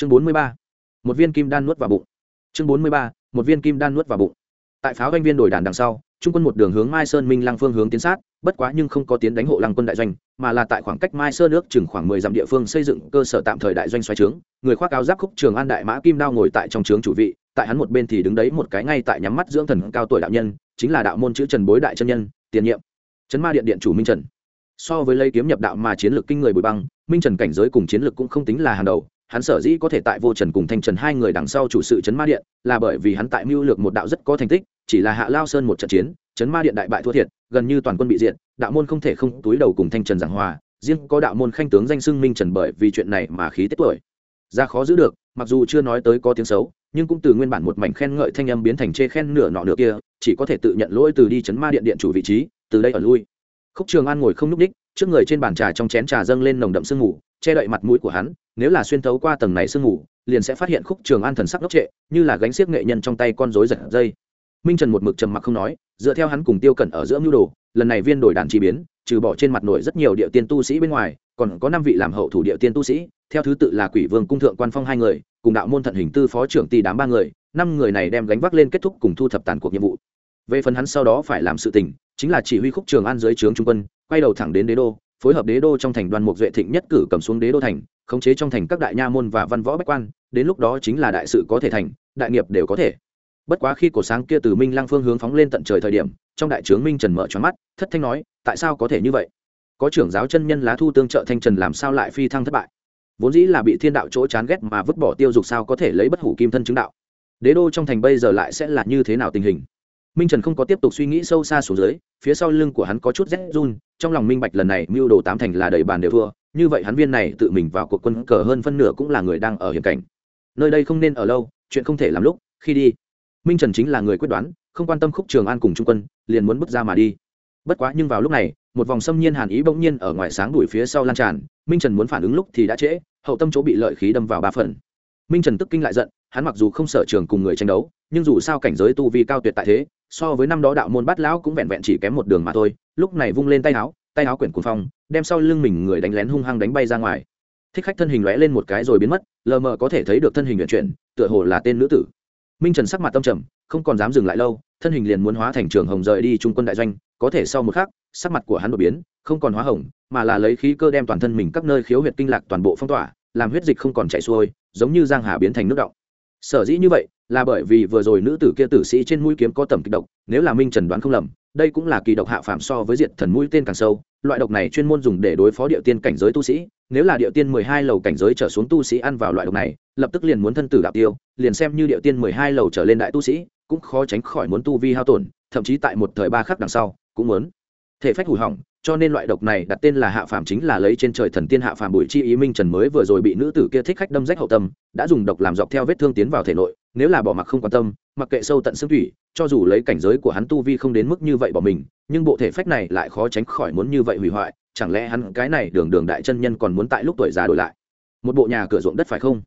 chương bốn mươi ba, một viên kim đan nuốt vào bụng. Chương bốn mươi ba, một viên kim đan nuốt vào bụng. Tại pháo doanh viên đổi đàn đằng sau, trung quân một đường hướng mai sơn minh lăng phương hướng tiến sát, bất quá nhưng không có tiến đánh hộ lăng quân đại doanh, mà là tại khoảng cách mai sơn nước chừng khoảng mười dặm địa phương xây dựng cơ sở tạm thời đại doanh xoáy trướng. Người khoác áo giáp khúc trường an đại mã kim đao ngồi tại trong trướng chủ vị, tại hắn một bên thì đứng đấy một cái ngay tại nhắm mắt dưỡng thần cao tuổi đạo nhân, chính là đạo môn chữ trần bối đại chân nhân, tiền nhiệm. Trấn ma điện điện chủ minh trần. So với lấy kiếm nhập đạo mà chiến lược kinh người bùi băng, minh trần cảnh giới cùng chiến lược cũng không tính là hàng đầu hắn sở dĩ có thể tại vô trần cùng thanh trần hai người đằng sau chủ sự chấn ma điện là bởi vì hắn tại mưu lược một đạo rất có thành tích chỉ là hạ lao sơn một trận chiến chấn ma điện đại bại thua thiệt gần như toàn quân bị diện, đạo môn không thể không túi đầu cùng thanh trần giảng hòa riêng có đạo môn khanh tướng danh xưng minh trần bởi vì chuyện này mà khí tiết tuổi. Ra khó giữ được mặc dù chưa nói tới có tiếng xấu nhưng cũng từ nguyên bản một mảnh khen ngợi thanh âm biến thành chê khen nửa nọ nửa kia chỉ có thể tự nhận lỗi từ đi chấn ma điện điện chủ vị trí từ đây ở lui. Khúc trường an ngồi không nhúc đích trước người trên bàn trà trong chén trà dâng lên nồng đậm sương mù che đậy mặt mũi của hắn nếu là xuyên thấu qua tầng này sương ngủ liền sẽ phát hiện khúc trường an thần sắc ngốc trệ, như là gánh xiếc nghệ nhân trong tay con rối giật dây. Minh trần một mực trầm mặc không nói, dựa theo hắn cùng tiêu cẩn ở giữa mưu đồ, lần này viên đổi đàn chi biến, trừ bỏ trên mặt nổi rất nhiều địa tiên tu sĩ bên ngoài, còn có năm vị làm hậu thủ địa tiên tu sĩ, theo thứ tự là quỷ vương cung thượng quan phong hai người, cùng đạo môn thận hình tư phó trưởng ty đám ba người, năm người này đem gánh vác lên kết thúc cùng thu thập tàn cuộc nhiệm vụ. Về phần hắn sau đó phải làm sự tình, chính là chỉ huy khúc trường an dưới trướng trung quân, quay đầu thẳng đến đế đô phối hợp đế đô trong thành đoàn mục duệ thịnh nhất cử cầm xuống đế đô thành, khống chế trong thành các đại nha môn và văn võ bách quan, đến lúc đó chính là đại sự có thể thành, đại nghiệp đều có thể. Bất quá khi cổ sáng kia từ minh lang phương hướng phóng lên tận trời thời điểm, trong đại trướng minh trần mở cho mắt, thất thanh nói, tại sao có thể như vậy? Có trưởng giáo chân nhân lá thu tương trợ thanh trần làm sao lại phi thăng thất bại? Vốn dĩ là bị thiên đạo chỗ chán ghét mà vứt bỏ tiêu dục sao có thể lấy bất hủ kim thân chứng đạo? Đế đô trong thành bây giờ lại sẽ là như thế nào tình hình? Minh trần không có tiếp tục suy nghĩ sâu xa xuống dưới, phía sau lưng của hắn có chút rét run, trong lòng minh bạch lần này mưu đồ tám thành là đầy bàn đều thua, như vậy hắn viên này tự mình vào cuộc quân cờ hơn phân nửa cũng là người đang ở hiểm cảnh. Nơi đây không nên ở lâu, chuyện không thể làm lúc, khi đi. Minh trần chính là người quyết đoán, không quan tâm khúc trường an cùng trung quân, liền muốn bước ra mà đi. Bất quá nhưng vào lúc này, một vòng xâm nhiên hàn ý bỗng nhiên ở ngoài sáng đuổi phía sau lan tràn, minh trần muốn phản ứng lúc thì đã trễ, hậu tâm chỗ bị lợi khí đâm vào ba phần. Minh trần tức kinh lại giận hắn mặc dù không sở trường cùng người tranh đấu, nhưng dù sao cảnh giới tu vi cao tuyệt tại thế, so với năm đó đạo môn bát lão cũng vẹn vẹn chỉ kém một đường mà thôi. Lúc này vung lên tay áo tay áo quyển cuồng phong, đem sau lưng mình người đánh lén hung hăng đánh bay ra ngoài. Thích khách thân hình lóe lên một cái rồi biến mất, lờ mờ có thể thấy được thân hình vận chuyển, tựa hồ là tên nữ tử. Minh trần sắc mặt tâm trầm, không còn dám dừng lại lâu, thân hình liền muốn hóa thành trường hồng rời đi trung quân đại doanh, có thể sau một khắc, sắc mặt của hắn đột biến, không còn hóa hồng, mà là lấy khí cơ đem toàn thân mình các nơi khiếu huyệt kinh lạc toàn bộ phong tỏa, làm huyết dịch không còn chảy xuôi, giống như giang hà biến thành nước động sở dĩ như vậy là bởi vì vừa rồi nữ tử kia tử sĩ trên mũi kiếm có tầm kịch độc, nếu là minh trần đoán không lầm, đây cũng là kỳ độc hạ phạm so với diệt thần mũi tên càng sâu, loại độc này chuyên môn dùng để đối phó địa tiên cảnh giới tu sĩ, nếu là địa tiên mười hai lầu cảnh giới trở xuống tu sĩ ăn vào loại độc này, lập tức liền muốn thân tử đạo tiêu, liền xem như địa tiên mười hai lầu trở lên đại tu sĩ, cũng khó tránh khỏi muốn tu vi hao tổn, thậm chí tại một thời ba khắc đằng sau, cũng muốn thể phách hủy hỏng cho nên loại độc này đặt tên là hạ phàm chính là lấy trên trời thần tiên hạ phàm bùi chi ý minh trần mới vừa rồi bị nữ tử kia thích khách đâm rách hậu tâm, đã dùng độc làm dọc theo vết thương tiến vào thể nội, nếu là bỏ mặc không quan tâm, mặc kệ sâu tận xương thủy, cho dù lấy cảnh giới của hắn tu vi không đến mức như vậy bỏ mình, nhưng bộ thể phách này lại khó tránh khỏi muốn như vậy hủy hoại, chẳng lẽ hắn cái này đường đường đại chân nhân còn muốn tại lúc tuổi già đổi lại? Một bộ nhà cửa ruộng đất phải không?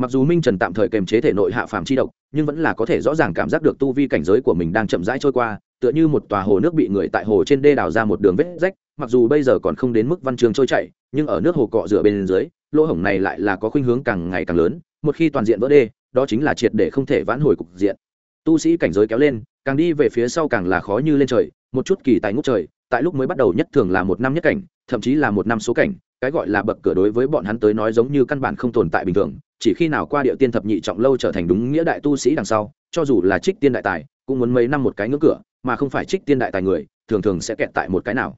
Mặc dù minh trần tạm thời kềm chế thể nội hạ phàm chi độc, nhưng vẫn là có thể rõ ràng cảm giác được tu vi cảnh giới của mình đang chậm rãi trôi qua, tựa như một tòa hồ nước bị người tại hồ trên đê đào ra một đường vết rách, mặc dù bây giờ còn không đến mức văn trường trôi chảy, nhưng ở nước hồ cọ rửa bên dưới, lỗ hổng này lại là có khuynh hướng càng ngày càng lớn, một khi toàn diện vỡ đê, đó chính là triệt để không thể vãn hồi cục diện. Tu sĩ cảnh giới kéo lên, càng đi về phía sau càng là khó như lên trời, một chút kỳ tài ngút trời, tại lúc mới bắt đầu nhất thường là một năm nhất cảnh, thậm chí là một năm số cảnh cái gọi là bậc cửa đối với bọn hắn tới nói giống như căn bản không tồn tại bình thường, chỉ khi nào qua địa tiên thập nhị trọng lâu trở thành đúng nghĩa đại tu sĩ đằng sau, cho dù là trích tiên đại tài, cũng muốn mấy năm một cái ngưỡng cửa, mà không phải trích tiên đại tài người, thường thường sẽ kẹt tại một cái nào.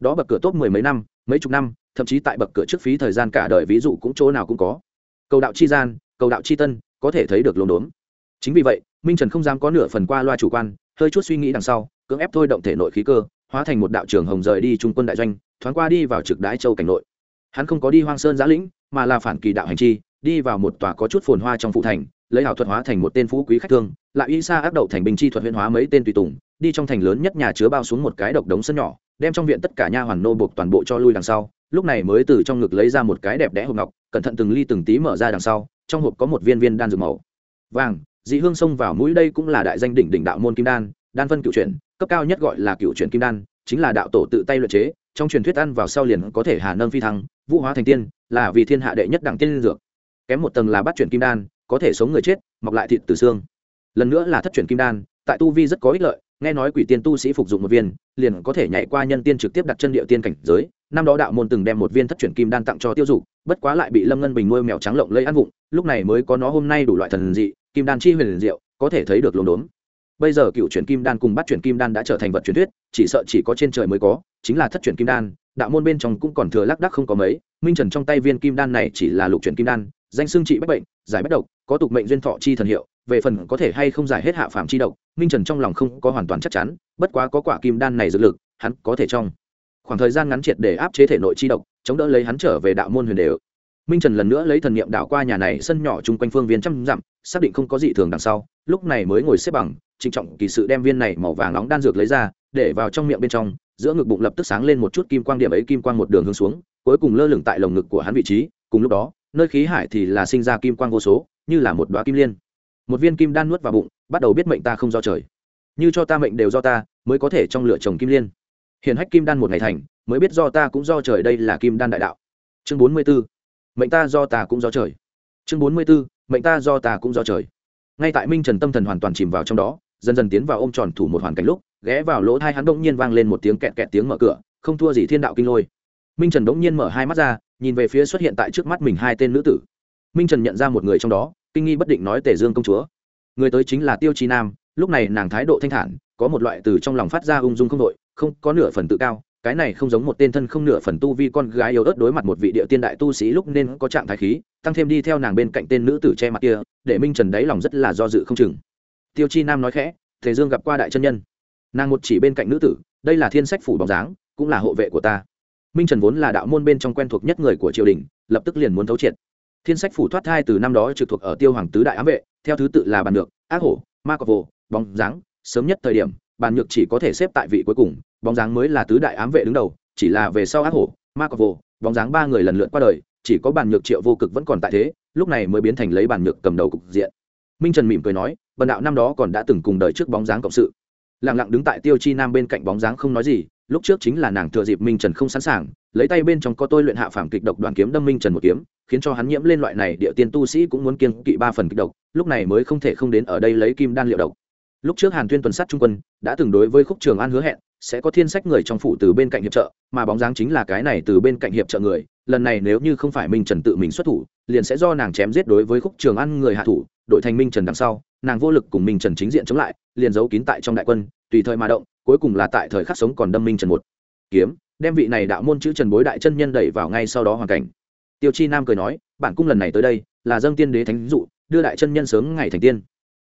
Đó bậc cửa tốt mười mấy năm, mấy chục năm, thậm chí tại bậc cửa trước phí thời gian cả đời ví dụ cũng chỗ nào cũng có. Cầu đạo chi gian, cầu đạo chi tân, có thể thấy được lồn đốn chính vì vậy, minh trần không dám có nửa phần qua loa chủ quan, hơi chút suy nghĩ đằng sau, cưỡng ép thôi động thể nội khí cơ, hóa thành một đạo trường hồng rời đi trung quân đại doanh, thoáng qua đi vào trực đái châu cảnh nội hắn không có đi hoang sơn giã lĩnh, mà là phản kỳ đạo hành chi, đi vào một tòa có chút phồn hoa trong phụ thành, lấy ảo thuật hóa thành một tên phú quý khách thương, lại y sa áp đậu thành bình chi thuật huyễn hóa mấy tên tùy tùng, đi trong thành lớn nhất nhà chứa bao xuống một cái độc đống sân nhỏ, đem trong viện tất cả nha hoàn nô buộc toàn bộ cho lui đằng sau, lúc này mới từ trong ngực lấy ra một cái đẹp đẽ hộp ngọc, cẩn thận từng ly từng tí mở ra đằng sau, trong hộp có một viên viên đan dược màu vàng, dị hương xông vào mũi đây cũng là đại danh đỉnh đỉnh đạo môn kim đan đan phân cựu chuyển, cấp cao nhất gọi là cựu chuyển kim đan chính là đạo tổ tự tay luyện chế, trong truyền thuyết ăn vào sau liền có thể hà nâng phi thăng, vũ hóa thành tiên, là vì thiên hạ đệ nhất đẳng tiên dược. Kém một tầng là bắt chuyển kim đan, có thể sống người chết, mọc lại thịt từ xương. Lần nữa là thất chuyển kim đan, tại tu vi rất có ích lợi, nghe nói quỷ tiên tu sĩ phục dụng một viên, liền có thể nhảy qua nhân tiên trực tiếp đặt chân địa tiên cảnh giới. Năm đó đạo môn từng đem một viên thất chuyển kim đan tặng cho tiêu dục, bất quá lại bị lâm ngân bình nuôi mèo trắng lộng lấy ăn vụng, lúc này mới có nó hôm nay đủ loại thần dị, kim đan chi huyền diệu, có thể thấy được lồn đốn bây giờ cựu chuyển kim đan cùng bắt chuyển kim đan đã trở thành vật truyền thuyết, chỉ sợ chỉ có trên trời mới có, chính là thất chuyển kim đan, đạo môn bên trong cũng còn thừa lác đắc không có mấy, minh trần trong tay viên kim đan này chỉ là lục chuyển kim đan, danh xương trị bách bệnh, giải bách độc, có tục mệnh duyên thọ chi thần hiệu, về phần có thể hay không giải hết hạ phạm chi độc, minh trần trong lòng không có hoàn toàn chắc chắn, bất quá có quả kim đan này dược lực, hắn có thể trong khoảng thời gian ngắn triệt để áp chế thể nội chi độc, chống đỡ lấy hắn trở về đạo môn huyền đều minh trần lần nữa lấy thần niệm đảo qua nhà này sân nhỏ chung quanh phương viên trăm dặm, xác định không có gì thường đằng sau, lúc này mới ngồi xếp bằng, trịnh trọng kỳ sự đem viên này màu vàng nóng đan dược lấy ra, để vào trong miệng bên trong, giữa ngực bụng lập tức sáng lên một chút kim quang điểm ấy kim quang một đường hướng xuống, cuối cùng lơ lửng tại lồng ngực của hắn vị trí, cùng lúc đó, nơi khí hải thì là sinh ra kim quang vô số, như là một đoá kim liên. Một viên kim đan nuốt vào bụng, bắt đầu biết mệnh ta không do trời. Như cho ta mệnh đều do ta, mới có thể trong lựa chồng kim liên. Hiện hách kim đan một ngày thành, mới biết do ta cũng do trời đây là kim đan đại đạo. Chương bốn mươi b ố mệnh ta do ta cũng do trời. Chương bốn mươi b ố mệnh ta do ta cũng do trời. Ngay tại minh trần tâm thần hoàn toàn chìm vào trong đó, dần dần tiến vào ôm tròn thủ một hoàn cảnh lúc, ghé vào lỗ thai hắn bỗng nhiên vang lên một tiếng kẹt kẹt tiếng mở cửa, không thua gì thiên đạo kinh lôi. Minh trần bỗng nhiên mở hai mắt ra, nhìn về phía xuất hiện tại trước mắt mình hai tên nữ tử. Minh trần nhận ra một người trong đó, kinh nghi bất định nói tề dương công chúa. Người tới chính là tiêu chi nam, lúc này nàng thái độ thanh thản, có một loại từ trong lòng phát ra ung dung không đội, không, có nửa phần tự cao cái này không giống một tên thân không nửa phần tu vi con gái yếu ớt đối mặt một vị địa tiên đại tu sĩ lúc nên có trạng thái khí, tăng thêm đi theo nàng bên cạnh tên nữ tử che mặt kia, để minh trần đáy lòng rất là do dự không chừng. Tiêu chi nam nói khẽ, thế dương gặp qua đại chân nhân. Nàng một chỉ bên cạnh nữ tử, đây là thiên sách phủ bóng dáng, cũng là hộ vệ của ta. Minh trần vốn là đạo môn bên trong quen thuộc nhất người của triều đình, lập tức liền muốn thấu triệt. Thiên sách phủ thoát thai từ năm đó trực thuộc ở tiêu hoàng tứ đại ám vệ, theo thứ tự là bàn nhược, ác hổ, ma cọc vồ, bóng dáng, sớm nhất thời điểm, bàn nhược chỉ có thể xếp tại vị cuối cùng bóng dáng mới là tứ đại ám vệ đứng đầu, chỉ là về sau ác hổ ma cọc vồ bóng dáng ba người lần lượt qua đời, chỉ có bản nhược triệu vô cực vẫn còn tại thế, lúc này mới biến thành lấy bản nhược cầm đầu cục diện. Minh trần mỉm cười nói, bần đạo năm đó còn đã từng cùng đời trước bóng dáng cộng sự. Lặng lặng đứng tại tiêu chi nam bên cạnh bóng dáng không nói gì, lúc trước chính là nàng thừa dịp minh trần không sẵn sàng, lấy tay bên trong có tôi luyện hạ phàm kịch độc đoàn kiếm đâm minh trần một kiếm, khiến cho hắn nhiễm lên loại này địa tiên tu sĩ cũng muốn kiên kỵ ba phần kịch độc, lúc này mới không thể không đến ở đây lấy kim đan liệu độc. Lúc trước hàn tuyên tuần sát trung quân, đã từng đối với khúc trường an hứa hẹn sẽ có thiên sách người trong phủ từ bên cạnh hiệp trợ, mà bóng dáng chính là cái này từ bên cạnh hiệp trợ người, lần này nếu như không phải minh trần tự mình xuất thủ, liền sẽ do nàng chém giết đối với khúc trường an người hạ thủ, đội thành minh trần đằng sau, nàng vô lực cùng minh trần chính diện chống lại, liền giấu kín tại trong đại quân, tùy thời mà động, cuối cùng là tại thời khắc sống còn đâm minh trần một kiếm, đem vị này đạo môn chữ trần bối đại chân nhân đẩy vào ngay sau đó hoàn cảnh. Tiêu chi nam cười nói, bản cung lần này tới đây, là dâng tiên đế thánh dụ, đưa đại chân nhân sớm ngày thành tiên.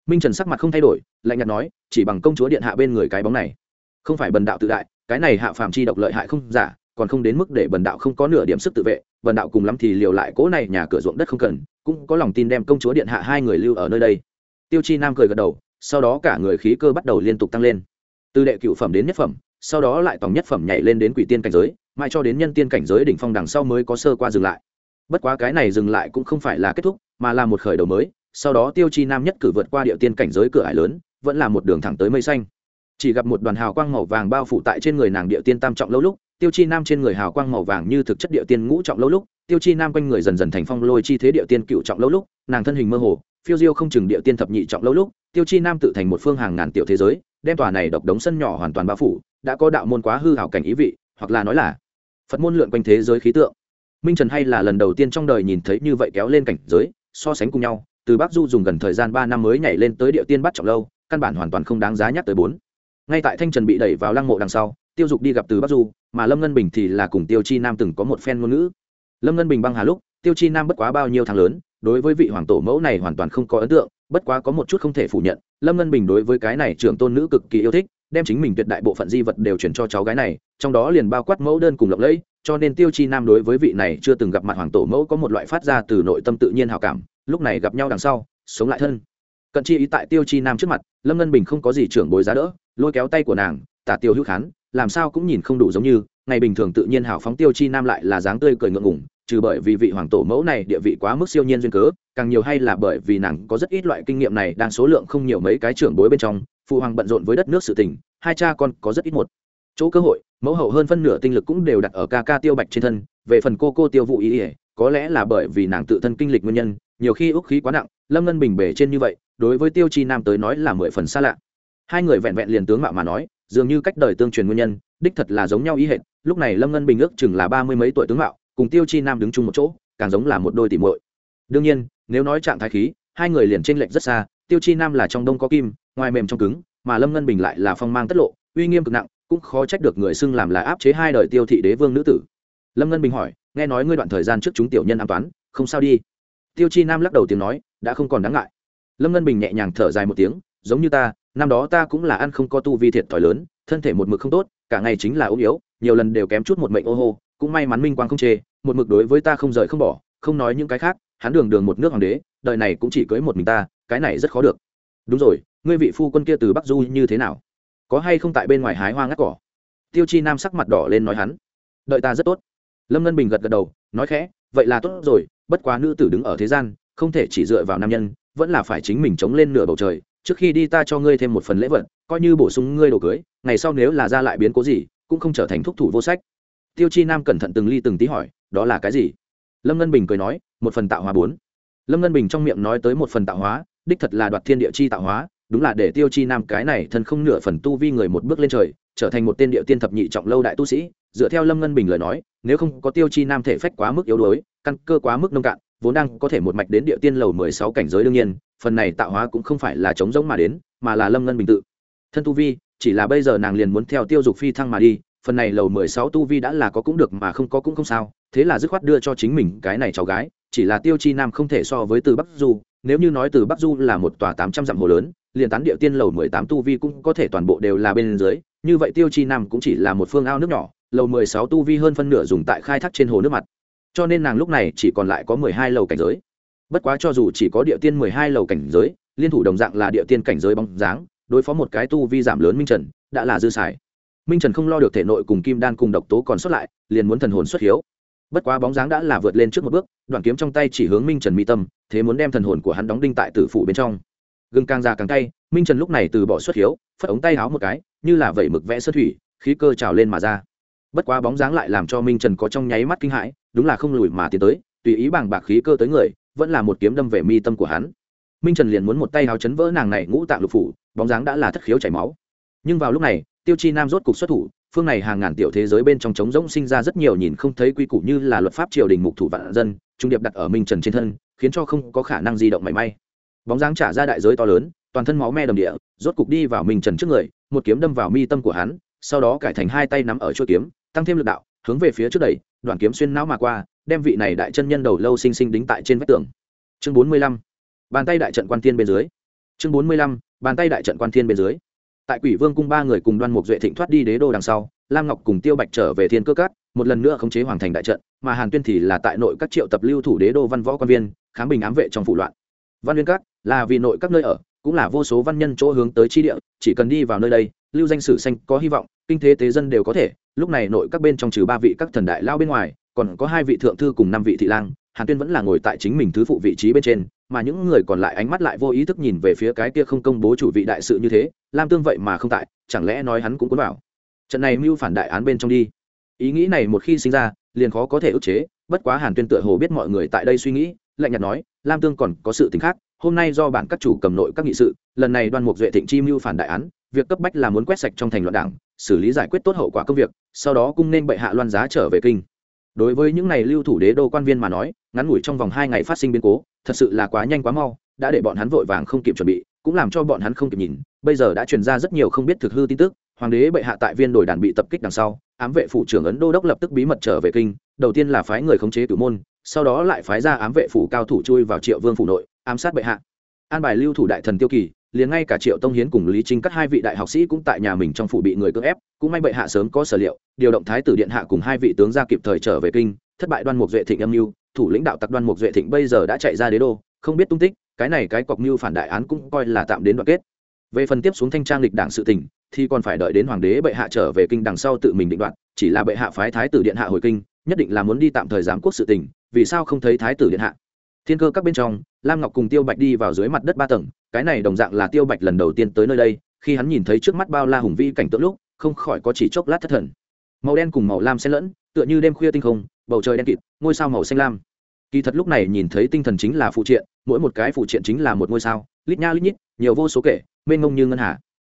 Minh trần sắc mặt không thay đổi, lạnh nhạt nói, chỉ bằng công chúa điện hạ bên người cái bóng này không phải bần đạo tự đại, cái này hạ phàm chi độc lợi hại không giả, còn không đến mức để bần đạo không có nửa điểm sức tự vệ, bần đạo cùng lắm thì liều lại cỗ này nhà cửa ruộng đất không cần, cũng có lòng tin đem công chúa điện hạ hai người lưu ở nơi đây. Tiêu chi nam cười gật đầu, sau đó cả người khí cơ bắt đầu liên tục tăng lên. Từ đệ cựu phẩm đến nhất phẩm, sau đó lại tổng nhất phẩm nhảy lên đến quỷ tiên cảnh giới, mãi cho đến nhân tiên cảnh giới đỉnh phong đằng sau mới có sơ qua dừng lại. Bất quá cái này dừng lại cũng không phải là kết thúc, mà là một khởi đầu mới, sau đó tiêu chi nam nhất cử vượt qua địa tiên cảnh giới cửa ải lớn, vẫn là một đường thẳng tới mây xanh chỉ gặp một đoàn hào quang màu vàng bao phủ tại trên người nàng địa tiên tam trọng lâu lúc, tiêu chi nam trên người hào quang màu vàng như thực chất địa tiên ngũ trọng lâu lúc, tiêu chi nam quanh người dần dần thành phong lôi chi thế địa tiên cựu trọng lâu lúc, nàng thân hình mơ hồ, phiêu diêu không chừng địa tiên thập nhị trọng lâu lúc, tiêu chi nam tự thành một phương hàng ngàn tiểu thế giới, đem tòa này độc đống sân nhỏ hoàn toàn bao phủ, đã có đạo môn quá hư hảo cảnh ý vị, hoặc là nói là phật môn lượn quanh thế giới khí tượng. Minh trần hay là lần đầu tiên trong đời nhìn thấy như vậy kéo lên cảnh giới, so sánh cùng nhau, từ bắc du dùng gần thời gian ba năm mới nhảy lên tới địa tiên bắt trọng lâu, căn bản hoàn toàn không đáng giá nhắc tới bốn ngay tại thanh trần bị đẩy vào lăng mộ đằng sau, tiêu dục đi gặp từ bắc du, mà lâm ngân bình thì là cùng tiêu chi nam từng có một phen ngôn ngữ. Lâm ngân bình băng hà lúc, tiêu chi nam bất quá bao nhiêu tháng lớn, đối với vị hoàng tổ mẫu này hoàn toàn không có ấn tượng, bất quá có một chút không thể phủ nhận, lâm ngân bình đối với cái này trưởng tôn nữ cực kỳ yêu thích, đem chính mình tuyệt đại bộ phận di vật đều chuyển cho cháu gái này, trong đó liền bao quát mẫu đơn cùng lộng lẫy, cho nên tiêu chi nam đối với vị này chưa từng gặp mặt hoàng tổ mẫu có một loại phát ra từ nội tâm tự nhiên hào cảm, lúc này gặp nhau đằng sau, sống lại thân cận chi ý tại tiêu chi nam trước mặt, lâm ngân bình không có gì trưởng bối giá đỡ, lôi kéo tay của nàng, tả tiêu hữu khán, làm sao cũng nhìn không đủ giống như, ngày bình thường tự nhiên hào phóng tiêu chi nam lại là dáng tươi cười ngượng ngủng trừ bởi vì vị hoàng tổ mẫu này địa vị quá mức siêu nhiên duyên cớ, càng nhiều hay là bởi vì nàng có rất ít loại kinh nghiệm này đang số lượng không nhiều mấy cái trưởng bối bên trong, phụ hoàng bận rộn với đất nước sự tình, hai cha con có rất ít một. Chỗ cơ hội, mẫu hậu hơn phân nửa tinh lực cũng đều đặt ở ca ca tiêu bạch trên thân, về phần cô cô tiêu vụ ý ỉa có lẽ là bởi vì nàng tự thân kinh lịch nguyên nhân, nhiều khi ước khí quá nặng lâm ngân bình bể trên như vậy, đối với tiêu chi nam tới nói là mười phần xa lạ. Hai người vẹn vẹn liền tướng mạo mà nói, dường như cách đời tương truyền nguyên nhân, đích thật là giống nhau ý hệt, lúc này lâm ngân bình ước chừng là ba mươi mấy tuổi tướng mạo, cùng tiêu chi nam đứng chung một chỗ, càng giống là một đôi tỉ muội. Đương nhiên, nếu nói trạng thái khí, hai người liền tranh lệch rất xa, tiêu chi nam là trong đông có kim, ngoài mềm trong cứng, mà lâm ngân bình lại là phong mang tất lộ, uy nghiêm cực nặng, cũng khó trách được người xưng làm là áp chế hai đời tiêu thị đế vương nữ tử. Lâm ngân bình hỏi, nghe nói ngươi đoạn thời gian trước chúng tiểu nhân an toán, không sao đi? Tiêu chi nam lắc đầu tiếng nói đã không còn đáng ngại. Lâm ngân bình nhẹ nhàng thở dài một tiếng, giống như ta, năm đó ta cũng là ăn không có tu vi thiệt thòi lớn, thân thể một mực không tốt, cả ngày chính là ốm yếu, nhiều lần đều kém chút một mệnh ô hô, cũng may mắn minh quang không chê, một mực đối với ta không rời không bỏ, không nói những cái khác, hắn đường đường một nước hoàng đế, đời này cũng chỉ cưới một mình ta, cái này rất khó được. Đúng rồi, ngươi vị phu quân kia từ bắc du như thế nào? Có hay không tại bên ngoài hái hoa ngắt cỏ? Tiêu chi nam sắc mặt đỏ lên nói hắn, đợi ta rất tốt. Lâm ngân bình gật gật đầu, nói khẽ, vậy là tốt rồi, bất quá nữ tử đứng ở thế gian không thể chỉ dựa vào nam nhân, vẫn là phải chính mình chống lên nửa bầu trời, trước khi đi ta cho ngươi thêm một phần lễ vật, coi như bổ sung ngươi đồ cưới, ngày sau nếu là ra lại biến cố gì, cũng không trở thành thúc thủ vô sách. Tiêu chi nam cẩn thận từng ly từng tí hỏi, đó là cái gì? Lâm ngân bình cười nói, một phần tạo hóa bốn. Lâm ngân bình trong miệng nói tới một phần tạo hóa, đích thật là đoạt thiên địa chi tạo hóa, đúng là để tiêu chi nam cái này thân không nửa phần tu vi người một bước lên trời, trở thành một tên địa tiên thập nhị trọng lâu đại tu sĩ. Dựa theo lâm ngân bình lời nói, nếu không có tiêu chi nam thể phách quá mức yếu đuối, căn cơ quá mức nông cạn vốn đang có thể một mạch đến địa tiên lầu mười sáu cảnh giới đương nhiên, phần này tạo hóa cũng không phải là chống giống mà đến, mà là lâm ngân bình tự. Thân tu vi, chỉ là bây giờ nàng liền muốn theo tiêu dục phi thăng mà đi, phần này lầu mười sáu tu vi đã là có cũng được mà không có cũng không sao, thế là dứt khoát đưa cho chính mình cái này cháu gái, chỉ là tiêu chi nam không thể so với từ bắc du, nếu như nói từ bắc du là một tòa tám trăm dặm hồ lớn, liền tán địa tiên lầu mười tám tu vi cũng có thể toàn bộ đều là bên dưới, như vậy tiêu chi nam cũng chỉ là một phương ao nước nhỏ, lầu mười sáu tu vi hơn phân nửa dùng tại khai thác trên hồ nước mặt cho nên nàng lúc này chỉ còn lại có mười hai lầu cảnh giới. Bất quá cho dù chỉ có địa tiên mười hai lầu cảnh giới, liên thủ đồng dạng là địa tiên cảnh giới bóng dáng, đối phó một cái tu vi giảm lớn minh trần, đã là dư xài. Minh trần không lo được thể nội cùng kim đan cùng độc tố còn xuất lại, liền muốn thần hồn xuất hiếu. Bất quá bóng dáng đã là vượt lên trước một bước, đoạn kiếm trong tay chỉ hướng minh trần mi tâm, thế muốn đem thần hồn của hắn đóng đinh tại tử phủ bên trong. Gừng càng già càng tay minh trần lúc này từ bỏ xuất hiếu, phất ống tay háo một cái, như là vẩy mực vẽ sơ thủy, khí cơ trào lên mà ra bất quá bóng dáng lại làm cho minh trần có trong nháy mắt kinh hãi, đúng là không lùi mà tiến tới, tùy ý bằng bạc khí cơ tới người, vẫn là một kiếm đâm về mi tâm của hắn. Minh trần liền muốn một tay háo chấn vỡ nàng này ngũ tạng lục phủ, bóng dáng đã là thất khiếu chảy máu. Nhưng vào lúc này, tiêu chi nam rốt cục xuất thủ, phương này hàng ngàn tiểu thế giới bên trong trống rỗng sinh ra rất nhiều nhìn không thấy quy củ như là luật pháp triều đình mục thủ vạn dân, trung điệp đặt ở minh trần trên thân, khiến cho không có khả năng di động mảy may. Bóng dáng trả ra đại giới to lớn, toàn thân máu me đầm địa, rốt cục đi vào minh trần trước người, một kiếm đâm vào mi tâm của hắn, sau đó cải thành hai tay nắm ở chuôi kiếm tăng thêm lực đạo, hướng về phía trước đẩy, đoạn kiếm xuyên não mà qua, đem vị này đại chân nhân đầu lâu sinh sinh đính tại trên vách tường. Chương bốn mươi lăm, bàn tay đại trận quan thiên bên dưới. Chương bốn mươi lăm, bàn tay đại trận quan thiên bên dưới. Tại quỷ vương cung ba người cùng đoan mục duệ thịnh thoát đi đế đô đằng sau, lam ngọc cùng tiêu bạch trở về thiên cơ cát, một lần nữa khống chế hoàng thành đại trận, mà hàn tuyên thì là tại nội các triệu tập lưu thủ đế đô văn võ quan viên kháng bình ám vệ trong phủ loạn. Văn viên các là vì nội các nơi ở, cũng là vô số văn nhân chỗ hướng tới chi địa, chỉ cần đi vào nơi đây, lưu danh sử xanh có hy vọng kinh thế tế dân đều có thể, lúc này nội các bên trong trừ ba vị các thần đại lao bên ngoài, còn có hai vị thượng thư cùng năm vị thị lang, hàn tuyên vẫn là ngồi tại chính mình thứ phụ vị trí bên trên, mà những người còn lại ánh mắt lại vô ý thức nhìn về phía cái kia không công bố chủ vị đại sự như thế, lam tương vậy mà không tại, chẳng lẽ nói hắn cũng cuốn vào. Trận này mưu phản đại án bên trong đi. Ý nghĩ này một khi sinh ra, liền khó có thể ức chế, bất quá hàn tuyên tựa hồ biết mọi người tại đây suy nghĩ, lạnh nhạt nói, lam tương còn có sự t khác, hôm nay do bản các chủ cầm nội các nghị sự, lần này đoan mục duệ thịnh chi mưu phản đại án, việc cấp bách là muốn quét sạch trong thành loạn đảng xử lý giải quyết tốt hậu quả công việc, sau đó cung nên bệ hạ loan giá trở về kinh. Đối với những này lưu thủ đế đô quan viên mà nói, ngắn ngủi trong vòng hai ngày phát sinh biến cố, thật sự là quá nhanh quá mau, đã để bọn hắn vội vàng không kịp chuẩn bị, cũng làm cho bọn hắn không kịp nhìn. Bây giờ đã truyền ra rất nhiều không biết thực hư tin tức, hoàng đế bệ hạ tại viên đổi đàn bị tập kích đằng sau, ám vệ phủ trưởng ấn đô đốc lập tức bí mật trở về kinh, đầu tiên là phái người khống chế cử môn, sau đó lại phái ra ám vệ phủ cao thủ chui vào triệu vương phủ nội, ám sát bệ hạ. An bài lưu thủ đại thần tiêu kỳ liền ngay cả triệu tông hiến cùng lý trinh các hai vị đại học sĩ cũng tại nhà mình trong phủ bị người cưỡng ép, cũng may bệ hạ sớm có sở liệu, điều động thái tử điện hạ cùng hai vị tướng ra kịp thời trở về kinh, thất bại đoan mục duệ thịnh âm mưu, thủ lãnh đạo tặc đoan mục duệ thịnh bây giờ đã chạy ra đế đô, không biết tung tích, cái này cái cọc mưu phản đại án cũng coi là tạm đến đoạn kết. Về phần tiếp xuống thanh trang lịch đảng sự tình, thì còn phải đợi đến hoàng đế bệ hạ trở về kinh đằng sau tự mình định đoạt, chỉ là bệ hạ phái thái tử điện hạ hồi kinh, nhất định là muốn đi tạm thời giám quốc sự tình, vì sao không thấy thái tử điện hạ? Thiên cơ các bên trong, lam ngọc cùng tiêu bạch đi vào dưới mặt đất ba tầng, cái này đồng dạng là tiêu bạch lần đầu tiên tới nơi đây, khi hắn nhìn thấy trước mắt bao la hùng vi cảnh tượng lúc, không khỏi có chỉ chốc lát thất thần. Màu đen cùng màu lam xen lẫn, tựa như đêm khuya tinh không, bầu trời đen kịt, ngôi sao màu xanh lam. Kỳ thật lúc này nhìn thấy tinh thần chính là phụ triện, mỗi một cái phụ triện chính là một ngôi sao, lít nha lít nhít, nhiều vô số kể, mênh mông như ngân hà.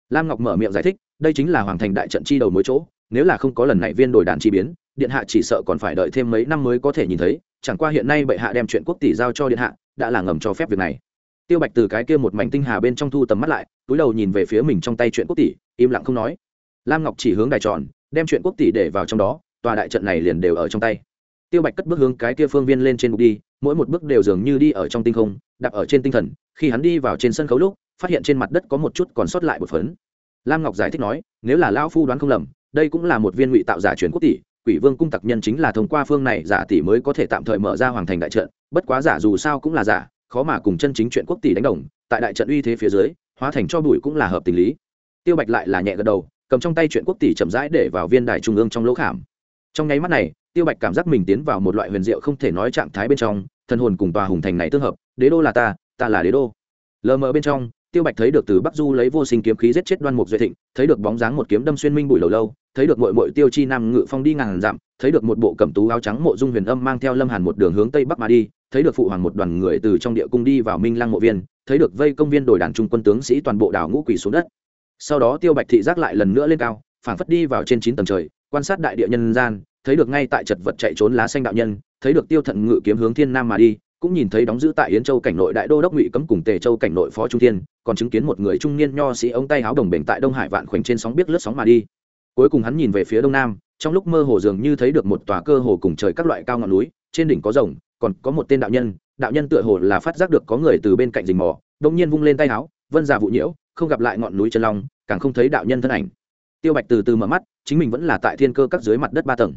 Lam ngọc mở miệng giải thích, đây chính là hoàng thành đại trận chi đầu mối chỗ nếu là không có lần này viên đổi đàn chi biến, điện hạ chỉ sợ còn phải đợi thêm mấy năm mới có thể nhìn thấy, chẳng qua hiện nay bệ hạ đem chuyện quốc tỷ giao cho điện hạ, đã là ngầm cho phép việc này. Tiêu bạch từ cái kia một mảnh tinh hà bên trong thu tầm mắt lại, túi đầu nhìn về phía mình trong tay chuyện quốc tỷ, im lặng không nói. Lam ngọc chỉ hướng đài tròn, đem chuyện quốc tỷ để vào trong đó, tòa đại trận này liền đều ở trong tay. Tiêu bạch cất bước hướng cái kia phương viên lên trên bục đi, mỗi một bước đều dường như đi ở trong tinh không, đạp ở trên tinh thần, khi hắn đi vào trên sân khấu lúc, phát hiện trên mặt đất có một chút còn sót lại một phấn. Lam ngọc giải thích nói, nếu là lão phu đoán không lầm đây cũng là một viên ngụy tạo giả truyền quốc tỷ, quỷ vương cung tặc nhân chính là thông qua phương này giả tỷ mới có thể tạm thời mở ra hoàng thành đại trận, bất quá giả dù sao cũng là giả, khó mà cùng chân chính chuyện quốc tỷ đánh đồng, tại đại trận uy thế phía dưới, hóa thành cho bụi cũng là hợp tình lý. Tiêu bạch lại là nhẹ gật đầu, cầm trong tay chuyện quốc tỷ chậm rãi để vào viên đài trung ương trong lỗ khảm. Trong nháy mắt này, tiêu bạch cảm giác mình tiến vào một loại huyền diệu không thể nói trạng thái bên trong, thân hồn cùng tòa hùng thành này tương hợp, đế đô là ta ta là đế đô. Lờ mờ bên trong tiêu bạch thấy được từ bắc du lấy vô sinh kiếm khí giết chết đoan mục duy thịnh, thấy được bóng dáng một kiếm đâm xuyên minh bụi lâu lâu, thấy được mội mội tiêu chi nam ngự phong đi ngàn dặm, thấy được một bộ cẩm tú áo trắng mộ dung huyền âm mang theo lâm hàn một đường hướng tây bắc mà đi, thấy được phụ hoàng một đoàn người từ trong địa cung đi vào minh lăng mộ viên, thấy được vây công viên đổi đàn trung quân tướng sĩ toàn bộ đảo ngũ quỷ xuống đất. Sau đó tiêu bạch thị giác lại lần nữa lên cao, phảng phất đi vào trên chín tầng trời, quan sát đại địa nhân gian, thấy được ngay tại chật vật chạy trốn lá xanh đạo nhân, thấy được tiêu thận ngự kiếm hướng thiên nam mà đi cũng nhìn thấy đóng giữ tại yến châu cảnh nội đại đô đốc ngụy cấm cùng tề châu cảnh nội phó trung thiên, còn chứng kiến một người trung niên nho sĩ ống tay áo đồng bền tại đông hải vạn khoảnh trên sóng biết lướt sóng mà đi. Cuối cùng hắn nhìn về phía đông nam, trong lúc mơ hồ dường như thấy được một tòa cơ hồ cùng trời các loại cao ngọn núi, trên đỉnh có rồng, còn có một tên đạo nhân đạo nhân tựa hồ là phát giác được có người từ bên cạnh rình mò đông nhiên vung lên tay áo, vân giả vụ nhiễu, không gặp lại ngọn núi chân long, càng không thấy đạo nhân thân ảnh. Tiêu bạch từ từ mở mắt, chính mình vẫn là tại thiên cơ các dưới mặt đất ba tầng.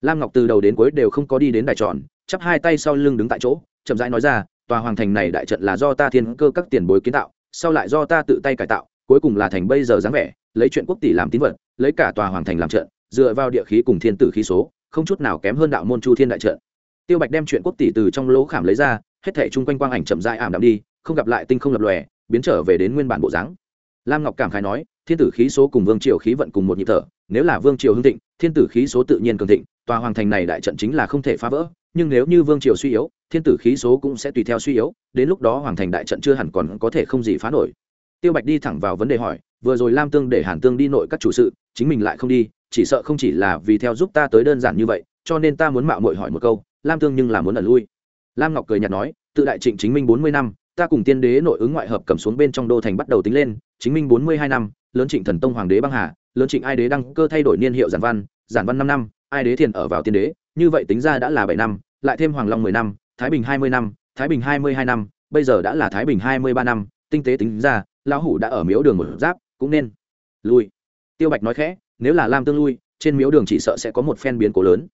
Lam ngọc từ đầu đến cuối đều không có đi đến đài tròn, chắp hai tay sau lưng đứng tại chỗ chậm rãi nói ra, tòa hoàng thành này đại trận là do ta thiên cơ các tiền bối kiến tạo, sau lại do ta tự tay cải tạo, cuối cùng là thành bây giờ dáng vẻ, lấy chuyện quốc tỷ làm tín vật, lấy cả tòa hoàng thành làm trận, dựa vào địa khí cùng thiên tử khí số, không chút nào kém hơn đạo môn chu thiên đại trận. Tiêu bạch đem chuyện quốc tỷ từ trong lỗ khảm lấy ra, hết thể chung quanh quang ảnh chậm rãi ảm đạm đi, không gặp lại tinh không lập lòe, biến trở về đến nguyên bản bộ dáng. Lam ngọc cảm khái nói, thiên tử khí số cùng vương triều khí vận cùng một nhịp thở, nếu là vương triều hưng thịnh, thiên tử khí số tự nhiên cường thịnh, tòa hoàng thành này đại trận chính là không thể phá vỡ nhưng nếu như vương triều suy yếu, thiên tử khí số cũng sẽ tùy theo suy yếu, đến lúc đó hoàng thành đại trận chưa hẳn còn có thể không gì phá nổi. Tiêu bạch đi thẳng vào vấn đề hỏi, vừa rồi lam tương để hàn tương đi nội các chủ sự, chính mình lại không đi, chỉ sợ không chỉ là vì theo giúp ta tới đơn giản như vậy, cho nên ta muốn mạo mội hỏi một câu, lam tương nhưng là muốn ẩn lui. Lam ngọc cười nhạt nói, tự đại trịnh chính minh bốn mươi năm, ta cùng tiên đế nội ứng ngoại hợp cầm xuống bên trong đô thành bắt đầu tính lên, chính minh bốn mươi hai năm, lớn trịnh thần tông hoàng đế băng hà, lớn trịnh ai đế đăng cơ thay đổi niên hiệu giản văn giản văn năm năm, ai đế thiền ở vào tiên đế như vậy tính ra đã là bảy năm, lại thêm hoàng long mười năm, thái bình hai mươi năm, thái bình hai mươi hai năm, bây giờ đã là thái bình hai mươi ba năm, tinh tế tính ra, lão hủ đã ở miếu đường một giáp, cũng nên lui. Tiêu bạch nói khẽ, nếu là lam tương lui, trên miếu đường chỉ sợ sẽ có một phen biến cố lớn.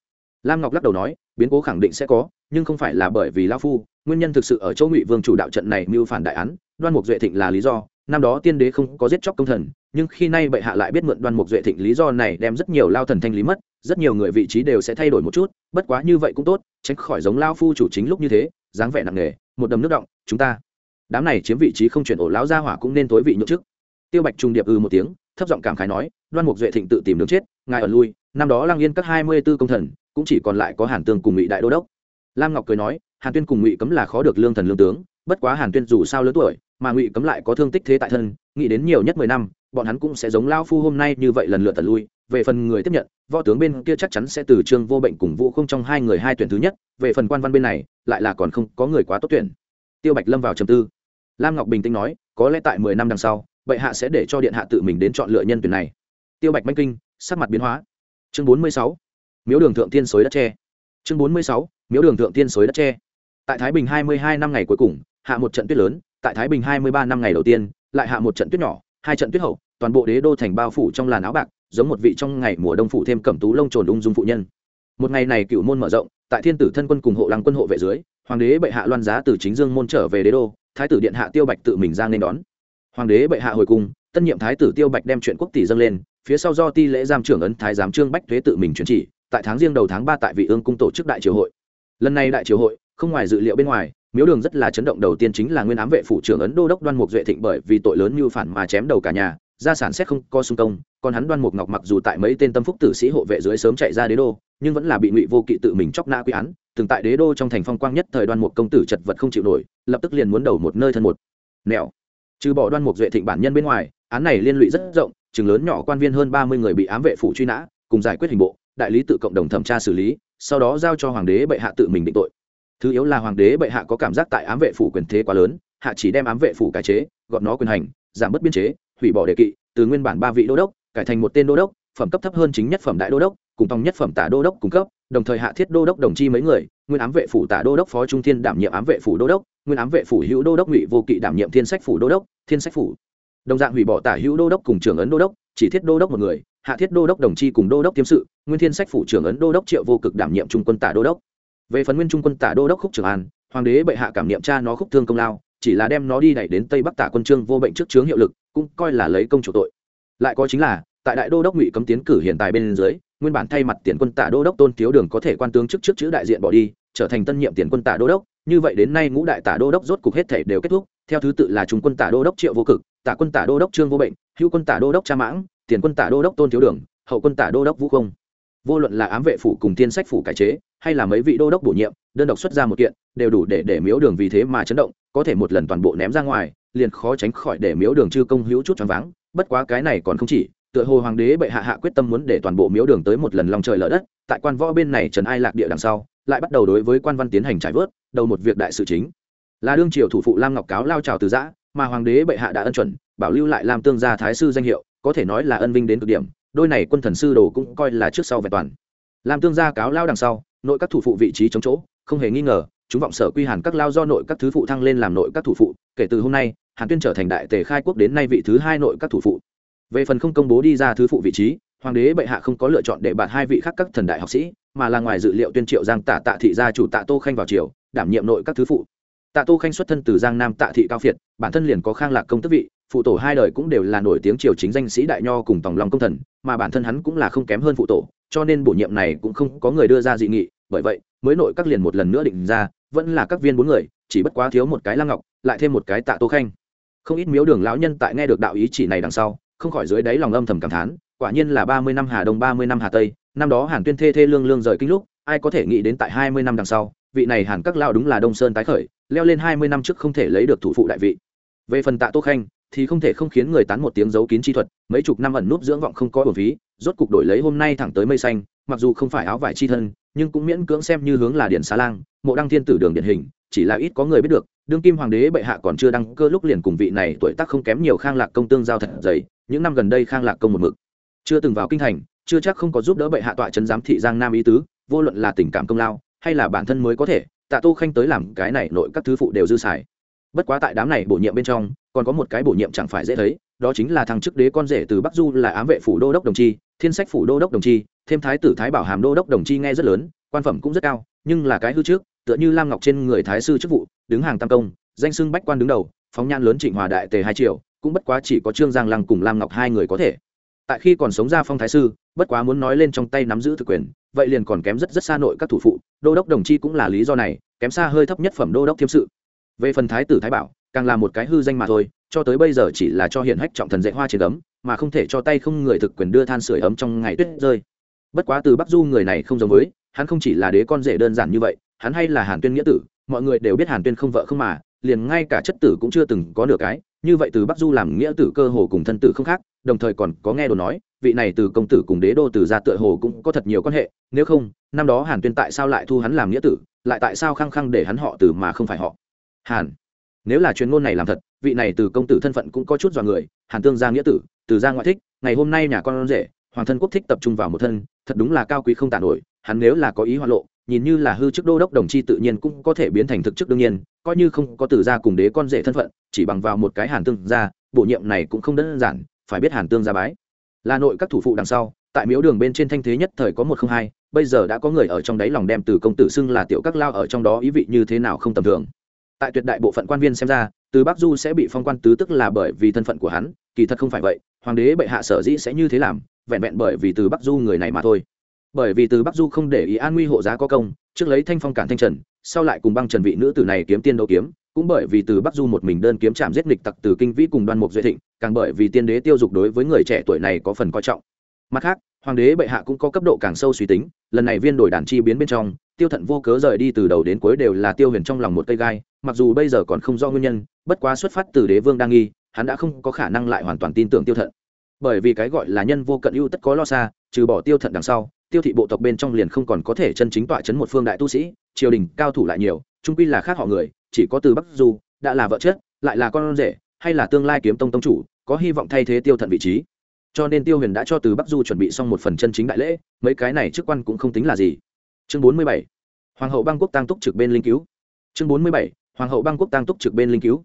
Lam ngọc lắc đầu nói, biến cố khẳng định sẽ có, nhưng không phải là bởi vì lão phu, nguyên nhân thực sự ở châu ngụy vương chủ đạo trận này mưu phản đại án, đoan mục duệ thịnh là lý do. Năm đó tiên đế không có giết chóc công thần, nhưng khi nay bệ hạ lại biết mượn đoan mục duệ thịnh lý do này đem rất nhiều lao thần thanh lý mất rất nhiều người vị trí đều sẽ thay đổi một chút, bất quá như vậy cũng tốt, tránh khỏi giống lao phu chủ chính lúc như thế, dáng vẻ nặng nề, một đầm nước động, chúng ta. Đám này chiếm vị trí không chuyển ổ lão gia hỏa cũng nên tối vị nhượng chức. Tiêu bạch trung điệp ư một tiếng, thấp giọng cảm khái nói, đoan mục duệ thịnh tự tìm đường chết, ngài ở lui, năm đó lang yên các hai mươi b ố công thần, cũng chỉ còn lại có hàn tương cùng ngụy đại đô đốc. Lam ngọc cười nói, hàn tuyên cùng ngụy cấm là khó được lương thần lương tướng, bất quá hàn tuyên dù sao lớn tuổi, mà ngụy cấm lại có thương tích thế tại thân, nghĩ đến nhiều nhất mười năm bọn hắn cũng sẽ giống lao phu hôm nay như vậy lần lượt tận lui. Về phần người tiếp nhận, võ tướng bên kia chắc chắn sẽ từ trương vô bệnh cùng vũ không trong hai người hai tuyển thứ nhất. Về phần quan văn bên này, lại là còn không có người quá tốt tuyển. Tiêu bạch lâm vào trầm tư. Lam ngọc bình tĩnh nói, có lẽ tại mười năm đằng sau, bệ hạ sẽ để cho điện hạ tự mình đến chọn lựa nhân tuyển này. Tiêu bạch manh kinh, sắc mặt biến hóa. Chương bốn mươi sáu, miếu đường thượng tiên suối đất tre. Chương bốn mươi sáu, miếu đường thượng tiên suối đất tre. Tại thái bình hai mươi hai năm ngày cuối cùng, hạ một trận tuyết lớn, tại thái bình hai mươi ba năm ngày đầu tiên, lại hạ một trận tuyết nhỏ hai trận tuyết hậu, toàn bộ đế đô thành bao phủ trong làn áo bạc, giống một vị trong ngày mùa đông phủ thêm cẩm tú lông trồn ung dung phụ nhân. Một ngày này cựu môn mở rộng, tại thiên tử thân quân cùng hộ lăng quân hộ vệ dưới, hoàng đế bệ hạ loan giá từ chính dương môn trở về đế đô, thái tử điện hạ tiêu bạch tự mình ra nên đón. Hoàng đế bệ hạ hồi cung, tân nhiệm thái tử tiêu bạch đem chuyện quốc tỷ dâng lên, phía sau do ti lễ giam trưởng ấn thái giám trương bách thuế tự mình chuyển chỉ, tại tháng riêng đầu tháng ba tại vị ương cung tổ chức đại triều hội. Lần này đại triều hội, không ngoài dự liệu bên ngoài miếu đường rất là chấn động đầu tiên chính là nguyên ám vệ phủ trưởng ấn đô đốc đoan mục duệ thịnh bởi vì tội lớn như phản mà chém đầu cả nhà, gia sản xét không có sung công, còn hắn đoan mục ngọc mặc dù tại mấy tên tâm phúc tử sĩ hộ vệ dưới sớm chạy ra đế đô, nhưng vẫn là bị ngụy vô kỵ tự mình chóc nã quy án, từng tại đế đô trong thành phong quang nhất thời đoan mục công tử chật vật không chịu nổi, lập tức liền muốn đầu một nơi thân một. Nẻo trừ bỏ đoan mục duệ thịnh bản nhân bên ngoài, án này liên lụy rất rộng, chừng lớn nhỏ quan viên hơn ba mươi người bị ám vệ phủ truy nã, cùng giải quyết hình bộ, đại lý tự cộng đồng thẩm tra xử lý, sau đó giao cho hoàng đế bệ hạ tự mình định tội thứ yếu là hoàng đế bệ hạ có cảm giác tại ám vệ phủ quyền thế quá lớn, hạ chỉ đem ám vệ phủ cải chế gọn nó quyền hành, giảm bớt biên chế, hủy bỏ đề kỵ, từ nguyên bản ba vị đô đốc, cải thành một tên đô đốc, phẩm cấp thấp hơn chính nhất phẩm đại đô đốc, cùng tòng nhất phẩm tả đô đốc cung cấp, đồng thời hạ thiết đô đốc đồng chi mấy người, nguyên ám vệ phủ tả đô đốc phó trung thiên đảm nhiệm ám vệ phủ đô đốc, nguyên ám vệ phủ hữu đô đốc ngụy vô kỵ đảm nhiệm thiên sách phủ đô đốc, thiên sách phủ. Đồng dạng hủy bỏ tả hữu đô đốc cùng trưởng ấn đô đốc, chỉ thiết đô đốc một người, hạ thiết đô đốc đồng chi cùng đô đốc tiêm sự, nguyên thiên sách phủ trưởng ấn đô đốc triệu vô cực đảm nhiệm trung quân tả đô đốc về phần nguyên trung quân tả đô đốc khúc trường an, hoàng đế bệ hạ cảm niệm cha nó khúc thương công lao, chỉ là đem nó đi đẩy đến tây bắc tả quân trương vô bệnh trước chướng hiệu lực, cũng coi là lấy công chủ tội. Lại có chính là, tại đại đô đốc ngụy cấm tiến cử hiện tại bên dưới, nguyên bản thay mặt tiền quân tả đô đốc tôn thiếu đường có thể quan tướng chức trước chữ đại diện bỏ đi, trở thành tân nhiệm tiền quân tả đô đốc, như vậy đến nay ngũ đại tả đô đốc rốt cục hết thể đều kết thúc, theo thứ tự là trung quân tả đô đốc triệu vô cực, tả quân tả đô đốc trương vô bệnh, hữu quân tả đô đốc cha mãng, tiền quân tả đô đốc tôn thiếu đường, hậu quân tả đô đốc vũ không vô luận là ám vệ phủ cùng tiên sách phủ cải chế, hay là mấy vị đô đốc bổ nhiệm, đơn độc xuất ra một kiện, đều đủ để để miếu đường vì thế mà chấn động, có thể một lần toàn bộ ném ra ngoài, liền khó tránh khỏi để miếu đường chư công hữu chút choáng váng. Bất quá cái này còn không chỉ, tựa hồ hoàng đế bệ hạ hạ quyết tâm muốn để toàn bộ miếu đường tới một lần lòng trời lở đất, tại quan võ bên này trần ai lạc địa đằng sau, lại bắt đầu đối với quan văn tiến hành trải vớt, đầu một việc đại sự chính. Là đương triều thủ phụ lam ngọc cáo lao trào từ giã, mà hoàng đế bệ hạ đã ân chuẩn, bảo lưu lại làm tương gia thái sư danh hiệu, có thể nói là ân vinh đến cực điểm đôi này quân thần sư đồ cũng coi là trước sau vẹn toàn. Làm tương gia cáo lao đằng sau, nội các thủ phụ vị trí chống chỗ, không hề nghi ngờ, chúng vọng sở quy hàn các lao do nội các thứ phụ thăng lên làm nội các thủ phụ, kể từ hôm nay, hàn tuyên trở thành đại tề khai quốc đến nay vị thứ hai nội các thủ phụ. Về phần không công bố đi ra thứ phụ vị trí, hoàng đế bệ hạ không có lựa chọn để bạt hai vị khác các thần đại học sĩ, mà là ngoài dự liệu tuyên triệu giang tạ tạ thị gia chủ tạ tô khanh vào triều, đảm nhiệm nội các thứ phụ. Tạ tô khanh xuất thân từ giang nam tạ thị cao phiệt, bản thân liền có khang lạc công tức vị phụ tổ hai đời cũng đều là nổi tiếng triều chính danh sĩ đại nho cùng tòng long công thần, mà bản thân hắn cũng là không kém hơn phụ tổ, cho nên bổ nhiệm này cũng không có người đưa ra dị nghị, bởi vậy, mới nội các liền một lần nữa định ra, vẫn là các viên bốn người, chỉ bất quá thiếu một cái lăng ngọc, lại thêm một cái tạ tô khanh. Không ít miếu đường lão nhân tại nghe được đạo ý chỉ này đằng sau, không khỏi dưới đáy lòng âm thầm cảm thán, quả nhiên là ba mươi năm hà đông, ba mươi năm hà tây, năm đó hàn tuyên thê thê lương lương rời kinh lúc, ai có thể nghĩ đến tại hai mươi năm đằng sau, vị này hàn các lao đúng là đông sơn tái khởi, leo lên hai mươi năm trước không thể lấy được thủ phụ đại vị. Về phần tạ tô khanh thì không thể không khiến người tán một tiếng giấu kín chi thuật, mấy chục năm ẩn núp dưỡng vọng không có bổn phí, rốt cục đổi lấy hôm nay thẳng tới mây xanh, mặc dù không phải áo vải chi thân, nhưng cũng miễn cưỡng xem như hướng là điện xá lang, mộ đăng thiên tử đường điển hình, chỉ là ít có người biết được, đương kim hoàng đế bệ hạ còn chưa đăng cơ lúc liền cùng vị này tuổi tác không kém nhiều khang lạc công tương giao thật dày, những năm gần đây khang lạc công một mực chưa từng vào kinh thành, chưa chắc không có giúp đỡ bệ hạ tọa trấn giám thị giang nam ý tứ, vô luận là tình cảm công lao, hay là bản thân mới có thể, tạ tô khanh tới làm cái này nội các thứ phụ đều dư xài. Bất quá tại đám này bổ nhiệm bên trong còn có một cái bổ nhiệm chẳng phải dễ thấy, đó chính là thằng chức đế con rể từ bắc du là ám vệ phủ đô đốc đồng chi, thiên sách phủ đô đốc đồng chi, thêm thái tử thái bảo hàm đô đốc đồng chi nghe rất lớn, quan phẩm cũng rất cao, nhưng là cái hư trước, tựa như lam ngọc trên người thái sư chức vụ, đứng hàng tam công, danh xưng bách quan đứng đầu, phóng nhan lớn trịnh hòa đại tề hai triệu cũng bất quá chỉ có trương giang lăng cùng lam ngọc hai người có thể. Tại khi còn sống ra phong thái sư, bất quá muốn nói lên trong tay nắm giữ thực quyền, vậy liền còn kém rất rất xa nội các thủ phụ, đô đốc đồng chi cũng là lý do này, kém xa hơi thấp nhất phẩm đô đốc thiêm sự. Về phần thái tử thái bảo càng là một cái hư danh mà thôi, cho tới bây giờ chỉ là cho hiện hách trọng thần dạy hoa trên ấm, mà không thể cho tay không người thực quyền đưa than sửa ấm trong ngày tuyết rơi. Bất quá từ bắc du người này không giống với, hắn không chỉ là đế con rể đơn giản như vậy, hắn hay là hàn tuyên nghĩa tử, mọi người đều biết hàn tuyên không vợ không mà, liền ngay cả chất tử cũng chưa từng có nửa cái, như vậy từ bắc du làm nghĩa tử cơ hồ cùng thân tử không khác, đồng thời còn có nghe đồ nói, vị này từ công tử cùng đế đô từ gia tựa hồ cũng có thật nhiều quan hệ, nếu không, năm đó hàn tuyên tại sao lại thu hắn làm nghĩa tử, lại tại sao khăng khăng để hắn họ từ mà không phải họ? Hàn nếu là chuyên ngôn này làm thật, vị này từ công tử thân phận cũng có chút dọa người, hàn tương gia nghĩa tử, từ gia ngoại thích, ngày hôm nay nhà con rể, hoàng thân quốc thích tập trung vào một thân, thật đúng là cao quý không tàn nổi, hắn nếu là có ý hoa lộ, nhìn như là hư chức đô đốc đồng chi tự nhiên cũng có thể biến thành thực chức đương nhiên, coi như không có từ gia cùng đế con rể thân phận, chỉ bằng vào một cái hàn tương gia, bổ nhiệm này cũng không đơn giản, phải biết hàn tương gia bái. Là nội các thủ phụ đằng sau, tại miếu đường bên trên thanh thế nhất thời có một không hai, bây giờ đã có người ở trong đáy lòng đem từ công tử xưng là tiểu các lao ở trong đó ý vị như thế nào không tầm thường tại tuyệt đại bộ phận quan viên xem ra, từ bắc du sẽ bị phong quan tứ tức là bởi vì thân phận của hắn, kỳ thật không phải vậy, hoàng đế bệ hạ sở dĩ sẽ như thế làm, vẹn vẹn bởi vì từ bắc du người này mà thôi. Bởi vì từ bắc du không để ý an nguy hộ giá có công, trước lấy thanh phong cản thanh trần, sau lại cùng băng trần vị nữ tử này kiếm tiên đấu kiếm, cũng bởi vì từ bắc du một mình đơn kiếm chạm giết nghịch tặc từ kinh vĩ cùng đoan mục duy thịnh, càng bởi vì tiên đế tiêu dục đối với người trẻ tuổi này có phần coi trọng. Mặt khác, hoàng đế bệ hạ cũng có cấp độ càng sâu suy tính, lần này viên đổi đàn chi biến bên trong, tiêu thận vô cớ rời đi từ đầu đến cuối đều là tiêu huyền trong lòng một cây gai mặc dù bây giờ còn không do nguyên nhân, bất quá xuất phát từ đế vương đang nghi, hắn đã không có khả năng lại hoàn toàn tin tưởng tiêu thận. Bởi vì cái gọi là nhân vô cận ưu tất có lo xa, trừ bỏ tiêu thận đằng sau, tiêu thị bộ tộc bên trong liền không còn có thể chân chính tọa chấn một phương đại tu sĩ, triều đình cao thủ lại nhiều, trung quy là khác họ người, chỉ có từ bắc du, đã là vợ chết, lại là con rể, hay là tương lai kiếm tông tông chủ, có hy vọng thay thế tiêu thận vị trí. Cho nên tiêu huyền đã cho từ bắc du chuẩn bị xong một phần chân chính đại lễ, mấy cái này chức quan cũng không tính là gì. Chương bốn mươi bảy, hoàng hậu bang quốc tăng túc trực bên linh cứu. Chương bốn mươi bảy hoàng hậu bang quốc tăng túc trực bên linh cứu.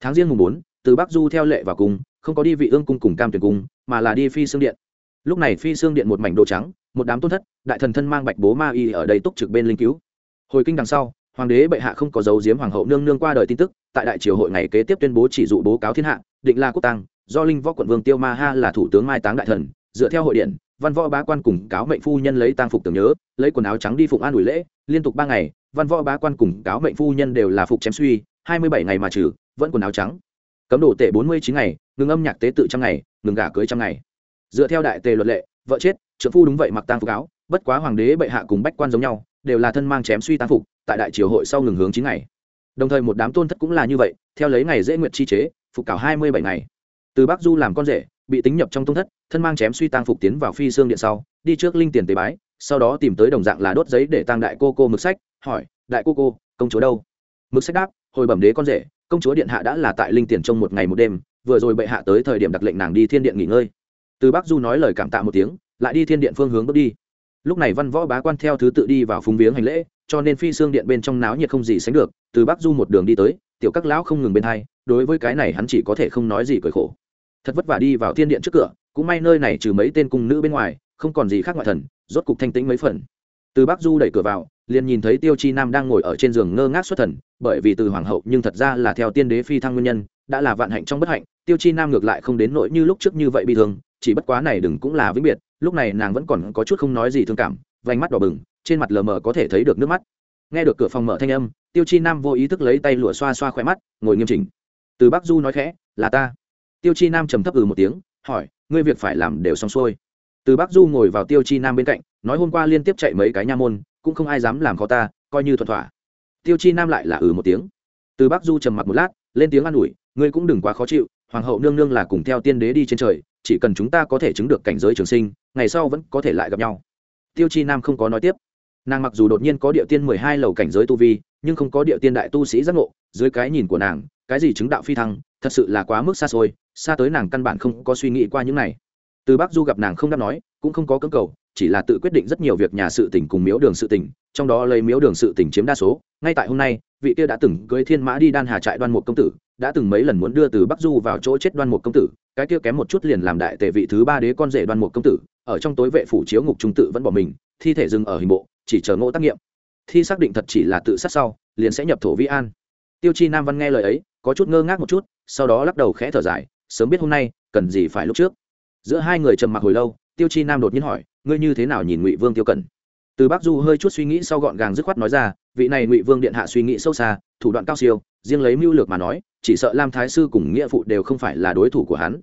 Tháng riêng mùng bốn, từ bắc du theo lệ vào cung, không có đi vị ương cung cùng cam tuyển cung, mà là đi phi xương điện. Lúc này phi xương điện một mảnh đồ trắng, một đám tôn thất, đại thần thân mang bạch bố ma y ở đây túc trực bên linh cứu. Hồi kinh đằng sau, hoàng đế bệ hạ không có dấu diếm hoàng hậu nương nương qua đời tin tức, tại đại triều hội ngày kế tiếp tuyên bố chỉ dụ bố cáo thiên hạ, định là quốc tăng do linh võ quận vương tiêu ma ha là thủ tướng mai táng đại thần, dựa theo hội điện văn võ bá quan cùng cáo mệnh phu nhân lấy tang phục tưởng nhớ, lấy quần áo trắng đi phụng an ủi lễ, liên tục ba ngày, văn võ bá quan cùng cáo mệnh phu nhân đều là phục chém suy, hai mươi bảy ngày mà trừ, vẫn quần áo trắng. Cấm đổ tệ bốn mươi chín ngày, ngừng âm nhạc tế tự trăm ngày, ngừng gả cưới trăm ngày. Dựa theo đại tề luật lệ, vợ chết trợ phu đúng vậy mặc tang phục áo, bất quá hoàng đế bệ hạ cùng bách quan giống nhau, đều là thân mang chém suy tang phục, tại đại triều hội sau ngừng hướng chín ngày. Đồng thời một đám tôn thất cũng là như vậy, theo lấy ngày dễ nguyện chi chế, phục cảo hai mươi bảy ngày. Từ bắc du làm con rể bị tính nhập trong tông thất, thân mang chém suy tang phục tiến vào phi xương điện sau, đi trước linh tiền tế bái, sau đó tìm tới đồng dạng là đốt giấy để tăng đại cô cô mực sách, hỏi, đại cô cô, công chúa đâu? Mực sách đáp, hồi bẩm đế con rể, công chúa điện hạ đã là tại linh tiền trong một ngày một đêm, vừa rồi bệ hạ tới thời điểm đặc lệnh nàng đi thiên điện nghỉ ngơi. Từ bắc du nói lời cảm tạ một tiếng, lại đi thiên điện phương hướng bước đi. Lúc này văn võ bá quan theo thứ tự đi vào phúng viếng hành lễ, cho nên phi xương điện bên trong náo nhiệt không gì sánh được, từ bắc du một đường đi tới, tiểu các lão không ngừng bên hai, đối với cái này hắn chỉ có thể không nói gì cười khổ thật vất vả đi vào thiên điện trước cửa, cũng may nơi này trừ mấy tên cung nữ bên ngoài, không còn gì khác ngoại thần, rốt cục thanh tĩnh mấy phần. Từ bắc du đẩy cửa vào, liền nhìn thấy tiêu chi nam đang ngồi ở trên giường ngơ ngác xuất thần, bởi vì từ hoàng hậu nhưng thật ra là theo tiên đế phi thăng nguyên nhân, đã là vạn hạnh trong bất hạnh, tiêu chi nam ngược lại không đến nỗi như lúc trước như vậy bị thương, chỉ bất quá này đừng cũng là vĩnh biệt, lúc này nàng vẫn còn có chút không nói gì thương cảm, vành mắt đỏ bừng, trên mặt lờ mờ có thể thấy được nước mắt. Nghe được cửa phòng mở thanh âm, tiêu chi nam vô ý thức lấy tay lụa xoa xoa khỏe mắt, ngồi nghiêm chỉnh. Từ bắc du nói khẽ, là ta tiêu chi nam trầm thấp ừ một tiếng, hỏi, ngươi việc phải làm đều xong xuôi. Từ bắc du ngồi vào tiêu chi nam bên cạnh, nói hôm qua liên tiếp chạy mấy cái nha môn, cũng không ai dám làm khó ta, coi như thuận thỏa. Tiêu chi nam lại là ừ một tiếng. Từ bắc du trầm mặc một lát, lên tiếng an ủi, ngươi cũng đừng quá khó chịu, hoàng hậu nương nương là cùng theo tiên đế đi trên trời, chỉ cần chúng ta có thể chứng được cảnh giới trường sinh, ngày sau vẫn có thể lại gặp nhau. Tiêu chi nam không có nói tiếp. Nàng mặc dù đột nhiên có địa tiên mười hai lầu cảnh giới tu vi, nhưng không có địa tiên đại tu sĩ giác ngộ, dưới cái nhìn của nàng, cái gì chứng đạo phi thăng, thật sự là quá mức xa xôi xa tới nàng căn bản không có suy nghĩ qua những này. Từ bắc du gặp nàng không đáp nói, cũng không có cưỡng cầu, chỉ là tự quyết định rất nhiều việc nhà sự tỉnh cùng miếu đường sự tỉnh trong đó lấy miếu đường sự tỉnh chiếm đa số. Ngay tại hôm nay, vị kia đã từng cưới thiên mã đi đan hà trại đoan một công tử, đã từng mấy lần muốn đưa từ bắc du vào chỗ chết đoan một công tử, cái kia kém một chút liền làm đại tề vị thứ ba đế con rể đoan một công tử, ở trong tối vệ phủ chiếu ngục trung tự vẫn bỏ mình, thi thể dừng ở hình bộ, chỉ chờ ngộ tác nghiệm. Thi xác định thật chỉ là tự sát sau, liền sẽ nhập thổ vi an. Tiêu chi nam văn nghe lời ấy, có chút ngơ ngác một chút, sau đó lắc đầu khẽ thở dài sớm biết hôm nay, cần gì phải lúc trước. Giữa hai người trầm mặc hồi lâu, tiêu chi nam đột nhiên hỏi, ngươi như thế nào nhìn ngụy vương tiêu cẩn từ bắc du hơi chút suy nghĩ sau gọn gàng dứt khoát nói ra, vị này ngụy vương điện hạ suy nghĩ sâu xa, thủ đoạn cao siêu, riêng lấy mưu lược mà nói, chỉ sợ lam thái sư cùng nghĩa phụ đều không phải là đối thủ của hắn.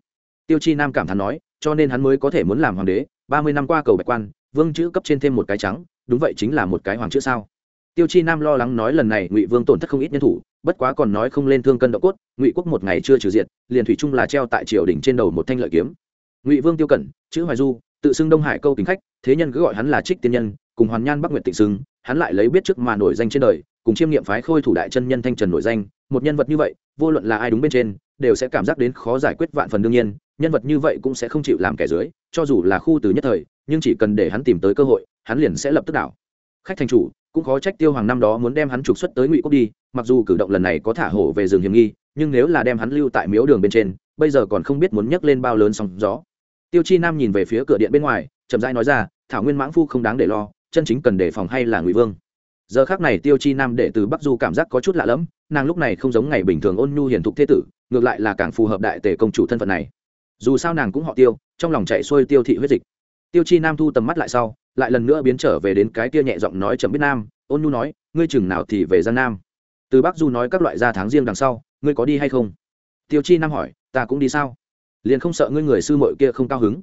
Tiêu chi nam cảm thán nói, cho nên hắn mới có thể muốn làm hoàng đế, ba mươi năm qua cầu bạch quan, vương chữ cấp trên thêm một cái trắng, đúng vậy chính là một cái hoàng chữ sao? Tiêu chi nam lo lắng nói lần này ngụy vương tổn thất không ít nhân thủ, bất quá còn nói không lên thương cân độ cốt, ngụy quốc một ngày chưa trừ diệt, liền thủy chung là treo tại triều đình trên đầu một thanh lợi kiếm. Ngụy vương tiêu cẩn, chữ hoài du, tự xưng đông hải câu kính khách, thế nhân cứ gọi hắn là trích tiên nhân, cùng hoàn nhan bắc nguyệt tịnh xưng, hắn lại lấy biết trước mà nổi danh trên đời, cùng chiêm nghiệm phái khôi thủ đại chân nhân thanh trần nổi danh, một nhân vật như vậy, vô luận là ai đúng bên trên, đều sẽ cảm giác đến khó giải quyết vạn phần đương nhiên, nhân vật như vậy cũng sẽ không chịu làm kẻ dưới, cho dù là khu từ nhất thời, nhưng chỉ cần để hắn tìm tới cơ hội, hắn liền sẽ lập tức đảo. Khách thành chủ cũng khó trách tiêu hoàng năm đó muốn đem hắn trục xuất tới ngụy quốc đi, mặc dù cử động lần này có thả hổ về rừng hiểm nghi, nhưng nếu là đem hắn lưu tại miếu đường bên trên, bây giờ còn không biết muốn nhấc lên bao lớn sóng gió. Tiêu chi nam nhìn về phía cửa điện bên ngoài, chậm rãi nói ra, thảo nguyên mãng phu không đáng để lo, chân chính cần đề phòng hay là ngụy vương? Giờ khác này tiêu chi nam để từ bắc du cảm giác có chút lạ lẫm, nàng lúc này không giống ngày bình thường ôn nhu hiền thục thế tử, ngược lại là càng phù hợp đại tể công chủ thân phận này. Dù sao nàng cũng họ tiêu, trong lòng chạy xuôi tiêu thị huyết dịch. Tiêu chi nam thu tầm mắt lại sau lại lần nữa biến trở về đến cái kia nhẹ giọng nói chậm biết nam, ôn nhu nói, ngươi chừng nào thì về gian nam? Từ bắc du nói các loại gia tháng riêng đằng sau, ngươi có đi hay không? Tiêu chi nam hỏi, ta cũng đi sao? Liền không sợ ngươi người sư mội kia không cao hứng?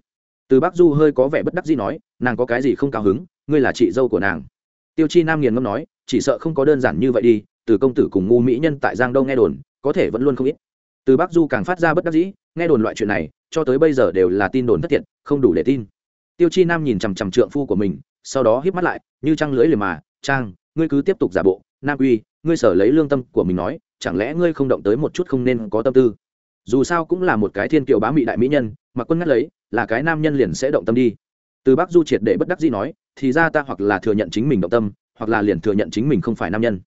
Từ bắc du hơi có vẻ bất đắc dĩ nói, nàng có cái gì không cao hứng? Ngươi là chị dâu của nàng. Tiêu chi nam nghiền ngâm nói, chỉ sợ không có đơn giản như vậy đi, từ công tử cùng ngu mỹ nhân tại giang đâu nghe đồn, có thể vẫn luôn không ít. Từ bắc du càng phát ra bất đắc dĩ, nghe đồn loại chuyện này, cho tới bây giờ đều là tin đồn thất thiệt, không đủ để tin tiêu chi nam nhìn chằm chằm trượng phu của mình, sau đó híp mắt lại, như trăng lưỡi liềm mà, trang, ngươi cứ tiếp tục giả bộ, nam uy ngươi sở lấy lương tâm của mình nói, chẳng lẽ ngươi không động tới một chút không nên có tâm tư? Dù sao cũng là một cái thiên kiều bá mị đại mỹ nhân mà quân ngắt lấy, là cái nam nhân liền sẽ động tâm đi. Từ bắc du triệt để bất đắc dĩ nói, thì ra ta hoặc là thừa nhận chính mình động tâm, hoặc là liền thừa nhận chính mình không phải nam nhân.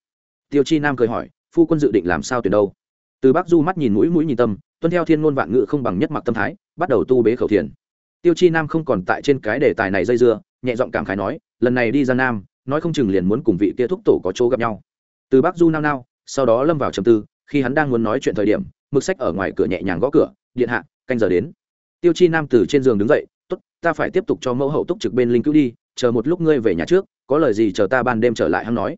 Tiêu chi nam cười hỏi, phu quân dự định làm sao tuyển đâu? Từ bắc du mắt nhìn mũi mũi nhìn tâm, tuân theo thiên ngôn vạn ngữ không bằng nhất mặc tâm thái, bắt đầu tu bế khẩu thiền tiêu chi nam không còn tại trên cái đề tài này dây dưa, nhẹ giọng cảm khái nói, lần này đi ra nam, nói không chừng liền muốn cùng vị kia thúc tổ có chỗ gặp nhau. Từ bắc du nao nao, sau đó lâm vào trầm tư, khi hắn đang muốn nói chuyện thời điểm, mực sách ở ngoài cửa nhẹ nhàng gõ cửa, điện hạ, canh giờ đến. Tiêu chi nam từ trên giường đứng dậy, tốt, ta phải tiếp tục cho mẫu hậu túc trực bên linh cứu đi, chờ một lúc ngươi về nhà trước, có lời gì chờ ta ban đêm trở lại hắn nói.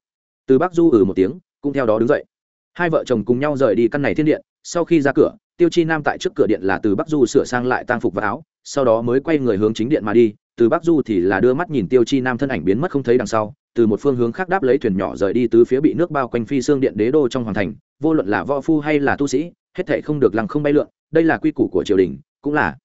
Từ bắc du ừ một tiếng, cũng theo đó đứng dậy. Hai vợ chồng cùng nhau rời đi căn này thiên điện, sau khi ra cửa, tiêu chi nam tại trước cửa điện là từ bắc du sửa sang lại tang phục và áo sau đó mới quay người hướng chính điện mà đi, từ bắc du thì là đưa mắt nhìn tiêu chi nam thân ảnh biến mất không thấy đằng sau, từ một phương hướng khác đáp lấy thuyền nhỏ rời đi từ phía bị nước bao quanh phi xương điện đế đô trong hoàng thành, vô luận là võ phu hay là tu sĩ, hết thệ không được lăng không bay lượn, đây là quy củ của triều đình, cũng là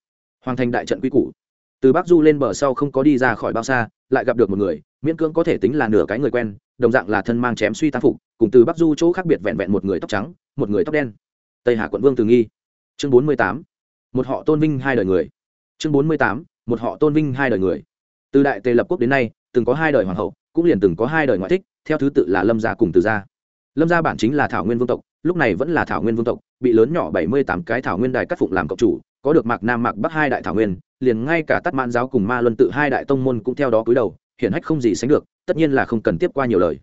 hoàng thành đại trận quy củ. Từ bắc du lên bờ sau không có đi ra khỏi bao xa, lại gặp được một người, miễn cưỡng có thể tính là nửa cái người quen, đồng dạng là thân mang chém suy tăng phục, cùng từ bắc du chỗ khác biệt vẹn vẹn một người tóc trắng, một người tóc đen. Tây hà quận vương từ nghi. Chương bốn mươi tám. Một họ tôn vinh hai đời người chương bốn mươi tám, một họ tôn vinh hai đời người. Từ đại tề lập quốc đến nay, từng có hai đời hoàng hậu, cũng liền từng có hai đời ngoại thích, theo thứ tự là lâm gia cùng từ gia. Lâm gia bản chính là thảo nguyên vương tộc, lúc này vẫn là thảo nguyên vương tộc, bị lớn nhỏ bảy mươi tám cái thảo nguyên đài cắt phụng làm cộng chủ, có được mạc nam, mạc bắc hai đại thảo nguyên, liền ngay cả tắt mãn giáo cùng ma luân tự hai đại tông môn cũng theo đó cúi đầu, hiển hách không gì sánh được, tất nhiên là không cần tiếp qua nhiều lời.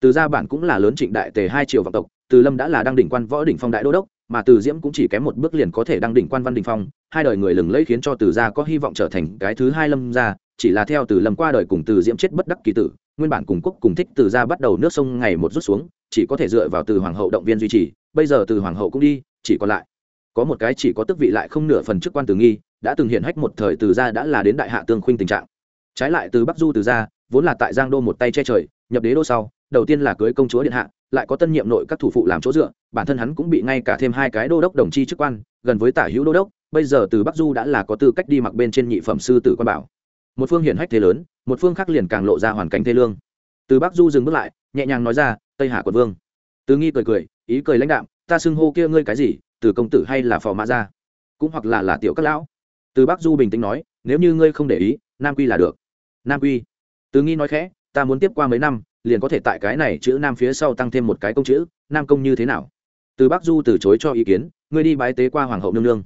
Từ gia bản cũng là lớn trịnh đại tề hai triều vọng tộc, từ lâm đã là đăng đỉnh quan võ đỉnh phong đại đô đốc mà từ diễm cũng chỉ kém một bước liền có thể đăng đỉnh quan văn đình phong, hai đời người lừng lẫy khiến cho từ gia có hy vọng trở thành cái thứ hai lâm gia, chỉ là theo từ lâm qua đời cùng từ diễm chết bất đắc kỳ tử, nguyên bản cùng quốc cùng thích từ gia bắt đầu nước sông ngày một rút xuống, chỉ có thể dựa vào từ hoàng hậu động viên duy trì, bây giờ từ hoàng hậu cũng đi, chỉ còn lại. Có một cái chỉ có tước vị lại không nửa phần chức quan từ nghi, đã từng hiện hách một thời từ gia đã là đến đại hạ tương khuynh tình trạng. Trái lại từ bắc du từ gia, vốn là tại giang đô một tay che trời, nhập đế đô sau, đầu tiên là cưới công chúa điện hạ lại có tân nhiệm nội các thủ phụ làm chỗ dựa, bản thân hắn cũng bị ngay cả thêm hai cái đô đốc đồng chi chức quan, gần với tả hữu đô đốc, bây giờ từ bắc du đã là có tư cách đi mặc bên trên nhị phẩm sư tử quan bảo. Một phương hiển hách thế lớn, một phương khác liền càng lộ ra hoàn cảnh thế lương. Từ bắc du dừng bước lại, nhẹ nhàng nói ra, tây hà quận vương. Từ nghi cười cười, ý cười lãnh đạm, ta xưng hô kia ngươi cái gì, từ công tử hay là phò mã ra cũng hoặc là là tiểu các lão. Từ bắc du bình tĩnh nói, nếu như ngươi không để ý, nam quy là được. Nam quy. Từ nghi nói khẽ, ta muốn tiếp qua mấy năm liền có thể tại cái này chữ nam phía sau tăng thêm một cái công chữ, nam công như thế nào? Từ bắc du từ chối cho ý kiến, ngươi đi bái tế qua hoàng hậu nương nương.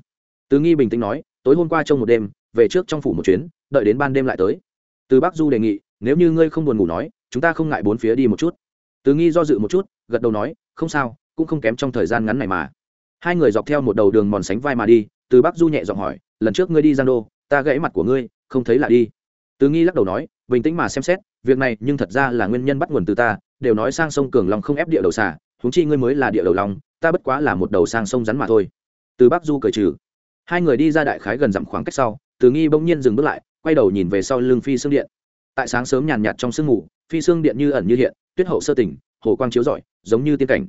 Từ nghi bình tĩnh nói, tối hôm qua trong một đêm, về trước trong phủ một chuyến, đợi đến ban đêm lại tới. Từ bắc du đề nghị, nếu như ngươi không buồn ngủ nói, chúng ta không ngại bốn phía đi một chút. Từ nghi do dự một chút, gật đầu nói, không sao, cũng không kém trong thời gian ngắn này mà. Hai người dọc theo một đầu đường mòn sánh vai mà đi, từ bắc du nhẹ giọng hỏi, lần trước ngươi đi giang đô, ta gãy mặt của ngươi, không thấy là đi. Từ nghi lắc đầu nói bình tĩnh mà xem xét, việc này nhưng thật ra là nguyên nhân bắt nguồn từ ta, đều nói sang sông cường long không ép địa đầu xả húng chi ngươi mới là địa đầu lòng ta bất quá là một đầu sang sông rắn mà thôi. Từ bắc du cười trừ. Hai người đi ra đại khái gần dặm khoảng cách sau, từ nghi bỗng nhiên dừng bước lại, quay đầu nhìn về sau lưng phi xương điện. Tại sáng sớm nhàn nhạt trong sương mù, phi xương điện như ẩn như hiện, tuyết hậu sơ tỉnh, hồ quang chiếu rọi, giống như tiên cảnh.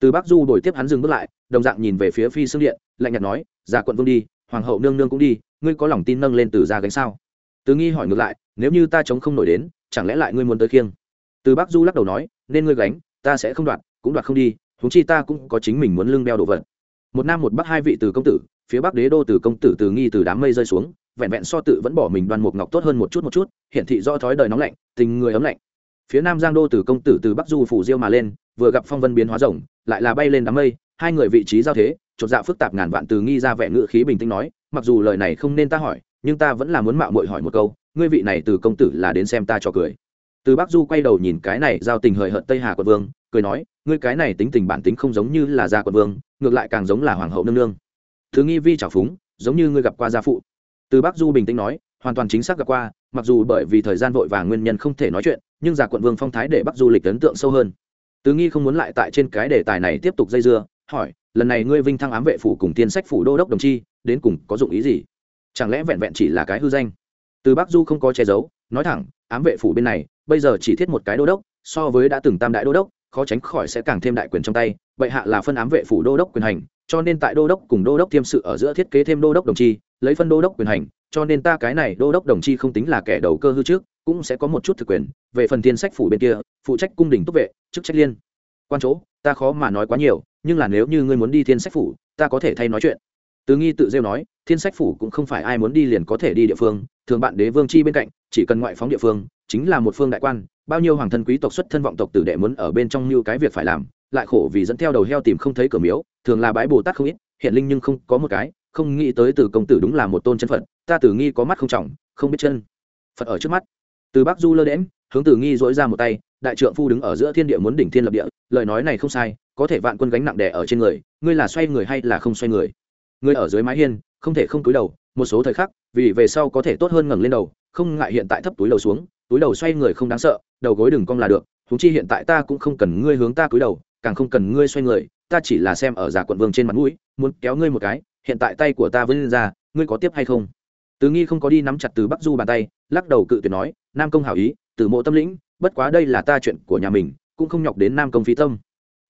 Từ bắc du đổi tiếp hắn dừng bước lại, đồng dạng nhìn về phía phi xương điện, lạnh nhạt nói già quận vương đi, hoàng hậu nương nương cũng đi, ngươi có lòng tin nâng lên từ ra gánh sao? Từ nghi hỏi ngược lại, nếu như ta chống không nổi đến, chẳng lẽ lại ngươi muốn tới khiêng? Từ bắc du lắc đầu nói, nên ngươi gánh, ta sẽ không đoạt, cũng đoạt không đi thúng chi ta cũng có chính mình muốn lưng đeo đồ vật. Một nam một bắc hai vị từ công tử, phía bắc đế đô từ công tử từ nghi từ đám mây rơi xuống, vẹn vẹn so tự vẫn bỏ mình đoan mục ngọc tốt hơn một chút một chút, hiển thị do thói đời nóng lạnh, tình người ấm lạnh. Phía nam giang đô từ công tử từ bắc du phủ diêu mà lên, vừa gặp phong vân biến hóa rồng lại là bay lên đám mây, hai người vị trí giao thế, chột dạ phức tạp ngàn vạn từ nghi ra vẻ ngự khí bình tĩnh nói, mặc dù lời này không nên ta hỏi nhưng ta vẫn là muốn mạo muội hỏi một câu, ngươi vị này từ công tử là đến xem ta cho cười. Từ bắc du quay đầu nhìn cái này giao tình hời hợt tây hà quận vương, cười nói, ngươi cái này tính tình bản tính không giống như là gia quận vương, ngược lại càng giống là hoàng hậu nương nương. Thứ nghi vi trào phúng, giống như ngươi gặp qua gia phụ. Từ bắc du bình tĩnh nói, hoàn toàn chính xác gặp qua, mặc dù bởi vì thời gian vội vàng nguyên nhân không thể nói chuyện, nhưng gia quận vương phong thái để bắc du lịch ấn tượng sâu hơn. Từ nghi không muốn lại tại trên cái đề tài này tiếp tục dây dưa, hỏi, lần này ngươi vinh thăng ám vệ phủ cùng tiên sách phủ đô đốc đồng chi, đến cùng có dụng ý gì? Chẳng lẽ vẹn vẹn chỉ là cái hư danh? Từ bắc du không có che giấu, nói thẳng, ám vệ phủ bên này, bây giờ chỉ thiết một cái đô đốc, so với đã từng tam đại đô đốc, khó tránh khỏi sẽ càng thêm đại quyền trong tay vậy hạ là phân ám vệ phủ đô đốc quyền hành, cho nên tại đô đốc cùng đô đốc thiêm sự ở giữa thiết kế thêm đô đốc đồng chi, lấy phân đô đốc quyền hành, cho nên ta cái này đô đốc đồng chi không tính là kẻ đầu cơ hư trước, cũng sẽ có một chút thực quyền, về phần thiên sách phủ bên kia, phụ trách cung đình túc vệ, chức trách liên. Quan chỗ, ta khó mà nói quá nhiều, nhưng là nếu như ngươi muốn đi thiên sách phủ, ta có thể thay nói chuyện từ nghi tự rêu nói, thiên sách phủ cũng không phải ai muốn đi liền có thể đi địa phương, thường bạn đế vương chi bên cạnh, chỉ cần ngoại phóng địa phương, chính là một phương đại quan, bao nhiêu hoàng thân quý tộc xuất thân vọng tộc tử đệ muốn ở bên trong như cái việc phải làm, lại khổ vì dẫn theo đầu heo tìm không thấy cửa miếu, thường là bãi bồ tát không ít, hiện linh nhưng không có một cái, không nghĩ tới từ công tử đúng là một tôn chân phật, ta tử nghi có mắt không trọng, không biết chân phật ở trước mắt. Từ bắc du lơ đễm hướng tử nghi dỗi ra một tay, đại trượng phu đứng ở giữa thiên địa muốn đỉnh thiên lập địa, lời nói này không sai, có thể vạn quân gánh nặng đè ở trên người, ngươi là xoay người hay là không xoay người? Ngươi ở dưới mái hiên, không thể không túi đầu, một số thời khắc, vì về sau có thể tốt hơn ngẩng lên đầu, không ngại hiện tại thấp túi đầu xuống, túi đầu xoay người không đáng sợ, đầu gối đừng cong là được thú chi hiện tại ta cũng không cần ngươi hướng ta túi đầu, càng không cần ngươi xoay người, ta chỉ là xem ở giả quận vương trên mặt mũi, muốn kéo ngươi một cái, hiện tại tay của ta vẫn lên ra, ngươi có tiếp hay không? Từ nghi không có đi nắm chặt từ bắc du bàn tay, lắc đầu cự tuyệt nói, nam công hảo ý, từ mộ tâm lĩnh, bất quá đây là ta chuyện của nhà mình, cũng không nhọc đến nam công phí tâm.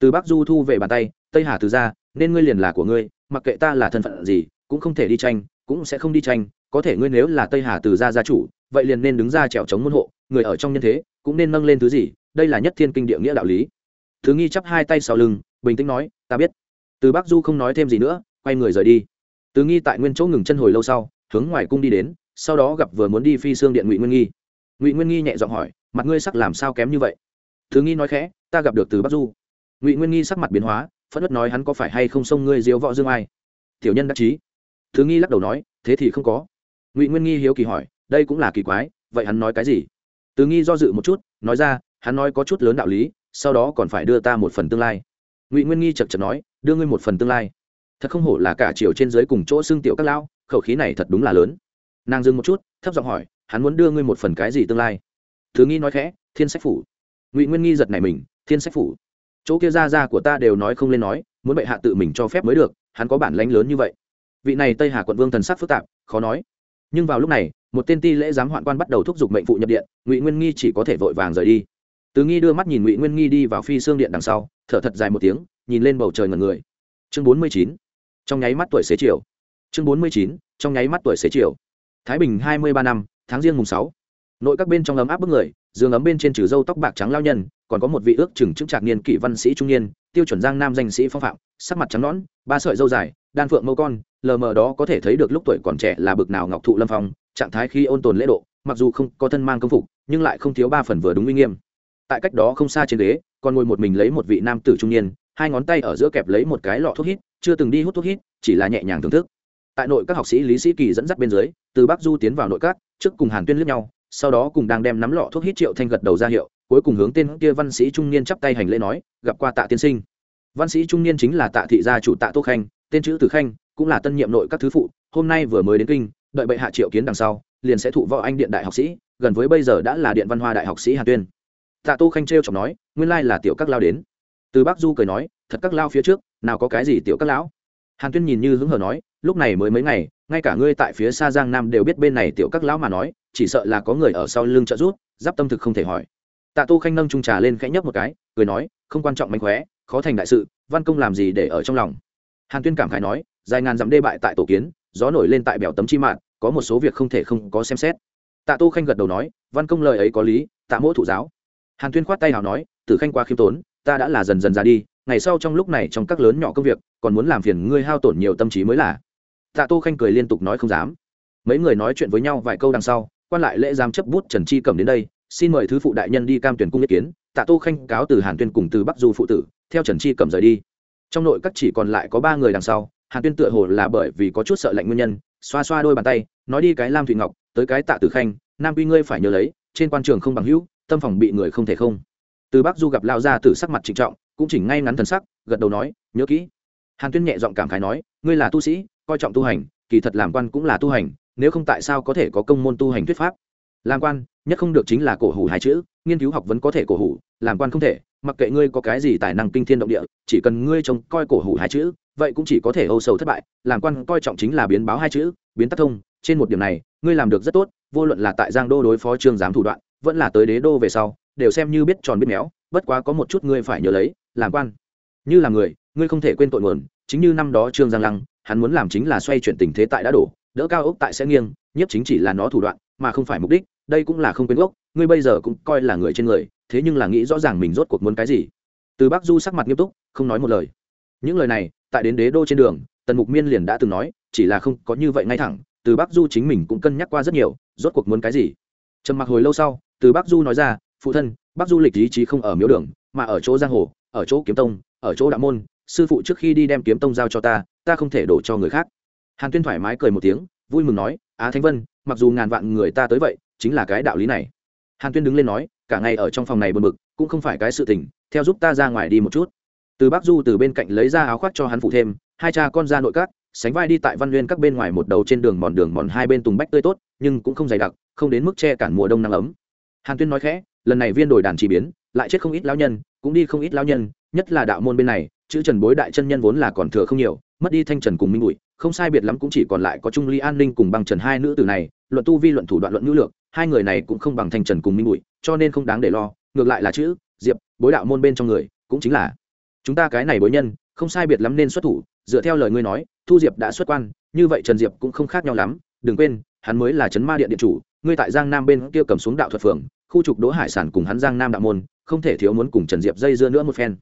Từ bắc du thu về bàn tay, tây hà từ ra, nên ngươi liền là của ngươi mặc kệ ta là thân phận gì, cũng không thể đi tranh, cũng sẽ không đi tranh, có thể ngươi nếu là tây hà từ gia gia chủ, vậy liền nên đứng ra trèo chống môn hộ, người ở trong nhân thế, cũng nên nâng lên thứ gì, đây là nhất thiên kinh địa nghĩa đạo lý. Thứ nghi chắp hai tay sau lưng, bình tĩnh nói, ta biết. Từ bắc du không nói thêm gì nữa, quay người rời đi. Từ nghi tại nguyên chỗ ngừng chân hồi lâu sau, hướng ngoài cung đi đến, sau đó gặp vừa muốn đi phi xương điện ngụy nguyên nghi. Ngụy nguyên nghi nhẹ giọng hỏi, mặt ngươi sắc làm sao kém như vậy? Thứ nghi nói khẽ, ta gặp được từ bắc du. Ngụy nguyên nghi sắc mặt biến hóa phất ất nói hắn có phải hay không xông ngươi diếu võ dương ai? Tiểu nhân đắc chí. Thứ nghi lắc đầu nói, thế thì không có. Ngụy nguyên nghi hiếu kỳ hỏi, đây cũng là kỳ quái, vậy hắn nói cái gì? Từ nghi do dự một chút, nói ra, hắn nói có chút lớn đạo lý, sau đó còn phải đưa ta một phần tương lai. Ngụy nguyên nghi chật chật nói, đưa ngươi một phần tương lai. Thật không hổ là cả chiều trên dưới cùng chỗ xương tiểu các lão, khẩu khí này thật đúng là lớn. Nàng dừng một chút, thấp giọng hỏi, hắn muốn đưa ngươi một phần cái gì tương lai? Thứ nghi nói khẽ, thiên sách phủ. Ngụy nguyên nghi giật này mình, thiên sách phủ chỗ kia ra ra của ta đều nói không lên nói, muốn bệ hạ tự mình cho phép mới được, hắn có bản lánh lớn như vậy. Vị này tây hà quận vương thần sắc phức tạp, khó nói. Nhưng vào lúc này, một tên ti lễ giám hoạn quan bắt đầu thúc giục mệnh phụ nhập điện, ngụy nguyên nghi chỉ có thể vội vàng rời đi. Từ nghi đưa mắt nhìn ngụy nguyên nghi đi vào phi xương điện đằng sau, thở thật dài một tiếng, nhìn lên bầu trời ngần người. Chương bốn mươi chín, trong nháy mắt tuổi xế chiều. Chương bốn mươi chín, trong nháy mắt tuổi xế chiều. Thái bình hai mươi ba năm, tháng riêng mùng sáu nội các bên trong ấm áp bức người, giường ấm bên trên trừ dâu tóc bạc trắng lao nhân, còn có một vị ước chừng chứng trạc niên kỷ văn sĩ trung niên, tiêu chuẩn giang nam danh sĩ phong phạm, sắc mặt trắng nõn, ba sợi dâu dài, đan phượng mâu con, lờ mờ đó có thể thấy được lúc tuổi còn trẻ là bực nào ngọc thụ lâm phong, trạng thái khi ôn tồn lễ độ, mặc dù không có thân mang công phục, nhưng lại không thiếu ba phần vừa đúng uy nghiêm. Tại cách đó không xa trên ghế, còn ngồi một mình lấy một vị nam tử trung niên, hai ngón tay ở giữa kẹp lấy một cái lọ thuốc hít, chưa từng đi hút thuốc hít, chỉ là nhẹ nhàng thưởng thức. Tại nội các học sĩ lý sĩ kỳ dẫn dắt bên dưới, từ bắc du tiến vào nội các, trước cùng hàn tuyên lướt nhau sau đó cùng đang đem nắm lọ thuốc hít triệu thanh gật đầu ra hiệu, cuối cùng hướng tên kia văn sĩ trung niên chắp tay hành lễ nói, gặp qua tạ tiên sinh. Văn sĩ trung niên chính là tạ thị gia chủ tạ tô khanh, tên chữ từ khanh, cũng là tân nhiệm nội các thứ phụ, hôm nay vừa mới đến kinh, đợi bệ hạ triệu kiến đằng sau, liền sẽ thụ võ anh điện đại học sĩ, gần với bây giờ đã là điện văn hoa đại học sĩ hàn tuyên. Tạ tô khanh trêu chọc nói, nguyên lai là tiểu các lao đến. Từ bác du cười nói, thật các lao phía trước, nào có cái gì tiểu các lão? Hàn tuyên nhìn như hứng hờ nói, lúc này mới mấy ngày ngay cả ngươi tại phía xa giang nam đều biết bên này tiểu các lão mà nói, chỉ sợ là có người ở sau lưng trợ giúp, giáp tâm thực không thể hỏi. Tạ tô khanh nâng trung trà lên khẽ nhấp một cái, cười nói, không quan trọng mánh khóe, khó thành đại sự, văn công làm gì để ở trong lòng. Hàn tuyên cảm khải nói, dài ngàn dặm đê bại tại tổ kiến, gió nổi lên tại bèo tấm chi mạng, có một số việc không thể không có xem xét. Tạ tô khanh gật đầu nói, văn công lời ấy có lý, tạ mỗ thủ giáo. Hàn tuyên khoát tay hào nói, tử khanh quá khiêm tốn, ta đã là dần dần ra đi, ngày sau trong lúc này trong các lớn nhỏ công việc, còn muốn làm phiền ngươi hao tổn nhiều tâm trí mới là tạ tô khanh cười liên tục nói không dám. Mấy người nói chuyện với nhau vài câu đằng sau, quan lại lễ giám chấp bút trần chi cầm đến đây, xin mời thứ phụ đại nhân đi cam tuyển cung ý kiến, tạ tô khanh cáo từ hàn tuyên cùng từ bắc du phụ tử, theo trần chi cầm rời đi. Trong nội các chỉ còn lại có ba người đằng sau, hàn tuyên tựa hồ là bởi vì có chút sợ lạnh nguyên nhân, xoa xoa đôi bàn tay, nói đi cái lam thụy ngọc, tới cái tạ tử khanh, nam quy ngươi phải nhớ lấy, trên quan trường không bằng hữu, tâm phòng bị người không thể không. Từ bắc du gặp lao ra từ sắc mặt trịnh trọng, cũng chỉnh ngay ngắn thần sắc, gật đầu nói, nhớ kỹ. Hàn tuyên nhẹ giọng cảm khái nói, ngươi là tu sĩ coi trọng tu hành, kỳ thật làm quan cũng là tu hành, nếu không tại sao có thể có công môn tu hành thuyết pháp? Làm quan, nhất không được chính là cổ hủ hai chữ, nghiên cứu học vẫn có thể cổ hủ, làm quan không thể, mặc kệ ngươi có cái gì tài năng kinh thiên động địa, chỉ cần ngươi trông coi cổ hủ hai chữ, vậy cũng chỉ có thể âu sầu thất bại. Làm quan coi trọng chính là biến báo hai chữ, biến tác thông, trên một điểm này, ngươi làm được rất tốt, vô luận là tại giang đô đối phó trương giám thủ đoạn, vẫn là tới đế đô về sau, đều xem như biết tròn biết méo, bất quá có một chút ngươi phải nhớ lấy, làm quan. Như là người, ngươi không thể quên tội nguồn, chính như năm đó trương giang lăng hắn muốn làm chính là xoay chuyển tình thế tại đã đổ, đỡ cao ốc tại sẽ nghiêng nhất chính chỉ là nó thủ đoạn, mà không phải mục đích, đây cũng là không quên gốc, ngươi bây giờ cũng coi là người trên người, thế nhưng là nghĩ rõ ràng mình rốt cuộc muốn cái gì. Từ bắc du sắc mặt nghiêm túc, không nói một lời. Những lời này, tại đến đế đô trên đường, tần mục miên liền đã từng nói, chỉ là không có như vậy ngay thẳng, từ bắc du chính mình cũng cân nhắc qua rất nhiều, rốt cuộc muốn cái gì. Trầm mặc hồi lâu sau, từ bắc du nói ra, phụ thân, bắc du lịch lý trí không ở miếu đường, mà ở chỗ giang hồ, ở chỗ kiếm tông, ở chỗ đạo môn, sư phụ trước khi đi đem kiếm tông giao cho ta ta không thể đổ cho người khác. Hàn tuyên thoải mái cười một tiếng, vui mừng nói, á thanh vân, mặc dù ngàn vạn người ta tới vậy, chính là cái đạo lý này. Hàn tuyên đứng lên nói, cả ngày ở trong phòng này buồn bực, cũng không phải cái sự tình, theo giúp ta ra ngoài đi một chút. Từ bắc du từ bên cạnh lấy ra áo khoác cho hắn phụ thêm, hai cha con ra nội các, sánh vai đi tại văn nguyên các bên ngoài một đầu trên đường mòn đường mòn hai bên tùng bách tươi tốt, nhưng cũng không dày đặc, không đến mức che cản mùa đông nắng ấm. Hàn tuyên nói khẽ, lần này viên đổi đàn chỉ biến, lại chết không ít lão nhân, cũng đi không ít lão nhân, nhất là đạo môn bên này chữ trần bối đại chân nhân vốn là còn thừa không nhiều, mất đi thanh trần cùng minh bụi, không sai biệt lắm cũng chỉ còn lại có trung ly an ninh cùng bằng trần hai nữ tử này, luận tu vi luận thủ đoạn luận ngữ lược, hai người này cũng không bằng thanh trần cùng minh bụi, cho nên không đáng để lo, ngược lại là chữ, diệp, bối đạo môn bên trong người, cũng chính là chúng ta cái này bối nhân, không sai biệt lắm nên xuất thủ, dựa theo lời ngươi nói, thu diệp đã xuất quan, như vậy trần diệp cũng không khác nhau lắm, đừng quên, hắn mới là trấn ma điện điện chủ, ngươi tại giang nam bên kia cầm xuống đạo thuật phường, khu trục đỗ hải sản cùng hắn giang nam đạo môn, không thể thiếu muốn cùng trần diệp dây dưa nữa một phen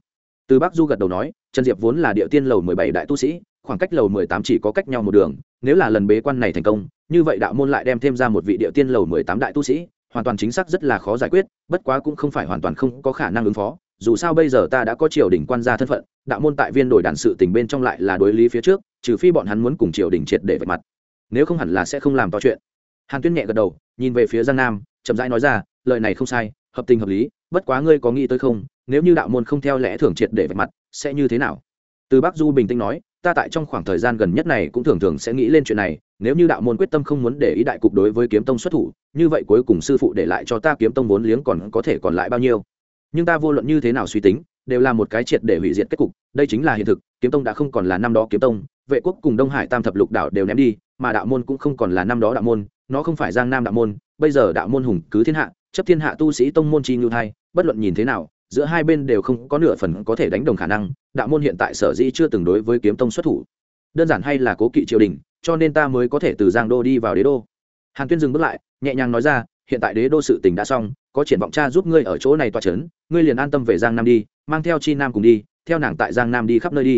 từ bắc du gật đầu nói, trần diệp vốn là địa tiên lầu mười bảy đại tu sĩ, khoảng cách lầu mười tám chỉ có cách nhau một đường, nếu là lần bế quan này thành công, như vậy đạo môn lại đem thêm ra một vị địa tiên lầu mười tám đại tu sĩ, hoàn toàn chính xác rất là khó giải quyết, bất quá cũng không phải hoàn toàn không có khả năng ứng phó. Dù sao bây giờ ta đã có triều đình quan gia thân phận, đạo môn tại viên đổi đàn sự tình bên trong lại là đối lý phía trước, trừ phi bọn hắn muốn cùng triều đình triệt để vạch mặt. Nếu không hẳn là sẽ không làm to chuyện. Hàn tuyên nhẹ gật đầu, nhìn về phía giang nam, chậm rãi nói ra, lời này không sai, hợp tình hợp lý, bất quá ngươi có nghĩ tới không nếu như đạo môn không theo lẽ thường triệt để vạch mặt, sẽ như thế nào? Từ bắc du bình tĩnh nói, ta tại trong khoảng thời gian gần nhất này cũng thường thường sẽ nghĩ lên chuyện này, nếu như đạo môn quyết tâm không muốn để ý đại cục đối với kiếm tông xuất thủ, như vậy cuối cùng sư phụ để lại cho ta kiếm tông vốn liếng còn có thể còn lại bao nhiêu? Nhưng ta vô luận như thế nào suy tính, đều là một cái triệt để hủy diệt kết cục, đây chính là hiện thực, kiếm tông đã không còn là năm đó kiếm tông, vệ quốc cùng đông hải tam thập lục đảo đều ném đi, mà đạo môn cũng không còn là năm đó đạo môn, nó không phải giang nam đạo môn, bây giờ đạo môn hùng cứ thiên hạ, chấp thiên hạ tu sĩ tông môn chi ngưu thai, bất luận nhìn thế nào giữa hai bên đều không có nửa phần có thể đánh đồng khả năng, đạo môn hiện tại sở dĩ chưa từng đối với kiếm tông xuất thủ. Đơn giản hay là cố kỵ triều đình, cho nên ta mới có thể từ giang đô đi vào đế đô. Hàn tuyên dừng bước lại, nhẹ nhàng nói ra, hiện tại đế đô sự tình đã xong, có triển vọng cha giúp ngươi ở chỗ này toa c h ấ n ngươi liền an tâm về giang nam đi, mang theo chi nam cùng đi, theo nàng tại giang nam đi khắp nơi đi.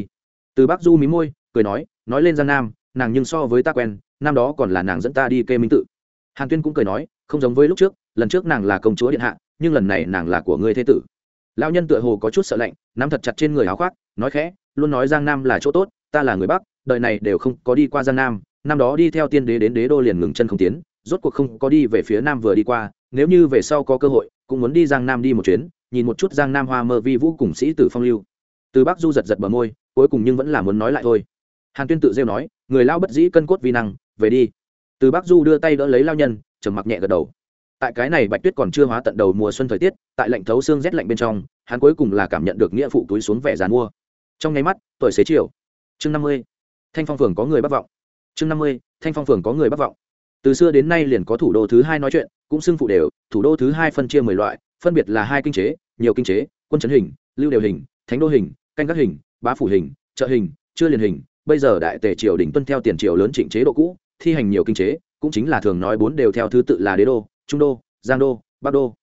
Từ bắc du mí môi, cười nói nói lên giang nam, nàng nhưng so với ta quen, năm đó còn là nàng dẫn ta đi kê minh tự. Hàn tuyên cũng cười nói, không giống với lúc trước, lần trước nàng là công chúa điện hạ, nhưng lần này nàng là của ngươi thế tử lão nhân tựa hồ có chút sợ lạnh, nắm thật chặt trên người áo khoác, nói khẽ, luôn nói giang nam là chỗ tốt, ta là người bắc, đời này đều không có đi qua giang nam, năm đó đi theo tiên đế đến đế đô liền ngừng chân không tiến, rốt cuộc không có đi về phía nam vừa đi qua, nếu như về sau có cơ hội, cũng muốn đi giang nam đi một chuyến, nhìn một chút giang nam hoa mơ vi vũ cùng sĩ tử phong lưu. Từ bắc du giật giật bờ môi, cuối cùng nhưng vẫn là muốn nói lại thôi. Hàn tuyên tự rêu nói, người lao bất dĩ cân cốt vi năng, về đi. Từ bắc du đưa tay đỡ lấy lao nhân, trầm mặc nhẹ gật đầu tại cái này bạch tuyết còn chưa hóa tận đầu mùa xuân thời tiết, tại lạnh thấu xương rét lạnh bên trong, hắn cuối cùng là cảm nhận được nghĩa phụ túi xuống vẻ dàn mua. Trong nháy mắt, tuổi xế chiều. Chương năm mươi. Thanh phong phường có người bất vọng. Chương năm mươi, thanh phong phường có người bất vọng. Từ xưa đến nay liền có thủ đô thứ hai nói chuyện, cũng xưng phụ đều, thủ đô thứ hai phân chia mười loại, phân biệt là hai kinh chế, nhiều kinh chế, quân chấn hình, lưu đều hình, thánh đô hình, canh các hình, bá phủ hình, trợ hình, chưa liền hình. Bây giờ đại tề triều đình tuân theo tiền triều lớn chỉnh chế độ cũ, thi hành nhiều kinh chế, cũng chính là thường nói bốn đều theo thứ tự là đế đô trung đô, giang đô, bắc đô.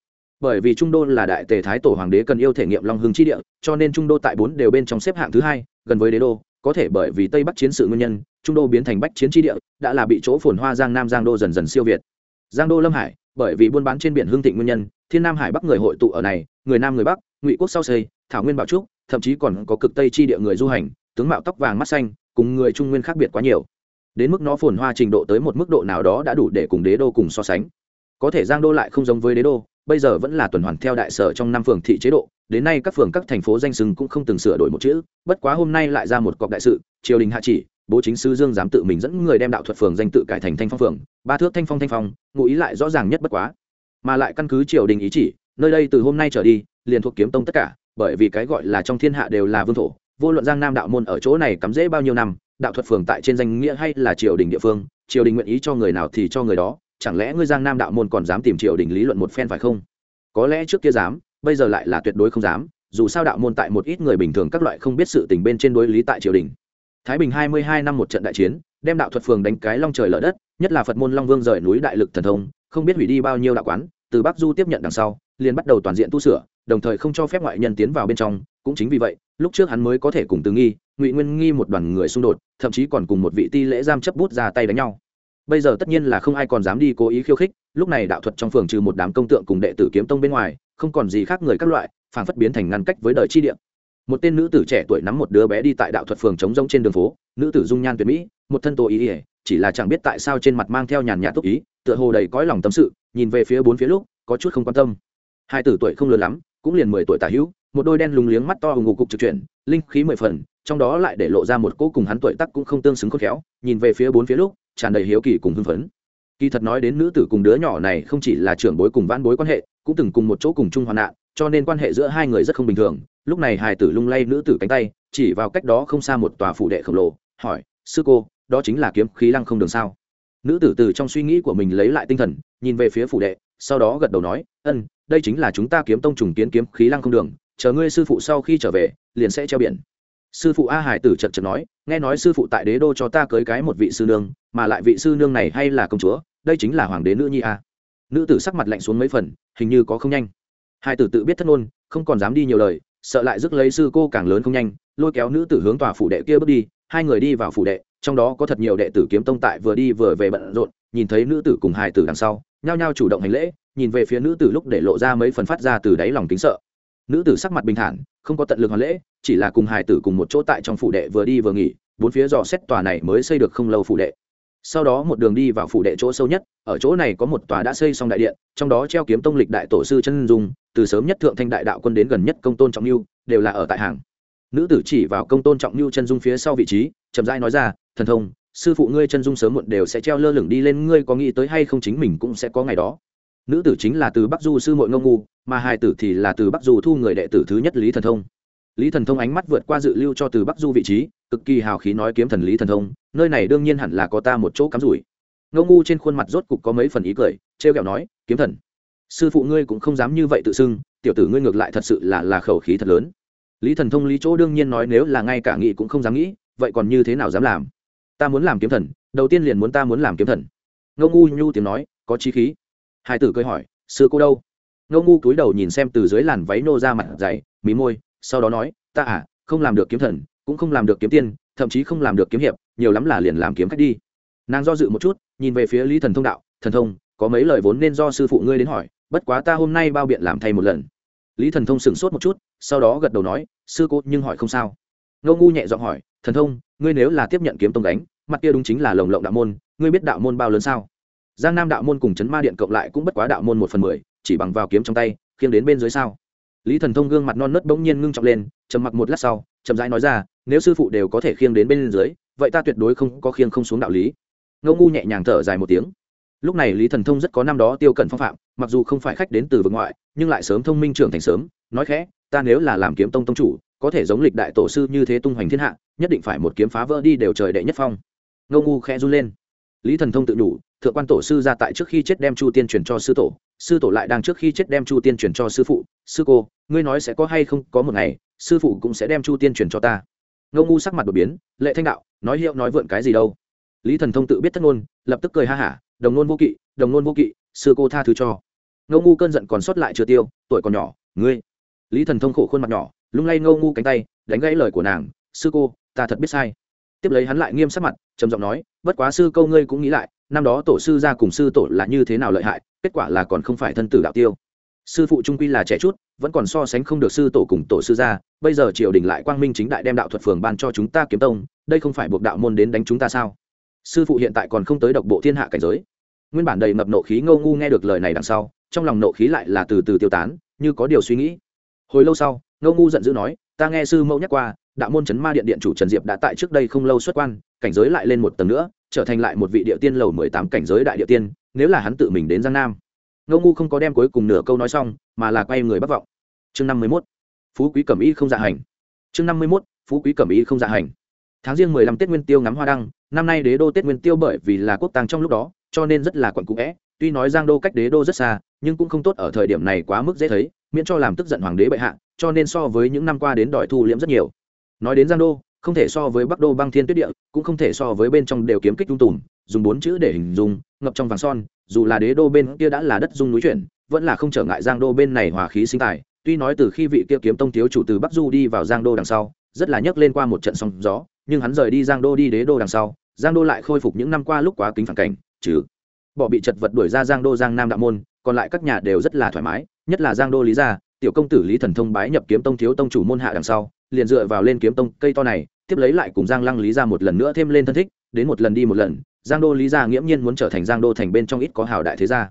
Bởi vì trung đô là đại tề thái tổ hoàng đế cần yêu thể nghiệm long hưng chi địa, cho nên trung đô tại bốn đều bên trong xếp hạng thứ hai, gần với đế đô. Có thể bởi vì tây bắc chiến sự nguyên nhân, trung đô biến thành bách chiến chi địa, đã là bị chỗ phồn hoa giang nam giang đô dần dần siêu việt. Giang đô lâm hải, bởi vì buôn bán trên biển hương thịnh nguyên nhân, thiên nam hải bắc người hội tụ ở này, người nam người bắc, ngụy quốc sau xây, thảo nguyên bảo trúc, thậm chí còn có cực tây chi địa người du hành, tướng mạo tóc vàng mắt xanh, cùng người trung nguyên khác biệt quá nhiều. Đến mức nó phồn hoa trình độ tới một mức độ nào đó đã đủ để cùng đế đô cùng so sánh có thể giang đô lại không giống với đế đô, bây giờ vẫn là tuần hoàn theo đại sở trong năm phường thị chế độ, đến nay các phường các thành phố danh sừng cũng không từng sửa đổi một chữ, bất quá hôm nay lại ra một cọc đại sự, triều đình hạ chỉ, bố chính sư dương dám tự mình dẫn người đem đạo thuật phường danh tự cải thành thanh phong phường, ba thước thanh phong thanh phong, ngụ ý lại rõ ràng nhất bất quá. Mà lại căn cứ triều đình ý chỉ, nơi đây từ hôm nay trở đi, liền thuộc kiếm tông tất cả, bởi vì cái gọi là trong thiên hạ đều là vương thổ, vô luận giang nam đạo môn ở chỗ này cắm rễ bao nhiêu năm, đạo thuật phường tại trên danh nghĩa hay là triều đình địa phương, triều đình nguyện ý cho người nào thì cho người đó chẳng lẽ ngươi giang nam đạo môn còn dám tìm triều đình lý luận một phen phải không? Có lẽ trước kia dám, bây giờ lại là tuyệt đối không dám, dù sao đạo môn tại một ít người bình thường các loại không biết sự tình bên trên đối lý tại triều đình. Thái bình hai mươi hai năm một trận đại chiến, đem đạo thuật phường đánh cái long trời lở đất, nhất là phật môn long vương rời núi đại lực thần thông, không biết hủy đi bao nhiêu đạo quán, từ bắc du tiếp nhận đằng sau, liền bắt đầu toàn diện tu sửa, đồng thời không cho phép ngoại nhân tiến vào bên trong, cũng chính vì vậy, lúc trước hắn mới có thể cùng từ nghi, ngụy nguyên nghi một đoàn người xung đột, thậm chí còn cùng một vị ti lễ giam chấp bút ra tay đánh nhau bây giờ tất nhiên là không ai còn dám đi cố ý khiêu khích, lúc này đạo thuật trong phường trừ một đám công tượng cùng đệ tử kiếm tông bên ngoài, không còn gì khác người các loại phản phất biến thành ngăn cách với đời chi địa. Một tên nữ tử trẻ tuổi nắm một đứa bé đi tại đạo thuật phường trống rông trên đường phố, nữ tử dung nhan tuyệt mỹ, một thân tô ý ỉa chỉ là chẳng biết tại sao trên mặt mang theo nhàn nhạt túc ý, tựa hồ đầy cõi lòng tâm sự, nhìn về phía bốn phía lúc, có chút không quan tâm. Hai tử tuổi không lớn lắm, cũng liền mười tuổi tả hữu, một đôi đen lùng liếng mắt to hùng ngục cục trực chuyển, linh khí mười phần, trong đó lại để lộ ra một cỗ cùng hắn tuổi tắc cũng không tương xứng khôn khéo, nhìn về phía bốn phía lúc tràn đầy hiếu kỳ cùng hưng phấn. Kỳ thật nói đến nữ tử cùng đứa nhỏ này không chỉ là trưởng bối cùng vãn bối quan hệ, cũng từng cùng một chỗ cùng chung hoạn nạn, cho nên quan hệ giữa hai người rất không bình thường. Lúc này hài tử lung lay nữ tử cánh tay, chỉ vào cách đó không xa một tòa phủ đệ khổng lồ, hỏi, sư cô, đó chính là kiếm khí lăng không đường sao? Nữ tử từ trong suy nghĩ của mình lấy lại tinh thần, nhìn về phía phủ đệ, sau đó gật đầu nói, ân, đây chính là chúng ta kiếm tông trùng kiến kiếm khí lăng không đường, chờ ngươi sư phụ sau khi trở về, liền sẽ treo biển sư phụ a hải tử chật chật nói, nghe nói sư phụ tại đế đô cho ta cưới cái một vị sư nương, mà lại vị sư nương này hay là công chúa, đây chính là hoàng đế nữ nhi a. Nữ tử sắc mặt lạnh xuống mấy phần, hình như có không nhanh. Hai tử tự biết thất ngôn, không còn dám đi nhiều lời, sợ lại rước lấy sư cô càng lớn không nhanh, lôi kéo nữ tử hướng tòa phủ đệ kia bước đi, hai người đi vào phủ đệ, trong đó có thật nhiều đệ tử kiếm tông tại vừa đi vừa về bận rộn, nhìn thấy nữ tử cùng hai tử đằng sau, nhao nhao chủ động hành lễ, nhìn về phía nữ tử lúc để lộ ra mấy phần phát ra từ đáy lòng kính sợ. Nữ tử sắc mặt bình thản, không có tận lực hoàn lễ chỉ là cùng hài tử cùng một chỗ tại trong phủ đệ vừa đi vừa nghỉ, bốn phía dò xét tòa này mới xây được không lâu phủ đệ. Sau đó một đường đi vào phủ đệ chỗ sâu nhất, ở chỗ này có một tòa đã xây xong đại điện, trong đó treo kiếm tông lịch đại tổ sư chân dung, từ sớm nhất thượng thanh đại đạo quân đến gần nhất công tôn trọng lưu, đều là ở tại hàng. Nữ tử chỉ vào công tôn trọng lưu chân dung phía sau vị trí, chậm rãi nói ra, thần thông, sư phụ ngươi chân dung sớm muộn đều sẽ treo lơ lửng đi lên, ngươi có nghĩ tới hay không chính mình cũng sẽ có ngày đó? Nữ tử chính là từ bắc du sư mội ngông ngu, mà hai tử thì là từ bắc du thu người đệ tử thứ nhất lý thần thông lý thần thông ánh mắt vượt qua dự lưu cho từ bắc du vị trí, cực kỳ hào khí nói kiếm thần lý thần thông, nơi này đương nhiên hẳn là có ta một chỗ cắm rủi. Ngô ngu trên khuôn mặt rốt cục có mấy phần ý cười t r e o kẹo nói, kiếm thần, sư phụ ngươi cũng không dám như vậy tự xưng, tiểu tử ngươi ngược lại thật sự là là khẩu khí thật lớn. Lý thần thông lý chỗ đương nhiên nói, nếu là ngay cả nghĩ cũng không dám nghĩ, vậy còn như thế nào dám làm? Ta muốn làm kiếm thần, đầu tiên liền muốn ta muốn làm kiếm thần. Ngô ngu nhu tiếng nói, có chi khí. Hai tử cười hỏi, sư cô đâu? Ngô ngu cúi đầu nhìn xem từ dưới làn váy nô ra mặt dày, mí môi sau đó nói, ta à không làm được kiếm thần, cũng không làm được kiếm tiên, thậm chí không làm được kiếm hiệp, nhiều lắm là liền làm kiếm khách đi. Nàng do dự một chút, nhìn về phía lý thần thông đạo, thần thông, có mấy lời vốn nên do sư phụ ngươi đến hỏi, bất quá ta hôm nay bao biện làm thay một lần. Lý thần thông sửng sốt một chút, sau đó gật đầu nói, sư cô, nhưng hỏi không sao. Ngô ngu nhẹ giọng hỏi, thần thông, ngươi nếu là tiếp nhận kiếm tông đánh mặt kia đúng chính là lồng lộng đạo môn, ngươi biết đạo môn bao lớn sao? Giang nam đạo môn cùng chấn ma điện cộng lại cũng bất quá đạo môn một phần mười, chỉ bằng vào kiếm trong tay, khiêng đến bên dưới sao? Lý thần thông gương mặt non nớt bỗng nhiên ngưng trọng lên, trầm mặc một lát sau, chậm rãi nói ra, nếu sư phụ đều có thể khiêng đến bên dưới, vậy ta tuyệt đối không có khiêng không xuống đạo lý. Ngô ngu nhẹ nhàng thở dài một tiếng. Lúc này lý thần thông rất có năm đó tiêu cẩn phong phạm, mặc dù không phải khách đến từ vực ngoại, nhưng lại sớm thông minh trưởng thành sớm, nói khẽ, ta nếu là làm kiếm tông tông chủ, có thể giống lịch đại tổ sư như thế tung hoành thiên hạ, nhất định phải một kiếm phá vỡ đi đều trời đệ nhất phong. Ngô ngu khẽ run lên. Lý thần thông tự đủ thượng quan tổ sư ra tại trước khi chết đem chu tiên truyền cho sư tổ sư tổ lại đang trước khi chết đem chu tiên truyền cho sư phụ, sư cô, ngươi nói sẽ có hay không, có một ngày, sư phụ cũng sẽ đem chu tiên truyền cho ta. Ngô ngu sắc mặt đột biến, lệ thanh đạo, nói hiệu nói vượn cái gì đâu. Lý thần thông tự biết thất ngôn, lập tức cười ha hả, đồng nôn vô kỵ, đồng nôn vô kỵ, sư cô tha thứ cho. Ngô ngu cơn giận còn sót lại chưa tiêu, tuổi còn nhỏ, ngươi. Lý thần thông khổ khuôn mặt nhỏ, lung lay ngô ngu cánh tay, đánh gãy lời của nàng, sư cô, ta thật biết sai. Tiếp lấy hắn lại nghiêm sắc mặt, trầm giọng nói, bất quá sư câu ngươi cũng nghĩ lại năm đó tổ sư gia cùng sư tổ là như thế nào lợi hại, kết quả là còn không phải thân tử đạo tiêu. Sư phụ trung quy là trẻ chút, vẫn còn so sánh không được sư tổ cùng tổ sư gia, bây giờ triều đình lại quang minh chính đại đem đạo thuật phường ban cho chúng ta kiếm tông, đây không phải buộc đạo môn đến đánh chúng ta sao? Sư phụ hiện tại còn không tới độc bộ thiên hạ cảnh giới. Nguyên bản đầy ngập nộ khí ngâu ngu nghe được lời này đằng sau, trong lòng nộ khí lại là từ từ tiêu tán, như có điều suy nghĩ. Hồi lâu sau ngâu ngu giận dữ nói, ta nghe sư mẫu nhắc qua, đạo môn chấn ma điện điện chủ trần diệp đã tại trước đây không lâu xuất quan cảnh giới lại lên một tầng nữa, trở thành lại một vị địa tiên lầu mười tám cảnh giới đại địa tiên, nếu là hắn tự mình đến giang nam. Ngô ngu không có đem cuối cùng nửa câu nói xong, mà là quay người bắc vọng. Chương năm mươi mốt. Phú quý cẩm y không dạ hành. Chương năm mươi mốt. Phú quý cẩm y không dạ hành. Tháng riêng mười lăm tết nguyên tiêu ngắm hoa đăng, năm nay đế đô tết nguyên tiêu bởi vì là quốc tàng trong lúc đó, cho nên rất là quận cũ vẽ. Tuy nói giang đô cách đế đô rất xa, nhưng cũng không tốt ở thời điểm này quá mức dễ thấy, miễn cho làm tức giận hoàng đế bệ hạ, cho nên so với những năm qua đến đòi thu liễm rất nhiều. Nói đến giang đô không thể so với bắc đô băng thiên tuyết địa, cũng không thể so với bên trong đều kiếm kích tung tùm, dùng bốn chữ để hình dung, ngập trong vàng son, dù là đế đô bên kia đã là đất dung núi chuyển, vẫn là không trở ngại giang đô bên này hòa khí sinh tài. Tuy nói từ khi vị kia kiếm tông thiếu chủ từ bắc du đi vào giang đô đằng sau, rất là nhấc lên qua một trận sóng gió, nhưng hắn rời đi giang đô đi đế đô đằng sau, giang đô lại khôi phục những năm qua lúc quá kính phản cảnh chứ bỏ bị chật vật đuổi ra giang đô giang nam đạo môn, còn lại các nhà đều rất là thoải mái, nhất là giang đô lý gia, tiểu công tử lý thần thông bái nhập kiếm tông thiếu tông chủ môn hạ đằng sau liền dựa vào lên kiếm tông cây to này, tiếp lấy lại cùng giang lăng lý gia một lần nữa thêm lên thân thích, đến một lần đi một lần, giang đô lý gia nghiễm nhiên muốn trở thành giang đô thành bên trong ít có hào đại thế gia.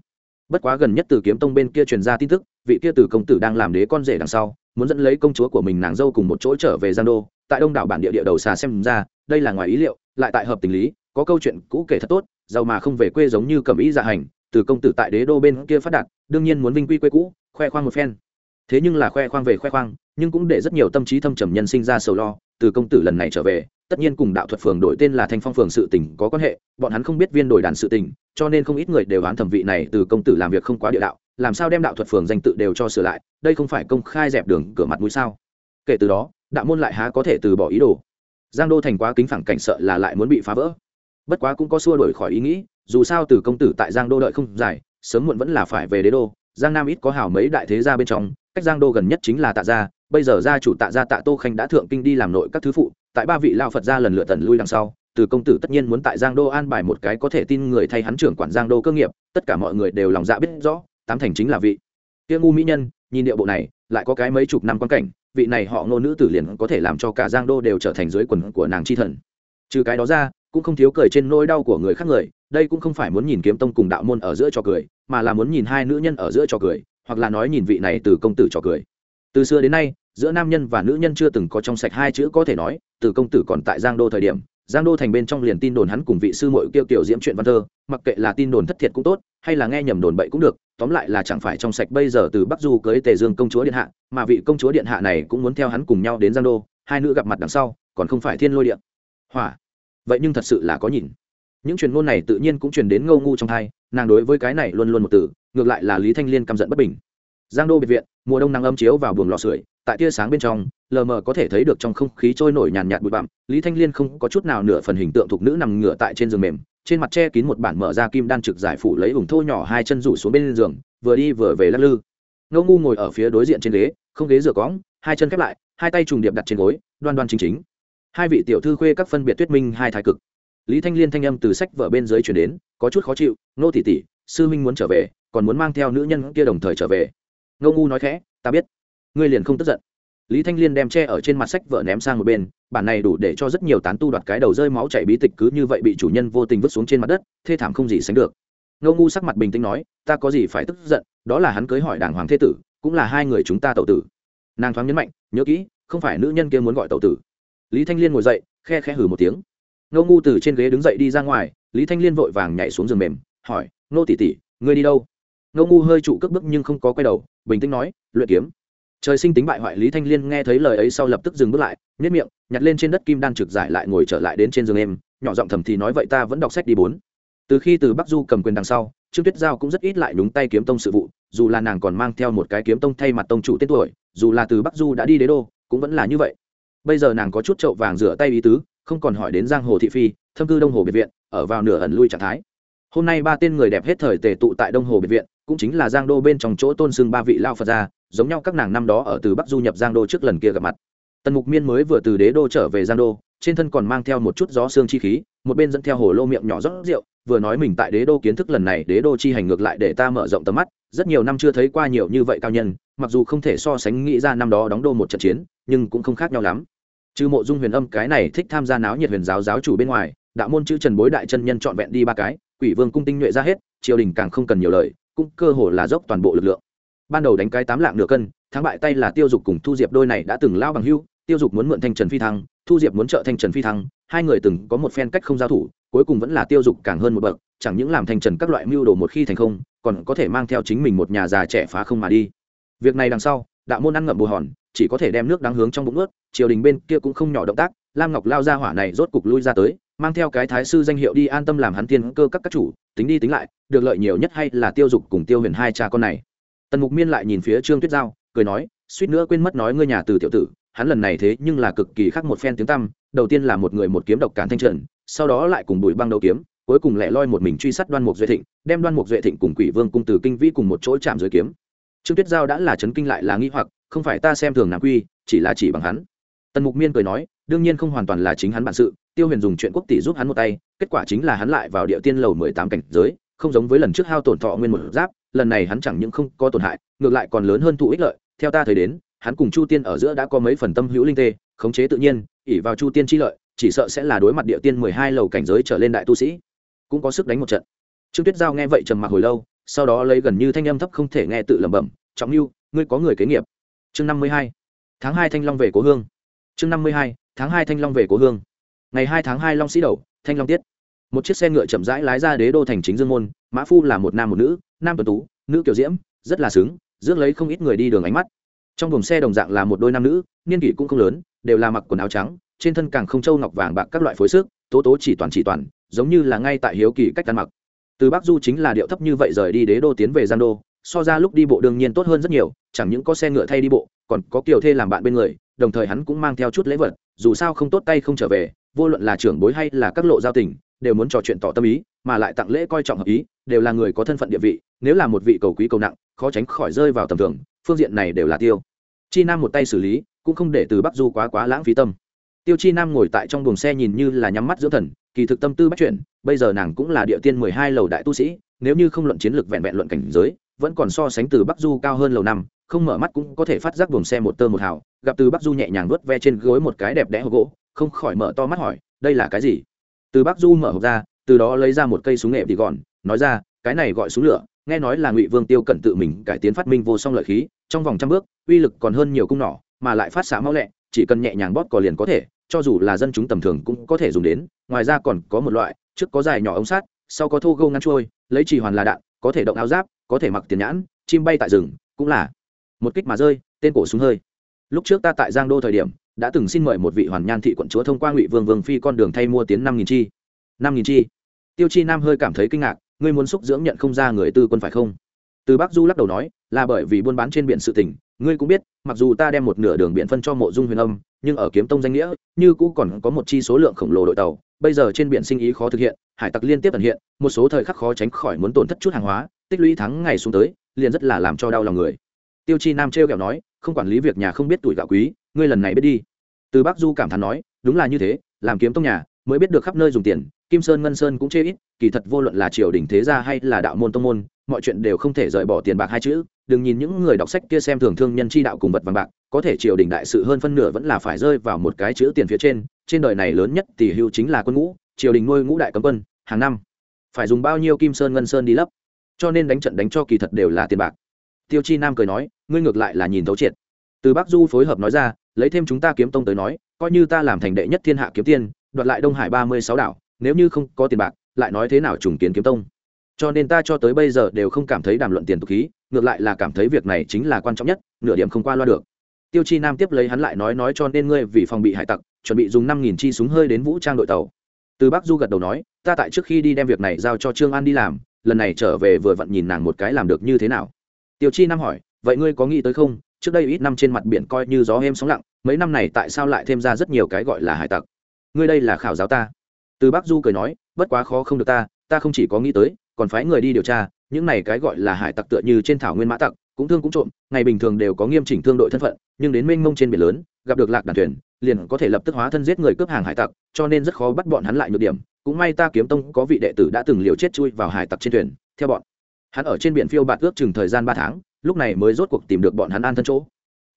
Bất quá gần nhất từ kiếm tông bên kia truyền ra tin tức, vị kia từ công tử đang làm đế con rể đằng sau, muốn dẫn lấy công chúa của mình nàng dâu cùng một chỗ trở về giang đô, tại đông đảo bản địa địa đầu xà xem ra, đây là ngoài ý liệu, lại tại hợp tình lý, có câu chuyện cũ kể thật tốt, giàu mà không về quê giống như cầm ý dạ hành, từ công tử tại đế đô bên kia phát đạt, đương nhiên muốn vinh quy quê cũ, khoe khoang một phen thế nhưng là khoe khoang về khoe khoang, nhưng cũng để rất nhiều tâm trí thâm trầm nhân sinh ra sầu lo, từ công tử lần này trở về, tất nhiên cùng đạo thuật phường đổi tên là thanh phong phường sự tình có quan hệ, bọn hắn không biết viên đổi đàn sự tình, cho nên không ít người đều đoán thẩm vị này từ công tử làm việc không quá địa đạo, làm sao đem đạo thuật phường danh tự đều cho sửa lại, đây không phải công khai dẹp đường cửa mặt mũi sao? Kể từ đó, đạo môn lại há có thể từ bỏ ý đồ. Giang đô thành quá kính phẳng cảnh sợ là lại muốn bị phá vỡ. Bất quá cũng có xua đổi khỏi ý nghĩ, dù sao từ công tử tại giang đô đợi không dài, sớm muộn vẫn là phải về đế đô, giang nam ít có hào mấy đại thế gia bên trong cách giang đô gần nhất chính là tạ gia, bây giờ gia chủ tạ gia tạ tô khanh đã thượng kinh đi làm nội các thứ phụ, tại ba vị lao phật gia lần lượt tần lui đằng sau, từ công tử tất nhiên muốn tại giang đô an bài một cái có thể tin người thay hắn trưởng quản giang đô cơ nghiệp, tất cả mọi người đều lòng dạ biết rõ, tám thành chính là vị. Kia ngu mỹ nhân, nhìn địa bộ này, lại có cái mấy chục năm quan cảnh, vị này họ ngô nữ tử liền có thể làm cho cả giang đô đều trở thành dưới quần của nàng chi thần. Trừ cái đó ra, cũng không thiếu cười trên nỗi đau của người khác người, đây cũng không phải muốn nhìn kiếm tông cùng đạo môn ở giữa cho cười, mà là muốn nhìn hai nữ nhân ở giữa cho cười hoặc là nói nhìn vị này từ công tử trò cười. Từ xưa đến nay, giữa nam nhân và nữ nhân chưa từng có trong sạch hai chữ có thể nói, từ công tử còn tại giang đô thời điểm, giang đô thành bên trong liền tin đồn hắn cùng vị sư mội kêu kiểu diễm chuyện văn thơ, mặc kệ là tin đồn thất thiệt cũng tốt, hay là nghe nhầm đồn bậy cũng được, tóm lại là chẳng phải trong sạch bây giờ từ bắc du cưới tề dương công chúa điện hạ, mà vị công chúa điện hạ này cũng muốn theo hắn cùng nhau đến giang đô, hai nữ gặp mặt đằng sau, còn không phải thiên lôi điện. Hỏa! Vậy nhưng thật sự là có nhìn. Những truyền ngôn này tự nhiên cũng truyền đến ngâu ngu trong thai nàng đối với cái này luôn luôn một từ ngược lại là lý thanh liên căm giận bất bình. Giang đô biệt viện, mùa đông nắng âm chiếu vào buồng lò sưởi, tại tia sáng bên trong, lờ mờ có thể thấy được trong không khí trôi nổi nhàn nhạt bụi bặm. Lý thanh liên không có chút nào nửa phần hình tượng thục nữ nằm ngửa tại trên giường mềm, trên mặt che kín một bản mở ra kim đan trực giải phủ lấy ủng thô nhỏ hai chân rủ xuống bên giường, vừa đi vừa về lắc lư. Ngô ngu ngồi ở phía đối diện trên ghế, không ghế rửa cõng, hai chân khép lại, hai tay trùng điệp đặt trên gối, đoan đoan chính chính. Hai vị tiểu thư khuê các phân biệt tuyết minh hai thái cực. Lý thanh liên thanh âm từ sách vở bên dưới chuyển đến, có chút khó chịu, nô tỷ tỷ, sư minh muốn trở về còn muốn mang theo nữ nhân kia đồng thời trở về. Ngô ngu nói khẽ, ta biết. Ngươi liền không tức giận. Lý thanh liên đem che ở trên mặt sách vợ ném sang một bên, bản này đủ để cho rất nhiều tán tu đoạt cái đầu rơi máu chảy bí tịch cứ như vậy bị chủ nhân vô tình vứt xuống trên mặt đất, thê thảm không gì sánh được. Ngô ngu sắc mặt bình tĩnh nói, ta có gì phải tức giận, đó là hắn cưới hỏi đảng hoàng thế tử, cũng là hai người chúng ta tậu tử. Nàng thoáng nhấn mạnh, nhớ kỹ, không phải nữ nhân kia muốn gọi tậu tử. Lý thanh liên ngồi dậy, khe khe hử một tiếng. Ngô ngu từ trên ghế đứng dậy đi ra ngoài, lý thanh liên vội vàng nhảy xuống giường mềm, hỏi, nô tỷ tỷ, ngươi đi đâu? Ngô ngu hơi trụ cước bức nhưng không có quay đầu, bình tĩnh nói, luyện kiếm. Trời sinh tính bại hoại lý thanh liên nghe thấy lời ấy sau lập tức dừng bước lại nhất miệng, nhặt lên trên đất kim đan trực giải lại ngồi trở lại đến trên giường em, nhỏ giọng thầm thì nói, vậy ta vẫn đọc sách đi bốn. Từ khi từ bắc du cầm quyền đằng sau, trương tuyết giao cũng rất ít lại đúng tay kiếm tông sự vụ, dù là nàng còn mang theo một cái kiếm tông thay mặt tông chủ tên tuổi, dù là từ bắc du đã đi đế đô, cũng vẫn là như vậy. Bây giờ nàng có chút trậu vàng rửa tay ý tứ, không còn hỏi đến giang hồ thị phi, thâm cư đông hồ biệt viện, ở vào nửa ẩn lui trạng thái hôm nay ba tên người đẹp hết thời tề tụ tại đông hồ biệt viện, cũng chính là giang đô bên trong chỗ tôn xưng ba vị lao phật gia, giống nhau các nàng năm đó ở từ bắc du nhập giang đô trước lần kia gặp mặt. Tần mục miên mới vừa từ đế đô trở về giang đô, trên thân còn mang theo một chút gió xương chi khí, một bên dẫn theo hồ lô miệng nhỏ rót rượu, vừa nói mình tại đế đô kiến thức lần này, đế đô chi hành ngược lại để ta mở rộng tầm mắt, rất nhiều năm chưa thấy qua nhiều như vậy cao nhân, mặc dù không thể so sánh nghĩ ra năm đó đóng đô một trận chiến, nhưng cũng không khác nhau lắm. Trừ mộ dung huyền âm cái này thích tham gia náo nhiệt huyền giáo giáo chủ bên ngoài, đạo môn chữ trần bối đại chân nhân trọn vẹn đi ba cái quỷ vương cung tinh nhuệ ra hết, triều đình càng không cần nhiều lời, cũng cơ hồ là dốc toàn bộ lực lượng. Ban đầu đánh cái tám lạng nửa cân, thắng bại tay là tiêu dục cùng thu diệp đôi này đã từng lao bằng hưu, tiêu dục muốn mượn thanh trần phi thăng, thu diệp muốn trợ thanh trần phi thăng, hai người từng có một phen cách không giao thủ, cuối cùng vẫn là tiêu dục càng hơn một bậc, chẳng những làm thanh trần các loại mưu đồ một khi thành không, còn có thể mang theo chính mình một nhà già trẻ phá không mà đi. Việc này đằng sau, đạo môn ăn ngậm bù hòn, chỉ có thể đem nước đáng hướng trong bụng ướt triều đình bên kia cũng không nhỏ động tác, lam ngọc lao ra hỏa này rốt cục lui ra tới mang theo cái thái sư danh hiệu đi an tâm làm hắn tiên cơ các các chủ, tính đi tính lại, được lợi nhiều nhất hay là tiêu dục cùng tiêu huyền hai cha con này. Tần mục miên lại nhìn phía trương tuyết giao, cười nói, suýt nữa quên mất nói ngươi nhà từ tiểu tử, hắn lần này thế nhưng là cực kỳ khác một phen tiếng tăm, đầu tiên là một người một kiếm độc cản thanh trần, sau đó lại cùng bùi băng đầu kiếm, cuối cùng lẻ loi một mình truy sát đoan mục duệ thịnh, đem đoan mục duệ thịnh cùng quỷ vương cung từ kinh vĩ cùng một chỗ chạm dưới kiếm. Trương tuyết giao đã là chấn kinh lại là nghi hoặc, không phải ta xem thường nàng quy, chỉ là chỉ bằng hắn. Tần mục miên cười nói đương nhiên không hoàn toàn là chính hắn bản sự, tiêu huyền dùng chuyện quốc tỷ giúp hắn một tay, kết quả chính là hắn lại vào địa tiên lầu mười tám cảnh giới, không giống với lần trước hao tổn thọ nguyên một giáp, lần này hắn chẳng những không có tổn hại, ngược lại còn lớn hơn thụ ích lợi. Theo ta thấy đến, hắn cùng chu tiên ở giữa đã có mấy phần tâm hữu linh tê, khống chế tự nhiên ỉ vào chu tiên chi lợi, chỉ sợ sẽ là đối mặt địa tiên mười hai lầu cảnh giới trở lên đại tu sĩ. Cũng có sức đánh một trận. Trương tuyết giao nghe vậy trầm mặc hồi lâu, sau đó lấy gần như thanh âm thấp không thể nghe tự lẩm bẩm, trọng lưu ngươi có người kế nghiệp. Chương năm mươi hai. Tháng hai thanh long về cố hương. Chương năm mươi hai tháng hai thanh long về cố hương. Ngày hai tháng hai long sĩ đầu thanh long tiết. Một chiếc xe ngựa chậm rãi lái ra đế đô thành chính dương môn mã phu là một nam một nữ nam tuần tú nữ kiểu diễm rất là sướng, rước lấy không ít người đi đường ánh mắt. Trong buồng xe đồng dạng là một đôi nam nữ niên kỷ cũng không lớn đều là mặc quần áo trắng trên thân càng không trâu ngọc vàng bạc các loại phối sức tố tố chỉ toàn chỉ toàn giống như là ngay tại hiếu kỳ cách ăn mặc. Từ bắc du chính là điệu thấp như vậy rời đi đế đô tiến về giang đô so ra lúc đi bộ đương nhiên tốt hơn rất nhiều chẳng những có xe ngựa thay đi bộ còn có kiều thê làm bạn bên người đồng thời hắn cũng mang theo chút lễ vật dù sao không tốt tay không trở về, vô luận là trưởng bối hay là các lộ giao tình, đều muốn trò chuyện tỏ tâm ý, mà lại tặng lễ coi trọng hợp ý, đều là người có thân phận địa vị, nếu là một vị cầu quý cầu nặng, khó tránh khỏi rơi vào tầm thường, phương diện này đều là tiêu. Chi nam một tay xử lý, cũng không để từ bắc du quá quá lãng phí tâm. Tiêu chi nam ngồi tại trong buồng xe nhìn như là nhắm mắt dưỡng thần, kỳ thực tâm tư bắt chuyển bây giờ nàng cũng là địa tiên mười hai lầu đại tu sĩ, nếu như không luận chiến lược vẹn vẹn luận cảnh giới, vẫn còn so sánh từ bắc du cao hơn lầu năm không mở mắt cũng có thể phát giác buồng xe một tơ một hào, gặp từ bắc du nhẹ nhàng vớt ve trên gối một cái đẹp đẽ hộp gỗ, không khỏi mở to mắt hỏi, đây là cái gì? Từ bắc du mở hộp ra, từ đó lấy ra một cây súng nghệ thì gòn nói ra, cái này gọi súng lửa, nghe nói là ngụy vương tiêu cẩn tự mình cải tiến phát minh vô song lợi khí, trong vòng trăm bước, uy lực còn hơn nhiều cung nỏ, mà lại phát xạ mau lẹ, chỉ cần nhẹ nhàng bóp cò liền có thể, cho dù là dân chúng tầm thường cũng có thể dùng đến, ngoài ra còn có một loại, trước có dài nhỏ ống sắt, sau có thô gâu ngăn trôi, lấy chỉ hoàn là đạn, có thể động áo giáp, có thể mặc tiền nhãn, chim bay tại rừng, cũng là một kích mà rơi, tên cổ súng hơi. Lúc trước ta tại giang đô thời điểm, đã từng xin mời một vị hoàn nhan thị quận chúa thông qua ngụy vương vương phi con đường thay mua tiến năm nghìn chi. Năm nghìn chi? Tiêu chi nam hơi cảm thấy kinh ngạc, ngươi muốn xúc dưỡng nhận không ra người tư quân phải không? Từ bắc du lắc đầu nói, là bởi vì buôn bán trên biển sự tỉnh ngươi cũng biết, mặc dù ta đem một nửa đường biển phân cho mộ dung huyền âm, nhưng ở kiếm tông danh nghĩa, như cũ còn có một chi số lượng khổng lồ đội tàu, bây giờ trên biển sinh ý khó thực hiện, hải tặc liên tiếp ẩn hiện, một số thời khắc khó tránh khỏi muốn tổn thất chút hàng hóa, tích lũy thắng ngày xuống tới, liền rất là làm cho đau lòng người tiêu chi nam trêu kẹo nói, không quản lý việc nhà không biết tuổi gạo quý, ngươi lần này biết đi. Từ bắc du cảm thán nói, đúng là như thế, làm kiếm tông nhà, mới biết được khắp nơi dùng tiền, kim sơn ngân sơn cũng chê ít, kỳ thật vô luận là triều đình thế gia hay là đạo môn tông môn, mọi chuyện đều không thể rời bỏ tiền bạc hai chữ. Đừng nhìn những người đọc sách kia xem thường thương nhân chi đạo cùng vật vàng bạc, có thể triều đình đại sự hơn phân nửa vẫn là phải rơi vào một cái chữ tiền phía trên. Trên đời này lớn nhất tỷ hưu chính là quân ngũ, triều đình nuôi ngũ đại cấm quân, hàng năm phải dùng bao nhiêu kim sơn ngân sơn đi lấp. Cho nên đánh trận đánh cho kỳ thật đều là tiền bạc tiêu chi nam cười nói, ngươi ngược lại là nhìn thấu triệt. Từ bắc du phối hợp nói ra, lấy thêm chúng ta kiếm tông tới nói, coi như ta làm thành đệ nhất thiên hạ kiếm tiên, đoạt lại đông hải ba mươi sáu đảo, nếu như không có tiền bạc, lại nói thế nào trùng kiến kiếm tông? Cho nên ta cho tới bây giờ đều không cảm thấy đàm luận tiền tục khí, ngược lại là cảm thấy việc này chính là quan trọng nhất, nửa điểm không qua loa được. Tiêu chi nam tiếp lấy hắn lại nói nói cho nên ngươi vì phòng bị hải tặc, chuẩn bị dùng năm nghìn chi súng hơi đến vũ trang đội tàu. Từ bắc du gật đầu nói, ta tại trước khi đi đem việc này giao cho trương an đi làm, lần này trở về vừa vặn nhìn nàng một cái làm được như thế nào tiêu chi nam hỏi, vậy ngươi có nghĩ tới không? Trước đây ít năm trên mặt biển coi như gió êm sóng lặng, mấy năm này tại sao lại thêm ra rất nhiều cái gọi là hải tặc? Ngươi đây là khảo giáo ta. Từ bắc du cười nói, bất quá khó không được ta ta không chỉ có nghĩ tới, còn phái người đi điều tra, những này cái gọi là hải tặc tựa như trên thảo nguyên mã tặc, cũng thương cũng trộm, ngày bình thường đều có nghiêm chỉnh thương đội thân phận, nhưng đến mênh mông trên biển lớn, gặp được lạc đàn thuyền, liền có thể lập tức hóa thân giết người cướp hàng hải tặc, cho nên rất khó bắt bọn hắn lại nhược điểm. Cũng may ta kiếm tông có vị đệ tử đã từng liều chết chui vào hải tặc trên thuyền, theo bọn hắn ở trên biển phiêu bạt ước chừng thời gian ba tháng, lúc này mới rốt cuộc tìm được bọn hắn an thân chỗ.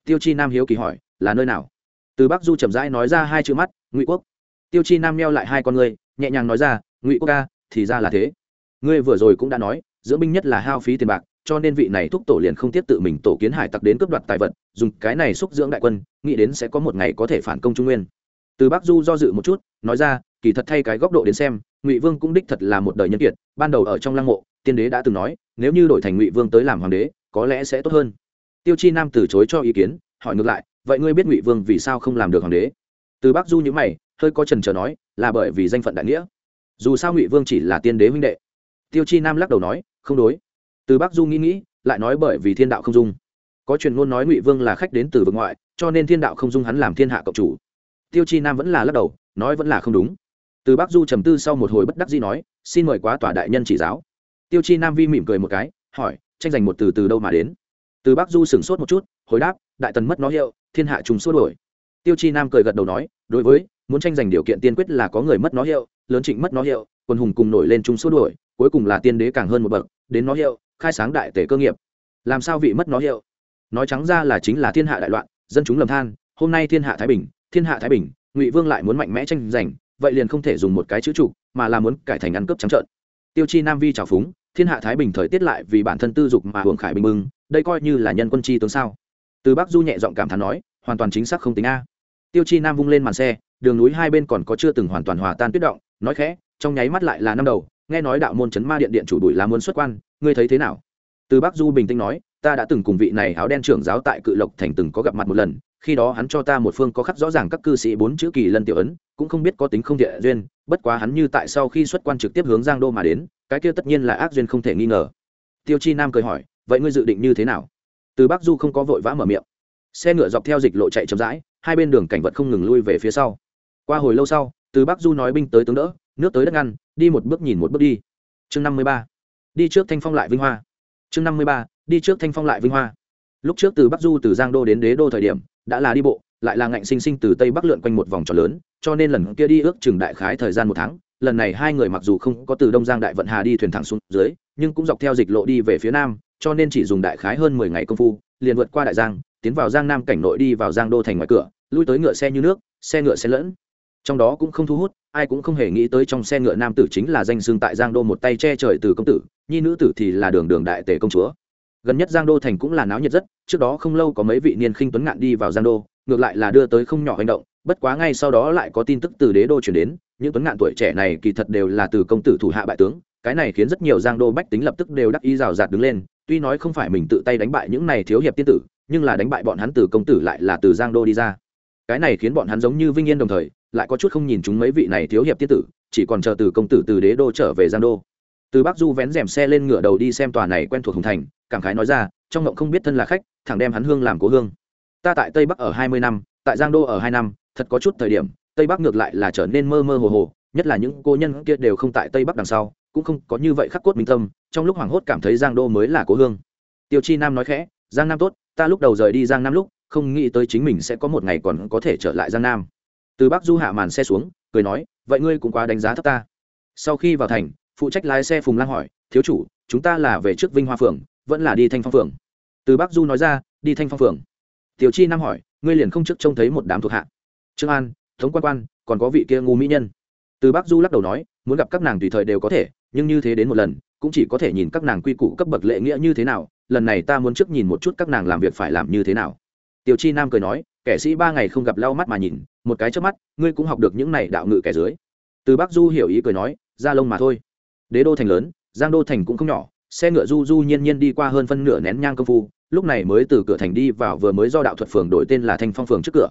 Tiêu chi nam hiếu kỳ hỏi, là nơi nào? Từ bắc du chậm rãi nói ra hai chữ mắt, ngụy quốc. Tiêu chi nam neo lại hai con ngươi, nhẹ nhàng nói ra, ngụy quốc ca, thì ra là thế. Ngươi vừa rồi cũng đã nói, dưỡng binh nhất là hao phí tiền bạc, cho nên vị này thúc tổ liền không tiếp tự mình tổ kiến hải tặc đến cướp đoạt tài vật, dùng cái này xúc dưỡng đại quân, nghĩ đến sẽ có một ngày có thể phản công trung nguyên. Từ bắc du do dự một chút, nói ra, kỳ thật thay cái góc độ đến xem, ngụy vương cũng đích thật là một đời nhân kiệt, ban đầu ở trong lăng mộ tiên đế đã từng nói, nếu như đổi thành ngụy vương tới làm hoàng đế, có lẽ sẽ tốt hơn. Tiêu chi nam từ chối cho ý kiến, hỏi ngược lại, vậy ngươi biết ngụy vương vì sao không làm được hoàng đế? Từ bắc du nhữ mày, hơi có trần trờ nói, là bởi vì danh phận đại nghĩa. Dù sao ngụy vương chỉ là tiên đế huynh đệ. Tiêu chi nam lắc đầu nói, không đối. Từ bắc du nghĩ nghĩ, lại nói bởi vì thiên đạo không dung. Có truyền ngôn nói ngụy vương là khách đến từ vực ngoại, cho nên thiên đạo không dung hắn làm thiên hạ cộng chủ. Tiêu chi nam vẫn là lắc đầu, nói vẫn là không đúng. Từ bắc du trầm tư sau một hồi bất đắc dĩ nói, xin mời quá tòa đại nhân chỉ giáo tiêu chi nam vi mỉm cười một cái, hỏi, tranh giành một từ từ đâu mà đến? Từ bắc du sửng sốt một chút, hồi đáp, đại tần mất nó hiệu, thiên hạ trùng xua đổi. Tiêu chi nam cười gật đầu nói, đối với, muốn tranh giành điều kiện tiên quyết là có người mất nó hiệu, lớn trịnh mất nó hiệu, quân hùng cùng nổi lên chung xua đổi, cuối cùng là tiên đế càng hơn một bậc, đến nó hiệu, khai sáng đại tể cơ nghiệp. Làm sao vị mất nó hiệu? Nói trắng ra là chính là thiên hạ đại loạn, dân chúng lầm than, hôm nay thiên hạ thái bình, thiên hạ thái bình, ngụy vương lại muốn mạnh mẽ tranh giành, vậy liền không thể dùng một cái chữ trụ mà là muốn cải thành ăn cướp trắng trợn. Tiêu chi nam vi trào phúng thiên hạ thái bình thời tiết lại vì bản thân tư dục mà hưởng khải bình mừng đây coi như là nhân quân chi tướng sao? Từ bắc du nhẹ giọng cảm thán nói, hoàn toàn chính xác không tính a. Tiêu chi nam vung lên màn xe, đường núi hai bên còn có chưa từng hoàn toàn hòa tan tuyết động, nói khẽ, trong nháy mắt lại là năm đầu, nghe nói đạo môn chấn ma điện điện chủ bùi là muốn xuất quan, ngươi thấy thế nào? Từ bắc du bình tĩnh nói, ta đã từng cùng vị này áo đen trưởng giáo tại cự lộc thành từng có gặp mặt một lần, khi đó hắn cho ta một phương có khắc rõ ràng các cư sĩ bốn chữ kỳ lân tiểu ấn, cũng không biết có tính không thiện duyên, bất quá hắn như tại sau khi xuất quan trực tiếp hướng giang đô mà đến cái kia tất nhiên là ác duyên không thể nghi ngờ. Tiêu chi nam cười hỏi, vậy ngươi dự định như thế nào? Từ bắc du không có vội vã mở miệng. Xe ngựa dọc theo dịch lộ chạy chậm rãi, hai bên đường cảnh vật không ngừng lui về phía sau. Qua hồi lâu sau, từ bắc du nói binh tới tướng đỡ, nước tới đất ngăn, đi một bước nhìn một bước đi. Chương năm mươi ba, đi trước thanh phong lại vinh hoa. Chương năm mươi ba, đi trước thanh phong lại vinh hoa. Lúc trước từ bắc du từ giang đô đến đế đô thời điểm, đã là đi bộ, lại là ngạnh sinh sinh từ tây bắc lượn quanh một vòng tròn lớn, cho nên lần kia đi ước chừng đại khái thời gian một tháng lần này hai người mặc dù không có từ đông giang đại vận hà đi thuyền thẳng xuống dưới, nhưng cũng dọc theo dịch lộ đi về phía nam, cho nên chỉ dùng đại khái hơn mười ngày công phu, liền vượt qua đại giang, tiến vào giang nam cảnh nội đi vào giang đô thành ngoài cửa, lui tới ngựa xe như nước, xe ngựa xe lẫn. Trong đó cũng không thu hút, ai cũng không hề nghĩ tới trong xe ngựa nam tử chính là danh xương tại giang đô một tay che trời từ công tử, nhi nữ tử thì là đường đường đại tể công chúa. Gần nhất giang đô thành cũng là náo nhiệt rất, trước đó không lâu có mấy vị niên khinh tuấn ngạn đi vào giang đô, ngược lại là đưa tới không nhỏ hành động bất quá ngay sau đó lại có tin tức từ đế đô chuyển đến, những tuấn ngạn tuổi trẻ này kỳ thật đều là từ công tử thủ hạ bại tướng, cái này khiến rất nhiều giang đô bách tính lập tức đều đắc ý rào rạt đứng lên, tuy nói không phải mình tự tay đánh bại những này thiếu hiệp tiên tử, nhưng là đánh bại bọn hắn từ công tử lại là từ giang đô đi ra. Cái này khiến bọn hắn giống như vinh yên đồng thời, lại có chút không nhìn chúng mấy vị này thiếu hiệp tiên tử, chỉ còn chờ từ công tử từ đế đô trở về giang đô. Từ bắc du vén rèm xe lên ngựa đầu đi xem tòa này quen thuộc hùng thành, cảm khái nói ra, trong ngộng không biết thân là khách, thẳng đem hắn hương làm cố hương. Ta tại tây bắc ở hai mươi năm, tại giang đô ở hai năm thật có chút thời điểm, tây bắc ngược lại là trở nên mơ mơ hồ hồ, nhất là những cô nhân kia đều không tại tây bắc đằng sau, cũng không có như vậy khắc cốt minh tâm, trong lúc hoảng hốt cảm thấy giang đô mới là cố hương. Tiêu chi nam nói khẽ, giang nam tốt, ta lúc đầu rời đi giang nam lúc, không nghĩ tới chính mình sẽ có một ngày còn có thể trở lại giang nam. Từ bắc du hạ màn xe xuống, cười nói, vậy ngươi cũng quá đánh giá thấp ta. Sau khi vào thành, phụ trách lái xe phùng lang hỏi, thiếu chủ, chúng ta là về trước vinh hoa phường vẫn là đi thanh phong phường từ bắc du nói ra, đi thanh phong phường tiểu chi nam hỏi, ngươi liền không trước trông thấy một đám thuộc hạ? Trương an thống quan quan, còn có vị kia ngu mỹ nhân. Từ bắc du lắc đầu nói, muốn gặp các nàng tùy thời đều có thể, nhưng như thế đến một lần, cũng chỉ có thể nhìn các nàng quy củ cấp bậc lệ nghĩa như thế nào, lần này ta muốn trước nhìn một chút các nàng làm việc phải làm như thế nào. Tiểu chi nam cười nói, kẻ sĩ ba ngày không gặp lau mắt mà nhìn, một cái trước mắt, ngươi cũng học được những này đạo ngự kẻ dưới. Từ bắc du hiểu ý cười nói, ra lông mà thôi. Đế đô thành lớn, giang đô thành cũng không nhỏ, xe ngựa du du nhiên nhiên đi qua hơn phân nửa nén nhang công phu, lúc này mới từ cửa thành đi vào vừa mới do đạo thuật phường đổi tên là thanh phong phường trước cửa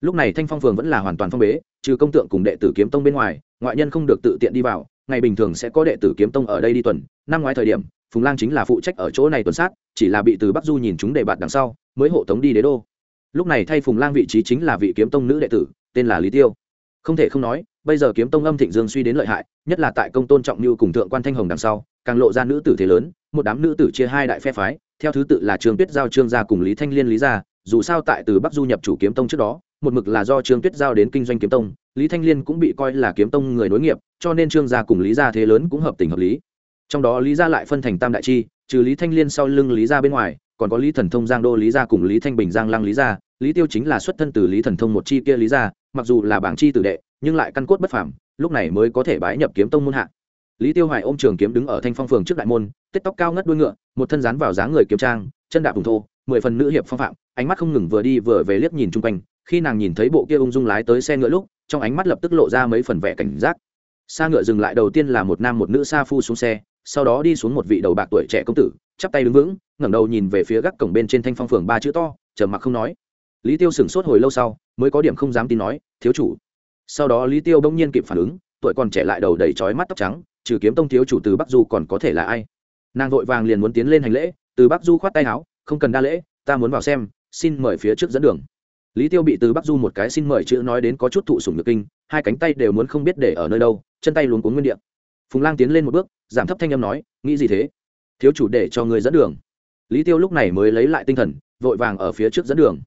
lúc này thanh phong phường vẫn là hoàn toàn phong bế, trừ công tượng cùng đệ tử kiếm tông bên ngoài, ngoại nhân không được tự tiện đi vào, ngày bình thường sẽ có đệ tử kiếm tông ở đây đi tuần. Năm ngoái thời điểm, phùng lang chính là phụ trách ở chỗ này tuần sát, chỉ là bị từ bắc du nhìn chúng đề bạt đằng sau, mới hộ tống đi đế đô. Lúc này thay phùng lang vị trí chính là vị kiếm tông nữ đệ tử, tên là lý tiêu. Không thể không nói, bây giờ kiếm tông âm thịnh dương suy đến lợi hại, nhất là tại công tôn trọng như cùng thượng quan thanh hồng đằng sau, càng lộ ra nữ tử thế lớn, một đám nữ tử chia hai đại phe phái, theo thứ tự là trương tuyết giao, trương gia cùng lý thanh liên, lý gia. Dù sao tại từ bắc du nhập chủ kiếm tông trước đó một mực là do trương tuyết giao đến kinh doanh kiếm tông, lý thanh liên cũng bị coi là kiếm tông người nối nghiệp, cho nên trương gia cùng lý gia thế lớn cũng hợp tình hợp lý. Trong đó lý gia lại phân thành tam đại chi, trừ lý thanh liên sau lưng lý gia bên ngoài, còn có lý thần thông giang đô, lý gia cùng lý thanh bình giang lăng lý gia. Lý tiêu chính là xuất thân từ lý thần thông một chi kia lý gia, mặc dù là bảng chi tử đệ, nhưng lại căn cốt bất phàm, lúc này mới có thể bái nhập kiếm tông môn hạ. Lý tiêu hoài ôm trường kiếm đứng ở thanh phong phường trước đại môn tết tóc cao ngất đuôi ngựa, một thân rán vào dáng người kiếm trang, chân đạp hùng thô, mười phần nữ hiệp phong phạm, ánh mắt không ngừng vừa đi vừa về liếc nhìn chung quanh khi nàng nhìn thấy bộ kia ung dung lái tới xe ngựa lúc, trong ánh mắt lập tức lộ ra mấy phần vẻ cảnh giác. Xa ngựa dừng lại đầu tiên là một nam một nữ sa phu xuống xe, sau đó đi xuống một vị đầu bạc tuổi trẻ công tử, chắp tay đứng vững, ngẩng đầu nhìn về phía gác cổng bên trên thanh phong phường ba chữ to chờ mặc không nói. Lý tiêu sửng sốt hồi lâu sau, mới có điểm không dám tin nói, thiếu chủ. Sau đó lý tiêu bỗng nhiên kịp phản ứng, tuổi còn trẻ lại đầu đầy trói mắt tóc trắng, trừ kiếm tông thiếu chủ từ bắc du còn có thể là ai? Nàng vội vàng liền muốn tiến lên hành lễ, từ bắc du khoát tay áo, không cần đa lễ, ta muốn vào xem, xin mời phía trước dẫn đường lý tiêu bị từ bắc du một cái xin mời chữ nói đến có chút thụ sủng nhược kinh, hai cánh tay đều muốn không biết để ở nơi đâu, chân tay luống cuống nguyên đ ị a phùng lang tiến lên một bước, giảm thấp thanh âm nói, nghĩ gì thế? Thiếu chủ để cho người dẫn đường. Lý tiêu lúc này mới lấy lại tinh thần, vội vàng ở phía trước dẫn đường.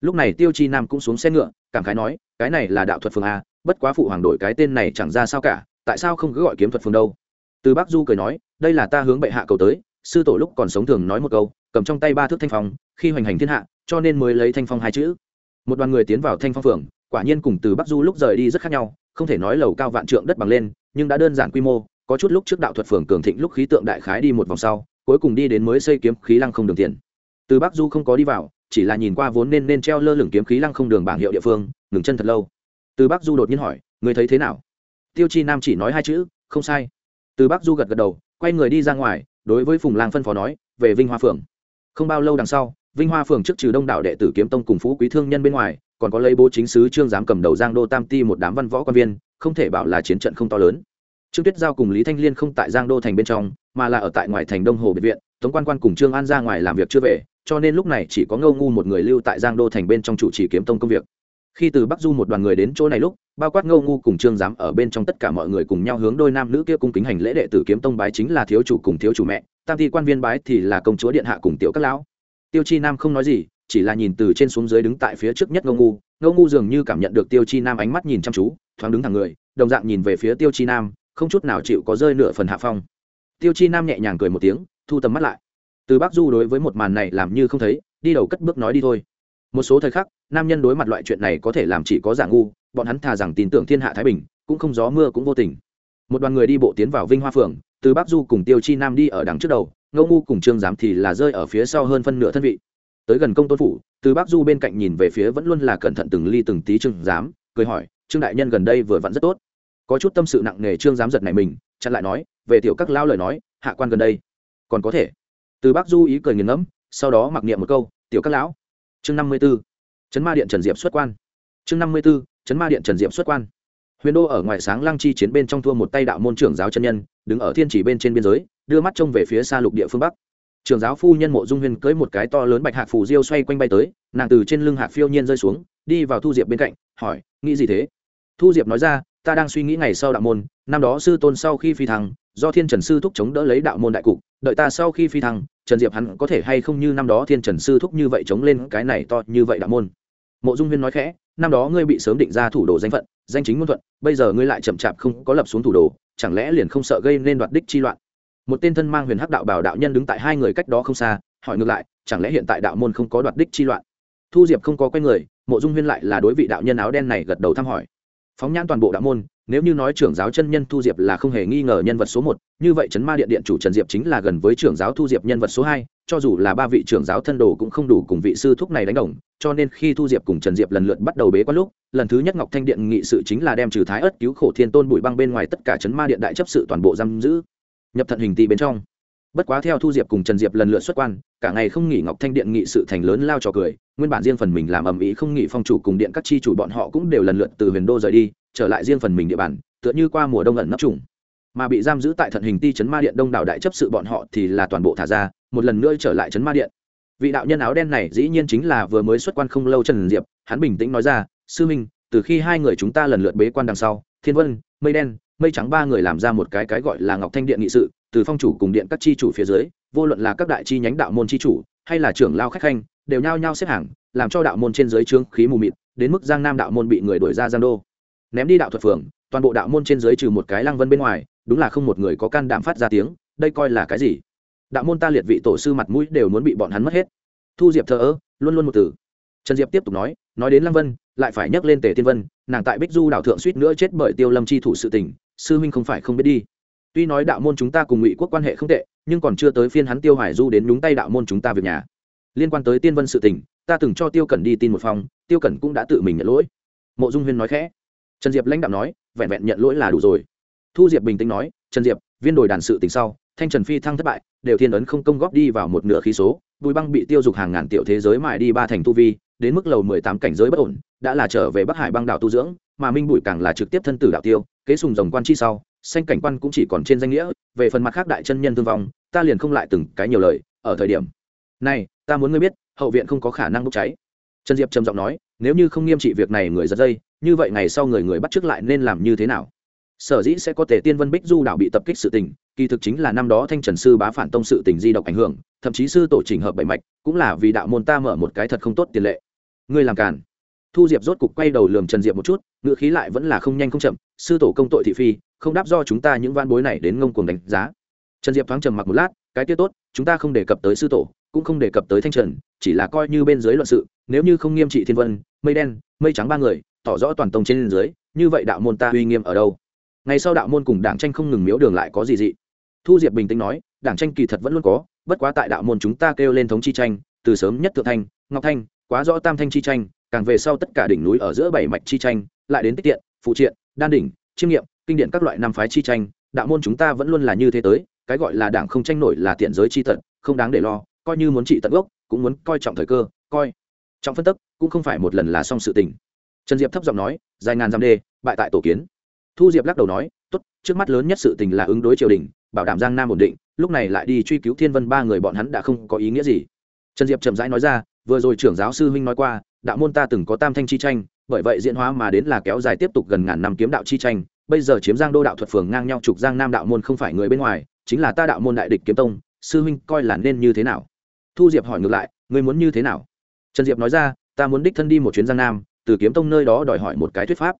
Lúc này tiêu chi nam cũng xuống xe ngựa, cảm khái nói, cái này là đạo thuật phường a, bất quá phụ hoàng đổi cái tên này chẳng ra sao cả, tại sao không cứ gọi kiếm thuật phường đâu? Từ bắc du cười nói, đây là ta hướng bệ hạ cầu tới, sư tổ lúc còn sống thường nói một câu, cầm trong tay ba thước thanh phong, khi hoành hành thiên hạ, cho nên mới lấy thanh phong hai chữ một đoàn người tiến vào thanh phong phường, quả nhiên cùng từ bắc du lúc rời đi rất khác nhau, không thể nói lầu cao vạn trượng đất bằng lên, nhưng đã đơn giản quy mô, có chút lúc trước đạo thuật phường cường thịnh lúc khí tượng đại khái đi một vòng sau, cuối cùng đi đến mới xây kiếm khí lăng không đường tiền. Từ bắc du không có đi vào, chỉ là nhìn qua vốn nên nên treo lơ lửng kiếm khí lăng không đường bảng hiệu địa phương, ngừng chân thật lâu. Từ bắc du đột nhiên hỏi người thấy thế nào? Tiêu chi nam chỉ nói hai chữ, không sai. Từ bắc du gật gật đầu, quay người đi ra ngoài, đối với phùng lang phân phó nói, về vinh hoa phường không bao lâu đằng sau vinh hoa phường trước trừ đông đảo đệ tử kiếm tông cùng phú quý thương nhân bên ngoài, còn có lấy bố chính sứ trương giám cầm đầu giang đô tam ti một đám văn võ quan viên, không thể bảo là chiến trận không to lớn. Trương tuyết giao cùng lý thanh liên không tại giang đô thành bên trong, mà là ở tại ngoài thành đông hồ biệt viện, tống quan quan cùng trương an ra ngoài làm việc chưa về, cho nên lúc này chỉ có ngâu ngu một người lưu tại giang đô thành bên trong chủ trì kiếm tông công việc. Khi từ bắc du một đoàn người đến chỗ này lúc, bao quát ngâu ngu cùng trương giám ở bên trong tất cả mọi người cùng nhau hướng đôi nam nữ kia cung kính hành lễ đệ tử kiếm tông bái chính là thiếu chủ cùng thiếu chủ mẹ, tam thi quan viên bái thì là công chúa điện hạ cùng tiểu các lão tiêu chi nam không nói gì, chỉ là nhìn từ trên xuống dưới đứng tại phía trước nhất ngô ngu. Ngô ngu dường như cảm nhận được tiêu chi nam ánh mắt nhìn chăm chú, thoáng đứng thẳng người, đồng dạng nhìn về phía tiêu chi nam, không chút nào chịu có rơi nửa phần hạ phong. Tiêu chi nam nhẹ nhàng cười một tiếng, thu tầm mắt lại. Từ bắc du đối với một màn này làm như không thấy, đi đầu cất bước nói đi thôi. Một số thời khắc, nam nhân đối mặt loại chuyện này có thể làm chỉ có giả ngu, bọn hắn thà rằng tin tưởng thiên hạ thái bình, cũng không gió mưa cũng vô tình. Một đoàn người đi bộ tiến vào vinh hoa phường từ bắc du cùng tiêu chi nam đi ở đằng trước đầu ngô ngu cùng trương giám thì là rơi ở phía sau hơn phân nửa thân vị. Tới gần công tôn phủ, từ Bác du bên cạnh nhìn về phía vẫn luôn là cẩn thận từng ly từng tí trương giám, cười hỏi, trương đại nhân gần đây vừa vặn rất tốt. Có chút tâm sự nặng nề trương giám giật này mình, chặn lại nói, về tiểu các lao lời nói, hạ quan gần đây. Còn có thể. Từ Bác du ý cười nghiền ngẫm, sau đó mặc niệm một câu, tiểu các lão. Chương năm mươi b ố chấn ma điện trần diệp xuất quan. Chương năm mươi b ố chấn ma điện trần diệp xuất quan. Huyền đô ở ngoài sáng lăng chi chiến bên trong thua một tay đạo môn trưởng giáo chân nhân, đứng ở thiên chỉ bên trên biên giới đưa mắt trông về phía xa lục địa phương bắc. Trưởng giáo phu nhân mộ dung huyền cưới một cái to lớn bạch hạc phù diêu xoay quanh bay tới, nàng từ trên lưng hạc phiêu nhiên rơi xuống, đi vào thu diệp bên cạnh, hỏi, nghĩ gì thế? Thu diệp nói ra, ta đang suy nghĩ ngày sau đạo môn, năm đó sư tôn sau khi phi thăng, do thiên trần sư thúc chống đỡ lấy đạo môn đại cục, đợi ta sau khi phi thăng, trần diệp hắn có thể hay không như năm đó thiên trần sư thúc như vậy chống lên cái này to như vậy đạo môn? Mộ dung huyên nói khẽ, năm đó ngươi bị sớm định ra thủ đồ danh phận, danh chính ngôn thuận, bây giờ ngươi lại chậm chạp không có lập xuống thủ đồ, chẳng lẽ liền không sợ gây nên đoạt đích chi loạn? Một tên thân mang huyền hắc đạo bảo đạo nhân đứng tại hai người cách đó không xa, hỏi ngược lại, chẳng lẽ hiện tại đạo môn không có đoạt đích chi loạn? Thu diệp không có quen người, mộ dung huyên lại là đối vị đạo nhân áo đen này gật đầu thăm hỏi. Phóng nhãn toàn bộ đạo môn, nếu như nói trưởng giáo chân nhân thu diệp là không hề nghi ngờ nhân vật số một, như vậy chấn ma điện điện chủ trần diệp chính là gần với trưởng giáo thu diệp nhân vật số hai, cho dù là ba vị trưởng giáo thân đồ cũng không đủ cùng vị sư thúc này đánh đồng, cho nên khi thu diệp cùng trần diệp lần lượt bắt đầu bế quan lúc, lần thứ nhất ngọc thanh điện nghị sự chính là đem trừ thái ất cứu khổ thiên tôn bụi băng bên ngoài tất cả chấn ma điện đại chấp sự toàn bộ giam giữ nhập thận hình tị bên trong. Bất quá theo thu diệp cùng trần diệp lần lượt xuất quan, cả ngày không nghỉ ngọc thanh điện nghị sự thành lớn lao trò cười, nguyên bản riêng phần mình làm ầm ĩ không nghỉ phong chủ cùng điện các chi chủ bọn họ cũng đều lần lượt từ huyền đô rời đi, trở lại riêng phần mình địa bàn, tựa như qua mùa đông ẩn nấp trùng. Mà bị giam giữ tại thận hình ti trấn ma điện đông đảo đại chấp sự bọn họ thì là toàn bộ thả ra, một lần nữa trở lại trấn ma điện. Vị đạo nhân áo đen này dĩ nhiên chính là vừa mới xuất quan không lâu trần diệp, hắn bình tĩnh nói ra, sư minh, từ khi hai người chúng ta lần lượt bế quan đằng sau, thiên vân, mây đen mây trắng ba người làm ra một cái cái gọi là ngọc thanh điện nghị sự, từ phong chủ cùng điện các chi chủ phía dưới, vô luận là các đại chi nhánh đạo môn chi chủ, hay là trưởng lao khách khanh, đều nhao nhao xếp hàng, làm cho đạo môn trên dưới trướng khí mù mịt, đến mức giang nam đạo môn bị người đuổi ra giang đô. Ném đi đạo thuật phường, toàn bộ đạo môn trên dưới trừ một cái lăng vân bên ngoài, đúng là không một người có can đảm phát ra tiếng, đây coi là cái gì? Đạo môn ta liệt vị tổ sư mặt mũi đều muốn bị bọn hắn mất hết. Thu diệp thờ ơ, luôn luôn một từ. Trần diệp tiếp tục nói nói đến lăng vân, lại phải nhắc lên tề tiên vân, nàng tại bích du đảo thượng suýt nữa chết bởi tiêu lâm chi thủ sự tình sư huynh không phải không biết đi. Tuy nói đạo môn chúng ta cùng ngụy quốc quan hệ không tệ, nhưng còn chưa tới phiên hắn tiêu hải du đến nhúng tay đạo môn chúng ta việc nhà. Liên quan tới tiên vân sự tình, ta từng cho tiêu cẩn đi tin một phòng, tiêu cẩn cũng đã tự mình nhận lỗi. Mộ dung huyên nói khẽ. Trần diệp lãnh đạo nói, vẹn vẹn nhận lỗi là đủ rồi. Thu diệp bình tĩnh nói, trần diệp, viên đồi đàn sự tình sau, thanh trần phi thăng thất bại, đều thiên ấn không công góp đi vào một nửa khí số, bùi băng bị tiêu dục hàng ngàn tiểu thế giới mại đi ba thành tu vi, đến mức lầu mười tám cảnh giới bất ổn, đã là trở về bắc hải băng đảo tu dưỡng mà minh bụi càng là trực tiếp thân tử đạo tiêu, kế sùng rồng quan chi sau xanh cảnh quan cũng chỉ còn trên danh nghĩa, về phần mặt khác đại chân nhân thương vong, ta liền không lại từng cái nhiều lời, ở thời điểm này, ta muốn ngươi biết, hậu viện không có khả năng bốc cháy. Trần diệp trầm giọng nói, nếu như không nghiêm trị việc này người giật dây, như vậy ngày sau người người bắt trước lại nên làm như thế nào? Sở dĩ sẽ có thể tiên vân bích du đảo bị tập kích sự tình, kỳ thực chính là năm đó thanh trần sư bá phản tông sự tình di độc ảnh hưởng, thậm chí sư tổ trình hợp bảy mạch, cũng là vì đạo môn ta mở một cái thật không tốt tiền lệ. Ngươi làm càn thu diệp rốt cục quay đầu lườm trần diệp một chút ngựa khí lại vẫn là không nhanh không chậm, sư tổ công tội thị phi, không đáp do chúng ta những van bối này đến ngông cuồng đánh giá. Trần diệp thoáng trầm mặc một lát, cái tiết tốt, chúng ta không đề cập tới sư tổ, cũng không đề cập tới thanh trần, chỉ là coi như bên dưới luận sự, nếu như không nghiêm trị thiên vân, mây đen, mây trắng ba người, tỏ rõ toàn tông trên dưới, như vậy đạo môn ta uy nghiêm ở đâu? Ngày sau đạo môn cùng đảng tranh không ngừng miếu đường lại có gì dị? Thu diệp bình tĩnh nói, đảng tranh kỳ thật vẫn luôn có, bất quá tại đạo môn chúng ta kêu lên thống chi tranh, từ sớm nhất thượng thanh, ngọc thanh, quá rõ tam thanh chi tranh càng về sau tất cả đỉnh núi ở giữa bảy mạch chi tranh, lại đến tích tiện, phụ triện, đan đỉnh, chiêm nghiệm, kinh điển các loại năm phái chi tranh, đạo môn chúng ta vẫn luôn là như thế tới, cái gọi là đảng không tranh nổi là tiện giới chi tận, không đáng để lo, coi như muốn trị tận gốc, cũng muốn coi trọng thời cơ, coi. Trọng phân tức, cũng không phải một lần là xong sự tình. Trần diệp thấp giọng nói, dài ngàn dặm đê, bại tại tổ kiến. Thu diệp lắc đầu nói, tốt, trước mắt lớn nhất sự tình là ứng đối triều đình, bảo đảm giang nam ổn định, lúc này lại đi truy cứu thiên vân ba người bọn hắn đã không có ý nghĩa gì. Trần diệp chậm rãi nói ra, vừa rồi trưởng giáo sư huynh nói qua đạo môn ta từng có tam thanh chi tranh, bởi vậy diễn hóa mà đến là kéo dài tiếp tục gần ngàn năm kiếm đạo chi tranh. Bây giờ chiếm giang đô đạo thuật phường ngang nhau trục giang nam đạo môn không phải người bên ngoài, chính là ta đạo môn đại địch kiếm tông. Sư huynh coi là nên như thế nào? Thu diệp hỏi ngược lại, ngươi muốn như thế nào? Trần diệp nói ra, ta muốn đích thân đi một chuyến giang nam, từ kiếm tông nơi đó đòi hỏi một cái thuyết pháp.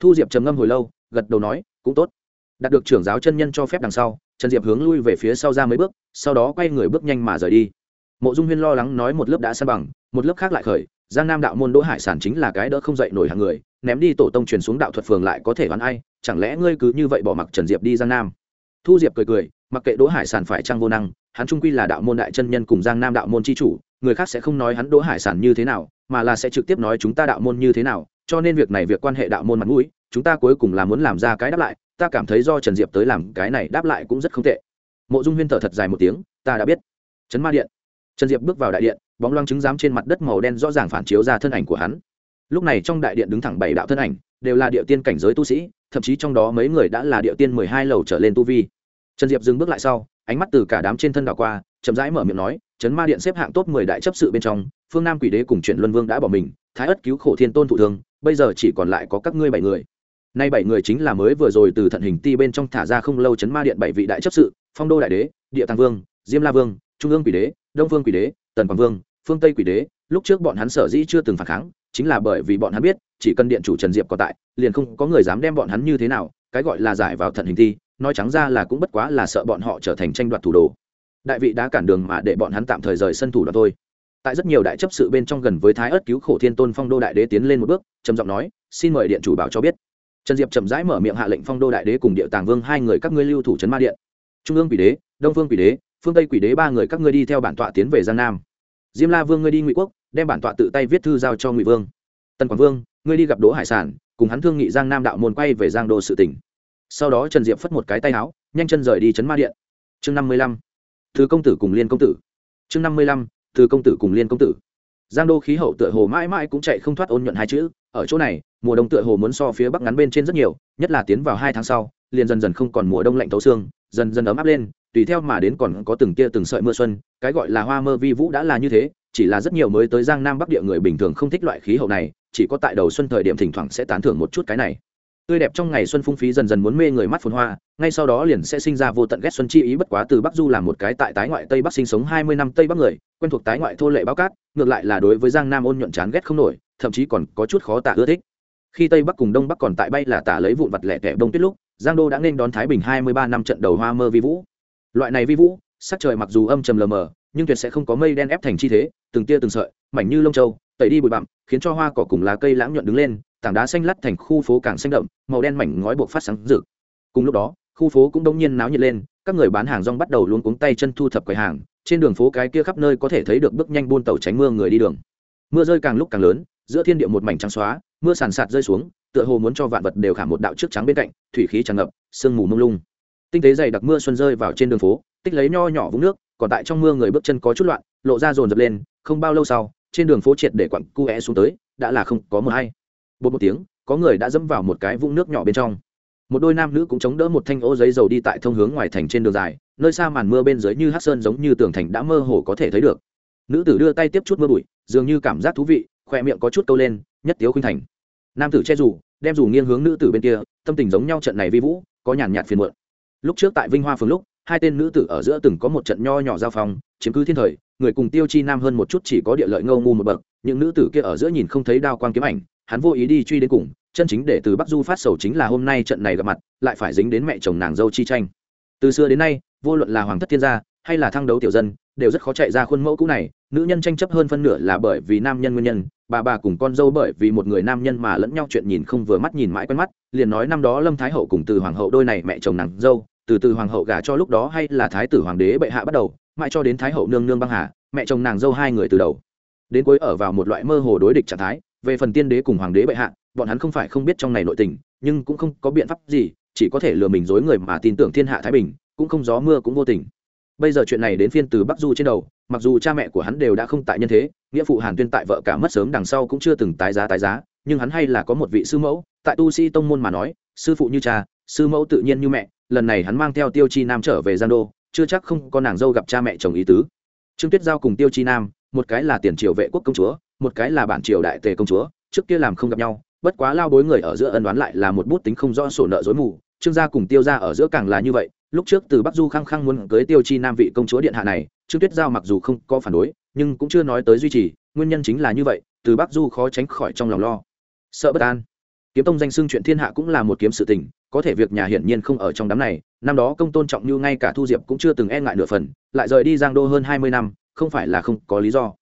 Thu diệp trầm ngâm hồi lâu, gật đầu nói, cũng tốt. Đạt được trưởng giáo chân nhân cho phép đằng sau, trần diệp hướng lui về phía sau ra mấy bước, sau đó quay người bước nhanh mà rời đi. Mộ dung huyên lo lắng nói một lớp đã san bằng, một lớp khác lại khởi giang nam đạo môn đỗ hải sản chính là cái đỡ không dậy nổi hàng người, ném đi tổ tông truyền xuống đạo thuật phường lại có thể đoán ai, chẳng lẽ ngươi cứ như vậy bỏ mặc trần diệp đi giang nam? Thu diệp cười cười, mặc kệ đỗ hải sản phải trăng vô năng, hắn trung quy là đạo môn đại chân nhân cùng giang nam đạo môn c h i chủ, người khác sẽ không nói hắn đỗ hải sản như thế nào, mà là sẽ trực tiếp nói chúng ta đạo môn như thế nào, cho nên việc này việc quan hệ đạo môn mặt mũi, chúng ta cuối cùng là muốn làm ra cái đáp lại, ta cảm thấy do trần diệp tới làm cái này đáp lại cũng rất không tệ. Mộ dung huyên thở thật dài một tiếng, ta đã biết. Chấn ma điện trần diệp bước vào đại điện, bóng loang trứng giám trên mặt đất màu đen rõ ràng phản chiếu ra thân ảnh của hắn. Lúc này trong đại điện đứng thẳng bảy đạo thân ảnh, đều là địa tiên cảnh giới tu sĩ, thậm chí trong đó mấy người đã là địa tiên mười hai lầu trở lên tu vi. Trần diệp dừng bước lại sau, ánh mắt từ cả đám trên thân đảo qua, chậm rãi mở miệng nói Trấn ma điện xếp hạng top mười đại chấp sự bên trong, phương nam quỷ đế cùng chuyển luân vương đã bỏ mình, thái ất cứu khổ thiên tôn thụ thương, bây giờ chỉ còn lại có các ngươi bảy người. Nay bảy người chính là mới vừa rồi từ thận hình ti bên trong thả ra không lâu chấn ma điện bảy vị đại chấp sự, phong đô đại đế, địa tàng vương, diêm la vương, trung ương quỷ đế đông phương quỷ đế, tần quảng vương, phương tây quỷ đế, lúc trước bọn hắn sở dĩ chưa từng phản kháng, chính là bởi vì bọn hắn biết, chỉ cần điện chủ trần diệp có tại, liền không có người dám đem bọn hắn như thế nào, cái gọi là giải vào thận hình thi, nói trắng ra là cũng bất quá là sợ bọn họ trở thành tranh đoạt thủ đồ. Đại vị đã cản đường mà để bọn hắn tạm thời rời sân thủ đoạn thôi. Tại rất nhiều đại chấp sự bên trong gần với thái ớt cứu khổ thiên tôn phong đô đại đế tiến lên một bước, trầm giọng nói, xin mời điện chủ bảo cho biết. Trần diệp chậm rãi mở miệng hạ lệnh phong đô đại đế cùng địa tàng vương hai người các ngươi lưu thủ trấn ma điện. Trung ương quỷ đế, đông Vương quỷ đế phương tây quỷ đế ba người các ngươi đi theo bản tọa tiến về giang nam diêm la vương ngươi đi ngụy quốc đem bản tọa tự tay viết thư giao cho ngụy vương tần quảng vương ngươi đi gặp đỗ hải sản cùng hắn thương nghị giang nam đạo môn quay về giang đô sự tỉnh sau đó trần diệp phất một cái tay áo nhanh chân rời đi chấn ma điện chương năm mươi lăm thứ công tử cùng liên công tử chương năm mươi lăm thứ công tử cùng liên công tử giang đô khí hậu tựa hồ mãi mãi cũng chạy không thoát ôn nhuận hai chữ ở chỗ này mùa đông tựa hồ muốn so phía bắc ngắn bên trên rất nhiều nhất là tiến vào hai tháng sau liền dần dần không còn mùa đông lạnh thấu xương dần dần ấm áp lên tùy theo mà đến còn có từng kia từng sợi mưa xuân, cái gọi là hoa mơ vi vũ đã là như thế, chỉ là rất nhiều mới tới giang nam bắc địa người bình thường không thích loại khí hậu này, chỉ có tại đầu xuân thời điểm thỉnh thoảng sẽ tán thưởng một chút cái này. Tươi đẹp trong ngày xuân phung phí dần dần muốn mê người mắt phồn hoa, ngay sau đó liền sẽ sinh ra vô tận ghét xuân chi ý bất quá từ bắc du làm một cái tại tái ngoại tây bắc sinh sống hai mươi năm tây bắc người, quen thuộc tái ngoại thô lệ bao cát, ngược lại là đối với giang nam ôn nhuận chán ghét không nổi, thậm chí còn có chút khó tả ưa thích. Khi tây bắc cùng đông bắc còn tại bay là tả lấy vụn vặt lẻ tẻ đông tuyết lúc, giang đô đã nên đón thái bình hai mươi ba năm trận đầu hoa mơ vi vũ loại này vi vũ, sắc trời mặc dù âm trầm lờ mờ, nhưng tuyệt sẽ không có mây đen ép thành chi thế, từng tia từng sợi, mảnh như lông châu, tẩy đi bụi bặm, khiến cho hoa cỏ cùng lá cây lãng nhuận đứng lên, tảng đá xanh lắt thành khu phố càng xanh đậm, màu đen mảnh ngói buộc phát sáng rực. Cùng lúc đó, khu phố cũng đông nhiên náo nhiệt lên, các người bán hàng rong bắt đầu luôn cuống tay chân thu thập quầy hàng, trên đường phố cái kia khắp nơi có thể thấy được bước nhanh buôn tàu tránh mưa người đi đường. Mưa rơi càng lúc càng lớn, giữa thiên địa một mảnh trắng xóa, mưa sàn sạt rơi xuống, tựa hồ muốn cho vạn vật đều khả một đạo trước trắng bên cạnh, thủy khí tràn ngập, sương mù mông lung tinh tế dày đặc mưa xuân rơi vào trên đường phố tích lấy nho nhỏ vũng nước còn tại trong mưa người bước chân có chút loạn lộ ra dồn dập lên không bao lâu sau trên đường phố triệt để quặng, cu é xuống tới đã là không có mưa hay. Bột một tiếng có người đã dẫm vào một cái vũng nước nhỏ bên trong. Một đôi nam nữ cũng chống đỡ một thanh ô giấy dầu đi tại thông hướng ngoài thành trên đường dài nơi xa màn mưa bên dưới như hát sơn giống như tường thành đã mơ hồ có thể thấy được. Nữ tử đưa tay tiếp chút mưa bụi dường như cảm giác thú vị khoe miệng có chút câu lên nhất tiếu khuynh thành. Nam tử che rủ đem rủ nghiêng hướng nữ tử bên kia tâm tình giống nhau trận này vi vũ có nhàn nhạt phiền muộn lúc trước tại vinh hoa phường lúc, hai tên nữ tử ở giữa từng có một trận nho nhỏ giao phong, chiếm cứ thiên thời, người cùng tiêu chi nam hơn một chút chỉ có địa lợi ngâu ngu một bậc, những nữ tử kia ở giữa nhìn không thấy đao quang kiếm ảnh, hắn vô ý đi truy đến cùng, chân chính để từ bắc du phát sầu chính là hôm nay trận này gặp mặt, lại phải dính đến mẹ chồng nàng dâu chi tranh. Từ xưa đến nay, vô luận là hoàng thất thiên gia hay là thăng đấu tiểu dân, đều rất khó chạy ra khuôn mẫu cũ này, nữ nhân tranh chấp hơn phân nửa là bởi vì nam nhân nguyên nhân, bà bà cùng con dâu bởi vì một người nam nhân mà lẫn nhau chuyện nhìn không vừa mắt nhìn mãi quen mắt, liền nói năm đó lâm thái hậu cùng từ hoàng hậu đôi này mẹ chồng nàng dâu từ từ hoàng hậu gả cho lúc đó hay là thái tử hoàng đế bệ hạ bắt đầu, mãi cho đến thái hậu nương nương băng hà, mẹ chồng nàng dâu hai người từ đầu. Đến cuối ở vào một loại mơ hồ đối địch trạng thái, về phần tiên đế cùng hoàng đế bệ hạ, bọn hắn không phải không biết trong này nội tình, nhưng cũng không có biện pháp gì, chỉ có thể lừa mình dối người mà tin tưởng thiên hạ thái bình, cũng không gió mưa cũng vô tình. Bây giờ chuyện này đến phiên từ bắc du trên đầu, mặc dù cha mẹ của hắn đều đã không tại nhân thế, nghĩa phụ hàn tuyên tại vợ cả mất sớm đằng sau cũng chưa từng tái giá tái giá, nhưng hắn hay là có một vị sư mẫu, tại tu sĩ tông môn mà nói, sư phụ như cha, sư mẫu tự nhiên như mẹ lần này hắn mang theo tiêu chi nam trở về gian đô, chưa chắc không có nàng dâu gặp cha mẹ chồng ý tứ. Trương tuyết giao cùng tiêu chi nam, một cái là tiền triều vệ quốc công chúa, một cái là bản triều đại tề công chúa, trước kia làm không gặp nhau, bất quá lao bối người ở giữa ân đoán lại là một bút tính không rõ sổ nợ dối mù. Trương gia cùng tiêu gia ở giữa càng là như vậy, lúc trước từ bắc du khăng khăng muốn cưới tiêu chi nam vị công chúa điện hạ này, trương tuyết giao mặc dù không có phản đối, nhưng cũng chưa nói tới duy trì, nguyên nhân chính là như vậy, từ bắc du khó tránh khỏi trong lòng lo. Sợ bất an kiếm tông danh xưng chuyện thiên hạ cũng là một kiếm sự tình, có thể việc nhà hiển nhiên không ở trong đám này, năm đó công tôn trọng như ngay cả thu diệp cũng chưa từng e ngại nửa phần, lại rời đi giang đô hơn hai mươi năm, không phải là không có lý do.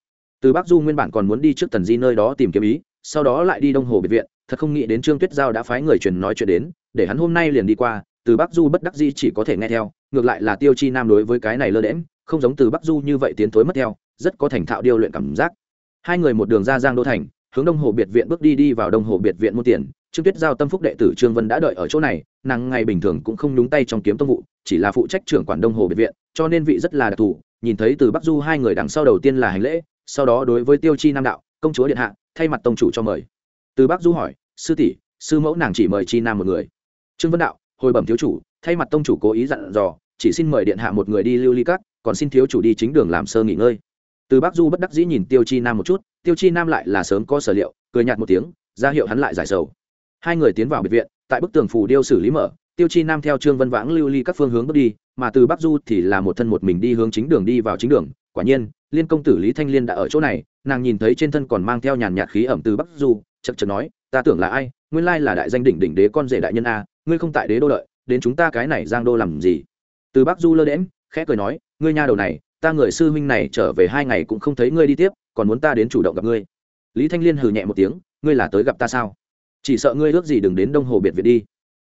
Từ bắc du nguyên bản còn muốn đi trước tần di nơi đó tìm kiếm ý, sau đó lại đi đông hồ biệt viện, thật không nghĩ đến trương tuyết giao đã phái người truyền nói chuyện đến, để hắn hôm nay liền đi qua, từ bắc du bất đắc di chỉ có thể nghe theo, ngược lại là tiêu chi nam đối với cái này lơ đễm không giống từ bắc du như vậy tiến thối mất theo, rất có thành thạo điêu luyện cảm giác. Hai người một đường ra giang đô thành, hướng đông hồ biệt viện bước đi đi vào đông hồ biệt viện mua tiền trương tuyết giao tâm phúc đệ tử trương vân đã đợi ở chỗ này, nàng ngày bình thường cũng không đúng tay trong kiếm tông vụ, chỉ là phụ trách trưởng quản đông hồ biệt viện, cho nên vị rất là đặc thù, nhìn thấy từ bắc du hai người đằng sau đầu tiên là hành lễ, sau đó đối với tiêu chi nam đạo, công chúa điện hạ, thay mặt tông chủ cho mời. Từ bắc du hỏi, sư tỷ, sư mẫu nàng chỉ mời chi nam một người. Trương vân đạo, hồi bẩm thiếu chủ, thay mặt tông chủ cố ý dặn dò, chỉ xin mời điện hạ một người đi lưu ly cát còn xin thiếu chủ đi chính đường làm sơ nghỉ ngơi. Từ bắc du bất đắc dĩ nhìn tiêu chi nam một chút, tiêu chi nam lại là sớm có sở liệu, cười nhạt một tiếng, ra hiệu hắn lại giải sầu hai người tiến vào biệt viện, tại bức tường phủ điêu xử lý mở, tiêu chi nam theo trương vân vãng lưu ly các phương hướng bước đi, mà từ bắc du thì là một thân một mình đi hướng chính đường đi vào chính đường. Quả nhiên, liên công tử lý thanh liên đã ở chỗ này, nàng nhìn thấy trên thân còn mang theo nhàn nhạt khí ẩm từ bắc du chật chật nói, ta tưởng là ai? Nguyên lai là đại danh đỉnh đỉnh đế con rể đại nhân a, ngươi không tại đế đô lợi, đến chúng ta cái này giang đô làm gì? Từ bắc du lơ đễm khẽ cười nói, ngươi nha đầu này, ta người sư huynh này trở về hai ngày cũng không thấy ngươi đi tiếp, còn muốn ta đến chủ động gặp ngươi. Lý thanh liên hừ nhẹ một tiếng, ngươi là tới gặp ta sao? Chỉ sợ ngươi ước gì đừng đến đông hồ biệt viện đi.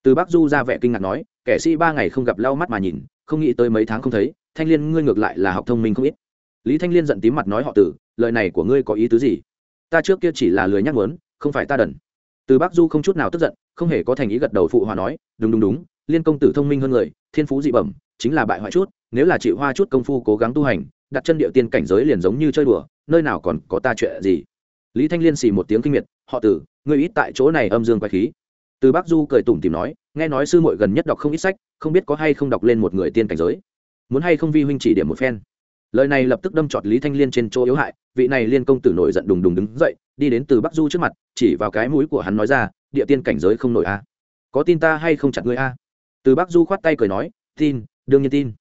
Từ bắc du ra vẻ kinh ngạc nói, kẻ sĩ ba ngày không gặp lau mắt mà nhìn, không nghĩ tới mấy tháng không thấy, thanh liên ngươi ngược lại là học thông minh không ít. Lý thanh liên giận tím mặt nói họ tử, lời này của ngươi có ý tứ gì? Ta trước kia chỉ là lười nhắc muốn, không phải ta đần. Từ bắc du không chút nào tức giận, không hề có thành ý gật đầu phụ hòa nói, đúng đúng đúng, liên công tử thông minh hơn người, thiên phú dị bẩm, chính là bại hoại chút, nếu là chịu hoa chút công phu cố gắng tu hành, đặt chân điệu tiên cảnh giới liền giống như chơi đùa, nơi nào còn có ta chuyện gì? Lý thanh liên xì một tiếng kinh miệt, họ tử ngươi ít tại chỗ này âm dương quái khí. Từ bắc du cười tủm tìm nói, nghe nói sư muội gần nhất đọc không ít sách, không biết có hay không đọc lên một người tiên cảnh giới. Muốn hay không vi huynh chỉ điểm một phen. Lời này lập tức đâm trọt lý thanh liên trên chỗ yếu hại, vị này liên công tử nổi giận đùng đùng đứng dậy, đi đến từ bắc du trước mặt, chỉ vào cái mũi của hắn nói ra, địa tiên cảnh giới không nổi a. Có tin ta hay không chặt ngươi a? Từ bắc du khoát tay cười nói, tin, đương nhiên tin.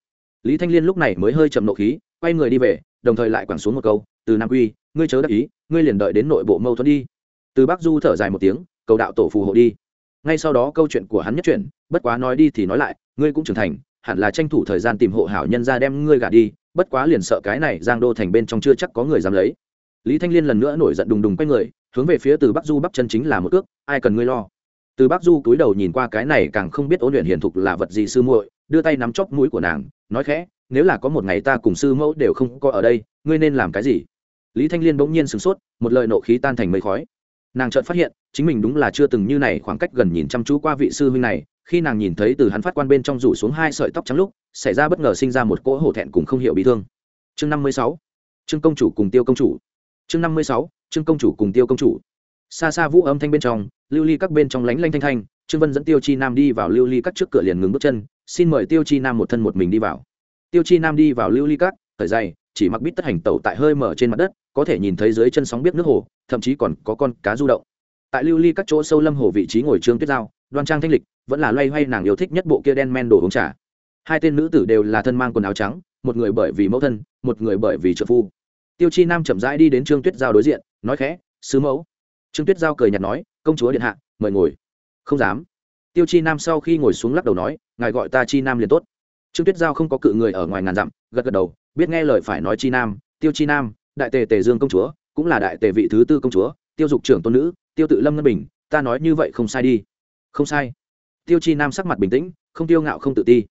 Lý thanh liên lúc này mới hơi chậm nộ khí, quay người đi về, đồng thời lại quẳng xuống một câu, từ nam quy, ngươi chớ đắc ý, ngươi liền đợi đến nội bộ mâu thuẫn đi từ bắc du thở dài một tiếng, cầu đạo tổ phù hộ đi. Ngay sau đó câu chuyện của hắn nhất chuyển, bất quá nói đi thì nói lại, ngươi cũng trưởng thành, hẳn là tranh thủ thời gian tìm hộ hảo nhân ra đem ngươi gả đi, bất quá liền sợ cái này giang đô thành bên trong chưa chắc có người dám lấy. Lý thanh liên lần nữa nổi giận đùng đùng quay người, hướng về phía từ bắc du bắp chân chính là một ước ai cần ngươi lo. Từ bắc du cúi đầu nhìn qua cái này càng không biết ôn luyện hiền thục là vật gì sư muội, đưa tay nắm chóp mũi của nàng, nói khẽ, nếu là có một ngày ta cùng sư mẫu đều không có ở đây, ngươi nên làm cái gì? Lý thanh liên bỗng nhiên sửng sốt, một lời nộ khí tan thành mây khói nàng chợt phát hiện, chính mình đúng là chưa từng như này khoảng cách gần nhìn chăm chú qua vị sư huynh này, khi nàng nhìn thấy từ hắn phát quan bên trong rủ xuống hai sợi tóc trắng lúc, xảy ra bất ngờ sinh ra một cỗ hổ thẹn cùng không hiểu bị thương. Chương năm mươi sáu, trương công chủ cùng tiêu công chủ. Chương năm mươi sáu, trương công chủ cùng tiêu công chủ. Xa xa vũ âm thanh bên trong, lưu ly các bên trong lánh lanh thanh thanh, trương vân dẫn tiêu chi nam đi vào lưu ly các trước cửa liền ngừng bước chân, xin mời tiêu chi nam một thân một mình đi vào. Tiêu chi nam đi vào lưu ly các thời dày chỉ mặc bít tất hành tẩu tại hơi mở trên mặt đất, có thể nhìn thấy dưới chân sóng biết nước hồ, thậm chí còn có con cá du động. Tại lưu ly các chỗ sâu lâm hồ vị trí ngồi trương tuyết giao, đoan trang thanh lịch, vẫn là loay hoay nàng yêu thích nhất bộ kia đen men đồ uống trà. Hai tên nữ tử đều là thân mang quần áo trắng, một người bởi vì mẫu thân, một người bởi vì trợ phu. Tiêu chi nam chậm rãi đi đến trương tuyết giao đối diện, nói khẽ sứ mẫu. Trương tuyết giao cười nhạt nói, công chúa điện hạ, mời ngồi. Không dám. Tiêu chi nam sau khi ngồi xuống lắc đầu nói, ngài gọi ta chi nam liền tốt. Trương tuyết giao không có cự người ở ngoài ngàn dặm, gật gật đầu biết nghe lời phải nói chi nam, tiêu chi nam, đại tề tề dương công chúa, cũng là đại tề vị thứ tư công chúa, tiêu dục trưởng tôn nữ, tiêu tự lâm ngân bình, ta nói như vậy không sai đi. Không sai. Tiêu chi nam sắc mặt bình tĩnh, không tiêu ngạo không tự ti.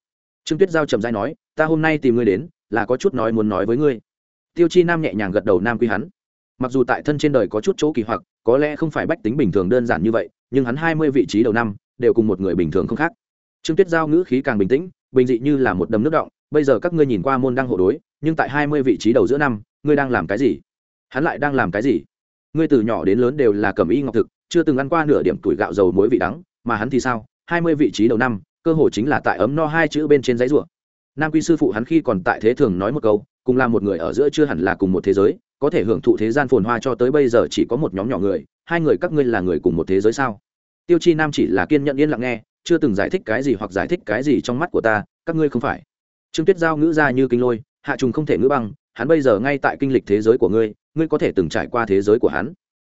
Trương tuyết giao trầm dai nói, ta hôm nay tìm ngươi đến, là có chút nói muốn nói với ngươi. Tiêu chi nam nhẹ nhàng gật đầu nam quy hắn. Mặc dù tại thân trên đời có chút chỗ kỳ hoặc, có lẽ không phải bách tính bình thường đơn giản như vậy, nhưng hắn hai mươi vị trí đầu năm, đều cùng một người bình thường không khác. Trương tuyết giao ngữ khí càng bình tĩnh, bình dị như là một đầm nước động bây giờ các ngươi nhìn qua môn đang hộ đối, nhưng tại hai mươi vị trí đầu giữa năm, ngươi đang làm cái gì? Hắn lại đang làm cái gì? Ngươi từ nhỏ đến lớn đều là cầm y ngọc thực, chưa từng ăn qua nửa điểm tuổi gạo dầu muối vị đắng, mà hắn thì sao? Hai mươi vị trí đầu năm, cơ hội chính là tại ấm no hai chữ bên trên giấy rùa nam quy sư phụ hắn khi còn tại thế thường nói một câu, cùng là một người ở giữa chưa hẳn là cùng một thế giới, có thể hưởng thụ thế gian phồn hoa cho tới bây giờ chỉ có một nhóm nhỏ người, hai người các ngươi là người cùng một thế giới sao? Tiêu chi nam chỉ là kiên nhẫn yên lặng nghe, chưa từng giải thích cái gì hoặc giải thích cái gì trong mắt của ta, các ngươi không phải trương tuyết giao ngữ ra như kinh lôi, hạ trùng không thể ngữ băng, hắn bây giờ ngay tại kinh lịch thế giới của ngươi ngươi có thể từng trải qua thế giới của hắn.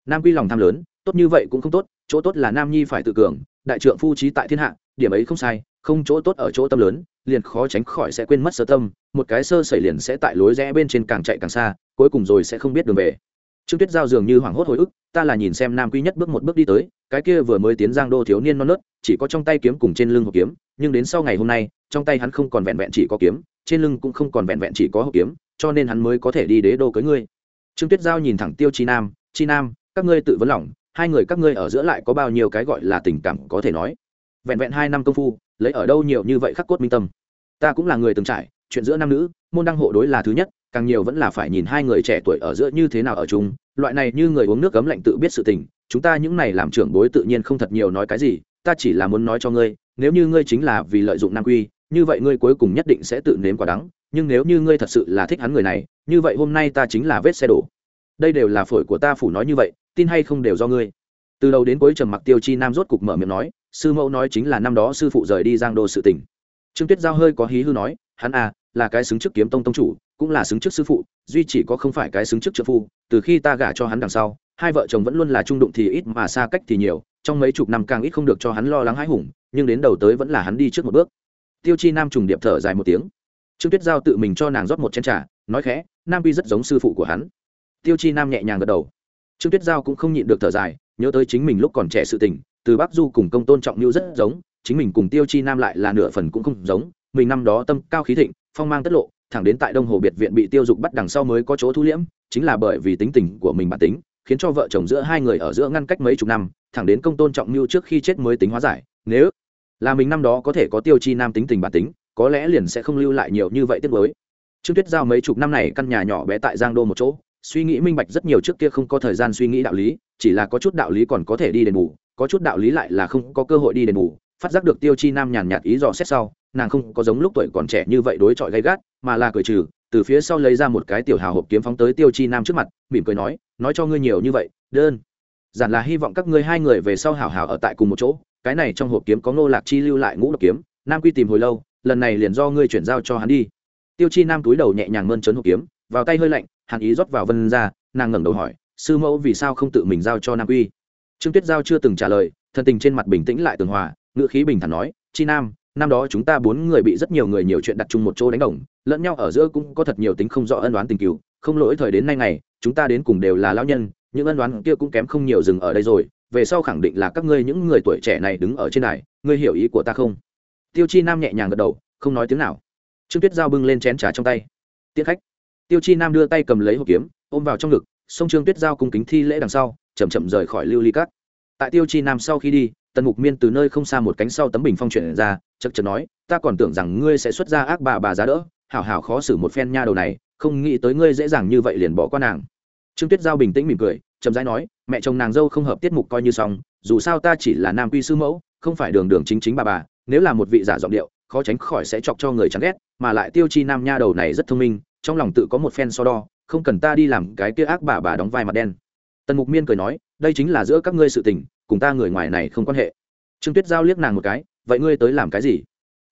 Nam quy lòng tham lớn, tốt như vậy cũng không tốt, chỗ tốt là nam nhi phải tự cường, đại trượng phu trí tại thiên hạ, điểm ấy không sai, không chỗ tốt ở chỗ tâm lớn, liền khó tránh khỏi sẽ quên mất sơ tâm, một cái sơ xảy liền sẽ tại lối rẽ bên trên càng chạy càng xa, cuối cùng rồi sẽ không biết đường về trương tuyết giao dường như hoảng hốt hồi ức, ta là nhìn xem nam quy nhất bước một bước đi tới, cái kia vừa mới tiến giang đô thiếu niên non nớt, chỉ có trong tay kiếm cùng trên lưng hộp kiếm, nhưng đến sau ngày hôm nay, trong tay hắn không còn vẹn vẹn chỉ có kiếm, trên lưng cũng không còn vẹn vẹn chỉ có hộp kiếm, cho nên hắn mới có thể đi đế đô cưới ngươi. Trương tuyết giao nhìn thẳng tiêu chi nam chi nam, các ngươi tự vấn lòng, hai người các ngươi ở giữa lại có bao nhiêu cái gọi là tình cảm có thể nói? Vẹn vẹn hai năm công phu, lấy ở đâu nhiều như vậy khắc cốt minh tâm? Ta cũng là người từng trải, chuyện giữa nam nữ, môn đăng hộ đối là thứ nhất càng nhiều vẫn là phải nhìn hai người trẻ tuổi ở giữa như thế nào ở chung. Loại này như người uống nước cấm lạnh tự biết sự tình, chúng ta những này làm trưởng bối tự nhiên không thật nhiều nói cái gì, ta chỉ là muốn nói cho ngươi, nếu như ngươi chính là vì lợi dụng nam quy, như vậy ngươi cuối cùng nhất định sẽ tự nếm quả đắng, nhưng nếu như ngươi thật sự là thích hắn người này, như vậy hôm nay ta chính là vết xe đổ. Đây đều là phổi của ta phủ nói như vậy, tin hay không đều do ngươi. Từ đầu đến cuối trầm mặc tiêu chi nam rốt cục mở miệng nói, sư mẫu nói chính là năm đó sư phụ rời đi giang đô sự tình. Trương tuyết giao hơi có hí hư nói, hắn à là cái xứng trước kiếm tông tông chủ cũng là xứng trước sư phụ, duy chỉ có không phải cái xứng trước trợ phu, từ khi ta gả cho hắn đằng sau, hai vợ chồng vẫn luôn là trung đụng thì ít mà xa cách thì nhiều, trong mấy chục năm càng ít không được cho hắn lo lắng hãi hùng, nhưng đến đầu tới vẫn là hắn đi trước một bước. Tiêu chi nam trùng điệp thở dài một tiếng. Trương tuyết giao tự mình cho nàng rót một chén t r à nói khẽ, nam vi rất giống sư phụ của hắn. Tiêu chi nam nhẹ nhàng gật đầu. Trương tuyết giao cũng không nhịn được thở dài, nhớ tới chính mình lúc còn trẻ sự tình, từ bắc du cùng công tôn trọng mưu rất giống, chính mình cùng tiêu chi nam lại là nửa phần cũng không giống, mình năm đó tâm cao khí thịnh, phong mang tất lộ thẳng đến tại đông hồ biệt viện bị tiêu dục bắt đằng sau mới có chỗ thu liễm, chính là bởi vì tính tình của mình bản tính, khiến cho vợ chồng giữa hai người ở giữa ngăn cách mấy chục năm, thẳng đến công tôn trọng mưu trước khi chết mới tính hóa giải. Nếu là mình năm đó có thể có tiêu chi nam tính tình bản tính, có lẽ liền sẽ không lưu lại nhiều như vậy tiếp với trương tuyết giao mấy chục năm này căn nhà nhỏ bé tại giang đô một chỗ, suy nghĩ minh bạch rất nhiều trước kia không có thời gian suy nghĩ đạo lý, chỉ là có chút đạo lý còn có thể đi đền bù, có chút đạo lý lại là không có cơ hội đi đền bù phát giác được tiêu chi nam nhàn nhạt ý dò xét sau, nàng không có giống lúc tuổi còn trẻ như vậy đối chọi gay gắt, mà là cười trừ, từ phía sau lấy ra một cái tiểu hào hộp kiếm phóng tới tiêu chi nam trước mặt, mỉm cười nói nói cho ngươi nhiều như vậy, đơn. Giản là hy vọng các ngươi hai người về sau hào hào ở tại cùng một chỗ, cái này trong hộp kiếm có ngô lạc chi lưu lại ngũ độc kiếm, nam quy tìm hồi lâu, lần này liền do ngươi chuyển giao cho hắn đi. Tiêu chi nam túi đầu nhẹ nhàng mơn trớn hộp kiếm, vào tay hơi lạnh hàn ý rót vào vân ra, nàng ngẩng đầu hỏi, sư mẫu vì sao không tự mình giao cho nam quy? Trương tuyết giao chưa từng trả lời, thân tình trên mặt bình tĩnh lại tường hòa ngữ khí bình thản nói, chi nam, năm đó chúng ta bốn người bị rất nhiều người nhiều chuyện đặt chung một chỗ đánh đồng, lẫn nhau ở giữa cũng có thật nhiều tính không rõ ân đoán tình cựu không lỗi thời đến nay ngày, chúng ta đến cùng đều là lão nhân, những ân đoán kia cũng kém không nhiều dừng ở đây rồi. Về sau khẳng định là các ngươi những người tuổi trẻ này đứng ở trên này, ngươi hiểu ý của ta không? Tiêu chi nam nhẹ nhàng gật đầu, không nói tiếng nào. Trương tuyết giao bưng lên chén trà trong tay. Tiết khách. Tiêu chi nam đưa tay cầm lấy hộp kiếm, ôm vào trong ngực, sông trương tuyết giao cung kính thi lễ đằng sau chầm chậm rời khỏi lưu ly cát tại tiêu chi nam sau khi đi tần mục miên từ nơi không xa một cánh sau tấm bình phong chuyển ra chật chật nói, ta còn tưởng rằng ngươi sẽ xuất ra ác bà bà giá đỡ. Hảo hảo khó xử một phen nha đầu này, không nghĩ tới ngươi dễ dàng như vậy liền bỏ qua nàng. Trương tuyết giao bình tĩnh mỉm cười, chậm rãi nói, mẹ chồng nàng dâu không hợp tiết mục coi như xong, dù sao ta chỉ là nam quy sư mẫu, không phải đường đường chính chính bà bà, nếu là một vị giả giọng điệu, khó tránh khỏi sẽ chọc cho người chán ghét, mà lại tiêu chi nam nha đầu này rất thông minh, trong lòng tự có một phen so đo, không cần ta đi làm cái kia ác bà bà đóng vai mặt đen. Tần mục miên cười nói đây chính là giữa các ngươi sự tình, cùng ta người ngoài này không quan hệ. Trương tuyết giao liếc nàng một cái, vậy ngươi tới làm cái gì?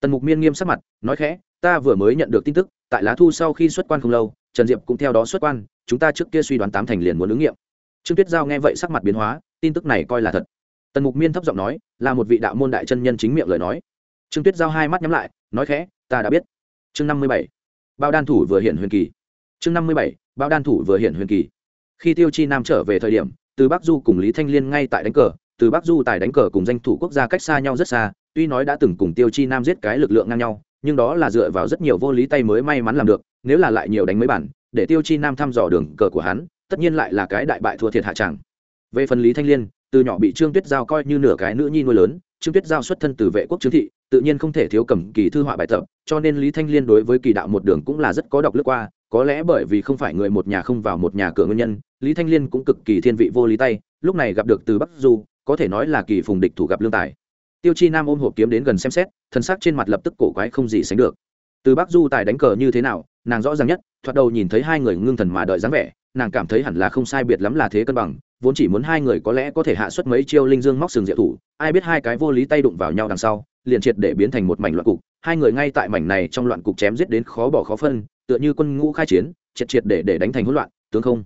Tần mục miên nghiêm sắc mặt, nói khẽ, ta vừa mới nhận được tin tức, tại lá thu sau khi xuất quan không lâu, trần diệp cũng theo đó xuất quan, chúng ta trước kia suy đoán tám thành liền muốn ứng nghiệm. Trương tuyết giao nghe vậy sắc mặt biến hóa, tin tức này coi là thật. Tần mục miên thấp giọng nói, là một vị đạo môn đại chân nhân chính miệng lời nói. Trương tuyết giao hai mắt nhắm lại, nói khẽ, ta đã biết. Chương năm mươi bảy, bao đan thủ vừa hiện huyền kỳ. Chương năm mươi bảy, bao đan thủ vừa hiện huyền kỳ. Khi tiêu chi nam trở về thời điểm từ bắc du cùng lý thanh liên ngay tại đánh cờ, từ bắc du tài đánh cờ cùng danh thủ quốc gia cách xa nhau rất xa, tuy nói đã từng cùng tiêu chi nam giết cái lực lượng ngang nhau, nhưng đó là dựa vào rất nhiều vô lý tay mới may mắn làm được, nếu là lại nhiều đánh mấy bản, để tiêu chi nam thăm dò đường cờ của hắn, tất nhiên lại là cái đại bại thua thiệt hạ tràng về phần lý thanh liên, từ nhỏ bị trương tuyết giao coi như nửa cái nữ nhi nuôi lớn, trương tuyết giao xuất thân từ vệ quốc trương thị, tự nhiên không thể thiếu cầm kỳ thư họa bài tập, cho nên lý thanh liên đối với kỳ đạo một đường cũng là rất có độc lướt qua có lẽ bởi vì không phải người một nhà không vào một nhà cửa nguyên nhân, lý thanh liên cũng cực kỳ thiên vị vô lý tay, lúc này gặp được từ bắc du, có thể nói là kỳ phùng địch thủ gặp lương tài. Tiêu chi nam ôm hộp kiếm đến gần xem xét, thân xác trên mặt lập tức cổ quái không gì sánh được. Từ bắc du tài đánh cờ như thế nào, nàng rõ ràng nhất, thoạt đầu nhìn thấy hai người ngưng thần mà đợi dáng vẻ, nàng cảm thấy hẳn là không sai biệt lắm là thế cân bằng, vốn chỉ muốn hai người có lẽ có thể hạ xuất mấy chiêu linh dương móc sừng diệu thủ, ai biết hai cái vô lý tay đụng vào nhau đằng sau, liền triệt để biến thành một mảnh loạn cục, hai người ngay tại mảnh này trong loạn cục chém giết đến khó bỏ khó phân tựa như quân ngũ khai chiến, triệt triệt để để đánh thành hỗn loạn, tướng không?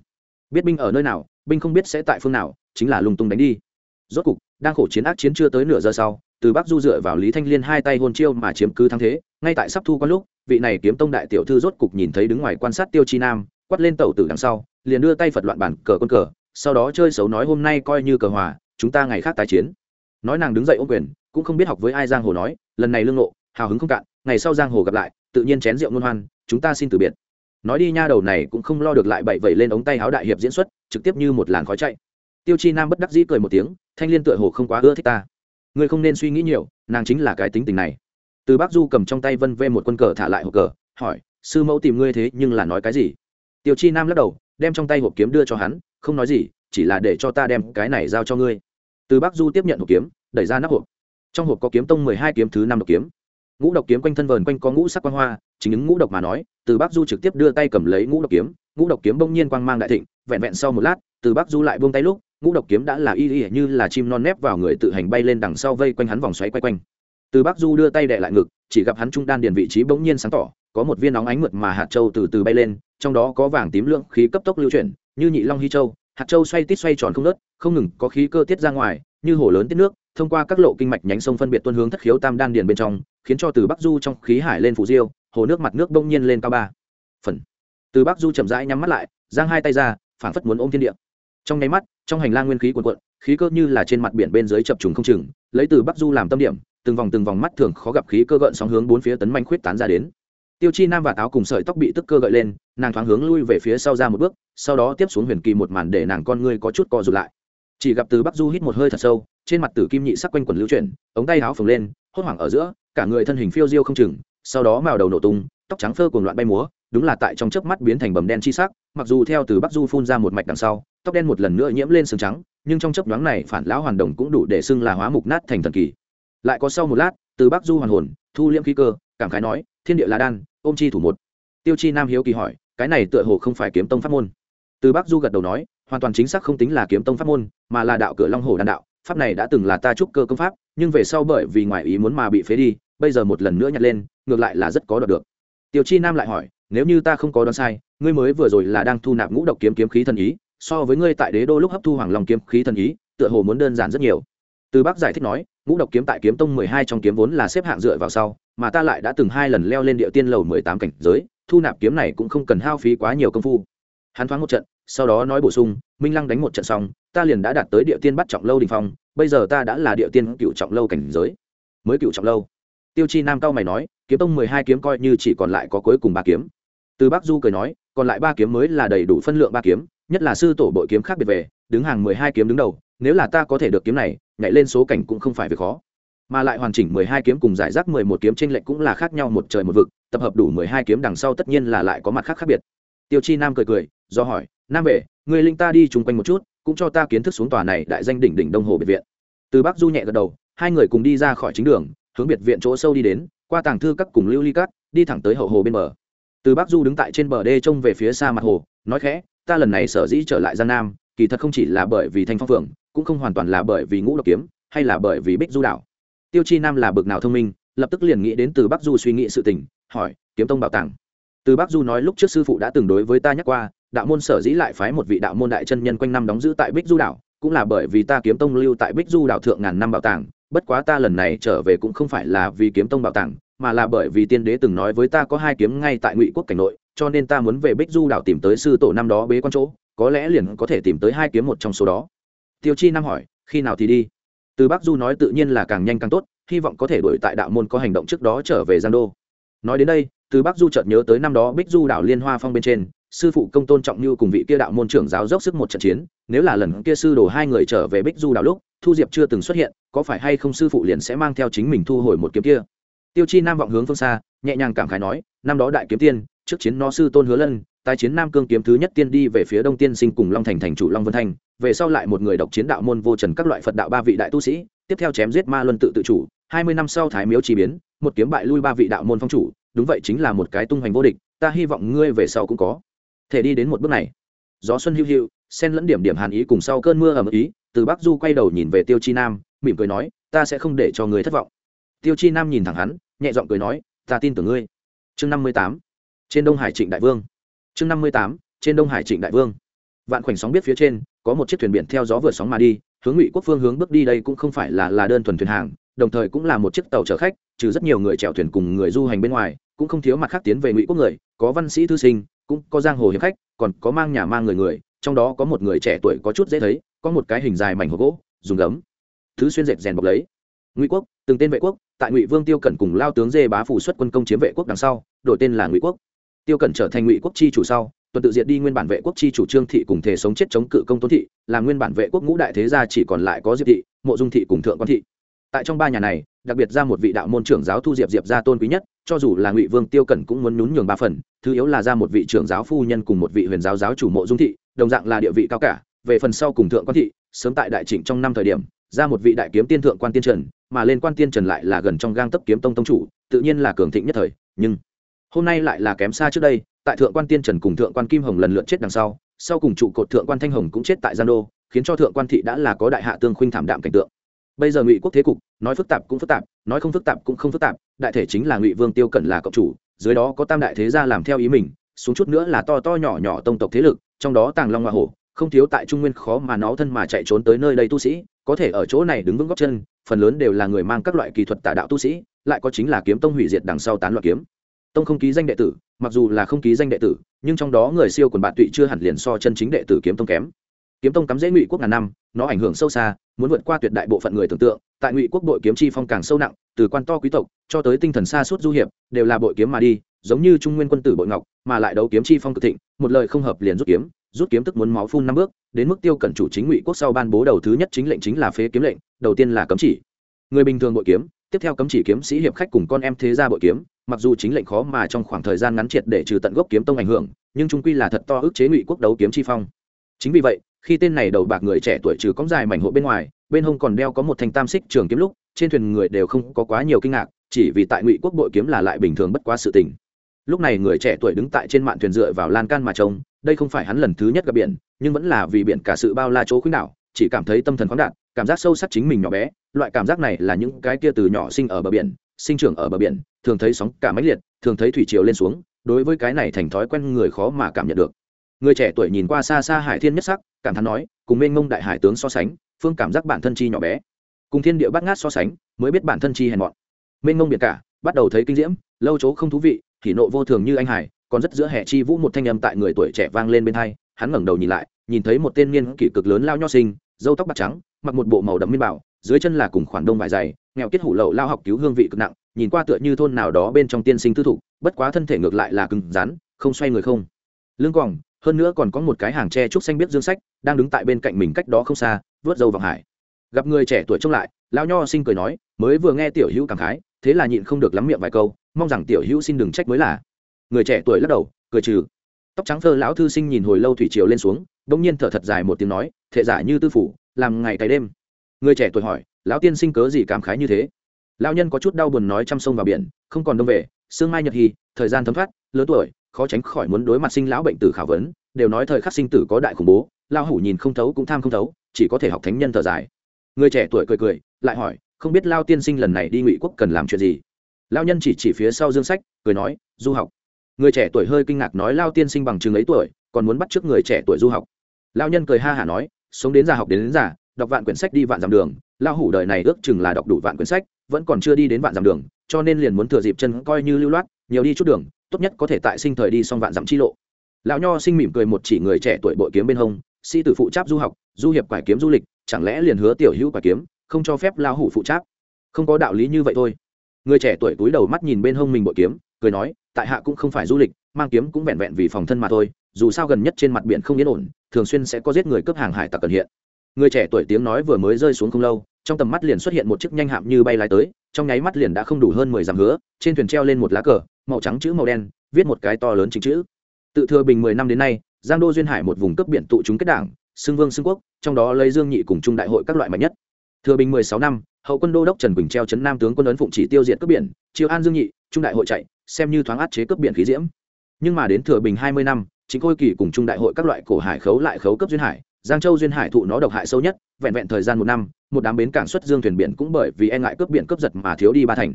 Biết binh ở nơi nào, binh không biết sẽ tại phương nào, chính là lung tung đánh đi. Rốt cục, đang khổ chiến ác chiến chưa tới nửa giờ sau, từ bắc du dựa vào lý thanh liên hai tay hôn chiêu mà chiếm cứ thắng thế, ngay tại sắp thu quan lúc, vị này kiếm tông đại tiểu thư rốt cục nhìn thấy đứng ngoài quan sát tiêu chi nam, quát lên tẩu tử đằng sau, liền đưa tay phật loạn bản cờ con cờ, sau đó chơi xấu nói hôm nay coi như cờ hòa, chúng ta ngày khác tái chiến. Nói nàng đứng dậy ôm quyền, cũng không biết học với ai giang hồ nói, lần này lương nộ hào hứng không cạn, ngày sau giang hồ gặp lại, tự nhiên chén rượu ngôn hoan chúng ta xin từ biệt. Nói đi nha, đầu này cũng không lo được lại bậy vẩy lên ống tay áo đại hiệp diễn xuất, trực tiếp như một làn khói chạy. Tiêu chi nam bất đắc dĩ cười một tiếng, thanh liên tựa hồ không quá ưa thích ta. Ngươi không nên suy nghĩ nhiều, nàng chính là cái tính tình này. Từ bác du cầm trong tay vân vê một quân cờ thả lại hộp cờ, hỏi, sư mẫu tìm ngươi thế nhưng là nói cái gì? Tiêu chi nam lắc đầu, đem trong tay hộp kiếm đưa cho hắn, không nói gì, chỉ là để cho ta đem cái này giao cho ngươi. Từ bác du tiếp nhận hộp kiếm, đẩy ra nắp hộp. Trong hộp có kiếm tông mười hai kiếm thứ năm độc kiếm ngũ độc kiếm quanh thân vờn quanh có ngũ sắc quang hoa, chính những ngũ độc mà nói, từ bác du trực tiếp đưa tay cầm lấy ngũ độc kiếm, ngũ độc kiếm bỗng nhiên quang mang đại thịnh, vẹn vẹn sau một lát, từ bác du lại buông tay lúc, ngũ độc kiếm đã là y y như là chim non nép vào người tự hành bay lên đằng sau vây quanh hắn vòng xoáy quay quanh. Từ bác du đưa tay đệ lại ngực, chỉ gặp hắn trung đan điền vị trí bỗng nhiên sáng tỏ, có một viên nóng ánh mượt mà hạt châu từ từ bay lên, trong đó có vàng tím lượng khí cấp tốc lưu chuyển, như nhị long hy châu, hạt châu xoay tít xoay tròn không nớt không ngừng có khí cơ tiết ra ngoài, như hồ lớn tiết nước, thông qua các lộ kinh mạch nhánh sông phân biệt tuân hướng thất khiếu tam đan điền bên trong khiến cho từ bắc du trong khí hải lên phủ diêu, hồ nước mặt nước bỗng nhiên lên cao ba. Phần. Từ bắc du chậm rãi nhắm mắt lại, giang hai tay ra, phảng phất muốn ôm thiên địa. Trong nháy mắt, trong hành lang nguyên khí cuồn cuộn, khí cơ như là trên mặt biển bên dưới chập trùng không chừng, lấy từ bắc du làm tâm điểm, từng vòng từng vòng mắt thường khó gặp khí cơ gợn sóng hướng bốn phía tấn manh khuyết tán ra đến. Tiêu chi nam và táo cùng sợi tóc bị tức cơ gợi lên, nàng thoáng hướng lui về phía sau ra một bước, sau đó tiếp xuống huyền kỳ một màn để nàng con ngươi có chút co rụt lại. Chỉ gặp từ bắc du hít một hơi thật sâu, trên mặt tử kim nhị sắc quanh quần lưu chuyển, ống tay áo phồng lên, hốt hoảng ở giữa cả người thân hình phiêu diêu không chừng, sau đó màu đầu nổ tung, tóc trắng phơ cuồng loạn bay múa, đúng là tại trong chớp mắt biến thành bầm đen chi sắc, mặc dù theo từ bắc du phun ra một mạch đằng sau, tóc đen một lần nữa nhiễm lên sương trắng, nhưng trong chớp nhoáng này phản lão hoàn đồng cũng đủ để xưng là hóa mục nát thành thần kỳ. Lại có sau một lát, từ bắc du hoàn hồn, thu liễm khí cơ, cảm khái nói, thiên địa là đan, ôm chi thủ một. Tiêu chi nam hiếu kỳ hỏi, cái này tựa hồ không phải kiếm tông pháp môn? Từ bắc du gật đầu nói, hoàn toàn chính xác không tính là kiếm tông pháp môn, mà là đạo cửa long hồ đan đạo, pháp này đã từng là ta trúc cơ công pháp nhưng về sau bởi vì ngoại ý muốn mà bị phế đi, bây giờ một lần nữa nhặt lên, ngược lại là rất có đoạt được. Tiêu chi nam lại hỏi, nếu như ta không có đoán sai, ngươi mới vừa rồi là đang thu nạp ngũ độc kiếm kiếm khí thần ý, so với ngươi tại đế đô lúc hấp thu hoàng long kiếm khí thần ý, tựa hồ muốn đơn giản rất nhiều. Từ bác giải thích nói, ngũ độc kiếm tại kiếm tông mười hai trong kiếm vốn là xếp hạng dựa vào sau, mà ta lại đã từng hai lần leo lên địa tiên lầu mười tám cảnh giới, thu nạp kiếm này cũng không cần hao phí quá nhiều công phu. Hắn thoáng một trận sau đó nói bổ sung, minh lăng đánh một trận xong, ta liền đã đạt tới địa tiên bắt trọng lâu đình phong, bây giờ ta đã là địa tiên cựu trọng lâu cảnh giới. Mới cựu trọng lâu. Tiêu chi nam cao mày nói, kiếm tông mười hai kiếm coi như chỉ còn lại có cuối cùng ba kiếm. Từ bắc du cười nói, còn lại ba kiếm mới là đầy đủ phân lượng ba kiếm, nhất là sư tổ bội kiếm khác biệt về, đứng hàng mười hai kiếm đứng đầu, nếu là ta có thể được kiếm này, nhảy lên số cảnh cũng không phải việc khó. Mà lại hoàn chỉnh mười hai kiếm cùng giải rác mười một kiếm tranh lệch cũng là khác nhau một trời một vực, tập hợp đủ mười hai kiếm đằng sau tất nhiên là lại có mặt khác khác biệt. Tiêu chi nam cười cười do hỏi, nam vệ, người linh ta đi chung quanh một chút, cũng cho ta kiến thức xuống tòa này đại danh đỉnh đỉnh đông hồ biệt viện. Từ bắc du nhẹ gật đầu, hai người cùng đi ra khỏi chính đường, hướng biệt viện chỗ sâu đi đến, qua tàng thư các cùng lưu ly cát đi thẳng tới hậu hồ bên bờ. Từ bắc du đứng tại trên bờ đê trông về phía xa mặt hồ, nói khẽ, ta lần này sở dĩ trở lại gian nam, kỳ thật không chỉ là bởi vì thanh phong phượng, cũng không hoàn toàn là bởi vì ngũ độc kiếm, hay là bởi vì bích du đảo. Tiêu chi nam là bực nào thông minh, lập tức liền nghĩ đến từ bắc du suy nghĩ sự tình, hỏi, kiếm tông bảo tàng? Từ bắc du nói lúc trước sư phụ đã từng đối với ta nhắc qua đạo môn sở dĩ lại phái một vị đạo môn đại chân nhân quanh năm đóng giữ tại bích du đảo, cũng là bởi vì ta kiếm tông lưu tại bích du đảo thượng ngàn năm bảo tàng, bất quá ta lần này trở về cũng không phải là vì kiếm tông bảo tàng, mà là bởi vì tiên đế từng nói với ta có hai kiếm ngay tại ngụy quốc cảnh nội, cho nên ta muốn về bích du đảo tìm tới sư tổ năm đó bế quan chỗ, có lẽ liền có thể tìm tới hai kiếm một trong số đó. Tiêu chi nam hỏi, khi nào thì đi? Từ bắc du nói tự nhiên là càng nhanh càng tốt, hy vọng có thể đuổi tại đạo môn có hành động trước đó trở về giang đô. Nói đến đây, từ bắc du chợt nhớ tới năm đó bích du đảo liên hoa phong bên trên sư phụ công tôn trọng như cùng vị kia đạo môn trưởng giáo dốc sức một trận chiến, nếu là lần kia sư đổ hai người trở về bích du đảo lúc, thu diệp chưa từng xuất hiện, có phải hay không sư phụ liền sẽ mang theo chính mình thu hồi một kiếm kia? Tiêu chi nam vọng hướng phương xa, nhẹ nhàng cảm khái nói, năm đó đại kiếm tiên, trước chiến nó sư tôn hứa lân, tái chiến nam cương kiếm thứ nhất tiên đi về phía đông tiên sinh cùng long thành thành chủ long vân thanh về sau lại một người độc chiến đạo môn vô trần các loại phật đạo ba vị đại tu sĩ, tiếp theo chém giết ma luân tự tự chủ, hai mươi năm sau thái miếu chỉ biến, một kiếm bại lui ba vị đạo môn phong chủ, đúng vậy chính là một cái tung hoành vô địch, ta hy vọng ngươi về sau cũng có thể đi đến một bước này. Gió xuân hữu hữu sen lẫn điểm điểm hàn ý cùng sau cơn mưa ẩm ý, từ bắc du quay đầu nhìn về tiêu chi nam, mỉm cười nói, ta sẽ không để cho người thất vọng. Tiêu chi nam nhìn thẳng hắn, nhẹ giọng cười nói, ta tin tưởng ngươi. Chương năm mươi tám, trên đông hải trịnh đại vương. Chương năm mươi tám, trên đông hải trịnh đại vương. Vạn khoảnh sóng biết phía trên, có một chiếc thuyền biển theo gió vượt sóng mà đi, hướng ngụy quốc phương hướng bước đi đây cũng không phải là là đơn thuần thuyền hàng, đồng thời cũng là một chiếc tàu chở khách, trừ rất nhiều người chèo thuyền cùng người du hành bên ngoài, cũng không thiếu mặt khác tiến về ngụy quốc người, có văn sĩ thư sinh cũng có giang hồ hiệp khách, còn có mang nhà mang người người, trong đó có một người trẻ tuổi có chút dễ thấy, có một cái hình dài mảnh hộp gỗ, dùng gấm, thứ xuyên dệt rèn bọc lấy. Ngụy quốc, từng tên vệ quốc, tại ngụy vương tiêu cẩn cùng lao tướng dê bá phủ xuất quân công chiếm vệ quốc đằng sau, đổi tên là ngụy quốc. Tiêu cẩn trở thành ngụy quốc chi chủ sau, tuần tự diệt đi nguyên bản vệ quốc chi chủ trương thị cùng thể sống chết chống cự công tôn thị, là nguyên bản vệ quốc ngũ đại thế gia chỉ còn lại có diệp thị, mộ dung thị cùng thượng quan thị tại trong ba nhà này, đặc biệt ra một vị đạo môn trưởng giáo thu diệp diệp gia tôn quý nhất, cho dù là ngụy vương tiêu cẩn cũng muốn nhún nhường ba phần, thứ yếu là ra một vị trưởng giáo phu nhân cùng một vị huyền giáo giáo chủ mộ dung thị, đồng dạng là địa vị cao cả. Về phần sau cùng thượng quan thị, sớm tại đại trịnh trong năm thời điểm, ra một vị đại kiếm tiên thượng quan tiên trần, mà lên quan tiên trần lại là gần trong gang tấp kiếm tông tông chủ, tự nhiên là cường thịnh nhất thời, nhưng hôm nay lại là kém xa trước đây, tại thượng quan tiên trần cùng thượng quan kim hồng lần lượt chết đằng sau sau cùng trụ cột thượng quan thanh hồng cũng chết tại gian đô, khiến cho thượng quan thị đã là có đại hạ tương khuynh thảm đạm cảnh tượng bây giờ ngụy quốc thế cục, nói phức tạp cũng phức tạp, nói không phức tạp cũng không phức tạp, đại thể chính là ngụy vương tiêu cẩn là cộng chủ, dưới đó có tam đại thế gia làm theo ý mình, xuống chút nữa là to to nhỏ nhỏ tông tộc thế lực, trong đó tàng long hoa hổ, không thiếu tại trung nguyên khó mà nó thân mà chạy trốn tới nơi đây tu sĩ, có thể ở chỗ này đứng vững góc chân, phần lớn đều là người mang các loại kỳ thuật tà đạo tu sĩ, lại có chính là kiếm tông hủy diệt đằng sau tán loạn kiếm. Tông không ký danh đệ tử, mặc dù là không ký danh đệ tử, nhưng trong đó người siêu quần bạn tụy chưa hẳn liền so chân chính đệ tử kiếm tông kém. Kiếm tông cắm dễ ngụy quốc ngàn năm nó ảnh hưởng sâu xa, muốn vượt qua tuyệt đại bộ phận người tưởng tượng, tại ngụy quốc đội kiếm chi phong càng sâu nặng, từ quan to quý tộc cho tới tinh thần xa suốt du hiệp, đều là bội kiếm mà đi, giống như trung nguyên quân tử bội ngọc, mà lại đấu kiếm chi phong cực thịnh, một lời không hợp liền rút kiếm rút kiếm tức muốn máu phun năm bước, đến mức tiêu cẩn chủ chính ngụy quốc sau ban bố đầu thứ nhất chính lệnh chính là phế kiếm lệnh, đầu tiên là cấm chỉ. Người bình thường bội kiếm, tiếp theo cấm chỉ kiếm sĩ hiệp khách cùng con em thế gia bội kiếm, mặc dù chính lệnh khó mà trong khoảng thời gian ngắn triệt để trừ tận gốc kiếm tông ảnh hưởng, nhưng trung quy là thật to ức chế ngụy quốc đấu kiếm chi phong. Chính vì vậy khi tên này đầu bạc người trẻ tuổi trừ cóng dài mảnh hộ bên ngoài, bên hông còn đeo có một thanh tam xích trường kiếm lúc, trên thuyền người đều không có quá nhiều kinh ngạc, chỉ vì tại ngụy quốc bội kiếm là lại bình thường bất quá sự tình. Lúc này người trẻ tuổi đứng tại trên mạn thuyền dựa vào lan can mà trông, đây không phải hắn lần thứ nhất gặp biển, nhưng vẫn là vì biển cả sự bao la chỗ khuynh đảo, chỉ cảm thấy tâm thần khoáng đạt, cảm giác sâu sắc chính mình nhỏ bé, loại cảm giác này là những cái kia từ nhỏ sinh ở bờ biển, sinh trưởng ở bờ biển, thường thấy sóng cả máy liệt, thường thấy thủy triều lên xuống, đối với cái này thành thói quen người khó mà cảm nhận được người trẻ tuổi nhìn qua xa xa hải thiên nhất sắc, cảm thán nói, cùng mênh mông đại hải tướng so sánh, phương cảm giác bản thân chi nhỏ bé. Cùng thiên địa bắt ngát so sánh, mới biết bản thân chi hèn mọn. Mênh mông biển cả, bắt đầu thấy kinh diễm, lâu chỗ không thú vị thì nộ vô thường như anh hải, còn rất giữa hệ chi vũ một thanh âm tại người tuổi trẻ vang lên bên hai, hắn ngẩng đầu nhìn lại, nhìn thấy một tên niên kỷ cực lớn lao nho sinh dâu tóc bạc trắng, mặc một bộ màu đậm miên bảo, dưới chân là cùng khoản đông vải dày, nghèo kết hủ lậu lao học cứu hương vị cực nặng, nhìn qua tựa như thôn nào đó bên trong tiên sinh tư thục bất quá thân thể ngược lại là cứng rắn, không xoay người không. Lưng quòng hơn nữa còn có một cái hàng tre trúc xanh biết dương sách, đang đứng tại bên cạnh mình cách đó không xa, vớt dâu vàng hải. Gặp người trẻ tuổi trông lại, lão nho sinh cười nói, mới vừa nghe tiểu hữu cảm khái, thế là nhịn không được lắm miệng vài câu, mong rằng tiểu hữu xin đừng trách mới là. Người trẻ tuổi lắc đầu, cười trừ. Tóc trắng phơ lão thư sinh nhìn hồi lâu thủy triều lên xuống đ ỗ n g nhiên thở thật dài một tiếng nói, thệ giả như tư phủ, làm ngày cái đêm. Người trẻ tuổi hỏi, lão tiên sinh cớ gì cảm khái như thế? Lão nhân có chút đau buồn nói chăm sông vào biển, không còn đông về, sương mai nhật hy thời gian thấm thoát lớn tuổi khó tránh khỏi muốn đối mặt sinh lão bệnh tử khảo vấn đều nói thời khắc sinh tử có đại khủng bố lao hủ nhìn không thấu cũng tham không thấu chỉ có thể học thánh nhân thở dài. Người trẻ tuổi cười cười lại hỏi không biết lao tiên sinh lần này đi ngụy quốc cần làm chuyện gì? Lao nhân chỉ chỉ phía sau dương sách cười nói du học. Người trẻ tuổi hơi kinh ngạc nói lao tiên sinh bằng chừng ấy tuổi còn muốn bắt t r ư ớ c người trẻ tuổi du học. Lao nhân cười ha hả nói sống đến già học đến, đến già đọc vạn quyển sách đi vạn dặm đường lao hủ đời này ước chừng là đọc đủ vạn quyển sách vẫn còn chưa đi đến vạn dặm đường cho nên liền muốn thừa dịp chân coi như lưu loát nhiều đi chút đường tốt nhất có thể tại sinh thời đi xong vạn dặm chi lộ. Lão nho sinh mỉm cười một chỉ người trẻ tuổi bội kiếm bên hông, sĩ tử phụ tráp du học, du hiệp quải kiếm du lịch, chẳng lẽ liền hứa tiểu hữu quải kiếm, không cho phép lao hủ phụ tráp? Không có đạo lý như vậy thôi. Người trẻ tuổi túi đầu mắt nhìn bên hông mình bội kiếm, cười nói, tại hạ cũng không phải du lịch, mang kiếm cũng vẹn vẹn vì phòng thân mà thôi, dù sao gần nhất trên mặt biển không yên ổn, thường xuyên sẽ có giết người cướp hàng hải tặc cần hiện. Người trẻ tuổi tiếng nói vừa mới rơi xuống không lâu, trong tầm mắt liền xuất hiện một chiếc nhanh hạm như bay lái tới, trong nháy mắt liền đã không đủ hơn mười dặm hứa, trên thuyền treo lên một lá cờ màu trắng chữ màu đen, viết một cái to lớn chính chữ. Tự thừa bình mười năm đến nay, giang đô duyên hải một vùng cấp biển tụ chúng kết đảng, xưng vương xưng quốc, trong đó lấy dương nhị cùng trung đại hội các loại mạnh nhất. Thừa bình mười sáu năm, hậu quân đô đốc trần quỳnh treo chấn nam tướng quân ấn phụng chỉ tiêu diệt cướp biển chiêu an dương nhị, trung đại hội chạy, xem như thoáng át chế cướp biển khí diễm. Nhưng mà đến thừa bình hai mươi năm chính khôi kỳ cùng trung đại hội các loại cổ hải khấu lại khấu cấp duyên hải, giang châu duyên hải thụ nó độc hại sâu nhất, vẹn vẹn thời gian một năm, một đám bến cảng xuất dương thuyền biển cũng bởi vì e ngại cướp biển cướp giật mà thiếu đi ba thành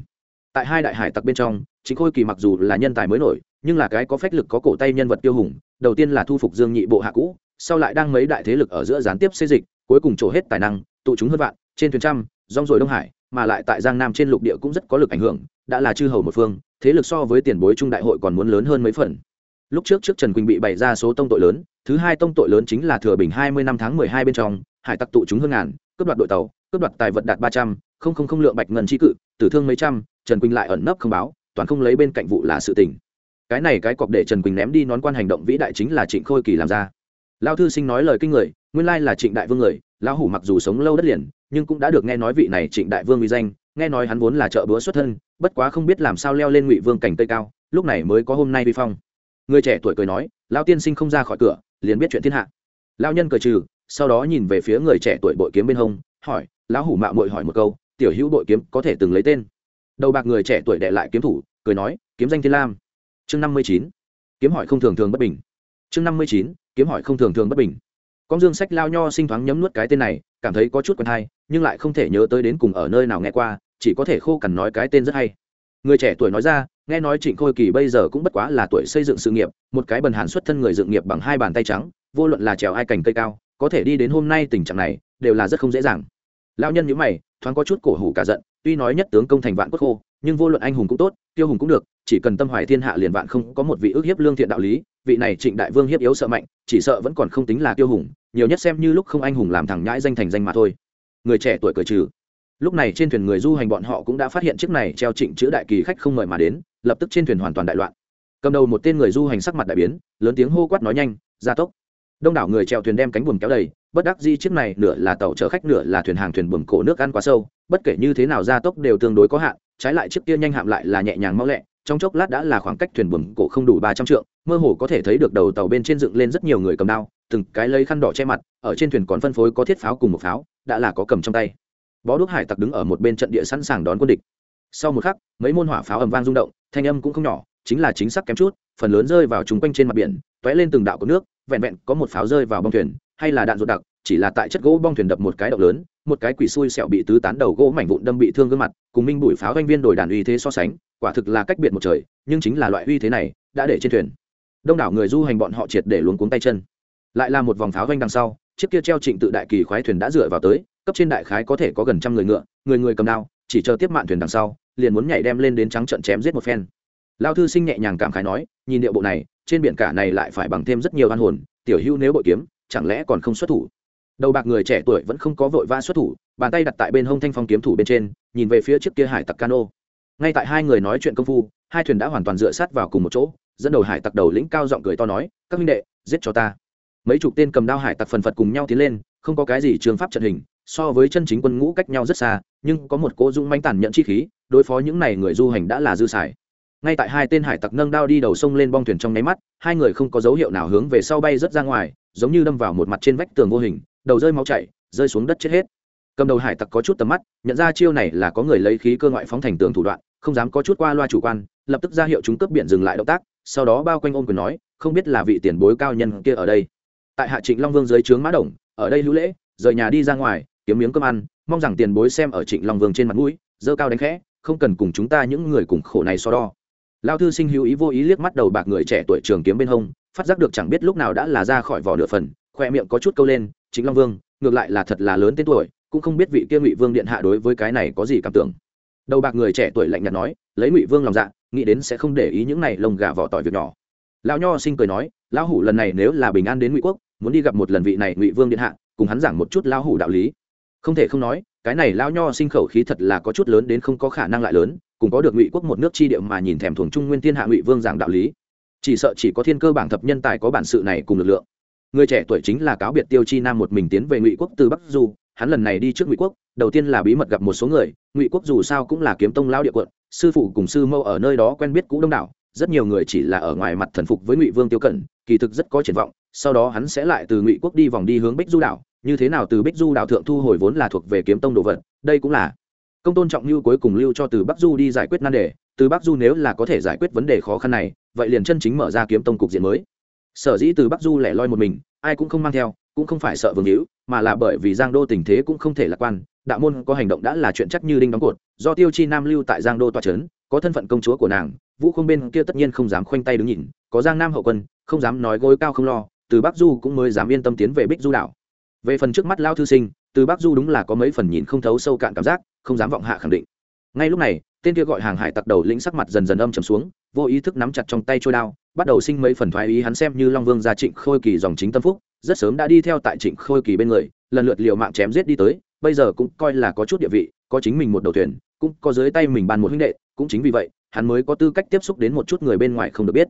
tại hai đại hải tặc bên trong chính khôi kỳ mặc dù là nhân tài mới nổi, nhưng là cái có phách lực có cổ tay nhân vật tiêu hùng, đầu tiên là thu phục dương nhị bộ hạ cũ, sau lại đang mấy đại thế lực ở giữa gián tiếp xây dịch, cuối cùng trổ hết tài năng, tụ chúng hơn vạn, trên thuyền trăm, rong rồi đông hải, mà lại tại giang nam trên lục địa cũng rất có lực ảnh hưởng, đã là chư hầu một phương, thế lực so với tiền bối trung đại hội còn muốn lớn hơn mấy phần. Lúc trước trước trần quỳnh bị bày ra số tông tội lớn, thứ hai tông tội lớn chính là thừa bình hai mươi năm tháng mười hai bên trong, hải tặc tụ chúng hơn ngàn, cướp đoạt đội tàu, cướp đoạt tài vật đạt ba trăm, không không không lượng bạch ngân tri cự, tử thương mấy trăm trần quỳnh lại ẩn nấp không báo, toàn không lấy bên cạnh vụ là sự tình. Cái này cái cọc để trần quỳnh ném đi nón quan hành động vĩ đại chính là trịnh khôi kỳ làm ra. Lao thư sinh nói lời kinh người, nguyên lai là trịnh đại vương người, lão hủ mặc dù sống lâu đất liền, nhưng cũng đã được nghe nói vị này trịnh đại vương uy danh, nghe nói hắn vốn là trợ búa xuất thân, bất quá không biết làm sao leo lên ngụy vương cảnh tây cao, lúc này mới có hôm nay vi phong. Người trẻ tuổi cười nói, lão tiên sinh không ra khỏi cửa, liền biết chuyện thiên hạ. Lão nhân cười trừ, sau đó nhìn về phía người trẻ tuổi bội kiếm bên hông, hỏi, lão hủ mạo muội hỏi một câu, tiểu hữu bội kiếm có thể từng lấy tên? Đầu bạc người trẻ tuổi đệ lại kiếm thủ, cười nói, kiếm danh thiên lam. Chương năm mươi chín, kiếm hỏi không thường thường bất bình. Chương năm mươi chín, kiếm hỏi không thường thường bất bình. Con dương sách lao nho sinh thoáng nhấm nuốt cái tên này, cảm thấy có chút quen hay, nhưng lại không thể nhớ tới đến cùng ở nơi nào nghe qua, chỉ có thể khô cằn nói cái tên rất hay. Người trẻ tuổi nói ra, nghe nói trịnh khôi kỳ bây giờ cũng bất quá là tuổi xây dựng sự nghiệp, một cái bần hàn xuất thân người dựng nghiệp bằng hai bàn tay trắng, vô luận là trèo hai cành cây cao, có thể đi đến hôm nay tình trạng này, đều là rất không dễ dàng. Lao nhân nhữ mày, thoáng có chút cổ hủ cả giận tuy nói nhất tướng công thành vạn quốc khô, nhưng vô luận anh hùng cũng tốt, tiêu hùng cũng được, chỉ cần tâm hoài thiên hạ liền vạn không có một vị ước hiếp lương thiện đạo lý, vị này trịnh đại vương hiếp yếu sợ mạnh, chỉ sợ vẫn còn không tính là tiêu hùng, nhiều nhất xem như lúc không anh hùng làm thằng nhãi danh thành danh mà thôi. Người trẻ tuổi cười trừ. Lúc này trên thuyền người du hành bọn họ cũng đã phát hiện chiếc này treo trịnh chữ đại kỳ khách không mời mà đến, lập tức trên thuyền hoàn toàn đại loạn. Cầm đầu một tên người du hành sắc mặt đại biến, lớn tiếng hô quát nói nhanh, gia tốc. Đông đảo người trèo thuyền đem cánh buồm kéo đầy bất đắc di chiếc này nửa là tàu chở khách, nửa là thuyền hàng thuyền buồm cổ nước ăn quá sâu, bất kể như thế nào gia tốc đều tương đối có hạn, trái lại chiếc kia nhanh hạm lại là nhẹ nhàng mau lẹ, trong chốc lát đã là khoảng cách thuyền buồm cổ không đủ ba trăm trượng, mơ hồ có thể thấy được đầu tàu bên trên dựng lên rất nhiều người cầm đao, từng cái lấy khăn đỏ che mặt, ở trên thuyền còn phân phối có thiết pháo cùng một pháo, đã là có cầm trong tay. Bó đuốc hải tặc đứng ở một bên trận địa sẵn sàng đón quân địch. Sau một khắc, mấy môn hỏa pháo ầm vang rung động, thanh âm cũng không nhỏ, chính là chính xác kém chút, phần lớn rơi vào chúng quanh trên mặt biển t lên từng đạo của nước, vẹn vẹn có một pháo rơi vào bông thuyền hay là đạn ruột đặc, chỉ là tại chất gỗ bong thuyền đập một cái động lớn, một cái quỷ xui xẹo bị tứ tán đầu gỗ mảnh vụn đâm bị thương gương mặt, cùng minh bụi pháo doanh viên đổi đàn uy thế so sánh, quả thực là cách biệt một trời, nhưng chính là loại uy thế này đã để trên thuyền. Đông đảo người du hành bọn họ triệt để luống cuống tay chân. Lại là một vòng pháo doanh đằng sau, chiếc kia treo trịnh tự đại kỳ khoái thuyền đã dựa vào tới, cấp trên đại khái có thể có gần trăm người ngựa, người người cầm đao, chỉ chờ tiếp mạn thuyền đằng sau, liền muốn nhảy đem lên đến trắng trận chém giết một phen. Lao thư sinh nhẹ nhàng cảm khái nói, nhìn điệu bộ này, trên biển cả này lại phải bằng thêm rất nhiều an hồn, tiểu hữu nếu bội kiếm chẳng lẽ còn không xuất thủ? Đầu bạc người trẻ tuổi vẫn không có vội vã xuất thủ, bàn tay đặt tại bên hông thanh phong kiếm thủ bên trên, nhìn về phía trước kia hải tặc cano. Ngay tại hai người nói chuyện công phu, hai thuyền đã hoàn toàn dựa sát vào cùng một chỗ, dẫn đầu hải tặc đầu lĩnh cao giọng cười to nói, các minh đệ, giết cho ta. Mấy chục tên cầm đao hải tặc phần phật cùng nhau tiến lên, không có cái gì trường pháp trận hình, so với chân chính quân ngũ cách nhau rất xa, nhưng có một cố dung manh tản nhận chi khí, đối phó những này người du hành đã là dư xài. Ngay tại hai tên hải tặc nâng đao đi đầu sông lên bong thuyền trong nháy mắt, hai người không có dấu hiệu nào hướng về sau bay rớt ra ngoài giống như đâm vào một mặt trên vách tường vô hình, đầu rơi máu chảy, rơi xuống đất chết hết. Cầm đầu hải tặc có chút tầm mắt, nhận ra chiêu này là có người lấy khí cơ ngoại phóng thành tường thủ đoạn, không dám có chút qua loa chủ quan, lập tức ra hiệu chúng cướp biển dừng lại động tác, sau đó bao quanh ôm quyền nói, không biết là vị tiền bối cao nhân kia ở đây. Tại hạ trịnh long vương dưới trướng mã đồng, ở đây hữu lễ, rời nhà đi ra ngoài, kiếm miếng cơm ăn, mong rằng tiền bối xem ở trịnh long vương trên mặt mũi dơ cao đánh khẽ, không cần cùng chúng ta những người cùng khổ này so đo. Lao thư sinh hữu ý vô ý liếc mắt đầu bạc người trẻ tuổi trường kiếm bên hông phát giác được chẳng biết lúc nào đã là ra khỏi vỏ nửa phần, khoe miệng có chút câu lên, chính long vương, ngược lại là thật là lớn tên tuổi, cũng không biết vị kia ngụy vương điện hạ đối với cái này có gì cảm tưởng. Đầu bạc người trẻ tuổi lạnh nhạt nói, lấy ngụy vương lòng dạ nghĩ đến sẽ không để ý những này lông gà vỏ tỏi việc nhỏ. Lão nho sinh cười nói, lão hủ lần này nếu là bình an đến ngụy quốc, muốn đi gặp một lần vị này ngụy vương điện hạ, cùng hắn giảng một chút lão hủ đạo lý. Không thể không nói, cái này lão nho sinh khẩu khí thật là có chút lớn đến không có khả năng lại lớn, cùng có được ngụy quốc một nước chi địa mà nhìn thèm thuồng trung nguyên thiên hạ ngụy vương giảng đạo lý chỉ sợ chỉ có thiên cơ bảng thập nhân tài có bản sự này cùng lực lượng. Người trẻ tuổi chính là cáo biệt tiêu chi nam một mình tiến về ngụy quốc từ bắc du, hắn lần này đi trước ngụy quốc, đầu tiên là bí mật gặp một số người, ngụy quốc dù sao cũng là kiếm tông lao địa quận, sư phụ cùng sư mâu ở nơi đó quen biết cũ đông đảo, rất nhiều người chỉ là ở ngoài mặt thần phục với ngụy vương tiêu cẩn, kỳ thực rất có triển vọng, sau đó hắn sẽ lại từ ngụy quốc đi vòng đi hướng bích du đảo, như thế nào từ bích du đảo thượng thu hồi vốn là thuộc về kiếm tông đồ vật, đây cũng là công tôn trọng lưu cuối cùng lưu cho từ bắc du đi giải quyết nan đề, từ bắc du nếu là có thể giải quyết vấn đề khó khăn này vậy liền chân chính mở ra kiếm tông cục diện mới. Sở dĩ từ bắc du lẻ loi một mình, ai cũng không mang theo, cũng không phải sợ vương hữu, mà là bởi vì giang đô tình thế cũng không thể lạc quan, đạo môn có hành động đã là chuyện chắc như đinh đóng cột, do tiêu chi nam lưu tại giang đô toa trấn, có thân phận công chúa của nàng, vũ không bên kia tất nhiên không dám khoanh tay đứng nhìn, có giang nam hậu quân, không dám nói gối cao không lo, từ bắc du cũng mới dám yên tâm tiến về bích du đảo. Về phần trước mắt lao thư sinh, từ bắc du đúng là có mấy phần nhìn không thấu sâu cạn cảm giác, không dám vọng hạ khẳng định. Ngay lúc này tên kia gọi hàng hải tặc đầu lĩnh sắc mặt dần dần âm trầm xuống, vô ý thức nắm chặt trong tay trôi đao, bắt đầu sinh mấy phần thoái ý hắn xem như long vương gia trịnh khôi kỳ dòng chính tâm phúc, rất sớm đã đi theo tại trịnh khôi kỳ bên người, lần lượt liều mạng chém giết đi tới, bây giờ cũng coi là có chút địa vị, có chính mình một đầu thuyền, cũng có dưới tay mình ban một huynh đệ, cũng chính vì vậy, hắn mới có tư cách tiếp xúc đến một chút người bên ngoài không được biết.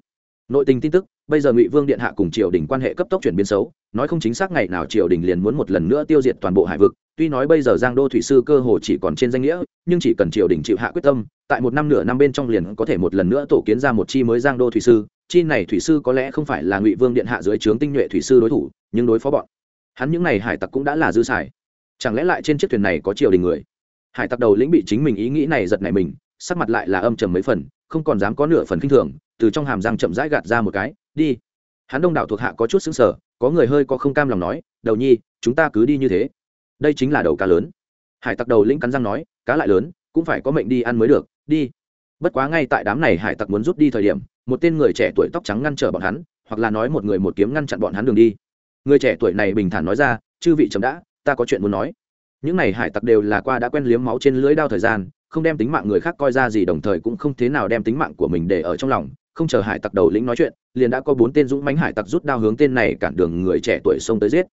Nội tình tin tức bây giờ ngụy vương điện hạ cùng triều đình quan hệ cấp tốc chuyển biến xấu, nói không chính xác ngày nào triều đình liền muốn một lần nữa tiêu diệt toàn bộ hải vực. Tuy nói bây giờ giang đô thủy sư cơ hồ chỉ còn trên danh nghĩa, nhưng chỉ cần triều đình chịu hạ quyết tâm, tại một năm nửa năm bên trong liền có thể một lần nữa tổ kiến ra một chi mới giang đô thủy sư. Chi này thủy sư có lẽ không phải là ngụy vương điện hạ dưới trướng tinh nhuệ thủy sư đối thủ, nhưng đối phó bọn. Hắn những n à y hải tặc cũng đã là dư xài. Chẳng lẽ lại trên chiếc thuyền này có triều đình người? Hải tặc đầu lĩnh bị chính mình ý nghĩ này giật này mình, sắc mặt lại là âm trầm mấy phần, không còn dám có nửa phần k i n h thường, từ trong hàm răng chậm rãi gạt ra một cái đi. Hắn đông đảo thuộc hạ có chút xứng sở có người hơi có không cam lòng nói, đầu nhi, chúng ta cứ đi như thế. Đây chính là đầu cá lớn. Hải tặc đầu lĩnh cắn răng nói, cá lại lớn, cũng phải có mệnh đi ăn mới được, đi. Bất quá ngay tại đám này hải tặc muốn rút đi thời điểm, một tên người trẻ tuổi tóc trắng ngăn trở bọn hắn, hoặc là nói một người một kiếm ngăn chặn bọn hắn đường đi. Người trẻ tuổi này bình thản nói ra, chư vị chấm đã, ta có chuyện muốn nói. Những này hải tặc đều là qua đã quen liếm máu trên lưỡi đao thời gian, không đem tính mạng người khác coi ra gì, đồng thời cũng không thế nào đem tính mạng của mình để ở trong lòng không chờ hải tặc đầu lĩnh nói chuyện, liền đã có bốn tên dũng mánh hải tặc rút đao hướng tên này cản đường người trẻ tuổi xông tới giết.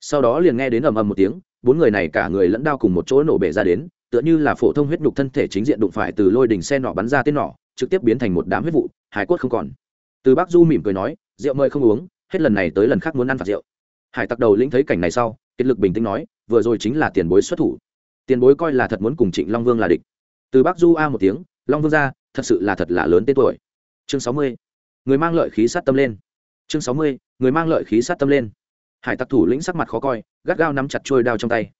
Sau đó liền nghe đến ầm ầm một tiếng, bốn người này cả người lẫn đao cùng một chỗ nổ bể ra đến, tựa như là phổ thông huyết nhục thân thể chính diện đụng phải từ lôi đỉnh xe nỏ bắn ra tên nỏ, trực tiếp biến thành một đám huyết vụ, hải cốt không còn. Từ bác du mỉm cười nói, rượu mời không uống, hết lần này tới lần khác muốn ăn phạt rượu. Hải tặc đầu lĩnh thấy cảnh này sau, kiệt lực bình tĩnh nói, vừa rồi chính là tiền bối xuất thủ. Tiền bối coi là thật muốn cùng trịnh long vương là địch. Từ bác du a một tiếng, long vương ra, thật sự là thật là lớn tên tuổi chương sáu mươi. Người mang lợi khí sát tâm lên. Chương sáu mươi, người mang lợi khí sát tâm lên. Hải tặc thủ lĩnh sắc mặt khó coi, gắt gao nắm chặt trôi đao trong tay.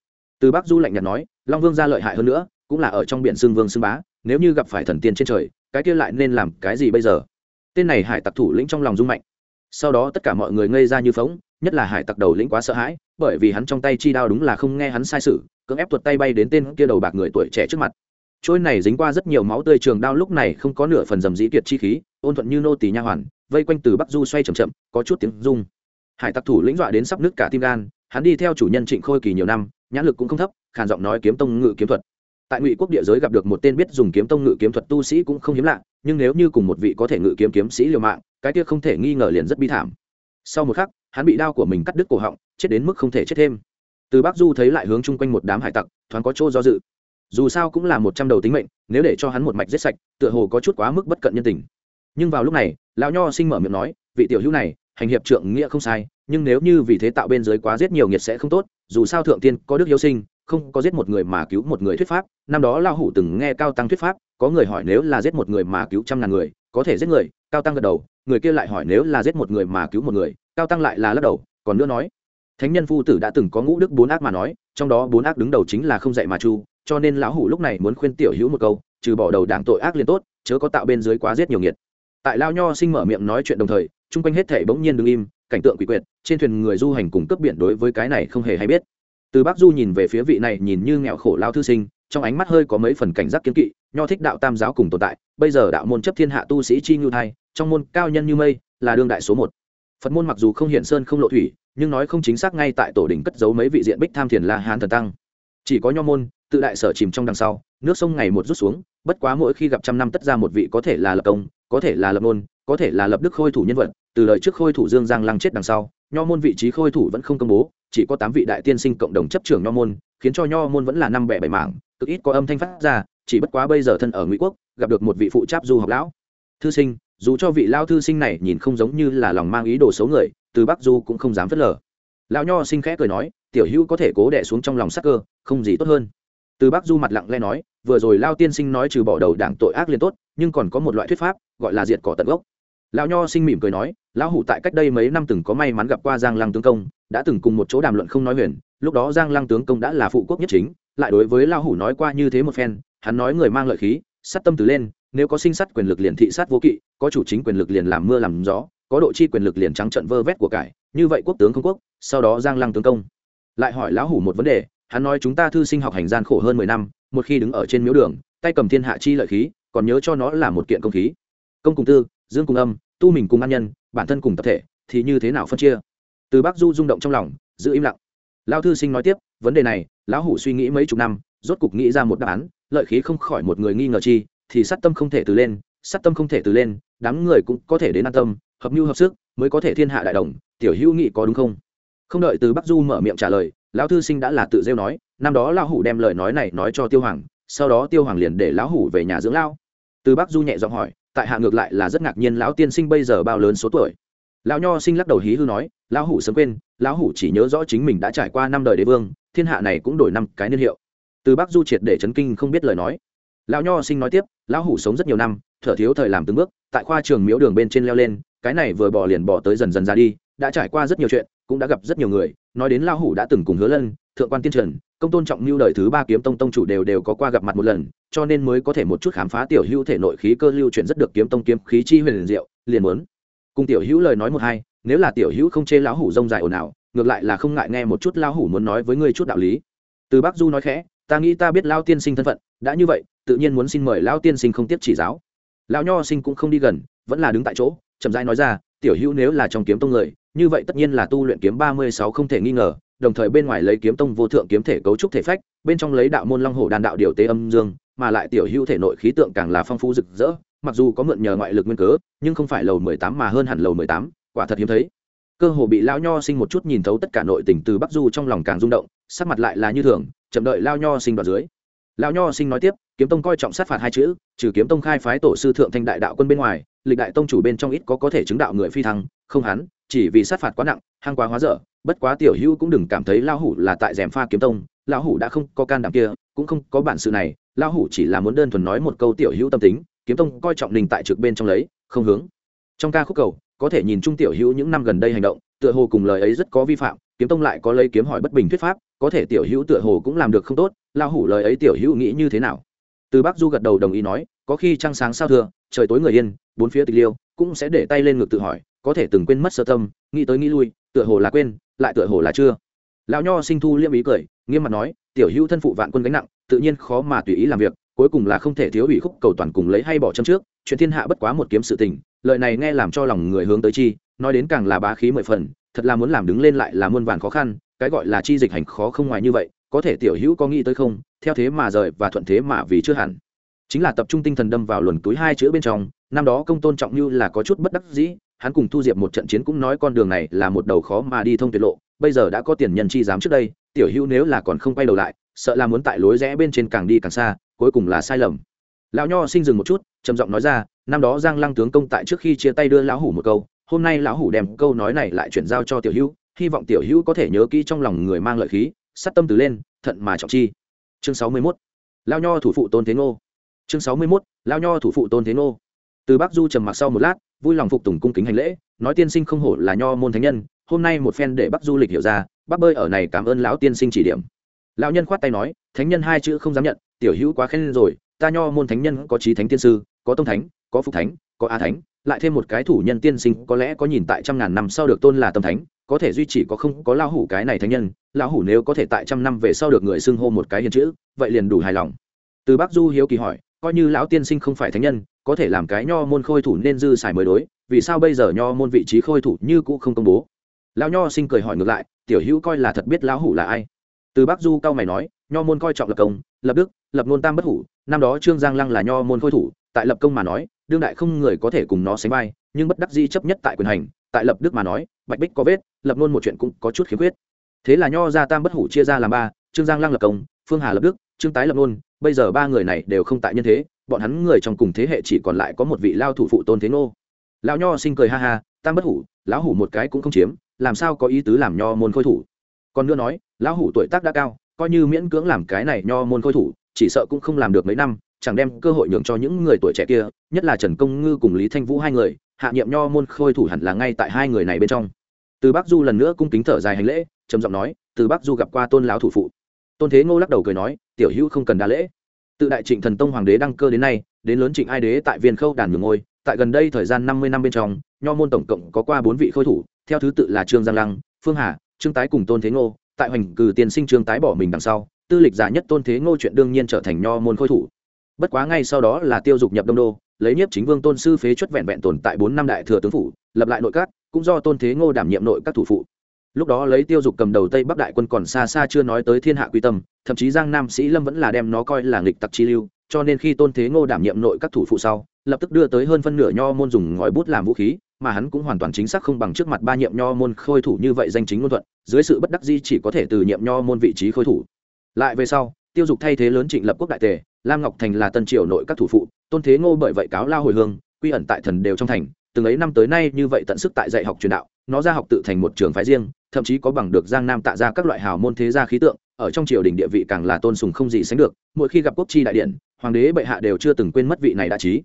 Từ bác du lạnh nhạt nói, long vương ra lợi hại hơn nữa, cũng là ở trong biển xương vương xương bá, nếu như gặp phải thần tiên trên trời, cái kia lại nên làm cái gì bây giờ? Tên này hải tặc thủ lĩnh trong lòng rung mạnh. Sau đó tất cả mọi người ngây ra như phóng nhất là hải tặc đầu lĩnh quá sợ hãi, bởi vì hắn trong tay chi đao đúng là không nghe hắn sai sự, cưỡng ép tuột tay bay đến tên kia đầu bạc người tuổi trẻ trước mặt trôi này dính qua rất nhiều máu tươi trường đao lúc này không có nửa phần dầm dĩ kiệt chi khí, ôn thuận như nô tỳ nha hoàn, vây quanh từ bắc du xoay chậm chậm, có chút tiếng rung. Hải tặc thủ lĩnh dọa đến sắp nứt cả tim gan, hắn đi theo chủ nhân trịnh khôi kỳ nhiều năm, nhãn lực cũng không thấp, khàn giọng nói kiếm tông ngự kiếm thuật. Tại ngụy quốc địa giới gặp được một tên biết dùng kiếm tông ngự kiếm thuật tu sĩ cũng không hiếm lạ, nhưng nếu như cùng một vị có thể ngự kiếm kiếm sĩ liều mạng, cái kia không thể nghi ngờ liền rất bi thảm. Sau một khắc, hắn bị đao của mình cắt đứt cổ họng, chết đến mức không thể chết thêm. Từ bắc du thấy lại hướng chung quanh một đám hải tặc, thoáng có chỗ do dự dù sao cũng là một trăm đầu tính mệnh, nếu để cho hắn một mạch giết sạch, tựa hồ có chút quá mức bất cận nhân tình. Nhưng vào lúc này, lão nho sinh mở miệng nói, vị tiểu hữu này, hành hiệp trượng nghĩa không sai, nhưng nếu như vì thế tạo bên dưới quá giết nhiều nghiệt sẽ không tốt, dù sao thượng tiên có đức hiếu sinh, không có giết một người mà cứu một người thuyết pháp. Năm đó lao hủ từng nghe cao tăng thuyết pháp, có người hỏi nếu là giết một người mà cứu trăm ngàn người, có thể giết người, cao tăng gật đầu, người kia lại hỏi nếu là giết một người mà cứu một người, cao tăng lại là lắc đầu, còn nữa nói, thánh nhân phu tử đã từng có ngũ đức bốn ác mà nói, trong đó bốn ác đứng đầu chính là không dạy mà chu cho nên lão hủ lúc này muốn khuyên tiểu hữu một câu, trừ bỏ đầu đảng tội ác liền tốt, chớ có tạo bên dưới quá giết nhiều nghiệt. Tại lao nho sinh mở miệng nói chuyện đồng thời, chung quanh hết thể bỗng nhiên đứng im, cảnh tượng quỷ quyệt, trên thuyền người du hành cùng cướp biển đối với cái này không hề hay biết. Từ bác du nhìn về phía vị này nhìn như nghèo khổ lao thư sinh, trong ánh mắt hơi có mấy phần cảnh giác kiến kỵ, nho thích đạo tam giáo cùng tồn tại, bây giờ đạo môn chấp thiên hạ tu sĩ chi ngưu thai, trong môn cao nhân như mây, là đương đại số một. Phật môn mặc dù không hiện sơn không lộ thủy, nhưng nói không chính xác ngay tại tổ đình cất giấu mấy vị diện bích tham thiền la hán thần tăng. Chỉ có nho môn tự đại sở chìm trong đằng sau, nước sông ngày một rút xuống, bất quá mỗi khi gặp trăm năm tất ra một vị có thể là lập công, có thể là lập môn có thể là lập đức khôi thủ nhân vật, từ lời trước khôi thủ dương giang lăng chết đằng sau, nho môn vị trí khôi thủ vẫn không công bố, chỉ có tám vị đại tiên sinh cộng đồng chấp trưởng nho môn, khiến cho nho môn vẫn là năm bẻ bảy mảng, cực ít có âm thanh phát ra, chỉ bất quá bây giờ thân ở ngụy quốc, gặp được một vị phụ tráp du học lão. Thư sinh, dù cho vị lao thư sinh này nhìn không giống như là lòng mang ý đồ xấu người, từ bắc du cũng không dám phớt lờ. Lão nho sinh khẽ cười nói, tiểu hữu có thể cố đẻ xuống trong lòng sắc cơ, không gì tốt hơn từ bác du mặt lặng lẽ nói, vừa rồi lao tiên sinh nói trừ bỏ đầu đảng tội ác liền tốt, nhưng còn có một loại thuyết pháp, gọi là diệt cỏ tận gốc. Lão nho sinh mỉm cười nói, lão hủ tại cách đây mấy năm từng có may mắn gặp qua giang lăng tướng công, đã từng cùng một chỗ đàm luận không nói huyền, lúc đó giang lăng tướng công đã là phụ quốc nhất chính, lại đối với lão hủ nói qua như thế một phen, hắn nói người mang lợi khí, sát tâm từ lên, nếu có sinh sát quyền lực liền thị sát vô kỵ, có chủ chính quyền lực liền làm mưa làm gió, có độ chi quyền lực liền trắng trận vơ vét của cải, như vậy quốc tướng không quốc, sau đó giang lăng tướng công. Lại hỏi lão hủ một vấn đề hắn nói chúng ta thư sinh học hành gian khổ hơn mười năm, một khi đứng ở trên miếu đường, tay cầm thiên hạ chi lợi khí, còn nhớ cho nó là một kiện công khí. Công cùng tư, dương cùng âm, tu mình cùng an nhân, bản thân cùng tập thể, thì như thế nào phân chia? Từ bác du rung động trong lòng, giữ im lặng. Lao thư sinh nói tiếp, vấn đề này, lão hủ suy nghĩ mấy chục năm, rốt cục nghĩ ra một đáp án, lợi khí không khỏi một người nghi ngờ chi, thì sát tâm không thể từ lên, sát tâm không thể từ lên, đám người cũng có thể đến an tâm, hợp mưu hợp sức, mới có thể thiên hạ đại đồng, tiểu hữu nghị có đúng không? Không đợi từ bắc du mở miệng trả lời lão thư sinh đã là tự rêu nói, năm đó lão hủ đem lời nói này nói cho tiêu hoàng, sau đó tiêu hoàng liền để lão hủ về nhà dưỡng lao từ bác du nhẹ giọng hỏi, tại hạ ngược lại là rất ngạc nhiên lão tiên sinh bây giờ bao lớn số tuổi. Lão nho sinh lắc đầu hí hư nói, lão hủ sớm quên, lão hủ chỉ nhớ rõ chính mình đã trải qua năm đời đế vương, thiên hạ này cũng đổi năm cái niên hiệu. Từ bác du triệt để chấn kinh không biết lời nói. Lão nho sinh nói tiếp, lão hủ sống rất nhiều năm, thở thiếu thời làm từng bước, tại khoa trường miếu đường bên trên leo lên, cái này vừa bỏ liền bỏ tới dần dần ra đi, đã trải qua rất nhiều chuyện, cũng đã gặp rất nhiều người nói đến lão hủ đã từng cùng hứa lân, thượng quan tiên trần, công tôn trọng mưu đời thứ ba kiếm tông tông chủ đều đều có qua gặp mặt một lần, cho nên mới có thể một chút khám phá tiểu hữu thể nội khí cơ lưu chuyển rất được kiếm tông kiếm khí chi huyền diệu, liền muốn. Cùng tiểu hữu lời nói một hai, nếu là tiểu hữu không chê lão hủ rông dài ồn ào, ngược lại là không ngại nghe một chút lão hủ muốn nói với ngươi chút đạo lý. Từ bắc du nói khẽ, ta nghĩ ta biết lao tiên sinh thân phận, đã như vậy, tự nhiên muốn xin mời lao tiên sinh không tiếp chỉ giáo. Lão nho sinh cũng không đi gần, vẫn là đứng tại chỗ, chậm rãi nói ra, tiểu hữu nếu là trong kiếm tông người như vậy tất nhiên là tu luyện kiếm ba mươi sáu không thể nghi ngờ, đồng thời bên ngoài lấy kiếm tông vô thượng kiếm thể cấu trúc thể phách, bên trong lấy đạo môn long hổ đàn đạo điều tế âm dương, mà lại tiểu hữu thể nội khí tượng càng là phong phú rực rỡ, mặc dù có mượn nhờ ngoại lực nguyên cớ, nhưng không phải lầu mười tám mà hơn hẳn lầu mười tám, quả thật hiếm thấy. Cơ hồ bị Lão nho sinh một chút nhìn thấu tất cả nội tình từ bắc du trong lòng càng rung động, sắc mặt lại là như thường, chậm đợi Lão nho sinh đoạt dưới. Lão nho sinh nói tiếp, kiếm tông coi trọng sát phạt hai chữ, trừ kiếm tông khai phái tổ sư thượng thanh đại đạo quân bên ngoài, lịch đại tông chủ bên trong ít có có thể chứng đạo người phi thăng, không hắn chỉ vì sát phạt quá nặng, hăng quá hóa dở, bất quá tiểu hữu cũng đừng cảm thấy lao hủ là tại rèm pha kiếm tông lao hủ đã không có can đảm kia, cũng không có bản sự này lao hủ chỉ là muốn đơn thuần nói một câu tiểu hữu tâm tính, kiếm tông coi trọng đình tại trực bên trong lấy, không hướng. Trong ca khúc cầu, có thể nhìn chung tiểu hữu những năm gần đây hành động, tựa hồ cùng lời ấy rất có vi phạm, kiếm tông lại có lấy kiếm hỏi bất bình thuyết pháp, có thể tiểu hữu tựa hồ cũng làm được không tốt lao hủ lời ấy tiểu hữu nghĩ như thế nào? Từ bắc du gật đầu đồng ý nói, có khi trăng sáng sao thưa, trời tối người yên, bốn phía tịch liêu, cũng sẽ để tay lên ngực tự hỏi có thể từng quên mất sơ tâm, nghĩ tới nghĩ lui, tựa hồ là quên, lại tựa hồ là chưa. Lão nho sinh thu liêm ý cười, nghiêm mặt nói, tiểu hữu thân phụ vạn quân gánh nặng, tự nhiên khó mà tùy ý làm việc, cuối cùng là không thể thiếu ủy khúc cầu toàn cùng lấy hay bỏ châm trước, chuyện thiên hạ bất quá một kiếm sự tình, lời này nghe làm cho lòng người hướng tới chi, nói đến càng là bá khí mười phần, thật là muốn làm đứng lên lại là muôn vàn khó khăn, cái gọi là chi dịch hành khó không ngoài như vậy, có thể tiểu hữu có nghĩ tới không, theo thế mà rời và thuận thế mà vì chưa hẳn. Chính là tập trung tinh thần đâm vào luồn túi hai chữ bên trong, năm đó công tôn trọng như là có chút bất đắc dĩ hắn cùng thu diệp một trận chiến cũng nói con đường này là một đầu khó mà đi thông tuyệt lộ, bây giờ đã có tiền nhân chi dám trước đây, tiểu hữu nếu là còn không quay đầu lại, sợ là muốn tại lối rẽ bên trên càng đi càng xa, cuối cùng là sai lầm lão nho sinh dừng một chút, trầm giọng nói ra, năm đó giang lăng tướng công tại trước khi chia tay đưa lão hủ một câu, hôm nay lão hủ đem câu nói này lại chuyển giao cho tiểu hữu, hy vọng tiểu hữu có thể nhớ kỹ trong lòng người mang lợi khí sắt tâm từ lên, thận mà trọng chi chương sáu mươi 61. Lão nho thủ phụ tôn thế ngô chương sáu mươi 61. Lão nho thủ phụ tôn thế ngô từ bắc du trầm mặc sau một lát, vui lòng phục tùng cung kính hành lễ, nói tiên sinh không hổ là nho môn thánh nhân, hôm nay một phen để bắc du lịch hiểu ra bác bơi ở này cảm ơn lão tiên sinh chỉ điểm. Lão nhân khoát tay nói, thánh nhân hai chữ không dám nhận, tiểu hữu quá khen rồi, ta nho môn thánh nhân có trí thánh tiên sư, có tông thánh, có phục thánh, có a thánh, lại thêm một cái thủ nhân tiên sinh có lẽ có nhìn tại trăm ngàn năm sau được tôn là tâm thánh, có thể duy trì có không, có lão hủ cái này thánh nhân, lão hủ nếu có thể tại trăm năm về sau được người xưng hô một cái hiền chữ, vậy liền đủ hài lòng. Từ bác du hiếu kỳ hỏi coi như lão tiên sinh không phải thánh nhân, có thể làm cái nho môn khôi thủ nên dư xài mới đối, vì sao bây giờ nho môn vị trí khôi thủ như cũ không công bố? Lão nho sinh cười hỏi ngược lại, tiểu hữu coi là thật biết lão hủ là ai? Từ bác du cao mày nói, nho môn coi trọng lập công, lập đức, lập ngôn tam bất hủ, năm đó trương giang lăng là nho môn khôi thủ, tại lập công mà nói, đương đại không người có thể cùng nó sánh vai, nhưng bất đắc di chấp nhất tại quyền hành, tại lập đức mà nói, bạch bích có vết, lập ngôn một chuyện cũng có chút khiếm khuyết. Thế là nho gia tam bất hủ chia ra làm ba, trương giang lăng lập công, phương hà lập đức trương tái lập nôn bây giờ ba người này đều không tại nhân thế, bọn hắn người trong cùng thế hệ chỉ còn lại có một vị lao thủ phụ tôn thế ngô lão nho sinh cười ha ha, tam bất hủ, lão hủ một cái cũng không chiếm, làm sao có ý tứ làm nho môn khôi thủ? Còn nữa nói, lão hủ tuổi tác đã cao, coi như miễn cưỡng làm cái này nho môn khôi thủ, chỉ sợ cũng không làm được mấy năm, chẳng đem cơ hội nhường cho những người tuổi trẻ kia, nhất là trần công ngư cùng lý thanh vũ hai người, hạ nhiệm nho môn khôi thủ hẳn là ngay tại hai người này bên trong. Từ bắc du lần nữa cung kính thở dài hành lễ, trầm giọng nói, từ bắc du gặp qua tôn lão thủ phụ tôn thế ngô lắc đầu cười nói, tiểu hữu không cần đa lễ. Tự đại trịnh thần tông hoàng đế đăng cơ đến nay, đến lớn trịnh ai đế tại viên khâu đàn nhường ngôi, tại gần đây thời gian năm mươi năm bên trong, nho môn tổng cộng có qua bốn vị khôi thủ, theo thứ tự là trương giang lăng, phương hà, trương tái cùng tôn thế ngô, tại hoành cử tiền sinh trương tái bỏ mình đằng sau, tư lịch giả nhất tôn thế ngô chuyện đương nhiên trở thành nho môn khôi thủ. Bất quá ngay sau đó là tiêu dục nhập đông đô, lấy nhiếp chính vương tôn sư phế chuất vẹn vẹn tồn tại bốn năm đại thừa tướng phủ, lập lại nội các, cũng do tôn thế ngô đảm nhiệm nội các thủ phụ lúc đó lấy tiêu dục cầm đầu tây bắc đại quân còn xa xa chưa nói tới thiên hạ quy tâm, thậm chí giang nam sĩ lâm vẫn là đem nó coi là nghịch tặc chi lưu, cho nên khi tôn thế ngô đảm nhiệm nội các thủ phụ sau, lập tức đưa tới hơn phân nửa nho môn dùng ngòi bút làm vũ khí, mà hắn cũng hoàn toàn chính xác không bằng trước mặt ba nhiệm nho môn khôi thủ như vậy danh chính ngôn thuận, dưới sự bất đắc di chỉ có thể từ nhiệm nho môn vị trí khôi thủ. Lại về sau, tiêu dục thay thế lớn trịnh lập quốc đại tề, lam ngọc thành là tân triều nội các thủ phụ, tôn thế ngô bởi vậy cáo lao hồi hương, quy ẩn tại thần đều trong thành, từng ấy năm tới nay như vậy tận sức tại dạy học truyền đạo, nó ra học tự thành một trường phái riêng thậm chí có bằng được giang nam tạ ra các loại hào môn thế gia khí tượng, ở trong triều đình địa vị càng là tôn sùng không gì sánh được, mỗi khi gặp quốc chi đại điện, hoàng đế bệ hạ đều chưa từng quên mất vị này đã trí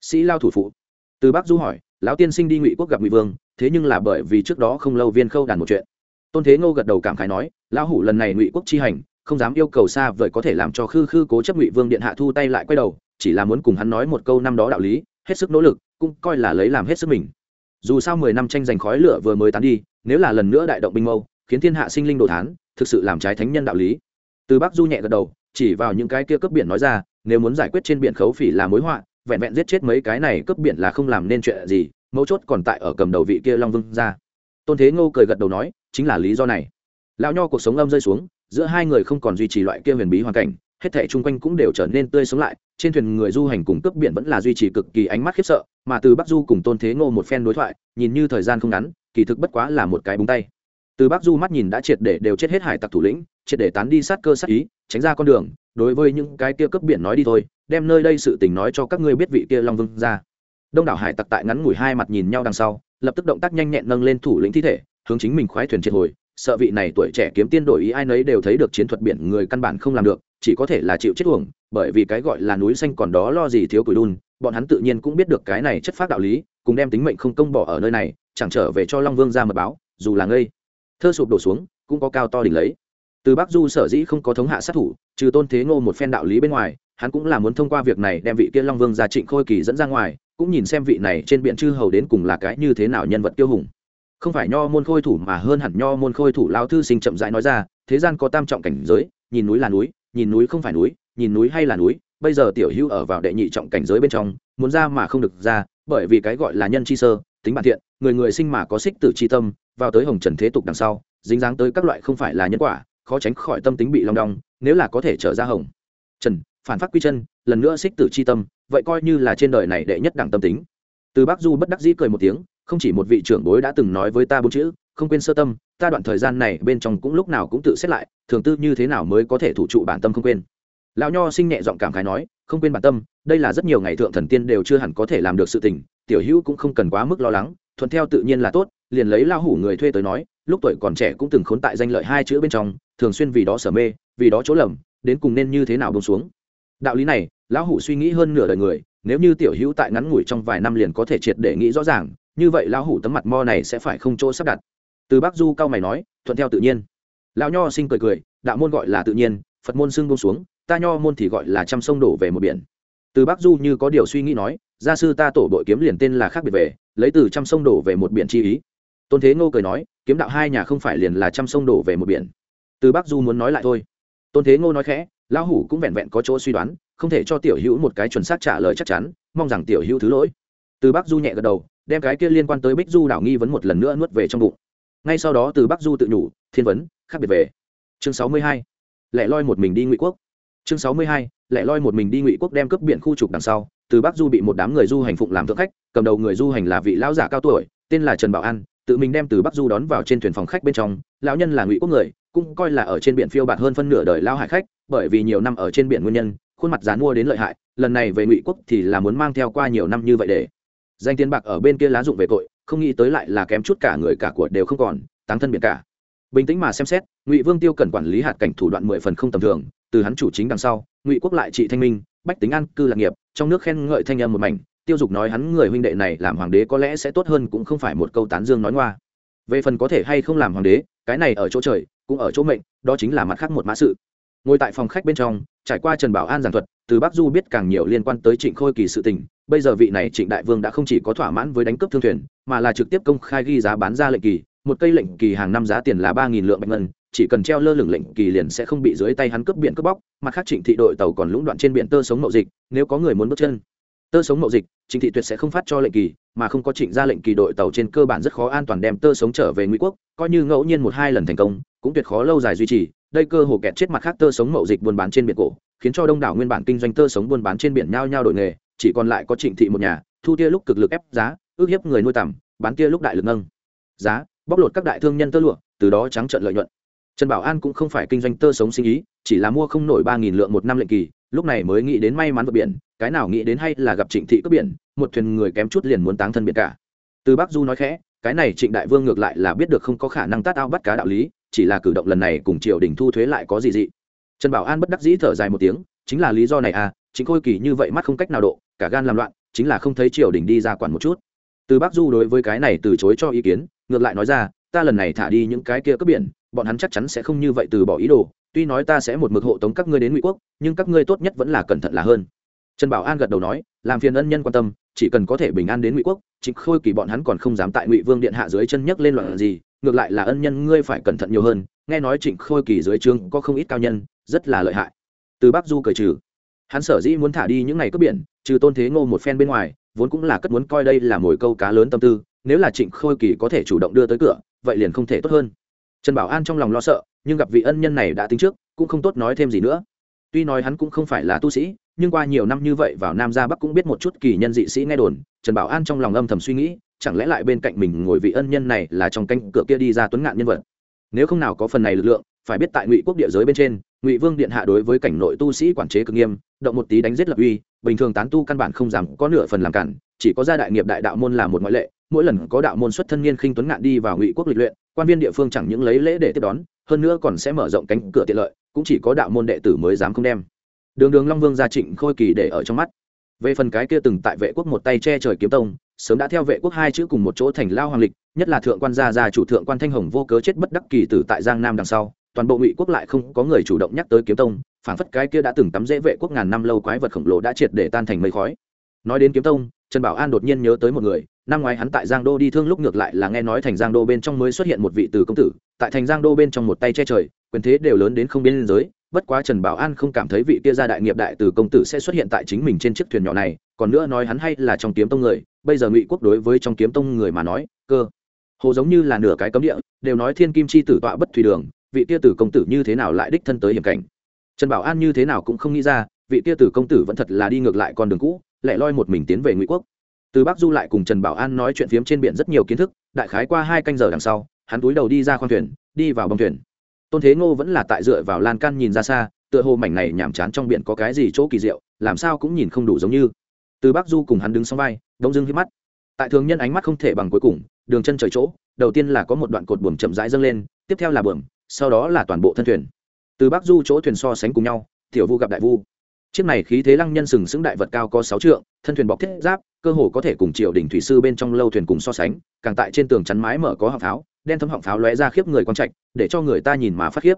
sĩ lao thủ phụ. Từ bắc du hỏi, lão tiên sinh đi ngụy quốc gặp ngụy vương, thế nhưng là bởi vì trước đó không lâu viên khâu đàn một chuyện. Tôn thế ngô gật đầu cảm khái nói, lão hủ lần này ngụy quốc chi hành, không dám yêu cầu xa vời có thể làm cho khư khư cố chấp ngụy vương điện hạ thu tay lại quay đầu, chỉ là muốn cùng hắn nói một câu năm đó đạo lý, hết sức nỗ lực, cũng coi là lấy làm hết sức mình dù sao mười năm tranh giành khói lửa vừa mới tán đi, nếu là lần nữa đại động binh mâu, khiến thiên hạ sinh linh đồ thán, thực sự làm trái thánh nhân đạo lý. Từ bắc du nhẹ gật đầu, chỉ vào những cái kia cướp biển nói ra, nếu muốn giải quyết trên biển khấu phỉ là mối họa, vẹn vẹn giết chết mấy cái này cướp biển là không làm nên chuyện gì, mấu chốt còn tại ở cầm đầu vị kia long vương ra. Tôn thế ngô cười gật đầu nói, chính là lý do này. Lão nho cuộc sống âm rơi xuống, giữa hai người không còn duy trì loại kia huyền bí hoàn cảnh hết thảy chung quanh cũng đều trở nên tươi sống lại, trên thuyền người du hành cùng cướp biển vẫn là duy trì cực kỳ ánh mắt khiếp sợ, mà từ bắc du cùng tôn thế ngô một phen đối thoại, nhìn như thời gian không ngắn, kỳ thực bất quá là một cái búng tay. Từ bắc du mắt nhìn đã triệt để đều chết hết hải tặc thủ lĩnh, triệt để tán đi sát cơ sát ý, tránh ra con đường, đối với những cái kia cướp biển nói đi thôi, đem nơi đây sự tình nói cho các ngươi biết vị kia long vương ra. Đông đảo hải tặc tại ngắn ngủi hai mặt nhìn nhau đằng sau, lập tức động tác nhanh nhẹn nâng lên thủ lĩnh thi thể, hướng chính mình khoái thuyền triệt hồi sợ vị này tuổi trẻ kiếm tiên đổi ý ai nấy đều thấy được chiến thuật biển người căn bản không làm được, chỉ có thể là chịu chết uổng, bởi vì cái gọi là núi xanh còn đó lo gì thiếu củi đun, bọn hắn tự nhiên cũng biết được cái này chất phát đạo lý, cùng đem tính mệnh không công bỏ ở nơi này, chẳng trở về cho long vương ra mật báo, dù là ngây. Thơ sụp đổ xuống, cũng có cao to đỉnh lấy. Từ bắc du sở dĩ không có thống hạ sát thủ, trừ tôn thế ngô một phen đạo lý bên ngoài, hắn cũng là muốn thông qua việc này đem vị kia long vương ra trịnh khôi kỳ dẫn ra ngoài, cũng nhìn xem vị này trên biển chư hầu đến cùng là cái như thế nào nhân vật tiêu hùng không phải nho môn khôi thủ mà hơn hẳn nho môn khôi thủ lao thư sinh chậm rãi nói ra, thế gian có tam trọng cảnh giới, nhìn núi là núi, nhìn núi không phải núi, nhìn núi hay là núi, bây giờ tiểu hữu ở vào đệ nhị trọng cảnh giới bên trong, muốn ra mà không được ra, bởi vì cái gọi là nhân chi sơ, tính bản thiện, người người sinh mà có xích tử chi tâm, vào tới hồng trần thế tục đằng sau, dính dáng tới các loại không phải là nhân quả, khó tránh khỏi tâm tính bị long đong, nếu là có thể trở ra hồng trần, phản phát quy chân, lần nữa xích tử chi tâm, vậy coi như là trên đời này đệ nhất đẳng tâm tính. Từ bác du bất đắc dĩ cười một tiếng không chỉ một vị trưởng bối đã từng nói với ta bốn chữ, không quên sơ tâm, ta đoạn thời gian này bên trong cũng lúc nào cũng tự xét lại, thường tư như thế nào mới có thể thủ trụ bản tâm không quên. Lão nho sinh nhẹ giọng cảm khái nói, không quên bản tâm, đây là rất nhiều ngày thượng thần tiên đều chưa hẳn có thể làm được sự tình, tiểu hữu cũng không cần quá mức lo lắng, thuận theo tự nhiên là tốt, liền lấy lao hủ người thuê tới nói, lúc tuổi còn trẻ cũng từng khốn tại danh lợi hai chữ bên trong, thường xuyên vì đó sở mê, vì đó chỗ lầm, đến cùng nên như thế nào bông xuống. Đạo lý này lão hủ suy nghĩ hơn nửa đời người, nếu như tiểu hữu tại ngắn ngủi trong vài năm liền có thể triệt để nghĩ rõ ràng, như vậy lão hủ tấm mặt mo này sẽ phải không chỗ sắp đặt. Từ bắc du cao mày nói, thuận theo tự nhiên. Lão nho sinh cười cười, đạo môn gọi là tự nhiên, phật môn xưng bông xuống, ta nho môn thì gọi là trăm sông đổ về một biển. Từ bắc du như có điều suy nghĩ nói, gia sư ta tổ bội kiếm liền tên là khác biệt về, lấy từ trăm sông đổ về một biển chi ý. Tôn thế ngô cười nói, kiếm đạo hai nhà không phải liền là trăm sông đổ về một biển. Từ bắc du muốn nói lại thôi. Tôn thế ngô nói khẽ, lão hủ cũng vẹn vẹn có chỗ suy đoán không thể cho tiểu hữu một cái chuẩn xác trả lời chắc chắn, mong rằng tiểu hữu thứ lỗi. Từ bắc du nhẹ gật đầu, đem cái kia liên quan tới bích du đảo nghi vấn một lần nữa nuốt về trong bụng. Ngay sau đó từ bắc du tự nhủ, thiên vấn, khác biệt về. Chương sáu mươi hai, lẻ loi một mình đi ngụy quốc. Chương sáu mươi hai, lẻ loi một mình đi ngụy quốc đem cướp biển khu trục đằng sau, từ bắc du bị một đám người du hành phụng làm thượng khách, cầm đầu người du hành là vị lão giả cao tuổi, tên là trần bảo an, tự mình đem từ bắc du đón vào trên thuyền phòng khách bên trong. Lão nhân là ngụy quốc người, cũng coi là ở trên biển phiêu bạt hơn phân nửa đời lao hải khách, bởi vì nhiều năm ở trên biển nguyên nhân khuôn mặt dán mua đến lợi hại, lần này về ngụy quốc thì là muốn mang theo qua nhiều năm như vậy để. Danh tiền bạc ở bên kia lá dụng về tội, không nghĩ tới lại là kém chút cả người cả của đều không còn, táng thân biệt cả. Bình tĩnh mà xem xét, ngụy vương tiêu cần quản lý hạt cảnh thủ đoạn mười phần không tầm thường, từ hắn chủ chính đằng sau, ngụy quốc lại trị thanh minh, bách tính an cư lạc nghiệp, trong nước khen ngợi thanh âm một mảnh, tiêu dục nói hắn người huynh đệ này làm hoàng đế có lẽ sẽ tốt hơn cũng không phải một câu tán dương nói ngoa. Về phần có thể hay không làm hoàng đế, cái này ở chỗ trời, cũng ở chỗ mệnh, đó chính là mặt khác một mã sự ngồi tại phòng khách bên trong, trải qua trần bảo an giảng thuật, từ bắc du biết càng nhiều liên quan tới trịnh khôi kỳ sự tình. Bây giờ vị này trịnh đại vương đã không chỉ có thỏa mãn với đánh cướp thương thuyền, mà là trực tiếp công khai ghi giá bán ra lệnh kỳ. Một cây lệnh kỳ hàng năm giá tiền là ba nghìn lượng bạch ngân, chỉ cần treo lơ lửng lệnh kỳ liền sẽ không bị dưới tay hắn cướp biển cướp bóc. Mặt khác trịnh thị đội tàu còn lũng đoạn trên biển tơ sống mậu dịch, nếu có người muốn bước chân. Tơ sống mậu dịch, trịnh thị tuyệt sẽ không phát cho lệnh kỳ, mà không có trịnh ra lệnh kỳ đội tàu trên cơ bản rất khó an toàn đem tơ sống trở về ngụy quốc, coi như ngẫu nhiên một hai lần thành công, cũng tuyệt khó lâu dài duy trì đây cơ hồ kẹt chết mặt khác tơ sống mậu dịch buôn bán trên biển cổ, khiến cho đông đảo nguyên bản kinh doanh tơ sống buôn bán trên biển nhao nhao đổi nghề, chỉ còn lại có trịnh thị một nhà, thu tia lúc cực lực ép giá, ước hiếp người nuôi tầm bán tia lúc đại lực nâng. Giá, bóc lột các đại thương nhân tơ lụa, từ đó trắng trợn lợi nhuận. Trần bảo an cũng không phải kinh doanh tơ sống sinh ý, chỉ là mua không nổi ba nghìn lượng một năm lệnh kỳ, lúc này mới nghĩ đến may mắn vượt biển, cái nào nghĩ đến hay là gặp trịnh thị cướp biển, một thuyền người kém chút liền muốn táng thân biển cả. Từ bắc du nói khẽ, cái này trịnh đại vương ngược lại là biết được không có khả năng tát ao bắt cá đạo lý chỉ là cử động lần này cùng triều đình thu thuế lại có gì dị. Trần bảo an bất đắc dĩ thở dài một tiếng, chính là lý do này à chính khôi kỳ như vậy mắt không cách nào độ, cả gan làm loạn, chính là không thấy triều đình đi ra quản một chút. Từ bác du đối với cái này từ chối cho ý kiến, ngược lại nói ra, ta lần này thả đi những cái kia cướp biển, bọn hắn chắc chắn sẽ không như vậy từ bỏ ý đồ, tuy nói ta sẽ một mực hộ tống các ngươi đến ngụy quốc, nhưng các ngươi tốt nhất vẫn là cẩn thận là hơn. Trần bảo an gật đầu nói, làm phiền ân nhân quan tâm, chỉ cần có thể bình an đến ngụy quốc trịnh khôi kỳ bọn hắn còn không dám tại ngụy vương điện hạ dưới chân nhấc lên loạn gì ngược lại là ân nhân ngươi phải cẩn thận nhiều hơn, nghe nói trịnh khôi kỳ dưới trướng có không ít cao nhân, rất là lợi hại. Từ bắc du cười trừ. Hắn sở dĩ muốn thả đi những ngày cướp biển, trừ tôn thế ngô một phen bên ngoài, vốn cũng là cất muốn coi đây là mồi câu cá lớn tâm tư, nếu là trịnh khôi kỳ có thể chủ động đưa tới cửa, vậy liền không thể tốt hơn. Trần bảo an trong lòng lo sợ, nhưng gặp vị ân nhân này đã tính trước, cũng không tốt nói thêm gì nữa. Tuy nói hắn cũng không phải là tu sĩ, nhưng qua nhiều năm như vậy vào nam ra bắc cũng biết một chút kỳ nhân dị sĩ nghe đồn, trần bảo an trong lòng âm thầm suy nghĩ chẳng lẽ lại bên cạnh mình ngồi vị ân nhân này là trong cánh cửa kia đi ra tuấn ngạn nhân vật? Nếu không nào có phần này lực lượng, phải biết tại ngụy quốc địa giới bên trên, ngụy vương điện hạ đối với cảnh nội tu sĩ quản chế cực nghiêm, động một tí đánh giết lập uy, bình thường tán tu căn bản không dám có nửa phần làm cản, chỉ có gia đại nghiệp đại đạo môn là một ngoại lệ, mỗi lần có đạo môn xuất thân niên khinh tuấn ngạn đi vào ngụy quốc lịch luyện, quan viên địa phương chẳng những lấy lễ để tiếp đón, hơn nữa còn sẽ mở rộng cánh cửa tiện lợi, cũng chỉ có đạo môn đệ tử mới dám không đem. Đường đường long vương gia trịnh khôi kỳ để ở trong mắt. Về phần cái kia từng tại vệ quốc một tay che trời kiếm tông sớm đã theo vệ quốc hai chữ cùng một chỗ thành lao hoàng lịch, nhất là thượng quan gia gia chủ thượng quan thanh hồng vô cớ chết bất đắc kỳ tử tại giang nam đằng sau, toàn bộ ngụy quốc lại không có người chủ động nhắc tới kiếm tông phản phất cái kia đã từng tắm dễ vệ quốc ngàn năm lâu quái vật khổng lồ đã triệt để tan thành mây khói. Nói đến kiếm tông, trần bảo an đột nhiên nhớ tới một người, năm ngoái hắn tại giang đô đi thương lúc ngược lại là nghe nói thành giang đô bên trong mới xuất hiện một vị từ công tử, tại thành giang đô bên trong một tay che trời, quyền thế đều lớn đến không biên giới bất quá trần bảo an không cảm thấy vị kia gia đại nghiệp đại từ công tử sẽ xuất hiện tại chính mình trên chiếc thuyền nhỏ này, còn nữa nói hắn hay là trong kiếm tông người, bây giờ ngụy quốc đối với trong kiếm tông người mà nói, cơ. Hồ giống như là nửa cái cấm địa, đều nói thiên kim chi tử tọa bất thủy đường, vị kia tử công tử như thế nào lại đích thân tới hiểm cảnh. Trần bảo an như thế nào cũng không nghĩ ra, vị kia tử công tử vẫn thật là đi ngược lại con đường cũ lại loi một mình tiến về ngụy quốc. Từ bắc du lại cùng trần bảo an nói chuyện phiếm trên biển rất nhiều kiến thức, đại khái qua hai canh giờ đằng sau, hắn túi đầu đi ra khoang thuyền, đi vào bông thuyền tôn thế ngô vẫn là tại dựa vào lan can nhìn ra xa, tựa hồ mảnh này nhàm chán trong biển có cái gì chỗ kỳ diệu, làm sao cũng nhìn không đủ giống như. Từ bắc du cùng hắn đứng sau vai, đông dưng hít mắt. Tại thường nhân ánh mắt không thể bằng cuối cùng, đường chân trời chỗ, đầu tiên là có một đoạn cột buồm chậm rãi dâng lên, tiếp theo là buồm, sau đó là toàn bộ thân thuyền. Từ bắc du chỗ thuyền so sánh cùng nhau, tiểu vu gặp đại vu. Chiếc này khí thế lăng nhân sừng sững đại vật cao có sáu trượng, thân thuyền bọc thiết giáp, cơ hồ có thể cùng triều đình thủy sư bên trong lâu thuyền cùng so sánh, càng tại trên tường chắn mái mở có hạ pháo đen thấm họng pháo lóe ra khiếp người quang trạch, để cho người ta nhìn mà phát khiếp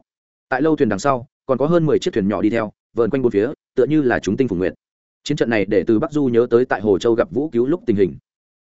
tại lâu thuyền đằng sau, còn có hơn mười chiếc thuyền nhỏ đi theo, vờn quanh bốn phía, tựa như là chúng tinh phủ nguyện. chiến trận này để từ bắc du nhớ tới tại hồ châu gặp vũ cứu lúc tình hình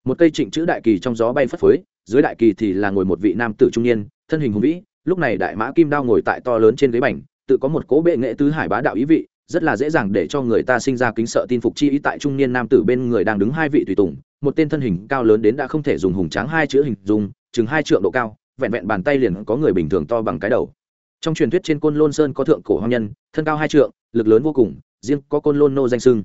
một cây trịnh chữ đại kỳ trong gió bay phất phới, dưới đại kỳ thì là ngồi một vị nam tử trung niên, thân hình hùng vĩ, lúc này đại mã kim đao ngồi tại to lớn trên ghế bành, tự có một cố bệ nghệ tứ hải bá đạo ý vị, rất là dễ dàng để cho người ta sinh ra kính sợ tin phục chi ý tại trung niên nam tử bên người đang đứng hai vị tùy tùng, một tên thân hình cao lớn đến đã không thể dùng hùng tráng hai chữ hình dung chừng hai trượng độ cao, vẹn vẹn bàn tay liền có người bình thường to bằng cái đầu. Trong truyền thuyết trên côn lôn sơn có thượng cổ hoang nhân, thân cao hai trượng, lực lớn vô cùng, riêng có côn lôn nô danh sưng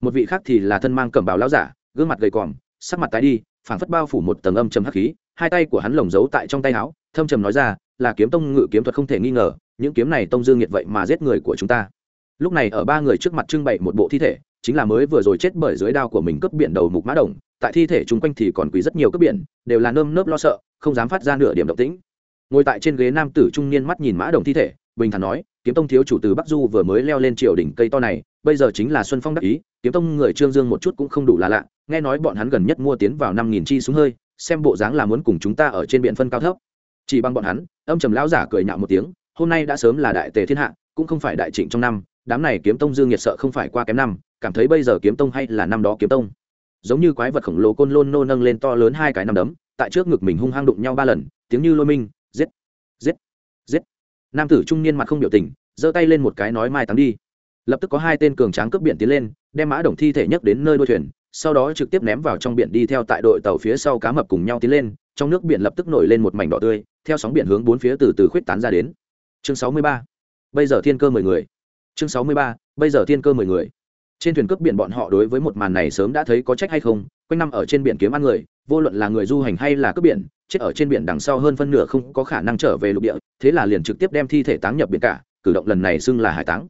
một vị khác thì là thân mang cẩm bào lão giả, gương mặt gầy còm, sắc mặt tái đi, phảng phất bao phủ một tầng âm trầm hắc khí, hai tay của hắn lồng giấu tại trong tay áo, thâm trầm nói ra, là kiếm tông ngự kiếm thuật không thể nghi ngờ, những kiếm này tông dương nhiệt vậy mà giết người của chúng ta. Lúc này ở ba người trước mặt trưng bày một bộ thi thể, chính là mới vừa rồi chết bởi dưới đao của mình cướp biển đầu mục mã đồng, tại thi thể chung quanh thì còn quý rất nhiều cướp biển, đều là nơm nớp lo sợ không dám phát ra nửa điểm động tĩnh. Ngồi tại trên ghế nam tử trung niên mắt nhìn mã đồng thi thể, bình thản nói, kiếm tông thiếu chủ từ bắc du vừa mới leo lên triều đỉnh cây to này, bây giờ chính là xuân phong đắc ý, kiếm tông người trương dương một chút cũng không đủ là lạ, nghe nói bọn hắn gần nhất mua tiến vào năm nghìn chi súng hơi, xem bộ dáng là muốn cùng chúng ta ở trên biển phân cao thấp. Chỉ bằng bọn hắn, âm trầm lão giả cười nhạo một tiếng, hôm nay đã sớm là đại tề thiên hạ, cũng không phải đại trịnh trong năm, đám này kiếm tông dương nhiệt sợ không phải qua kém năm, cảm thấy bây giờ kiếm tông hay là năm đó kiếm tông. Giống như quái vật khổng lồ côn lôn nô nâng lên to lớn hai cái nằm đấm tại trước ngực mình hung hăng đụng nhau ba lần, tiếng như lôi minh, giết giết giết. Nam tử trung niên mặt không biểu tình, giơ tay lên một cái nói mai táng đi. Lập tức có hai tên cường tráng cướp biển tiến lên, đem mã đồng thi thể nhấc đến nơi đuôi thuyền, sau đó trực tiếp ném vào trong biển đi theo tại đội tàu phía sau cá mập cùng nhau tiến lên, trong nước biển lập tức nổi lên một mảnh đỏ tươi, theo sóng biển hướng bốn phía từ từ khuyết tán ra đến. Chương sáu mươi ba, bây giờ thiên cơ mười người. Chương sáu mươi ba, bây giờ thiên cơ mười người. Trên thuyền cướp biển bọn họ đối với một màn này sớm đã thấy có trách hay không, quanh năm ở trên biển kiếm ăn người vô luận là người du hành hay là cướp biển, chết ở trên biển đằng sau hơn phân nửa không có khả năng trở về lục địa, thế là liền trực tiếp đem thi thể táng nhập biển cả, cử động lần này xưng là hải táng.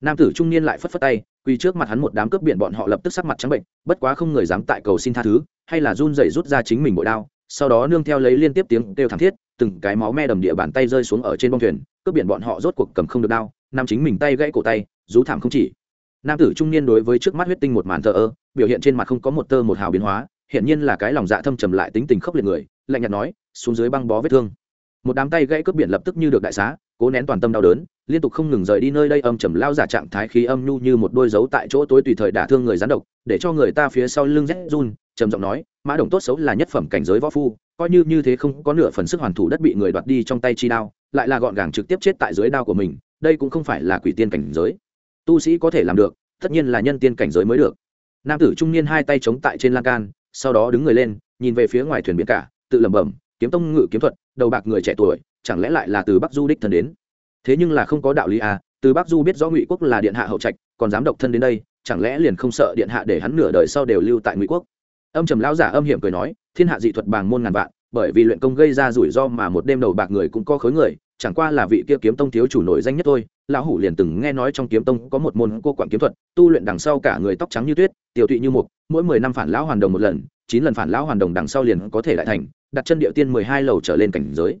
Nam tử trung niên lại phất phất tay, quỳ trước mặt hắn một đám cướp biển bọn họ lập tức sắc mặt trắng bệnh, bất quá không người dám tại cầu xin tha thứ, hay là run rẩy rút ra chính mình bội đao, sau đó nương theo lấy liên tiếp tiếng kêu thảm thiết, từng cái máu me đầm địa bàn tay rơi xuống ở trên bông thuyền, cướp biển bọn họ rốt cuộc cầm không được đao nam chính mình tay gãy cổ tay, rú thảm không chỉ. Nam tử trung niên đối với trước mắt huyết tinh một màn thờ ơ, biểu hiện trên mặt không có một tơ một hào biến hóa hiện nhiên là cái lòng dạ thâm trầm lại tính tình khốc liệt người, lạnh nhạt nói, xuống dưới băng bó vết thương. Một đám tay gãy cướp biển lập tức như được đại xá, cố nén toàn tâm đau đớn, liên tục không ngừng rời đi nơi đây âm trầm lao giả trạng thái khí âm nhu như một đôi dấu tại chỗ tối tùy thời đả thương người gián độc, để cho người ta phía sau lưng rét run, trầm giọng nói, mã đồng tốt xấu là nhất phẩm cảnh giới võ phu, coi như như thế không có nửa phần sức hoàn thủ đất bị người đoạt đi trong tay chi đao, lại là gọn gàng trực tiếp chết tại dưới đao của mình, đây cũng không phải là quỷ tiên cảnh giới. Tu sĩ có thể làm được, tất nhiên là nhân tiên cảnh giới mới được. Nam tử trung niên hai tay chống tại trên lan can sau đó đứng người lên, nhìn về phía ngoài thuyền biển cả, tự lẩm bẩm, kiếm tông ngự kiếm thuật, đầu bạc người trẻ tuổi, chẳng lẽ lại là từ bắc du đích thân đến? Thế nhưng là không có đạo lý à từ bắc du biết rõ ngụy quốc là điện hạ hậu trạch, còn dám độc thân đến đây, chẳng lẽ liền không sợ điện hạ để hắn nửa đời sau đều lưu tại ngụy quốc? Âm trầm lão giả âm hiểm cười nói, thiên hạ dị thuật bàng môn ngàn vạn, bởi vì luyện công gây ra rủi ro mà một đêm đầu bạc người cũng có khối người, chẳng qua là vị kia kiếm tông thiếu chủ nổi danh nhất thôi. Lão hủ liền từng nghe nói trong kiếm tông có một môn cô quản kiếm thuật, tu luyện đằng sau cả người tóc trắng như tuyết tiểu tụy như mục, mỗi mười năm phản lão hoàn đồng một lần, chín lần phản lão hoàn đồng đằng sau liền có thể lại thành, đặt chân điệu tiên mười hai lầu trở lên cảnh giới.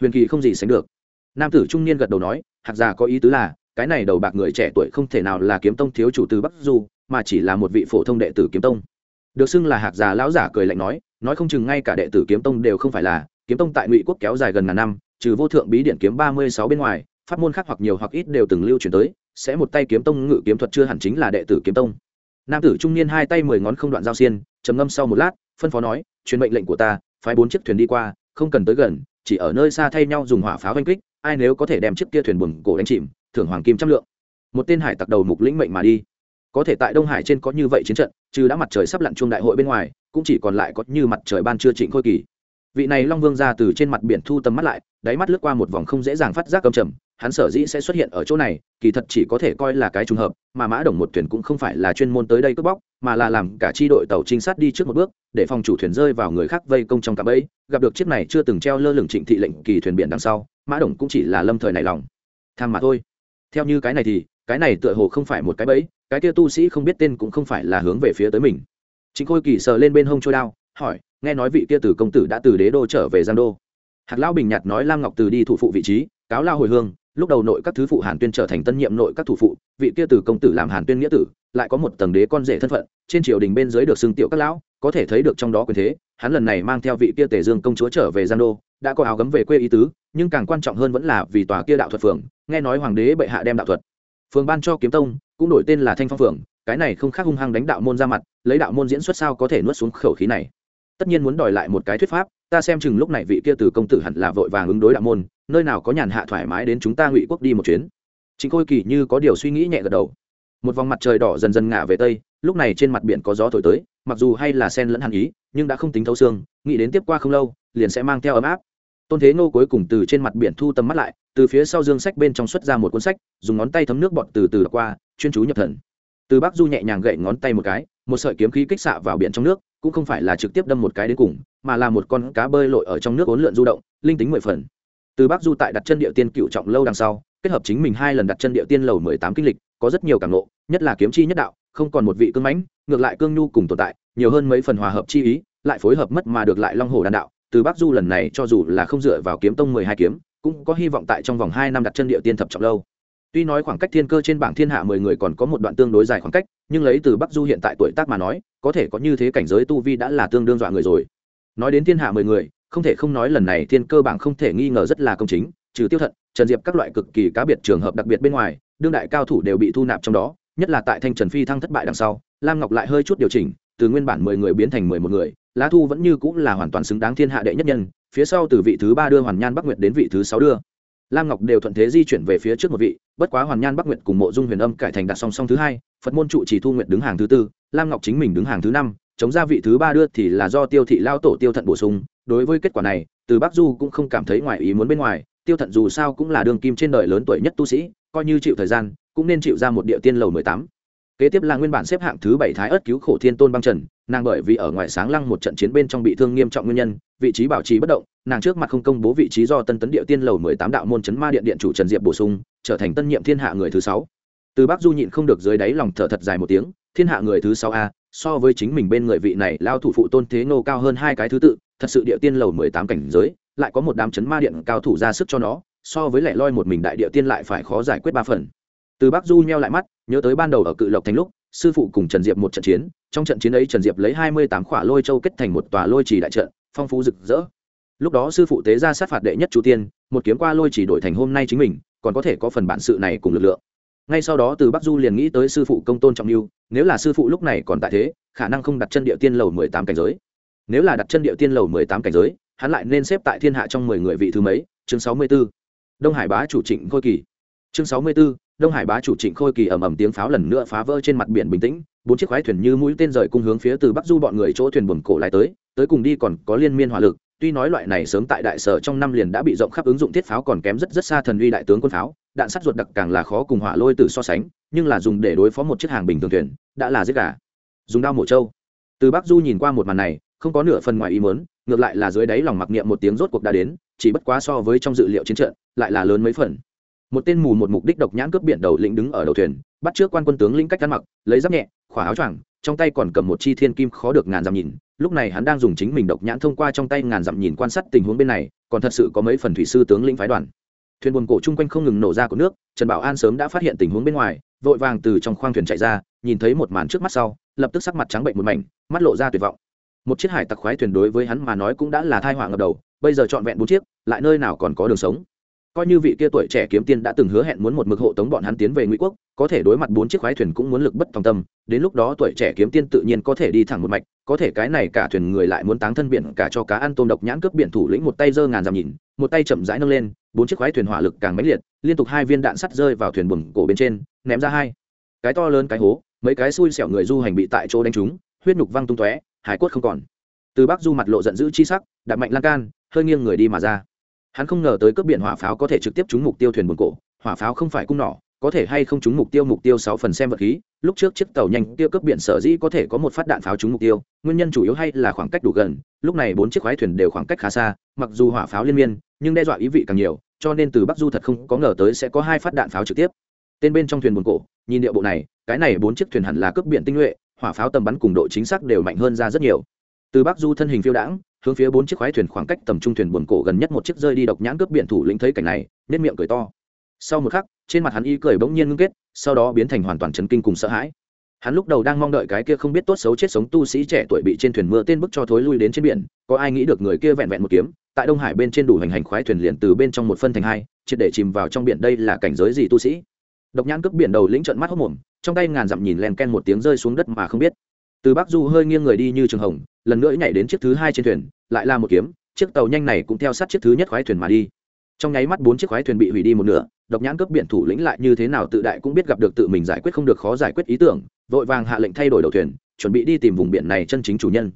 Huyền kỳ không gì sánh được. Nam tử trung niên gật đầu nói, hạc già có ý tứ là, cái này đầu bạc người trẻ tuổi không thể nào là kiếm tông thiếu chủ từ bắc du, mà chỉ là một vị phổ thông đệ tử kiếm tông. Được xưng là hạc già lão giả cười lạnh nói nói không chừng ngay cả đệ tử kiếm tông đều không phải là, kiếm tông tại ngụy quốc kéo dài gần ngàn năm, trừ vô thượng bí điển kiếm ba mươi sáu bên ngoài, pháp môn khác hoặc nhiều hoặc ít đều từng lưu truyền tới, sẽ một tay kiếm tông ngự kiếm thuật chưa hẳn chính là đệ tử kiếm tông nam tử trung niên hai tay mười ngón không đoạn giao xiên, trầm ngâm sau một lát, phân phó nói, truyền mệnh lệnh của ta, phái bốn chiếc thuyền đi qua, không cần tới gần, chỉ ở nơi xa thay nhau dùng hỏa pháo oanh kích, ai nếu có thể đem chiếc kia thuyền buồm cổ đánh chìm, thưởng hoàng kim trăm lượng. Một tên hải tặc đầu mục lĩnh mệnh mà đi. Có thể tại đông hải trên có như vậy chiến trận, trừ đã mặt trời sắp lặn chuông đại hội bên ngoài, cũng chỉ còn lại có như mặt trời ban trưa trịnh khôi kỳ. Vị này long vương ra từ trên mặt biển thu tầm mắt lại, đáy mắt lướt qua một vòng không dễ dàng phát giác cầm trầm hắn sở dĩ sẽ xuất hiện ở chỗ này, kỳ thật chỉ có thể coi là cái trùng hợp, mà mã đồng một thuyền cũng không phải là chuyên môn tới đây cướp bóc, mà là làm cả chi đội tàu trinh sát đi trước một bước, để phòng chủ thuyền rơi vào người khác vây công trong cạm ấy gặp được chiếc này chưa từng treo lơ lửng trịnh thị lệnh kỳ thuyền biển đằng sau, mã đồng cũng chỉ là lâm thời này lòng. Tham mà thôi. Theo như cái này thì, cái này tựa hồ không phải một cái bẫy, cái kia tu sĩ không biết tên cũng không phải là hướng về phía tới mình. Chính khôi kỳ sờ lên bên hông trôi đao, hỏi, nghe nói vị kia tử công tử đã từ đế đô trở về giang đô. Hạt lão bình nhạt nói lam ngọc từ đi thủ phụ vị trí, cáo lao hồi hương lúc đầu nội các thứ phụ hàn tuyên trở thành tân nhiệm nội các thủ phụ, vị kia tử công tử làm hàn tuyên nghĩa tử, lại có một tầng đế con rể thân phận, trên triều đình bên dưới được xưng tiểu các lão, có thể thấy được trong đó quyền thế, hắn lần này mang theo vị kia tề dương công chúa trở về giang đô, đã có áo gấm về quê ý tứ, nhưng càng quan trọng hơn vẫn là vì tòa kia đạo thuật phường, nghe nói hoàng đế bệ hạ đem đạo thuật. Phường ban cho kiếm tông, cũng đổi tên là thanh phong phường, cái này không khác hung hăng đánh đạo môn ra mặt, lấy đạo môn diễn xuất sao có thể nuốt xuống khẩu khí này tất nhiên muốn đòi lại một cái thuyết pháp, ta xem chừng lúc này vị kia từ công tử hẳn là vội vàng ứng đối đạo môn, nơi nào có nhàn hạ thoải mái đến chúng ta ngụy quốc đi một chuyến. Chính khôi kỳ như có điều suy nghĩ nhẹ gật đầu. Một vòng mặt trời đỏ dần dần ngả về tây, lúc này trên mặt biển có gió thổi tới, mặc dù hay là sen lẫn hàn ý, nhưng đã không tính thấu xương, nghĩ đến tiếp qua không lâu, liền sẽ mang theo ấm áp. Tôn thế ngô cuối cùng từ trên mặt biển thu tầm mắt lại, từ phía sau dương sách bên trong xuất ra một cuốn sách, dùng ngón tay thấm nước bọt từ từ qua, chuyên chú nhập thần. Từ bắc du nhẹ nhàng gậy ngón tay một cái, một sợi kiếm khí kích xạ vào biển trong nước cũng không phải là trực tiếp đâm một cái đến cùng, mà là một con cá bơi lội ở trong nước ốn lượn du động, linh tính mười phần. Từ bắc du tại đặt chân địa tiên cựu trọng lâu đằng sau, kết hợp chính mình hai lần đặt chân địa tiên lầu mười tám kinh lịch, có rất nhiều cảm ngộ, nhất là kiếm chi nhất đạo, không còn một vị cương mãnh, ngược lại cương nhu cùng tồn tại, nhiều hơn mấy phần hòa hợp chi ý, lại phối hợp mất mà được lại long hồ đan đạo. Từ bắc du lần này cho dù là không dựa vào kiếm tông mười hai kiếm, cũng có hy vọng tại trong vòng hai năm đặt chân địa tiên thập trọng lâu tuy nói khoảng cách thiên cơ trên bảng thiên hạ mười người còn có một đoạn tương đối dài khoảng cách, nhưng lấy từ bắc du hiện tại tuổi tác mà nói, có thể có như thế cảnh giới tu vi đã là tương đương dọa người rồi. Nói đến thiên hạ mười người, không thể không nói lần này thiên cơ bảng không thể nghi ngờ rất là công chính, trừ tiêu thận, trần diệp các loại cực kỳ cá biệt trường hợp đặc biệt bên ngoài, đương đại cao thủ đều bị thu nạp trong đó, nhất là tại thanh trần phi thăng thất bại đằng sau, lam ngọc lại hơi chút điều chỉnh, từ nguyên bản mười người biến thành mười một người, lá thu vẫn như cũng là hoàn toàn xứng đáng thiên hạ đệ nhất nhân, phía sau từ vị thứ ba đưa hoàn nhan bắc nguyệt đến vị thứ sáu đưa lam ngọc đều thuận thế di chuyển về phía trước một vị, bất quá hoàn nhan bắc nguyệt cùng mộ dung huyền âm cải thành đặt song song thứ hai, phật môn trụ chỉ thu nguyệt đứng hàng thứ tư, lam ngọc chính mình đứng hàng thứ năm, chống ra vị thứ ba đưa thì là do tiêu thị lao tổ tiêu thận bổ sung. Đối với kết quả này, từ bắc du cũng không cảm thấy ngoài ý muốn bên ngoài, tiêu thận dù sao cũng là đường kim trên đời lớn tuổi nhất tu sĩ, coi như chịu thời gian, cũng nên chịu ra một địa tiên lầu mười tám. Kế tiếp là nguyên bản xếp hạng thứ bảy thái ớt cứu khổ thiên tôn băng trần, nàng bởi vì ở ngoài sáng lăng một trận chiến bên trong bị thương nghiêm trọng nguyên nhân, vị trí bảo trì bất động nàng trước mặt không công bố vị trí do tân tấn địa tiên lầu mười tám đạo môn chấn ma điện điện chủ trần diệp bổ sung, trở thành tân nhiệm thiên hạ người thứ sáu. Từ bắc du nhịn không được dưới đáy lòng thở thật dài một tiếng, thiên hạ người thứ sáu a, so với chính mình bên người vị này lao thủ phụ tôn thế ngô cao hơn hai cái thứ tự, thật sự địa tiên lầu mười tám cảnh giới, lại có một đám chấn ma điện cao thủ ra sức cho nó, so với lẻ loi một mình đại địa tiên lại phải khó giải quyết ba phần. Từ bắc du nheo lại mắt, nhớ tới ban đầu ở cự lộc thành lúc, sư phụ cùng trần diệp một trận chiến, trong trận chiến ấy trần diệp lấy hai mươi tám khỏa lôi châu kết thành một tòa lôi trì đại trận, phong phú rực rỡ lúc đó sư phụ tế ra sát phạt đệ nhất chu tiên, một kiếm qua lôi chỉ đổi thành hôm nay chính mình, còn có thể có phần bản sự này cùng lực lượng. Ngay sau đó từ bắc du liền nghĩ tới sư phụ công tôn trọng lưu, nếu là sư phụ lúc này còn tại thế, khả năng không đặt chân địa tiên lầu mười tám cảnh giới. Nếu là đặt chân địa tiên lầu mười tám cảnh giới, hắn lại nên xếp tại thiên hạ trong mười người vị thứ mấy? Chương sáu mươi b ố đông hải bá chủ trịnh khôi kỳ. Chương sáu mươi b ố đông hải bá chủ trịnh khôi kỳ ầm ầm tiếng pháo lần nữa phá vỡ trên mặt biển bình tĩnh, bốn chiếc khoái thuyền như mũi tên rời cung hướng phía từ bắc du bọn người chỗ thuyền buồn cổ lại tới tới cùng đi còn có liên miên hỏa lực tuy nói loại này sớm tại đại sở trong năm liền đã bị rộng khắp ứng dụng thiết pháo còn kém rất rất xa thần uy đại tướng quân pháo, đạn sắt ruột đặc càng là khó cùng hỏa lôi từ so sánh, nhưng là dùng để đối phó một chiếc hàng bình thường thuyền, đã là giết gà. Dùng đao mổ trâu. Từ bắc du nhìn qua một màn này, không có nửa phần ngoài ý muốn, ngược lại là dưới đáy lòng mặc niệm một tiếng rốt cuộc đã đến, chỉ bất quá so với trong dự liệu chiến trận, lại là lớn mấy phần. Một tên mù một mục đích độc nhãn cướp biển đầu lĩnh đứng ở đầu thuyền bắt trước quan quân tướng lĩnh cách ăn mặc, lấy giáp nhẹ, khỏa áo choàng, trong tay còn cầm một chi thiên kim khó được ngàn dặm nhìn. Lúc này hắn đang dùng chính mình độc nhãn thông qua trong tay ngàn dặm nhìn quan sát tình huống bên này, còn thật sự có mấy phần thủy sư tướng lĩnh phái đoàn. Thuyền buồn cổ chung quanh không ngừng nổ ra của nước, trần bảo an sớm đã phát hiện tình huống bên ngoài, vội vàng từ trong khoang thuyền chạy ra, nhìn thấy một màn trước mắt sau, lập tức sắc mặt trắng bệnh một mảnh, mắt lộ ra tuyệt vọng. Một chiếc hải tặc khoái thuyền đối với hắn mà nói cũng đã là thai họa ngập đầu, bây giờ trọn vẹn bốn chiếc, lại nơi nào còn có đường sống coi như vị kia tuổi trẻ kiếm tiên đã từng hứa hẹn muốn một mực hộ tống bọn hắn tiến về ngụy quốc, có thể đối mặt bốn chiếc khoái thuyền cũng muốn lực bất tòng tâm, đến lúc đó tuổi trẻ kiếm tiên tự nhiên có thể đi thẳng một mạch, có thể cái này cả thuyền người lại muốn táng thân biển cả cho cá ăn tôm độc nhãn cướp biển thủ lĩnh một tay giơ ngàn dặm nhìn, một tay chậm rãi nâng lên, bốn chiếc khoái thuyền hỏa lực càng mãnh liệt, liên tục hai viên đạn sắt rơi vào thuyền buồng cổ bên trên, ném ra hai. Cái to lớn cái hố, mấy cái xui xẻo người du hành bị tại chỗ đánh trúng, huyết nhục văng tung tóe, hải quất không còn. Từ bắc du mặt lộ giận dữ chi sắc, đạp mạnh lan can, hơi nghiêng người đi mà ra hắn không ngờ tới cướp biển hỏa pháo có thể trực tiếp trúng mục tiêu thuyền buồn cổ. Hỏa pháo không phải cung nỏ, có thể hay không trúng mục tiêu mục tiêu sáu phần xem vật khí. Lúc trước chiếc tàu nhanh tiêu cướp biển sở dĩ có thể có một phát đạn pháo trúng mục tiêu, nguyên nhân chủ yếu hay là khoảng cách đủ gần. Lúc này bốn chiếc khoái thuyền đều khoảng cách khá xa, mặc dù hỏa pháo liên miên, nhưng đe dọa ý vị càng nhiều, cho nên từ bắc du thật không có ngờ tới sẽ có hai phát đạn pháo trực tiếp. Tên bên trong thuyền buồn cổ, nhìn địa bộ này, cái này bốn chiếc thuyền hẳn là cướp biển tinh nhuệ, hỏa pháo tầm bắn cùng độ chính xác đều mạnh hơn ra rất nhiều. Từ bắc du thân hình phiêu đãng hướng phía bốn chiếc khoái thuyền khoảng cách tầm trung thuyền buồn cổ gần nhất một chiếc rơi đi độc nhãn cướp biển thủ lĩnh thấy cảnh này nên miệng cười to. Sau một khắc, trên mặt hắn y cười bỗng nhiên ngưng kết, sau đó biến thành hoàn toàn chấn kinh cùng sợ hãi. Hắn lúc đầu đang mong đợi cái kia không biết tốt xấu chết sống tu sĩ trẻ tuổi bị trên thuyền mưa tên bức cho thối lui đến trên biển, có ai nghĩ được người kia vẹn vẹn một kiếm, tại đông hải bên trên đủ hành hành khoái thuyền liền từ bên trong một phân thành hai, triệt để chìm vào trong biển đây là cảnh giới gì tu sĩ? Độc nhãn cướp biển đầu lĩnh trận mắt hốc mồm, trong tay ngàn dặm nhìn len ken một tiếng rơi xuống đất mà không biết từ bắc du hơi nghiêng người đi như trường hồng, lần nữa nhảy đến chiếc thứ hai trên thuyền, lại là một kiếm, chiếc tàu nhanh này cũng theo sát chiếc thứ nhất khoái thuyền mà đi. Trong nháy mắt bốn chiếc khoái thuyền bị hủy đi một nửa, độc nhãn cướp biển thủ lĩnh lại như thế nào tự đại cũng biết gặp được tự mình giải quyết không được khó giải quyết ý tưởng, vội vàng hạ lệnh thay đổi đầu thuyền, chuẩn bị đi tìm vùng biển này chân chính chủ nhân.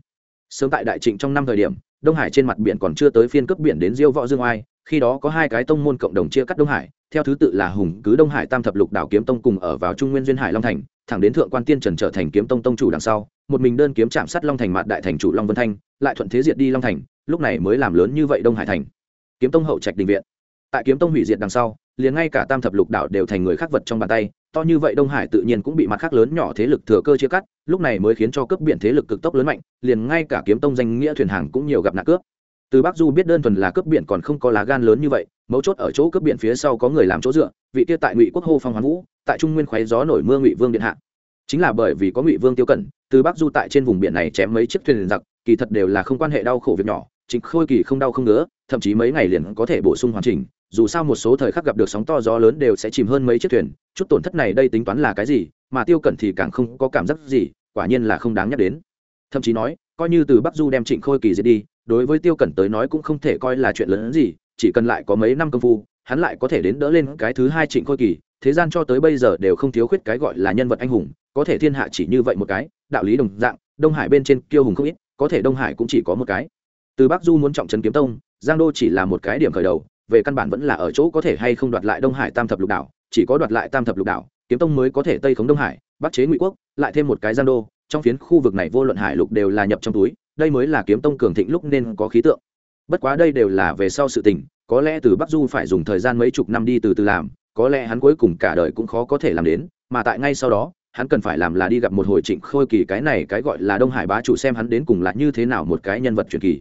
Sớm tại đại trịnh trong năm thời điểm, đông hải trên mặt biển còn chưa tới phiên cướp biển đến diêu võ dương oai, khi đó có hai cái tông môn cộng đồng chia cắt đông hải, theo thứ tự là hùng cứ đông hải tam thập lục đảo kiếm tông cùng ở vào trung nguyên duyên hải long thành thẳng đến thượng quan tiên trần trở thành kiếm tông tông chủ đằng sau, một mình đơn kiếm chạm sát long thành mạt đại thành chủ long vân thanh, lại thuận thế diệt đi long thành, lúc này mới làm lớn như vậy đông hải thành. Kiếm tông hậu trạch đình viện. Tại kiếm tông hủy diệt đằng sau, liền ngay cả tam thập lục đạo đều thành người khác vật trong bàn tay, to như vậy đông hải tự nhiên cũng bị mặt khác lớn nhỏ thế lực thừa cơ chia cắt, lúc này mới khiến cho cướp biển thế lực cực tốc lớn mạnh, liền ngay cả kiếm tông danh nghĩa thuyền hàng cũng nhiều gặp nạn cướp. Từ bắc du biết đơn thuần là cướp biển còn không có lá gan lớn như vậy, mấu chốt ở chỗ cướp biển phía sau có người làm chỗ dựa, vị kia tại ngụy quốc hô phong hoán vũ tại trung nguyên khoáy gió nổi mưa ngụy vương điện hạ. Chính là bởi vì có ngụy vương tiêu cẩn, từ bắc du tại trên vùng biển này chém mấy chiếc thuyền giặc, kỳ thật đều là không quan hệ đau khổ việc nhỏ, chính khôi kỳ không đau không ngứa, thậm chí mấy ngày liền có thể bổ sung hoàn chỉnh, dù sao một số thời khắc gặp được sóng to gió lớn đều sẽ chìm hơn mấy chiếc thuyền, chút tổn thất này đây tính toán là cái gì, mà tiêu cẩn thì càng không có cảm giác gì, quả nhiên là không đáng nhắc đến. Thậm chí nói, coi như từ bắc du đem trịnh khôi kỳ giết đi, đối với tiêu cẩn tới nói cũng không thể coi là chuyện lớn hơn gì, chỉ cần lại có mấy năm công phu, hắn lại có thể đến đỡ lên cái thứ hai trịnh khôi kỳ thế gian cho tới bây giờ đều không thiếu khuyết cái gọi là nhân vật anh hùng, có thể thiên hạ chỉ như vậy một cái, đạo lý đồng dạng, đông hải bên trên kiêu hùng không ít, có thể đông hải cũng chỉ có một cái. Từ bắc du muốn trọng trấn kiếm tông, giang đô chỉ là một cái điểm khởi đầu, về căn bản vẫn là ở chỗ có thể hay không đoạt lại đông hải tam thập lục đảo, chỉ có đoạt lại tam thập lục đảo, kiếm tông mới có thể tây khống đông hải, bắc chế ngụy quốc, lại thêm một cái giang đô, trong phiến khu vực này vô luận hải lục đều là nhập trong túi, đây mới là kiếm tông cường thịnh lúc nên có khí tượng. Bất quá đây đều là về sau sự tình, có lẽ từ bắc du phải dùng thời gian mấy chục năm đi từ từ làm có lẽ hắn cuối cùng cả đời cũng khó có thể làm đến, mà tại ngay sau đó, hắn cần phải làm là đi gặp một hồi trịnh khôi kỳ, cái này cái gọi là đông hải bá chủ xem hắn đến cùng là như thế nào một cái nhân vật truyền kỳ.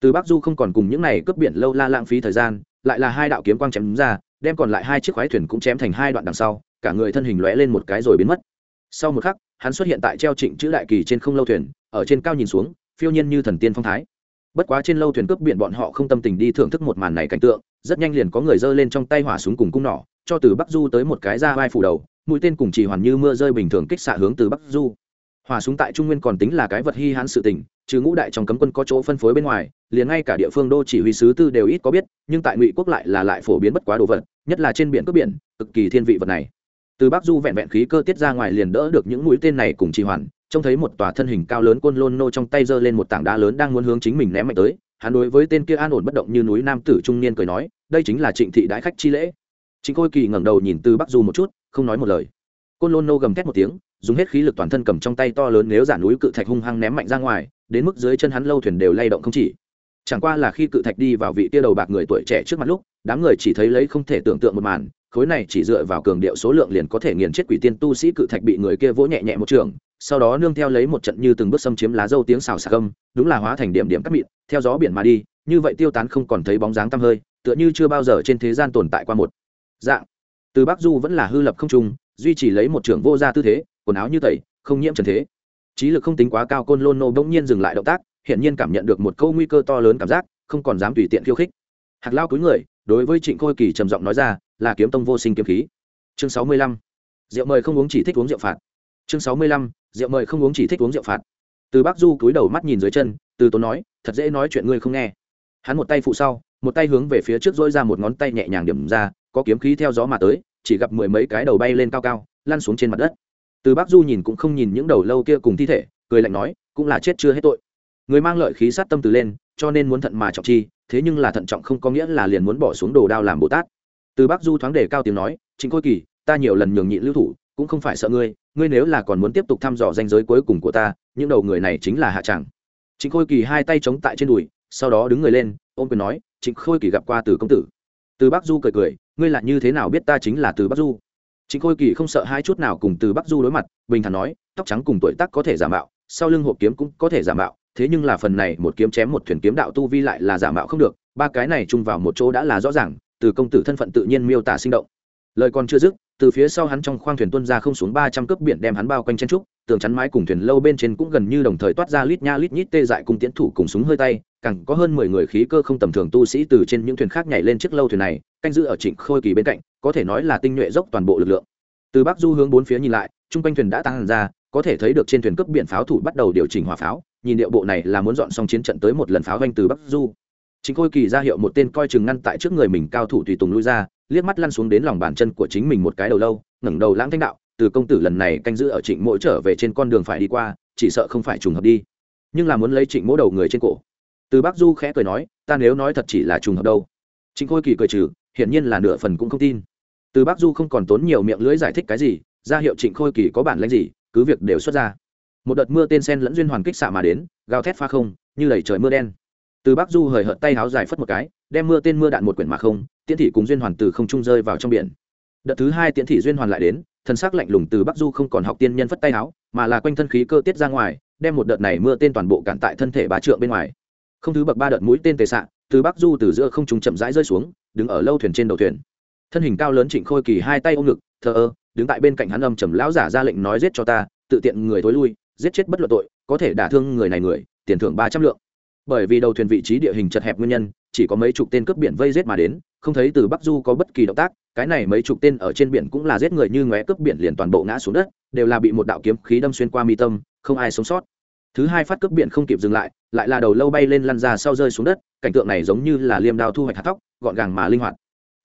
Từ bắc du không còn cùng những này cướp biển lâu la lãng phí thời gian, lại là hai đạo kiếm quang chém ra, đem còn lại hai chiếc khoái thuyền cũng chém thành hai đoạn đằng sau, cả người thân hình lóe lên một cái rồi biến mất. Sau một khắc, hắn xuất hiện tại treo trịnh chữ đại kỳ trên không lâu thuyền, ở trên cao nhìn xuống, phiêu nhiên như thần tiên phong thái. Bất quá trên lâu thuyền cướp biển bọn họ không tâm tình đi thưởng thức một màn này cảnh tượng, rất nhanh liền có người giơ lên trong tay hỏa súng cùng cung nỏ cho từ bắc du tới một cái ra vai phủ đầu, mũi tên cùng chỉ hoàn như mưa rơi bình thường kích xạ hướng từ bắc du. Hòa súng tại trung nguyên còn tính là cái vật hy hãn sự tình, trừ ngũ đại trong cấm quân có chỗ phân phối bên ngoài, liền ngay cả địa phương đô chỉ huy sứ tư đều ít có biết, nhưng tại ngụy quốc lại là lại phổ biến bất quá đồ vật, nhất là trên biển cướp biển, cực kỳ thiên vị vật này. Từ bắc du vẹn vẹn khí cơ tiết ra ngoài liền đỡ được những mũi tên này cùng trì hoàn, trông thấy một tòa thân hình cao lớn côn lôn nô trong tay giơ lên một tảng đá lớn đang muốn hướng chính mình ném mạnh tới, hắn đối với tên kia an ổn bất động như núi nam tử trung niên cười nói, đây chính là trịnh thị đãi khách chi lễ trịnh khôi kỳ ngẩng đầu nhìn từ bắc du một chút, không nói một lời. Côn lôn nô gầm thét một tiếng, dùng hết khí lực toàn thân cầm trong tay to lớn nếu giả núi cự thạch hung hăng ném mạnh ra ngoài, đến mức dưới chân hắn lâu thuyền đều lay động không chỉ. Chẳng qua là khi cự thạch đi vào vị tia đầu bạc người tuổi trẻ trước mặt lúc, đám người chỉ thấy lấy không thể tưởng tượng một màn, khối này chỉ dựa vào cường điệu số lượng liền có thể nghiền chết quỷ tiên tu sĩ cự thạch bị người kia vỗ nhẹ nhẹ một trường, sau đó nương theo lấy một trận như từng bước xâm chiếm lá dâu tiếng xào xạc âm, đúng là hóa thành điểm điểm cắt mịn, theo gió biển mà đi, như vậy tiêu tán không còn thấy bóng dáng tăm hơi, tựa như chưa bao giờ trên thế gian tồn tại qua một dạng. Từ bắc du vẫn là hư lập không trung, duy trì lấy một trưởng vô gia tư thế, quần áo như tẩy, không nhiễm trần thế. Trí lực không tính quá cao, côn lôn nô bỗng nhiên dừng lại động tác hiện nhiên cảm nhận được một câu nguy cơ to lớn cảm giác, không còn dám tùy tiện khiêu khích. Hạc lao cúi người, đối với trịnh khôi kỳ trầm giọng nói ra, là kiếm tông vô sinh kiếm khí. Chương sáu mươi lăm. Rượu mời không uống chỉ thích uống rượu phạt. Chương sáu mươi lăm. Rượu mời không uống chỉ thích uống rượu phạt. Từ bắc du cúi đầu mắt nhìn dưới chân, từ tốn nói, thật dễ nói chuyện ngươi không nghe. Hắn một tay phụ sau, một tay hướng về phía trước dỗi ra một ngón tay nhẹ nhàng điểm ra có kiếm khí theo gió mà tới, chỉ gặp mười mấy cái đầu bay lên cao cao, lăn xuống trên mặt đất. Từ bắc du nhìn cũng không nhìn những đầu lâu kia cùng thi thể, cười lạnh nói, cũng là chết chưa hết tội. Người mang lợi khí sát tâm từ lên, cho nên muốn thận mà trọng chi, thế nhưng là thận trọng không có nghĩa là liền muốn bỏ xuống đồ đao làm bồ tát. Từ bắc du thoáng đề cao tiếng nói chính khôi kỳ, ta nhiều lần nhường nhịn lưu thủ, cũng không phải sợ ngươi ngươi nếu là còn muốn tiếp tục thăm dò danh giới cuối cùng của ta, những đầu người này chính là hạ tràng trịnh khôi kỳ hai tay chống tại trên đùi, sau đó đứng người lên, ôm quyền nói, trịnh khôi kỳ gặp qua từ công tử. Từ bắc du cười cười ngươi là như thế nào biết ta chính là từ bắc du chính khôi kỳ không sợ hai chút nào cùng từ bắc du đối mặt bình thản nói tóc trắng cùng tuổi tác có thể giả mạo sau lưng hộp kiếm cũng có thể giả mạo thế nhưng là phần này một kiếm chém một thuyền kiếm đạo tu vi lại là giả mạo không được ba cái này chung vào một chỗ đã là rõ ràng từ công tử thân phận tự nhiên miêu tả sinh động lời còn chưa dứt từ phía sau hắn trong khoang thuyền tuân ra không xuống ba trăm cướp biển đem hắn bao quanh chen trúc tường chắn mái cùng thuyền lâu bên trên cũng gần như đồng thời toát ra lít nha lít nhít tê dại cùng tiến thủ cùng súng hơi tay càng có hơn mười người khí cơ không tầm thường tu sĩ từ trên những thuyền khác nhảy lên chiếc lâu thuyền này, canh giữ ở trịnh khôi kỳ bên cạnh, có thể nói là tinh nhuệ dốc toàn bộ lực lượng. Từ bắc du hướng bốn phía nhìn lại trung quanh thuyền đã tăng ra, có thể thấy được trên thuyền cấp biển pháo thủ bắt đầu điều chỉnh hỏa pháo, nhìn điệu bộ này là muốn dọn xong chiến trận tới một lần pháo vanh từ bắc du. Trịnh khôi kỳ ra hiệu một tên coi chừng ngăn tại trước người mình cao thủ tùy tùng lui ra, liếc mắt lăn xuống đến lòng bàn chân của chính mình một cái đầu lâu, ngẩng đầu lãng thanh đạo, từ công tử lần này canh giữ ở trịnh mỗi trở về trên con đường phải đi qua, chỉ sợ không phải trùng hợp đi. Nhưng là muốn lấy trịnh Mỗ đầu người trên cổ từ bắc du khẽ cười nói ta nếu nói thật chỉ là trùng hợp đâu. Trịnh khôi kỳ cười trừ hiển nhiên là nửa phần cũng không tin. Từ bắc du không còn tốn nhiều miệng lưỡi giải thích cái gì ra hiệu trịnh khôi kỳ có bản lãnh gì cứ việc đều xuất ra. Một đợt mưa tên sen lẫn duyên hoàn kích xạ mà đến gào thét pha không như đẩy trời mưa đen. Từ bắc du hời hợt tay háo dài phất một cái đem mưa tên mưa đạn một quyển mà không tiễn thị cùng duyên hoàn từ không trung rơi vào trong biển. Đợt thứ hai tiễn thị duyên hoàn lại đến thần sắc lạnh lùng từ bắc du không còn học tiên nhân phất tay háo, mà là quanh thân khí cơ tiết ra ngoài đem một đợt này mưa tên toàn bộ cản tại thân thể bà trượng bên ngoài không thứ bậc ba đợt mũi tên tề xạ, từ bắc du từ giữa không trung chậm rãi rơi xuống, đứng ở lâu thuyền trên đầu thuyền. Thân hình cao lớn trịnh khôi kỳ hai tay ôm ngực, thờ ơ, đứng tại bên cạnh hắn âm trầm lão giả ra lệnh nói giết cho ta, tự tiện người thối lui, giết chết bất luận tội, có thể đả thương người này người, tiền thưởng ba trăm lượng. Bởi vì đầu thuyền vị trí địa hình chật hẹp nguyên nhân, chỉ có mấy chục tên cướp biển vây giết mà đến, không thấy từ bắc du có bất kỳ động tác, cái này mấy chục tên ở trên biển cũng là giết người như ngóe cướp biển liền toàn bộ ngã xuống đất, đều là bị một đạo kiếm khí đâm xuyên qua mi tâm, không ai sống sót. Thứ hai phát cướp biển không kịp dừng lại lại là đầu lâu bay lên lăn ra sau rơi xuống đất, cảnh tượng này giống như là liêm đao thu hoạch hạt tóc gọn gàng mà linh hoạt.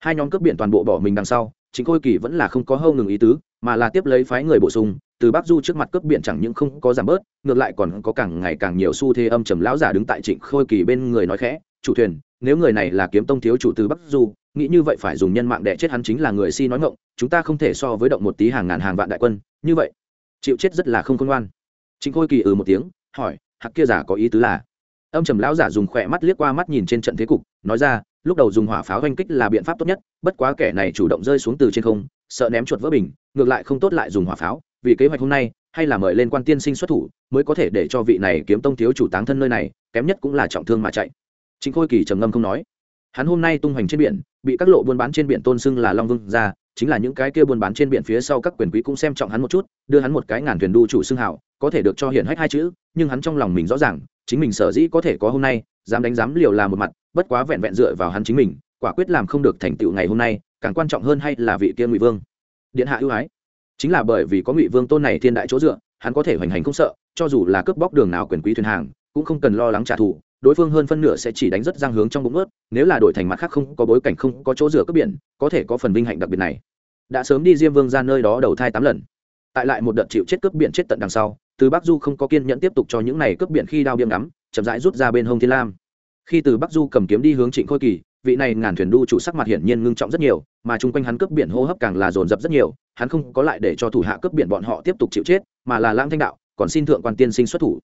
Hai nhóm cướp biển toàn bộ bỏ mình đằng sau chính khôi kỳ vẫn là không có hâu ngừng ý tứ, mà là tiếp lấy phái người bổ sung, từ bắc du trước mặt cướp biển chẳng những không có giảm bớt, ngược lại còn có càng ngày càng nhiều xu thế âm trầm lão giả đứng tại trịnh khôi kỳ bên người nói khẽ, chủ thuyền, nếu người này là kiếm tông thiếu chủ từ bắc du, nghĩ như vậy phải dùng nhân mạng để chết hắn chính là người si nói ngộng chúng ta không thể so với động một tí hàng ngàn hàng vạn đại quân. Như vậy, chịu chết rất là không khôn ngoan. Trịnh khôi kỳ ừ một tiếng, hỏi hạc kia giả có ý tứ là. Âm trầm lão giả dùng khỏe mắt liếc qua mắt nhìn trên trận thế cục, nói ra, lúc đầu dùng hỏa pháo oanh kích là biện pháp tốt nhất, bất quá kẻ này chủ động rơi xuống từ trên không, sợ ném chuột vỡ bình, ngược lại không tốt lại dùng hỏa pháo, vì kế hoạch hôm nay, hay là mời lên quan tiên sinh xuất thủ, mới có thể để cho vị này kiếm tông thiếu chủ táng thân nơi này, kém nhất cũng là trọng thương mà chạy. Chính khôi kỳ trầm ngâm không nói. Hắn hôm nay tung hoành trên biển, bị các lộ buôn bán trên biển tôn xưng là long vương ra, chính là những cái kia buôn bán trên biển phía sau các quyền quý cũng xem trọng hắn một chút đưa hắn một cái ngàn thuyền đu chủ xưng hảo, có thể được cho hiển hách hai chữ, nhưng hắn trong lòng mình rõ ràng, chính mình sở dĩ có thể có hôm nay, dám đánh dám liều là một mặt, bất quá vẹn vẹn dựa vào hắn chính mình, quả quyết làm không được thành tựu ngày hôm nay, càng quan trọng hơn hay là vị kia ngụy vương. Điện hạ ưu ái. Chính là bởi vì có ngụy vương tôn này thiên đại chỗ dựa, hắn có thể hoành hành không sợ, cho dù là cướp bóc đường nào quyền quý thuyền hàng, cũng không cần lo lắng trả thù, đối phương hơn phân nửa sẽ chỉ đánh rất giang hướng trong bụng ướt, nếu là đổi thành mặt khác không có bối cảnh không có chỗ dựa cướp biển, có thể có phần vinh hạnh đặc biệt này. Đã sớm đi diêm vương ra nơi đó đầu thai tám lần tại lại một đợt chịu chết cướp biển chết tận đằng sau, từ bắc du không có kiên nhẫn tiếp tục cho những này cướp biển khi đao biêm ngắm, chậm rãi rút ra bên hông thiên lam. Khi từ bắc du cầm kiếm đi hướng trịnh khôi kỳ, vị này ngàn thuyền đu chủ sắc mặt hiển nhiên ngưng trọng rất nhiều, mà chung quanh hắn cướp biển hô hấp càng là dồn dập rất nhiều, hắn không có lại để cho thủ hạ cướp biển bọn họ tiếp tục chịu chết, mà là lãng thanh đạo, còn xin thượng quan tiên sinh xuất thủ.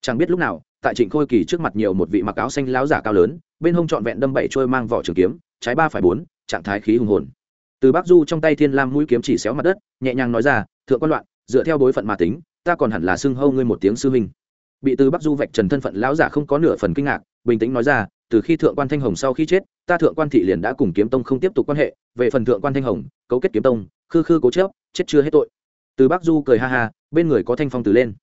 Chẳng biết lúc nào, tại trịnh khôi kỳ trước mặt nhiều một vị mặc áo xanh láo giả cao lớn, bên hông trọn vẹn đâm bảy trôi mang vỏ trường kiếm, trái ba phải bốn, trạng thái khí hùng hồn. Từ bắc du trong tay thiên lam mũi kiếm chỉ xéo mặt đất, nhẹ nhàng nói ra thượng quan loạn, dựa theo bối phận mà tính, ta còn hẳn là xưng hâu ngươi một tiếng sư huynh. Bị từ bắc du vạch trần thân phận lão giả không có nửa phần kinh ngạc, bình tĩnh nói ra, từ khi thượng quan thanh hồng sau khi chết, ta thượng quan thị liền đã cùng kiếm tông không tiếp tục quan hệ, về phần thượng quan thanh hồng, cấu kết kiếm tông, khư khư cố chớp chết chưa hết tội. Từ bắc du cười ha ha, bên người có thanh phong từ lên.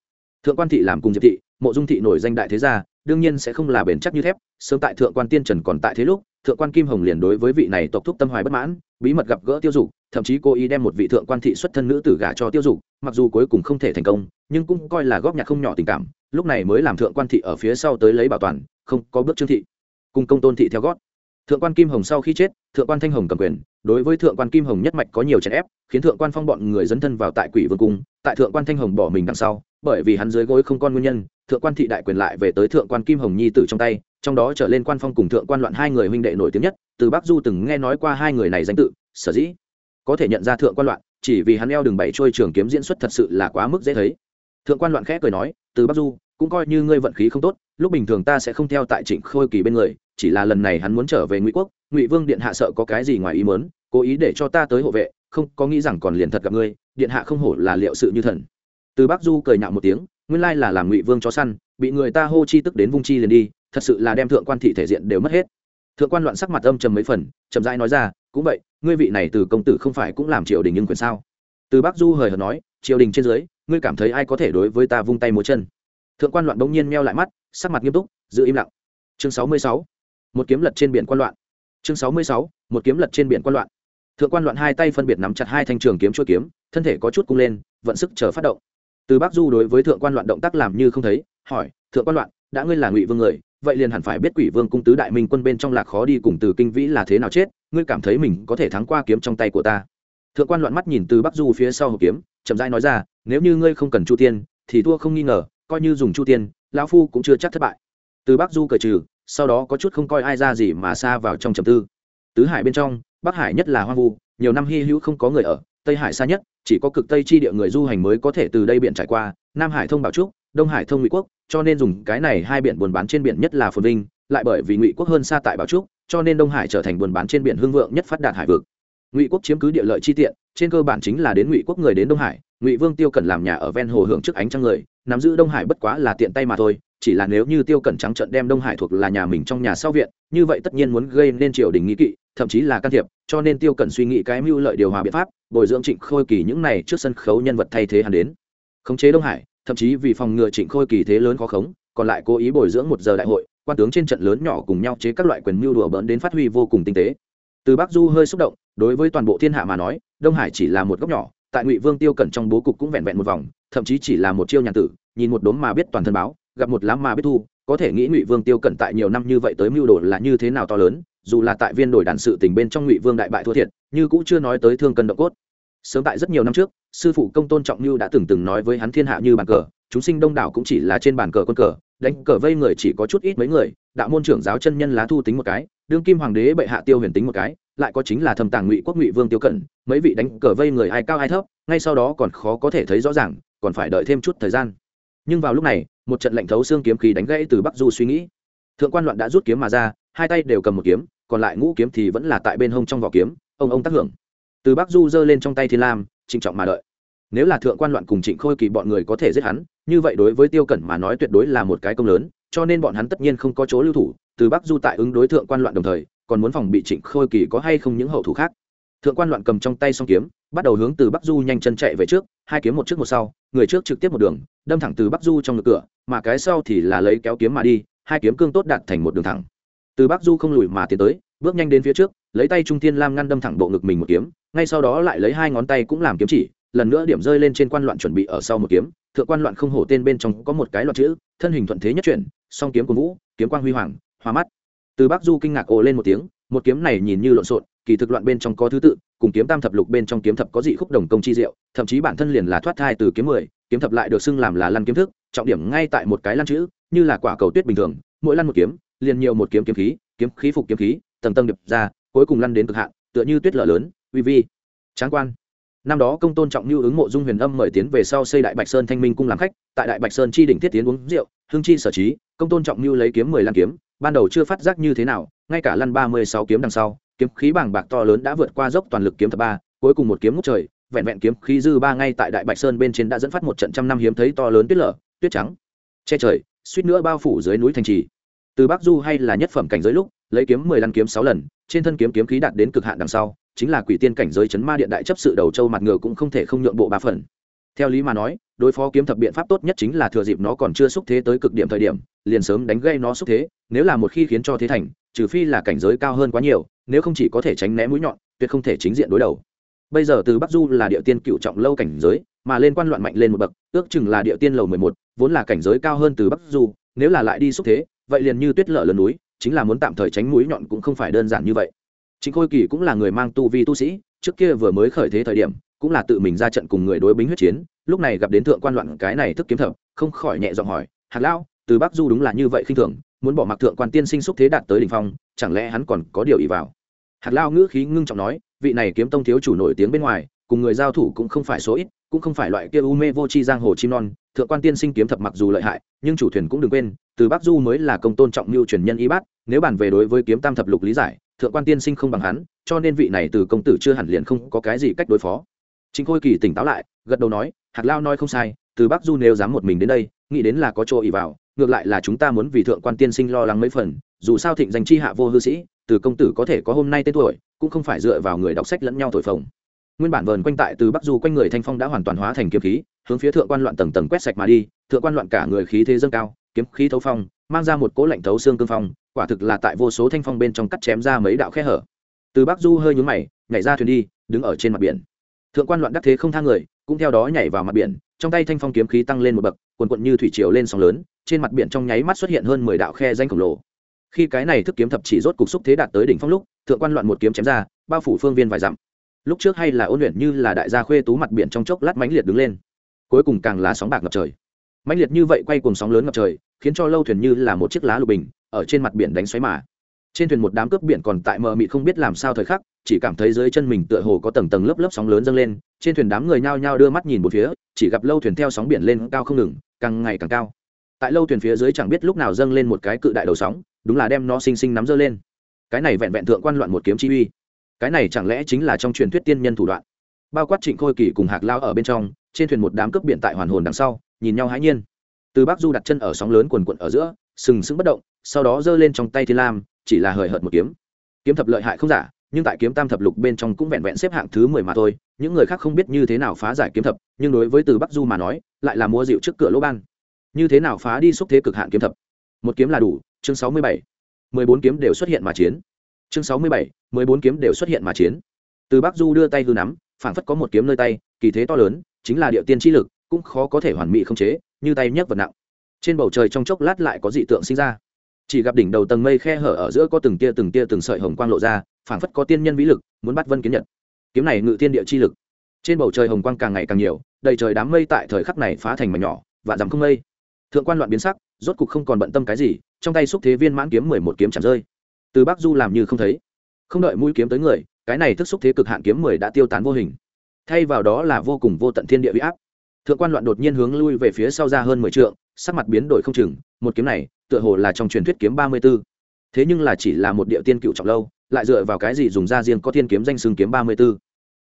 Thượng quan thị làm cùng diệp thị, mộ dung thị nổi danh đại thế gia, đương nhiên sẽ không là bền chắc như thép, sớm tại thượng quan tiên trần còn tại thế lúc, thượng quan kim hồng liền đối với vị này tộc thúc tâm hoài bất mãn bí mật gặp gỡ tiêu dục, thậm chí cô ý đem một vị thượng quan thị xuất thân nữ tử gả cho tiêu dục, mặc dù cuối cùng không thể thành công, nhưng cũng coi là góp nhặt không nhỏ tình cảm, lúc này mới làm thượng quan thị ở phía sau tới lấy bảo toàn, không có bước trương thị. Cùng công tôn thị theo gót. Thượng quan kim hồng sau khi chết, thượng quan thanh hồng cầm quyền, đối với thượng quan kim hồng nhất mạch có nhiều chèn ép, khiến thượng quan phong bọn người dấn thân vào tại quỷ vương cung, tại thượng quan thanh hồng bỏ mình đằng sau, bởi vì hắn dưới gối không con nguyên nhân, thượng quan thị đại quyền lại về tới thượng quan kim hồng nhi tử trong tay trong đó trở lên quan phong cùng thượng quan loạn hai người huynh đệ nổi tiếng nhất, từ bắc du từng nghe nói qua hai người này danh tự, sở dĩ có thể nhận ra thượng quan loạn, chỉ vì hắn eo đường bảy trôi trường kiếm diễn xuất thật sự là quá mức dễ thấy. Thượng quan loạn khẽ cười nói, từ bắc du, cũng coi như ngươi vận khí không tốt, lúc bình thường ta sẽ không theo tại trịnh khôi kỳ bên người, chỉ là lần này hắn muốn trở về ngụy quốc, ngụy vương điện hạ sợ có cái gì ngoài ý mớn cố ý để cho ta tới hộ vệ, không có nghĩ rằng còn liền thật gặp ngươi, điện hạ không hổ là liệu sự như thần. Từ bắc du cười nhạo một tiếng, nguyên lai là làm ngụy vương chó săn, bị người ta hô chi tức đến vung chi liền đi thật sự là đem thượng quan thị thể diện đều mất hết. Thượng quan loạn sắc mặt âm trầm mấy phần, chậm rãi nói ra, cũng vậy, ngươi vị này từ công tử không phải cũng làm triều đình nhưng quyền sao? Từ bắc du hời hợt nói, triều đình trên dưới, ngươi cảm thấy ai có thể đối với ta vung tay múa chân? Thượng quan loạn bỗng nhiên meo lại mắt, sắc mặt nghiêm túc, giữ im lặng. Chương sáu mươi sáu, một kiếm lật trên biển quan loạn. Chương sáu mươi sáu, một kiếm lật trên biển quan loạn. Thượng quan loạn hai tay phân biệt nắm chặt hai thanh trường kiếm chuôi kiếm, thân thể có chút cung lên, vận sức chờ phát động. Từ bắc du đối với thượng quan loạn động tác làm như không thấy, hỏi, thượng quan loạn, đã ngươi là ngụy vương người vậy liền hẳn phải biết quỷ vương cung tứ đại minh quân bên trong lạc khó đi cùng từ kinh vĩ là thế nào chết, ngươi cảm thấy mình có thể thắng qua kiếm trong tay của ta. Thượng quan loạn mắt nhìn từ bắc du phía sau hộp kiếm, chậm rãi nói ra, nếu như ngươi không cần chu tiên, thì thua không nghi ngờ, coi như dùng chu tiên, lão phu cũng chưa chắc thất bại. Từ bắc du cởi trừ, sau đó có chút không coi ai ra gì mà xa vào trong trầm tư. Tứ hải bên trong, bắc hải nhất là hoang vu, nhiều năm hy hữu không có người ở, tây hải xa nhất, chỉ có cực tây chi địa người du hành mới có thể từ đây biển trải qua, nam hải thông bảo trúc đông hải thông ngụy quốc, cho nên dùng cái này hai biển buôn bán trên biển nhất là phồn vinh, lại bởi vì ngụy quốc hơn xa tại bảo trúc, cho nên đông hải trở thành buôn bán trên biển hương vượng nhất phát đạt hải vực. Ngụy quốc chiếm cứ địa lợi chi tiện, trên cơ bản chính là đến ngụy quốc người đến đông hải, ngụy vương tiêu cẩn làm nhà ở ven hồ hưởng trước ánh trăng người, nắm giữ đông hải bất quá là tiện tay mà thôi, chỉ là nếu như tiêu cẩn trắng trận đem đông hải thuộc là nhà mình trong nhà sau viện, như vậy tất nhiên muốn gây nên triều đình nghĩ kỵ, thậm chí là can thiệp, cho nên tiêu cẩn suy nghĩ cái mưu lợi điều hòa biện pháp, bồi dưỡng trịnh khôi kỳ những này trước sân khấu nhân vật thay thế hắn đến. Khống chế đông hải thậm chí vì phòng ngừa trịnh khôi kỳ thế lớn khó khống, còn lại cố ý bồi dưỡng một giờ đại hội, quan tướng trên trận lớn nhỏ cùng nhau chế các loại quyền mưu đùa bỡn đến phát huy vô cùng tinh tế. Từ bắc du hơi xúc động, đối với toàn bộ thiên hạ mà nói, đông hải chỉ là một góc nhỏ, tại ngụy vương tiêu cẩn trong bố cục cũng vẹn vẹn một vòng, thậm chí chỉ là một chiêu nhàn tử, nhìn một đốm mà biết toàn thân báo, gặp một lám mà biết thu, có thể nghĩ ngụy vương tiêu cẩn tại nhiều năm như vậy tới mưu đồ là như thế nào to lớn, dù là tại viên đổi đàn sự tình bên trong ngụy vương đại bại thua thiệt, như cũng chưa nói tới thương cân động cốt sớm tại rất nhiều năm trước, sư phụ công tôn trọng như đã từng từng nói với hắn thiên hạ như bàn cờ, chúng sinh đông đảo cũng chỉ là trên bàn cờ quân cờ, đánh cờ vây người chỉ có chút ít mấy người, đạo môn trưởng giáo chân nhân lá thu tính một cái, đương kim hoàng đế bệ hạ tiêu huyền tính một cái, lại có chính là thầm tàng ngụy quốc ngụy vương tiêu cẩn mấy vị đánh cờ vây người ai cao ai thấp, ngay sau đó còn khó có thể thấy rõ ràng, còn phải đợi thêm chút thời gian. Nhưng vào lúc này, một trận lệnh thấu xương kiếm khí đánh gãy từ bắc du suy nghĩ. Thượng quan loạn đã rút kiếm mà ra, hai tay đều cầm một kiếm, còn lại ngũ kiếm thì vẫn là tại bên hông trong vỏ kiếm, ông ông tác hưởng từ bắc du giơ lên trong tay thiên lam, trịnh trọng mà đợi. Nếu là thượng quan loạn cùng trịnh khôi kỳ bọn người có thể giết hắn, như vậy đối với tiêu cẩn mà nói tuyệt đối là một cái công lớn, cho nên bọn hắn tất nhiên không có chỗ lưu thủ, từ bắc du tại ứng đối thượng quan loạn đồng thời, còn muốn phòng bị trịnh khôi kỳ có hay không những hậu thủ khác. Thượng quan loạn cầm trong tay song kiếm, bắt đầu hướng từ bắc du nhanh chân chạy về trước, hai kiếm một trước một sau, người trước trực tiếp một đường, đâm thẳng từ bắc du trong ngực cửa, mà cái sau thì là lấy kéo kiếm mà đi, hai kiếm cương tốt đặt thành một đường thẳng. Từ bắc du không lùi mà tiến tới, bước nhanh đến phía trước lấy tay trung thiên lam ngăn đâm thẳng bộ ngực mình một kiếm, ngay sau đó lại lấy hai ngón tay cũng làm kiếm chỉ, lần nữa điểm rơi lên trên quan loạn chuẩn bị ở sau một kiếm. Thượng quan loạn không hổ tên bên trong có một cái loạn chữ, thân hình thuận thế nhất chuyển, song kiếm của vũ, kiếm quang huy hoàng, hoa mắt. Từ bắc du kinh ngạc ồ lên một tiếng, một kiếm này nhìn như lộn xộn, kỳ thực loạn bên trong có thứ tự, cùng kiếm tam thập lục bên trong kiếm thập có dị khúc đồng công chi diệu, thậm chí bản thân liền là thoát thai từ kiếm mười, kiếm thập lại được xưng làm là lăn kiếm thức, trọng điểm ngay tại một cái lăn chữ, như là quả cầu tuyết bình thường, mỗi lăn một kiếm, liền nhiều một kiếm kiếm khí kiếm khí phục kiếm khí, tầng tầng điệp ra cuối cùng lăn đến cực hạn, tựa như tuyết lở lớn, uy vi, tráng quan. Năm đó công tôn trọng như ứng mộ dung huyền âm mời tiến về sau xây đại bạch sơn thanh minh cung làm khách, tại đại bạch sơn chi đỉnh thiết tiến uống rượu, hương chi sở trí, công tôn trọng như lấy kiếm mười lăm kiếm, ban đầu chưa phát giác như thế nào, ngay cả lăn ba mươi sáu kiếm đằng sau, kiếm khí bảng bạc to lớn đã vượt qua dốc toàn lực kiếm thập ba, cuối cùng một kiếm ngút trời, vẹn vẹn kiếm khí dư ba ngay tại đại bạch sơn bên trên đã dẫn phát một trận trăm năm hiếm thấy to lớn tuyết lở, tuyết trắng. Che trời, suýt nữa bao phủ dưới núi thành trì. Từ bắc du hay là nhất phẩm cảnh giới lúc, lấy kiếm mười lăm kiếm sáu lần trên thân kiếm kiếm khí đạt đến cực hạn đằng sau, chính là quỷ tiên cảnh giới chấn ma điện đại chấp sự đầu châu mặt ngựa cũng không thể không nhượng bộ ba phần. Theo lý mà nói, đối phó kiếm thập biện pháp tốt nhất chính là thừa dịp nó còn chưa xúc thế tới cực điểm thời điểm, liền sớm đánh gây nó xúc thế, nếu là một khi khiến cho thế thành, trừ phi là cảnh giới cao hơn quá nhiều, nếu không chỉ có thể tránh né mũi nhọn, tuyệt không thể chính diện đối đầu. Bây giờ từ bắc du là địa tiên cựu trọng lâu cảnh giới, mà lên quan loạn mạnh lên một bậc, ước chừng là địa tiên lầu mười một, vốn là cảnh giới cao hơn từ bắc du, nếu là lại đi xúc thế, vậy liền như tuyết lở lớn núi chính là muốn tạm thời tránh mũi nhọn cũng không phải đơn giản như vậy. Chính khôi kỳ cũng là người mang tu vi tu sĩ, trước kia vừa mới khởi thế thời điểm, cũng là tự mình ra trận cùng người đối bính huyết chiến, lúc này gặp đến thượng quan loạn cái này thức kiếm thập, không khỏi nhẹ giọng hỏi hạt lão, từ bắc du đúng là như vậy khinh thường, muốn bỏ mặc thượng quan tiên sinh xúc thế đạt tới đỉnh phong, chẳng lẽ hắn còn có điều ý vào? Hạt lao ngữ khí ngưng trọng nói, vị này kiếm tông thiếu chủ nổi tiếng bên ngoài, cùng người giao thủ cũng không phải số ít cũng không phải loại kia u mê vô chi giang hồ chim non, thượng quan tiên sinh kiếm thập mặc dù lợi hại, nhưng chủ thuyền cũng đừng quên, từ bắc du mới là công tôn trọng mưu truyền nhân y bát, nếu bàn về đối với kiếm tam thập lục lý giải, thượng quan tiên sinh không bằng hắn, cho nên vị này từ công tử chưa hẳn liền không có cái gì cách đối phó. Chính khôi kỳ tỉnh táo lại, gật đầu nói hạt lao nói không sai, từ bắc du nếu dám một mình đến đây, nghĩ đến là có chỗ ỉ vào, ngược lại là chúng ta muốn vì thượng quan tiên sinh lo lắng mấy phần, dù sao thịnh danh chi hạ vô hư sĩ, từ công tử có thể có hôm nay tên tuổi, cũng không phải dựa vào người đọc sách lẫn nhau thổi phồng nguyên bản vờn quanh tại từ bắc du quanh người thanh phong đã hoàn toàn hóa thành kiếm khí, hướng phía thượng quan loạn tầng tầng quét sạch mà đi, thượng quan loạn cả người khí thế dâng cao, kiếm khí thấu phong, mang ra một cỗ lạnh thấu xương cương phong, quả thực là tại vô số thanh phong bên trong cắt chém ra mấy đạo khe hở. Từ bắc du hơi nhún mày, nhảy ra thuyền đi, đứng ở trên mặt biển. Thượng quan loạn đắc thế không thang người, cũng theo đó nhảy vào mặt biển, trong tay thanh phong kiếm khí tăng lên một bậc quần quận như thủy triều lên sóng lớn, trên mặt biển trong nháy mắt xuất hiện hơn mười đạo khe danh khổng lồ. Khi cái này thức kiếm thập chỉ rốt cục xúc thế đạt tới đỉnh phong lúc, thượng quan loạn một kiếm chém ra, bao phủ phương viên vài dặm lúc trước hay là ôn luyện như là đại gia khuê tú mặt biển trong chốc lát mãnh liệt đứng lên. Cuối cùng càng là sóng bạc ngập trời. Mãnh liệt như vậy quay cùng sóng lớn ngập trời, khiến cho lâu thuyền như là một chiếc lá lục bình, ở trên mặt biển đánh xoáy mà. Trên thuyền một đám cướp biển còn tại mờ mịt không biết làm sao thời khắc, chỉ cảm thấy dưới chân mình tựa hồ có tầng tầng lớp lớp sóng lớn dâng lên, trên thuyền đám người nhao nhao đưa mắt nhìn một phía, chỉ gặp lâu thuyền theo sóng biển lên cao không ngừng, càng ngày càng cao. Tại lâu thuyền phía dưới chẳng biết lúc nào dâng lên một cái cự đại đầu sóng, đúng là đem nó xinh xinh nắm dơ lên. Cái này vẹn vẹn thượng quan loạn một kiếm chi uy cái này chẳng lẽ chính là trong truyền thuyết tiên nhân thủ đoạn? Bao quát trịnh khôi kỳ cùng hạc lao ở bên trong, trên thuyền một đám cướp biển tại hoàn hồn đằng sau, nhìn nhau hãi nhiên. Từ bắc du đặt chân ở sóng lớn quần quận ở giữa, sừng sững bất động, sau đó giơ lên trong tay thiên lam, chỉ là hời hợt một kiếm. Kiếm thập lợi hại không giả, nhưng tại kiếm tam thập lục bên trong cũng vẹn vẹn xếp hạng thứ mười mà thôi, những người khác không biết như thế nào phá giải kiếm thập, nhưng đối với từ bắc du mà nói, lại là mua dịu trước cửa lỗ ban. Như thế nào phá đi xúc thế cực hạn kiếm thập? Một kiếm là đủ, chương sáu mươi bảy. mười bốn kiếm đều xuất hiện mà chiến chương sáu mươi bảy, mười bốn kiếm đều xuất hiện mà chiến. Từ bắc du đưa tay hư nắm, phảng phất có một kiếm nơi tay, kỳ thế to lớn, chính là địa tiên chi lực, cũng khó có thể hoàn mỹ không chế, như tay nhấc vật nặng. Trên bầu trời trong chốc lát lại có dị tượng sinh ra. Chỉ gặp đỉnh đầu tầng mây khe hở ở giữa có từng tia từng tia từng sợi hồng quang lộ ra, phảng phất có tiên nhân vĩ lực, muốn bắt vân kiến nhật. Kiếm này ngự tiên địa chi lực. Trên bầu trời hồng quang càng ngày càng nhiều, đầy trời đám mây tại thời khắc này phá thành mảnh nhỏ và dằm không mây. Thượng quan loạn biến sắc, rốt cục không còn bận tâm cái gì, trong tay xúc thế viên mãn kiếm mười một kiếm chạm rơi từ bắc du làm như không thấy. Không đợi mũi kiếm tới người, cái này thức xúc thế cực hạn kiếm mười đã tiêu tán vô hình. Thay vào đó là vô cùng vô tận thiên địa huy áp. Thượng quan loạn đột nhiên hướng lui về phía sau ra hơn mười trượng, sắc mặt biến đổi không chừng, một kiếm này, tựa hồ là trong truyền thuyết kiếm ba mươi b ố thế nhưng là chỉ là một địa tiên cựu trọng lâu, lại dựa vào cái gì dùng ra riêng có thiên kiếm danh xưng kiếm ba mươi b ố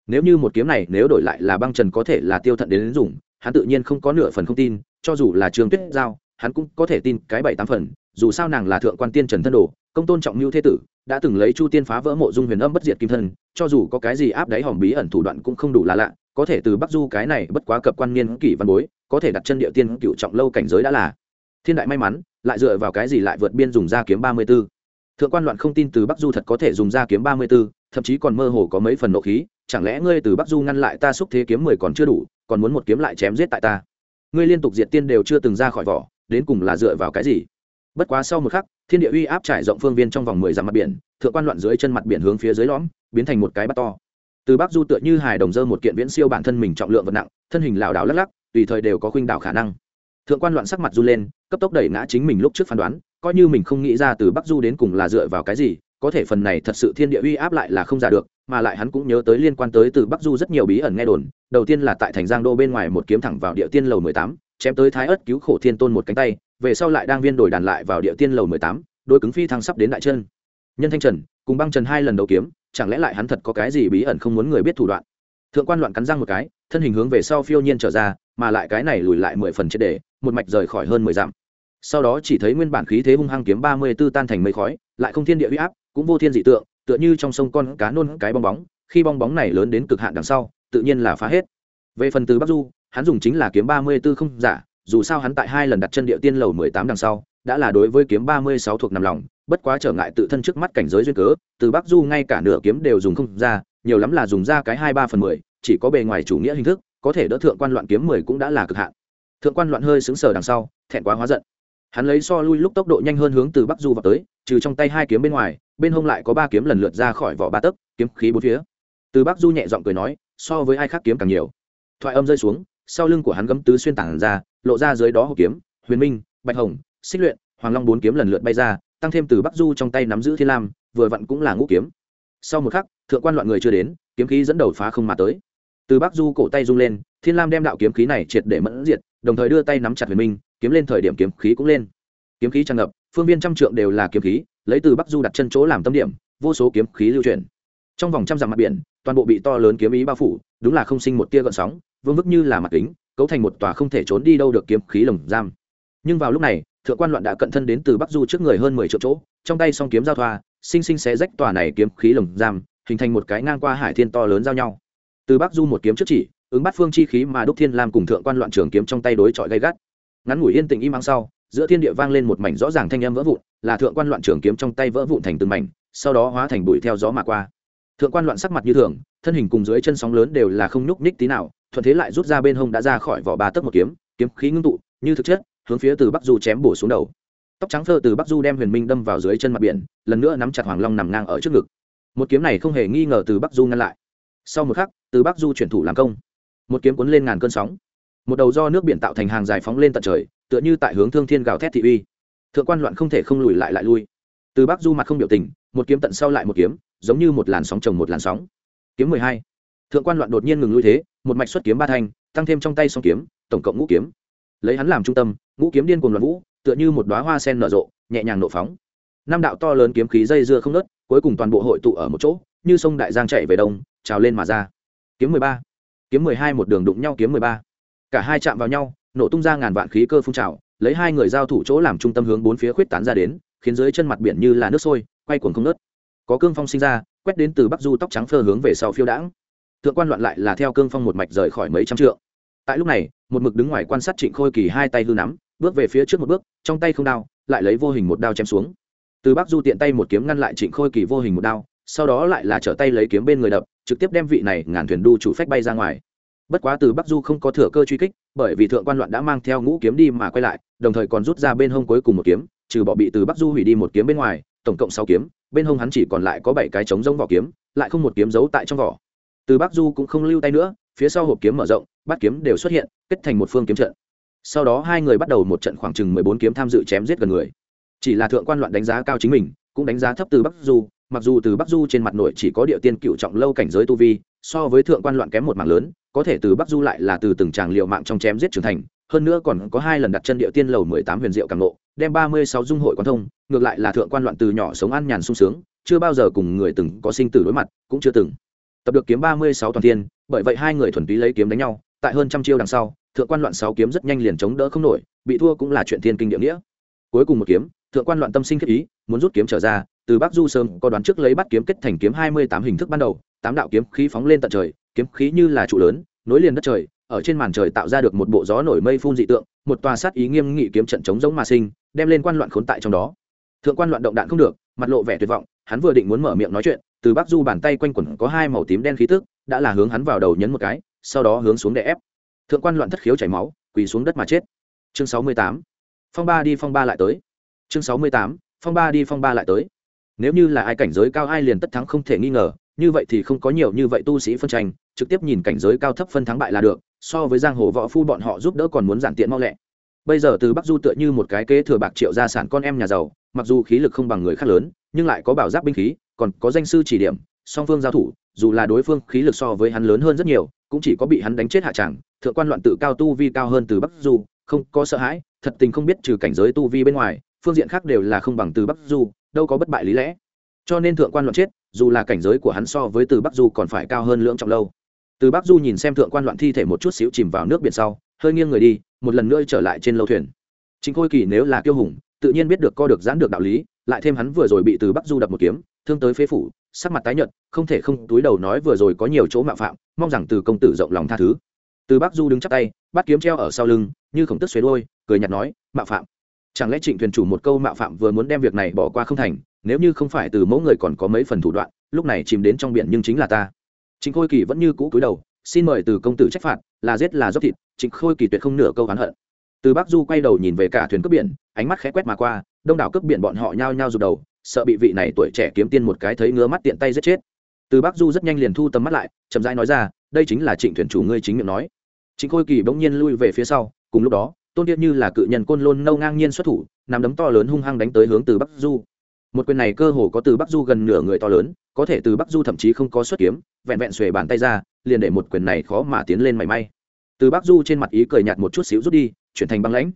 nếu như một kiếm này nếu đổi lại là băng trần có thể là tiêu thận đến dùng, hắn tự nhiên không có nửa phần không tin, cho dù là trường tuyết giao, hắn cũng có thể tin cái bảy tám phần, dù sao nàng là thượng quan tiên trần thân đồ công tôn trọng mưu thế tử, đã từng lấy chu tiên phá vỡ mộ dung huyền âm bất diệt kim thân, cho dù có cái gì áp đáy hòm bí ẩn thủ đoạn cũng không đủ là lạ, có thể từ bắc du cái này bất quá cập quan niên kỷ văn bối, có thể đặt chân địa tiên cựu trọng lâu cảnh giới đã là. Thiên đại may mắn, lại dựa vào cái gì lại vượt biên dùng ra kiếm ba mươi b ố thượng quan loạn không tin từ bắc du thật có thể dùng ra kiếm ba mươi b ố thậm chí còn mơ hồ có mấy phần nộ khí, chẳng lẽ ngươi từ bắc du ngăn lại ta xúc thế kiếm mười còn chưa đủ, còn muốn một kiếm lại chém giết tại ta? Ngươi liên tục diệt tiên đều chưa từng ra khỏi vỏ, đến cùng là dựa vào cái gì? Bất quá sau một khắc, thiên địa uy áp trải rộng phương viên trong vòng mười dặm mặt biển, thượng quan loạn dưới chân mặt biển hướng phía dưới lõm, biến thành một cái bát to. Từ bắc du tựa như hài đồng dơ một kiện viễn siêu bản thân mình trọng lượng vật nặng, thân hình lảo đảo lắc lắc, tùy thời đều có khuynh đảo khả năng. Thượng quan loạn sắc mặt du lên, cấp tốc đẩy ngã chính mình lúc trước phán đoán, coi như mình không nghĩ ra từ bắc du đến cùng là dựa vào cái gì, có thể phần này thật sự thiên địa uy áp lại là không giả được, mà lại hắn cũng nhớ tới liên quan tới từ bắc du rất nhiều bí ẩn nghe đồn, đầu tiên là tại thành giang đô bên ngoài một kiếm thẳng vào địa tiên lầu mười tám, chém tới thái ớt cứu khổ thiên tôn một cánh tay về sau lại đang viên đổi đàn lại vào địa tiên lầu mười tám, đôi cứng phi thăng sắp đến đại chân. Nhân thanh trần, cùng băng trần hai lần đầu kiếm, chẳng lẽ lại hắn thật có cái gì bí ẩn không muốn người biết thủ đoạn? Thượng quan loạn cắn răng một cái, thân hình hướng về sau phiêu nhiên trở ra, mà lại cái này lùi lại mười phần chết đề một mạch rời khỏi hơn mười dặm. Sau đó chỉ thấy nguyên bản khí thế hung hăng kiếm ba mươi b ố tan thành mây khói, lại không thiên địa huy áp, cũng vô thiên dị tượng, tựa như trong sông con cá nôn cái bong bóng, khi bong bóng này lớn đến cực hạn đằng sau, tự nhiên là phá hết. Về phần từ bắc du, hắn dùng chính là kiếm ba mươi b ố không giả dù sao hắn tại hai lần đặt chân địa tiên lầu mười tám đằng sau, đã là đối với kiếm ba mươi sáu thuộc nằm lòng, bất quá trở ngại tự thân trước mắt cảnh giới duyên cớ, từ bắc du ngay cả nửa kiếm đều dùng không ra, nhiều lắm là dùng ra cái hai ba phần mười, chỉ có bề ngoài chủ nghĩa hình thức, có thể đỡ thượng quan loạn kiếm mười cũng đã là cực hạn. Thượng quan loạn hơi xứng sờ đằng sau, thẹn quá hóa giận. Hắn lấy so lui lúc tốc độ nhanh hơn hướng từ bắc du vào tới, trừ trong tay hai kiếm bên ngoài, bên hông lại có ba kiếm lần lượt ra khỏi vỏ ba tấc, kiếm khí bốn phía. Từ bắc du nhẹ giọng cười nói, so với ai khác kiếm càng nhiều. Thoại âm rơi xuống, sau lưng của hắn gấm tứ xuyên tảng ra lộ ra dưới đó hộp kiếm, huyền minh, bạch hồng, xích luyện, hoàng long bốn kiếm lần lượt bay ra, tăng thêm từ bắc du trong tay nắm giữ thiên lam, vừa vặn cũng là ngũ kiếm. Sau một khắc, thượng quan loạn người chưa đến, kiếm khí dẫn đầu phá không mà tới. Từ bắc du cổ tay rung lên, thiên lam đem đạo kiếm khí này triệt để mẫn diệt, đồng thời đưa tay nắm chặt huyền minh, kiếm lên thời điểm kiếm khí cũng lên. Kiếm khí tràn ngập, phương viên trăm trượng đều là kiếm khí, lấy từ bắc du đặt chân chỗ làm tâm điểm, vô số kiếm khí lưu chuyển. Trong vòng trăm dặm mặt biển, toàn bộ bị to lớn kiếm ý bao phủ, đúng là không sinh một tia gợn sóng, vương vức như là mặt kính cấu thành một tòa không thể trốn đi đâu được kiếm khí lồng giam. Nhưng vào lúc này, thượng quan loạn đã cận thân đến từ bắc du trước người hơn mười triệu chỗ, trong tay song kiếm giao thoa, sinh sinh xé rách tòa này kiếm khí lồng giam, hình thành một cái ngang qua hải thiên to lớn giao nhau. Từ bắc du một kiếm trước chỉ, ứng bắt phương chi khí mà đúc thiên lam cùng thượng quan loạn trường kiếm trong tay đối chọi gay gắt. Ngắn ngủi yên tĩnh im ắng sau, giữa thiên địa vang lên một mảnh rõ ràng thanh âm vỡ vụn, là thượng quan loạn trường kiếm trong tay vỡ vụn thành từng mảnh, sau đó hóa thành bụi theo gió mà qua. Thượng quan loạn sắc mặt như thường, thân hình cùng dưới chân sóng lớn đều là không nhúc ních tí nào thuận thế lại rút ra bên hông đã ra khỏi vỏ ba tấc một kiếm kiếm khí ngưng tụ, như thực chất, hướng phía từ bắc du chém bổ xuống đầu. Tóc trắng thơ từ bắc du đem huyền minh đâm vào dưới chân mặt biển, lần nữa nắm chặt hoàng long nằm ngang ở trước ngực. Một kiếm này không hề nghi ngờ từ bắc du ngăn lại. Sau một khắc, từ bắc du chuyển thủ làm công. Một kiếm cuốn lên ngàn cơn sóng. Một đầu do nước biển tạo thành hàng dài phóng lên tận trời, tựa như tại hướng thương thiên gào thét thị uy. Thượng quan loạn không thể không lùi lại lại lui. Từ bắc du mặt không biểu tình, một kiếm tận sau lại một kiếm, giống như một làn sóng chồng một làn sóng. Kiếm mười hai thượng quan loạn đột nhiên ngừng lui thế, một mạch xuất kiếm ba thanh, tăng thêm trong tay song kiếm, tổng cộng ngũ kiếm. Lấy hắn làm trung tâm, ngũ kiếm điên cùng loạn vũ, tựa như một đoá hoa sen nở rộ, nhẹ nhàng nộ phóng. Năm đạo to lớn kiếm khí dây dưa không nớt cuối cùng toàn bộ hội tụ ở một chỗ, như sông đại giang chạy về đông, trào lên mà ra. Kiếm mười ba, kiếm mười hai một đường đụng nhau kiếm mười ba. Cả hai chạm vào nhau, nổ tung ra ngàn vạn khí cơ phun trào, lấy hai người giao thủ chỗ làm trung tâm hướng bốn phía khuyết tán ra đến, khiến dưới chân mặt biển như là nước sôi, quay cuồng không nớt có cương phong sinh ra, quét đến từ bắc du tóc trắng phơ hướng về sau phiêu đãng thượng quan loạn lại là theo cương phong một mạch rời khỏi mấy trăm trượng. Tại lúc này, một mực đứng ngoài quan sát trịnh khôi kỳ hai tay hư nắm, bước về phía trước một bước, trong tay không đao, lại lấy vô hình một đao chém xuống. Từ bắc du tiện tay một kiếm ngăn lại trịnh khôi kỳ vô hình một đao, sau đó lại là trở tay lấy kiếm bên người đập, trực tiếp đem vị này ngàn thuyền đu chủ phách bay ra ngoài. Bất quá từ bắc du không có thừa cơ truy kích, bởi vì thượng quan loạn đã mang theo ngũ kiếm đi mà quay lại, đồng thời còn rút ra bên hông cuối cùng một kiếm, trừ bỏ bị từ bắc du hủy đi một kiếm bên ngoài, tổng cộng sáu kiếm, bên hông hắn chỉ còn lại có bảy cái trống giống vỏ kiếm, lại không một kiếm giấu tại trong vỏ từ bắc du cũng không lưu tay nữa, phía sau hộp kiếm mở rộng bát kiếm đều xuất hiện, kết thành một phương kiếm trận. Sau đó hai người bắt đầu một trận khoảng chừng mười bốn kiếm tham dự chém giết gần người. Chỉ là thượng quan loạn đánh giá cao chính mình, cũng đánh giá thấp từ bắc du, mặc dù từ bắc du trên mặt nội chỉ có địa tiên cựu trọng lâu cảnh giới tu vi, so với thượng quan loạn kém một mạng lớn, có thể từ bắc du lại là từ từng tràng liệu mạng trong chém giết trưởng thành, hơn nữa còn có hai lần đặt chân địa tiên lầu mười tám huyền diệu càng lộ đem ba mươi sáu dung hội quan thông, ngược lại là thượng quan loạn từ nhỏ sống ăn nhàn sung sướng, chưa bao giờ cùng người từng có sinh tử đối mặt, cũng chưa từng tập được kiếm ba mươi sáu toàn thiên, bởi vậy hai người thuần túy lấy kiếm đánh nhau, tại hơn trăm chiêu đằng sau, thượng quan loạn sáu kiếm rất nhanh liền chống đỡ không nổi, bị thua cũng là chuyện thiên kinh địa nghĩa. Cuối cùng một kiếm, thượng quan loạn tâm sinh khiếp ý, muốn rút kiếm trở ra, từ bắc du sớm có đoán trước lấy bắt kiếm kết thành kiếm hai mươi tám hình thức ban đầu, tám đạo kiếm khí phóng lên tận trời, kiếm khí như là trụ lớn, nối liền đất trời, ở trên màn trời tạo ra được một bộ gió nổi mây phun dị tượng, một tòa sát ý nghiêm nghị kiếm trận chống giống mà sinh, đem lên quan loạn khốn tại trong đó. Thượng quan loạn động đạn không được, mặt lộ vẻ tuyệt vọng, hắn vừa định muốn mở miệng nói chuyện từ bắc du bàn tay quanh quẩn có hai màu tím đen khí tức, đã là hướng hắn vào đầu nhấn một cái, sau đó hướng xuống để ép. Thượng quan loạn thất khiếu chảy máu, quỳ xuống đất mà chết. Chương sáu mươi tám. Phong ba đi phong ba lại tới. Chương sáu mươi tám. Phong ba đi phong ba lại tới. Nếu như là ai cảnh giới cao ai liền tất thắng không thể nghi ngờ, như vậy thì không có nhiều như vậy tu sĩ phân tranh, trực tiếp nhìn cảnh giới cao thấp phân thắng bại là được, so với giang hồ võ phu bọn họ giúp đỡ còn muốn giản tiện mau lẹ. Bây giờ từ bắc du tựa như một cái kế thừa bạc triệu gia sản con em nhà giàu, mặc dù khí lực không bằng người khác lớn, nhưng lại có bảo giáp binh khí còn có danh sư chỉ điểm, song phương giao thủ, dù là đối phương khí lực so với hắn lớn hơn rất nhiều, cũng chỉ có bị hắn đánh chết hạ tràng thượng quan loạn tự cao tu vi cao hơn từ bắc du, không có sợ hãi, thật tình không biết trừ cảnh giới tu vi bên ngoài, phương diện khác đều là không bằng từ bắc du, đâu có bất bại lý lẽ. Cho nên thượng quan loạn chết, dù là cảnh giới của hắn so với từ bắc du còn phải cao hơn lưỡng trọng lâu. Từ bắc du nhìn xem thượng quan loạn thi thể một chút xíu chìm vào nước biển sau, hơi nghiêng người đi, một lần nữa trở lại trên lâu thuyền. Chính khôi kỳ nếu là kiêu hùng, tự nhiên biết được co được giãn được đạo lý, lại thêm hắn vừa rồi bị từ bắc du đập một kiếm thương tới phế phủ, sắc mặt tái nhợt, không thể không túi đầu nói vừa rồi có nhiều chỗ mạo phạm, mong rằng từ công tử rộng lòng tha thứ. Từ bắc du đứng chắp tay, bắt kiếm treo ở sau lưng, như khổng tức xuế đôi cười nhạt nói, mạo phạm. Chẳng lẽ trịnh thuyền chủ một câu mạo phạm vừa muốn đem việc này bỏ qua không thành, nếu như không phải từ mẫu người còn có mấy phần thủ đoạn, lúc này chìm đến trong biển nhưng chính là ta. Chính khôi kỳ vẫn như cũ cúi đầu, xin mời từ công tử trách phạt, là giết là dốc thịt chính khôi kỳ tuyệt không nửa câu oán hận. Từ bắc du quay đầu nhìn về cả thuyền cướp biển, ánh mắt khẽ quét mà qua, đông đảo cướp biển bọn họ nhao nhao rụt đầu sợ bị vị này tuổi trẻ kiếm tiên một cái thấy ngứa mắt tiện tay giết chết. Từ bắc du rất nhanh liền thu tầm mắt lại, chậm rãi nói ra, đây chính là trịnh thuyền chủ ngươi chính miệng nói. Trịnh khôi kỳ bỗng nhiên lui về phía sau, cùng lúc đó, tôn điện như là cự nhân côn lôn nâu ngang nhiên xuất thủ nằm đấm to lớn hung hăng đánh tới hướng từ bắc du. Một quyền này cơ hồ có từ bắc du gần nửa người to lớn, có thể từ bắc du thậm chí không có xuất kiếm, vẹn vẹn xuề bàn tay ra, liền để một quyền này khó mà tiến lên mảy may. Từ bắc du trên mặt ý cười nhạt một chút xíu rút đi, chuyển thành băng lãnh.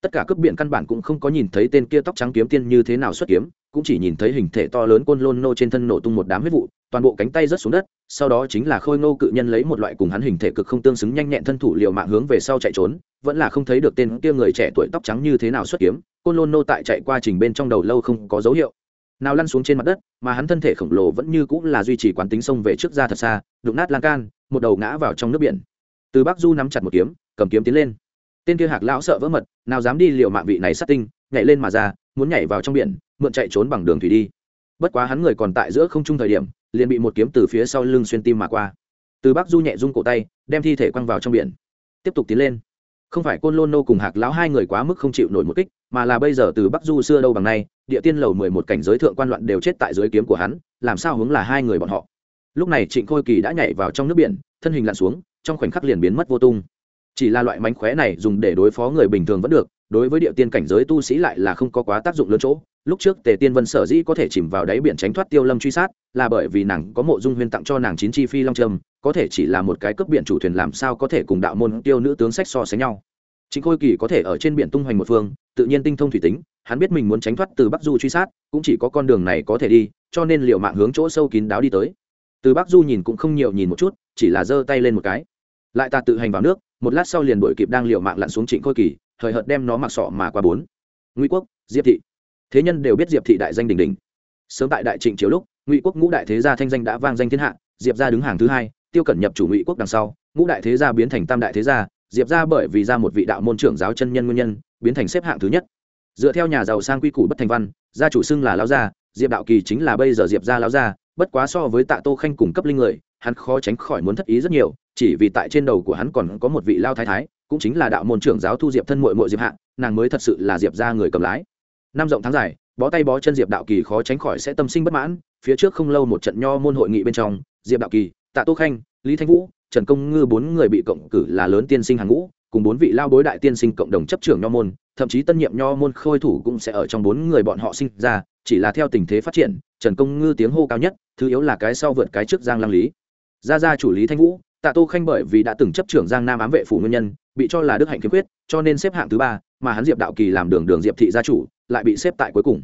Tất cả cướp biển căn bản cũng không có nhìn thấy tên kia tóc trắng kiếm tiên như thế nào xuất kiếm cũng chỉ nhìn thấy hình thể to lớn côn lôn nô trên thân nổ tung một đám huyết vụ, toàn bộ cánh tay rớt xuống đất, sau đó chính là khôi ngô cự nhân lấy một loại cùng hắn hình thể cực không tương xứng nhanh nhẹn thân thủ liệu mạng hướng về sau chạy trốn, vẫn là không thấy được tên kia người trẻ tuổi tóc trắng như thế nào xuất kiếm, côn lôn nô tại chạy qua trình bên trong đầu lâu không có dấu hiệu. Nào lăn xuống trên mặt đất, mà hắn thân thể khổng lồ vẫn như cũng là duy trì quán tính sông về trước ra thật xa, đụng nát lan can, một đầu ngã vào trong nước biển. Từ bắc du nắm chặt một kiếm, cầm kiếm tiến lên. Tên kia hạc lão sợ vỡ mật, nào dám đi liệu mạng vị này sát tinh, nhảy lên mà ra, muốn nhảy vào trong biển mượn chạy trốn bằng đường thủy đi. Bất quá hắn người còn tại giữa không trung thời điểm, liền bị một kiếm từ phía sau lưng xuyên tim mà qua. Từ bắc du nhẹ rung cổ tay, đem thi thể quăng vào trong biển. Tiếp tục tiến lên. Không phải côn lôn nô cùng hạc lão hai người quá mức không chịu nổi một kích, mà là bây giờ từ bắc du xưa đâu bằng nay, địa tiên lầu mười một cảnh giới thượng quan loạn đều chết tại dưới kiếm của hắn, làm sao hướng là hai người bọn họ. Lúc này trịnh khôi kỳ đã nhảy vào trong nước biển, thân hình lặn xuống, trong khoảnh khắc liền biến mất vô tung. Chỉ là loại mánh khóe này dùng để đối phó người bình thường vẫn được đối với địa tiên cảnh giới tu sĩ lại là không có quá tác dụng lớn chỗ. Lúc trước tề tiên vân sở dĩ có thể chìm vào đáy biển tránh thoát tiêu lâm truy sát, là bởi vì nàng có mộ dung huyên tặng cho nàng chín chi phi long trâm có thể chỉ là một cái cướp biển chủ thuyền làm sao có thể cùng đạo môn tiêu nữ tướng sách so sánh nhau. Chính khôi kỳ có thể ở trên biển tung hoành một phương, tự nhiên tinh thông thủy tính, hắn biết mình muốn tránh thoát từ bắc du truy sát, cũng chỉ có con đường này có thể đi, cho nên liệu mạng hướng chỗ sâu kín đáo đi tới. Từ bắc du nhìn cũng không nhiều nhìn một chút, chỉ là giơ tay lên một cái. Lại ta tự hành vào nước, một lát sau liền đổi kịp đang liệu mạng lặn xuống trịnh khôi kỳ hời hợt đem nó mặc sọ mà qua bốn. Ngụy quốc, diệp thị. Thế nhân đều biết diệp thị đại danh đình đình sớm tại đại trịnh chiếu lúc, ngụy quốc ngũ đại thế gia thanh danh đã vang danh thiên hạ, diệp ra đứng hàng thứ hai, tiêu cẩn nhập chủ ngụy quốc đằng sau, ngũ đại thế gia biến thành tam đại thế gia, diệp ra bởi vì ra một vị đạo môn trưởng giáo chân nhân nguyên nhân, biến thành xếp hạng thứ nhất. Dựa theo nhà giàu sang quy củ bất thành văn, gia chủ xưng là lão gia, diệp đạo kỳ chính là bây giờ diệp gia lão gia, bất quá so với tạ tô khanh cùng cấp linh người, hắn khó tránh khỏi muốn thất ý rất nhiều, chỉ vì tại trên đầu của hắn còn có một vị lao thái thái cũng chính là đạo môn trưởng giáo thu diệp thân mội mội diệp hạ, nàng mới thật sự là diệp ra người cầm lái. Năm rộng tháng dài, bó tay bó chân diệp đạo kỳ khó tránh khỏi sẽ tâm sinh bất mãn, phía trước không lâu một trận nho môn hội nghị bên trong, diệp đạo kỳ, tạ tô khanh, lý thanh vũ, trần công ngư bốn người bị cộng cử là lớn tiên sinh hàng ngũ, cùng bốn vị lao bối đại tiên sinh cộng đồng chấp trưởng nho môn, thậm chí tân nhiệm nho môn khôi thủ cũng sẽ ở trong bốn người bọn họ sinh ra, chỉ là theo tình thế phát triển, trần công ngư tiếng hô cao nhất, thứ yếu là cái sau vượt cái trước giang lăng lý. Gia gia chủ lý thanh vũ tạ tô khanh bởi vì đã từng chấp trưởng giang nam ám vệ phủ nguyên nhân, bị cho là đức hạnh khiếm khuyết, cho nên xếp hạng thứ ba, mà hắn diệp đạo kỳ làm đường đường diệp thị gia chủ, lại bị xếp tại cuối cùng.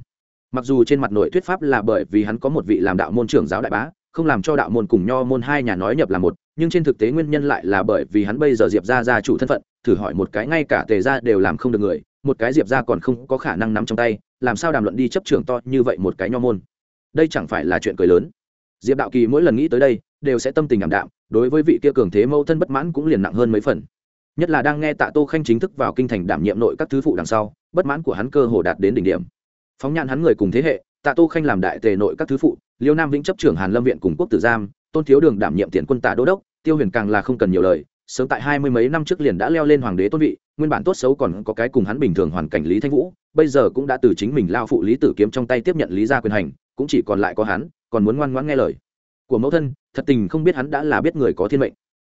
Mặc dù trên mặt nội thuyết pháp là bởi vì hắn có một vị làm đạo môn trưởng giáo đại bá, không làm cho đạo môn cùng nho môn hai nhà nói nhập là một, nhưng trên thực tế nguyên nhân lại là bởi vì hắn bây giờ diệp ra gia chủ thân phận, thử hỏi một cái ngay cả tề ra đều làm không được người, một cái diệp ra còn không có khả năng nắm trong tay, làm sao đàm luận đi chấp trưởng to như vậy một cái nho môn? Đây chẳng phải là chuyện cười lớn. Diệp đạo kỳ mỗi lần nghĩ tới đây đều sẽ tâm tình ảm đạm, đối với vị kia cường thế mâu thân bất mãn cũng liền nặng hơn mấy phần. Nhất là đang nghe tạ tô khanh chính thức vào kinh thành đảm nhiệm nội các thứ phụ đằng sau, bất mãn của hắn cơ hồ đạt đến đỉnh điểm. Phóng nhãn hắn người cùng thế hệ, tạ tô khanh làm đại tề nội các thứ phụ, liêu nam vĩnh chấp trưởng hàn lâm viện cùng quốc tử giam, tôn thiếu đường đảm nhiệm tiền quân tạ đô đốc, tiêu huyền càng là không cần nhiều lời, sớm tại hai mươi mấy năm trước liền đã leo lên hoàng đế tôn vị, nguyên bản tốt xấu còn có cái cùng hắn bình thường hoàn cảnh lý thanh vũ, bây giờ cũng đã từ chính mình lao phụ lý tử kiếm trong tay tiếp nhận lý gia quyền hành, cũng chỉ còn lại có hắn, còn muốn ngoan ngoãn nghe lời của mẫu thân thật tình không biết hắn đã là biết người có thiên mệnh.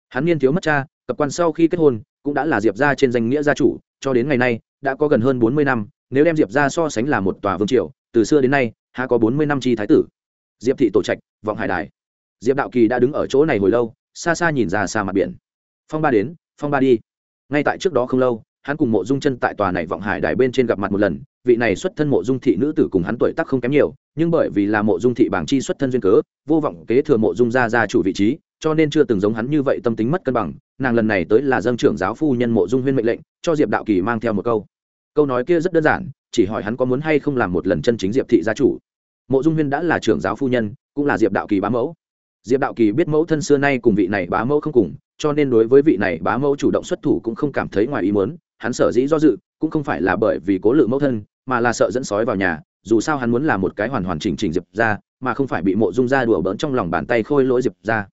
Hắn niên thiếu mất cha, cập quan sau khi kết hôn, cũng đã là diệp gia trên danh nghĩa gia chủ, cho đến ngày nay, đã có gần hơn bốn mươi năm, nếu đem diệp gia so sánh là một tòa vương triều, từ xưa đến nay, há có bốn mươi năm chi thái tử. Diệp thị tổ trạch, vọng hải đài. Diệp đạo kỳ đã đứng ở chỗ này hồi lâu, xa xa nhìn ra xa mặt biển. Phong ba đến, phong ba đi. Ngay tại trước đó không lâu hắn cùng mộ dung chân tại tòa này vọng hải đài bên trên gặp mặt một lần, vị này xuất thân mộ dung thị nữ tử cùng hắn tuổi tác không kém nhiều, nhưng bởi vì là mộ dung thị bảng chi xuất thân duyên cớ, vô vọng kế thừa mộ dung gia gia chủ vị trí, cho nên chưa từng giống hắn như vậy tâm tính mất cân bằng, nàng lần này tới là dâng trưởng giáo phu nhân mộ dung huyên mệnh lệnh, cho diệp đạo kỳ mang theo một câu. Câu nói kia rất đơn giản, chỉ hỏi hắn có muốn hay không làm một lần chân chính diệp thị gia chủ. Mộ dung huyên đã là trưởng giáo phu nhân, cũng là diệp đạo kỳ bá mẫu. Diệp đạo kỳ biết mẫu thân xưa nay cùng vị này bá mẫu không cùng, cho nên đối với vị này bá mẫu chủ động xuất thủ cũng không cảm thấy ngoài ý muốn hắn sở dĩ do dự cũng không phải là bởi vì cố lự mẫu thân, mà là sợ dẫn sói vào nhà, dù sao hắn muốn là một cái hoàn hoàn chỉnh chỉnh diệp ra mà không phải bị mộ dung ra đùa bỡn trong lòng bàn tay khôi lỗi diệp ra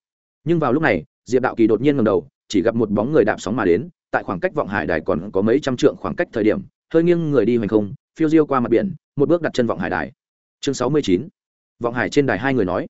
nhưng vào lúc này, diệp đạo kỳ đột nhiên ngầm đầu, chỉ gặp một bóng người đạp sóng mà đến, tại khoảng cách vọng hải đài còn có mấy trăm trượng khoảng cách thời điểm, hơi nghiêng người đi hoành không, phiêu diêu qua mặt biển, một bước đặt chân vọng hải đài. Chương sáu mươi chín, vọng hải trên đài hai người nói.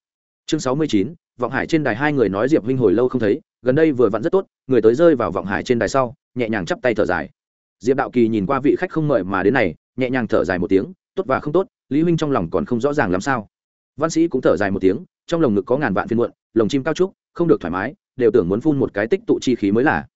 Chương sáu mươi chín, vọng hải trên đài hai người nói diệp huynh hồi lâu không thấy, gần đây vừa vặn rất tốt, người tới rơi vào vọng hải trên đài sau, nhẹ nhàng chắp tay thở dài diệp đạo kỳ nhìn qua vị khách không mời mà đến này, nhẹ nhàng thở dài một tiếng, tốt và không tốt, lý huynh trong lòng còn không rõ ràng làm sao. Văn sĩ cũng thở dài một tiếng, trong lồng ngực có ngàn vạn phiên muộn, lồng chim cao trúc, không được thoải mái, đều tưởng muốn phun một cái tích tụ chi khí mới là.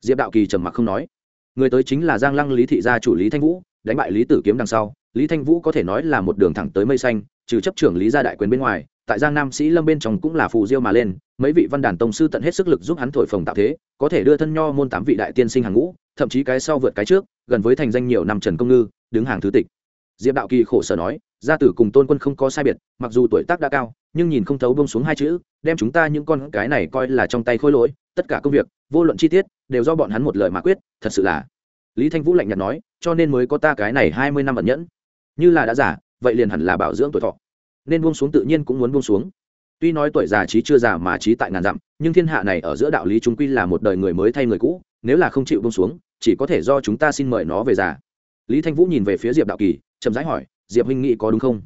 Diệp đạo kỳ trầm mặc không nói. Người tới chính là giang lăng lý thị gia chủ lý thanh vũ, đánh bại lý tử kiếm đằng sau, lý thanh vũ có thể nói là một đường thẳng tới mây xanh, trừ chấp trưởng lý gia đại quyền bên ngoài, tại giang nam sĩ lâm bên trong cũng là phù diêu mà lên, mấy vị văn đàn tông sư tận hết sức lực giúp hắn thổi phồng tạo thế, có thể đưa thân nho môn tám vị đại tiên sinh hàng ngũ thậm chí cái sau vượt cái trước, gần với thành danh nhiều năm trần công ngư, đứng hàng thứ tịch. Diệp đạo kỳ khổ sở nói, gia tử cùng tôn quân không có sai biệt, mặc dù tuổi tác đã cao, nhưng nhìn không thấu bông xuống hai chữ, đem chúng ta những con cái này coi là trong tay khôi lỗi, tất cả công việc, vô luận chi tiết, đều do bọn hắn một lời mà quyết, thật sự là. Lý thanh vũ lạnh nhạt nói, cho nên mới có ta cái này hai mươi năm ẩn nhẫn. Như là đã giả, vậy liền hẳn là bảo dưỡng tuổi thọ. Nên buông xuống tự nhiên cũng muốn buông xuống. Tuy nói tuổi già trí chưa già mà trí tại ngàn dặm, nhưng thiên hạ này ở giữa đạo lý chúng quy là một đời người mới thay người cũ, nếu là không chịu buông xuống chỉ có thể do chúng ta xin mời nó về già. Lý thanh vũ nhìn về phía diệp đạo kỳ, chậm rãi hỏi, diệp huynh nghĩ có đúng không?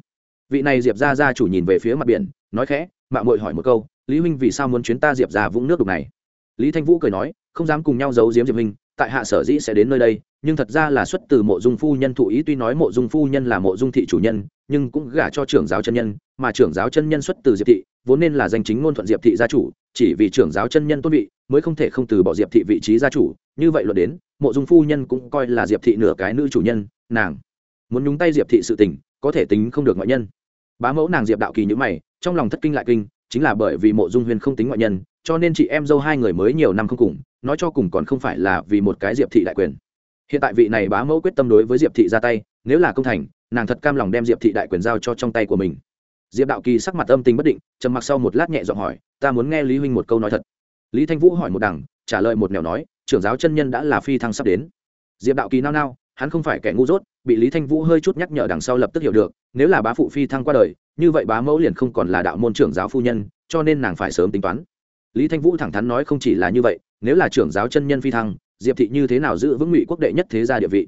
Vị này diệp ra ra chủ nhìn về phía mặt biển, nói khẽ mạng mội hỏi một câu, lý huynh vì sao muốn chuyến ta diệp ra vũng nước đục này? Lý thanh vũ cười nói, không dám cùng nhau giấu diếm diệp huynh tại hạ sở dĩ sẽ đến nơi đây, nhưng thật ra là xuất từ mộ dung phu nhân thụ ý, tuy nói mộ dung phu nhân là mộ dung thị chủ nhân, nhưng cũng gả cho trưởng giáo chân nhân, mà trưởng giáo chân nhân xuất từ diệp thị, vốn nên là danh chính ngôn thuận diệp thị gia chủ, chỉ vì trưởng giáo chân nhân tôn vị, mới không thể không từ bỏ diệp thị vị trí gia chủ. Như vậy luận đến, mộ dung phu nhân cũng coi là diệp thị nửa cái nữ chủ nhân, nàng muốn nhúng tay diệp thị sự tình, có thể tính không được ngoại nhân. Bá mẫu nàng diệp đạo kỳ nhữ mày, trong lòng thất kinh lại kinh, chính là bởi vì mộ dung huyền không tính ngoại nhân cho nên chị em dâu hai người mới nhiều năm không cùng, nói cho cùng còn không phải là vì một cái diệp thị đại quyền. Hiện tại vị này bá mẫu quyết tâm đối với diệp thị ra tay, nếu là công thành, nàng thật cam lòng đem diệp thị đại quyền giao cho trong tay của mình. Diệp đạo kỳ sắc mặt âm tình bất định, trầm mặc sau một lát nhẹ giọng hỏi, ta muốn nghe lý huynh một câu nói thật. Lý thanh vũ hỏi một đằng, trả lời một nẻo nói, trưởng giáo chân nhân đã là phi thăng sắp đến. Diệp đạo kỳ nao nao, hắn không phải kẻ ngu dốt, bị lý thanh vũ hơi chút nhắc nhở đằng sau lập tức hiểu được, nếu là bá phụ phi thăng qua đời, như vậy bá mẫu liền không còn là đạo môn trưởng giáo phu nhân, cho nên nàng phải sớm tính toán lý thanh vũ thẳng thắn nói không chỉ là như vậy, nếu là trưởng giáo chân nhân phi thăng, diệp thị như thế nào giữ vững ngụy quốc đệ nhất thế gia địa vị?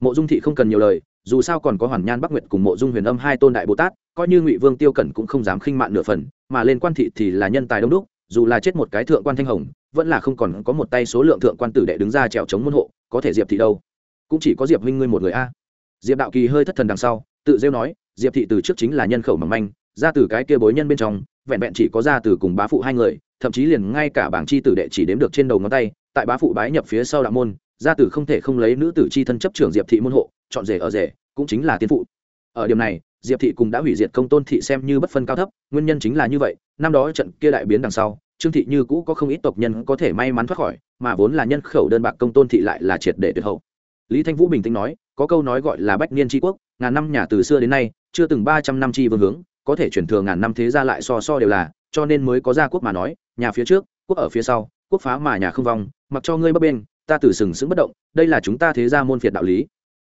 Mộ dung thị không cần nhiều lời, dù sao còn có hoàn nhan bắc nguyệt cùng mộ dung huyền âm hai tôn đại bồ tát, coi như ngụy vương tiêu cẩn cũng không dám khinh mạn nửa phần, mà lên quan thị thì là nhân tài đông đúc, dù là chết một cái thượng quan thanh hồng, vẫn là không còn có một tay số lượng thượng quan tử đệ đứng ra trèo chống môn hộ, có thể diệp thị đâu? Cũng chỉ có diệp huynh ngươi một người a. Diệp đạo kỳ hơi thất thần đằng sau, tự rêu nói, diệp thị từ trước chính là nhân khẩu mỏng manh, ra từ cái kia bối nhân bên trong vẹn vẹn chỉ có ra từ cùng bá phụ hai người, thậm chí liền ngay cả bảng chi tử đệ chỉ đếm được trên đầu ngón tay, tại bá phụ bái nhập phía sau đạo môn gia tử không thể không lấy nữ tử chi thân chấp trưởng diệp thị môn hộ, chọn rể ở rể, cũng chính là tiên phụ. Ở điểm này, diệp thị cùng đã hủy diệt công tôn thị xem như bất phân cao thấp, nguyên nhân chính là như vậy, năm đó trận kia đại biến đằng sau, trương thị như cũ có không ít tộc nhân có thể may mắn thoát khỏi, mà vốn là nhân khẩu đơn bạc công tôn thị lại là triệt để tuyệt hậu. Lý thanh vũ bình tĩnh nói, có câu nói gọi là bách niên tri quốc, ngàn năm nhà từ xưa đến nay, chưa từng ba trăm năm chi vương hướng có thể chuyển thừa ngàn năm thế ra lại so so đều là, cho nên mới có gia quốc mà nói, nhà phía trước, quốc ở phía sau, quốc phá mà nhà không vong, mặc cho ngươi bấp bên ta tử sừng sững bất động, đây là chúng ta thế ra môn phiệt đạo lý.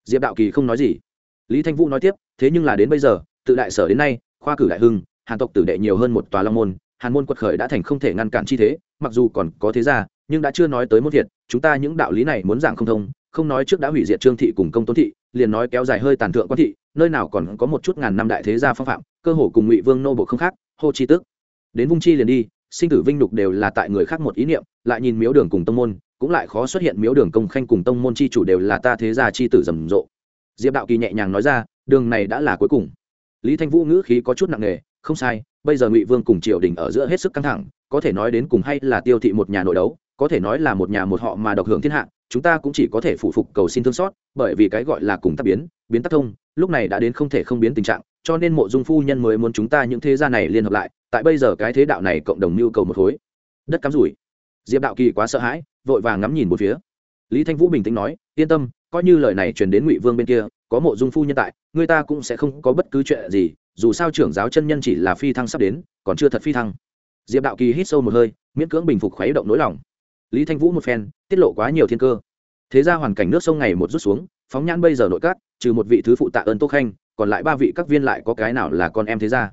Diệp đạo kỳ không nói gì. Lý thanh vũ nói tiếp, thế nhưng là đến bây giờ, tự đại sở đến nay, khoa cử đại hưng, hàn tộc tử đệ nhiều hơn một tòa long môn, hàn môn quật khởi đã thành không thể ngăn cản chi thế, mặc dù còn có thế gia, nhưng đã chưa nói tới môn thiệt chúng ta những đạo lý này muốn giảng không thông, không nói trước đã hủy diệt trương thị cùng công tôn thị, liền nói kéo dài hơi tàn thượng quan thị, nơi nào còn có một chút ngàn năm đại thế gia phong phạm cơ hồ cùng ngụy vương nô bộ không khác, hô chi tức. Đến vung chi liền đi, sinh tử vinh nhục đều là tại người khác một ý niệm, lại nhìn miếu đường cùng tông môn, cũng lại khó xuất hiện miếu đường công khanh cùng tông môn chi chủ đều là ta thế gia chi tử rầm rộ. Diệp đạo kỳ nhẹ nhàng nói ra, đường này đã là cuối cùng. Lý thanh vũ ngữ khí có chút nặng nề, không sai, bây giờ ngụy vương cùng triều đình ở giữa hết sức căng thẳng, có thể nói đến cùng hay là tiêu thị một nhà nội đấu, có thể nói là một nhà một họ mà độc hưởng thiên hạ, chúng ta cũng chỉ có thể phụ phục cầu xin thương xót, bởi vì cái gọi là cùng tác biến biến tắc thông, lúc này đã đến không thể không biến tình trạng, cho nên mộ dung phu nhân mới muốn chúng ta những thế gia này liên hợp lại, tại bây giờ cái thế đạo này cộng đồng nhu cầu một khối. Đất cắm rủi. Diệp đạo kỳ quá sợ hãi, vội vàng ngắm nhìn một phía. Lý thanh vũ bình tĩnh nói, yên tâm, coi như lời này truyền đến ngụy vương bên kia, có mộ dung phu nhân tại, người ta cũng sẽ không có bất cứ chuyện gì, dù sao trưởng giáo chân nhân chỉ là phi thăng sắp đến, còn chưa thật phi thăng. Diệp đạo kỳ hít sâu một hơi, miễn cưỡng bình phục khuấy động nỗi lòng. Lý thanh vũ một phen, tiết lộ quá nhiều thiên cơ. Thế ra hoàn cảnh nước sông ngày một rút xuống phóng nhãn bây giờ nội cát trừ một vị thứ phụ tạ ơn tô khanh, còn lại ba vị các viên lại có cái nào là con em thế ra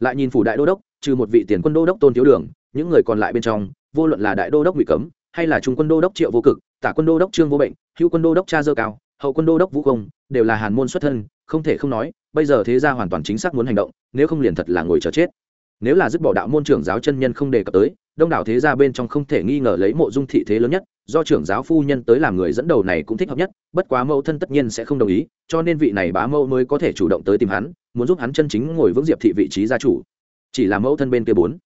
lại nhìn phủ đại đô đốc, trừ một vị tiền quân đô đốc tôn thiếu đường, những người còn lại bên trong, vô luận là đại đô đốc bị cấm, hay là trung quân đô đốc triệu vô cực, tả quân đô đốc trương vô bệnh, hữu quân đô đốc cha dơ cao, hậu quân đô đốc vũ công đều là hàn môn xuất thân, không thể không nói, bây giờ thế gia hoàn toàn chính xác muốn hành động, nếu không liền thật là ngồi chờ chết. Nếu là dứt bỏ đạo môn trưởng giáo chân nhân không đề cập tới, đông đảo thế gia bên trong không thể nghi ngờ lấy mộ dung thị thế lớn nhất do trưởng giáo phu nhân tới làm người dẫn đầu này cũng thích hợp nhất, bất quá mẫu thân tất nhiên sẽ không đồng ý, cho nên vị này bá mẫu mới có thể chủ động tới tìm hắn, muốn giúp hắn chân chính ngồi vững diệp thị vị trí gia chủ. Chỉ là mẫu thân bên kia bốn.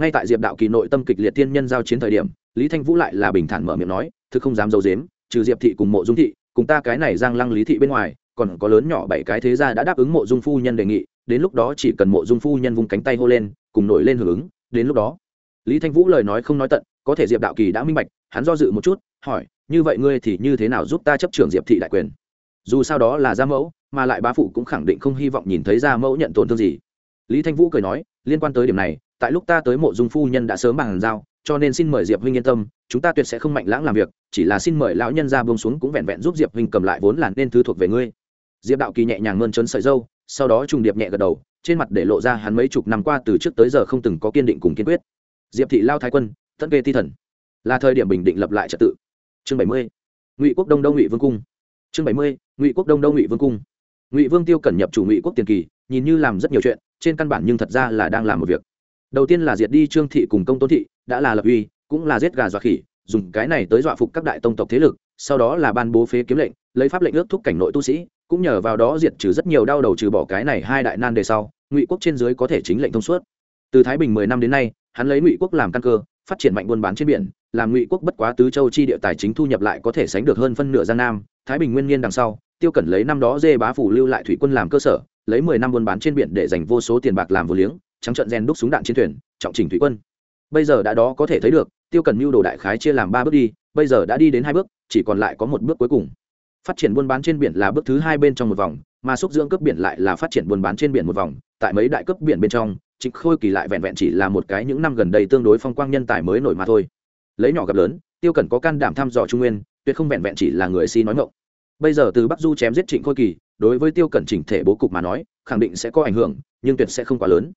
Ngay tại diệp đạo kỳ nội tâm kịch liệt tiên nhân giao chiến thời điểm, lý thanh vũ lại là bình thản mở miệng nói, thực không dám d i ấ u dếm trừ diệp thị cùng mộ dung thị, cùng ta cái này giang lăng lý thị bên ngoài, còn có lớn nhỏ bảy cái thế gia đã đáp ứng mộ dung phu nhân đề nghị, đến lúc đó chỉ cần mộ dung phu nhân vung cánh tay hô lên, cùng nổi lên hưởng ứng, đến lúc đó. Lý thanh vũ lời nói không nói tận, có thể diệp đạo kỳ đã minh bạch hắn do dự một chút, hỏi, như vậy ngươi thì như thế nào giúp ta chấp trưởng diệp thị đại quyền? Dù sao đó là gia mẫu, mà lại bá phụ cũng khẳng định không hy vọng nhìn thấy gia mẫu nhận tổn thương gì. Lý thanh vũ cười nói, liên quan tới điểm này, tại lúc ta tới mộ dung phu nhân đã sớm bàn giao, cho nên xin mời diệp huynh yên tâm, chúng ta tuyệt sẽ không mạnh lãng làm việc, chỉ là xin mời lão nhân ra bông xuống cũng vẹn vẹn giúp diệp huynh cầm lại vốn là nên thứ thuộc về ngươi. Diệp đạo kỳ nhẹ nhàng mơn trớn sợi dâu, sau đó trùng điệp nhẹ gật đầu, trên mặt để lộ ra hắn mấy chục năm qua từ trước tới giờ không từng có kiên định cùng kiên quyết. Diệp thị lao thái quân, tận kê ti thần là thời điểm bình định lập lại trật tự. Chương bảy mươi, ngụy quốc đông đông ngụy vương cung. Chương bảy mươi, ngụy quốc đông đông ngụy vương cung. Ngụy vương tiêu cẩn nhập chủ ngụy quốc tiền kỳ, nhìn như làm rất nhiều chuyện, trên căn bản nhưng thật ra là đang làm một việc. Đầu tiên là diệt đi trương thị cùng công tôn thị, đã là lập uy, cũng là giết gà dọa khỉ, dùng cái này tới dọa phục các đại tông tộc thế lực, sau đó là ban bố phế kiếm lệnh, lấy pháp lệnh ước thúc cảnh nội tu sĩ, cũng nhờ vào đó diệt trừ rất nhiều đau đầu trừ bỏ cái này hai đại nan đề sau, ngụy quốc trên dưới có thể chính lệnh thông suốt. Từ thái bình mười năm đến nay, hắn lấy ngụy quốc làm căn cơ phát triển mạnh buôn bán trên biển, làm ngụy quốc bất quá tứ châu chi địa tài chính thu nhập lại có thể sánh được hơn phân nửa giang nam, thái bình nguyên nhiên đằng sau, tiêu cẩn lấy năm đó dê bá phủ lưu lại thủy quân làm cơ sở, lấy mười năm buôn bán trên biển để dành vô số tiền bạc làm vô liếng, trắng trận rèn đúc súng đạn chiến thuyền, trọng trình thủy quân. Bây giờ đã đó có thể thấy được, tiêu cẩn mưu đồ đại khái chia làm ba bước đi, bây giờ đã đi đến hai bước, chỉ còn lại có một bước cuối cùng. Phát triển buôn bán trên biển là bước thứ hai bên trong một vòng, mà xúc dưỡng cướp biển lại là phát triển buôn bán trên biển một vòng, tại mấy đại cấp biển bên trong trịnh khôi kỳ lại vẹn vẹn chỉ là một cái những năm gần đây tương đối phong quang nhân tài mới nổi mà thôi. Lấy nhỏ gặp lớn, tiêu Cẩn có can đảm thăm dò trung nguyên, tuyệt không vẹn vẹn chỉ là người si nói ngộng bây giờ từ bắc du chém giết trịnh khôi kỳ, đối với tiêu cẩn chỉnh thể bố cục mà nói, khẳng định sẽ có ảnh hưởng, nhưng tuyệt sẽ không quá lớn.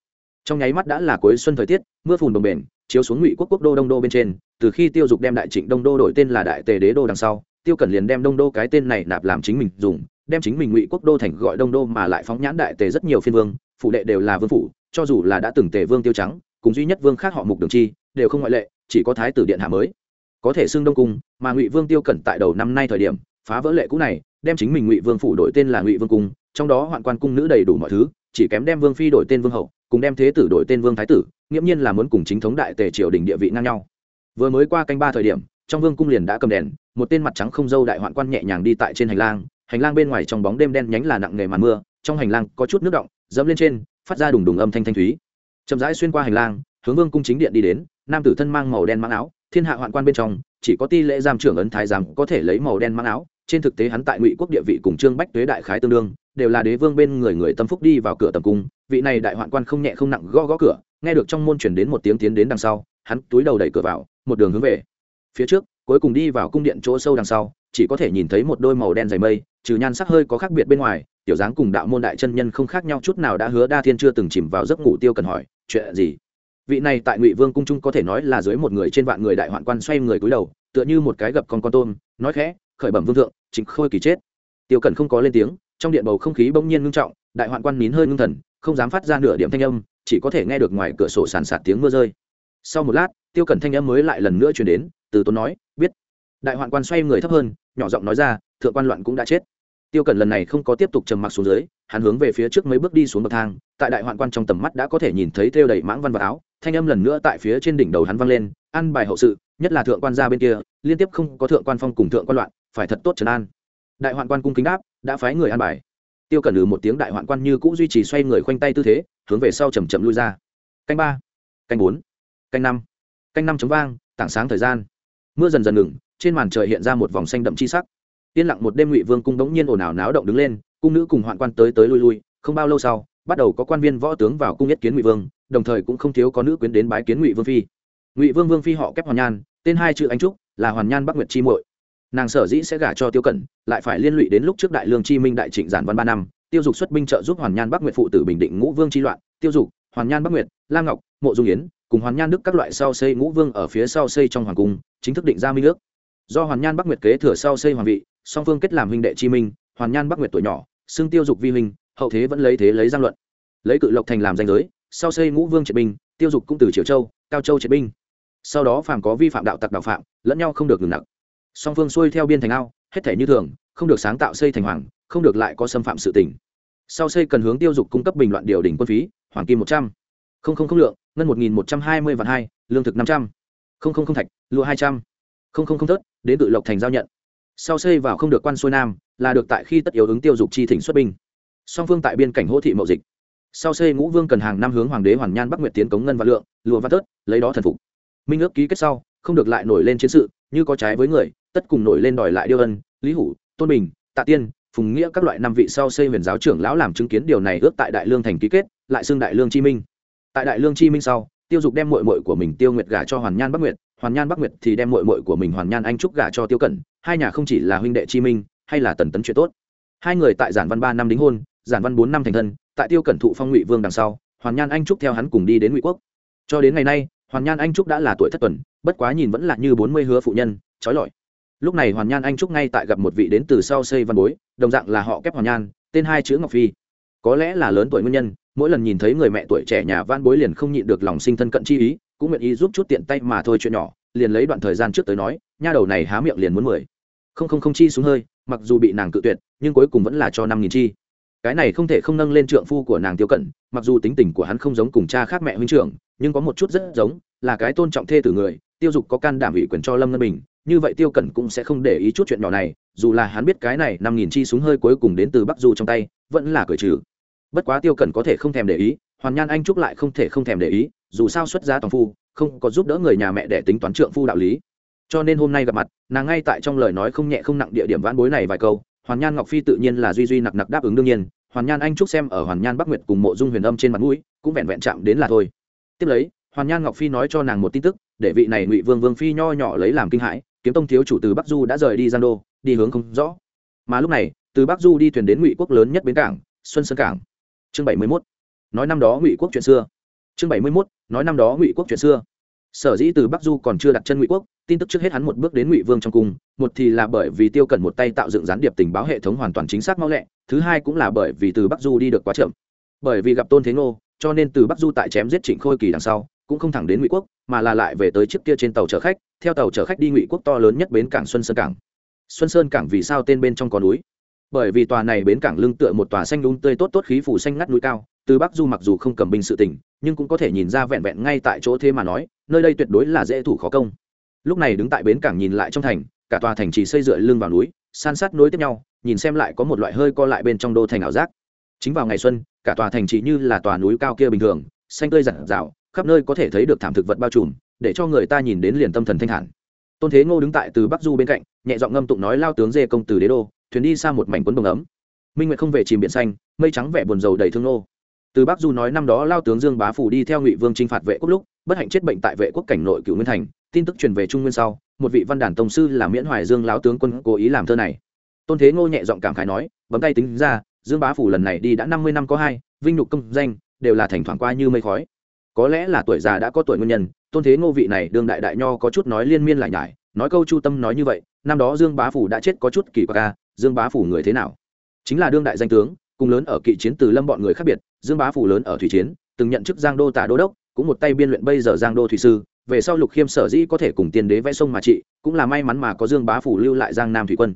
Trong nháy mắt đã là cuối xuân thời tiết, mưa phùn đồng bền chiếu xuống ngụy quốc quốc đô đông đô bên trên, từ khi tiêu dục đem đại trịnh đông đô đổi tên là đại tề đế đô đằng sau, tiêu cẩn liền đem đông đô cái tên này nạp làm chính mình dùng, đem chính mình ngụy quốc đô thành gọi đông đô mà lại phóng nhãn đại tề rất nhiều phiên vương phụ đệ đều là vương phủ cho dù là đã từng tề vương tiêu trắng, cùng duy nhất vương khác họ mục đường chi, đều không ngoại lệ, chỉ có thái tử điện hạ mới. Có thể xưng đông cung, mà ngụy vương tiêu cẩn tại đầu năm nay thời điểm, phá vỡ lệ cũ này, đem chính mình ngụy vương phủ đổi tên là ngụy vương cung, trong đó hoạn quan cung nữ đầy đủ mọi thứ, chỉ kém đem vương phi đổi tên vương hậu, cùng đem thế tử đổi tên vương thái tử, nghiễm nhiên là muốn cùng chính thống đại tề triều đình địa vị ngang nhau. Vừa mới qua canh ba thời điểm, trong vương cung liền đã cầm đèn, một tên mặt trắng không dâu đại hoạn quan nhẹ nhàng đi tại trên hành lang hành lang bên ngoài trong bóng đêm đen nhánh là nặng nghề màn mưa, trong hành lang có chút nước động, dẫm lên trên phát ra đùng đùng âm thanh thanh thúy. Chậm rãi xuyên qua hành lang, hướng vương cung chính điện đi đến, nam tử thân mang màu đen mang áo, thiên hạ hoạn quan bên trong, chỉ có ti lễ giam trưởng ấn thái giám có thể lấy màu đen mang áo. Trên thực tế hắn tại ngụy quốc địa vị cùng trương bách tuế đại khái tương đương, đều là đế vương bên người người tâm phúc đi vào cửa tầm cung. Vị này đại hoạn quan không nhẹ không nặng gõ gõ cửa, nghe được trong môn chuyển đến một tiếng tiến đến đằng sau, hắn túi đầu đẩy cửa vào, một đường hướng về. Phía trước, cuối cùng đi vào cung điện chỗ sâu đằng sau, chỉ có thể nhìn thấy một đôi màu đen dày mây, trừ nhan sắc hơi có khác biệt bên ngoài tiểu dáng cùng đạo môn đại chân nhân không khác nhau chút nào đã hứa đa thiên chưa từng chìm vào giấc ngủ tiêu cần hỏi, chuyện gì? Vị này tại ngụy vương cung trung có thể nói là dưới một người trên vạn người đại hoạn quan xoay người cúi đầu, tựa như một cái gập con con tôm, nói khẽ, khởi bẩm vương thượng chính khôi kỳ chết. Tiêu cần không có lên tiếng, trong điện bầu không khí bỗng nhiên ngưng trọng, đại hoạn quan nín hơi ngưng thần, không dám phát ra nửa điểm thanh âm, chỉ có thể nghe được ngoài cửa sổ sàn sạt tiếng mưa rơi. Sau một lát, tiêu cần thanh âm mới lại lần nữa chuyển đến, từ tốn nói, biết. Đại hoạn quan xoay người thấp hơn, nhỏ giọng nói ra, thượng quan loạn cũng đã chết tiêu cẩn lần này không có tiếp tục trầm mặc xuống dưới, hắn hướng về phía trước mấy bước đi xuống bậc thang, tại đại hoạn quan trong tầm mắt đã có thể nhìn thấy thêu đầy mãng văn vật áo, thanh âm lần nữa tại phía trên đỉnh đầu hắn vang lên ăn bài hậu sự, nhất là thượng quan gia bên kia, liên tiếp không có thượng quan phong cùng thượng quan loạn, phải thật tốt trấn an. Đại hoạn quan cung kính đáp, đã phái người ăn bài. Tiêu cẩn lừ một tiếng đại hoạn quan như cũ duy trì xoay người khoanh tay tư thế, hướng về sau chầm chậm lui ra. Canh ba, canh bốn, canh năm canh năm chấm vang, tảng sáng thời gian. Mưa dần dần ngừng, trên màn trời hiện ra một vòng xanh đậm chi sắc yên lặng một đêm ngụy vương cung đống nhiên ồn ào náo động đứng lên, cung nữ cùng hoạn quan tới tới lui lui, không bao lâu sau, bắt đầu có quan viên võ tướng vào cung nhất kiến ngụy vương, đồng thời cũng không thiếu có nữ quyến đến bái kiến ngụy vương phi ngụy vương vương phi họ kép hoàn nhan, tên hai chữ anh trúc, là hoàn nhan bắc nguyệt chi muội nàng sở dĩ sẽ gả cho tiêu cẩn, lại phải liên lụy đến lúc trước đại lương chi minh đại trịnh giản văn ba năm, tiêu dục xuất binh trợ giúp hoàn nhan bắc nguyệt phụ tử bình định ngũ vương chi loạn, tiêu dục, hoàn nhan bắc nguyệt, la ngọc, mộ dung yến, cùng hoàn nhan đức các loại sau xây ngũ vương ở phía sau xây trong hoàng cung, chính thức định ra minh nước. do hoàn nhan bắc nguyệt kế thừa sau xây hoàng vị song phương kết làm huynh đệ chi minh, hoàn nhan bắc nguyệt tuổi nhỏ xưng tiêu dục vi huynh, hậu thế vẫn lấy thế lấy giang luận. Lấy cự lộc thành làm danh giới, sau xây ngũ vương triệt binh, tiêu dục cũng từ triều châu, cao châu triệt binh. Sau đó phàm có vi phạm đạo tặc đạo phạm, lẫn nhau không được ngừng nặng. Song phương xuôi theo biên thành ao, hết thể như thường, không được sáng tạo xây thành hoàng, không được lại có xâm phạm sự tỉnh sau xây cần hướng tiêu dục cung cấp bình loạn điều đỉnh quân phí, hoàng kim một trăm. Không không không lượng, ngân một nghìn một trăm hai mươi vạn hai, lương thực năm trăm. Không không không thạch, lụa hai trăm. Không không không thớt, đến tự lộc thành giao nhận sau xây vào không được quan xuôi nam, là được tại khi tất yếu ứng tiêu dục chi thỉnh xuất binh. Song phương tại biên cảnh hỗ thị mậu dịch. Sau xây ngũ vương cần hàng năm hướng hoàng đế hoàn nhan bắc nguyệt tiến cống ngân và lượng lụa văn tớt, lấy đó thần phục. Minh ước ký kết sau, không được lại nổi lên chiến sự, như có trái với người, tất cùng nổi lên đòi lại điêu ân, lý hủ, tôn bình, tạ tiên, phùng nghĩa các loại năm vị sau xây huyền giáo trưởng lão làm chứng kiến điều này ước tại đại lương thành ký kết, lại xưng đại lương chi minh. Tại đại lương chi minh sau, tiêu dục đem mội mội của mình tiêu nguyệt gả cho hoàn nhan bắc nguyệt, hoàn nhan bắc nguyệt thì đem mội mội của mình hoàn nhan anh trúc gả cho tiêu cẩn hai nhà không chỉ là huynh đệ chi minh, hay là tần tấn chuyện tốt. Hai người tại giản văn ba năm đính hôn, giản văn bốn năm thành thân, tại tiêu cẩn thụ phong ngụy vương đằng sau, hoàn nhan anh trúc theo hắn cùng đi đến ngụy quốc. Cho đến ngày nay, hoàn nhan anh trúc đã là tuổi thất tuần, bất quá nhìn vẫn là như bốn mươi hứa phụ nhân, trói lọi. Lúc này hoàn nhan anh trúc ngay tại gặp một vị đến từ sau xây văn bối, đồng dạng là họ kép hoàn nhan, tên hai chữ ngọc phi. Có lẽ là lớn tuổi nguyên nhân, mỗi lần nhìn thấy người mẹ tuổi trẻ nhà văn bối liền không nhịn được lòng sinh thân cận chi ý, cũng nguyện ý giúp chút tiện tay mà thôi chuyện nhỏ, liền lấy đoạn thời gian trước tới nói, nha đầu này há miệng liền muốn mười không không không chi xuống hơi, mặc dù bị nàng cự tuyệt, nhưng cuối cùng vẫn là cho năm nghìn chi. Cái này không thể không nâng lên trượng phu của nàng tiêu cẩn, mặc dù tính tình của hắn không giống cùng cha khác mẹ huynh trưởng, nhưng có một chút rất giống, là cái tôn trọng thê tử người, tiêu dục có can đảm ủy quyền cho lâm ngân bình, như vậy tiêu cẩn cũng sẽ không để ý chút chuyện nhỏ này, dù là hắn biết cái này năm nghìn chi súng hơi cuối cùng đến từ bắc du trong tay, vẫn là cởi trừ. Bất quá tiêu cẩn có thể không thèm để ý, hoàn nhan anh trúc lại không thể không thèm để ý, dù sao xuất gia toàn phu, không có giúp đỡ người nhà mẹ để tính toán trượng phu đạo lý cho nên hôm nay gặp mặt, nàng ngay tại trong lời nói không nhẹ không nặng địa điểm vãn bối này vài câu, hoàn nhan ngọc phi tự nhiên là duy duy nặc nặc đáp ứng đương nhiên, hoàn nhan anh trúc xem ở hoàn nhan bắc nguyệt cùng mộ dung huyền âm trên mặt mũi, cũng vẹn vẹn chạm đến là thôi. Tiếp lấy, hoàn nhan ngọc phi nói cho nàng một tin tức, để vị này ngụy vương vương phi nho nhỏ lấy làm kinh hãi, kiếm tông thiếu chủ từ bắc du đã rời đi giang đô, đi hướng không rõ. Mà lúc này, từ bắc du đi thuyền đến ngụy quốc lớn nhất bến cảng, xuân sơn cảng. Chương bảy mươi mốt. Nói năm đó ngụy quốc chuyện xưa. Chương bảy mươi mốt. Nói năm đó ngụy quốc chuyện xưa sở dĩ từ bắc du còn chưa đặt chân ngụy quốc, tin tức trước hết hắn một bước đến ngụy vương trong cung, một thì là bởi vì tiêu cẩn một tay tạo dựng gián điệp tình báo hệ thống hoàn toàn chính xác mau lẹ, thứ hai cũng là bởi vì từ bắc du đi được quá chậm. Bởi vì gặp tôn thế ngô, cho nên từ bắc du tại chém giết trịnh khôi kỳ đằng sau, cũng không thẳng đến ngụy quốc, mà là lại về tới trước kia trên tàu chở khách, theo tàu chở khách đi ngụy quốc to lớn nhất bến cảng xuân sơn cảng. Xuân sơn cảng vì sao tên bên trong có núi? Bởi vì tòa này bến cảng lưng tựa một tòa xanh đúng tươi tốt tốt khí phủ xanh ngắt núi cao từ bắc du mặc dù không cầm binh sự tỉnh nhưng cũng có thể nhìn ra vẹn vẹn ngay tại chỗ thế mà nói, nơi đây tuyệt đối là dễ thủ khó công. Lúc này đứng tại bến cảng nhìn lại trong thành, cả tòa thành chỉ xây dựa lưng vào núi, san sát nối tiếp nhau, nhìn xem lại có một loại hơi co lại bên trong đô thành ảo giác. Chính vào ngày xuân, cả tòa thành chỉ như là tòa núi cao kia bình thường, xanh tươi rạng rào khắp nơi có thể thấy được thảm thực vật bao trùm, để cho người ta nhìn đến liền tâm thần thanh hẳn. tôn thế ngô đứng tại từ bắc du bên cạnh, nhẹ giọng ngâm tụng nói lao tướng dê công từ đế đô, thuyền đi xa một mảnh quấn đồng ấm. Minh nguyệt không về chìm biển xanh, mây trắng vẻ buồn rầu đầy thương nô từ bắc du nói năm đó lao tướng dương bá phủ đi theo ngụy vương t r i n h phạt vệ quốc lúc, bất hạnh chết bệnh tại vệ quốc cảnh nội cựu nguyên thành, tin tức truyền về trung nguyên sau, một vị văn đản tông sư là miễn hoài dương lão tướng quân cố ý làm thơ này. Tôn thế ngô nhẹ giọng cảm khái nói, bấm tay tính ra, dương bá phủ lần này đi đã năm mươi năm có hai, vinh nhục công danh, đều là thành thoảng qua như mây khói. Có lẽ là tuổi già đã có tuổi nguyên nhân, tôn thế ngô vị này đương đại đại nho có chút nói liên miên lại nhải, nói câu chu tâm nói như vậy, năm đó dương bá phủ đã chết có chút kỳ quặc ca dương bá phủ người thế nào? Chính là đương đại danh tướng cùng lớn ở kỵ chiến từ lâm bọn người khác biệt, dương bá phủ lớn ở thủy chiến, từng nhận chức giang đô tả đô đốc, cũng một tay biên luyện bây giờ giang đô thủy sư, về sau lục khiêm sở dĩ có thể cùng tiên đế vẽ sông mà trị, cũng là may mắn mà có dương bá phủ lưu lại giang nam thủy quân.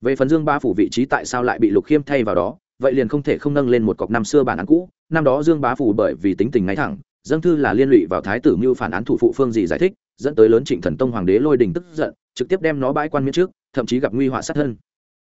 Về phần dương bá phủ vị trí tại sao lại bị lục khiêm thay vào đó, vậy liền không thể không nâng lên một cọc năm xưa bản án cũ, năm đó dương bá phủ bởi vì tính tình ngay thẳng, dâng thư là liên lụy vào thái tử mưu phản án thủ phụ phương gì giải thích, dẫn tới lớn trịnh thần tông hoàng đế lôi đình tức giận, trực tiếp đem nó bãi quan miễn trước, thậm chí gặp nguy họa sát thân.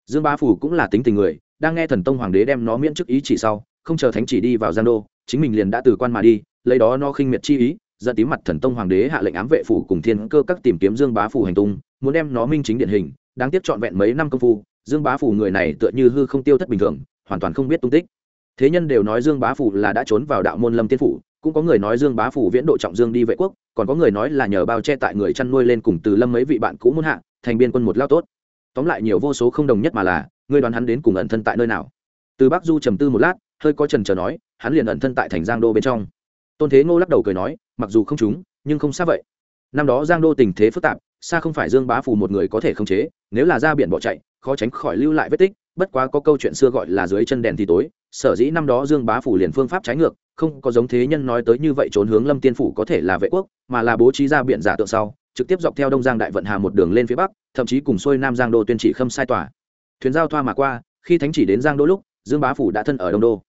Dương bá phủ cũng là tính tình người đang nghe thần tông hoàng đế đem nó miễn chức ý chỉ sau, không chờ thánh chỉ đi vào giang đô, chính mình liền đã từ quan mà đi, lấy đó nó khinh miệt chi ý dẫn tím mặt thần tông hoàng đế hạ lệnh ám vệ phủ cùng thiên cơ các tìm kiếm dương bá phủ hành tung, muốn đem nó minh chính điển hình, đáng tiếc trọn vẹn mấy năm công phu, dương bá phủ người này tựa như hư không tiêu thất bình thường, hoàn toàn không biết tung tích. Thế nhân đều nói dương bá phủ là đã trốn vào đạo môn lâm tiên phủ, cũng có người nói dương bá phủ viễn độ trọng dương đi vệ quốc, còn có người nói là nhờ bao che tại người chăn nuôi lên cùng từ lâm mấy vị bạn cũ muốn hạ, thành biên quân một lao tốt. Tóm lại nhiều vô số không đồng nhất mà là ngươi đoán hắn đến cùng ẩn thân tại nơi nào? Từ bắc du trầm tư một lát, hơi có trần trờ nói, hắn liền ẩn thân tại thành giang đô bên trong. Tôn thế ngô lắc đầu cười nói, mặc dù không trúng nhưng không xa vậy. Năm đó giang đô tình thế phức tạp, xa không phải dương bá phù một người có thể khống chế, nếu là ra biển bỏ chạy, khó tránh khỏi lưu lại vết tích, bất quá có câu chuyện xưa gọi là dưới chân đèn thì tối, sở dĩ năm đó dương bá phủ liền phương pháp trái ngược, không có giống thế nhân nói tới như vậy trốn hướng lâm tiên phủ có thể là vệ quốc, mà là bố trí ra biển giả tượng sau, trực tiếp dọc theo đông giang đại vận hà một đường lên phía bắc, thậm chí cùng xuôi nam giang đô tuyên chỉ khâm sai tòa thuyền giao thoa mà qua, khi thánh chỉ đến giang đô lúc, dương bá phủ đã thân ở đông đô.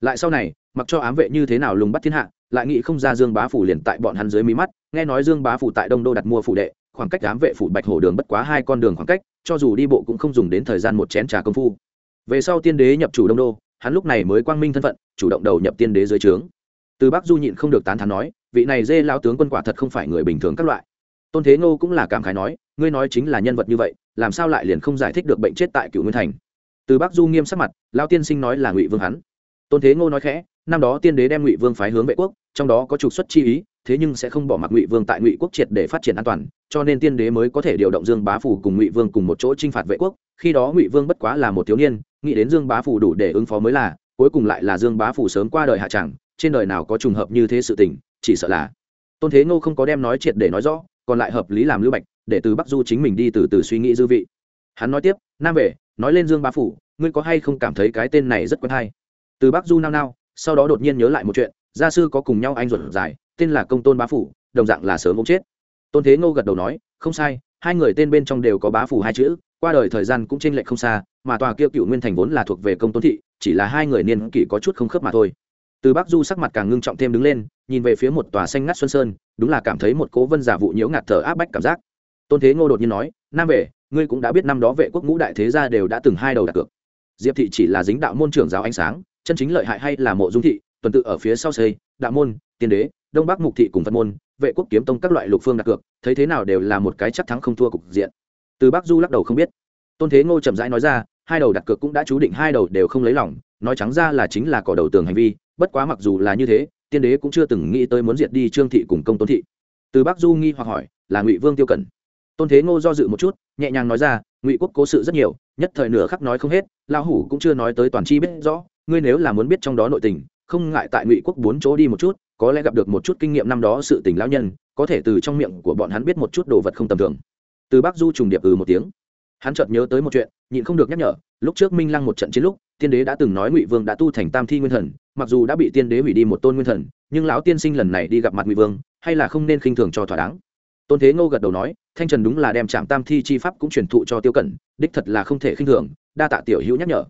Lại sau này, mặc cho ám vệ như thế nào lùng bắt thiên hạ, lại nghĩ không ra dương bá phủ liền tại bọn hắn dưới mí mắt, nghe nói dương bá phủ tại đông đô đặt mua phủ đệ, khoảng cách ám vệ phủ bạch hổ đường bất quá hai con đường khoảng cách, cho dù đi bộ cũng không dùng đến thời gian một chén trà công phu. Về sau tiên đế nhập chủ đông đô, hắn lúc này mới quang minh thân phận, chủ động đầu nhập tiên đế dưới trướng. Từ bắc du nhịn không được tán thán nói, vị này dê lao tướng quân quả thật không phải người bình thường các loại. Tôn thế ngô cũng là cảm khái nói ngươi nói chính là nhân vật như vậy, làm sao lại liền không giải thích được bệnh chết tại cựu nguyên thành? Từ bắc du nghiêm sắc mặt lao tiên sinh nói là ngụy vương hắn. Tôn thế ngô nói khẽ, năm đó tiên đế đem ngụy vương phái hướng vệ quốc, trong đó có trục xuất chi ý, thế nhưng sẽ không bỏ mặc ngụy vương tại ngụy quốc triệt để phát triển an toàn, cho nên tiên đế mới có thể điều động dương bá phủ cùng ngụy vương cùng một chỗ t r i n h phạt vệ quốc. Khi đó ngụy vương bất quá là một thiếu niên, nghĩ đến dương bá phủ đủ để ứng phó mới là, cuối cùng lại là dương bá phủ sớm qua đời hạ tràng trên đời nào có trùng hợp như thế sự tình, chỉ sợ là. Tôn thế ngô không có đem nói triệt để nói rõ, còn lại hợp lý làm lưu bạch để từ bắc du chính mình đi từ từ suy nghĩ dư vị. Hắn nói tiếp, nam về, nói lên dương Ba phủ, ngươi có hay không cảm thấy cái tên này rất quen hay? Từ bắc du nao nao, sau đó đột nhiên nhớ lại một chuyện, gia sư có cùng nhau anh ruột dài, tên là công tôn bá phủ, đồng dạng là sớm ông chết. Tôn thế ngô gật đầu nói, không sai, hai người tên bên trong đều có bá phủ hai chữ, qua đời thời gian cũng t r ê n lệch không xa, mà tòa kia cựu nguyên thành vốn là thuộc về công tôn thị, chỉ là hai người niên kỷ có chút không khớp mà thôi. Từ bắc du sắc mặt càng ngưng trọng thêm đứng lên, nhìn về phía một tòa xanh ngắt xuân sơn, đúng là cảm thấy một cố vân giả vụ nhiễu ngạt thở áp bách cảm giác tôn thế ngô đột nhiên nói, nam vệ, ngươi cũng đã biết năm đó vệ quốc ngũ đại thế gia đều đã từng hai đầu đặt cược. Diệp thị chỉ là dính đạo môn trưởng giáo ánh sáng, chân chính lợi hại hay là mộ dung thị, tuần tự ở phía sau xây, đạo môn, tiên đế, đông bắc mục thị cùng phật môn, vệ quốc kiếm tông các loại lục phương đặt cược, thấy thế nào đều là một cái chắc thắng không thua cục diện. Từ bắc du lắc đầu không biết. Tôn thế ngô chậm rãi nói ra, hai đầu đặt cược cũng đã chú định hai đầu đều không lấy lòng, nói trắng ra là chính là cỏ đầu tường hành vi, bất quá mặc dù là như thế, tiên đế cũng chưa từng nghĩ tới muốn diệt đi trương thị cùng công tôn thị. Từ bắc du nghi hoặc hỏi, là ngụy vương tiêu cẩn tôn thế ngô do dự một chút, nhẹ nhàng nói ra, ngụy quốc cố sự rất nhiều, nhất thời nửa khắc nói không hết, lão hủ cũng chưa nói tới toàn chi biết rõ, ngươi nếu là muốn biết trong đó nội tình, không ngại tại ngụy quốc bốn chỗ đi một chút, có lẽ gặp được một chút kinh nghiệm năm đó sự tình lão nhân, có thể từ trong miệng của bọn hắn biết một chút đồ vật không tầm thường. Từ bắc du trùng điệp ừ một tiếng. Hắn chợt nhớ tới một chuyện, nhịn không được nhắc nhở, lúc trước minh lăng một trận chiến lúc, tiên đế đã từng nói ngụy vương đã tu thành tam thi nguyên thần, mặc dù đã bị tiên đế hủy đi một tôn nguyên thần, nhưng lão tiên sinh lần này đi gặp mặt ngụy vương, hay là không nên khinh thường cho thỏa đáng tôn thế ngô gật đầu nói, thanh trần đúng là đem trạm tam thi chi pháp cũng truyền thụ cho tiêu cẩn, đích thật là không thể khinh thường, đa tạ tiểu hữu nhắc nhở.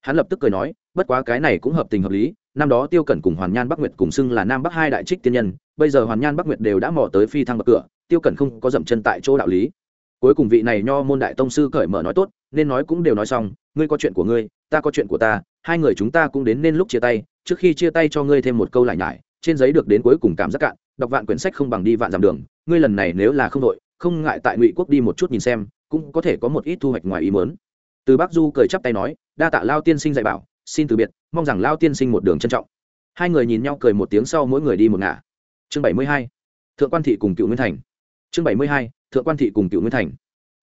Hắn lập tức cười nói, bất quá cái này cũng hợp tình hợp lý, năm đó tiêu cẩn cùng hoàn nhan bắc nguyệt cùng xưng là nam bắc hai đại trích tiên nhân, bây giờ hoàn nhan bắc nguyệt đều đã mò tới phi thăng bậc cửa, tiêu cẩn không có dậm chân tại chỗ đạo lý. Cuối cùng vị này nho môn đại tông sư cởi mở nói tốt, nên nói cũng đều nói xong, ngươi có chuyện của ngươi, ta có chuyện của ta, hai người chúng ta cũng đến nên lúc chia tay, trước khi chia tay cho ngươi thêm một câu lại nhải, trên giấy được đến cuối cùng cảm giác cạn đọc vạn quyển sách không bằng đi vạn dặm đường, ngươi lần này nếu là không đội, không ngại tại ngụy quốc đi một chút nhìn xem, cũng có thể có một ít thu hoạch ngoài ý mớn từ bắc du cười chắp tay nói, đa tạ lao tiên sinh dạy bảo, xin từ biệt, mong rằng lao tiên sinh một đường trân trọng. Hai người nhìn nhau cười một tiếng sau mỗi người đi một ngả. Chương bảy mươi hai, thượng quan thị cùng cựu nguyên thành. Chương bảy mươi hai, thượng quan thị cùng cựu nguyên thành.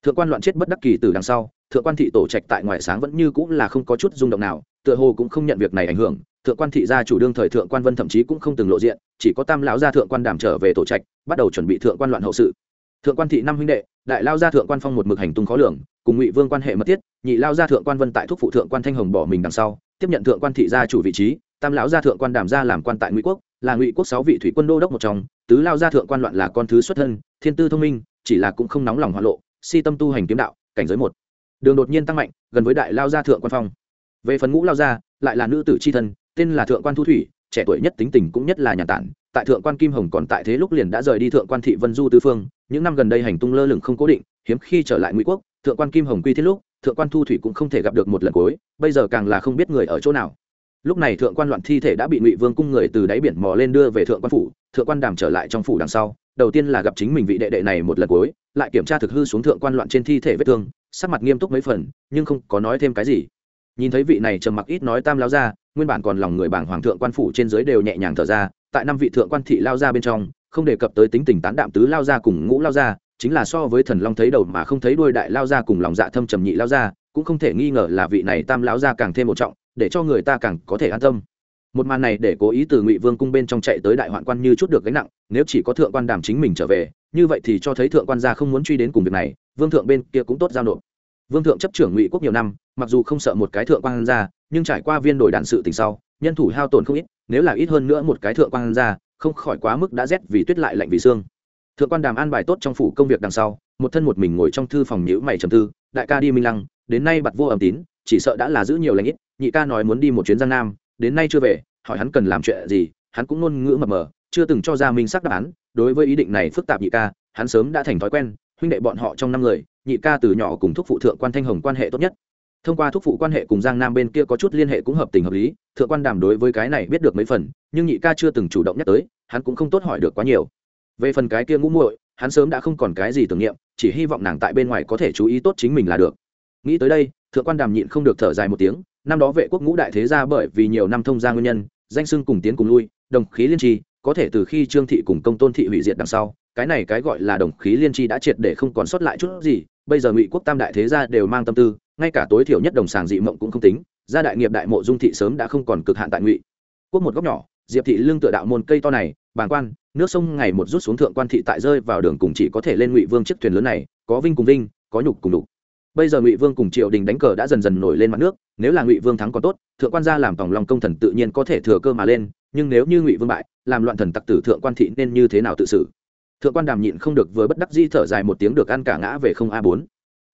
Thượng quan loạn chết bất đắc kỳ từ đằng sau, thượng quan thị tổ trạch tại ngoài sáng vẫn như cũng là không có chút rung động nào, tựa hồ cũng không nhận việc này ảnh hưởng thượng quan thị gia chủ đương thời thượng quan vân thậm chí cũng không từng lộ diện chỉ có tam lão gia thượng quan đảm trở về tổ trạch bắt đầu chuẩn bị thượng quan loạn hậu sự thượng quan thị năm huynh đệ đại lao gia thượng quan phong một mực hành tung khó lường cùng ngụy vương quan hệ mật thiết nhị lao gia thượng quan vân tại thúc phụ thượng quan thanh hồng bỏ mình đằng sau tiếp nhận thượng quan thị gia chủ vị trí tam lão gia thượng quan đảm gia làm quan tại ngụy quốc là ngụy quốc sáu vị thủy quân đô đốc một trong tứ lao gia thượng quan loạn là con thứ xuất thân thiên tư thông minh chỉ là cũng không nóng lòng hoạn lộ si tâm tu hành kiếm đạo cảnh giới một đường đột nhiên tăng mạnh gần với đại lao gia thượng quan phong về phần ngũ lao gia lại là nữ tử c h i thân tên là thượng quan thu thủy, trẻ tuổi nhất tính tình cũng nhất là nhà tản. Tại thượng quan kim hồng còn tại thế lúc liền đã rời đi thượng quan thị vân du tư phương, những năm gần đây hành tung lơ lửng không cố định, hiếm khi trở lại ngụy quốc, thượng quan kim hồng quy thiết lúc, thượng quan thu thủy cũng không thể gặp được một lần cuối, bây giờ càng là không biết người ở chỗ nào. Lúc này thượng quan loạn thi thể đã bị ngụy vương cung người từ đáy biển mò lên đưa về thượng quan phủ, thượng quan đàm trở lại trong phủ đằng sau, đầu tiên là gặp chính mình vị đệ đệ này một lần cuối, lại kiểm tra thực hư xuống thượng quan loạn trên thi thể vết thương, sắc mặt nghiêm túc mấy phần, nhưng không có nói thêm cái gì. Nhìn thấy vị này trầm mặc ít nói tam láo ra nguyên bản còn lòng người bảng hoàng thượng quan phủ trên dưới đều nhẹ nhàng thở ra, tại năm vị thượng quan thị lao ra bên trong, không đề cập tới tính tình tán đạm tứ lao ra cùng ngũ lao ra, chính là so với thần long thấy đầu mà không thấy đuôi đại lao ra cùng lòng dạ thâm trầm nhị lao ra, cũng không thể nghi ngờ là vị này tam lão ra càng thêm một trọng, để cho người ta càng có thể an tâm. Một màn này để cố ý từ ngụy vương cung bên trong chạy tới đại hoạn quan như chút được gánh nặng, nếu chỉ có thượng quan đàm chính mình trở về, như vậy thì cho thấy thượng quan gia không muốn truy đến cùng việc này, vương thượng bên kia cũng tốt giao nộp vương thượng chấp trưởng ngụy quốc nhiều năm, mặc dù không sợ một cái thượng quan gia, nhưng trải qua viên đổi đạn sự tình sau, nhân thủ hao tổn không ít, nếu là ít hơn nữa một cái thượng quan gia, không khỏi quá mức đã rét vì tuyết lại lạnh vì xương. Thượng quan đàm an bài tốt trong phủ công việc đằng sau, một thân một mình ngồi trong thư phòng nhữ mày trầm tư, đại ca đi minh lăng, đến nay bặt vô âm tín, chỉ sợ đã là giữ nhiều lãnh ít, nhị ca nói muốn đi một chuyến giang nam, đến nay chưa về, hỏi hắn cần làm chuyện gì, hắn cũng ngôn ngữ mập mờ, chưa từng cho ra minh xác đáp án, đối với ý định này phức tạp nhị ca, hắn sớm đã thành thói quen, huynh đệ bọn họ trong năm người nhị ca từ nhỏ cùng thúc phụ thượng quan thanh hồng quan hệ tốt nhất. Thông qua thúc phụ quan hệ cùng giang nam bên kia có chút liên hệ cũng hợp tình hợp lý, thượng quan đàm đối với cái này biết được mấy phần, nhưng nhị ca chưa từng chủ động nhắc tới, hắn cũng không tốt hỏi được quá nhiều. Về phần cái kia ngũ muội, hắn sớm đã không còn cái gì tưởng niệm, chỉ hy vọng nàng tại bên ngoài có thể chú ý tốt chính mình là được. Nghĩ tới đây, thượng quan đàm nhịn không được thở dài một tiếng, năm đó vệ quốc ngũ đại thế ra bởi vì nhiều năm thông gia nguyên nhân, danh sưng cùng tiến cùng lui, đồng khí liên tri, có thể từ khi trương thị cùng công tôn thị hủy diệt đằng sau, cái này cái gọi là đồng khí liên tri đã triệt để không còn sót lại chút gì bây giờ ngụy quốc tam đại thế gia đều mang tâm tư, ngay cả tối thiểu nhất đồng sàng dị mộng cũng không tính, gia đại nghiệp đại mộ dung thị sớm đã không còn cực hạn tại ngụy. Quốc một góc nhỏ, diệp thị lương tựa đạo môn cây to này, bàng quan, nước sông ngày một rút xuống thượng quan thị tại rơi vào đường cùng chỉ có thể lên ngụy vương chiếc thuyền lớn này, có vinh cùng vinh, có nhục cùng đục bây giờ ngụy vương cùng triều đình đánh cờ đã dần dần nổi lên mặt nước, nếu là ngụy vương thắng có tốt, thượng quan gia làm tòng lòng công thần tự nhiên có thể thừa cơ mà lên, nhưng nếu như ngụy vương bại, làm loạn thần tặc tử thượng quan thị nên như thế nào tự xử? Thượng quan đàm nhịn không được vừa bất đắc di thở dài một tiếng được ăn cả ngã về không a bốn.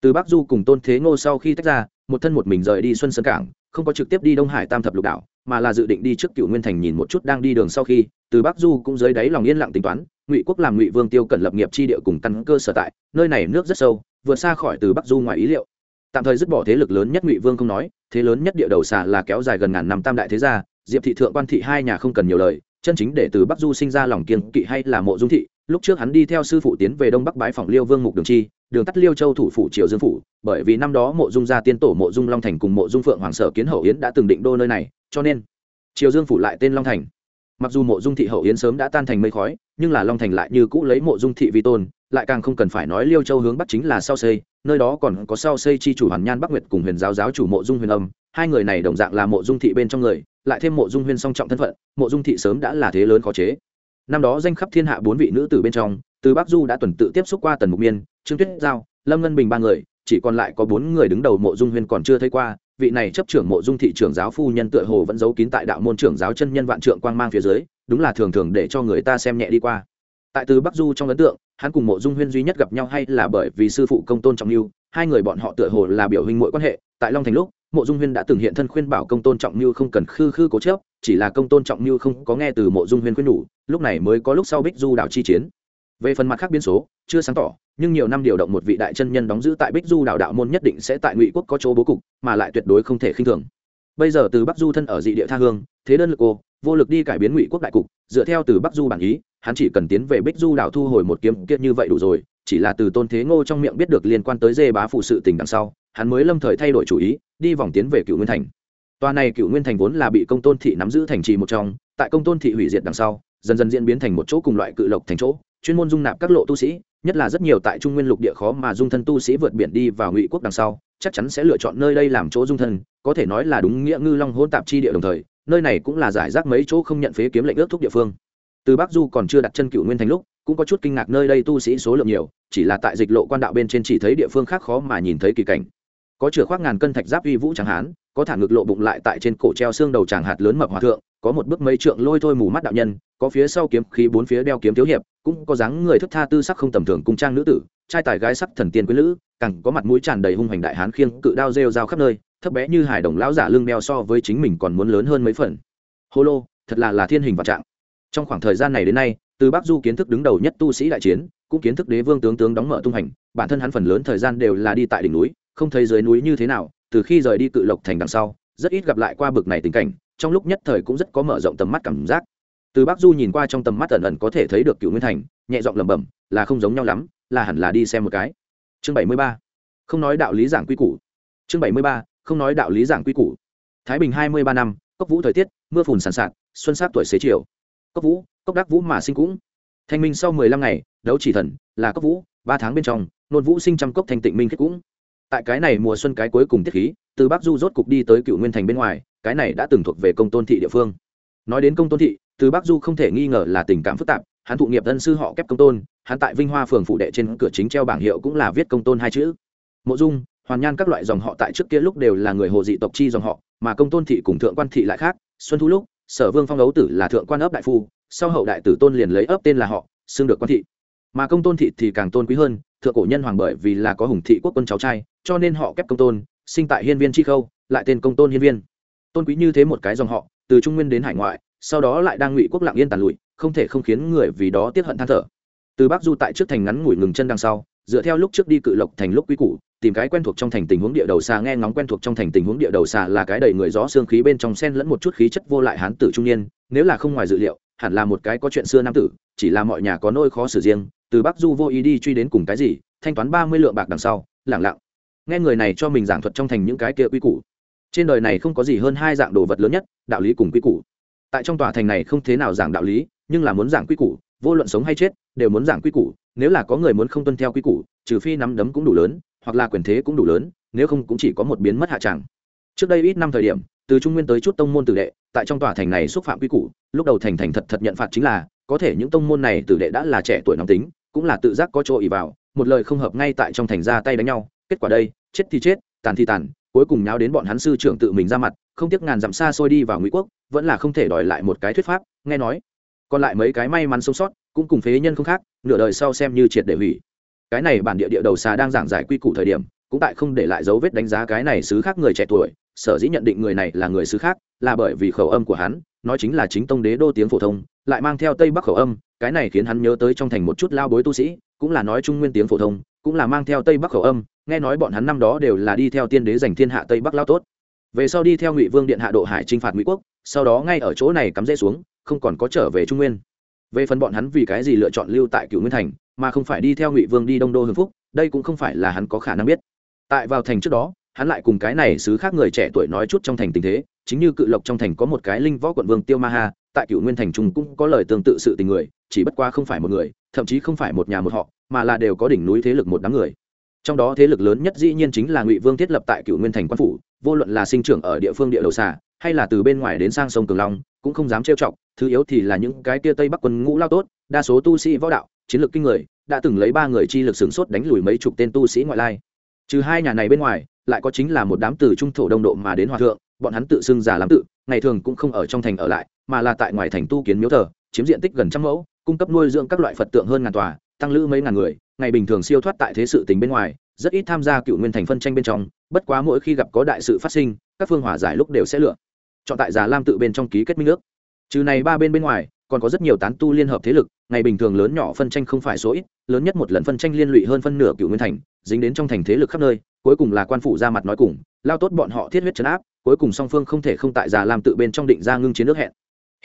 Từ bắc du cùng tôn thế ngô sau khi tách ra, một thân một mình rời đi xuân sơn cảng, không có trực tiếp đi đông hải tam thập lục đảo, mà là dự định đi trước cựu nguyên thành nhìn một chút đang đi đường sau khi, từ bắc du cũng dưới đáy lòng yên lặng tính toán, ngụy quốc làm ngụy vương tiêu cẩn lập nghiệp chi địa cùng căn cơ sở tại, nơi này nước rất sâu, vượt xa khỏi từ bắc du ngoài ý liệu. Tạm thời dứt bỏ thế lực lớn nhất ngụy vương không nói, thế lớn nhất địa đầu xà là kéo dài gần ngàn năm tam đại thế gia, diệp thị thượng quan thị hai nhà không cần nhiều lời, chân chính để từ bắc du sinh ra lòng kiên kỵ hay là mộ dung thị lúc trước hắn đi theo sư phụ tiến về đông bắc bái phòng liêu vương mục đường chi, đường tắt liêu châu thủ phủ triều dương phủ, bởi vì năm đó mộ dung gia tiên tổ mộ dung long thành cùng mộ dung phượng hoàng sở kiến hậu yến đã từng định đô nơi này, cho nên triều dương phủ lại tên long thành. Mặc dù mộ dung thị hậu yến sớm đã tan thành mây khói, nhưng là long thành lại như cũ lấy mộ dung thị vi tôn, lại càng không cần phải nói liêu châu hướng bắc chính là sau xây nơi đó còn có sau xây chi chủ hoàn nhan bắc nguyệt cùng huyền giáo giáo chủ mộ dung huyền âm, hai người này đồng dạng là mộ dung thị bên trong người, lại thêm mộ dung huyền song trọng thân phận, mộ dung thị sớm đã là thế lớn khó chế năm đó danh khắp thiên hạ bốn vị nữ tử bên trong, từ bắc du đã tuần tự tiếp xúc qua tần mục miên, trương tuyết giao, lâm ngân bình ba người, chỉ còn lại có bốn người đứng đầu mộ dung Huyên còn chưa thấy qua. Vị này chấp trưởng mộ dung thị trưởng giáo phu nhân tựa hồ vẫn giấu kín tại đạo môn trưởng giáo chân nhân vạn trượng quang mang phía dưới, đúng là thường thường để cho người ta xem nhẹ đi qua. Tại từ bắc du trong ấn tượng, hắn cùng mộ dung huyên duy nhất gặp nhau hay là bởi vì sư phụ công tôn trọng lưu hai người bọn họ tựa hồ là biểu hình mỗi quan hệ. Tại long thành lúc, mộ dung huyên đã từng hiện thân khuyên bảo công tôn trọng lưu không cần khư khư cố chớp chỉ là công tôn trọng như không có nghe từ mộ dung huyên khuyên nhủ, lúc này mới có lúc sau bích du đảo chi chiến. Về phần mặt khác biến số, chưa sáng tỏ, nhưng nhiều năm điều động một vị đại chân nhân đóng giữ tại bích du đảo đạo môn nhất định sẽ tại ngụy quốc có chỗ bố cục, mà lại tuyệt đối không thể khinh thường. Bây giờ từ bắc du thân ở dị địa tha hương, thế đơn lực cô vô lực đi cải biến ngụy quốc đại cục, dựa theo từ bắc du bản ý, hắn chỉ cần tiến về bích du đảo thu hồi một kiếm kiệt như vậy đủ rồi, chỉ là từ tôn thế ngô trong miệng biết được liên quan tới dê bá phụ sự tình đằng sau, hắn mới lâm thời thay đổi chủ ý, đi vòng tiến về cựu nguyên thành tòa này cựu nguyên thành vốn là bị công tôn thị nắm giữ thành trì một trong, tại công tôn thị hủy diệt đằng sau, dần dần diễn biến thành một chỗ cùng loại cự lộc thành chỗ, chuyên môn dung nạp các lộ tu sĩ, nhất là rất nhiều tại trung nguyên lục địa khó mà dung thân tu sĩ vượt biển đi vào ngụy quốc đằng sau, chắc chắn sẽ lựa chọn nơi đây làm chỗ dung thân, có thể nói là đúng nghĩa ngư long hôn tạp chi địa đồng thời, nơi này cũng là giải rác mấy chỗ không nhận phế kiếm lệnh ước thúc địa phương. Từ bắc du còn chưa đặt chân cựu nguyên thành lúc, cũng có chút kinh ngạc nơi đây tu sĩ số lượng nhiều, chỉ là tại dịch lộ quan đạo bên trên chỉ thấy địa phương khác khó mà nhìn thấy kỳ cảnh có chửa khoác ngàn cân thạch giáp uy vũ chẳng hán, có thả ngực lộ bụng lại tại trên cổ treo xương đầu tràng hạt lớn mập hòa thượng, có một bước mấy trượng lôi thôi mù mắt đạo nhân, có phía sau kiếm khí bốn phía đeo kiếm thiếu hiệp, cũng có dáng người thức tha tư sắc không tầm thường cung trang nữ tử, trai tài gái sắc thần tiên quý lữ càng có mặt mũi tràn đầy hung hành đại hán khiêng cự đao rêu rao khắp nơi, thấp bé như hải đồng lão giả lưng đeo so với chính mình còn muốn lớn hơn mấy phần. Hô lô, thật là là thiên hình vạn trạng. Trong khoảng thời gian này đến nay, từ bắc du kiến thức đứng đầu nhất tu sĩ đại chiến, cũng kiến thức đế vương tướng tướng đóng mở tung hành, bản thân hắn phần lớn thời gian đều là đi tại đỉnh núi không thấy dưới núi như thế nào, từ khi rời đi cự lộc thành đằng sau, rất ít gặp lại qua bực này tình cảnh, trong lúc nhất thời cũng rất có mở rộng tầm mắt cảm giác. Từ bắc du nhìn qua trong tầm mắt ẩn ẩn có thể thấy được cựu nguyên thành, nhẹ giọng lẩm bẩm, là không giống nhau lắm, là hẳn là đi xem một cái. Chương bảy mươi ba. Không nói đạo lý giảng quy củ. Chương bảy mươi ba, không nói đạo lý giảng quy củ. Thái bình hai mươi ba năm, cốc vũ thời tiết, mưa phùn sàn sạt, xuân sát tuổi xế chiều. Cốc vũ, cốc đắc vũ mà sinh cũng. Thanh minh sau mười lăm ngày, đấu chỉ thần, là cốc vũ, ba tháng bên trong, nôn vũ sinh trăm cốc thanh tịnh minh kết cũng tại cái này mùa xuân cái cuối cùng tiết khí, từ bắc du rốt cục đi tới cựu nguyên thành bên ngoài, cái này đã từng thuộc về công tôn thị địa phương. Nói đến công tôn thị, từ bắc du không thể nghi ngờ là tình cảm phức tạp, hắn thụ nghiệp dân sư họ kép công tôn, hắn tại vinh hoa phường phụ đệ trên cửa chính treo bảng hiệu cũng là viết công tôn hai chữ. Mộ dung, hoàn nhan các loại dòng họ tại trước kia lúc đều là người hồ dị tộc chi dòng họ, mà công tôn thị cùng thượng quan thị lại khác, xuân thu lúc, sở vương phong ấu tử là thượng quan ấp đại phu, sau hậu đại tử tôn liền lấy ấp tên là họ, xưng được quan thị. Mà công tôn thị thì càng tôn quý hơn, thượng cổ nhân hoàng bởi vì là có hùng thị quốc quân cháu trai cho nên họ kép công tôn, sinh tại hiên viên chi khâu, lại tên công tôn hiên viên. Tôn quý như thế một cái dòng họ, từ trung nguyên đến hải ngoại, sau đó lại đang ngụy quốc lạng yên tàn lụi, không thể không khiến người vì đó tiếp hận than thở. Từ bắc du tại trước thành ngắn ngủi ngừng chân đằng sau, dựa theo lúc trước đi cự lộc thành lúc quý cũ tìm cái quen thuộc trong thành tình huống địa đầu xa nghe ngóng quen thuộc trong thành tình huống địa đầu xa là cái đầy người gió xương khí bên trong sen lẫn một chút khí chất vô lại hán tử trung niên, nếu là không ngoài dự liệu, hẳn là một cái có chuyện xưa nam tử, chỉ là mọi nhà có nôi khó xử riêng, từ bắc du vô ý đi truy đến cùng cái gì, thanh toán ba mươi lượng bạc đằng sau lẳng lặng nghe người này cho mình giảng thuật trong thành những cái kia quy củ. Trên đời này không có gì hơn hai dạng đồ vật lớn nhất, đạo lý cùng quy củ. Tại trong tòa thành này không thế nào giảng đạo lý, nhưng là muốn giảng quy củ, vô luận sống hay chết, đều muốn giảng quy củ. Nếu là có người muốn không tuân theo quy củ, trừ phi nắm đấm cũng đủ lớn, hoặc là quyền thế cũng đủ lớn, nếu không cũng chỉ có một biến mất hạ tràng trước đây ít năm thời điểm, từ trung nguyên tới chút tông môn tử đệ, tại trong tòa thành này xúc phạm quy củ, lúc đầu thành thành thật thật nhận phạt chính là, có thể những tông môn này tử đệ đã là trẻ tuổi nóng tính, cũng là tự giác có chỗ ỉ vào, một lời không hợp ngay tại trong thành ra tay đánh nhau kết quả đây, chết thì chết, tàn thì tàn, cuối cùng nháo đến bọn hắn sư trưởng tự mình ra mặt, không tiếc ngàn dặm xa xôi đi vào ngụy quốc, vẫn là không thể đòi lại một cái thuyết pháp, nghe nói. Còn lại mấy cái may mắn sống sót, cũng cùng phế nhân không khác, nửa đời sau xem như triệt để hủy. Cái này bản địa địa đầu xà đang giảng giải quy củ thời điểm, cũng tại không để lại dấu vết đánh giá cái này xứ khác người trẻ tuổi, sở dĩ nhận định người này là người xứ khác, là bởi vì khẩu âm của hắn, nói chính là chính tông đế đô tiếng phổ thông, lại mang theo tây bắc khẩu âm, cái này khiến hắn nhớ tới trong thành một chút lao bối tu sĩ, cũng là nói trung nguyên tiếng phổ thông, cũng là mang theo tây bắc khẩu âm nghe nói bọn hắn năm đó đều là đi theo tiên đế giành thiên hạ tây bắc lao tốt. Về sau đi theo ngụy vương điện hạ độ hải t r i n h phạt ngụy quốc, sau đó ngay ở chỗ này cắm rễ xuống, không còn có trở về trung nguyên. Về phần bọn hắn vì cái gì lựa chọn lưu tại cựu nguyên thành, mà không phải đi theo ngụy vương đi đông đô hưng phúc, đây cũng không phải là hắn có khả năng biết. Tại vào thành trước đó, hắn lại cùng cái này xứ khác người trẻ tuổi nói chút trong thành tình thế, chính như cự lộc trong thành có một cái linh võ quận vương tiêu ma ha, tại cựu nguyên thành trung cũng có lời tương tự sự tình người, chỉ bất qua không phải một người, thậm chí không phải một nhà một họ, mà là đều có đỉnh núi thế lực một đám người trong đó thế lực lớn nhất dĩ nhiên chính là ngụy vương thiết lập tại cựu nguyên thành quan phủ, vô luận là sinh trưởng ở địa phương địa đầu xà, hay là từ bên ngoài đến sang sông cường long, cũng không dám trêu chọc, thứ yếu thì là những cái tia tây bắc quân ngũ lao tốt, đa số tu sĩ võ đạo, chiến lược kinh người, đã từng lấy ba người chi lực sửng sốt đánh lùi mấy chục tên tu sĩ ngoại lai. Trừ hai nhà này bên ngoài, lại có chính là một đám từ trung thổ đông độ mà đến hòa thượng, bọn hắn tự xưng giả lắm tự, ngày thường cũng không ở trong thành ở lại, mà là tại ngoài thành tu kiến miếu thờ, chiếm diện tích gần trăm mẫu, cung cấp nuôi dưỡng các loại phật tượng hơn ngàn tòa tăng lữ mấy ngàn người, ngày bình thường siêu thoát tại thế sự tình bên ngoài, rất ít tham gia cựu nguyên thành phân tranh bên trong, bất quá mỗi khi gặp có đại sự phát sinh, các phương hòa giải lúc đều sẽ lựa. Chọn tại già lam tự bên trong ký kết minh nước trừ này ba bên bên ngoài, còn có rất nhiều tán tu liên hợp thế lực, ngày bình thường lớn nhỏ phân tranh không phải số ít, lớn nhất một lần phân tranh liên lụy hơn phân nửa cựu nguyên thành, dính đến trong thành thế lực khắp nơi, cuối cùng là quan phủ ra mặt nói cùng, lao tốt bọn họ thiết huyết chấn áp, cuối cùng song phương không thể không tại già lam tự bên trong định ra ngưng chiến nước hẹn.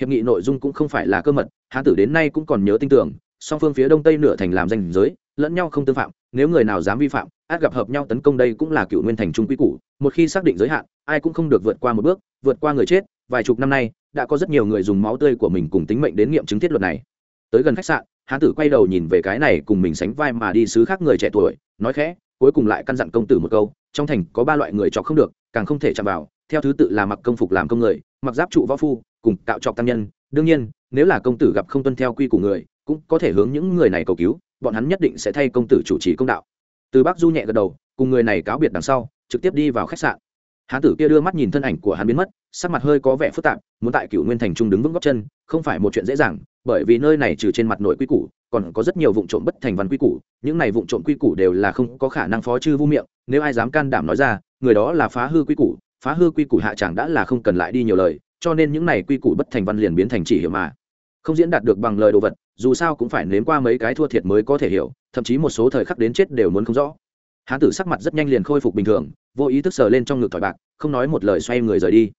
Hiệp nghị nội dung cũng không phải là cơ mật, hán tử đến nay cũng còn nhớ tin tưởng song phương phía đông tây nửa thành làm danh giới, lẫn nhau không tương phạm, nếu người nào dám vi phạm, át gặp hợp nhau tấn công đây cũng là cựu nguyên thành trung quy củ, một khi xác định giới hạn, ai cũng không được vượt qua một bước, vượt qua người chết, vài chục năm nay, đã có rất nhiều người dùng máu tươi của mình cùng tính mệnh đến nghiệm chứng thiết luật này. Tới gần khách sạn, hán tử quay đầu nhìn về cái này cùng mình sánh vai mà đi xứ khác người trẻ tuổi, nói khẽ, cuối cùng lại căn dặn công tử một câu, trong thành có ba loại người chọc không được, càng không thể chạm vào, theo thứ tự là mặc công phục làm công người, mặc giáp trụ võ phu, cùng tạo trọc tăng nhân, đương nhiên, nếu là công tử gặp không tuân theo quy của người cũng có thể hướng những người này cầu cứu, bọn hắn nhất định sẽ thay công tử chủ trì công đạo. Từ bác du nhẹ gật đầu, cùng người này cáo biệt đằng sau, trực tiếp đi vào khách sạn. Hán tử kia đưa mắt nhìn thân ảnh của hắn biến mất, sắc mặt hơi có vẻ phức tạp, muốn tại cựu nguyên thành trung đứng vững góc chân, không phải một chuyện dễ dàng, bởi vì nơi này trừ trên mặt nội quy củ, còn có rất nhiều vụ trộm bất thành văn quy củ, những này vụ trộm quy củ đều là không có khả năng phó chư vu miệng, nếu ai dám can đảm nói ra, người đó là phá hư quy củ, phá hư quy củ hạ chẳng đã là không cần lại đi nhiều lời, cho nên những này quy củ bất thành văn liền biến thành chỉ hiểu mà, không diễn đạt được bằng lời đồ vật dù sao cũng phải nếm qua mấy cái thua thiệt mới có thể hiểu, thậm chí một số thời khắc đến chết đều muốn không rõ. Hán tử sắc mặt rất nhanh liền khôi phục bình thường, vô ý thức sờ lên trong ngực thỏi bạc, không nói một lời xoay người rời đi.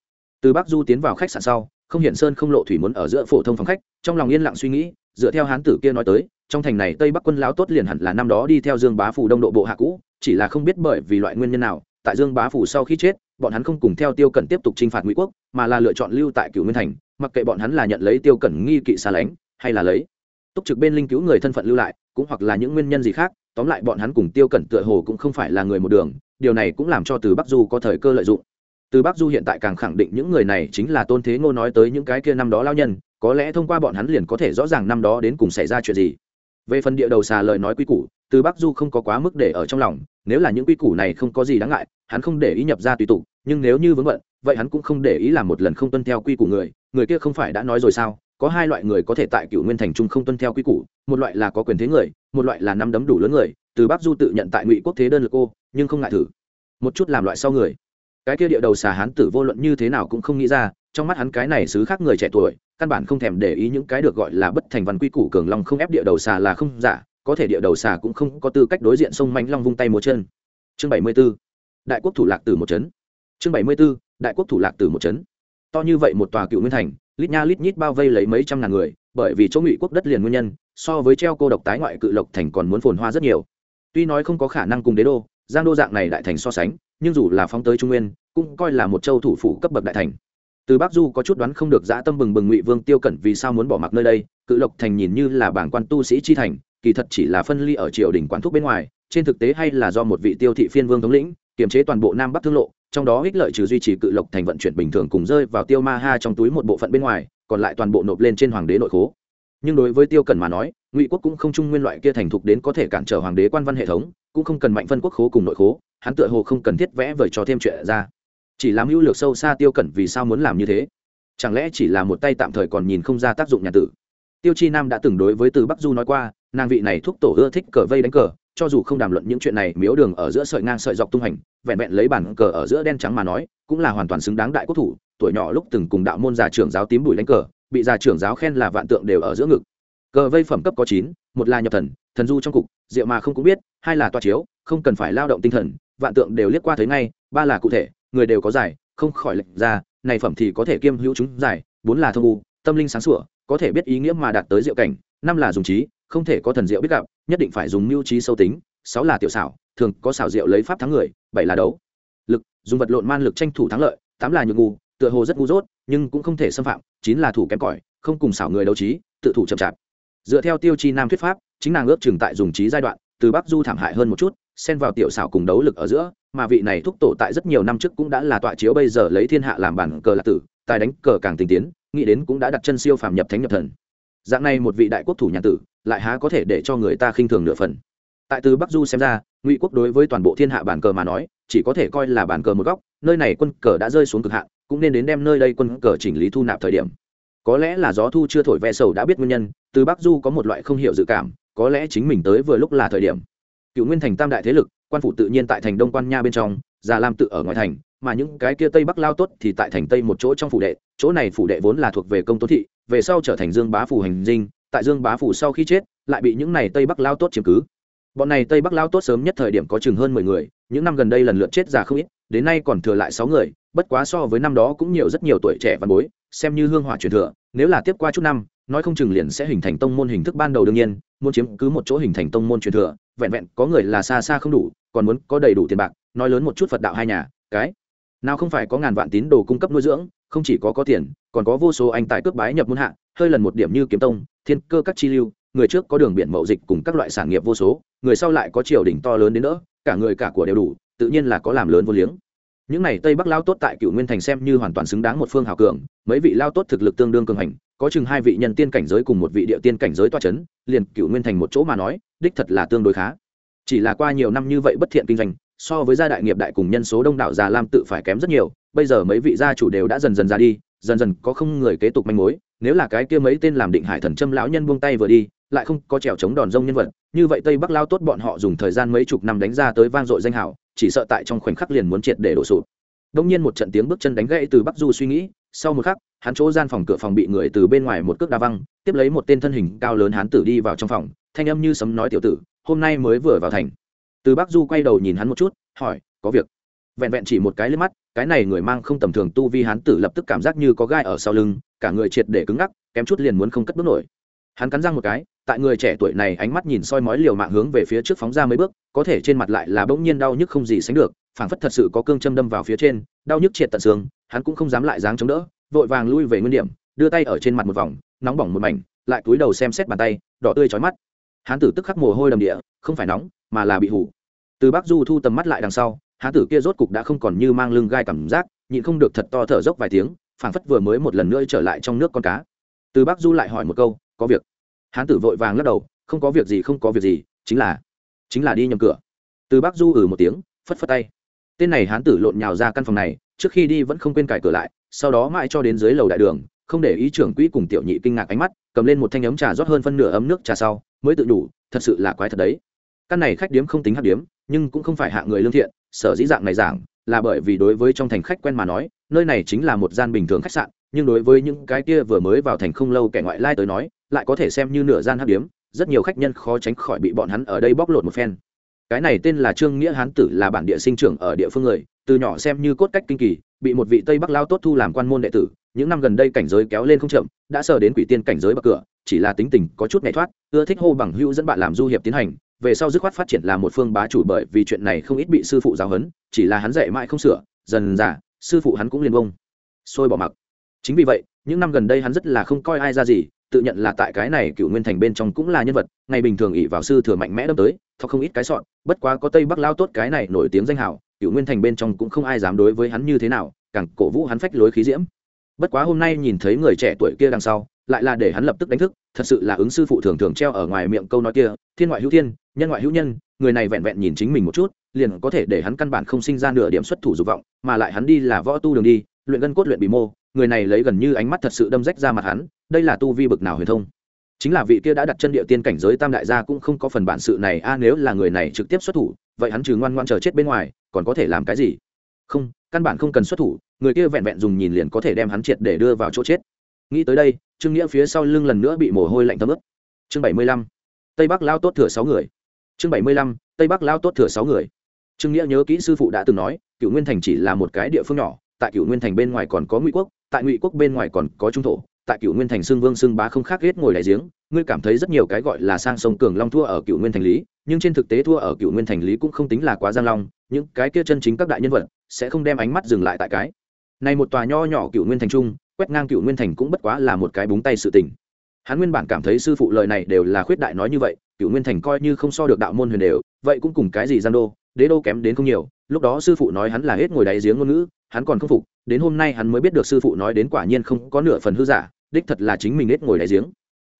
Từ bắc du tiến vào khách sạn sau, không hiện sơn không lộ thủy muốn ở giữa phổ thông phòng khách, trong lòng yên lặng suy nghĩ, dựa theo hán tử kia nói tới, trong thành này tây bắc quân lão tốt liền hẳn là năm đó đi theo dương bá phủ đông độ bộ hạ cũ, chỉ là không biết bởi vì loại nguyên nhân nào, tại dương bá phủ sau khi chết, bọn hắn không cùng theo tiêu cẩn tiếp tục chinh phạt ngụy quốc, mà là lựa chọn lưu tại cửu nguyên thành, mặc kệ bọn hắn là nhận lấy tiêu cẩn nghi kỵ xa lánh, hay là lấy túc trực bên linh cứu người thân phận lưu lại, cũng hoặc là những nguyên nhân gì khác, tóm lại bọn hắn cùng tiêu cẩn tựa hồ cũng không phải là người một đường, điều này cũng làm cho từ bắc du có thời cơ lợi dụng. Từ bắc du hiện tại càng khẳng định những người này chính là tôn thế ngô nói tới những cái kia năm đó lao nhân, có lẽ thông qua bọn hắn liền có thể rõ ràng năm đó đến cùng xảy ra chuyện gì. Về phần địa đầu xà lời nói quy củ, từ bắc du không có quá mức để ở trong lòng, nếu là những quy củ này không có gì đáng ngại, hắn không để ý nhập ra tùy tục, nhưng nếu như vướng bận, vậy hắn cũng không để ý làm một lần không tuân theo quy củ người người kia không phải đã nói rồi sao? Có hai loại người có thể tại cựu nguyên thành trung không tuân theo quy củ, một loại là có quyền thế người, một loại là nắm đấm đủ lớn người, từ bắc du tự nhận tại ngụy quốc thế đơn lực cô nhưng không ngại thử một chút làm loại sau người cái kia địa đầu xà hán tử vô luận như thế nào cũng không nghĩ ra, trong mắt hắn cái này xứ khác người trẻ tuổi, căn bản không thèm để ý những cái được gọi là bất thành văn quy củ cường long không ép địa đầu xà là không giả, có thể địa đầu xà cũng không có tư cách đối diện sông mánh long vung tay một chân chương bảy mươi 74. đại quốc thủ lạc tử một chấn chương bảy mươi 74. đại quốc thủ lạc tử một chấn to như vậy một tòa cựu nguyên thành lít nha lít nhít bao vây lấy mấy trăm ngàn người, bởi vì chỗ ngụy quốc đất liền nguyên nhân, so với treo cô độc tái ngoại cự lộc thành còn muốn phồn hoa rất nhiều. Tuy nói không có khả năng cùng đế đô, giang đô dạng này đại thành so sánh, nhưng dù là phóng tới trung nguyên, cũng coi là một châu thủ phủ cấp bậc đại thành. Từ bắc du có chút đoán không được dã tâm bừng bừng ngụy vương tiêu cẩn vì sao muốn bỏ mặc nơi đây, cự lộc thành nhìn như là bảng quan tu sĩ chi thành, kỳ thật chỉ là phân ly ở triều đình quán thúc bên ngoài, trên thực tế hay là do một vị tiêu thị phiên vương thống lĩnh, kiềm chế toàn bộ nam bắc thương lộ trong đó ích lợi trừ duy trì cự lộc thành vận chuyển bình thường cùng rơi vào tiêu ma ha trong túi một bộ phận bên ngoài, còn lại toàn bộ nộp lên trên hoàng đế nội khố. Nhưng đối với tiêu cần mà nói, ngụy quốc cũng không trung nguyên loại kia thành thục đến có thể cản trở hoàng đế quan văn hệ thống, cũng không cần mạnh phân quốc khố cùng nội khố, hắn tựa hồ không cần thiết vẽ vời cho thêm chuyện ra. Chỉ làm hữu lược sâu xa tiêu cẩn vì sao muốn làm như thế? Chẳng lẽ chỉ là một tay tạm thời còn nhìn không ra tác dụng nhà tử? Tiêu chi nam đã từng đối với từ bắc du nói qua nàng vị này thúc tổ ưa thích cờ vây đánh cờ, cho dù không đàm luận những chuyện này, miếu đường ở giữa sợi ngang sợi dọc tung hành, vẹn vẹn lấy bản cờ ở giữa đen trắng mà nói, cũng là hoàn toàn xứng đáng đại quốc thủ, tuổi nhỏ lúc từng cùng đạo môn già trưởng giáo tím bùi đánh cờ, bị già trưởng giáo khen là vạn tượng đều ở giữa ngực. Cờ vây phẩm cấp có chín, một là nhập thần thần du trong cục rượu mà không cũng biết, hai là toa chiếu, không cần phải lao động tinh thần, vạn tượng đều liếc qua thấy ngay, ba là cụ thể, người đều có giải, không khỏi lệnh ra, này phẩm thì có thể kiêm hữu chúng giải, bốn là thông u, tâm linh sáng sủa, có thể biết ý nghĩa mà đạt tới diệu cảnh, năm là dùng trí không thể có thần diệu biết gặp, nhất định phải dùng mưu trí sâu tính, sáu là tiểu xảo, thường có xảo diệu lấy pháp thắng người, bảy là đấu. Lực, dùng vật lộn man lực tranh thủ thắng lợi, tám là nhược ngu, tựa hồ rất ngu dốt, nhưng cũng không thể xâm phạm, chín là thủ kém cỏi, không cùng xảo người đấu trí, tự thủ chậm chạp. Dựa theo tiêu chi nam thuyết pháp, chính nàng ước chừng tại dùng trí giai đoạn, từ bắc du thảm hại hơn một chút, xen vào tiểu xảo cùng đấu lực ở giữa, mà vị này thúc tổ tại rất nhiều năm trước cũng đã là tọa chiếu bây giờ lấy thiên hạ làm bản cờ lạc tử, tài đánh cờ càng tinh tiến, nghĩ đến cũng đã đặt chân siêu phàm nhập thánh nhập thần dạng này một vị đại quốc thủ nhà tử, lại há có thể để cho người ta khinh thường nửa phần. Tại từ bắc du xem ra, ngụy quốc đối với toàn bộ thiên hạ bản cờ mà nói, chỉ có thể coi là bản cờ một góc, nơi này quân cờ đã rơi xuống cực hạn, cũng nên đến đem nơi đây quân cờ chỉnh lý thu nạp thời điểm. Có lẽ là gió thu chưa thổi ve sầu đã biết nguyên nhân, từ bắc du có một loại không hiểu dự cảm, có lẽ chính mình tới vừa lúc là thời điểm. Cựu nguyên thành tam đại thế lực, quan phủ tự nhiên tại thành đông quan nha bên trong, già lam tự ở ngoài thành, mà những cái kia tây bắc lao tốt thì tại thành tây một chỗ trong phủ đệ, chỗ này phủ đệ vốn là thuộc về công tố thị về sau trở thành dương bá phủ hành dinh, tại dương bá phủ sau khi chết, lại bị những này tây bắc lao tốt chiếm cứ. Bọn này tây bắc lao tốt sớm nhất thời điểm có chừng hơn mười người, những năm gần đây lần lượt chết già không ít, đến nay còn thừa lại sáu người, bất quá so với năm đó cũng nhiều rất nhiều tuổi trẻ văn bối, xem như hương hỏa truyền thừa, nếu là tiếp qua chút năm, nói không chừng liền sẽ hình thành tông môn hình thức ban đầu đương nhiên, muốn chiếm cứ một chỗ hình thành tông môn truyền thừa, vẹn vẹn có người là xa xa không đủ, còn muốn có đầy đủ tiền bạc, nói lớn một chút phật đạo hai nhà, cái, nào không phải có ngàn vạn tín đồ cung cấp nuôi dưỡng không chỉ có có tiền, còn có vô số anh tài cướp bái nhập môn hạ, hơi lần một điểm như kiếm tông, thiên cơ các chi lưu, người trước có đường biển mậu dịch cùng các loại sản nghiệp vô số, người sau lại có triều đỉnh to lớn đến nữa cả người cả của đều đủ, tự nhiên là có làm lớn vô liếng. Những này tây bắc lao tốt tại cựu nguyên thành xem như hoàn toàn xứng đáng một phương hào cường, mấy vị lao tốt thực lực tương đương cường hành, có chừng hai vị nhân tiên cảnh giới cùng một vị địa tiên cảnh giới toa c h ấ n liền cựu nguyên thành một chỗ mà nói, đích thật là tương đối khá. Chỉ là qua nhiều năm như vậy bất thiện kinh doanh, so với gia đại nghiệp đại cùng nhân số đông đảo già lam tự phải kém rất nhiều bây giờ mấy vị gia chủ đều đã dần dần ra đi, dần dần có không người kế tục manh mối, nếu là cái kia mấy tên làm định hải thần châm lão nhân buông tay vừa đi, lại không có trèo chống đòn rông nhân vật, như vậy tây bắc lao tốt bọn họ dùng thời gian mấy chục năm đánh ra tới vang dội danh hảo chỉ sợ tại trong khoảnh khắc liền muốn triệt để đổ sụp. Đông nhiên một trận tiếng bước chân đánh gãy từ bắc du suy nghĩ, sau một khắc, hắn chỗ gian phòng cửa phòng bị người từ bên ngoài một cước đa văng, tiếp lấy một tên thân hình cao lớn hán tử đi vào trong phòng, thanh âm như sấm nói tiểu tử, hôm nay mới vừa vào thành. Từ bắc du quay đầu nhìn hắn một chút, hỏi, có việc? Vẹn vẹn chỉ một cái lên mắt, cái này người mang không tầm thường tu vi hán tử lập tức cảm giác như có gai ở sau lưng, cả người triệt để cứng ngắc, kém chút liền muốn không cất bước nổi. Hắn cắn răng một cái, tại người trẻ tuổi này ánh mắt nhìn soi mói liều mạng hướng về phía trước phóng ra mấy bước, có thể trên mặt lại là bỗng nhiên đau nhức không gì sánh được, phảng phất thật sự có cương châm đâm vào phía trên, đau nhức triệt tận xương, hắn cũng không dám lại dáng chống đỡ, vội vàng lui về nguyên điểm, đưa tay ở trên mặt một vòng, nóng bỏng một mảnh, lại cúi đầu xem xét bàn tay, đỏ tươi chói mắt. Hán tử tức khắc mồ hôi đầm địa, không phải nóng, mà là bị hủ. Từ bắc du thu tầm mắt lại đằng sau hán tử kia rốt cục đã không còn như mang lưng gai cảm giác, nhịn không được thật to thở dốc vài tiếng, phảng phất vừa mới một lần nữa trở lại trong nước con cá. Từ bắc du lại hỏi một câu, có việc? Hán tử vội vàng lắc đầu, không có việc gì, không có việc gì, chính là chính là đi nhầm cửa. Từ bắc du ừ một tiếng, phất phất tay. Tên này hán tử lộn nhào ra căn phòng này, trước khi đi vẫn không quên cài cửa lại, sau đó mãi cho đến dưới lầu đại đường, không để ý trưởng quỹ cùng tiểu nhị kinh ngạc ánh mắt, cầm lên một thanh ấm trà rót hơn phân nửa ấm nước trà sau, mới tự đủ, thật sự là quái thật đấy. Căn này khách điếm không tính hắc điếm, nhưng cũng không phải hạ người lương thiện sở dĩ dạng này giảng là bởi vì đối với trong thành khách quen mà nói, nơi này chính là một gian bình thường khách sạn, nhưng đối với những cái kia vừa mới vào thành không lâu kẻ ngoại lai tới nói, lại có thể xem như nửa gian hắc điếm, rất nhiều khách nhân khó tránh khỏi bị bọn hắn ở đây bóc lột một phen. Cái này tên là trương nghĩa hán tử là bản địa sinh trưởng ở địa phương người, từ nhỏ xem như cốt cách kinh kỳ, bị một vị tây bắc lao tốt thu làm quan môn đệ tử, những năm gần đây cảnh giới kéo lên không chậm, đã sờ đến quỷ tiên cảnh giới bậc cửa, chỉ là tính tình có chút nhẹ thoát, ưa thích hô bằng hữu dẫn bạn làm du hiệp tiến hành về sau dứt khoát phát triển là một phương bá chủ bởi vì chuyện này không ít bị sư phụ giáo huấn, chỉ là hắn dạy mãi không sửa, dần dà, sư phụ hắn cũng liền bông. Sôi bỏ mặc. Chính vì vậy, những năm gần đây hắn rất là không coi ai ra gì, tự nhận là tại cái này cựu nguyên thành bên trong cũng là nhân vật, ngày bình thường ỷ vào sư thừa mạnh mẽ đâm tới thọc không ít cái sọn, bất quá có tây bắc lao tốt cái này nổi tiếng danh hào, cựu nguyên thành bên trong cũng không ai dám đối với hắn như thế nào, càng cổ vũ hắn phách lối khí diễm. Bất quá hôm nay nhìn thấy người trẻ tuổi kia đằng sau lại là để hắn lập tức đánh thức, thật sự là ứng sư phụ thường thường treo ở ngoài miệng câu nói kia, thiên ngoại hữu thiên, nhân ngoại hữu nhân, người này vẹn vẹn nhìn chính mình một chút, liền có thể để hắn căn bản không sinh ra nửa điểm xuất thủ dục vọng, mà lại hắn đi là võ tu đường đi, luyện gân cốt luyện bị mô, người này lấy gần như ánh mắt thật sự đâm rách ra mặt hắn, đây là tu vi bực nào huyền thông. Chính là vị kia đã đặt chân địa tiên cảnh giới tam đại gia cũng không có phần bản sự này, a, nếu là người này trực tiếp xuất thủ, vậy hắn trừ ngoan ngoan chờ chết bên ngoài, còn có thể làm cái gì? Không, căn bản không cần xuất thủ, người kia vẹn vẹn dùng nhìn liền có thể đem hắn triệt để đưa vào chỗ chết nghĩ tới đây, trương nghĩa phía sau lưng lần nữa bị mồ hôi lạnh thấm ướt. Chương bảy mươi lăm, tây bắc lao tốt thừa sáu người. Chương bảy mươi lăm, tây bắc lao tốt thừa sáu người. Trương nghĩa nhớ kỹ sư phụ đã từng nói cựu nguyên thành chỉ là một cái địa phương nhỏ, tại cựu nguyên thành bên ngoài còn có ngụy quốc, tại ngụy quốc bên ngoài còn có trung thổ, tại cựu nguyên thành xương vương xương bá không khác ghét ngồi đại giếng. Ngươi cảm thấy rất nhiều cái gọi là sang sông cường long thua ở cựu nguyên thành lý, nhưng trên thực tế thua ở cựu nguyên thành lý cũng không tính là quá giang long những cái kia chân chính các đại nhân vật sẽ không đem ánh mắt dừng lại tại cái. Này một tòa nho nhỏ cựu nguyên thành trung quét ngang cựu nguyên thành cũng bất quá là một cái búng tay sự tình. Hắn nguyên bản cảm thấy sư phụ lời này đều là khuyết đại nói như vậy, cựu nguyên thành coi như không so được đạo môn huyền đều, vậy cũng cùng cái gì gian đô, đế đô kém đến không nhiều, lúc đó sư phụ nói hắn là hết ngồi đáy giếng ngôn ngữ, hắn còn không phục, đến hôm nay hắn mới biết được sư phụ nói đến quả nhiên không có nửa phần hư giả, đích thật là chính mình hết ngồi đáy giếng.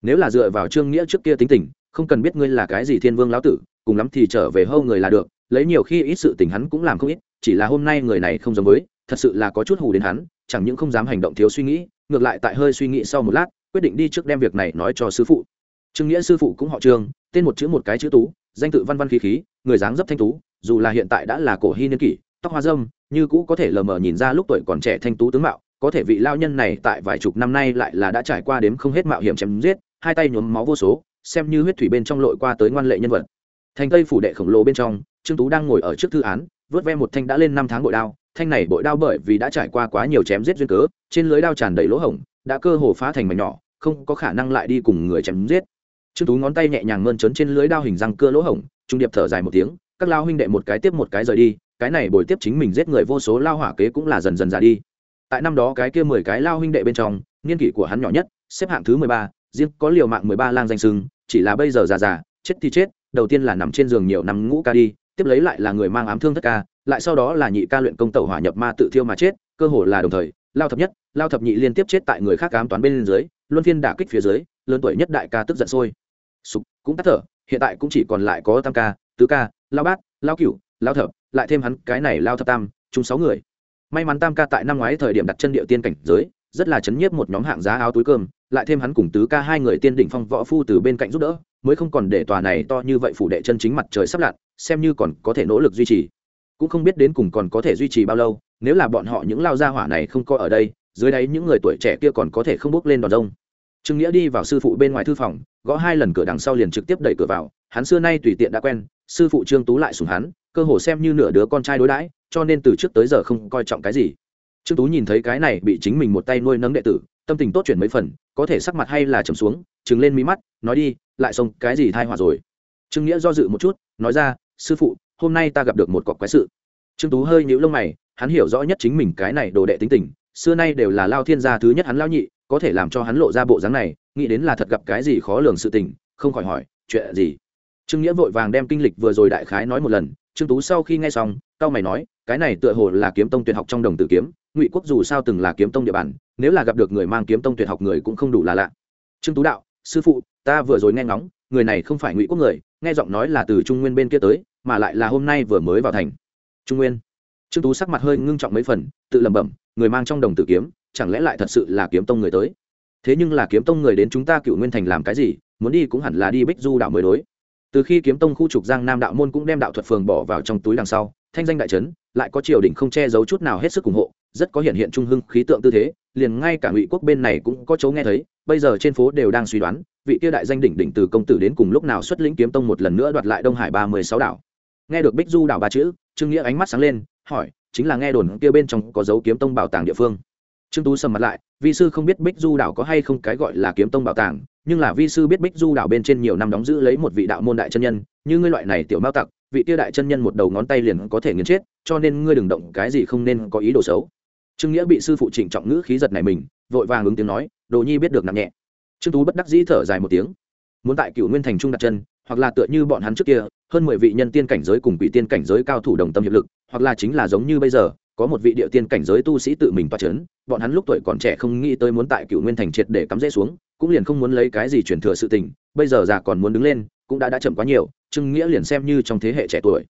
Nếu là dựa vào trương nghĩa trước kia tính tình, không cần biết ngươi là cái gì thiên vương lão tử, cùng lắm thì trở về hâu người là được, lấy nhiều khi ít sự tình hắn cũng làm không ít, chỉ là hôm nay người này không giống với, thật sự là có chút hù đến hắn chẳng những không dám hành động thiếu suy nghĩ, ngược lại tại hơi suy nghĩ sau một lát, quyết định đi trước đem việc này nói cho sư phụ. Trương nghĩa sư phụ cũng họ trương, tên một chữ một cái chữ tú, danh tự văn văn khí khí, người dáng dấp thanh tú, dù là hiện tại đã là cổ hy niên kỷ, tóc hoa dâm như cũ có thể lờ mờ nhìn ra lúc tuổi còn trẻ thanh tú tướng mạo, có thể vị lao nhân này tại vài chục năm nay lại là đã trải qua đếm không hết mạo hiểm chém giết, hai tay nhuốm máu vô số, xem như huyết thủy bên trong lội qua tới ngoan lệ nhân vật. Thành tây phủ đệ khổng lồ bên trong, trương tú đang ngồi ở trước thư án, vớt ve một thanh đã lên năm tháng bội đao thanh này bội đao bởi vì đã trải qua quá nhiều chém giết duyên cớ, trên lưới đao tràn đầy lỗ hổng, đã cơ hồ phá thành mảnh nhỏ, không có khả năng lại đi cùng người chém giết. Trương tú ngón tay nhẹ nhàng mơn trớn trên lưới đao hình răng cưa lỗ hổng, trung điệp thở dài một tiếng, các lao huynh đệ một cái tiếp một cái rời đi, cái này bồi tiếp chính mình giết người vô số lao hỏa kế cũng là dần dần già đi. Tại năm đó cái kia mười cái lao huynh đệ bên trong, niên kỷ của hắn nhỏ nhất, xếp hạng thứ mười ba, riêng có liều mạng mười ba lang danh sưng chỉ là bây giờ già già, chết thì chết, đầu tiên là nằm trên giường nhiều năm ngũ ca đi tiếp lấy lại là người mang ám thương thất ca, lại sau đó là nhị ca luyện công tẩu hỏa nhập ma tự thiêu mà chết, cơ hồ là đồng thời, lao thập nhất, lao thập nhị liên tiếp chết tại người khác ám toán bên dưới, luân phiên đả kích phía dưới, lớn tuổi nhất đại ca tức giận sôi. Sục, cũng tắt thở, hiện tại cũng chỉ còn lại có tam ca, tứ ca, lao bát, lao cửu, lao thập, lại thêm hắn, cái này lao thập tam, chung sáu người. May mắn tam ca tại năm ngoái thời điểm đặt chân địa tiên cảnh giới, rất là chấn nhiếp một nhóm hạng giá áo túi cơm, lại thêm hắn cùng tứ ca hai người tiên đỉnh phong võ phu từ bên cạnh giúp đỡ mới không còn để tòa này to như vậy phủ đệ chân chính mặt trời sắp lặn, xem như còn có thể nỗ lực duy trì. Cũng không biết đến cùng còn có thể duy trì bao lâu, nếu là bọn họ những lao gia hỏa này không có ở đây, dưới đáy những người tuổi trẻ kia còn có thể không bước lên đòn rông. Trương nghĩa đi vào sư phụ bên ngoài thư phòng, gõ hai lần cửa đằng sau liền trực tiếp đẩy cửa vào, hắn xưa nay tùy tiện đã quen, sư phụ trương tú lại sùng hắn, cơ hồ xem như nửa đứa con trai đối đãi, cho nên từ trước tới giờ không coi trọng cái gì. Trương tú nhìn thấy cái này bị chính mình một tay nuôi nấng đệ tử, tâm tình tốt chuyển mấy phần, có thể sắc mặt hay là trầm xuống, trừng lên mí mắt, nói đi lại xông cái gì thai họa rồi? Trương nghĩa do dự một chút, nói ra, sư phụ, hôm nay ta gặp được một cọc quái sự. Trương tú hơi nhíu lông mày, hắn hiểu rõ nhất chính mình cái này đồ đệ tính tình, xưa nay đều là lao thiên gia thứ nhất hắn lao nhị, có thể làm cho hắn lộ ra bộ dáng này, nghĩ đến là thật gặp cái gì khó lường sự tình, không khỏi hỏi, chuyện gì? Trương nghĩa vội vàng đem kinh lịch vừa rồi đại khái nói một lần, trương tú sau khi nghe xong cao mày nói, cái này tựa hồ là kiếm tông tuyệt học trong đồng tử kiếm, ngụy quốc dù sao từng là kiếm tông địa bàn, nếu là gặp được người mang kiếm tông tuyệt học người cũng không đủ là lạ. Trương tú đạo sư phụ, ta vừa rồi nghe ngóng, người này không phải ngụy quốc người, nghe giọng nói là từ trung nguyên bên kia tới, mà lại là hôm nay vừa mới vào thành. Trung nguyên? Trương tú sắc mặt hơi ngưng trọng mấy phần, tự lẩm bẩm, người mang trong đồng tử kiếm, chẳng lẽ lại thật sự là kiếm tông người tới? Thế nhưng là kiếm tông người đến chúng ta cựu nguyên thành làm cái gì, muốn đi cũng hẳn là đi bích du đạo mới đối. Từ khi kiếm tông khu trục giang nam đạo môn cũng đem đạo thuật phường bỏ vào trong túi đằng sau, thanh danh đại trấn lại có triều đình không che giấu chút nào hết sức ủng hộ rất có hiện hiện trung hưng khí tượng tư thế, liền ngay cả ngụy quốc bên này cũng có chỗ nghe thấy, bây giờ trên phố đều đang suy đoán, vị kia đại danh đỉnh đỉnh từ công tử đến cùng lúc nào xuất lĩnh kiếm tông một lần nữa đoạt lại đông hải ba mươi sáu đảo. Nghe được bích du đảo ba chữ, trương nghĩa ánh mắt sáng lên, hỏi, chính là nghe đồn kia bên trong có dấu kiếm tông bảo tàng địa phương. Trương tú sầm mặt lại, vi sư không biết bích du đảo có hay không cái gọi là kiếm tông bảo tàng, nhưng là vi sư biết bích du đảo bên trên nhiều năm đóng giữ lấy một vị đạo môn đại chân nhân, như ngươi loại này tiểu mao tặc, vị tiêu đại chân nhân một đầu ngón tay liền có thể nghiền chết, cho nên ngươi đừng động cái gì không nên có ý đồ xấu trương nghĩa bị sư phụ trịnh trọng ngữ khí giật này mình, vội vàng ứng tiếng nói, đồ nhi biết được nặng nhẹ. Trương tú bất đắc dĩ thở dài một tiếng. Muốn tại cựu nguyên thành trung đặt chân, hoặc là tựa như bọn hắn trước kia, hơn mười vị nhân tiên cảnh giới cùng quỷ tiên cảnh giới cao thủ đồng tâm hiệp lực, hoặc là chính là giống như bây giờ, có một vị địa tiên cảnh giới tu sĩ tự mình toa chấn, bọn hắn lúc tuổi còn trẻ không nghĩ tới muốn tại cựu nguyên thành triệt để cắm rễ xuống, cũng liền không muốn lấy cái gì truyền thừa sự tình, bây giờ già còn muốn đứng lên, cũng đã đã chậm quá nhiều, trương nghĩa liền xem như trong thế hệ trẻ tuổi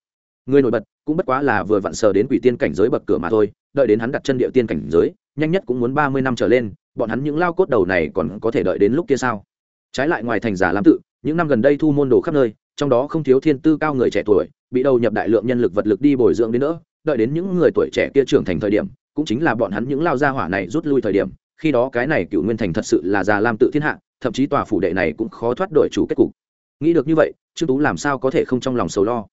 người nổi bật cũng bất quá là vừa vặn sờ đến quỷ tiên cảnh giới bậc cửa mà thôi, đợi đến hắn đặt chân địa tiên cảnh giới, nhanh nhất cũng muốn ba mươi năm trở lên, bọn hắn những lao cốt đầu này còn có thể đợi đến lúc kia sao? Trái lại ngoài thành giả lam tự, những năm gần đây thu môn đồ khắp nơi, trong đó không thiếu thiên tư cao người trẻ tuổi, bị đầu nhập đại lượng nhân lực vật lực đi bồi dưỡng đến nữa, đợi đến những người tuổi trẻ kia trưởng thành thời điểm, cũng chính là bọn hắn những lao gia hỏa này rút lui thời điểm, khi đó cái này cựu nguyên thành thật sự là già lam tự thiên hạ, thậm chí tòa phủ đệ này cũng khó thoát đổi chủ kết cục. Nghĩ được như vậy, trương tú làm sao có thể không trong lòng sầu lo?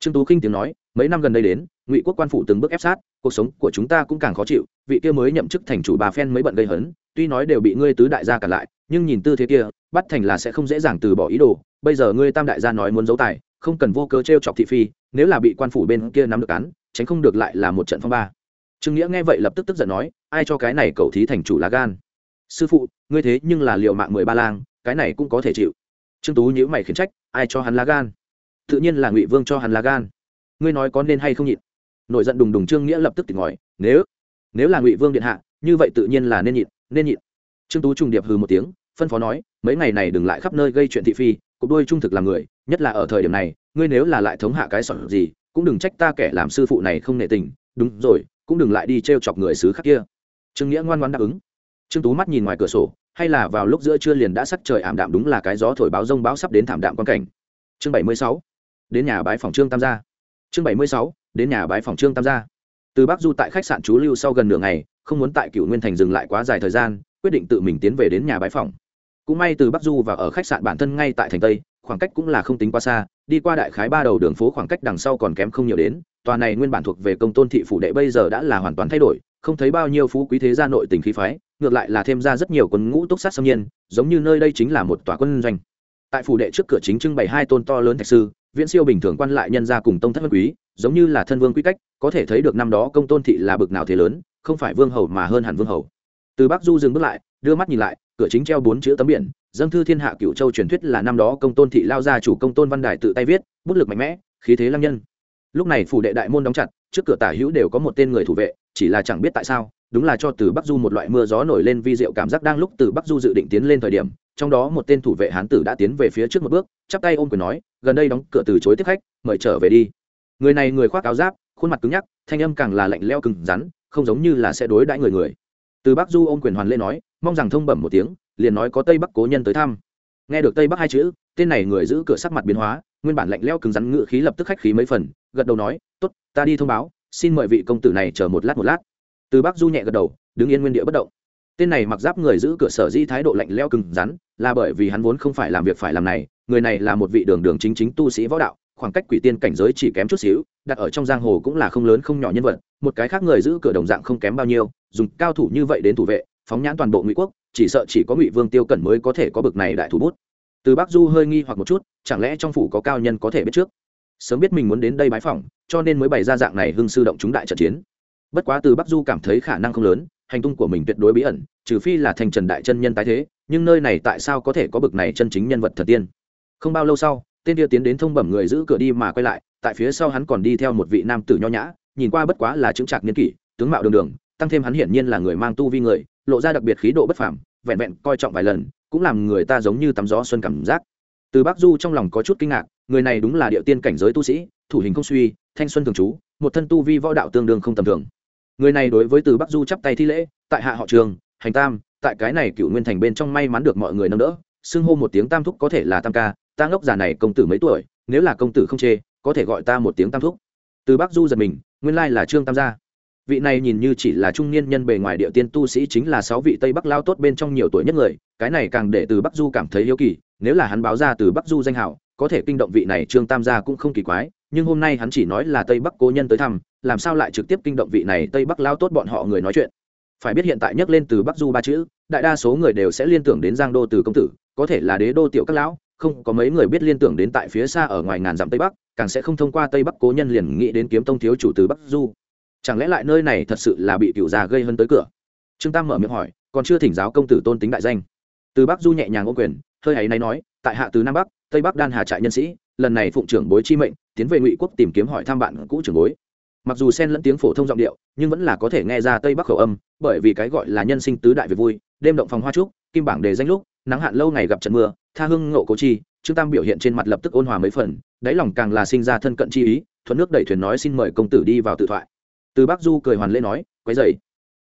Trương tú khinh tiếng nói, mấy năm gần đây đến, ngụy quốc quan phủ từng bước ép sát, cuộc sống của chúng ta cũng càng khó chịu, vị kia mới nhậm chức thành chủ bà phen mới bận gây hấn, tuy nói đều bị ngươi tứ đại gia cản lại, nhưng nhìn tư thế kia, bắt thành là sẽ không dễ dàng từ bỏ ý đồ, bây giờ ngươi tam đại gia nói muốn giấu tài, không cần vô cớ t r e o chọc thị phi, nếu là bị quan phủ bên kia nắm được án, tránh không được lại là một trận phong ba. Trương nghĩa nghe vậy lập tức tức giận nói, ai cho cái này cầu thí thành chủ lá gan? Sư phụ, ngươi thế nhưng là liệu mạng mười ba lang, cái này cũng có thể chịu. Trương tú nhữ mày khiển trách, ai cho hắn lá gan? Tự nhiên là ngụy vương cho hắn lá gan. Ngươi nói có nên hay không nhịn? Nổi giận đùng đùng trương nghĩa lập tức tỉnh ngòi nếu nếu là ngụy vương điện hạ, như vậy tự nhiên là nên nhịn nên nhịn. Trương tú trùng điệp hừ một tiếng, phân phó nói, mấy ngày này đừng lại khắp nơi gây chuyện thị phi, cục đôi trung thực làm người, nhất là ở thời điểm này, ngươi nếu là lại thống hạ cái sọt gì, cũng đừng trách ta kẻ làm sư phụ này không nể tình, đúng rồi, cũng đừng lại đi t chọc người xứ khác kia. Trương nghĩa ngoan ngoan đáp ứng. Trương tú mắt nhìn ngoài cửa sổ, hay là vào lúc giữa trưa liền đã sắc trời ảm đạm đúng là cái gió thổi báo rông báo sắp đến thảm đạm quan cảnh. Chương bảy mươi sáu đến nhà bái phòng trương tam gia. Chương bảy mươi sáu, đến nhà bái phòng trương tam gia. Từ bắc du tại khách sạn chú lưu sau gần nửa ngày, không muốn tại cựu nguyên thành dừng lại quá dài thời gian, quyết định tự mình tiến về đến nhà bái phòng. Cũng may từ bắc du và ở khách sạn bản thân ngay tại thành tây, khoảng cách cũng là không tính quá xa, đi qua đại khái ba đầu đường phố khoảng cách đằng sau còn kém không nhiều đến, tòa này nguyên bản thuộc về công tôn thị phủ đệ bây giờ đã là hoàn toàn thay đổi, không thấy bao nhiêu phú quý thế gia nội tình khí phái, ngược lại là thêm ra rất nhiều quân ngũ túc sát xâm nhiên, giống như nơi đây chính là một tòa quân doanh. Tại phủ đệ trước cửa chính trưng bày hai tôn to lớn thạch sư viễn siêu bình thường quan lại nhân gia cùng tông thất vân quý, giống như là thân vương quy cách, có thể thấy được năm đó công tôn thị là bực nào thế lớn, không phải vương hầu mà hơn hẳn vương hầu. Từ bắc du dừng bước lại, đưa mắt nhìn lại, cửa chính treo bốn chữ tấm biển, dâng thư thiên hạ cựu châu truyền thuyết là năm đó công tôn thị lao ra chủ công tôn văn đài tự tay viết, bút lực mạnh mẽ, khí thế lăng nhân. Lúc này phủ đệ đại môn đóng chặt, trước cửa tả hữu đều có một tên người thủ vệ, chỉ là chẳng biết tại sao, đúng là cho từ bắc du một loại mưa gió nổi lên vi diệu cảm giác đang lúc từ bắc du dự định tiến lên thời điểm, trong đó một tên thủ vệ hán tử đã tiến về phía trước một bước, chắp tay ôm quyền nói gần đây đóng cửa từ chối tiếp khách, mời trở về đi. Người này người khoác áo giáp, khuôn mặt cứng nhắc, thanh âm càng là lạnh leo cứng rắn, không giống như là sẽ đối đãi người người. Từ bắc du ôm quyền hoàn lê nói, mong rằng thông bẩm một tiếng, liền nói có tây bắc cố nhân tới thăm. Nghe được tây bắc hai chữ, tên này người giữ cửa sắc mặt biến hóa, nguyên bản lạnh leo cứng rắn ngự khí lập tức khách khí mấy phần, gật đầu nói, tốt, ta đi thông báo, xin mời vị công tử này chờ một lát một lát. Từ bắc du nhẹ gật đầu, đứng yên nguyên địa bất động. Tên này mặc giáp người giữ cửa sở di thái độ lạnh leo cứng rắn là bởi vì hắn vốn không phải làm việc phải làm này, người này là một vị đường đường chính chính tu sĩ võ đạo, khoảng cách quỷ tiên cảnh giới chỉ kém chút xíu, đặt ở trong giang hồ cũng là không lớn không nhỏ nhân vật, một cái khác người giữ cửa đồng dạng không kém bao nhiêu, dùng cao thủ như vậy đến thủ vệ, phóng nhãn toàn bộ ngụy quốc, chỉ sợ chỉ có ngụy vương tiêu cẩn mới có thể có bực này đại thủ bút. Từ bắc du hơi nghi hoặc một chút, chẳng lẽ trong phủ có cao nhân có thể biết trước? Sớm biết mình muốn đến đây bái phỏng, cho nên mới bày ra dạng này hưng sư động chúng đại trận chiến. Bất quá từ bắc du cảm thấy khả năng không lớn hành tung của mình tuyệt đối bí ẩn, trừ phi là thành trần đại chân nhân tái thế, nhưng nơi này tại sao có thể có bực này chân chính nhân vật thần tiên? Không bao lâu sau, tên kia tiến đến thông bẩm người giữ cửa đi mà quay lại, tại phía sau hắn còn đi theo một vị nam tử nho nhã, nhìn qua bất quá là chứng trạc niên kỷ, tướng mạo đường đường, tăng thêm hắn hiển nhiên là người mang tu vi người, lộ ra đặc biệt khí độ bất phàm, vẹn vẹn coi trọng vài lần, cũng làm người ta giống như tắm gió xuân cảm giác. Từ bắc du trong lòng có chút kinh ngạc, người này đúng là địa tiên cảnh giới tu sĩ, thủ hình không suy, thanh xuân thường trú, một thân tu vi võ đạo tương đương không tầm thường người này đối với từ bắc du chắp tay thi lễ, tại hạ họ trường, hành tam, tại cái này cựu nguyên thành bên trong may mắn được mọi người nâng đỡ, xưng hô một tiếng tam thúc có thể là tam ca, ta ngốc già này công tử mấy tuổi, nếu là công tử không chê, có thể gọi ta một tiếng tam thúc. Từ bắc du giật mình, nguyên lai là trương tam gia. Vị này nhìn như chỉ là trung niên nhân bề ngoài địa tiên tu sĩ chính là sáu vị tây bắc lao tốt bên trong nhiều tuổi nhất người, cái này càng để từ bắc du cảm thấy hiếu kỳ, nếu là hắn báo ra từ bắc du danh hảo, có thể kinh động vị này trương tam gia cũng không kỳ quái nhưng hôm nay hắn chỉ nói là tây bắc cố nhân tới thăm, làm sao lại trực tiếp kinh động vị này tây bắc lao tốt bọn họ người nói chuyện? Phải biết hiện tại nhắc lên từ bắc du ba chữ, đại đa số người đều sẽ liên tưởng đến giang đô từ công tử, có thể là đế đô tiểu các lão, không có mấy người biết liên tưởng đến tại phía xa ở ngoài ngàn dặm tây bắc, càng sẽ không thông qua tây bắc cố nhân liền nghĩ đến kiếm tông thiếu chủ từ bắc du. Chẳng lẽ lại nơi này thật sự là bị cựu già gây hơn tới cửa? Trương tam mở miệng hỏi, còn chưa thỉnh giáo công tử tôn tính đại danh. Từ bắc du nhẹ nhàng ô quyền, hơi ấy náy nói, tại hạ từ nam bắc, tây bắc đan hà trại nhân sĩ lần này phụng trưởng bối chi mệnh, tiến về ngụy quốc tìm kiếm hỏi thăm bạn cũ trưởng bối. Mặc dù xen lẫn tiếng phổ thông giọng điệu, nhưng vẫn là có thể nghe ra tây bắc khẩu âm, bởi vì cái gọi là nhân sinh tứ đại về vui, đêm động phòng hoa trúc, kim bảng đề danh lúc, nắng hạn lâu ngày gặp trận mưa, tha hưng ngộ cố chi, trương tam biểu hiện trên mặt lập tức ôn hòa mấy phần, đáy lòng càng là sinh ra thân cận chi ý, thuận nước đẩy thuyền nói xin mời công tử đi vào tự thoại. Từ bắc du cười hoàn lễ nói, quấy dậy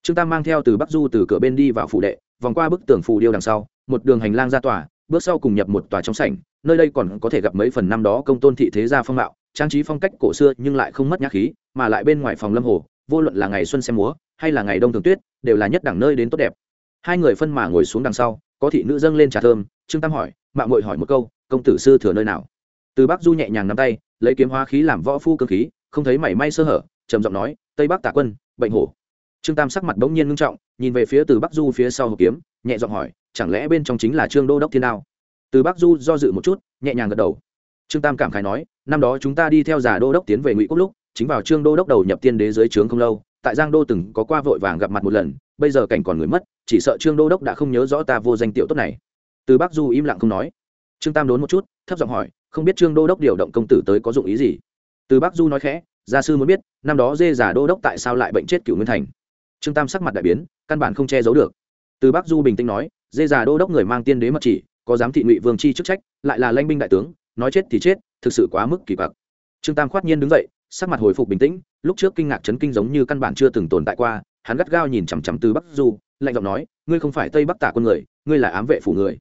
trương tam mang theo từ bắc du từ cửa bên đi vào phủ đệ, vòng qua bức tường phù điêu đằng sau, một đường hành lang ra tòa bước sau cùng nhập một tòa trong sảnh, nơi đây còn có thể gặp mấy phần năm đó công tôn thị thế gia phong mạo, trang trí phong cách cổ xưa nhưng lại không mất nhã khí, mà lại bên ngoài phòng lâm hồ, vô luận là ngày xuân xem múa hay là ngày đông thường tuyết, đều là nhất đẳng nơi đến tốt đẹp. Hai người phân mà ngồi xuống đằng sau, có thị nữ dâng lên trà thơm, trương tam hỏi mạng muội hỏi một câu, công tử sư thừa nơi nào? Từ bắc du nhẹ nhàng nắm tay, lấy kiếm hóa khí làm võ phu cơ khí, không thấy mảy may sơ hở, trầm giọng nói, tây bắc tả quân, bệnh hổ. Trương tam sắc mặt bỗng nhiên ngưng trọng, nhìn về phía từ bắc du phía sau hộp kiếm, nhẹ giọng hỏi chẳng lẽ bên trong chính là trương đô đốc thiên đao? Từ bắc du do dự một chút, nhẹ nhàng gật đầu. Trương tam cảm khái nói, năm đó chúng ta đi theo giả đô đốc tiến về ngụy quốc lúc, chính vào trương đô đốc đầu nhập tiên đế dưới trướng không lâu, tại giang đô từng có qua vội vàng gặp mặt một lần, bây giờ cảnh còn người mất, chỉ sợ trương đô đốc đã không nhớ rõ ta vô danh tiểu tốt này. Từ bắc du im lặng không nói. Trương tam đốn một chút, thấp giọng hỏi, không biết trương đô đốc điều động công tử tới có dụng ý gì? Từ bắc du nói khẽ, gia sư muốn biết, năm đó dê giả đô đốc tại sao lại bệnh chết cựu nguyên thành? Trương tam sắc mặt đại biến, căn bản không che giấu được. Từ bắc du bình tĩnh nói dê già đô đốc người mang tiên đế mật chỉ, có dám thị ngụy vương chi chức trách, lại là lãnh binh đại tướng, nói chết thì chết, thực sự quá mức kỳ quặc. Trương tam khoát nhiên đứng dậy, sắc mặt hồi phục bình tĩnh, lúc trước kinh ngạc chấn kinh giống như căn bản chưa từng tồn tại qua, hắn gắt gao nhìn chằm chằm từ bắc du, lạnh giọng nói, ngươi không phải tây bắc tả quân người, ngươi là ám vệ phủ người,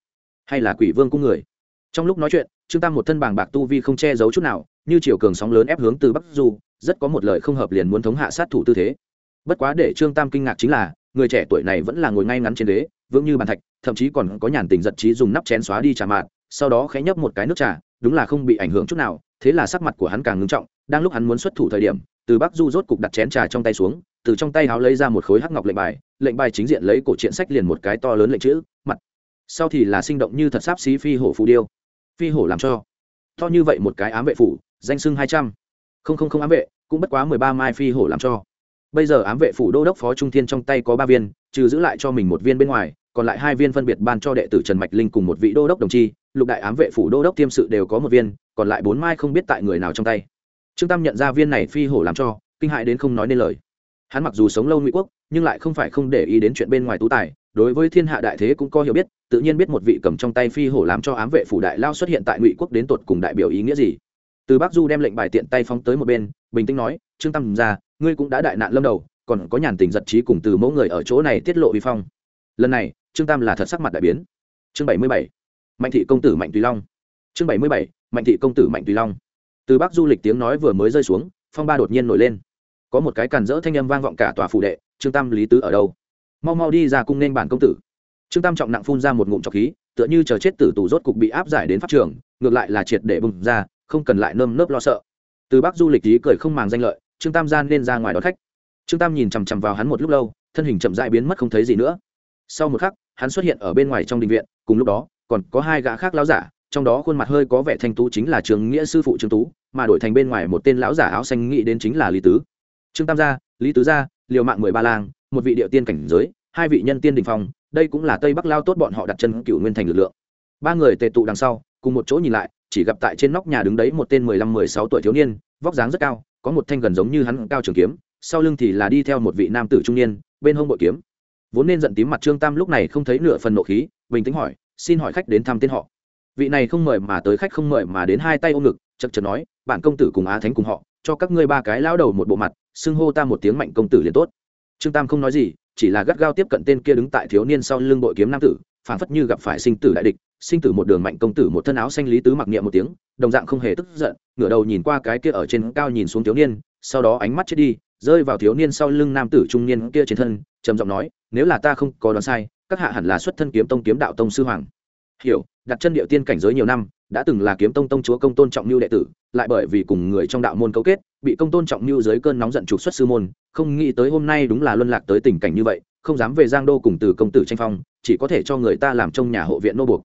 hay là quỷ vương cung người? Trong lúc nói chuyện, trương tam một thân bàng bạc tu vi không che giấu chút nào, như chiều cường sóng lớn ép hướng từ bắc du, rất có một lời không hợp liền muốn thống hạ sát thủ tư thế. Bất quá để trương tam kinh ngạc chính là người trẻ tuổi này vẫn là ngồi ngay ngắn trên đế vững như bàn thạch, thậm chí còn có nhàn tình giật trí dùng nắp chén xóa đi trà mạt, sau đó khẽ nhấp một cái nước trà, đúng là không bị ảnh hưởng chút nào, thế là sắc mặt của hắn càng ngưng trọng, đang lúc hắn muốn xuất thủ thời điểm, từ bắc du rốt cục đặt chén trà trong tay xuống, từ trong tay háo lấy ra một khối hắc ngọc lệnh bài lệnh bài chính diện lấy cổ truyện sách liền một cái to lớn lệnh chữ, mặt. Sau thì là sinh động như thật sáp xí phi hổ phù điêu. Phi hổ làm cho. To như vậy một cái ám vệ phủ, danh sưng hai trăm. Không không không ám vệ, cũng bất quá mười ba mai phi hổ làm cho bây giờ ám vệ phủ đô đốc phó trung thiên trong tay có ba viên, trừ giữ lại cho mình một viên bên ngoài, còn lại hai viên phân biệt ban cho đệ tử trần mạch linh cùng một vị đô đốc đồng chi, lục đại ám vệ phủ đô đốc tiêm sự đều có một viên, còn lại bốn mai không biết tại người nào trong tay. Trương tam nhận ra viên này phi hổ làm cho, kinh hại đến không nói nên lời. Hắn mặc dù sống lâu ngụy quốc, nhưng lại không phải không để ý đến chuyện bên ngoài tú tài, đối với thiên hạ đại thế cũng có hiểu biết, tự nhiên biết một vị cầm trong tay phi hổ làm cho ám vệ phủ đại lao xuất hiện tại ngụy quốc đến tột cùng đại biểu ý nghĩa gì. Từ bắc du đem lệnh bài tiện tay phóng tới một bên, bình tĩnh nói, trương tam ra ngươi cũng đã đại nạn lâm đầu, còn có nhàn tình giật trí cùng từ mẫu người ở chỗ này tiết lộ vi phong. Lần này, trương tam là thật sắc mặt đại biến. Chương bảy mươi bảy, mạnh thị công tử mạnh tùy long. Chương bảy mươi bảy, mạnh thị công tử mạnh tùy long. Từ bắc du lịch tiếng nói vừa mới rơi xuống, phong ba đột nhiên nổi lên. Có một cái càn rỡ thanh âm vang vọng cả tòa phủ đệ, trương tam, lý tứ ở đâu? Mau mau đi ra cung nên bản công tử. Trương tam trọng nặng phun ra một ngụm trọc khí, tựa như chờ chết tử tù rốt cục bị áp giải đến pháp trường, ngược lại là triệt để bùng ra, không cần lại nơm nớp lo sợ. Từ bắc du lịch ý cười không màng danh lợi trương tam gian nên ra ngoài đón khách. Trương tam nhìn chằm chằm vào hắn một lúc lâu, thân hình chậm dại biến mất không thấy gì nữa. Sau một khắc, hắn xuất hiện ở bên ngoài trong đình viện, cùng lúc đó, còn có hai gã khác lão giả, trong đó khuôn mặt hơi có vẻ thanh tú chính là trường nghĩa sư phụ trương tú, mà đổi thành bên ngoài một tên lão giả áo xanh nghĩ đến chính là lý tứ. Trương tam gia, lý tứ gia, liều mạng mười ba lang, một vị địa tiên cảnh giới, hai vị nhân tiên đình phong, đây cũng là tây bắc lao tốt bọn họ đặt chân cựu nguyên thành lực lượng. Ba người tề tụ đằng sau, cùng một chỗ nhìn lại, chỉ gặp tại trên nóc nhà đứng đấy một tên mười lăm mười sáu tuổi thiếu niên, vóc dáng rất cao có một thanh gần giống như hắn cao trường kiếm, sau lưng thì là đi theo một vị nam tử trung niên, bên hông bội kiếm. Vốn nên giận tím mặt trương tam lúc này không thấy nửa phần nộ khí, bình tĩnh hỏi, xin hỏi khách đến thăm tên họ? Vị này không mời mà tới khách không mời mà đến hai tay ôm ngực, chật chật nói, bạn công tử cùng á thánh cùng họ, cho các ngươi ba cái lao đầu một bộ mặt, xưng hô ta một tiếng mạnh công tử liền tốt. Trương tam không nói gì, chỉ là gắt gao tiếp cận tên kia đứng tại thiếu niên sau lưng bội kiếm nam tử phảng phất như gặp phải sinh tử đại địch, sinh tử một đường mạnh công tử, một thân áo xanh lý tứ mặc niệm một tiếng, đồng dạng không hề tức giận, ngửa đầu nhìn qua cái kia ở trên cao nhìn xuống thiếu niên, sau đó ánh mắt chết đi, rơi vào thiếu niên sau lưng nam tử trung niên kia trên thân, trầm giọng nói, nếu là ta không có đoán sai, các hạ hẳn là xuất thân kiếm tông kiếm đạo tông sư hoàng. Hiểu, đặt chân điệu tiên cảnh giới nhiều năm, đã từng là kiếm tông tông chúa công tôn trọng lưu đệ tử, lại bởi vì cùng người trong đạo môn cấu kết bị công tôn trọng như dưới cơn nóng giận trục xuất sư môn, không nghĩ tới hôm nay đúng là luân lạc tới tình cảnh như vậy, không dám về giang đô cùng từ công tử tranh phong, chỉ có thể cho người ta làm trong nhà hộ viện nô buộc.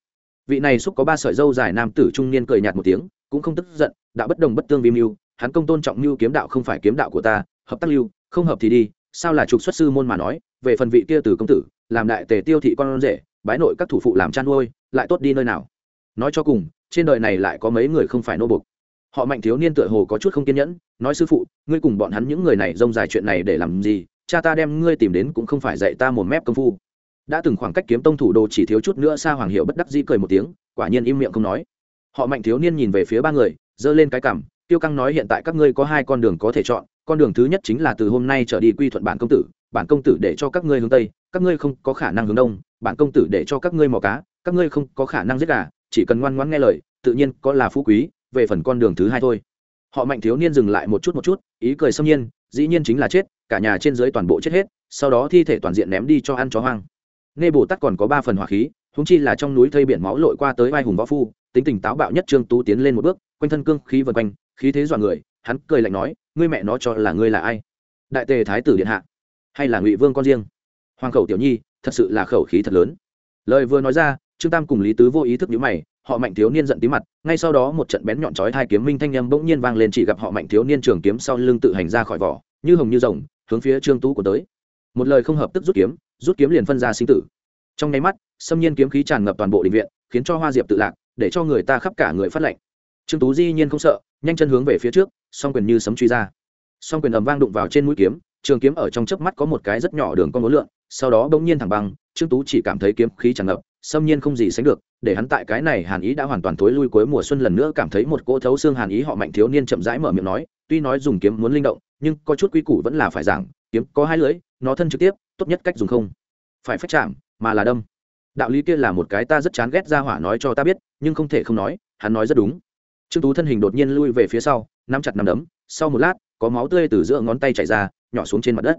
Vị này xúc có ba sợi dâu dài nam tử trung niên cười nhạt một tiếng, cũng không tức giận đã bất đồng bất tương vi mưu, hắn công tôn trọng mưu kiếm đạo không phải kiếm đạo của ta, hợp tác lưu, không hợp thì đi, sao là trục xuất sư môn mà nói, về phần vị kia từ công tử, làm đại tề tiêu thị con rể, bái nội các thủ phụ làm chăn nuôi, lại tốt đi nơi nào? Nói cho cùng, trên đời này lại có mấy người không phải nô bục họ mạnh thiếu niên tựa hồ có chút không kiên nhẫn, nói sư phụ, ngươi cùng bọn hắn những người này rông dài chuyện này để làm gì, cha ta đem ngươi tìm đến cũng không phải dạy ta một mép công phu. Đã từng khoảng cách kiếm tông thủ đồ chỉ thiếu chút nữa xa hoàng hiệu bất đắc dĩ cười một tiếng, quả nhiên im miệng không nói. Họ mạnh thiếu niên nhìn về phía ba người, giơ lên cái cảm tiêu căng nói hiện tại các ngươi có hai con đường có thể chọn, con đường thứ nhất chính là từ hôm nay trở đi quy thuận bản công tử, bản công tử để cho các ngươi hướng tây, các ngươi không có khả năng hướng đông, bản công tử để cho các ngươi mò cá, các ngươi không có khả năng giết gà, chỉ cần ngoan ngoãn nghe lời, tự nhiên có là phú quý về phần con đường thứ hai thôi. Họ mạnh thiếu niên dừng lại một chút một chút, ý cười xâm nhiên, dĩ nhiên chính là chết, cả nhà trên dưới toàn bộ chết hết, sau đó thi thể toàn diện ném đi cho ăn chó hoang. Nghe bồ tát còn có ba phần hỏa khí húng chi là trong núi thây biển máu lội qua tới vai hùng võ phu, tính tình táo bạo nhất trương tú tiến lên một bước, quanh thân cương khí vần quanh, khí thế dọa người, hắn cười lạnh nói, ngươi mẹ nó cho là ngươi là ai? Đại tề thái tử điện hạ, hay là ngụy vương con riêng? Hoàng khẩu tiểu nhi, thật sự là khẩu khí thật lớn. Lời vừa nói ra, trương tam cùng lý tứ vô ý thức nhữ mày họ mạnh thiếu niên giận tí mặt, ngay sau đó một trận bén nhọn chói thai kiếm minh thanh âm bỗng nhiên vang lên chỉ gặp họ mạnh thiếu niên trường kiếm sau lưng tự hành ra khỏi vỏ, như hồng như rồng, hướng phía trương tú của tới. Một lời không hợp tức rút kiếm rút kiếm liền phân ra sinh tử. Trong nháy mắt, xâm nhiên kiếm khí tràn ngập toàn bộ định viện, khiến cho hoa diệp tự lạc, để cho người ta khắp cả người phát lệnh. Trương tú di nhiên không sợ, nhanh chân hướng về phía trước, song quyền như sấm truy ra. Song quyền ầm vang đụng vào trên mũi kiếm, trường kiếm ở trong chớp mắt có một cái rất nhỏ đường con ngố lượn, sau đó bỗng nhiên thẳng băng, trương tú chỉ cảm thấy kiếm khí tràn ngập xâm nhiên không gì sánh được, để hắn tại cái này hàn ý đã hoàn toàn thối lui cuối mùa xuân lần nữa cảm thấy một cỗ thấu xương hàn ý họ mạnh thiếu niên chậm rãi mở miệng nói, tuy nói dùng kiếm muốn linh động, nhưng có chút quy củ vẫn là phải giảng, kiếm có hai lưỡi, nó thân trực tiếp, tốt nhất cách dùng không phải phách chạm, mà là đâm. Đạo lý kia là một cái ta rất chán ghét ra hỏa nói cho ta biết, nhưng không thể không nói, hắn nói rất đúng. Trương tú thân hình đột nhiên lui về phía sau, nắm chặt nắm đấm, sau một lát, có máu tươi từ giữa ngón tay chảy ra, nhỏ xuống trên mặt đất.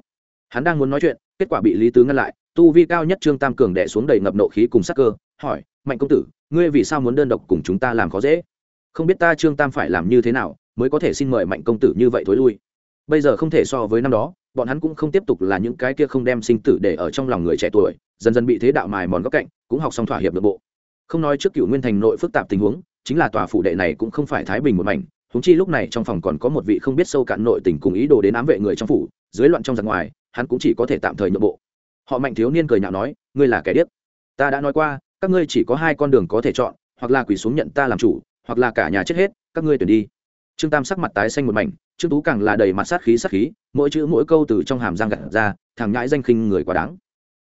Hắn đang muốn nói chuyện, kết quả bị lý tứ ngăn lại tu vi cao nhất trương tam cường đẻ xuống đầy ngập nộ khí cùng sắc cơ, hỏi, mạnh công tử, ngươi vì sao muốn đơn độc cùng chúng ta làm khó dễ? Không biết ta trương tam phải làm như thế nào mới có thể xin mời mạnh công tử như vậy thối lui? Bây giờ không thể so với năm đó, bọn hắn cũng không tiếp tục là những cái kia không đem sinh tử để ở trong lòng người trẻ tuổi, dần dần bị thế đạo mài mòn góc cạnh, cũng học xong thỏa hiệp nội bộ. Không nói trước cựu nguyên thành nội phức tạp tình huống, chính là tòa phủ đệ này cũng không phải thái bình một mảnh húng chi lúc này trong phòng còn có một vị không biết sâu cạn nội tình cùng ý đồ đến ám vệ người trong phủ, dưới loạn trong giặc ngoài, hắn cũng chỉ có thể tạm thời nhượng bộ họ mạnh thiếu niên cười nhạo nói, ngươi là kẻ điếc. Ta đã nói qua, các ngươi chỉ có hai con đường có thể chọn, hoặc là quỳ xuống nhận ta làm chủ, hoặc là cả nhà chết hết, các ngươi tuyển đi. Trương tam sắc mặt tái xanh một mảnh, trương tú càng là đầy mặt sát khí sát khí, mỗi chữ mỗi câu từ trong hàm răng gặt ra, thằng nhãi danh khinh người quá đáng.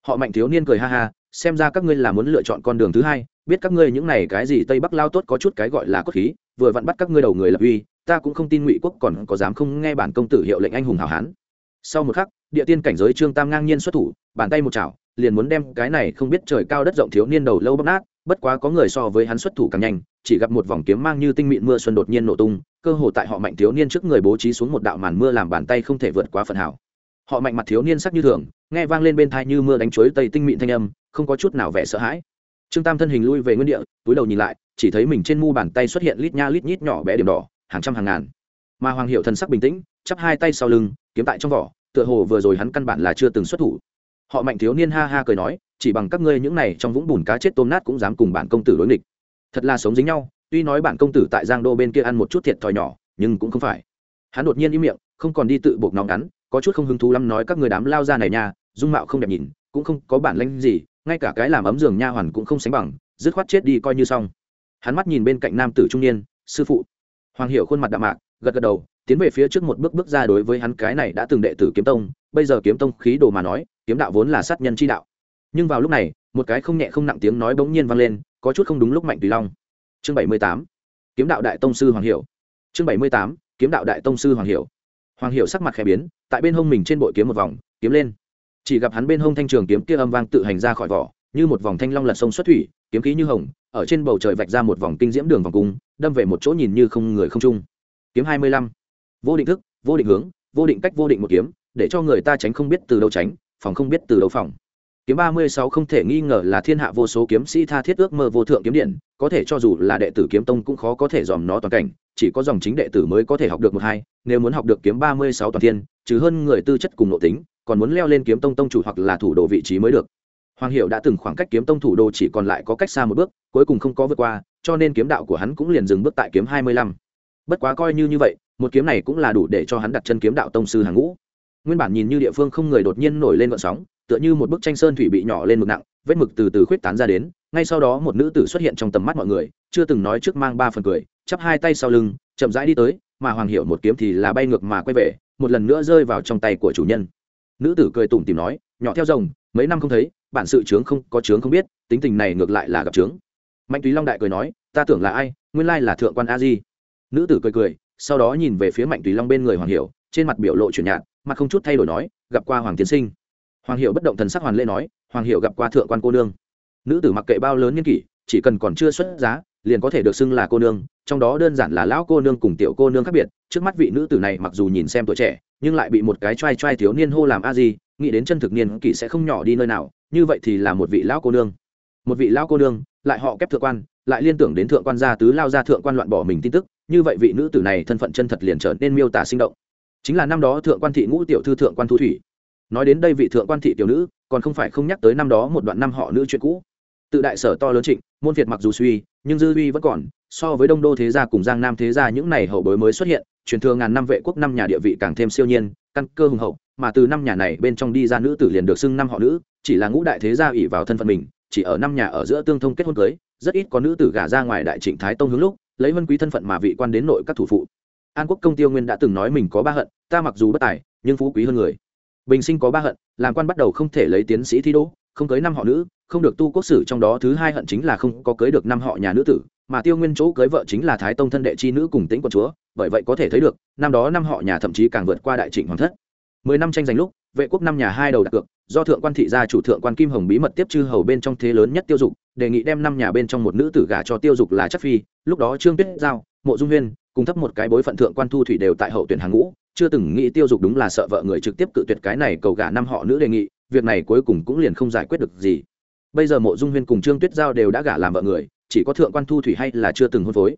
Họ mạnh thiếu niên cười ha ha, xem ra các ngươi là muốn lựa chọn con đường thứ hai, biết các ngươi những này cái gì tây bắc lao tốt có chút cái gọi là cốt khí, vừa vặn bắt các ngươi đầu người lập uy, ta cũng không tin ngụy quốc còn có dám không nghe bản công tử hiệu lệnh anh hùng hảo hán sau một khắc, địa tiên cảnh giới trương tam ngang nhiên xuất thủ, bàn tay một chảo, liền muốn đem cái này không biết trời cao đất rộng thiếu niên đầu lâu bóc nát, bất quá có người so với hắn xuất thủ càng nhanh, chỉ gặp một vòng kiếm mang như tinh mịn mưa xuân đột nhiên nổ tung, cơ hồ tại họ mạnh thiếu niên trước người bố trí xuống một đạo màn mưa làm bàn tay không thể vượt quá phần hảo. Họ mạnh mặt thiếu niên sắc như thường, nghe vang lên bên thai như mưa đánh chuối tây tinh mịn thanh âm, không có chút nào vẻ sợ hãi. Trương tam thân hình lui về nguyên địa, túi đầu nhìn lại, chỉ thấy mình trên mu bàn tay xuất hiện lít nha lít nhít nhỏ bé điểm đỏ, hàng trăm hàng ngàn. Mà hoàng hiệu thần sắc bình tĩnh, chắp hai tay sau lưng kiếm tại trong vỏ, tựa hồ vừa rồi hắn căn bản là chưa từng xuất thủ. Họ mạnh thiếu niên ha ha cười nói, chỉ bằng các ngươi những này trong vũng bùn cá chết tôm nát cũng dám cùng bản công tử đối nghịch. Thật là sống dính nhau, tuy nói bản công tử tại giang đô bên kia ăn một chút thiệt thòi nhỏ, nhưng cũng không phải. Hắn đột nhiên im miệng, không còn đi tự buộc nóng ngắn, có chút không hứng thú lắm nói các người đám lao ra này nha, dung mạo không đẹp nhìn, cũng không có bản lanh gì, ngay cả cái làm ấm giường nha hoàn cũng không sánh bằng, dứt khoát chết đi coi như xong. Hắn mắt nhìn bên cạnh nam tử trung niên, sư phụ. Hoàng hiểu khuôn mặt đạm mạc, gật gật đầu tiến về phía trước một bước bước ra đối với hắn cái này đã từng đệ tử kiếm tông, bây giờ kiếm tông khí đồ mà nói, kiếm đạo vốn là sát nhân chi đạo. Nhưng vào lúc này, một cái không nhẹ không nặng tiếng nói bỗng nhiên vang lên, có chút không đúng lúc mạnh tùy long. Chương bảy mươi tám, kiếm đạo đại tông sư hoàng hiểu. Chương bảy mươi tám, kiếm đạo đại tông sư hoàng hiểu. Hoàng hiểu sắc mặt khẽ biến, tại bên hông mình trên bội kiếm một vòng, kiếm lên. Chỉ gặp hắn bên hông thanh trường kiếm kia âm vang tự hành ra khỏi vỏ, như một vòng thanh long lật sông xuất thủy, kiếm khí như hồng, ở trên bầu trời vạch ra một vòng kinh diễm đường vòng cung, đâm về một chỗ nhìn như không người không trung. Kiếm hai mươi lăm vô định thức, vô định hướng, vô định cách, vô định một kiếm, để cho người ta tránh không biết từ đâu tránh, phòng không biết từ đâu phòng. Kiếm ba mươi sáu không thể nghi ngờ là thiên hạ vô số kiếm sĩ tha thiết ước mơ vô thượng kiếm điện, có thể cho dù là đệ tử kiếm tông cũng khó có thể dòm nó toàn cảnh, chỉ có dòng chính đệ tử mới có thể học được một hai, nếu muốn học được kiếm ba mươi sáu toàn thiên chứ hơn người tư chất cùng nội tính, còn muốn leo lên kiếm tông tông chủ hoặc là thủ đồ vị trí mới được. Hoàng hiệu đã từng khoảng cách kiếm tông thủ đô chỉ còn lại có cách xa một bước, cuối cùng không có vượt qua, cho nên kiếm đạo của hắn cũng liền dừng bước tại kiếm hai mươi lăm. Bất quá coi như như vậy một kiếm này cũng là đủ để cho hắn đặt chân kiếm đạo tông sư hàng ngũ. Nguyên bản nhìn như địa phương không người đột nhiên nổi lên vận sóng, tựa như một bức tranh sơn thủy bị nhỏ lên mực nặng, vết mực từ từ khuyết tán ra đến, ngay sau đó một nữ tử xuất hiện trong tầm mắt mọi người, chưa từng nói trước mang ba phần cười, chắp hai tay sau lưng, chậm rãi đi tới, mà hoàng hiệu một kiếm thì là bay ngược mà quay về, một lần nữa rơi vào trong tay của chủ nhân. Nữ tử cười tủm tìm nói, nhỏ theo rồng, mấy năm không thấy, bản sự trướng không, có trướng không biết, tính tình này ngược lại là gặp trướng mạnh túy long đại cười nói, ta tưởng là ai, nguyên lai là thượng quan a di. Nữ tử cười cười sau đó nhìn về phía mạnh tùy long bên người hoàng hiểu, trên mặt biểu lộ chuyển nhạt mặt không chút thay đổi nói, gặp qua hoàng tiến sinh. Hoàng hiệu bất động thần sắc hoàn lễ nói, hoàng hiệu gặp qua thượng quan cô nương. Nữ tử mặc kệ bao lớn nhân kỷ, chỉ cần còn chưa xuất giá, liền có thể được xưng là cô nương, trong đó đơn giản là lão cô nương cùng tiểu cô nương khác biệt, trước mắt vị nữ tử này mặc dù nhìn xem tuổi trẻ, nhưng lại bị một cái t r a i t r a i thiếu niên hô làm a di, nghĩ đến chân thực niên kỷ sẽ không nhỏ đi nơi nào, như vậy thì là một vị lão cô nương. Một vị lão cô nương, lại họ kép thượng quan, lại liên tưởng đến thượng quan gia tứ lao ra thượng quan loạn bỏ mình tin tức như vậy vị nữ tử này thân phận chân thật liền trở nên miêu tả sinh động. Chính là năm đó thượng quan thị ngũ tiểu thư thượng quan thu thủy. Nói đến đây vị thượng quan thị tiểu nữ, còn không phải không nhắc tới năm đó một đoạn năm họ nữ chuyện cũ. Tự đại sở to lớn trịnh, môn việt mặc dù suy, nhưng dư uy vẫn còn, so với đông đô thế gia cùng giang nam thế gia những này hậu bối mới xuất hiện, truyền thừa ngàn năm vệ quốc năm nhà địa vị càng thêm siêu nhiên, căn cơ hùng hậu, mà từ năm nhà này bên trong đi ra nữ tử liền được xưng năm họ nữ, chỉ là ngũ đại thế gia ủy vào thân phận mình, chỉ ở năm nhà ở giữa tương thông kết hôn cưới, rất ít có nữ tử gả ra ngoài đại trịnh thái tông hướng lúc lấy vân quý thân phận mà vị quan đến nội các thủ phụ. An quốc công tiêu nguyên đã từng nói mình có ba hận, ta mặc dù bất tài, nhưng phú quý hơn người. Bình sinh có ba hận, làm quan bắt đầu không thể lấy tiến sĩ thi đỗ, không cưới năm họ nữ, không được tu quốc sử trong đó thứ hai hận chính là không có cưới được năm họ nhà nữ tử, mà tiêu nguyên chỗ cưới vợ chính là thái tông thân đệ chi nữ cùng tính của chúa, bởi vậy có thể thấy được, năm đó năm họ nhà thậm chí càng vượt qua đại trịnh hoàng thất mười năm tranh giành lúc, vệ quốc năm nhà hai đầu đặt cược, do thượng quan thị gia chủ thượng quan kim hồng bí mật tiếp chư hầu bên trong thế lớn nhất tiêu dục, đề nghị đem năm nhà bên trong một nữ tử gả cho tiêu dục là chắc phi, lúc đó trương tuyết giao, mộ dung huyên, cùng thấp một cái bối phận thượng quan thu thủy đều tại hậu tuyển hàng ngũ, chưa từng nghĩ tiêu dục đúng là sợ vợ người trực tiếp cự tuyệt cái này cầu gả năm họ nữ đề nghị, việc này cuối cùng cũng liền không giải quyết được gì bây giờ mộ dung huyên cùng trương tuyết giao đều đã gả làm vợ người, chỉ có thượng quan thu thủy hay là chưa từng hôn phối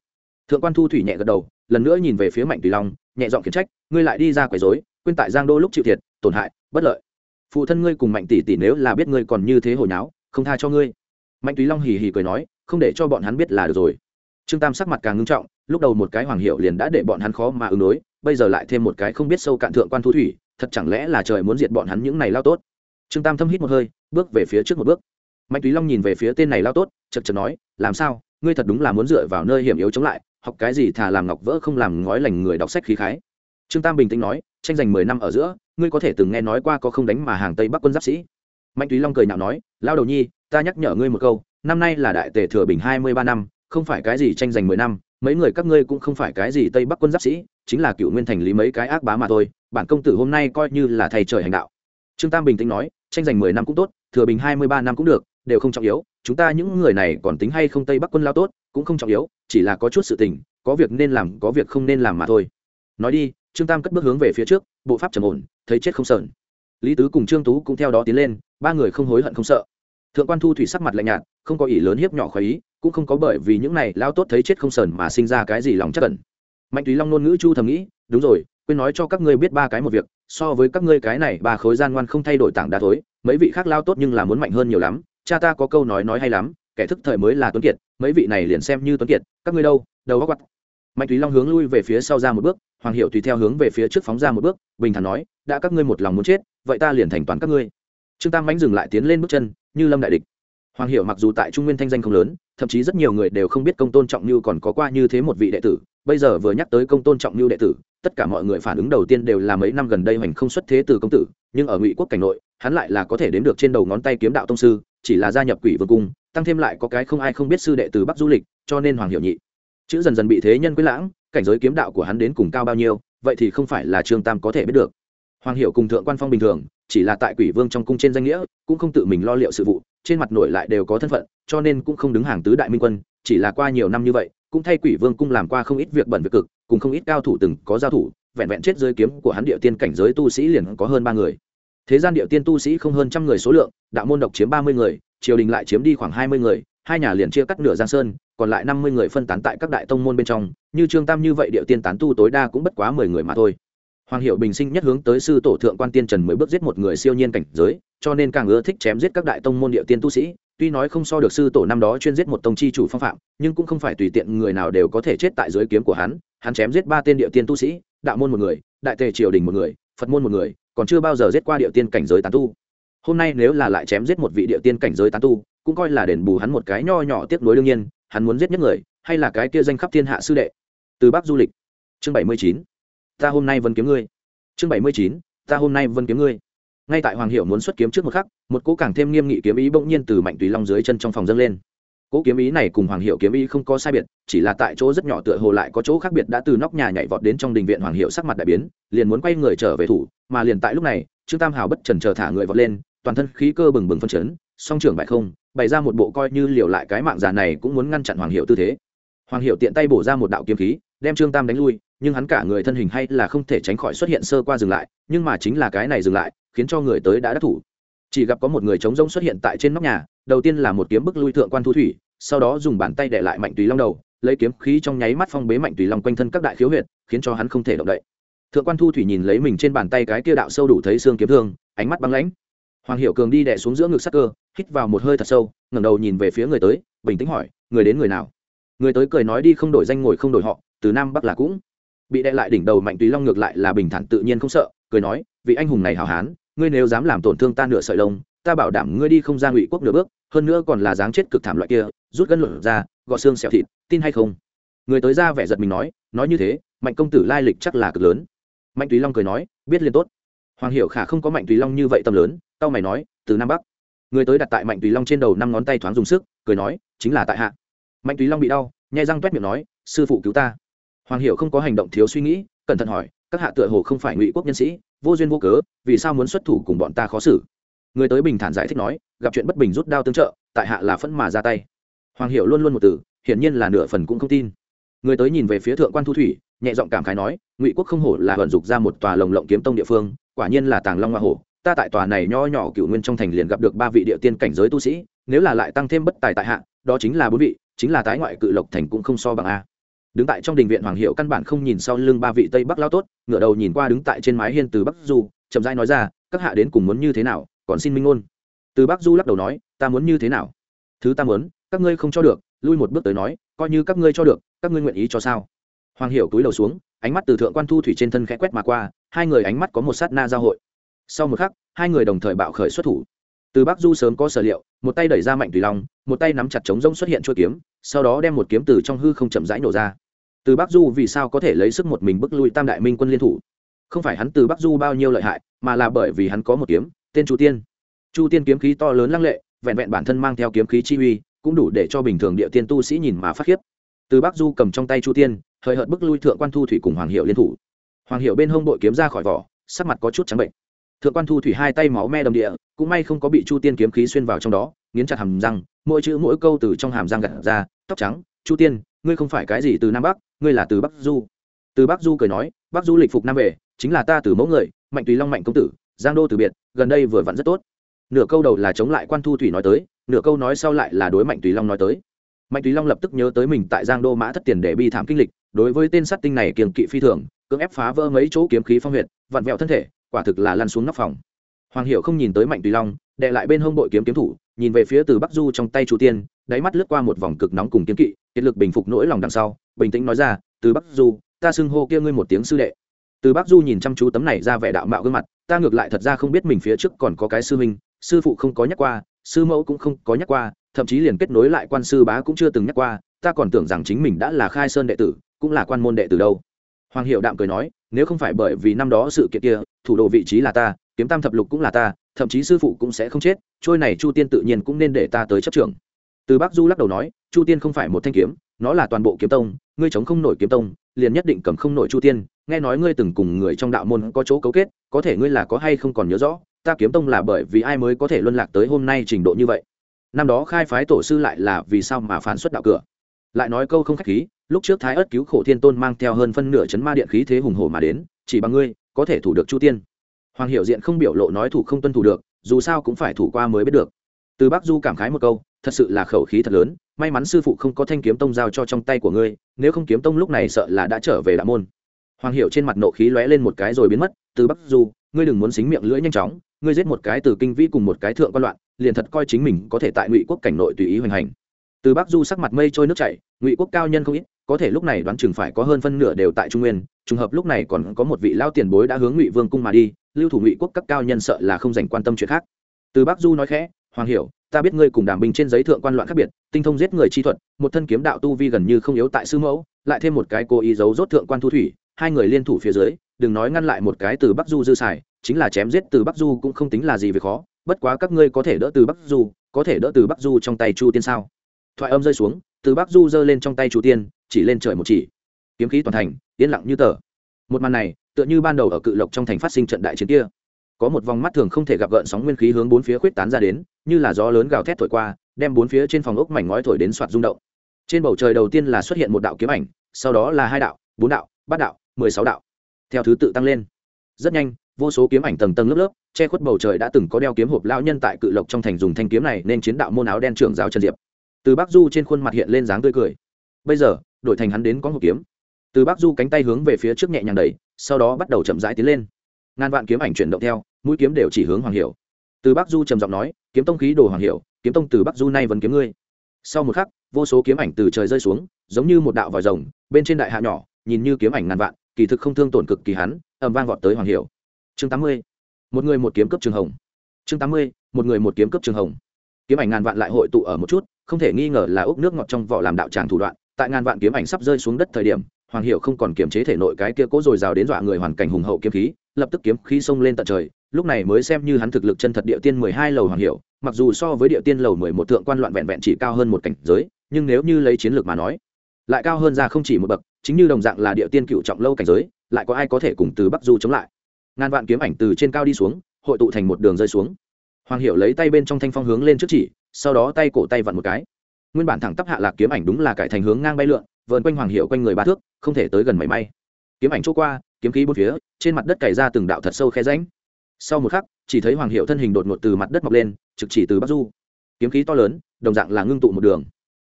thượng quan thu thủy nhẹ gật đầu, lần nữa nhìn về phía mạnh tùy long, nhẹ giọng khiển trách, ngươi lại đi ra quấy rối quên tại giang đô lúc chịu thiệt, tổn hại, bất lợi. Phụ thân ngươi cùng mạnh tỷ tỷ nếu là biết ngươi còn như thế hồi nháo, không tha cho ngươi. Mạnh túy long hì hì cười nói, không để cho bọn hắn biết là được rồi. Trương tam sắc mặt càng ngưng trọng, lúc đầu một cái hoàng hiệu liền đã để bọn hắn khó mà ứng đối, bây giờ lại thêm một cái không biết sâu cạn thượng quan thu thủy, thật chẳng lẽ là trời muốn diệt bọn hắn những này lao tốt? Trương tam thâm hít một hơi, bước về phía trước một bước. Mạnh túy long nhìn về phía tên này lao tốt, chật chật nói, làm sao? Ngươi thật đúng là muốn dựa vào nơi hiểm yếu chống lại, học cái gì thà làm ngọc vỡ không làm ngói lành người đọc sách khí khái trương tam bình tĩnh nói, tranh giành mười năm ở giữa, ngươi có thể từng nghe nói qua có không đánh mà hàng tây bắc quân giáp sĩ. Mạnh túy long cười nhạo nói lao đầu nhi, ta nhắc nhở ngươi một câu, năm nay là đại tề thừa bình hai mươi ba năm, không phải cái gì tranh giành mười năm, mấy người các ngươi cũng không phải cái gì tây bắc quân giáp sĩ, chính là cựu nguyên thành lý mấy cái ác bá mà thôi, bản công tử hôm nay coi như là thầy trời hành đạo. Trương tam bình tĩnh nói, tranh giành mười năm cũng tốt, thừa bình hai mươi ba năm cũng được, đều không trọng yếu, chúng ta những người này còn tính hay không tây bắc quân lao tốt, cũng không trọng yếu, chỉ là có chút sự tình, có việc nên làm, có việc không nên làm mà thôi. Nói đi trương tam cất bước hướng về phía trước, bộ pháp trầm ổn, thấy chết không sờn. Lý tứ cùng trương tú cũng theo đó tiến lên, ba người không hối hận không sợ. Thượng quan thu thủy sắc mặt lạnh nhạt, không có ý lớn hiếp nhỏ khoái ý, cũng không có bởi vì những này lao tốt thấy chết không sờn mà sinh ra cái gì lòng chắc cẩn mạnh túy long ngôn ngữ chu thầm nghĩ, đúng rồi, quên nói cho các ngươi biết ba cái một việc, so với các ngươi cái này ba khối gian ngoan không thay đổi tảng đá thối, mấy vị khác lao tốt nhưng là muốn mạnh hơn nhiều lắm, cha ta có câu nói nói hay lắm, kẻ thức thời mới là tuấn kiệt, mấy vị này liền xem như tuấn kiệt, các ngươi đâu, đầu góc quặt mạnh Thúy long hướng lui về phía sau ra một bước, hoàng hiệu tùy theo hướng về phía trước phóng ra một bước, bình thản nói, đã các ngươi một lòng muốn chết, vậy ta liền thành toàn các ngươi. Trương tam bánh dừng lại tiến lên bước chân, như lâm đại địch. Hoàng hiệu mặc dù tại trung nguyên thanh danh không lớn, thậm chí rất nhiều người đều không biết công tôn trọng như còn có qua như thế một vị đệ tử, bây giờ vừa nhắc tới công tôn trọng như đệ tử, tất cả mọi người phản ứng đầu tiên đều là mấy năm gần đây hoành không xuất thế từ công tử, nhưng ở ngụy quốc cảnh nội, hắn lại là có thể đếm được trên đầu ngón tay kiếm đạo tông sư, chỉ là gia nhập quỷ vương cung, tăng thêm lại có cái không ai không biết sư đệ từ bắc du lịch, cho nên hoàng hiệu nhị chữ dần dần bị thế nhân quyết lãng, cảnh giới kiếm đạo của hắn đến cùng cao bao nhiêu, vậy thì không phải là trương tam có thể biết được. Hoàng hiệu cùng thượng quan phong bình thường, chỉ là tại quỷ vương trong cung trên danh nghĩa, cũng không tự mình lo liệu sự vụ, trên mặt nổi lại đều có thân phận, cho nên cũng không đứng hàng tứ đại minh quân, chỉ là qua nhiều năm như vậy, cũng thay quỷ vương cung làm qua không ít việc bẩn việc cực, cùng không ít cao thủ từng có giao thủ, vẹn vẹn chết dưới kiếm của hắn địa tiên cảnh giới tu sĩ liền có hơn ba người. Thế gian địa tiên tu sĩ không hơn trăm người số lượng, đạo môn độc chiếm ba mươi người, triều đình lại chiếm đi khoảng hai mươi người, hai nhà liền chia cắt nửa giang sơn còn lại năm mươi người phân tán tại các đại tông môn bên trong, như trương tam như vậy địa tiên tán tu tối đa cũng bất quá mười người mà thôi. Hoàng hiệu bình sinh nhất hướng tới sư tổ thượng quan tiên trần mới bước giết một người siêu nhiên cảnh giới, cho nên càng ưa thích chém giết các đại tông môn địa tiên tu sĩ. Tuy nói không so được sư tổ năm đó chuyên giết một tông chi chủ phong phạm, nhưng cũng không phải tùy tiện người nào đều có thể chết tại dưới kiếm của hắn. Hắn chém giết ba tên địa tiên tu sĩ, đạo môn một người, đại tề triều đình một người, phật môn một người, còn chưa bao giờ giết qua địa tiên cảnh giới tán tu. Hôm nay nếu là lại chém giết một vị địa tiên cảnh giới tán tu, cũng coi là đền bù hắn một cái nho nhỏ tiếc nuối đương nhiên hắn muốn giết nhất người, hay là cái kia danh khắp thiên hạ sư đệ? Từ bắc du lịch. Chương bảy mươi chín. Ta hôm nay vẫn kiếm ngươi. Chương bảy mươi chín. Ta hôm nay vẫn kiếm ngươi. Ngay tại hoàng hiệu muốn xuất kiếm trước một khắc, một cỗ càng thêm nghiêm nghị kiếm ý bỗng nhiên từ mạnh tùy long dưới chân trong phòng dâng lên. Cỗ kiếm ý này cùng hoàng hiệu kiếm ý không có sai biệt, chỉ là tại chỗ rất nhỏ tựa hồ lại có chỗ khác biệt đã từ nóc nhà nhảy vọt đến trong đình viện hoàng hiệu sắc mặt đại biến, liền muốn quay người trở về thủ, mà liền tại lúc này, trương tam hào bất trần chờ thả người vọt lên, toàn thân khí cơ bừng bừng phân chấn song trưởng bại không, bày ra một bộ coi như liều lại cái mạng già này cũng muốn ngăn chặn hoàng hiệu tư thế. Hoàng hiệu tiện tay bổ ra một đạo kiếm khí, đem trương tam đánh lui, nhưng hắn cả người thân hình hay là không thể tránh khỏi xuất hiện sơ qua dừng lại, nhưng mà chính là cái này dừng lại, khiến cho người tới đã đắc thủ. Chỉ gặp có một người chống rông xuất hiện tại trên nóc nhà, đầu tiên là một kiếm bức lui thượng quan thu thủy, sau đó dùng bàn tay để lại mạnh tùy long đầu, lấy kiếm khí trong nháy mắt phong bế mạnh tùy long quanh thân các đại khiếu huyệt, khiến cho hắn không thể động đậy. Thượng quan thu thủy nhìn lấy mình trên bàn tay cái kia đạo sâu đủ thấy xương kiếm thương, ánh mắt băng lãnh hoàng hiệu cường đi đẻ xuống giữa ngực sắc cơ, hít vào một hơi thật sâu, ngẩng đầu nhìn về phía người tới, bình tĩnh hỏi, người đến người nào? Người tới cười nói đi không đổi danh ngồi không đổi họ, từ nam bắc là cũng. Bị đè lại đỉnh đầu mạnh tùy long ngược lại là bình thản tự nhiên không sợ, cười nói, vị anh hùng này hào hán, ngươi nếu dám làm tổn thương ta nửa sợi lông, ta bảo đảm ngươi đi không ra ngụy quốc nửa bước, hơn nữa còn là dáng chết cực thảm loại kia, rút gân luận ra gọt xương xẹo thịt, tin hay không? Người tới ra vẻ giật mình nói nói như thế, mạnh công tử lai lịch chắc là cực lớn. Mạnh tùy long cười nói, biết liền tốt hoàng hiểu khả không có mạnh tùy long như vậy tâm lớn tao mày nói, từ nam bắc. Người tới đặt tại mạnh tùy long trên đầu năm ngón tay thoáng dùng sức, cười nói, chính là tại hạ. Mạnh tùy long bị đau, nhai răng toét miệng nói, sư phụ cứu ta. Hoàng hiểu không có hành động thiếu suy nghĩ, cẩn thận hỏi, các hạ tựa hồ không phải ngụy quốc nhân sĩ, vô duyên vô cớ, vì sao muốn xuất thủ cùng bọn ta khó xử? Người tới bình thản giải thích nói, gặp chuyện bất bình rút đao tương trợ, tại hạ là phẫn mà ra tay. Hoàng hiểu luôn luôn một từ, hiển nhiên là nửa phần cũng không tin. Người tới nhìn về phía thượng quan thu thủy, nhẹ giọng cảm khái nói, ngụy quốc không hổ là vận dục ra một tòa lồng lộng kiếm tông địa phương quả nhiên là tàng long hoa hổ, ta tại tòa này nho nhỏ cựu nguyên trong thành liền gặp được ba vị địa tiên cảnh giới tu sĩ, nếu là lại tăng thêm bất tài tại hạ, đó chính là bốn vị, chính là tái ngoại cự lộc thành cũng không so bằng a. Đứng tại trong đình viện hoàng hiệu căn bản không nhìn sau lưng ba vị tây bắc lao tốt, ngửa đầu nhìn qua đứng tại trên mái hiên từ bắc du, chậm rãi nói ra, các hạ đến cùng muốn như thế nào, còn xin minh ngôn. Từ bắc du lắc đầu nói, ta muốn như thế nào? Thứ ta muốn, các ngươi không cho được, lui một bước tới nói, coi như các ngươi cho được, các ngươi nguyện ý cho sao? Hoàng hiệu túi đầu xuống ánh mắt từ thượng quan thu thủy trên thân khẽ quét mà qua, hai người ánh mắt có một sát na giao hội. Sau một khắc, hai người đồng thời bạo khởi xuất thủ. Từ bắc du sớm có sở liệu, một tay đẩy ra mạnh tùy long, một tay nắm chặt chống rông xuất hiện chuỗi kiếm, sau đó đem một kiếm từ trong hư không chậm rãi nổ ra. Từ bắc du vì sao có thể lấy sức một mình bức lui tam đại minh quân liên thủ? Không phải hắn từ bắc du bao nhiêu lợi hại, mà là bởi vì hắn có một kiếm, tên chu tiên. Chu tiên kiếm khí to lớn lăng lệ, vẹn vẹn bản thân mang theo kiếm khí chi uy, cũng đủ để cho bình thường địa tiên tu sĩ nhìn mà phát khiếp. Từ bắc du cầm trong tay chu tiên hời hợt bức lui thượng quan thu thủy cùng hoàng hiệu liên thủ. Hoàng hiệu bên hông đội kiếm ra khỏi vỏ, sắc mặt có chút trắng bệnh. Thượng quan thu thủy hai tay máu me đầm địa, cũng may không có bị chu tiên kiếm khí xuyên vào trong đó, nghiến chặt hàm răng, mỗi chữ mỗi câu từ trong hàm răng gặt ra, tóc trắng, chu tiên, ngươi không phải cái gì từ nam bắc, ngươi là từ bắc du. Từ bắc du cười nói, bắc du lịch phục nam về, chính là ta từ mẫu người, mạnh tùy long mạnh công tử, giang đô từ biệt, gần đây vừa vặn rất tốt. Nửa câu đầu là chống lại quan thu thủy nói tới, nửa câu nói sau lại là đối mạnh tùy long nói tới mạnh tùy long lập tức nhớ tới mình tại giang đô mã thất tiền để bi thảm kinh lịch, đối với tên sát tinh này kiềng kỵ phi thường, cưỡng ép phá vỡ mấy chỗ kiếm khí phong huyệt, vặn vẹo thân thể, quả thực là lăn xuống nóc phòng. Hoàng hiệu không nhìn tới mạnh tùy long đệ lại bên hông bội kiếm kiếm thủ, nhìn về phía từ bắc du trong tay chu tiên, đáy mắt lướt qua một vòng cực nóng cùng kiếm kỵ, kiệt lực bình phục nỗi lòng đằng sau, bình tĩnh nói ra, từ bắc du, ta xưng hô kia ngươi một tiếng sư đệ. Từ bắc du nhìn chăm chú tấm này ra vẻ đạo mạo gương mặt, ta ngược lại thật ra không biết mình phía trước còn có cái sư huynh, sư phụ không có nhắc qua, sư mẫu cũng không có nhắc qua thậm chí liền kết nối lại quan sư bá cũng chưa từng nhắc qua, ta còn tưởng rằng chính mình đã là khai sơn đệ tử, cũng là quan môn đệ tử đâu. Hoàng hiệu đạm cười nói, nếu không phải bởi vì năm đó sự kiện kia, thủ đồ vị trí là ta, kiếm tam thập lục cũng là ta, thậm chí sư phụ cũng sẽ không chết, trôi này chu tiên tự nhiên cũng nên để ta tới chấp trưởng. Từ bác du lắc đầu nói, chu tiên không phải một thanh kiếm, nó là toàn bộ kiếm tông, ngươi chống không nổi kiếm tông, liền nhất định cầm không nổi chu tiên, nghe nói ngươi từng cùng người trong đạo môn có chỗ cấu kết, có thể ngươi là có hay không còn nhớ rõ, ta kiếm tông là bởi vì ai mới có thể luân lạc tới hôm nay trình độ như vậy năm đó khai phái tổ sư lại là vì sao mà phán xuất đạo cửa? Lại nói câu không khách khí, lúc trước thái ớt cứu khổ thiên tôn mang theo hơn phân nửa chấn ma điện khí thế hùng hổ mà đến, chỉ bằng ngươi, có thể thủ được chu tiên. Hoàng hiệu diện không biểu lộ nói thủ không tuân thủ được, dù sao cũng phải thủ qua mới biết được. Từ bắc du cảm khái một câu, thật sự là khẩu khí thật lớn, may mắn sư phụ không có thanh kiếm tông giao cho trong tay của ngươi, nếu không kiếm tông lúc này sợ là đã trở về đạo môn. Hoàng hiệu trên mặt nộ khí lóe lên một cái rồi biến mất, từ bắc du, ngươi đừng muốn xính miệng lưỡi nhanh chóng, ngươi giết một cái từ kinh vĩ cùng một cái thượng quan loạn liền thật coi chính mình có thể tại ngụy quốc cảnh nội tùy ý hoành hành. Từ bắc du sắc mặt mây trôi nước chảy, ngụy quốc cao nhân không ít, có thể lúc này đoán chừng phải có hơn phân nửa đều tại trung nguyên, trùng hợp lúc này còn có một vị lao tiền bối đã hướng ngụy vương cung mà đi, lưu thủ ngụy quốc các cao nhân sợ là không dành quan tâm chuyện khác. Từ bắc du nói khẽ, hoàng hiểu, ta biết ngươi cùng Đảm binh trên giấy thượng quan loạn khác biệt, tinh thông giết người chi thuật, một thân kiếm đạo tu vi gần như không yếu tại sư mẫu, lại thêm một cái cố ý giấu rốt thượng quan thu thủy, hai người liên thủ phía dưới, đừng nói ngăn lại một cái từ bắc du dư xài, chính là chém giết từ bắc du cũng không tính là gì về khó bất quá các ngươi có thể đỡ từ bắc du, có thể đỡ từ bắc du trong tay chu tiên sao? Thoại âm rơi xuống, từ bắc du giơ lên trong tay chu tiên, chỉ lên trời một chỉ. Kiếm khí toàn thành, yên lặng như tờ. Một màn này, tựa như ban đầu ở cự lộc trong thành phát sinh trận đại chiến kia. Có một vòng mắt thường không thể gặp gợn sóng nguyên khí hướng bốn phía khuyết tán ra đến, như là gió lớn gào thét thổi qua, đem bốn phía trên phòng ốc mảnh ngói thổi đến soạt rung động. Trên bầu trời đầu tiên là xuất hiện một đạo kiếm ảnh, sau đó là hai đạo, bốn đạo, bát đạo, mười sáu đạo. Theo thứ tự tăng lên. Rất nhanh vô số kiếm ảnh tầng tầng lớp lớp, che khuất bầu trời đã từng có đeo kiếm hộp lão nhân tại cự lộc trong thành dùng thanh kiếm này nên chiến đạo môn áo đen trưởng giáo trần diệp. Từ bắc du trên khuôn mặt hiện lên dáng tươi cười. Bây giờ, đổi thành hắn đến có một kiếm. Từ bắc du cánh tay hướng về phía trước nhẹ nhàng đẩy, sau đó bắt đầu chậm rãi tiến lên. Ngàn vạn kiếm ảnh chuyển động theo, mũi kiếm đều chỉ hướng hoàng hiểu. Từ bắc du trầm giọng nói, kiếm tông khí đồ hoàng hiểu, kiếm tông từ bắc du nay vẫn kiếm ngươi. Sau một khắc, vô số kiếm ảnh từ trời rơi xuống, giống như một đạo vòi rồng, bên trên đại hạ nhỏ, nhìn như kiếm ảnh ngàn vạn, kỳ thực không thương tổn cực kỳ hắn, ầm vang vọt tới hoàng hiểu chương tám mươi, một người một kiếm cấp trường hồng. Chương tám mươi, một người một kiếm cấp trường hồng. Kiếm ảnh ngàn vạn lại hội tụ ở một chút, không thể nghi ngờ là ốc nước ngọt trong vỏ làm đạo tràng thủ đoạn. Tại ngàn vạn kiếm ảnh sắp rơi xuống đất thời điểm, hoàng hiệu không còn kiềm chế thể nội cái kia cố dồi dào đến dọa người hoàn cảnh hùng hậu kiếm khí, lập tức kiếm khí xông lên tận trời. Lúc này mới xem như hắn thực lực chân thật địa tiên mười hai lầu hoàng hiệu mặc dù so với địa tiên lầu mười một thượng quan loạn vẹn vẹn chỉ cao hơn một cảnh giới, nhưng nếu như lấy chiến lược mà nói, lại cao hơn ra không chỉ một bậc, chính như đồng dạng là địa tiên cựu trọng lâu cảnh giới, lại có ai có thể cùng từ bắc du chống lại? Ngàn vạn kiếm ảnh từ trên cao đi xuống, hội tụ thành một đường rơi xuống. Hoàng hiệu lấy tay bên trong thanh phong hướng lên trước chỉ, sau đó tay cổ tay vặn một cái. Nguyên bản thẳng tắp hạ lạc kiếm ảnh đúng là cải thành hướng ngang bay lượn vợn quanh hoàng hiệu quanh người ba thước, không thể tới gần mảy may. Kiếm ảnh chỗ qua, kiếm khí bốn phía, trên mặt đất cày ra từng đạo thật sâu khe ránh sau một khắc, chỉ thấy hoàng hiệu thân hình đột ngột từ mặt đất mọc lên, trực chỉ từ bắc du. Kiếm khí to lớn, đồng dạng là ngưng tụ một đường.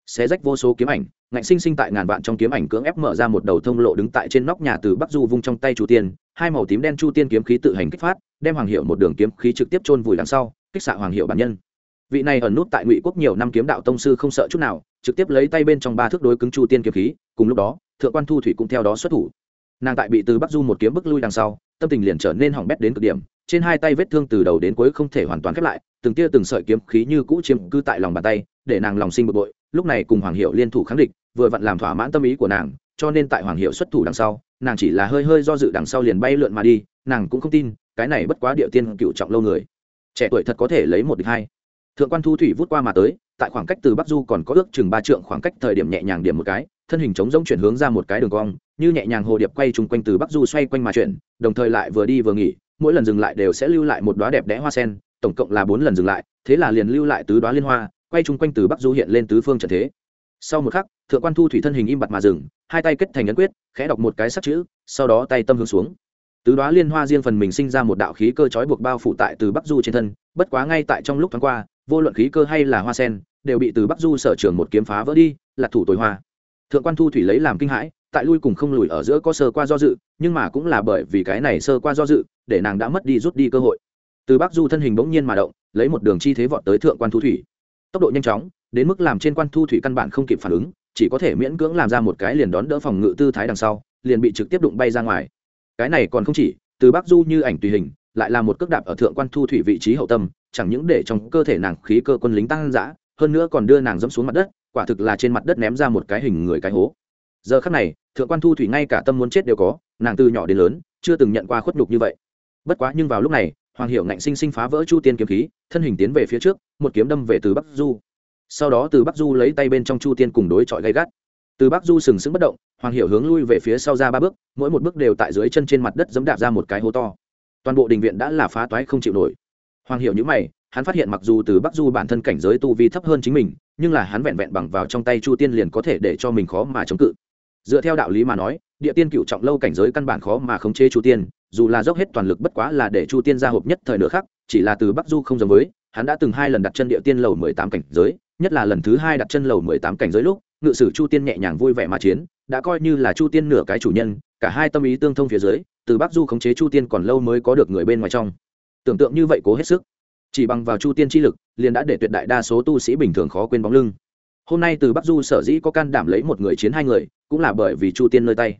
Xé rách vô số kiếm ảnh ngạnh sinh sinh tại ngàn vạn trong kiếm ảnh cưỡng ép mở ra một đầu thông lộ đứng tại trên nóc nhà từ bắc du vung trong tay chu tiên, hai màu tím đen chu tiên kiếm khí tự hành kích phát, đem hoàng hiệu một đường kiếm khí trực tiếp chôn vùi đằng sau, kích xạ hoàng hiệu bản nhân. Vị này ẩn nút tại ngụy quốc nhiều năm kiếm đạo tông sư không sợ chút nào, trực tiếp lấy tay bên trong ba thước đối cứng chu tiên kiếm khí, cùng lúc đó, thượng quan thu thủy cũng theo đó xuất thủ. Nàng tại bị từ bắc du một kiếm bức lui đằng sau, tâm tình liền trở nên hỏng bét đến cực điểm, trên hai tay vết thương từ đầu đến cuối không thể hoàn toàn khép lại, từng tia từng sợi kiếm khí như cũ chiếm cư tại lòng bàn tay, để nàng lòng sinh bực bội, lúc này cùng hoàng hiệu liên thủ kháng địch vừa vặn làm thỏa mãn tâm ý của nàng, cho nên tại hoàng hiệu xuất thủ đằng sau, nàng chỉ là hơi hơi do dự đằng sau liền bay lượn mà đi, nàng cũng không tin, cái này bất quá địa tiên cựu trọng lâu người. Trẻ tuổi thật có thể lấy một địch hai. Thượng quan thu thủy vút qua mà tới, tại khoảng cách từ bắc du còn có ước chừng ba trượng khoảng cách thời điểm nhẹ nhàng điểm một cái, thân hình chống rỗng chuyển hướng ra một cái đường cong, như nhẹ nhàng hồ điệp quay chung quanh từ bắc du xoay quanh mà chuyển, đồng thời lại vừa đi vừa nghỉ, mỗi lần dừng lại đều sẽ lưu lại một đoá đẹp đẽ hoa sen, tổng cộng là bốn lần dừng lại, thế là liền lưu lại tứ đoá liên hoa, quay chung quanh từ bắc du hiện lên tứ phương trận thế. Sau một khắc thượng quan thu thủy thân hình im bặt mà dừng, hai tay kết thành ấn quyết, khẽ đọc một cái sắc chữ, sau đó tay tâm hướng xuống. Tứ đoá liên hoa riêng phần mình sinh ra một đạo khí cơ chói buộc bao phủ tại từ bắc du trên thân, bất quá ngay tại trong lúc thoáng qua, vô luận khí cơ hay là hoa sen, đều bị từ bắc du sở trường một kiếm phá vỡ đi, là thủ tối hoa. Thượng quan thu thủy lấy làm kinh hãi, tại lui cùng không lùi ở giữa có sơ qua do dự, nhưng mà cũng là bởi vì cái này sơ qua do dự, để nàng đã mất đi rút đi cơ hội. Từ bắc du thân hình bỗng nhiên mà động, lấy một đường chi thế vọt tới thượng quan thu thủy. Tốc độ nhanh chóng, đến mức làm trên quan thu thủy căn bản không kịp phản ứng chỉ có thể miễn cưỡng làm ra một cái liền đón đỡ phòng ngự tư thái đằng sau, liền bị trực tiếp đụng bay ra ngoài. Cái này còn không chỉ, từ bắc du như ảnh tùy hình, lại là một cước đạp ở thượng quan thu thủy vị trí hậu tâm, chẳng những để trong cơ thể nàng khí cơ quân lính tăng dã, hơn nữa còn đưa nàng dẫm xuống mặt đất, quả thực là trên mặt đất ném ra một cái hình người cái hố. Giờ khắc này, thượng quan thu thủy ngay cả tâm muốn chết đều có, nàng từ nhỏ đến lớn, chưa từng nhận qua khuất nhục như vậy. Bất quá nhưng vào lúc này, hoàng hiệu ngạnh sinh sinh phá vỡ chu tiên kiếm khí, thân hình tiến về phía trước, một kiếm đâm về từ bắc du sau đó từ bắc du lấy tay bên trong chu tiên cùng đối chọi gay gắt từ bắc du sừng sững bất động hoàng hiệu hướng lui về phía sau ra ba bước mỗi một bước đều tại dưới chân trên mặt đất giấm đạp ra một cái hố to toàn bộ đình viện đã là phá toái không chịu nổi hoàng hiệu nhữ mày hắn phát hiện mặc dù từ bắc du bản thân cảnh giới tu vi thấp hơn chính mình nhưng là hắn vẹn vẹn bằng vào trong tay chu tiên liền có thể để cho mình khó mà chống cự dựa theo đạo lý mà nói địa tiên cựu trọng lâu cảnh giới căn bản khó mà khống chế chu tiên dù là dốc hết toàn lực bất quá là để chu tiên ra hộp nhất thời nửa khác chỉ là từ bắc du không giống với hắn đã từng hai lần đặt chân địa tiên lầu mười tám cảnh giới nhất là lần thứ hai đặt chân lầu mười tám cảnh giới lúc, ngự sử chu tiên nhẹ nhàng vui vẻ mà chiến, đã coi như là chu tiên nửa cái chủ nhân, cả hai tâm ý tương thông phía dưới, từ bắc du khống chế chu tiên còn lâu mới có được người bên ngoài trong. Tưởng tượng như vậy cố hết sức. Chỉ bằng vào chu tiên chi lực, liền đã để tuyệt đại đa số tu sĩ bình thường khó quên bóng lưng. Hôm nay từ bắc du sở dĩ có can đảm lấy một người chiến hai người, cũng là bởi vì chu tiên nơi tay.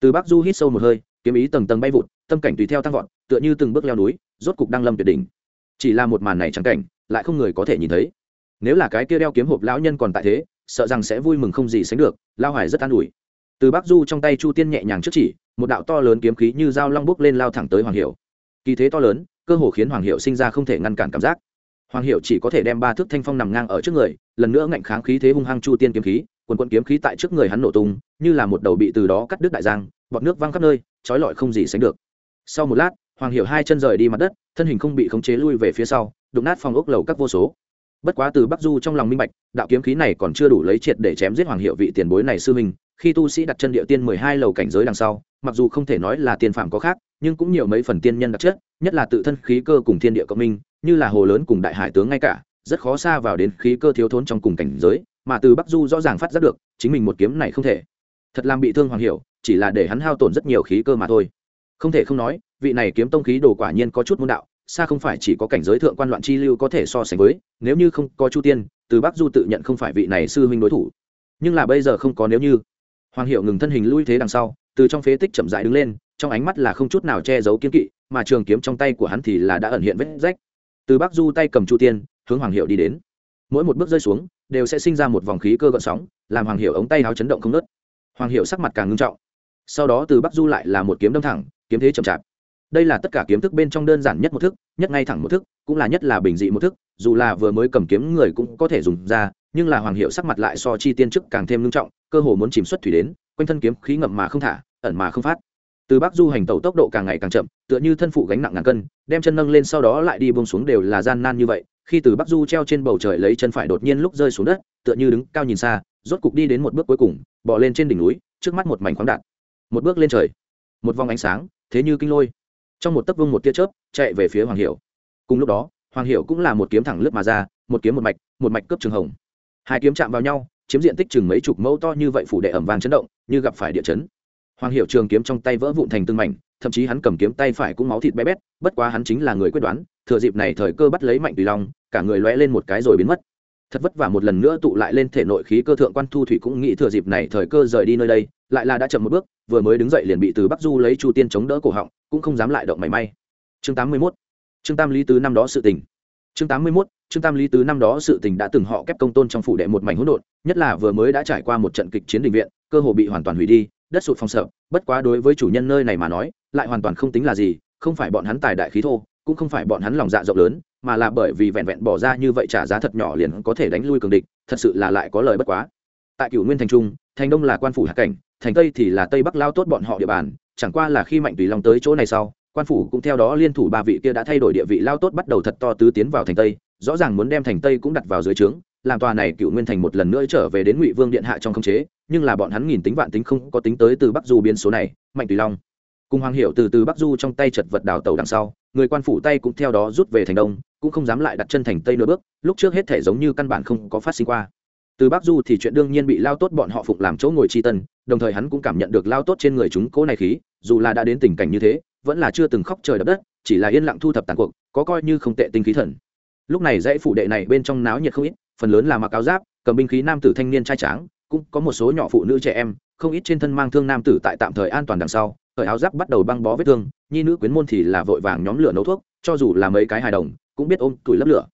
Từ bắc du hít sâu một hơi, kiếm ý tầng tầng bay vụt, tâm cảnh tùy theo tăng vọt, tựa như từng bước leo núi, rốt cục đang lâm tuyệt đỉnh. Chỉ là một màn này trắng cảnh, lại không người có thể nhìn thấy nếu là cái kia đeo kiếm hộp lão nhân còn tại thế, sợ rằng sẽ vui mừng không gì sánh được, lao hoài rất an ủi. Từ bắc du trong tay chu tiên nhẹ nhàng trước chỉ, một đạo to lớn kiếm khí như dao long bốc lên lao thẳng tới hoàng hiệu kỳ thế to lớn, cơ hồ khiến hoàng hiệu sinh ra không thể ngăn cản cảm giác. Hoàng hiệu chỉ có thể đem ba thước thanh phong nằm ngang ở trước người, lần nữa ngạnh kháng khí thế hung hăng chu tiên kiếm khí, quần quận kiếm khí tại trước người hắn nổ tung, như là một đầu bị từ đó cắt đứt đại giang, bọt nước văng khắp nơi, trói lọi không gì sánh được. Sau một lát, hoàng hiệu hai chân rời đi mặt đất, thân hình không bị khống chế lui về phía sau, đụng nát phòng ốc lầu các vô số bất quá từ bắc du trong lòng minh bạch, đạo kiếm khí này còn chưa đủ lấy triệt để chém giết hoàng hiệu vị tiền bối này sư minh khi tu sĩ đặt chân địa tiên mười hai lầu cảnh giới đằng sau, mặc dù không thể nói là tiên phạm có khác, nhưng cũng nhiều mấy phần tiên nhân đặc chất, nhất là tự thân khí cơ cùng thiên địa cộng minh, như là hồ lớn cùng đại hải tướng ngay cả, rất khó xa vào đến khí cơ thiếu thốn trong cùng cảnh giới, mà từ bắc du rõ ràng phát giác được, chính mình một kiếm này không thể. Thật làm bị thương hoàng Hiệu, chỉ là để hắn hao tổn rất nhiều khí cơ mà thôi. Không thể không nói, vị này kiếm tông khí đồ quả nhiên có chút môn đạo xa không phải chỉ có cảnh giới thượng quan loạn chi lưu có thể so sánh với, nếu như không có chu tiên, từ bắc du tự nhận không phải vị này sư huynh đối thủ. Nhưng là bây giờ không có nếu như. Hoàng hiệu ngừng thân hình lui thế đằng sau, từ trong phế tích chậm dại đứng lên, trong ánh mắt là không chút nào che giấu kiên kỵ, mà trường kiếm trong tay của hắn thì là đã ẩn hiện vết rách. Từ bắc du tay cầm chu tiên, hướng hoàng hiệu đi đến. Mỗi một bước rơi xuống, đều sẽ sinh ra một vòng khí cơ gợn sóng, làm hoàng hiệu ống tay áo chấn động không nớt hoàng hiệu sắc mặt càng ngưng trọng. Sau đó từ bắc du lại là một kiếm đâm thẳng, kiếm thế chậm chạp đây là tất cả kiếm thức bên trong đơn giản nhất một thức, nhất ngay thẳng một thức, cũng là nhất là bình dị một thức, dù là vừa mới cầm kiếm người cũng có thể dùng ra, nhưng là hoàng hiệu sắc mặt lại so chi tiên chức càng thêm ngưng trọng, cơ hồ muốn chìm xuất thủy đến, quanh thân kiếm khí ngậm mà không thả, ẩn mà không phát. Từ bắc du hành tẩu tốc độ càng ngày càng chậm, tựa như thân phụ gánh nặng ngàn cân, đem chân nâng lên sau đó lại đi buông xuống đều là gian nan như vậy, khi từ bắc du treo trên bầu trời lấy chân phải đột nhiên lúc rơi xuống đất, tựa như đứng cao nhìn xa, rốt cục đi đến một bước cuối cùng bỏ lên trên đỉnh núi, trước mắt một mảnh khoáng đạn một bước lên trời, một vòng ánh sáng, thế như kinh lôi trong một tấc vương một tia chớp, chạy về phía hoàng hiệu cùng lúc đó, hoàng hiệu cũng là một kiếm thẳng lướt mà ra, một kiếm một mạch một mạch cướp trường hồng. Hai kiếm chạm vào nhau, chiếm diện tích chừng mấy chục mẫu to như vậy phủ đệ ẩm vàng chấn động, như gặp phải địa chấn. Hoàng hiệu trường kiếm trong tay vỡ vụn thành từng mảnh, thậm chí hắn cầm kiếm tay phải cũng máu thịt bé bét, bất quá hắn chính là người quyết đoán, thừa dịp này thời cơ bắt lấy mạnh tùy long, cả người lóe lên một cái rồi biến mất. Thật vất vả một lần nữa tụ lại lên thể nội khí cơ thượng quan thu thủy cũng nghĩ thừa dịp này thời cơ rời đi nơi đây lại là đã chậm một bước, vừa mới đứng dậy liền bị từ bắc du lấy chu tiên chống đỡ cổ họng, cũng không dám lại động mảy may. Chương tám mươi 81 chương tam lý tứ năm đó sự tình. Chương tám mươi 81 chương tam lý tứ năm đó sự tình đã từng họ kép công tôn trong phủ đệ một mảnh hỗn độn, nhất là vừa mới đã trải qua một trận kịch chiến đình viện, cơ hồ bị hoàn toàn hủy đi, đất sụt phong sợ bất quá đối với chủ nhân nơi này mà nói, lại hoàn toàn không tính là gì, không phải bọn hắn tài đại khí thô, cũng không phải bọn hắn lòng dạ rộng lớn, mà là bởi vì vẹn vẹn bỏ ra như vậy trả giá thật nhỏ liền có thể đánh lui cường địch, thật sự là lại có lời bất quá. Tại cửu nguyên thành trung, thành đông là quan phủ hạ cảnh thành tây thì là tây bắc lao tốt bọn họ địa bàn, chẳng qua là khi mạnh tùy long tới chỗ này sau, quan phủ cũng theo đó liên thủ ba vị kia đã thay đổi địa vị lao tốt bắt đầu thật to tứ tiến vào thành tây, rõ ràng muốn đem thành tây cũng đặt vào dưới trướng, làm tòa này cựu nguyên thành một lần nữa trở về đến ngụy vương điện hạ trong khống chế, nhưng là bọn hắn nghìn tính vạn tính không có tính tới từ bắc du biến số này, mạnh tùy long. Cùng hoàng hiệu từ từ bắc du trong tay chật vật đào tàu đằng sau, người quan phủ tay cũng theo đó rút về thành đông, cũng không dám lại đặt chân thành tây nửa bước, lúc trước hết thể giống như căn bản không có phát sinh qua từ bắc du thì chuyện đương nhiên bị lao tốt bọn họ phụng làm chỗ ngồi tri tân, đồng thời hắn cũng cảm nhận được lao tốt trên người chúng cố này khí, dù là đã đến tình cảnh như thế, vẫn là chưa từng khóc trời đập đất, chỉ là yên lặng thu thập tàn cuộc, có coi như không tệ tinh khí thần. Lúc này dãy phủ đệ này bên trong náo nhiệt không ít, phần lớn là mặc áo giáp, cầm binh khí nam tử thanh niên trai tráng, cũng có một số nhỏ phụ nữ trẻ em, không ít trên thân mang thương nam tử tại tạm thời an toàn đằng sau thời áo giáp bắt đầu băng bó vết thương, nhi nữ quyến môn thì là vội vàng nhóm lửa nấu thuốc, cho dù là mấy cái hài đồng, cũng biết ôm tuổi lấp lửa.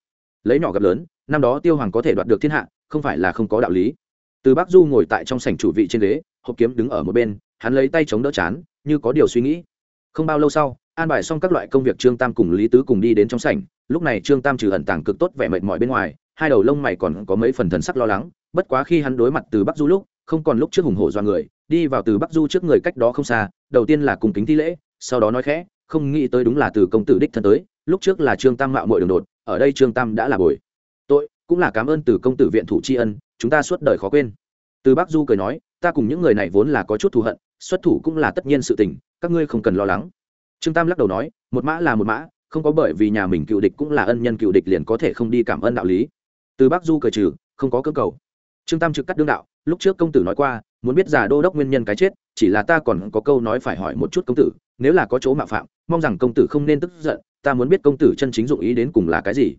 Lấy nhỏ gặp lớn, năm đó tiêu hoàng có thể đoạt được thiên hạ không phải là không có đạo lý. Từ bắc du ngồi tại trong sảnh chủ vị trên ghế, hộp kiếm đứng ở một bên, hắn lấy tay chống đỡ chán, như có điều suy nghĩ. Không bao lâu sau, an bài xong các loại công việc trương tam cùng lý tứ cùng đi đến trong sảnh. Lúc này trương tam trừ ẩn tàng cực tốt vẻ mệt mỏi bên ngoài, hai đầu lông mày còn có mấy phần thần sắc lo lắng. Bất quá khi hắn đối mặt từ bắc du lúc, không còn lúc trước hùng hổ do người, đi vào từ bắc du trước người cách đó không xa, đầu tiên là cùng kính thi lễ, sau đó nói khẽ, không nghĩ tới đúng là từ công tử đích thân tới, lúc trước là trương tam mạo mội đường đột, ở đây trương tam đã là bồi cũng là cảm ơn từ công tử viện thủ tri ân, chúng ta suốt đời khó quên. Từ bác du cười nói, ta cùng những người này vốn là có chút thù hận, xuất thủ cũng là tất nhiên sự tình, các ngươi không cần lo lắng. Trương tam lắc đầu nói, một mã là một mã, không có bởi vì nhà mình cựu địch cũng là ân nhân cựu địch liền có thể không đi cảm ơn đạo lý. Từ bác du cười trừ, không có cơ cầu. Trương tam trực cắt đương đạo, lúc trước công tử nói qua, muốn biết già đô đốc nguyên nhân cái chết, chỉ là ta còn có câu nói phải hỏi một chút công tử, nếu là có chỗ mạo phạm, mong rằng công tử không nên tức giận, ta muốn biết công tử chân chính dụng ý đến cùng là cái gì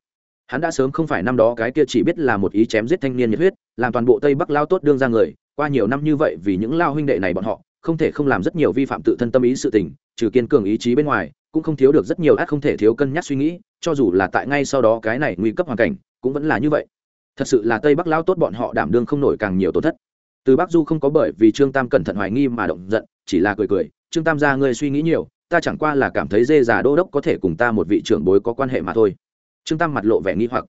hắn đã sớm không phải năm đó cái kia chỉ biết là một ý chém giết thanh niên nhiệt huyết, làm toàn bộ tây bắc lao tốt đương ra người, qua nhiều năm như vậy vì những lao huynh đệ này bọn họ, không thể không làm rất nhiều vi phạm tự thân tâm ý sự tình, trừ kiên cường ý chí bên ngoài, cũng không thiếu được rất nhiều ác không thể thiếu cân nhắc suy nghĩ, cho dù là tại ngay sau đó cái này nguy cấp hoàn cảnh, cũng vẫn là như vậy. Thật sự là tây bắc lao tốt bọn họ đảm đương không nổi càng nhiều tổn thất. Từ bắc du không có bởi vì trương tam cẩn thận hoài nghi mà động giận, chỉ là cười cười, trương tam ra ngươi suy nghĩ nhiều, ta chẳng qua là cảm thấy dê già đô đốc có thể cùng ta một vị trưởng bối có quan hệ mà thôi trương tam mặt lộ vẻ nghi hoặc.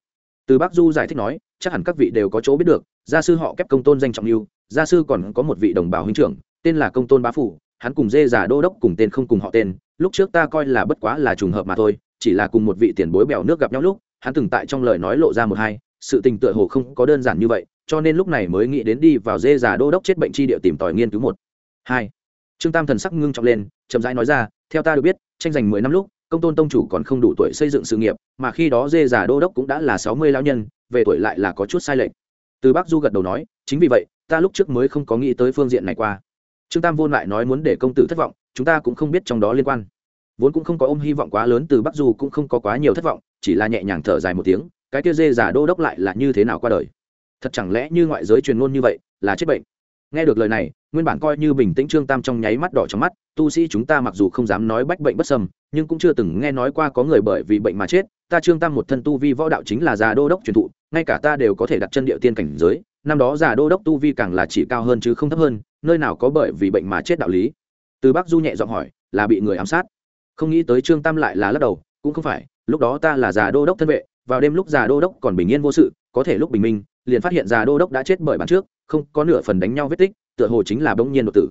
Từ bắc du giải thích nói, chắc hẳn các vị đều có chỗ biết được, gia sư họ kép công tôn danh trọng lưu gia sư còn có một vị đồng bào huynh trưởng, tên là công tôn bá phủ, hắn cùng dê già đô đốc cùng tên không cùng họ tên, lúc trước ta coi là bất quá là trùng hợp mà thôi, chỉ là cùng một vị tiền bối bèo nước gặp nhau lúc, hắn từng tại trong lời nói lộ ra một hai, sự tình tựa hồ không có đơn giản như vậy, cho nên lúc này mới nghĩ đến đi vào dê già đô đốc chết bệnh chi địa tìm tòi nghiên cứu một. Hai, trương tam thần sắc ngưng trọng lên, chậm rãi nói ra, theo ta được biết, tranh giành mười năm lúc, công tôn tông chủ còn không đủ tuổi xây dựng sự nghiệp mà khi đó dê già đô đốc cũng đã là sáu mươi lão nhân, về tuổi lại là có chút sai lệch. Từ bác du gật đầu nói, chính vì vậy, ta lúc trước mới không có nghĩ tới phương diện này qua. Trương tam vô lại nói muốn để công tử thất vọng, chúng ta cũng không biết trong đó liên quan. Vốn cũng không có ôm hy vọng quá lớn, từ bắc du cũng không có quá nhiều thất vọng, chỉ là nhẹ nhàng thở dài một tiếng, cái kia dê giả đô đốc lại là như thế nào qua đời? Thật chẳng lẽ như ngoại giới truyền ngôn như vậy, là chết bệnh? Nghe được lời này, nguyên bản coi như bình tĩnh trương tam trong nháy mắt đỏ trong mắt, tu sĩ chúng ta mặc dù không dám nói bách bệnh bất sâm, nhưng cũng chưa từng nghe nói qua có người bởi vì bệnh mà chết ta trương tam một thân tu vi võ đạo chính là già đô đốc truyền thụ, ngay cả ta đều có thể đặt chân địa tiên cảnh giới, năm đó già đô đốc tu vi càng là chỉ cao hơn chứ không thấp hơn, nơi nào có bởi vì bệnh mà chết đạo lý. Từ bắc du nhẹ giọng hỏi, là bị người ám sát? Không nghĩ tới trương tam lại là lắc đầu, cũng không phải, lúc đó ta là già đô đốc thân vệ, vào đêm lúc già đô đốc còn bình yên vô sự, có thể lúc bình minh, liền phát hiện già đô đốc đã chết bởi bàn trước, không có nửa phần đánh nhau vết tích, tựa hồ chính là bỗng nhiên đột tử.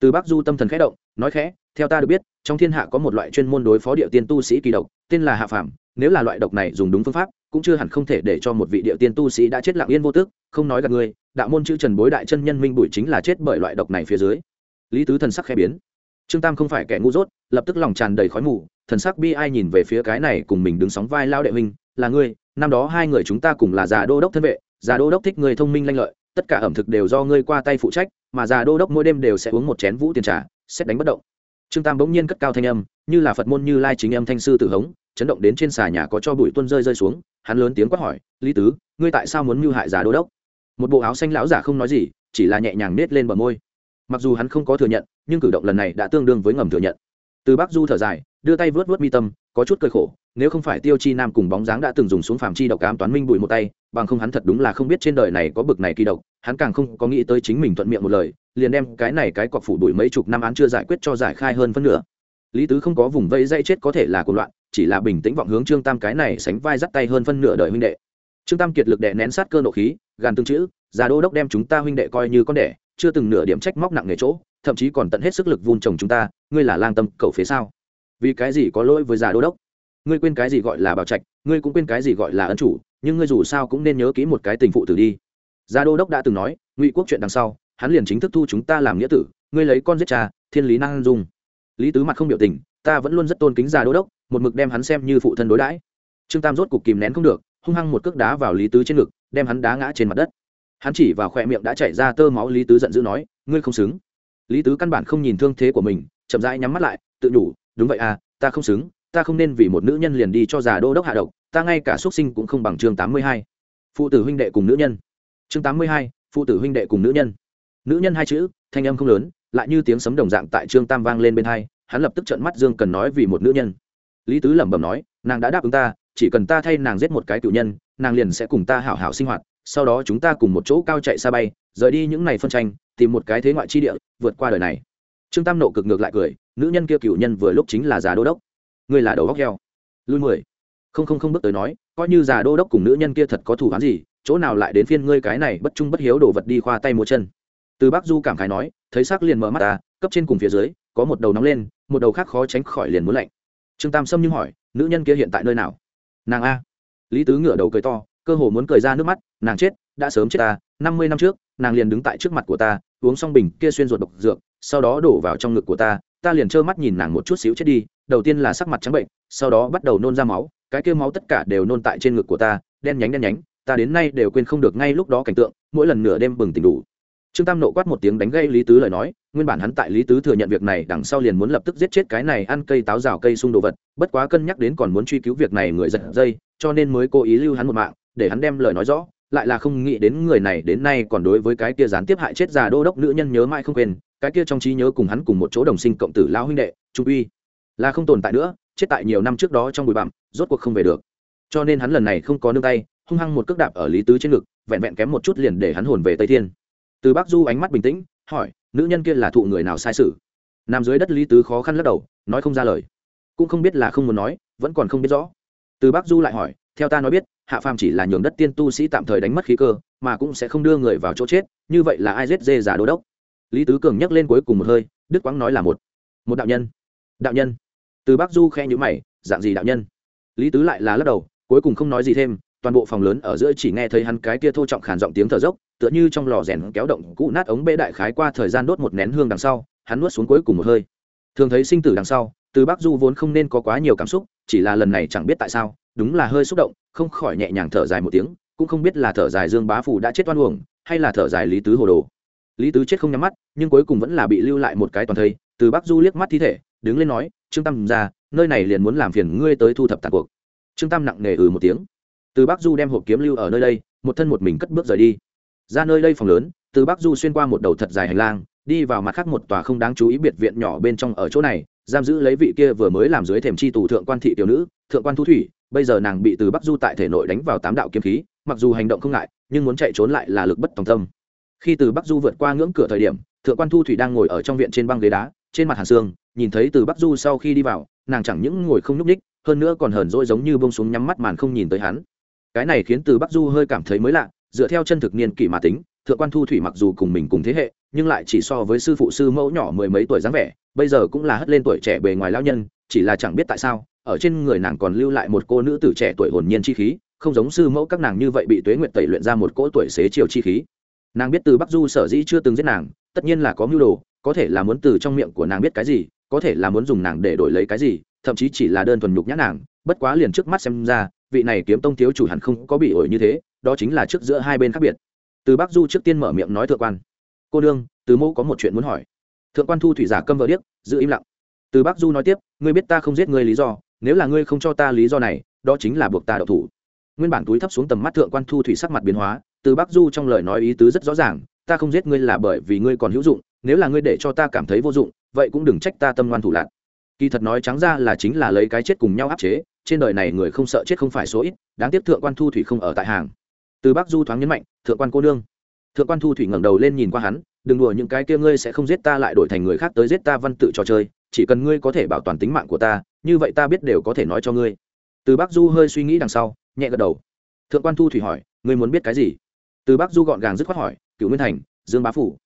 Từ bắc du tâm thần khẽ động, nói khẽ, theo ta được biết, trong thiên hạ có một loại chuyên môn đối phó địa tiên tu sĩ kỳ độc, tên là hạ phàm nếu là loại độc này dùng đúng phương pháp, cũng chưa hẳn không thể để cho một vị địa tiên tu sĩ đã chết lặng yên vô tức, không nói gặp ngươi đạo môn chữ trần bối đại chân nhân minh bụi chính là chết bởi loại độc này phía dưới. Lý tứ thần sắc khẽ biến. Trương tam không phải kẻ ngu dốt, lập tức lòng tràn đầy khói mù, thần sắc bi ai nhìn về phía cái này cùng mình đứng sóng vai lao đệ minh là ngươi, năm đó hai người chúng ta cùng là già đô đốc thân vệ, già đô đốc thích người thông minh lanh lợi, tất cả ẩm thực đều do ngươi qua tay phụ trách, mà già đô đốc mỗi đêm đều sẽ uống một chén vũ tiền trà, xét đánh bất động. Trương tam bỗng nhiên cất cao thanh âm, như là phật môn như lai chính âm thanh sư tử hống chấn động đến trên xà nhà có cho bụi tuân rơi rơi xuống, hắn lớn tiếng quát hỏi, lý tứ, ngươi tại sao muốn mưu hại giả đô đốc? Một bộ áo xanh lão giả không nói gì, chỉ là nhẹ nhàng nết lên bờ môi. Mặc dù hắn không có thừa nhận, nhưng cử động lần này đã tương đương với ngầm thừa nhận. Từ bắc du thở dài, đưa tay vớt vớt mi tâm, có chút cơi khổ, nếu không phải tiêu chi nam cùng bóng dáng đã từng dùng xuống phàm chi độc cám toán minh bụi một tay, bằng không hắn thật đúng là không biết trên đời này có bực này kỳ độc, hắn càng không có nghĩ tới chính mình thuận miệng một lời, liền đem cái này cái cọc phủ bụi mấy chục năm án chưa giải quyết cho giải khai hơn phân nửa. Lý tứ không có vùng vây dây chết có thể là cuộc loạn chỉ là bình tĩnh vọng hướng trương tam cái này sánh vai dắt tay hơn phân nửa đời huynh đệ. Trương tam kiệt lực đệ nén sát cơ nộ khí, gàn tương chữ, già đô đốc đem chúng ta huynh đệ coi như con đẻ, chưa từng nửa điểm trách móc nặng nghề chỗ, thậm chí còn tận hết sức lực vun trồng chúng ta, ngươi là lang tâm cầu phế sao? Vì cái gì có lỗi với già đô đốc? Ngươi quên cái gì gọi là bảo trạch, ngươi cũng quên cái gì gọi là ân chủ, nhưng ngươi dù sao cũng nên nhớ kỹ một cái tình phụ tử đi. Gia đô đốc đã từng nói, ngụy quốc chuyện đằng sau, hắn liền chính thức thu chúng ta làm nghĩa tử, ngươi lấy con giết cha, thiên lý năng dung. Lý tứ mặt không biểu tình ta vẫn luôn rất tôn kính già đô đốc, một mực đem hắn xem như phụ thân đối đãi. Trương tam rốt cục kìm nén không được, hung hăng một cước đá vào lý tứ trên ngực, đem hắn đá ngã trên mặt đất. Hắn chỉ vào khoe miệng đã chảy ra tơ máu lý tứ giận dữ nói, ngươi không xứng. Lý tứ căn bản không nhìn thương thế của mình, chậm rãi nhắm mắt lại, tự nhủ, đúng vậy à ta không xứng, ta không nên vì một nữ nhân liền đi cho già đô đốc hạ độc, ta ngay cả xuất sinh cũng không bằng chương tám mươi hai. Phụ tử huynh đệ cùng nữ nhân. Chương tám mươi hai, phụ tử huynh đệ cùng nữ nhân. Nữ nhân hai chữ, thanh âm không lớn, lại như tiếng sấm đồng dạng tại trương tam vang lên bên hai hắn lập tức trợn mắt dương cần nói vì một nữ nhân. Lý tứ lẩm bẩm nói, nàng đã đáp ứng ta, chỉ cần ta thay nàng giết một cái cựu nhân, nàng liền sẽ cùng ta hảo hảo sinh hoạt, sau đó chúng ta cùng một chỗ cao chạy xa bay, rời đi những ngày phân tranh, tìm một cái thế ngoại chi địa, vượt qua đời này. Trương tam nộ cực ngược lại cười, nữ nhân kia cựu nhân vừa lúc chính là già đô đốc. Ngươi là đầu góc heo. Lui mười. Không không không bước tới nói, coi như già đô đốc cùng nữ nhân kia thật có thủ án gì, chỗ nào lại đến phiên ngươi cái này bất trung bất hiếu đồ vật đi khoa tay mua chân? Từ bác du cảm khái nói, thấy xác liền mở mắt ta, cấp trên cùng phía dưới, có một đầu nóng lên một đầu khác khó tránh khỏi liền muốn lạnh. Trương tam sâm nhưng hỏi, nữ nhân kia hiện tại nơi nào? Nàng a. Lý tứ ngửa đầu cười to, cơ hồ muốn cười ra nước mắt, nàng chết, đã sớm chết ta, năm mươi năm trước, nàng liền đứng tại trước mặt của ta, uống xong bình kia xuyên ruột độc dược, sau đó đổ vào trong ngực của ta ta liền trơ mắt nhìn nàng một chút xíu chết đi, đầu tiên là sắc mặt trắng bệnh, sau đó bắt đầu nôn ra máu, cái kêu máu tất cả đều nôn tại trên ngực của ta, đen nhánh đen nhánh, ta đến nay đều quên không được ngay lúc đó cảnh tượng, mỗi lần nửa đêm bừng tỉnh đủ. Trương tam nộ quát một tiếng đánh gây lý tứ lời nói nguyên bản hắn tại lý tứ thừa nhận việc này, đằng sau liền muốn lập tức giết chết cái này ăn cây táo rào cây sung đồ vật, bất quá cân nhắc đến còn muốn truy cứu việc này người giật dây, cho nên mới cố ý lưu hắn một mạng, để hắn đem lời nói rõ, lại là không nghĩ đến người này đến nay còn đối với cái kia gián tiếp hại chết già đô đốc nữ nhân nhớ mãi không quên, cái kia trong trí nhớ cùng hắn cùng một chỗ đồng sinh cộng tử lao huynh đệ trung uy, là không tồn tại nữa, chết tại nhiều năm trước đó trong bụi bặm, rốt cuộc không về được. Cho nên hắn lần này không có nương tay, hung hăng một cước đạp ở lý tứ trên ngực, vẹn vẹn kém một chút liền để hắn hồn về tây thiên. Từ bắc du ánh mắt bình tĩnh hỏi, nữ nhân kia là thụ người nào sai sự? Nằm dưới đất lý tứ khó khăn lắc đầu, nói không ra lời. Cũng không biết là không muốn nói, vẫn còn không biết rõ. Từ bắc du lại hỏi, theo ta nói biết, hạ phàm chỉ là nhường đất tiên tu sĩ tạm thời đánh mất khí cơ, mà cũng sẽ không đưa người vào chỗ chết, như vậy là ai giết dê giả đô đốc? Lý tứ cường nhắc lên cuối cùng một hơi, đức quang nói là một. Một đạo nhân. Đạo nhân. Từ bắc du khe nhữ mày, dạng gì đạo nhân? Lý tứ lại là lắc đầu, cuối cùng không nói gì thêm, toàn bộ phòng lớn ở giữa chỉ nghe thấy hắn cái kia thô trọng khàn giọng tiếng thở dốc tựa như trong lò rèn kéo động cũ nát ống bê đại khái qua thời gian đốt một nén hương đằng sau, hắn nuốt xuống cuối cùng một hơi. Thường thấy sinh tử đằng sau, từ bắc du vốn không nên có quá nhiều cảm xúc, chỉ là lần này chẳng biết tại sao, đúng là hơi xúc động, không khỏi nhẹ nhàng thở dài một tiếng, cũng không biết là thở dài dương bá phủ đã chết oan uổng, hay là thở dài lý tứ hồ đồ. Lý tứ chết không nhắm mắt, nhưng cuối cùng vẫn là bị lưu lại một cái toàn thây, từ bắc du liếc mắt thi thể, đứng lên nói, trương tâm ra, nơi này liền muốn làm phiền ngươi tới thu thập tàn cuộc. Trương Tam nặng nề ừ một tiếng. Từ bắc du đem hộp kiếm lưu ở nơi đây, một thân một mình cất bước rời đi ra nơi đây phòng lớn, từ bắc du xuyên qua một đầu thật dài hành lang, đi vào mặt khác một tòa không đáng chú ý biệt viện nhỏ bên trong ở chỗ này, giam giữ lấy vị kia vừa mới làm dưới thềm chi tù thượng quan thị tiểu nữ, thượng quan thu thủy. Bây giờ nàng bị từ bắc du tại thể nội đánh vào tám đạo kiếm khí, mặc dù hành động không ngại, nhưng muốn chạy trốn lại là lực bất tòng tâm. Khi từ bắc du vượt qua ngưỡng cửa thời điểm, thượng quan thu thủy đang ngồi ở trong viện trên băng ghế đá, trên mặt hàn xương nhìn thấy từ bắc du sau khi đi vào, nàng chẳng những ngồi không nhúc ních hơn nữa còn hờn dỗi giống như bông xuống nhắm mắt màn không nhìn tới hắn. Cái này khiến từ bắc du hơi cảm thấy mới lạ dựa theo chân thực niên kỷ mà tính, thượng quan thu thủy mặc dù cùng mình cùng thế hệ, nhưng lại chỉ so với sư phụ sư mẫu nhỏ mười mấy tuổi dáng vẻ, bây giờ cũng là hất lên tuổi trẻ bề ngoài lao nhân, chỉ là chẳng biết tại sao, ở trên người nàng còn lưu lại một cô nữ tử trẻ tuổi hồn nhiên chi khí, không giống sư mẫu các nàng như vậy bị tuế nguyện tẩy luyện ra một cỗ tuổi xế chiều chi khí. Nàng biết từ bắc du sở dĩ chưa từng giết nàng, tất nhiên là có mưu đồ, có thể là muốn từ trong miệng của nàng biết cái gì, có thể là muốn dùng nàng để đổi lấy cái gì, thậm chí chỉ là đơn thuần nhục nhã nàng, bất quá liền trước mắt xem ra, vị này kiếm tông thiếu chủ hẳn không có bị ổi như thế đó chính là trước giữa hai bên khác biệt. Từ bắc du trước tiên mở miệng nói thượng quan. Cô đương từ mẫu có một chuyện muốn hỏi. Thượng quan thu thủy giả câm vợ điếc, giữ im lặng. Từ bắc du nói tiếp, ngươi biết ta không giết ngươi lý do, nếu là ngươi không cho ta lý do này, đó chính là buộc ta đậu thủ. Nguyên bản túi thấp xuống tầm mắt thượng quan thu thủy sắc mặt biến hóa, từ bắc du trong lời nói ý tứ rất rõ ràng, ta không giết ngươi là bởi vì ngươi còn hữu dụng, nếu là ngươi để cho ta cảm thấy vô dụng, vậy cũng đừng trách ta tâm ngoan thủ lạc kỳ thật nói trắng ra là chính là lấy cái chết cùng nhau áp chế, trên đời này người không sợ chết không phải số ít, đáng tiếc thượng quan thu thủy không ở tại hàng từ bắc du thoáng nhấn mạnh, thượng quan cô nương. Thượng quan thu thủy ngẩng đầu lên nhìn qua hắn, đừng đùa, những cái kia ngươi sẽ không giết ta lại đổi thành người khác tới giết ta văn tự trò chơi, chỉ cần ngươi có thể bảo toàn tính mạng của ta, như vậy ta biết đều có thể nói cho ngươi. Từ bắc du hơi suy nghĩ đằng sau, nhẹ gật đầu. Thượng quan thu thủy hỏi, ngươi muốn biết cái gì? Từ bắc du gọn gàng dứt khoát hỏi cựu nguyên thành, dương bá phủ.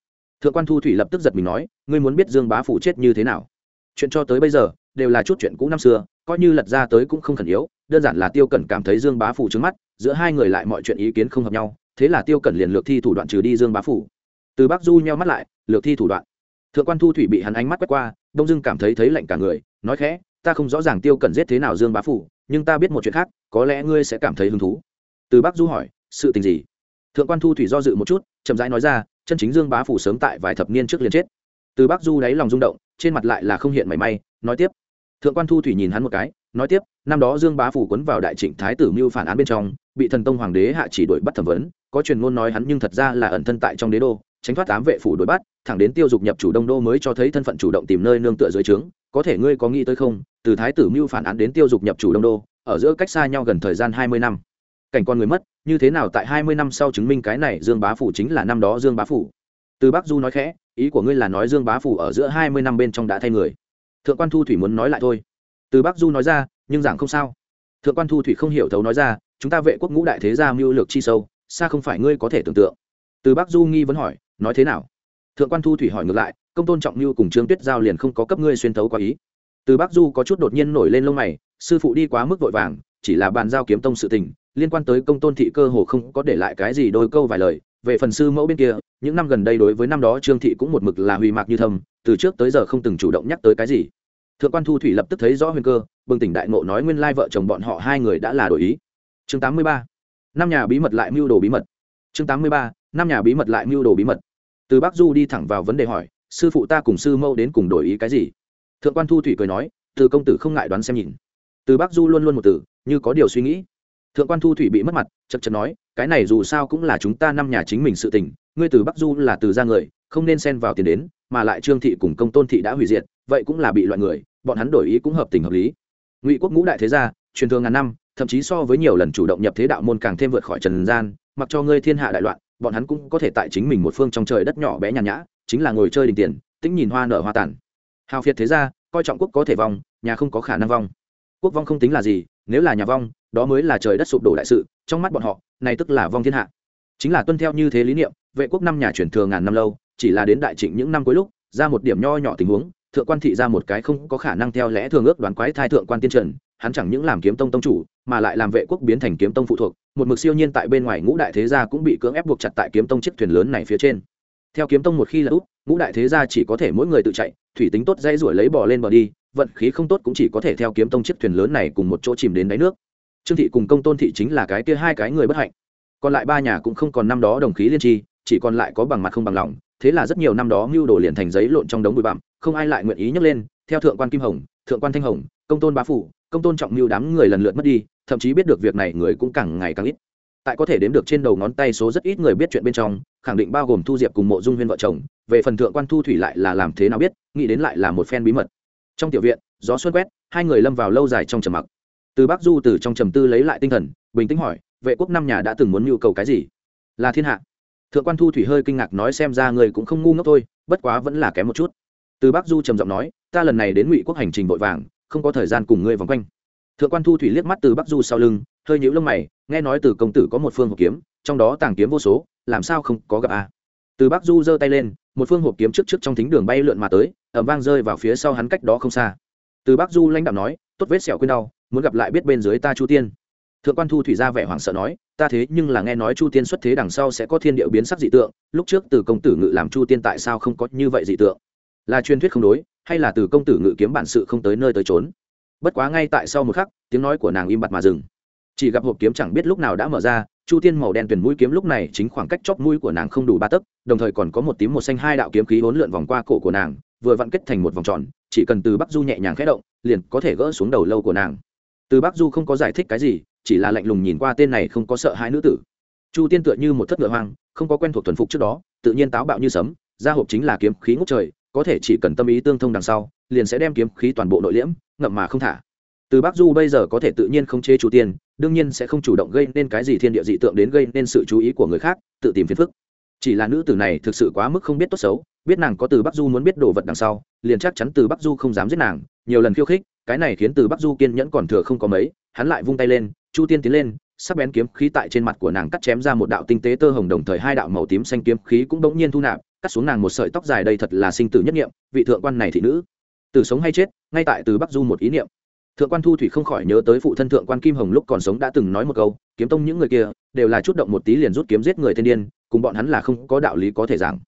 Thượng quan thu thủy lập tức giật mình nói, ngươi muốn biết dương bá phủ chết như thế nào? Chuyện cho tới bây giờ, đều là chút chuyện cũ năm xưa, coi như lật ra tới cũng không khẩn yếu, đơn giản là tiêu cẩn cảm thấy dương bá phủ trứng mắt giữa hai người lại mọi chuyện ý kiến không hợp nhau, thế là tiêu cẩn liền lược thi thủ đoạn trừ đi dương bá phủ. Từ bắc du nheo mắt lại, lược thi thủ đoạn. Thượng quan thu thủy bị hắn ánh mắt quét qua, đông dưng cảm thấy thấy lạnh cả người, nói khẽ, ta không rõ ràng tiêu cẩn giết thế nào dương bá phủ, nhưng ta biết một chuyện khác, có lẽ ngươi sẽ cảm thấy hứng thú. Từ bắc du hỏi, sự tình gì? Thượng quan thu thủy do dự một chút, chậm rãi nói ra, chân chính dương bá phủ sớm tại vài thập niên trước liền chết. Từ bắc du đáy lòng rung động, trên mặt lại là không hiện mảy may, nói tiếp. Thượng quan thu thủy nhìn hắn một cái, nói tiếp năm đó dương bá phủ quấn vào đại trịnh thái tử mưu phản án bên trong, bị thần tông hoàng đế hạ chỉ đuổi bắt thẩm vấn, có truyền ngôn nói hắn nhưng thật ra là ẩn thân tại trong đế đô, tránh thoát tám vệ phủ đuổi bắt, thẳng đến tiêu dục nhập chủ đông đô mới cho thấy thân phận chủ động tìm nơi nương tựa dưới trướng. Có thể ngươi có nghĩ tới không? Từ thái tử mưu phản án đến tiêu dục nhập chủ đông đô, ở giữa cách xa nhau gần thời gian hai mươi năm. Cảnh con người mất, như thế nào tại hai mươi năm sau chứng minh cái này dương bá phủ chính là năm đó dương bá phủ? Từ bắc du nói khẽ, ý của ngươi là nói dương bá phủ ở giữa hai mươi năm bên trong đã thay người. Thượng quan thu thủy muốn nói lại thôi. Từ bắc du nói ra nhưng giảng không sao. Thượng quan thu thủy không hiểu thấu nói ra, chúng ta vệ quốc ngũ đại thế gia mưu lược chi sâu, xa không phải ngươi có thể tưởng tượng. Từ bắc du nghi vẫn hỏi, nói thế nào? Thượng quan thu thủy hỏi ngược lại, công tôn trọng mưu cùng trương tuyết giao liền không có cấp ngươi xuyên thấu quá ý. Từ bắc du có chút đột nhiên nổi lên lông mày, sư phụ đi quá mức vội vàng, chỉ là bàn giao kiếm tông sự tình, liên quan tới công tôn thị cơ hồ không có để lại cái gì đôi câu vài lời. Về phần sư mẫu bên kia, những năm gần đây đối với năm đó trương thị cũng một mực là hủy mạc như thầm từ trước tới giờ không từng chủ động nhắc tới cái gì thượng quan thu thủy lập tức thấy rõ huyền cơ, bừng tỉnh đại ngộ nói nguyên lai vợ chồng bọn họ hai người đã là đổi ý. Chương 83. năm nhà bí mật lại mưu đồ bí mật. Chương 83. năm nhà bí mật lại mưu đồ bí mật. Từ bắc du đi thẳng vào vấn đề hỏi, sư phụ ta cùng sư mẫu đến cùng đổi ý cái gì? Thượng quan thu thủy cười nói, từ công tử không ngại đoán xem nhìn. Từ bắc du luôn luôn một từ, như có điều suy nghĩ. Thượng quan thu thủy bị mất mặt, chật chật nói, cái này dù sao cũng là chúng ta năm nhà chính mình sự tình, ngươi từ bắc du là từ ra người, không nên xen vào tiền đến, mà lại trương thị cùng công tôn thị đã hủy diệt, vậy cũng là bị loại người bọn hắn đổi ý cũng hợp tình hợp lý. Ngụy quốc ngũ đại thế gia, truyền thường ngàn năm, thậm chí so với nhiều lần chủ động nhập thế đạo môn càng thêm vượt khỏi trần gian, mặc cho ngươi thiên hạ đại loạn, bọn hắn cũng có thể tại chính mình một phương trong trời đất nhỏ bé nhàn nhã, chính là ngồi chơi đình tiền, tĩnh nhìn hoa nở hoa tàn. Hào phiệt thế gia, coi trọng quốc có thể vong, nhà không có khả năng vong. Quốc vong không tính là gì, nếu là nhà vong, đó mới là trời đất sụp đổ đại sự, trong mắt bọn họ, này tức là vong thiên hạ. Chính là tuân theo như thế lý niệm, vệ quốc năm nhà truyền thừa ngàn năm lâu, chỉ là đến đại trịnh những năm cuối lúc, ra một điểm nho nhỏ tình huống thượng quan thị ra một cái không có khả năng theo lẽ thường ước đoán quái thai thượng quan tiên trần, hắn chẳng những làm kiếm tông tông chủ, mà lại làm vệ quốc biến thành kiếm tông phụ thuộc, một mực siêu nhiên tại bên ngoài ngũ đại thế gia cũng bị cưỡng ép buộc chặt tại kiếm tông chiếc thuyền lớn này phía trên. Theo kiếm tông một khi là út, ngũ đại thế gia chỉ có thể mỗi người tự chạy, thủy tính tốt dây ruổi lấy bỏ lên bờ đi, vận khí không tốt cũng chỉ có thể theo kiếm tông chiếc thuyền lớn này cùng một chỗ chìm đến đáy nước. Trương thị cùng công tôn thị chính là cái kia hai cái người bất hạnh. Còn lại ba nhà cũng không còn năm đó đồng khí liên tri, chỉ còn lại có bằng mặt không bằng lòng thế là rất nhiều năm đó mưu đồ liền thành giấy lộn trong đống bụi bặm, không ai lại nguyện ý nhấc lên. Theo thượng quan kim hồng, thượng quan thanh hồng, công tôn bá phủ, công tôn trọng mưu đám người lần lượt mất đi, thậm chí biết được việc này người cũng càng ngày càng ít. Tại có thể đếm được trên đầu ngón tay số rất ít người biết chuyện bên trong, khẳng định bao gồm thu diệp cùng mộ dung huyên vợ chồng. Về phần thượng quan thu thủy lại là làm thế nào biết, nghĩ đến lại là một phen bí mật. Trong tiểu viện, gió xuân quét, hai người lâm vào lâu dài trong trầm mặc. Từ bắc du từ trong trầm tư lấy lại tinh thần, bình tĩnh hỏi, vệ quốc năm nhà đã từng muốn nhu cầu cái gì? Là thiên hạ thượng quan thu thủy hơi kinh ngạc nói xem ra người cũng không ngu ngốc thôi, bất quá vẫn là kém một chút. Từ bắc du trầm giọng nói, ta lần này đến ngụy quốc hành trình vội vàng, không có thời gian cùng ngươi vòng quanh. Thượng quan thu thủy liếc mắt từ bắc du sau lưng, hơi nhũ lông mày, nghe nói từ công tử có một phương hộp kiếm, trong đó tàng kiếm vô số, làm sao không có gặp a từ bắc du giơ tay lên, một phương hộp kiếm trước trước trong thính đường bay lượn mà tới ẩm vang rơi vào phía sau hắn cách đó không xa. Từ bắc du lãnh đạo nói, tốt vết sẹo quên đau, muốn gặp lại biết bên dưới ta chu tiên thượng quan thu thủy ra vẻ hoảng sợ nói, ta thế nhưng là nghe nói chu tiên xuất thế đằng sau sẽ có thiên điệu biến sắc dị tượng, lúc trước từ công tử ngự làm chu tiên tại sao không có như vậy dị tượng? Là truyền thuyết không đối, hay là từ công tử ngự kiếm bản sự không tới nơi tới trốn bất quá ngay tại sau một khắc, tiếng nói của nàng im bặt mà dừng. Chỉ gặp hộp kiếm chẳng biết lúc nào đã mở ra, chu tiên màu đen tuyển mũi kiếm lúc này chính khoảng cách chóp mũi của nàng không đủ ba tấc, đồng thời còn có một tím một xanh hai đạo kiếm khí hỗn lượn vòng qua cổ của nàng, vừa vặn kết thành một vòng tròn, chỉ cần từ bắc du nhẹ nhàng khẽ động, liền có thể gỡ xuống đầu lâu của nàng từ bắc du không có giải thích cái gì, chỉ là lạnh lùng nhìn qua tên này không có sợ hãi nữ tử. Chu tiên tựa như một thất ngựa hoang, không có quen thuộc thuần phục trước đó, tự nhiên táo bạo như sấm ra hộp chính là kiếm khí ngốc trời, có thể chỉ cần tâm ý tương thông đằng sau, liền sẽ đem kiếm khí toàn bộ nội liễm, ngậm mà không thả. Từ bắc du bây giờ có thể tự nhiên không chế chu tiên, đương nhiên sẽ không chủ động gây nên cái gì thiên địa dị tượng đến gây nên sự chú ý của người khác, tự tìm phiền phức. Chỉ là nữ tử này thực sự quá mức không biết tốt xấu, biết nàng có từ bắc du muốn biết đồ vật đằng sau, liền chắc chắn từ bắc du không dám giết nàng, nhiều lần khiêu khích cái này khiến từ bắc du kiên nhẫn còn thừa không có mấy, hắn lại vung tay lên, chu tiên tiến lên, sắc bén kiếm khí tại trên mặt của nàng cắt chém ra một đạo tinh tế tơ hồng đồng thời hai đạo màu tím xanh kiếm khí cũng bỗng nhiên thu nạp, cắt xuống nàng một sợi tóc dài đây thật là sinh tử nhất nghiệm vị thượng quan này thị nữ. Từ sống hay chết, ngay tại từ bắc du một ý niệm. Thượng quan thu thủy không khỏi nhớ tới phụ thân thượng quan kim hồng lúc còn sống đã từng nói một câu, kiếm tông những người kia, đều là chút động một tí liền rút kiếm giết người thiên điên, cùng bọn hắn là không có đạo lý có thể giảng.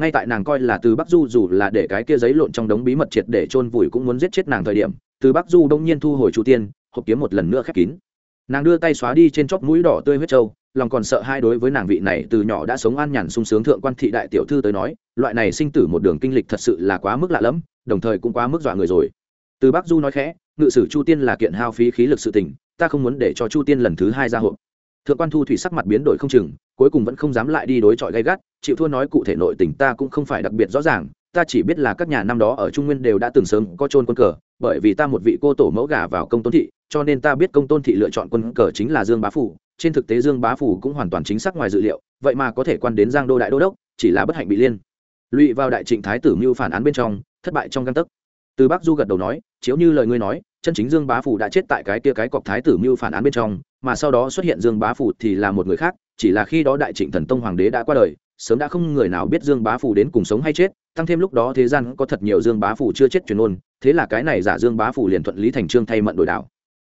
Ngay tại nàng coi là từ bắc du dù là để cái kia giấy lộn trong đống bí mật triệt để chôn vùi cũng muốn giết chết nàng thời điểm từ bắc du đông nhiên thu hồi chu tiên, hộp kiếm một lần nữa khép kín. Nàng đưa tay xóa đi trên chóp mũi đỏ tươi huyết trâu, lòng còn sợ hai đối với nàng vị này từ nhỏ đã sống an nhàn sung sướng thượng quan thị đại tiểu thư tới nói, loại này sinh tử một đường kinh lịch thật sự là quá mức lạ lẫm, đồng thời cũng quá mức dọa người rồi. Từ bắc du nói khẽ, ngự sử chu tiên là kiện hao phí khí lực sự tình, ta không muốn để cho chu tiên lần thứ hai ra hộp. Thượng quan thu thủy sắc mặt biến đổi không chừng, cuối cùng vẫn không dám lại đi đối chọi gay gắt, chịu thua nói cụ thể nội tình ta cũng không phải đặc biệt rõ ràng ta chỉ biết là các nhà năm đó ở trung nguyên đều đã từng sớm có trôn quân cờ, bởi vì ta một vị cô tổ mẫu gà vào công tôn thị, cho nên ta biết công tôn thị lựa chọn quân cờ chính là dương bá phủ, trên thực tế dương bá phủ cũng hoàn toàn chính xác ngoài dự liệu, vậy mà có thể quan đến giang đô đại đô đốc, chỉ là bất hạnh bị liên. Lụy vào đại trịnh thái tử mưu phản án bên trong, thất bại trong căn tấc. Từ bắc du gật đầu nói, chiếu như lời ngươi nói, chân chính dương bá phủ đã chết tại cái kia cái cọc thái tử mưu phản án bên trong, mà sau đó xuất hiện dương bá phủ thì là một người khác, chỉ là khi đó đại trịnh thần tông hoàng đế đã qua đời sớm đã không người nào biết dương bá phủ đến cùng sống hay chết, tăng thêm lúc đó thế gian có thật nhiều dương bá phủ chưa chết truyền ôn, thế là cái này giả dương bá phủ liền thuận lý thành trương thay mận đổi đảo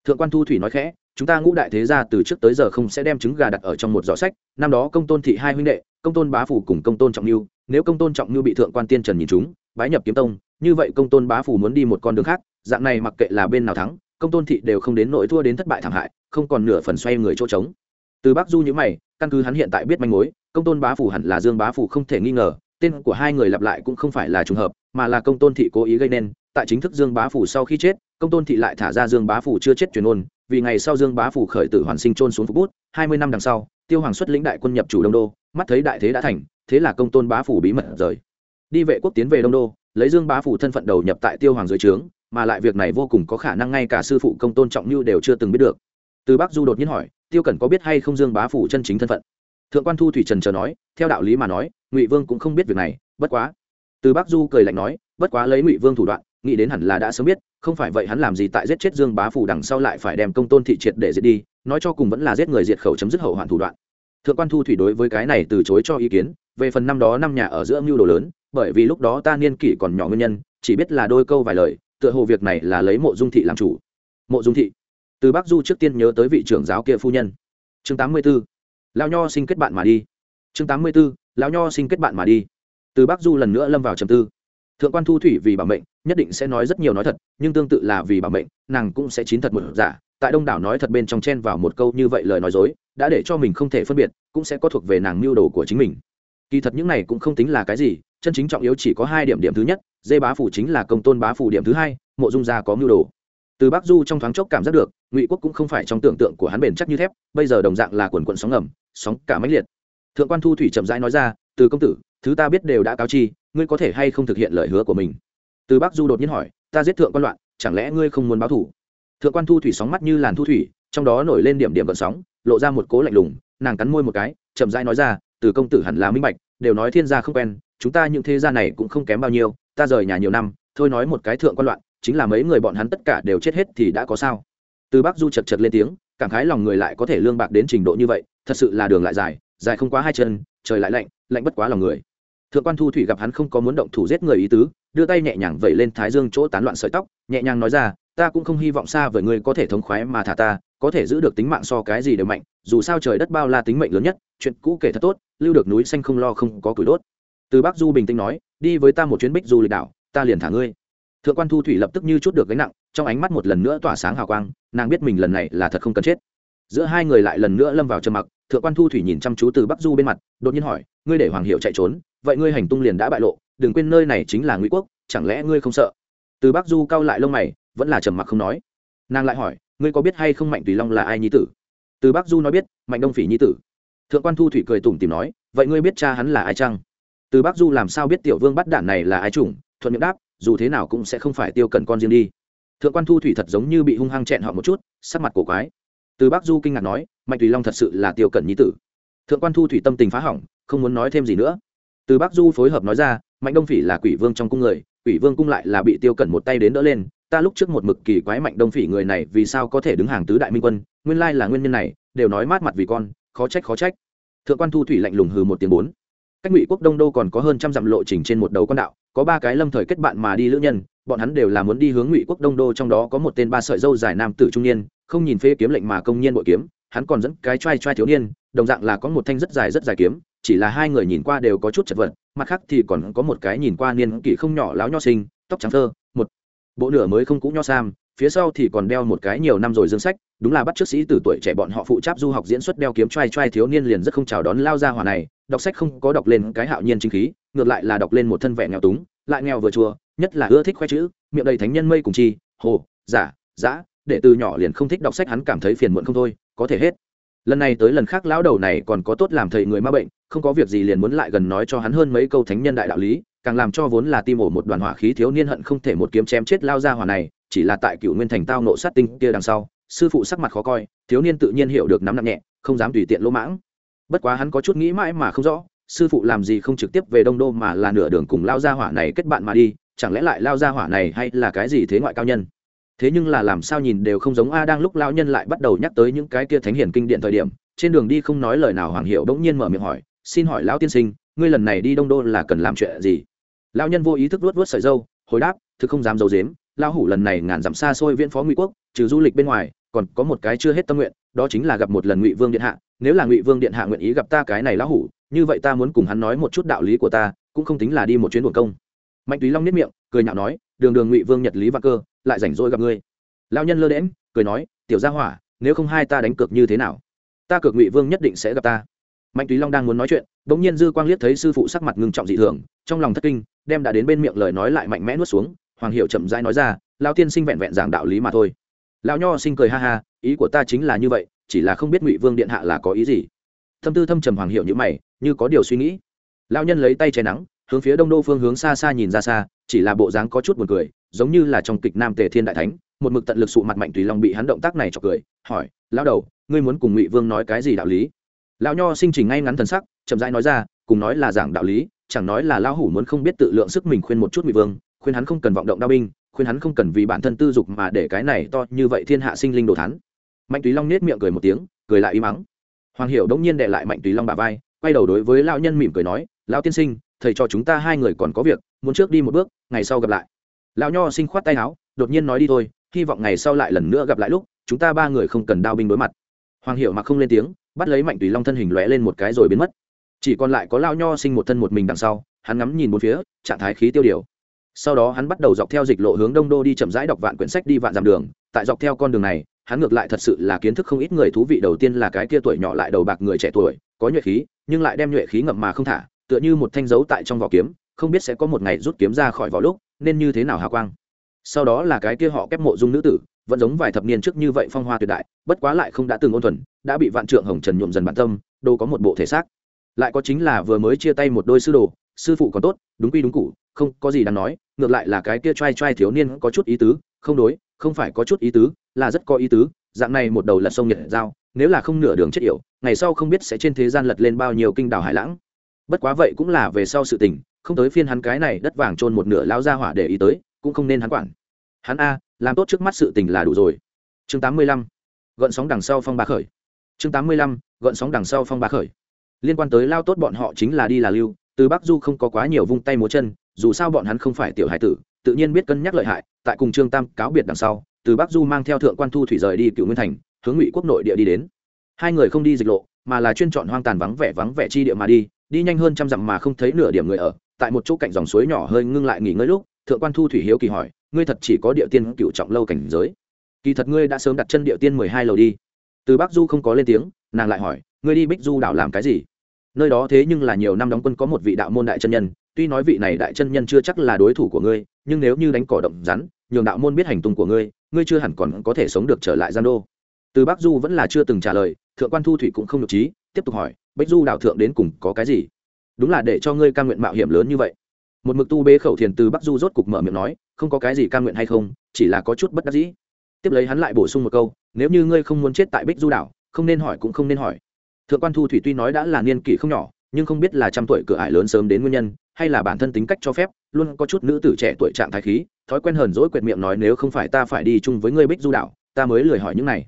thượng quan thu thủy nói khẽ, chúng ta ngũ đại thế gia từ trước tới giờ không sẽ đem trứng gà đặt ở trong một giỏ sách, năm đó công tôn thị hai huynh đệ, công tôn bá phủ cùng công tôn trọng lưu nếu công tôn trọng lưu bị thượng quan tiên trần nhìn chúng, bái nhập kiếm tông, như vậy công tôn bá phủ muốn đi một con đường khác, dạng này mặc kệ là bên nào thắng, công tôn thị đều không đến nỗi thua đến thất bại thảm hại, không còn nửa phần xoay người chỗ trống. Từ bắc du nhữ mày, căn cứ hắn hiện tại biết manh mối công tôn bá phủ hẳn là dương bá phủ không thể nghi ngờ, tên của hai người lặp lại cũng không phải là trùng hợp, mà là công tôn thị cố ý gây nên. Tại chính thức dương bá phủ sau khi chết, công tôn thị lại thả ra dương bá phủ chưa chết truyền ôn, vì ngày sau dương bá phủ khởi tử hoàn sinh trôn xuống phục bút, hai mươi năm đằng sau, tiêu hoàng xuất lĩnh đại quân nhập chủ đông đô, mắt thấy đại thế đã thành, thế là công tôn bá phủ bí mật rời. Đi vệ quốc tiến về đông đô, lấy dương bá phủ thân phận đầu nhập tại tiêu hoàng dưới trướng, mà lại việc này vô cùng có khả năng ngay cả sư phụ công tôn trọng như đều chưa từng biết được. Từ bắc du đột nhiên hỏi, tiêu cẩn có biết hay không dương bá phủ chân chính thân phận? Thượng quan thu thủy trần chờ nói, theo đạo lý mà nói, ngụy vương cũng không biết việc này, bất quá. Từ bắc du cười lạnh nói, bất quá lấy ngụy vương thủ đoạn, nghĩ đến hẳn là đã sớm biết, không phải vậy hắn làm gì tại giết chết dương bá phủ đằng sau lại phải đem công tôn thị triệt để giết đi, nói cho cùng vẫn là giết người diệt khẩu chấm dứt hậu hoạn thủ đoạn. Thượng quan thu thủy đối với cái này từ chối cho ý kiến, về phần năm đó năm nhà ở giữa mưu đồ lớn, bởi vì lúc đó ta niên kỷ còn nhỏ nguyên nhân, chỉ biết là đôi câu vài lời, tựa hồ việc này là lấy mộ dung thị làm chủ. Mộ dung thị. Từ bắc du trước tiên nhớ tới vị trưởng giáo kia phu nhân. Chương tám mươi b ố lao nho sinh kết bạn mà đi. Chương tám mươi b ố lao nho sinh kết bạn mà đi. Từ bắc du lần nữa lâm vào trầm tư. Thượng quan thu thủy vì bảo mệnh, nhất định sẽ nói rất nhiều nói thật, nhưng tương tự là vì bảo mệnh, nàng cũng sẽ chín thật một giả. Tại đông đảo nói thật bên trong chen vào một câu như vậy lời nói dối, đã để cho mình không thể phân biệt, cũng sẽ có thuộc về nàng mưu đồ của chính mình. Kỳ thật những này cũng không tính là cái gì, chân chính trọng yếu chỉ có hai điểm điểm thứ nhất, dê bá phủ chính là công tôn bá phủ điểm thứ hai, mộ dung gia có mưu đồ. Từ bắc du trong thoáng chốc cảm giác được, ngụy quốc cũng không phải trong tưởng tượng của hắn bền chắc như thép, bây giờ đồng dạng là quần quận sóng ngầm sóng cả mãnh liệt. Thượng quan thu thủy chậm rãi nói ra, từ công tử, thứ ta biết đều đã cáo chi, ngươi có thể hay không thực hiện lời hứa của mình? Từ bắc du đột nhiên hỏi, ta giết thượng quan loạn, chẳng lẽ ngươi không muốn báo thủ thượng quan thu thủy sóng mắt như làn thu thủy, trong đó nổi lên điểm điểm gợn sóng, lộ ra một cố lạnh lùng, nàng cắn môi một cái, chậm rãi nói ra, từ công tử hẳn là minh bạch, đều nói thiên gia không quen, chúng ta những thế gia này cũng không kém bao nhiêu, ta rời nhà nhiều năm, thôi nói một cái thượng quan loạn, chính là mấy người bọn hắn tất cả đều chết hết thì đã có sao? Từ bắc du chật chật lên tiếng, cảm khái lòng người lại có thể lương bạc đến trình độ như vậy thật sự là đường lại dài dài không quá hai chân, trời lại lạnh lạnh bất quá lòng người. Thượng quan thu thủy gặp hắn không có muốn động thủ giết người ý tứ, đưa tay nhẹ nhàng vẩy lên thái dương chỗ tán loạn sợi tóc, nhẹ nhàng nói ra, ta cũng không hy vọng xa với người có thể thống khoái mà thả ta, có thể giữ được tính mạng so cái gì đều mạnh, dù sao trời đất bao la tính mệnh lớn nhất, chuyện cũ kể thật tốt, lưu được núi xanh không lo không có củi đốt. Từ bắc du bình tĩnh nói, đi với ta một chuyến bích du lịch đảo, ta liền thả ngươi. Thượng quan thu thủy lập tức như chút được gánh nặng, trong ánh mắt một lần nữa tỏa sáng hào quang, nàng biết mình lần này là thật không cần chết giữa hai người lại lần nữa lâm vào trầm mặc, thượng quan thu thủy nhìn chăm chú từ bắc du bên mặt, đột nhiên hỏi, ngươi để hoàng hiệu chạy trốn, vậy ngươi hành tung liền đã bại lộ, đừng quên nơi này chính là ngụy quốc, chẳng lẽ ngươi không sợ? Từ bắc du cau lại lông mày, vẫn là trầm mặc không nói. Nàng lại hỏi, ngươi có biết hay không mạnh tùy long là ai nhi tử? Từ bắc du nói biết, mạnh đông phỉ nhi tử. Thượng quan thu thủy cười tủm tìm nói, vậy ngươi biết cha hắn là ai chăng? Từ bắc du làm sao biết tiểu vương bắt đản này là ai chủng, thuận miệng đáp, dù thế nào cũng sẽ không phải tiêu cần con riêng đi. Thượng quan thu thủy thật giống như bị hung hăng chẹn họ một chút, sắc mặt cổ quái từ Bác du kinh ngạc nói, mạnh tùy long thật sự là tiêu cẩn nhi tử. Thượng quan thu thủy tâm tình phá hỏng, không muốn nói thêm gì nữa. Từ Bác du phối hợp nói ra, mạnh đông phỉ là quỷ vương trong cung người, quỷ vương cung lại là bị tiêu cẩn một tay đến đỡ lên. Ta lúc trước một mực kỳ quái mạnh đông phỉ người này vì sao có thể đứng hàng tứ đại minh quân, nguyên lai là nguyên nhân này, đều nói mát mặt vì con, khó trách khó trách. Thượng quan thu thủy lạnh lùng hừ một tiếng bốn. Cách ngụy quốc đông đô còn có hơn trăm dặm lộ trình trên một đầu con đạo, có ba cái lâm thời kết bạn mà đi lữ nhân, bọn hắn đều là muốn đi hướng ngụy quốc đông đô, trong đó có một tên ba sợi dâu dài nam tử trung niên không nhìn phê kiếm lệnh mà công nhiên bội kiếm, hắn còn dẫn cái t r a i t r a i thiếu niên, đồng dạng là có một thanh rất dài rất dài kiếm, chỉ là hai người nhìn qua đều có chút chật vật, mặt khác thì còn có một cái nhìn qua niên kỷ không nhỏ láo nho sinh, tóc trắng thơ, một bộ nửa mới không cũ nho sam, phía sau thì còn đeo một cái nhiều năm rồi dương sách, đúng là bắt trước sĩ từ tuổi trẻ bọn họ phụ tráp du học diễn xuất đeo kiếm trai trai thiếu niên liền rất không chào đón lao ra hòa này, đọc sách không có đọc lên cái hạo nhiên chính khí, ngược lại là đọc lên một thân vẻ nghèo túng, lại nghèo vừa chùa nhất là ưa thích khoe chữ, miệng đầy thánh nhân mây cùng chi, hồ, giả giã để từ nhỏ liền không thích đọc sách hắn cảm thấy phiền muộn không thôi, có thể hết. Lần này tới lần khác lão đầu này còn có tốt làm thầy người ma bệnh, không có việc gì liền muốn lại gần nói cho hắn hơn mấy câu thánh nhân đại đạo lý, càng làm cho vốn là tim ổ một đoàn hỏa khí thiếu niên hận không thể một kiếm chém chết lao ra hỏa này, chỉ là tại cựu nguyên thành tao nộ sát tinh kia đằng sau, sư phụ sắc mặt khó coi, thiếu niên tự nhiên hiểu được nắm nặng nhẹ, không dám tùy tiện lỗ mãng. Bất quá hắn có chút nghĩ mãi mà không rõ, sư phụ làm gì không trực tiếp về đông đô mà là nửa đường cùng lao gia hỏa này kết bạn mà đi, chẳng lẽ lại lao gia hỏa này hay là cái gì thế ngoại cao nhân? Thế nhưng là làm sao nhìn đều không giống a đang lúc lão nhân lại bắt đầu nhắc tới những cái kia thánh hiển kinh điện thời điểm, trên đường đi không nói lời nào hoàng hiệu bỗng nhiên mở miệng hỏi, xin hỏi lão tiên sinh, ngươi lần này đi đông đô là cần làm chuyện gì? Lão nhân vô ý thức luốt luốt sợi dâu, hồi đáp, thực không dám giấu dếm lão hủ lần này ngàn dặm xa xôi viễn phó ngụy quốc, trừ du lịch bên ngoài, còn có một cái chưa hết tâm nguyện, đó chính là gặp một lần ngụy vương điện hạ. Nếu là ngụy vương điện hạ nguyện ý gặp ta cái này lão hủ, như vậy ta muốn cùng hắn nói một chút đạo lý của ta, cũng không tính là đi một chuyến buồn công. Mạnh túy long nếp miệng, cười nhạo nói, đường đường ngụy vương nhật lý và cơ lại rảnh rỗi gặp ngươi. Lao nhân lơ đễm cười nói, tiểu gia hỏa, nếu không hai ta đánh cược như thế nào? Ta cược ngụy vương nhất định sẽ gặp ta. Mạnh túy long đang muốn nói chuyện đ ỗ n g nhiên dư quang liếc thấy sư phụ sắc mặt ngưng trọng dị thường, trong lòng thất kinh, đem đã đến bên miệng lời nói lại mạnh mẽ nuốt xuống, hoàng hiệu chậm rãi nói ra lao tiên sinh vẹn vẹn giảng đạo lý mà thôi. Lão nho sinh cười ha ha, ý của ta chính là như vậy, chỉ là không biết ngụy vương điện hạ là có ý gì. Thâm tư thâm trầm hoàng hiệu như mày, như có điều suy nghĩ. Lao nhân lấy tay che nắng, hướng phía đông đô phương hướng xa xa nhìn ra xa, chỉ là bộ dáng có chút buồn cười giống như là trong kịch nam tề thiên đại thánh, một mực tận lực sụ mặt mạnh tùy long bị hắn động tác này cho cười, hỏi, lão đầu, ngươi muốn cùng ngụy vương nói cái gì đạo lý? Lão nho sinh trình ngay ngắn thần sắc, chậm rãi nói ra, cùng nói là giảng đạo lý, chẳng nói là lão hủ muốn không biết tự lượng sức mình khuyên một chút ngụy vương, khuyên hắn không cần vọng động đao binh, khuyên hắn không cần vì bản thân tư dục mà để cái này to như vậy thiên hạ sinh linh đồ thán. Mạnh tùy long nết miệng cười một tiếng, cười lại im mắng. Hoàng hiểu đống nhiên đệ lại mạnh tùy long bà vai, quay đầu đối với lão nhân mỉm cười nói, lão tiên sinh, thầy cho chúng ta hai người còn có việc, muốn trước đi một bước, ngày sau gặp lại lão nho sinh khoát tay áo, đột nhiên nói đi thôi, hy vọng ngày sau lại lần nữa gặp lại lúc, chúng ta ba người không cần đao binh đối mặt. Hoàng hiểu mà không lên tiếng, bắt lấy mạnh tùy long thân hình lóe lên một cái rồi biến mất. Chỉ còn lại có lao nho sinh một thân một mình đằng sau, hắn ngắm nhìn bốn phía, trạng thái khí tiêu điều. Sau đó hắn bắt đầu dọc theo dịch lộ hướng đông đô đi chậm rãi đọc vạn quyển sách đi vạn dặm đường. Tại dọc theo con đường này, hắn ngược lại thật sự là kiến thức không ít người thú vị. Đầu tiên là cái kia tuổi nhỏ lại đầu bạc người trẻ tuổi, có nhuệ khí, nhưng lại đem nhuệ khí ngậm mà không thả, tựa như một thanh dấu tại trong vỏ kiếm, không biết sẽ có một ngày rút kiếm ra khỏi vỏ lúc nên như thế nào hào quang? Sau đó là cái kia họ kép mộ dung nữ tử, vẫn giống vài thập niên trước như vậy phong hoa tuyệt đại, bất quá lại không đã từng ôn thuần, đã bị vạn trượng hồng trần nhuộm dần bản tâm đâu có một bộ thể xác. Lại có chính là vừa mới chia tay một đôi sư đồ, sư phụ còn tốt, đúng quy đúng cụ không có gì đáng nói, ngược lại là cái kia trai trai thiếu niên có chút ý tứ, không đối, không phải có chút ý tứ, là rất có ý tứ, dạng này một đầu là sông nhật giao, nếu là không nửa đường chết yểu, ngày sau không biết sẽ trên thế gian lật lên bao nhiêu kinh đảo hải lãng. Bất quá vậy cũng là về sau sự tình không tới phiên hắn cái này đất vàng trôn một nửa lao ra hỏa để ý tới, cũng không nên hắn quản. Hắn a, làm tốt trước mắt sự tình là đủ rồi. Chương tám mươi lăm gợn sóng đằng sau phong ba khởi. Chương tám mươi lăm gợn sóng đằng sau phong ba khởi. Liên quan tới lao tốt bọn họ chính là đi là lưu, từ bắc du không có quá nhiều vung tay múa chân, dù sao bọn hắn không phải tiểu hải tử, tự nhiên biết cân nhắc lợi hại, tại cùng trương tam cáo biệt đằng sau, từ bắc du mang theo thượng quan thu thủy rời đi cựu nguyên thành, hướng ngụy quốc nội địa đi đến. Hai người không đi dịch lộ, mà là chuyên chọn hoang tàn vắng vẻ vắng vẻ chi địa mà đi đi nhanh hơn trăm dặm mà không thấy nửa điểm người ở tại một chỗ cạnh dòng suối nhỏ hơi ngưng lại nghỉ ngơi lúc, thượng quan thu thủy hiếu kỳ hỏi, ngươi thật chỉ có địa tiên cựu trọng lâu cảnh giới? Kỳ thật ngươi đã sớm đặt chân địa tiên mười hai lầu đi. Từ bắc du không có lên tiếng, nàng lại hỏi, ngươi đi bích du đảo làm cái gì? Nơi đó thế nhưng là nhiều năm đóng quân có một vị đạo môn đại chân nhân, tuy nói vị này đại chân nhân chưa chắc là đối thủ của ngươi, nhưng nếu như đánh cỏ động rắn, nhường đạo môn biết hành tung của ngươi ngươi chưa hẳn còn có thể sống được trở lại gian đô. Từ bắc du vẫn là chưa từng trả lời, thượng quan thu thủy cũng không nhục trí, tiếp tục hỏi, bích du đạo thượng đến cùng có cái gì? Đúng là để cho ngươi ca nguyện mạo hiểm lớn như vậy. Một mực tu bế khẩu thiền từ bắc du rốt cục mở miệng nói, không có cái gì ca nguyện hay không, chỉ là có chút bất đắc dĩ. Tiếp lấy hắn lại bổ sung một câu, nếu như ngươi không muốn chết tại bích du đảo, không nên hỏi cũng không nên hỏi. Thượng quan thu thủy tuy nói đã là niên kỷ không nhỏ, nhưng không biết là trăm tuổi cửa ải lớn sớm đến nguyên nhân, hay là bản thân tính cách cho phép, luôn có chút nữ tử trẻ tuổi trạng thái khí, thói quen hờn dỗi quệt miệng nói nếu không phải ta phải đi chung với ngươi bích du đảo, ta mới lười hỏi những này.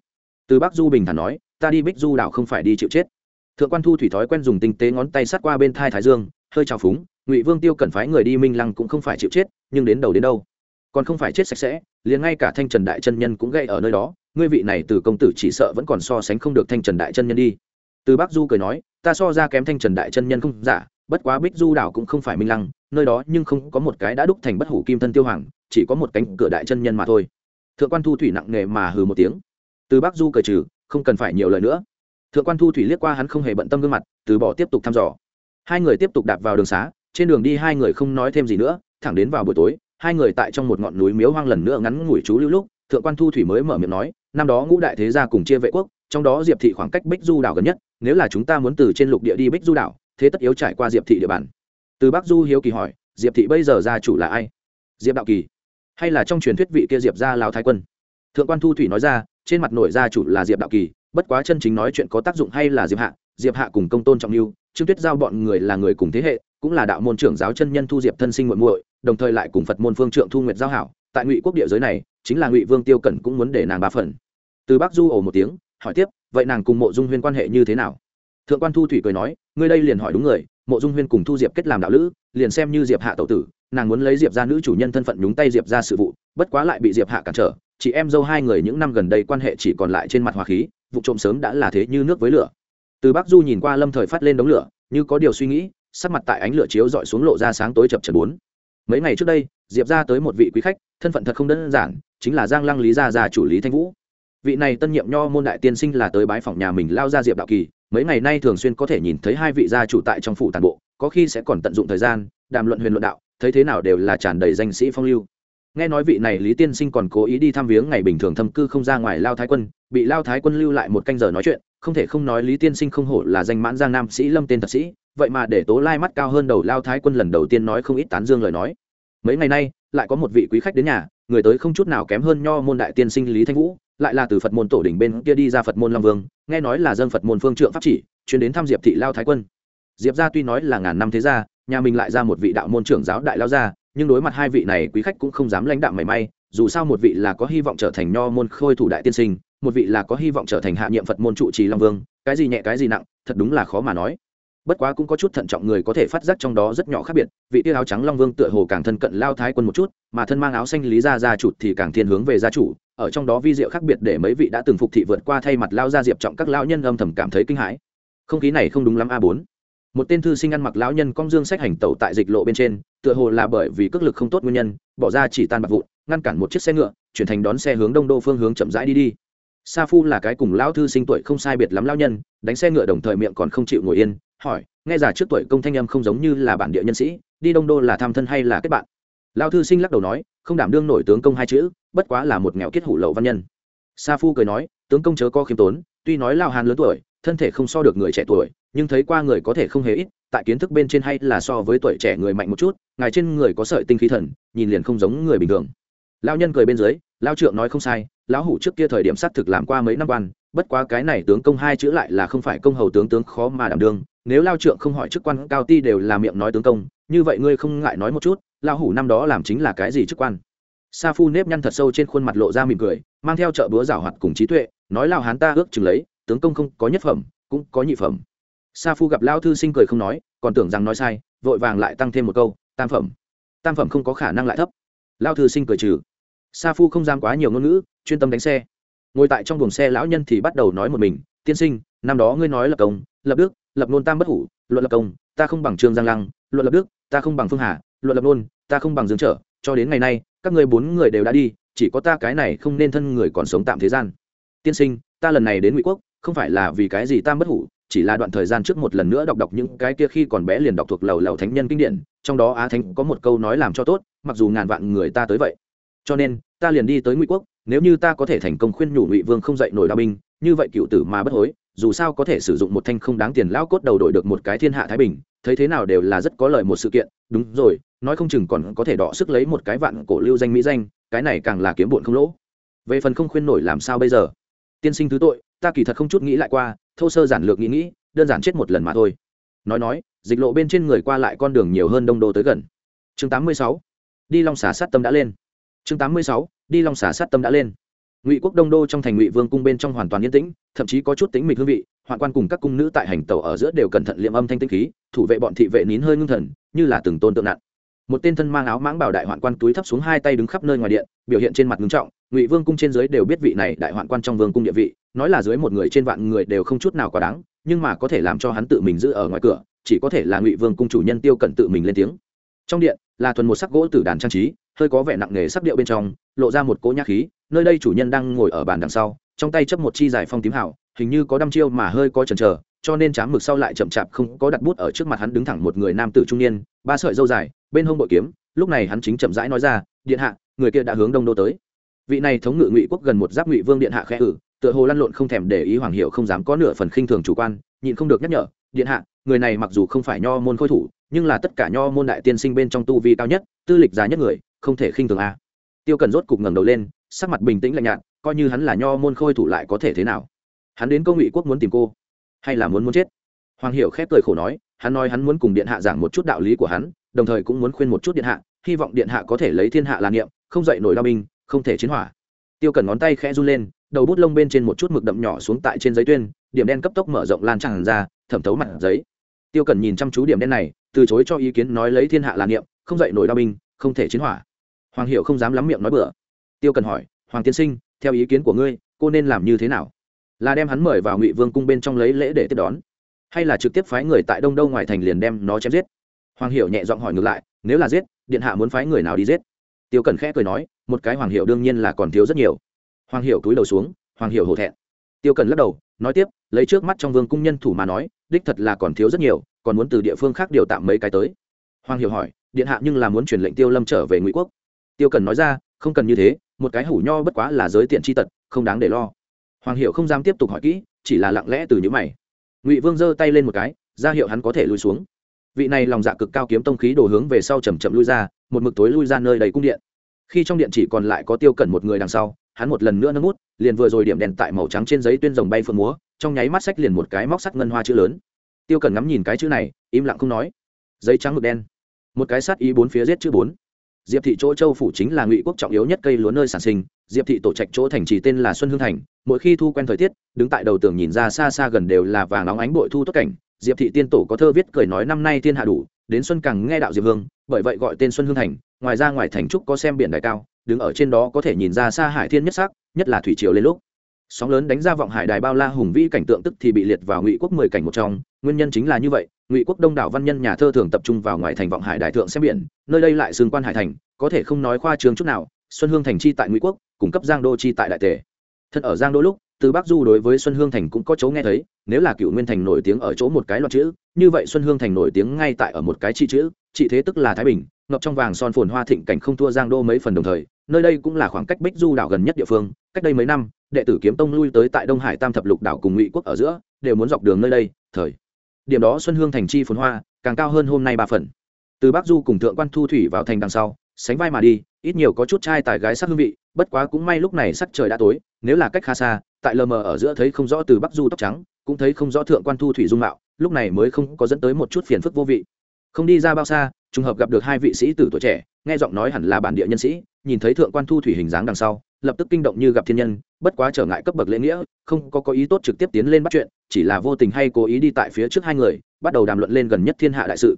Từ bắc du bình thản nói, ta đi bích du đảo không phải đi chịu chết thượng quan thu thủy thói quen dùng tinh tế ngón tay sát qua bên thai thái dương, hơi trào phúng, ngụy vương tiêu cần phái người đi minh lăng cũng không phải chịu chết, nhưng đến đầu đến đâu? Còn không phải chết sạch sẽ, liền ngay cả thanh trần đại chân nhân cũng gây ở nơi đó, ngươi vị này từ công tử chỉ sợ vẫn còn so sánh không được thanh trần đại chân nhân đi. Từ bắc du cười nói, ta so ra kém thanh trần đại chân nhân không giả, bất quá bích du đảo cũng không phải minh lăng, nơi đó nhưng không có một cái đã đúc thành bất hủ kim thân tiêu hoàng, chỉ có một cánh cửa đại chân nhân mà thôi. Thượng quan thu thủy nặng nề mà hừ một tiếng. Từ bắc du cười trừ, không cần phải nhiều lời nữa thượng quan thu thủy liếc qua hắn không hề bận tâm gương mặt, từ bỏ tiếp tục thăm dò. Hai người tiếp tục đạp vào đường xá, trên đường đi hai người không nói thêm gì nữa, thẳng đến vào buổi tối, hai người tại trong một ngọn núi miếu hoang lần nữa ngắn ngủi chú lưu lúc, thượng quan thu thủy mới mở miệng nói, năm đó ngũ đại thế gia cùng chia vệ quốc, trong đó diệp thị khoảng cách bích du đảo gần nhất, nếu là chúng ta muốn từ trên lục địa đi bích du đảo, thế tất yếu trải qua diệp thị địa bàn. Từ bắc du hiếu kỳ hỏi, diệp thị bây giờ gia chủ là ai? Diệp đạo kỳ. Hay là trong truyền thuyết vị kia diệp gia lào thái quân? Thượng quan thu thủy nói ra, trên mặt nổi gia chủ là diệp đạo kỳ bất quá chân chính nói chuyện có tác dụng hay là diệp hạ diệp hạ cùng công tôn trọng lưu, trương tuyết giao bọn người là người cùng thế hệ, cũng là đạo môn trưởng giáo chân nhân thu diệp thân sinh muội muội, đồng thời lại cùng phật môn phương trượng thu nguyệt giao hảo. Tại ngụy quốc địa giới này, chính là ngụy vương tiêu cẩn cũng muốn để nàng ba phần. Từ bắc du ồ một tiếng, hỏi tiếp, vậy nàng cùng mộ dung huyên quan hệ như thế nào? Thượng quan thu thủy cười nói, ngươi đây liền hỏi đúng người, mộ dung huyên cùng thu diệp kết làm đạo lữ, liền xem như diệp hạ tẩu tử, nàng muốn lấy diệp ra nữ chủ nhân thân phận nhúng tay diệp ra sự vụ, bất quá lại bị diệp hạ cản trở, chị em dâu hai người những năm gần đây quan hệ chỉ còn lại trên mặt hòa khí vụ trộm sớm đã là thế như nước với lửa. Từ bắc du nhìn qua lâm thời phát lên đống lửa, như có điều suy nghĩ, sắc mặt tại ánh lửa chiếu dọi xuống lộ ra sáng tối chập chật bốn. Mấy ngày trước đây, diệp ra tới một vị quý khách, thân phận thật không đơn giản, chính là giang lăng lý gia già chủ lý thanh vũ. Vị này tân nhiệm nho môn đại tiên sinh là tới bái phòng nhà mình lao ra diệp đạo kỳ, mấy ngày nay thường xuyên có thể nhìn thấy hai vị gia chủ tại trong phủ tàn bộ, có khi sẽ còn tận dụng thời gian, đàm luận huyền luận đạo, thấy thế nào đều là tràn đầy danh sĩ phong lưu nghe nói vị này lý tiên sinh còn cố ý đi thăm viếng ngày bình thường thâm cư không ra ngoài lao thái quân, bị lao thái quân lưu lại một canh giờ nói chuyện, không thể không nói lý tiên sinh không hổ là danh mãn giang nam sĩ lâm tên thật sĩ, vậy mà để tố lai mắt cao hơn đầu lao thái quân lần đầu tiên nói không ít tán dương lời nói. Mấy ngày nay, lại có một vị quý khách đến nhà, người tới không chút nào kém hơn nho môn đại tiên sinh lý thanh vũ, lại là từ phật môn tổ đỉnh bên kia đi ra phật môn long vương, nghe nói là dân phật môn phương trượng pháp chỉ chuyến đến thăm diệp thị lao thái quân. Diệp gia tuy nói là ngàn năm thế gia, nhà mình lại ra một vị đạo môn trưởng giáo đại lao gia nhưng đối mặt hai vị này quý khách cũng không dám lãnh đạo mảy may, dù sao một vị là có hy vọng trở thành nho môn khôi thủ đại tiên sinh, một vị là có hy vọng trở thành hạ nhiệm phật môn trụ trì long vương, cái gì nhẹ cái gì nặng, thật đúng là khó mà nói. Bất quá cũng có chút thận trọng người có thể phát giác trong đó rất nhỏ khác biệt, vị tiêu áo trắng long vương tựa hồ càng thân cận lao thái quân một chút, mà thân mang áo xanh lý gia gia chủ thì càng thiên hướng về gia chủ, ở trong đó vi diệu khác biệt để mấy vị đã từng phục thị vượt qua thay mặt lao gia diệp trọng các lao nhân âm thầm cảm thấy kinh hãi. Không khí này không đúng lắm a bốn. Một tên thư sinh ăn mặc lão nhân cong dương sách hành tẩu tại dịch lộ bên trên tựa hồ là bởi vì cước lực không tốt nguyên nhân, bỏ ra chỉ tan bạc vụn, ngăn cản một chiếc xe ngựa, chuyển thành đón xe hướng đông đô phương hướng chậm rãi đi đi. Sa phu là cái cùng lão thư sinh tuổi không sai biệt lắm lão nhân, đánh xe ngựa đồng thời miệng còn không chịu ngồi yên, hỏi, nghe giả trước tuổi công thanh em không giống như là bản địa nhân sĩ, đi đông đô là tham thân hay là kết bạn? Lão thư sinh lắc đầu nói, không đảm đương nổi tướng công hai chữ, bất quá là một nghèo kết hủ lậu văn nhân. Sa phu cười nói, tướng công chớ có khiêm tốn, tuy nói lao hàn lớn tuổi, thân thể không so được người trẻ tuổi, nhưng thấy qua người có thể không hề ít, tại kiến thức bên trên hay là so với tuổi trẻ người mạnh một chút ngài trên người có sợi tinh khí thần, nhìn liền không giống người bình thường. Lao nhân cười bên dưới lao trượng nói không sai, lão hủ trước kia thời điểm xác thực làm qua mấy năm quan, bất quá cái này tướng công hai chữ lại là không phải công hầu tướng tướng khó mà đảm đương, nếu lao trượng không hỏi chức quan, cao ti đều là miệng nói tướng công, như vậy ngươi không ngại nói một chút lao hủ năm đó làm chính là cái gì chức quan? Sa phu nếp nhăn thật sâu trên khuôn mặt lộ ra mỉm cười, mang theo chợ búa rảo hoạt cùng trí tuệ, nói lao hán ta ước chừng lấy, tướng công không có nhất phẩm, cũng có nhị phẩm. Sa phu gặp lao thư sinh cười không nói, còn tưởng rằng nói sai, vội vàng lại tăng thêm một câu tam phẩm. Tam phẩm không có khả năng lại thấp. Lao thư sinh cười trừ. Sa phu không dám quá nhiều ngôn ngữ, chuyên tâm đánh xe. Ngồi tại trong buồng xe lão nhân thì bắt đầu nói một mình, tiên sinh, năm đó ngươi nói lập công, lập đức, lập nôn tam bất hủ, luận lập công, ta không bằng trương giang lăng, luận lập đức, ta không bằng phương hà, luận lập nôn ta không bằng dương trở, cho đến ngày nay, các ngươi bốn người đều đã đi, chỉ có ta cái này không nên thân người còn sống tạm thế gian. Tiên sinh, ta lần này đến ngụy quốc, không phải là vì cái gì tam bất hủ, chỉ là đoạn thời gian trước một lần nữa đọc đọc những cái kia khi còn bé liền đọc thuộc lầu lầu thánh nhân kinh điển trong đó á thánh có một câu nói làm cho tốt, mặc dù ngàn vạn người ta tới vậy. Cho nên, ta liền đi tới ngụy quốc, nếu như ta có thể thành công khuyên nhủ ngụy vương không dậy nổi đao binh, như vậy cựu tử mà bất hối, dù sao có thể sử dụng một thanh không đáng tiền lão cốt đầu đổi được một cái thiên hạ thái bình, thấy thế nào đều là rất có lợi một sự kiện. Đúng rồi, nói không chừng còn có thể đọ sức lấy một cái vạn cổ lưu danh mỹ danh, cái này càng là kiếm bụn không lỗ. Về phần không khuyên nổi làm sao bây giờ? Tiên sinh thứ tội, ta kỳ thật không chút nghĩ lại qua, thô sơ giản lược nghĩ nghĩ, đơn giản chết một lần mà thôi. Nói nói dịch lộ bên trên người qua lại con đường nhiều hơn đông đô tới gần chương 86. đi long xả sát tâm đã lên chương 86. đi long xả sát tâm đã lên ngụy quốc đông đô trong thành ngụy vương cung bên trong hoàn toàn yên tĩnh, thậm chí có chút tính mịch hương vị, hoạn quan cùng các cung nữ tại hành tàu ở giữa đều cẩn thận liệm âm thanh tinh khí, thủ vệ bọn thị vệ nín hơi ngưng thần, như là từng tôn tượng nặng một tên thân mang áo mãng bảo đại hoạn quan túi thấp xuống hai tay đứng khắp nơi ngoài điện, biểu hiện trên mặt ngưng trọng, ngụy vương cung trên dưới đều biết vị này đại hoạn quan trong vương cung địa vị, nói là dưới một người trên vạn người đều không chút nào quá đáng, nhưng mà có thể làm cho hắn tự mình giữ ở ngoài cửa chỉ có thể là ngụy vương cung chủ nhân tiêu cận tự mình lên tiếng trong điện là thuần một sắc gỗ tử đàn trang trí hơi có vẻ nặng nề sắc điệu bên trong lộ ra một cỗ nhã khí nơi đây chủ nhân đang ngồi ở bàn đằng sau trong tay chấp một chi dài phong tím hảo hình như có đăm chiêu mà hơi có chần chờ cho nên trám mực sau lại chậm chạp không có đặt bút ở trước mặt hắn đứng thẳng một người nam tử trung niên ba sợi dâu dài bên hông bội kiếm lúc này hắn chính chậm rãi nói ra điện hạ người kia đã hướng đông đô tới vị này thống ngự ngụy quốc gần một giáp ngụy vương điện hạ khẽ ử tựa hồ lăn lộn không thèm để ý hoàng hiệu không dám có nửa phần khinh thường chủ quan nhịn không được nhắc nhở điện hạ người này mặc dù không phải nho môn khôi thủ, nhưng là tất cả nho môn đại tiên sinh bên trong tu vi cao nhất, tư lịch giá nhất người, không thể khinh thường a. Tiêu cần rốt cục ngẩng đầu lên, sắc mặt bình tĩnh lạnh nhạt, coi như hắn là nho môn khôi thủ lại có thể thế nào? Hắn đến công ngụy quốc muốn tìm cô, hay là muốn muốn chết? Hoàng hiệu khép cười khổ nói, hắn nói hắn muốn cùng điện hạ giảng một chút đạo lý của hắn, đồng thời cũng muốn khuyên một chút điện hạ, hy vọng điện hạ có thể lấy thiên hạ là niệm, không dậy nổi đao binh, không thể chiến hỏa. Tiêu cần ngón tay khẽ run lên, đầu bút lông bên trên một chút mực đậm nhỏ xuống tại trên giấy tuyên, điểm đen cấp tốc mở rộng lan tràn ra, thẩm thấu mặt giấy tiêu cần nhìn chăm chú điểm đen này, từ chối cho ý kiến nói lấy thiên hạ là niệm, không dậy nổi đao binh, không thể chiến hỏa. Hoàng hiệu không dám lắm miệng nói bừa. Tiêu cần hỏi, hoàng tiên sinh, theo ý kiến của ngươi, cô nên làm như thế nào? Là đem hắn mời vào ngụy vương cung bên trong lấy lễ để tiếp đón, hay là trực tiếp phái người tại đông đâu ngoài thành liền đem nó chém giết? Hoàng hiệu nhẹ giọng hỏi ngược lại, nếu là giết, điện hạ muốn phái người nào đi giết? Tiêu cần khẽ cười nói, một cái hoàng hiệu đương nhiên là còn thiếu rất nhiều. Hoàng hiệu túi đầu xuống, hoàng hiệu hổ thẹn. Tiêu cần lắc đầu, nói tiếp, lấy trước mắt trong vương cung nhân thủ mà nói đích thật là còn thiếu rất nhiều, còn muốn từ địa phương khác điều tạm mấy cái tới. Hoàng hiệu hỏi, điện hạ nhưng là muốn truyền lệnh tiêu lâm trở về ngụy quốc. Tiêu cần nói ra, không cần như thế, một cái hủ nho bất quá là giới tiện tri tật, không đáng để lo. Hoàng hiệu không dám tiếp tục hỏi kỹ, chỉ là lặng lẽ từ những mày. Ngụy vương giơ tay lên một cái, ra hiệu hắn có thể lui xuống. Vị này lòng dạ cực cao kiếm tông khí đồ hướng về sau chầm chậm lui ra, một mực tối lui ra nơi đầy cung điện. Khi trong điện chỉ còn lại có tiêu cẩn một người đằng sau, hắn một lần nữa nâng mút liền vừa rồi điểm đèn tại màu trắng trên giấy tuyên rồng bay phượng múa trong nháy mắt sách liền một cái móc sắt ngân hoa chữ lớn. Tiêu cần ngắm nhìn cái chữ này, im lặng không nói. Giấy trắng ngực đen. Một cái sắt ý bốn phía giết chữ bốn. Diệp thị chỗ châu phủ chính là ngụy quốc trọng yếu nhất cây lúa nơi sản sinh, diệp thị tổ trạch chỗ thành trì tên là xuân hương thành, mỗi khi thu quen thời tiết, đứng tại đầu tường nhìn ra xa xa gần đều là vàng óng ánh bội thu tốt cảnh, diệp thị tiên tổ có thơ viết cười nói năm nay thiên hạ đủ, đến xuân càng nghe đạo diệp hương bởi vậy gọi tên xuân hương thành, ngoài ra ngoài thành trúc có xem biển đại cao, đứng ở trên đó có thể nhìn ra xa hải thiên nhất sắc, nhất là thủy triều lên lúc sóng lớn đánh ra vọng hải đài bao la hùng vĩ cảnh tượng tức thì bị liệt vào ngụy quốc mười cảnh một trong. Nguyên nhân chính là như vậy, ngụy quốc đông đảo văn nhân nhà thơ thường tập trung vào ngoài thành vọng hải đại thượng xem biển, nơi đây lại xương quan hải thành, có thể không nói khoa trường chút nào. Xuân hương thành chi tại ngụy quốc cung cấp giang đô chi tại đại tề. Thật ở giang đô lúc, từ bắc du đối với xuân hương thành cũng có chỗ nghe thấy, nếu là cựu nguyên thành nổi tiếng ở chỗ một cái loạt chữ, như vậy xuân hương thành nổi tiếng ngay tại ở một cái chi chữ trị thế tức là thái bình ngập trong vàng son phồn hoa thịnh cảnh không thua giang đô mấy phần đồng thời, nơi đây cũng là khoảng cách bích du đảo gần nhất địa phương, cách đây mấy năm, đệ tử kiếm tông lui tới tại đông hải tam thập lục đảo cùng ngụy quốc ở giữa, đều muốn dọc đường nơi đây, thời. Điểm đó xuân hương thành chi phồn hoa, càng cao hơn hôm nay ba phần. Từ bắc du cùng thượng quan thu thủy vào thành đằng sau, sánh vai mà đi, ít nhiều có chút trai tài gái sắc hương vị, bất quá cũng may lúc này sắc trời đã tối, nếu là cách khá xa, tại lờ mờ ở giữa thấy không rõ từ bắc du tóc trắng, cũng thấy không rõ thượng quan thu thủy dung mạo, lúc này mới không có dẫn tới một chút phiền phức vô vị. Không đi ra bao xa trùng hợp gặp được hai vị sĩ tử tuổi trẻ, nghe giọng nói hẳn là bản địa nhân sĩ, nhìn thấy thượng quan thu thủy hình dáng đằng sau, lập tức kinh động như gặp thiên nhân, bất quá trở ngại cấp bậc lễ nghĩa, không có có ý tốt trực tiếp tiến lên bắt chuyện, chỉ là vô tình hay cố ý đi tại phía trước hai người, bắt đầu đàm luận lên gần nhất thiên hạ đại sự.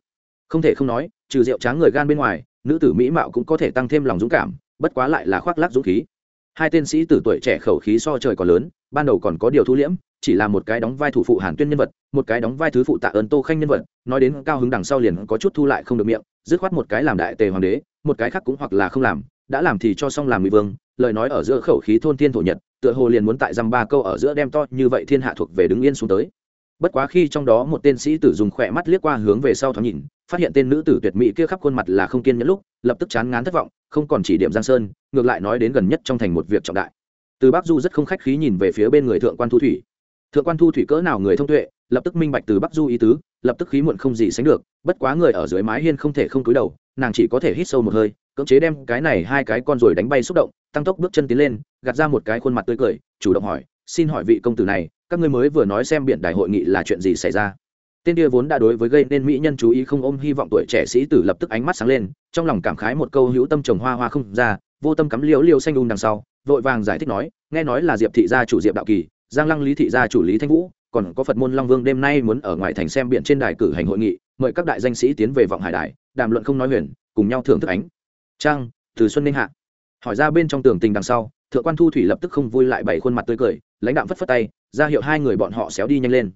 Không thể không nói, trừ rượu tráng người gan bên ngoài, nữ tử mỹ mạo cũng có thể tăng thêm lòng dũng cảm, bất quá lại là khoác lác dũng khí. Hai tên sĩ tử tuổi trẻ khẩu khí so trời còn lớn, ban đầu còn có điều thu liễm chỉ là một cái đóng vai thủ phụ hàn tuyên nhân vật, một cái đóng vai thứ phụ tạ ơn tô khanh nhân vật, nói đến cao hứng đằng sau liền có chút thu lại không được miệng, dứt khoát một cái làm đại tề hoàng đế, một cái khác cũng hoặc là không làm, đã làm thì cho xong làm ngụy vương, lời nói ở giữa khẩu khí thôn thiên thổ nhật, tựa hồ liền muốn tại dăm ba câu ở giữa đem to như vậy thiên hạ thuộc về đứng yên xuống tới. Bất quá khi trong đó một tên sĩ tử dùng khỏe mắt liếc qua hướng về sau thoáng nhìn, phát hiện tên nữ tử tuyệt mỹ kia khắp khuôn mặt là không kiên nhẫn lúc, lập tức chán ngán thất vọng, không còn chỉ điểm giang sơn, ngược lại nói đến gần nhất trong thành một việc trọng đại. Từ bác du rất không khách khí nhìn về phía bên người thượng quan thu thủy thượng quan thu thủy cỡ nào người thông tuệ, lập tức minh bạch từ bắc du ý tứ, lập tức khí muộn không gì sánh được, bất quá người ở dưới mái hiên không thể không cúi đầu, nàng chỉ có thể hít sâu một hơi, cưỡng chế đem cái này hai cái con rồi đánh bay xúc động, tăng tốc bước chân tiến lên, gạt ra một cái khuôn mặt tươi cười, chủ động hỏi, xin hỏi vị công tử này, các ngươi mới vừa nói xem biển đại hội nghị là chuyện gì xảy ra? Tên kia vốn đã đối với gây nên mỹ nhân chú ý không ôm hy vọng tuổi trẻ sĩ tử lập tức ánh mắt sáng lên, trong lòng cảm khái một câu hữu tâm trồng hoa hoa không ra, vô tâm cắm liễu liễu xanh đun đằng sau, vội vàng giải thích nói, nghe nói là diệp thị gia chủ diệp đạo kỳ giang lăng lý thị gia chủ lý thanh vũ, còn có phật môn long vương đêm nay muốn ở ngoài thành xem biển trên đài cử hành hội nghị, mời các đại danh sĩ tiến về vọng hải đài, đàm luận không nói huyền, cùng nhau thưởng thức ánh. Trang, từ xuân ninh hạ. Hỏi ra bên trong tường tình đằng sau, thượng quan thu thủy lập tức không vui lại bảy khuôn mặt tươi cười, lãnh đạo phất phất tay, ra hiệu hai người bọn họ xéo đi nhanh lên.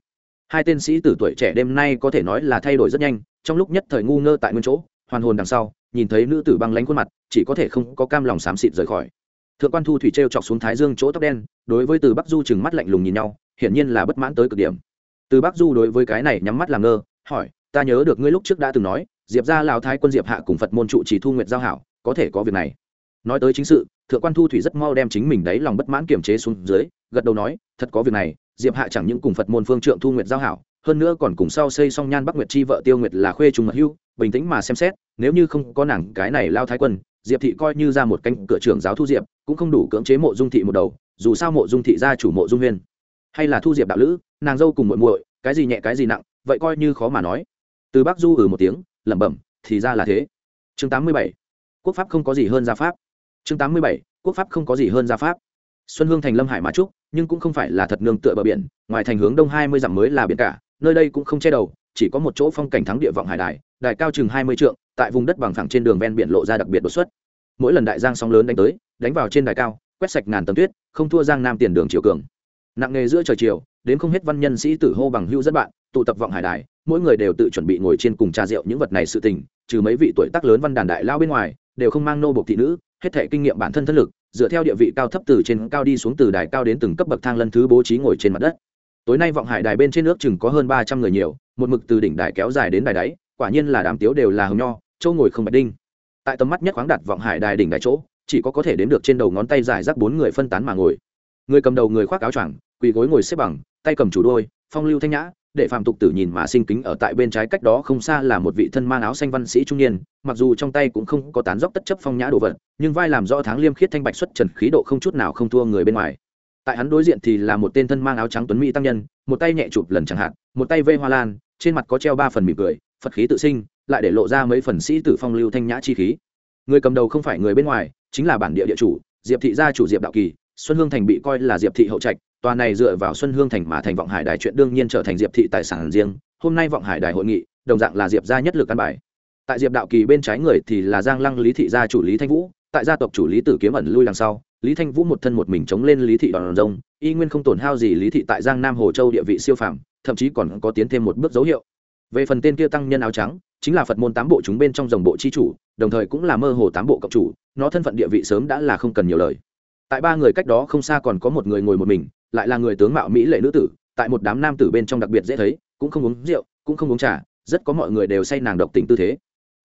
Hai tên sĩ tử tuổi trẻ đêm nay có thể nói là thay đổi rất nhanh, trong lúc nhất thời ngu ngơ tại nguyên chỗ, hoàn hồn đằng sau, nhìn thấy nữ tử băng lánh khuôn mặt, chỉ có thể không có cam lòng xám xịt rời khỏi thượng quan thu thủy t r e o chọc xuống thái dương chỗ tóc đen, đối với từ bắc du chừng mắt lạnh lùng nhìn nhau, hiển nhiên là bất mãn tới cực điểm. Từ bắc du đối với cái này nhắm mắt làm ngơ, hỏi, ta nhớ được ngươi lúc trước đã từng nói, diệp ra lào thái quân diệp hạ cùng phật môn trụ chỉ thu nguyệt giao hảo, có thể có việc này. Nói tới chính sự, thượng quan thu thủy rất mau đem chính mình đấy lòng bất mãn kiềm chế xuống dưới, gật đầu nói, thật có việc này, diệp hạ chẳng những cùng phật môn phương trượng thu nguyệt giao hảo, hơn nữa còn cùng sau xây song nhan bắc nguyệt chi vợ tiêu nguyệt là khuê trùng mật hưu, bình tĩnh mà xem xét, nếu như không có nàng cái này lao thái quân diệp thị coi như ra một cánh cửa trưởng giáo thu diệp, cũng không đủ cưỡng chế mộ dung thị một đầu, dù sao mộ dung thị gia chủ mộ dung huyên. Hay là thu diệp đạo lữ, nàng dâu cùng muội muội, cái gì nhẹ cái gì nặng, vậy coi như khó mà nói. Từ bắc du ừ một tiếng, lẩm bẩm, thì ra là thế. Chương tám mươi bảy, quốc pháp không có gì hơn gia pháp. Chương tám mươi bảy, quốc pháp không có gì hơn gia pháp. Xuân hương thành lâm hải mà trúc, nhưng cũng không phải là thật nương tựa bờ biển, ngoài thành hướng đông hai mươi dặm mới là biển cả, nơi đây cũng không che đầu, chỉ có một chỗ phong cảnh thắng địa vọng hải đài đài cao chừng hai mươi trượng, tại vùng đất bằng phẳng trên đường ven biển lộ ra đặc biệt đột xuất. Mỗi lần đại giang sóng lớn đánh tới, đánh vào trên đài cao, quét sạch ngàn tấm tuyết, không thua giang nam tiền đường chiều cường. Nặng nghề giữa trời chiều, đến không hết văn nhân sĩ tử hô bằng hưu rất bạn, tụ tập vọng hải đài, mỗi người đều tự chuẩn bị ngồi trên cùng trà rượu những vật này sự tình, trừ mấy vị tuổi tác lớn văn đàn đại lao bên ngoài, đều không mang nô bộc thị nữ, hết thể kinh nghiệm bản thân thân lực, dựa theo địa vị cao thấp từ trên cao đi xuống từ đài cao đến từng cấp bậc thang lần thứ bố trí ngồi trên mặt đất. Tối nay vọng hải đài bên trên nước chừng có hơn ba trăm người nhiều, một mực từ đỉnh đài kéo dài đến đài đáy quả nhiên là đám tiếu đều là hồng nho châu ngồi không bạch đinh. Tại tầm mắt nhất khoáng đặt vọng hải đài đỉnh đại chỗ, chỉ có có thể đến được trên đầu ngón tay dài rác bốn người phân tán mà ngồi. Người cầm đầu người khoác áo choàng, quỳ gối ngồi xếp bằng, tay cầm chủ đôi, phong lưu thanh nhã, để phạm tục tử nhìn mà sinh kính ở tại bên trái cách đó không xa là một vị thân mang áo xanh văn sĩ trung niên, mặc dù trong tay cũng không có tán dốc tất chấp phong nhã đồ vật, nhưng vai làm rõ tháng liêm khiết thanh bạch xuất trần khí độ không chút nào không thua người bên ngoài. Tại hắn đối diện thì là một tên thân mang áo trắng tuấn mỹ tăng nhân, một tay nhẹ chụp lần chẳng hạn, một tay vây hoa lan, trên mặt có treo ba phần mỉm cười phật khí tự sinh, lại để lộ ra mấy phần sĩ tử phong lưu thanh nhã chi khí. Người cầm đầu không phải người bên ngoài, chính là bản địa địa chủ, diệp thị gia chủ diệp đạo kỳ, xuân hương thành bị coi là diệp thị hậu trạch, tòa này dựa vào xuân hương thành mà thành vọng hải đài chuyện đương nhiên trở thành diệp thị tài sản riêng, hôm nay vọng hải đài hội nghị, đồng dạng là diệp gia nhất lực căn bài. Tại diệp đạo kỳ bên trái người thì là giang lăng lý thị gia chủ lý thanh vũ, tại gia tộc chủ lý tử kiếm ẩn lui đằng sau, lý thanh vũ một thân một mình chống lên lý thị đòn rông y nguyên không tổn hao gì lý thị tại giang nam hồ châu địa vị siêu phàm, thậm chí còn có tiến thêm một bước dấu hiệu về phần tên kia tăng nhân áo trắng, chính là phật môn tám bộ chúng bên trong dòng bộ chi chủ, đồng thời cũng là mơ hồ tám bộ cộng chủ, nó thân phận địa vị sớm đã là không cần nhiều lời. Tại ba người cách đó không xa còn có một người ngồi một mình, lại là người tướng mạo mỹ lệ nữ tử, tại một đám nam tử bên trong đặc biệt dễ thấy, cũng không uống rượu, cũng không uống trà, rất có mọi người đều say nàng độc tình tư thế.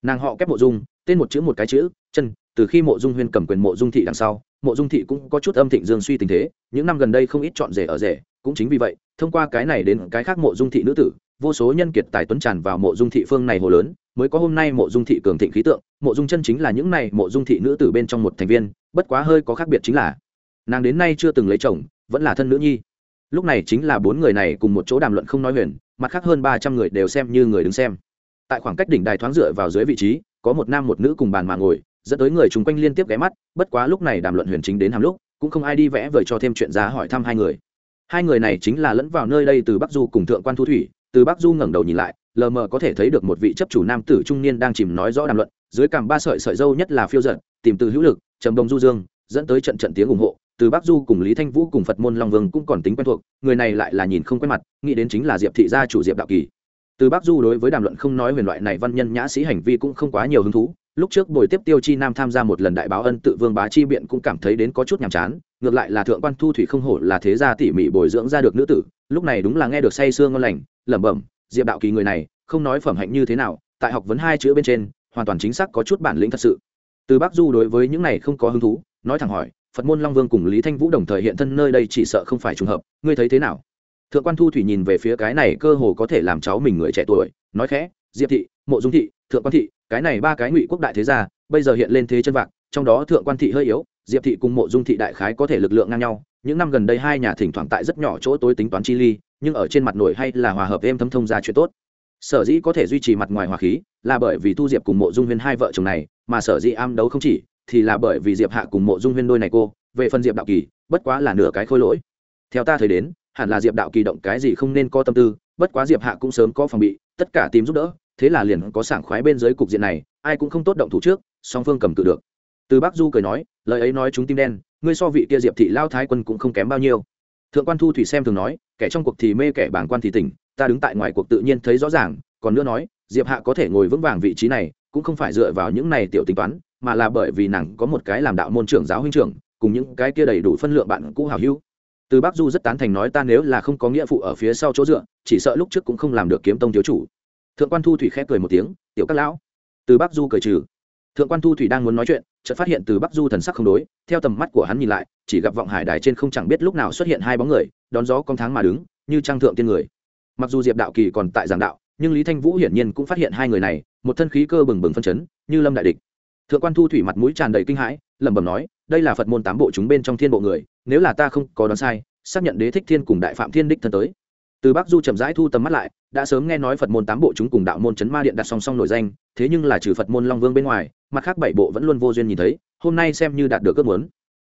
Nàng họ kép mộ dung, tên một chữ một cái chữ, chân, từ khi mộ dung huyên cầm quyền mộ dung thị đằng sau, mộ dung thị cũng có chút âm thịnh dương suy tình thế, những năm gần đây không ít chọn rể ở rể, cũng chính vì vậy, thông qua cái này đến cái khác mộ dung thị nữ tử vô số nhân kiệt tài tuấn tràn vào mộ dung thị phương này hồ lớn, mới có hôm nay mộ dung thị cường thịnh khí tượng, mộ dung chân chính là những này mộ dung thị nữ tử bên trong một thành viên, bất quá hơi có khác biệt chính là, nàng đến nay chưa từng lấy chồng, vẫn là thân nữ nhi. Lúc này chính là bốn người này cùng một chỗ đàm luận không nói huyền, mặt khác hơn ba trăm người đều xem như người đứng xem. Tại khoảng cách đỉnh đài thoáng dựa vào dưới vị trí, có một nam một nữ cùng bàn mà ngồi, dẫn tới người chung quanh liên tiếp ghé mắt, bất quá lúc này đàm luận huyền chính đến hàm lúc, cũng không ai đi vẽ vời cho thêm chuyện giá hỏi thăm hai người. Hai người này chính là lẫn vào nơi đây từ bắc du cùng thượng quan thu thủy từ bắc du ngẩng đầu nhìn lại, lờ mờ có thể thấy được một vị chấp chủ nam tử trung niên đang chìm nói rõ đàm luận, dưới cằm ba sợi sợi dâu nhất là phiêu giận tìm từ hữu lực, trầm đồng du dương, dẫn tới trận trận tiếng ủng hộ. Từ bắc du cùng lý thanh vũ cùng phật môn long vương cũng còn tính quen thuộc, người này lại là nhìn không quen mặt, nghĩ đến chính là diệp thị gia chủ diệp đạo kỳ. Từ bắc du đối với đàm luận không nói huyền loại này văn nhân nhã sĩ hành vi cũng không quá nhiều hứng thú, lúc trước buổi tiếp tiêu chi nam tham gia một lần đại báo ân tự vương bá chi biện cũng cảm thấy đến có chút nhàm chán, ngược lại là thượng quan thu thủy không hổ là thế gia tỉ mỉ bồi dưỡng ra được nữ tử, lúc này đúng là nghe được say sương ngon lành lẩm bẩm, diệp đạo kỳ người này, không nói phẩm hạnh như thế nào, tại học vấn hai chữ bên trên, hoàn toàn chính xác có chút bản lĩnh thật sự. Từ bắc du đối với những này không có hứng thú, nói thẳng hỏi, phật môn long vương cùng lý thanh vũ đồng thời hiện thân nơi đây chỉ sợ không phải trùng hợp, ngươi thấy thế nào? Thượng quan thu thủy nhìn về phía cái này cơ hồ có thể làm cháu mình người trẻ tuổi, nói khẽ, diệp thị, mộ dung thị, thượng quan thị, cái này ba cái ngụy quốc đại thế gia, bây giờ hiện lên thế chân vạc, trong đó thượng quan thị hơi yếu, diệp thị cùng mộ dung thị đại khái có thể lực lượng ngang nhau, những năm gần đây hai nhà thỉnh thoảng tại rất nhỏ chỗ tối tính toán chi ly nhưng ở trên mặt nổi hay là hòa hợp êm thấm thông ra chuyện tốt. Sở dĩ có thể duy trì mặt ngoài hòa khí là bởi vì thu diệp cùng mộ dung huyên hai vợ chồng này, mà sở dĩ am đấu không chỉ, thì là bởi vì diệp hạ cùng mộ dung huyên đôi này cô, về phần diệp đạo kỳ, bất quá là nửa cái khôi lỗi. Theo ta thấy đến, hẳn là diệp đạo kỳ động cái gì không nên có tâm tư, bất quá diệp hạ cũng sớm có phòng bị, tất cả tìm giúp đỡ, thế là liền có sảng khoái bên dưới cục diện này, ai cũng không tốt động thủ trước, song phương cầm cự được. Từ bác du cười nói, lời ấy nói chúng tim đen, ngươi so vị kia diệp thị lao thái quân cũng không kém bao nhiêu thượng quan thu thủy xem thường nói, kẻ trong cuộc thì mê, kẻ bảng quan thì tỉnh, ta đứng tại ngoài cuộc tự nhiên thấy rõ ràng, còn nữa nói, diệp hạ có thể ngồi vững vàng vị trí này, cũng không phải dựa vào những này tiểu tính toán, mà là bởi vì nàng có một cái làm đạo môn trưởng giáo huynh trưởng, cùng những cái kia đầy đủ phân lượng bạn cũ hào hữu. Từ bắc du rất tán thành nói, ta nếu là không có nghĩa phụ ở phía sau chỗ dựa, chỉ sợ lúc trước cũng không làm được kiếm tông thiếu chủ. Thượng quan thu thủy khép cười một tiếng, tiểu các lão. Từ bắc du cười trừ thượng quan thu thủy đang muốn nói chuyện, chợt phát hiện từ bắc du thần sắc không đối, theo tầm mắt của hắn nhìn lại, chỉ gặp vọng hải đài trên không chẳng biết lúc nào xuất hiện hai bóng người, đón gió con tháng mà đứng, như trang thượng tiên người. Mặc dù diệp đạo kỳ còn tại giảng đạo, nhưng lý thanh vũ hiển nhiên cũng phát hiện hai người này, một thân khí cơ bừng bừng phân chấn, như lâm đại địch. Thượng quan thu thủy mặt mũi tràn đầy kinh hãi, lẩm bẩm nói, đây là phật môn tám bộ chúng bên trong thiên bộ người, nếu là ta không có đoán sai, xác nhận đế thích thiên cùng đại phạm thiên đích thân tới từ bắc du chậm rãi thu tầm mắt lại, đã sớm nghe nói phật môn tám bộ chúng cùng đạo môn chấn ma điện đặt song song nổi danh, thế nhưng là trừ phật môn long vương bên ngoài, mặt khác bảy bộ vẫn luôn vô duyên nhìn thấy, hôm nay xem như đạt được ước muốn.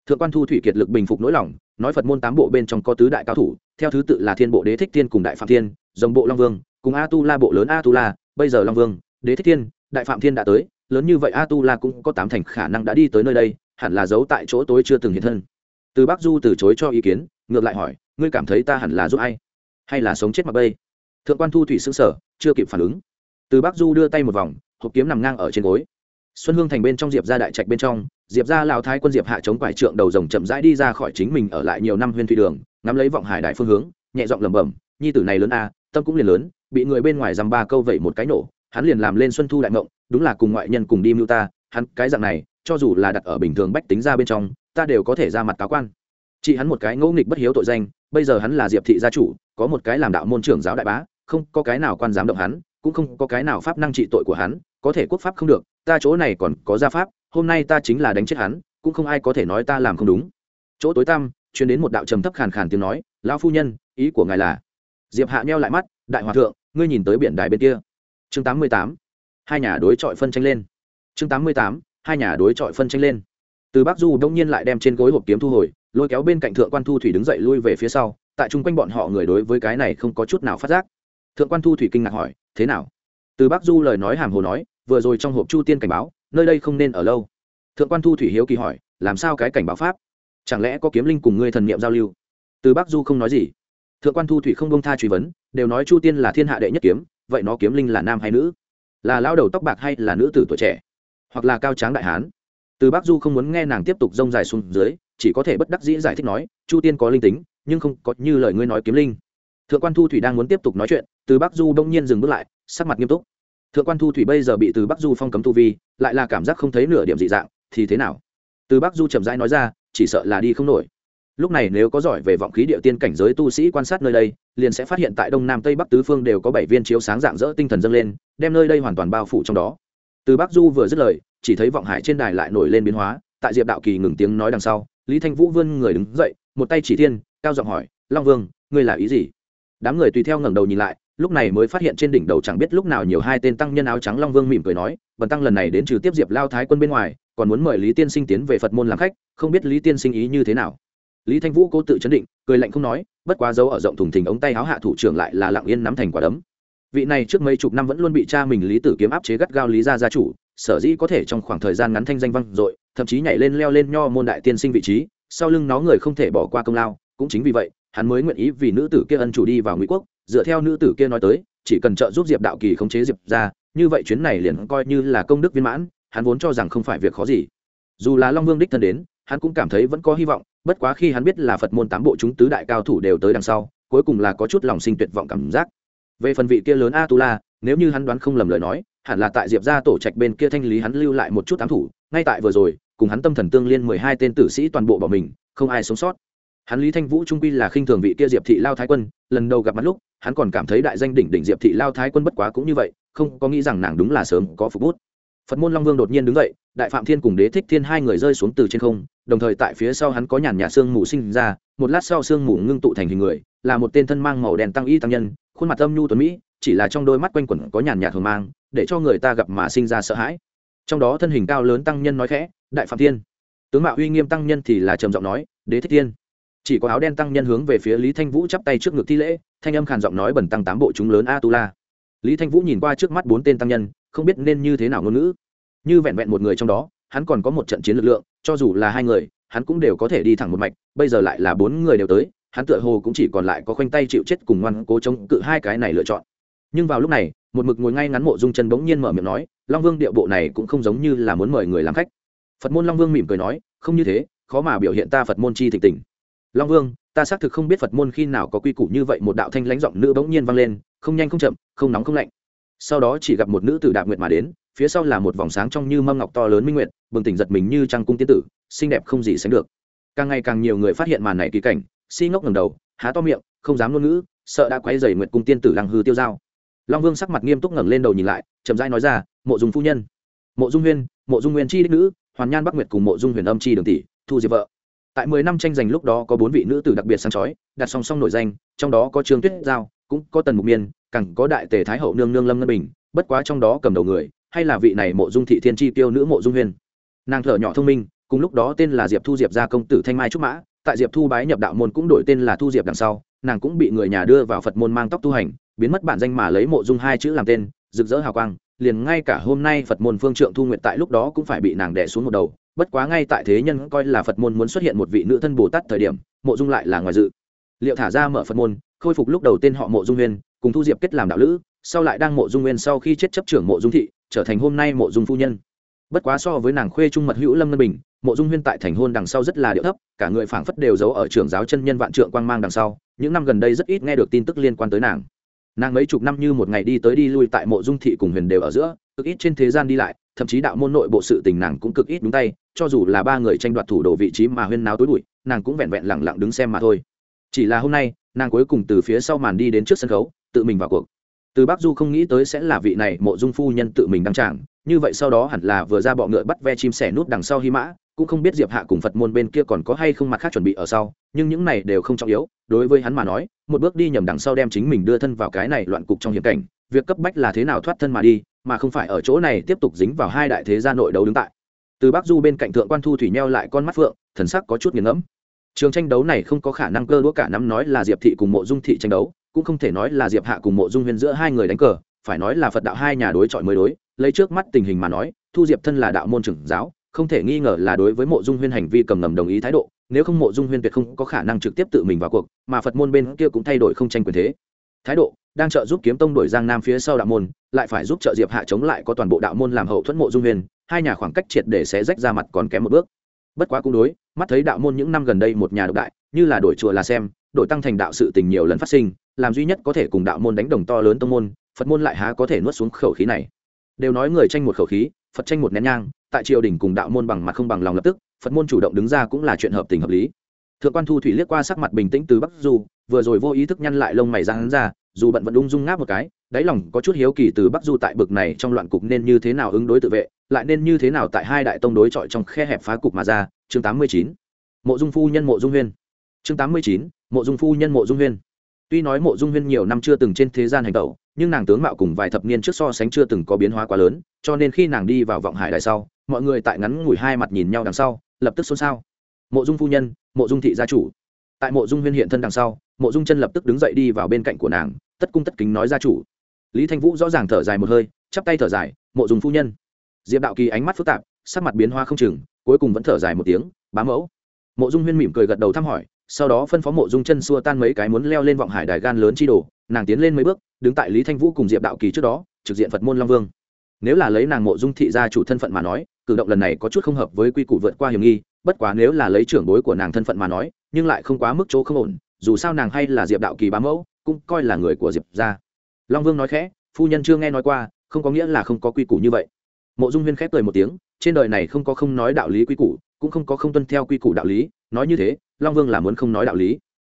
Thượng quan thu thủy kiệt lực bình phục nỗi lòng, nói phật môn tám bộ bên trong có tứ đại cao thủ, theo thứ tự là thiên bộ đế thích thiên cùng đại phạm thiên dòng bộ long vương, cùng a tu la bộ lớn a tu la bây giờ long vương, đế thích thiên, đại phạm thiên đã tới, lớn như vậy a tu la cũng có tám thành khả năng đã đi tới nơi đây, hẳn là giấu tại chỗ tối chưa từng hiện thân. Từ bắc du từ chối cho ý kiến, ngược lại hỏi, ngươi cảm thấy ta hẳn là giúp ai? Hay là sống chết mặc bây thượng quan thu thủy xứng sở chưa kịp phản ứng. Từ bắc du đưa tay một vòng, hộp kiếm nằm ngang ở trên gối. Xuân hương thành bên trong diệp ra đại trạch bên trong, diệp ra lào thái quân diệp hạ chống quải trượng đầu rồng chậm rãi đi ra khỏi chính mình ở lại nhiều năm huyên thủy đường, ngắm lấy vọng hải đại phương hướng, nhẹ giọng lẩm bẩm, nhi tử này lớn a, tâm cũng liền lớn, bị người bên ngoài dăm ba câu vậy một cái nổ, hắn liền làm lên xuân thu đại ngộng, đúng là cùng ngoại nhân cùng đi mưu ta, hắn cái dạng này, cho dù là đặt ở bình thường bách tính ra bên trong, ta đều có thể ra mặt cáo quan. Chị hắn một cái ngẫu nghịch bất hiếu tội danh bây giờ hắn là diệp thị gia chủ, có một cái làm đạo môn trưởng giáo đại bá, không có cái nào quan giám động hắn, cũng không có cái nào pháp năng trị tội của hắn, có thể quốc pháp không được, ta chỗ này còn có gia pháp, hôm nay ta chính là đánh chết hắn, cũng không ai có thể nói ta làm không đúng. Chỗ tối tăm chuyến đến một đạo trầm thấp khàn khàn tiếng nói, lão phu nhân, ý của ngài là? Diệp hạ nheo lại mắt, đại hòa thượng, ngươi nhìn tới biển đài bên kia. Chương tám mươi tám, hai nhà đối chọi phân tranh lên. Chương tám mươi tám, hai nhà đối chọi phân tranh lên. Từ bắc du đông nhiên lại đem trên gối hộp kiếm thu hồi lôi kéo bên cạnh thượng quan thu thủy đứng dậy lui về phía sau, tại chung quanh bọn họ người đối với cái này không có chút nào phát giác. Thượng quan thu thủy kinh ngạc hỏi, thế nào? Từ bác du lời nói hàm hồ nói, vừa rồi trong hộp chu tiên cảnh báo, nơi đây không nên ở lâu. Thượng quan thu thủy hiếu kỳ hỏi, làm sao cái cảnh báo pháp? Chẳng lẽ có kiếm linh cùng ngươi thần niệm giao lưu? Từ bác du không nói gì. Thượng quan thu thủy không bông tha truy vấn, đều nói chu tiên là thiên hạ đệ nhất kiếm, vậy nó kiếm linh là nam hay nữ? Là lao đầu tóc bạc hay là nữ tử tuổi trẻ? Hoặc là cao tráng đại hán? Từ bác du không muốn nghe nàng tiếp tục rông dài xuống dưới chỉ có thể bất đắc dĩ giải thích nói, chu tiên có linh tính, nhưng không có như lời ngươi nói kiếm linh. Thượng quan thu thủy đang muốn tiếp tục nói chuyện, từ bắc du đông nhiên dừng bước lại, sắc mặt nghiêm túc. Thượng quan thu thủy bây giờ bị từ bắc du phong cấm tu vi, lại là cảm giác không thấy nửa điểm dị dạng, thì thế nào? Từ bắc du chậm rãi nói ra, chỉ sợ là đi không nổi. Lúc này nếu có giỏi về vọng khí địa tiên cảnh giới tu sĩ quan sát nơi đây, liền sẽ phát hiện tại đông nam tây bắc tứ phương đều có bảy viên chiếu sáng dạng dỡ tinh thần dâng lên, đem nơi đây hoàn toàn bao phủ trong đó. Từ bắc du vừa dứt lời, chỉ thấy vọng hải trên đài lại nổi lên biến hóa, tại diệp đạo kỳ ngừng tiếng nói đằng sau lý thanh vũ vươn người đứng dậy, một tay chỉ thiên, cao giọng hỏi, long vương, ngươi là ý gì? Đám người tùy theo ngẩng đầu nhìn lại, lúc này mới phát hiện trên đỉnh đầu chẳng biết lúc nào nhiều hai tên tăng nhân áo trắng long vương mỉm cười nói, bần tăng lần này đến trừ tiếp diệp lao thái quân bên ngoài, còn muốn mời lý tiên sinh tiến về phật môn làm khách, không biết lý tiên sinh ý như thế nào? Lý thanh vũ cố tự chấn định, cười lạnh không nói, bất quá dấu ở rộng thùng thình ống tay áo hạ thủ trưởng lại là lặng yên nắm thành quả đấm. Vị này trước mấy chục năm vẫn luôn bị cha mình lý tử kiếm áp chế gắt gao lý gia gia chủ, sở dĩ có thể trong khoảng thời gian ngắn thanh danh vang dội thậm chí nhảy lên leo lên nho môn đại tiên sinh vị trí, sau lưng nó người không thể bỏ qua công lao, cũng chính vì vậy, hắn mới nguyện ý vì nữ tử kia ân chủ đi vào ngụy quốc, dựa theo nữ tử kia nói tới, chỉ cần trợ giúp diệp đạo kỳ khống chế diệp ra, như vậy chuyến này liền coi như là công đức viên mãn, hắn vốn cho rằng không phải việc khó gì. Dù là long vương đích thân đến, hắn cũng cảm thấy vẫn có hy vọng, bất quá khi hắn biết là phật môn tám bộ chúng tứ đại cao thủ đều tới đằng sau, cuối cùng là có chút lòng sinh tuyệt vọng cảm giác. Về phần vị kia lớn a tu la nếu như hắn đoán không lầm lời nói, hẳn là tại diệp ra tổ trạch bên kia thanh lý hắn lưu lại một chút ám thủ, ngay tại vừa rồi cùng hắn tâm thần tương liên mười hai tên tử sĩ toàn bộ bỏ mình, không ai sống sót. Hắn lý thanh vũ trung quy là khinh thường vị kia diệp thị lao thái quân, lần đầu gặp mặt lúc, hắn còn cảm thấy đại danh đỉnh đỉnh diệp thị lao thái quân bất quá cũng như vậy, không có nghĩ rằng nàng đúng là sớm có phục bút. Phật môn long vương đột nhiên đứng dậy, đại phạm thiên cùng đế thích thiên hai người rơi xuống từ trên không, đồng thời tại phía sau hắn có nhàn nhạt xương mù sinh ra, một lát sau xương mù ngưng tụ thành hình người, là một tên thân mang màu đen tăng y tăng nhân, khuôn mặt âm nhu tuấn mỹ, chỉ là trong đôi mắt quanh quẩn có nhàn nhạt thường mang, để cho người ta gặp mà sinh ra sợ hãi. Trong đó thân hình cao lớn tăng nhân nói khẽ đại phạm thiên. Tướng mạo uy nghiêm tăng nhân thì là trầm giọng nói, đế thích thiên. Chỉ có áo đen tăng nhân hướng về phía lý thanh vũ chắp tay trước ngực thi lễ, thanh âm khàn giọng nói bẩn tăng tám bộ chúng lớn a tu la lý thanh vũ nhìn qua trước mắt bốn tên tăng nhân, không biết nên như thế nào ngôn ngữ. Như vẹn vẹn một người trong đó, hắn còn có một trận chiến lực lượng, cho dù là hai người, hắn cũng đều có thể đi thẳng một mạch, bây giờ lại là bốn người đều tới, hắn tựa hồ cũng chỉ còn lại có khoanh tay chịu chết cùng ngoan cố chống cự hai cái này lựa chọn. Nhưng vào lúc này, một mực ngồi ngay ngắn mộ dung chân bỗng nhiên mở miệng nói, long vương điệu bộ này cũng không giống như là muốn mời người làm khách phật môn long vương mỉm cười nói, không như thế, khó mà biểu hiện ta phật môn chi thịnh tình. Long vương, ta xác thực không biết phật môn khi nào có quy củ như vậy, một đạo thanh lãnh giọng nữ bỗng nhiên vang lên, không nhanh không chậm, không nóng không lạnh. Sau đó chỉ gặp một nữ tử đạp nguyệt mà đến, phía sau là một vòng sáng trong như mâm ngọc to lớn minh nguyệt, bừng tỉnh giật mình như trăng cung tiên tử, xinh đẹp không gì sánh được. Càng ngày càng nhiều người phát hiện màn này kỳ cảnh, si ngốc ngầm đầu, há to miệng, không dám ngôn ngữ, sợ đã quay dày nguyệt cung tiên tử lăng hư tiêu dao. Long vương sắc mặt nghiêm túc ngẩng lên đầu nhìn lại, chậm rãi nói ra, mộ dung phu nhân, mộ dung huyên, mộ dung nguyên chi đích nữ hoàn nhan bắc nguyệt cùng mộ dung huyền âm chi đường tỷ, thu diệp vợ tại mười năm tranh giành lúc đó có bốn vị nữ tử đặc biệt sáng chói, đặt song song nổi danh, trong đó có trương tuyết giao, cũng có tần mục miên, càng có đại tề thái hậu nương nương lâm ngân bình, bất quá trong đó cầm đầu người hay là vị này mộ dung thị thiên chi tiêu nữ mộ dung Huyền. nàng thở nhỏ thông minh, cùng lúc đó tên là diệp thu diệp gia công tử thanh mai trúc mã, tại diệp thu bái nhập đạo môn cũng đổi tên là thu diệp đằng sau, nàng cũng bị người nhà đưa vào phật môn mang tóc tu hành, biến mất bản danh mà lấy mộ dung hai chữ làm tên, rực rỡ hào quang liền ngay cả hôm nay phật môn phương trượng thu nguyện tại lúc đó cũng phải bị nàng đẻ xuống một đầu. Bất quá ngay tại thế nhân coi là phật môn muốn xuất hiện một vị nữ thân bồ tát thời điểm, mộ dung lại là ngoài dự. Liệu thả ra mở phật môn, khôi phục lúc đầu tên họ mộ dung huyên cùng thu diệp kết làm đạo lữ, sau lại đang mộ dung nguyên sau khi chết chấp trưởng mộ dung thị, trở thành hôm nay mộ dung phu nhân. Bất quá so với nàng khuê trung mật hữu lâm ngân bình, mộ dung huyên tại thành hôn đằng sau rất là điệu thấp, cả người phảng phất đều giấu ở trường giáo chân nhân vạn trượng quang mang đằng sau. Những năm gần đây rất ít nghe được tin tức liên quan tới nàng nàng mấy chục năm như một ngày đi tới đi lui tại mộ dung thị cùng huyền đều ở giữa, cực ít trên thế gian đi lại, thậm chí đạo môn nội bộ sự tình nàng cũng cực ít đúng tay, cho dù là ba người tranh đoạt thủ đồ vị trí mà huyên náo tối bụi, nàng cũng vẹn vẹn lẳng lặng đứng xem mà thôi. Chỉ là hôm nay, nàng cuối cùng từ phía sau màn đi đến trước sân khấu, tự mình vào cuộc. Từ bắc du không nghĩ tới sẽ là vị này mộ dung phu nhân tự mình đăng tràng, như vậy sau đó hẳn là vừa ra bọ ngựa bắt ve chim sẻ nút đằng sau hy mã cũng không biết diệp hạ cùng phật môn bên kia còn có hay không mặt khác chuẩn bị ở sau, nhưng những này đều không trọng yếu, đối với hắn mà nói, một bước đi nhầm đằng sau đem chính mình đưa thân vào cái này loạn cục trong hiểm cảnh, việc cấp bách là thế nào thoát thân mà đi, mà không phải ở chỗ này tiếp tục dính vào hai đại thế gia nội đấu đứng tại. Từ bắc du bên cạnh thượng quan thu thủy neo lại con mắt phượng, thần sắc có chút nghiền ngẫm. Trường tranh đấu này không có khả năng cơ đũa cả năm nói là diệp thị cùng mộ dung thị tranh đấu, cũng không thể nói là diệp hạ cùng mộ dung huyên giữa hai người đánh cờ, phải nói là phật đạo hai nhà đối chọi mới đối, lấy trước mắt tình hình mà nói, thu diệp thân là đạo môn trưởng giáo không thể nghi ngờ là đối với mộ dung huyên hành vi cầm ngầm đồng ý thái độ, nếu không mộ dung huyên tuyệt không có khả năng trực tiếp tự mình vào cuộc, mà phật môn bên kia cũng thay đổi không tranh quyền thế. Thái độ, đang trợ giúp kiếm tông đổi giang nam phía sau đạo môn, lại phải giúp trợ diệp hạ chống lại có toàn bộ đạo môn làm hậu thuẫn mộ dung huyên, hai nhà khoảng cách triệt để sẽ rách ra mặt còn kém một bước. Bất quá cũng đối, mắt thấy đạo môn những năm gần đây một nhà độc đại, như là đổi chùa là xem, đổi tăng thành đạo sự tình nhiều lần phát sinh, làm duy nhất có thể cùng đạo môn đánh đồng to lớn tông môn, phật môn lại há có thể nuốt xuống khẩu khí này. Đều nói người tranh một khẩu khí phật tranh một nén nhang, tại triều đình cùng đạo môn bằng mặt không bằng lòng lập tức, phật môn chủ động đứng ra cũng là chuyện hợp tình hợp lý. Thượng quan thu thủy liếc qua sắc mặt bình tĩnh từ bắc du, vừa rồi vô ý thức nhăn lại lông mày ra hắn ra, dù bận vẫn ung dung ngáp một cái, đáy lòng có chút hiếu kỳ từ bắc du tại bực này trong loạn cục nên như thế nào ứng đối tự vệ, lại nên như thế nào tại hai đại tông đối chọi trong khe hẹp phá cục mà ra. Chương tám mươi chín, mộ dung phu nhân mộ dung huyên. Chương tám mươi chín, mộ dung phu nhân mộ dung huyên. Tuy nói mộ dung huyên nhiều năm chưa từng trên thế gian hành tẩu nhưng nàng tướng mạo cùng vài thập niên trước so sánh chưa từng có biến hóa quá lớn, cho nên khi nàng đi vào vọng hải đại sau, mọi người tại ngắn ngủi hai mặt nhìn nhau đằng sau, lập tức xôn xao. Mộ dung phu nhân, mộ dung thị gia chủ. Tại mộ dung huyên hiện thân đằng sau, mộ dung chân lập tức đứng dậy đi vào bên cạnh của nàng, tất cung tất kính nói gia chủ. Lý thanh vũ rõ ràng thở dài một hơi, chắp tay thở dài, mộ dung phu nhân. Diệp đạo kỳ ánh mắt phức tạp, sắc mặt biến hoa không chừng, cuối cùng vẫn thở dài một tiếng, bá mẫu. Mộ dung huyên mỉm cười gật đầu thăm hỏi sau đó phân phó mộ dung chân xua tan mấy cái muốn leo lên vọng hải đài gan lớn chi đồ, nàng tiến lên mấy bước, đứng tại lý thanh vũ cùng diệp đạo kỳ trước đó, trực diện phật môn long vương. Nếu là lấy nàng mộ dung thị gia chủ thân phận mà nói, cử động lần này có chút không hợp với quy củ vượt qua hiểm nghi, bất quá nếu là lấy trưởng bối của nàng thân phận mà nói, nhưng lại không quá mức chỗ không ổn, dù sao nàng hay là diệp đạo kỳ bá mẫu, cũng coi là người của diệp gia. Long vương nói khẽ, phu nhân chưa nghe nói qua, không có nghĩa là không có quy củ như vậy. Mộ dung huyên khép cười một tiếng, trên đời này không có không nói đạo lý quy củ, cũng không có không tuân theo quy củ đạo lý nói như thế, long vương là muốn không nói đạo lý.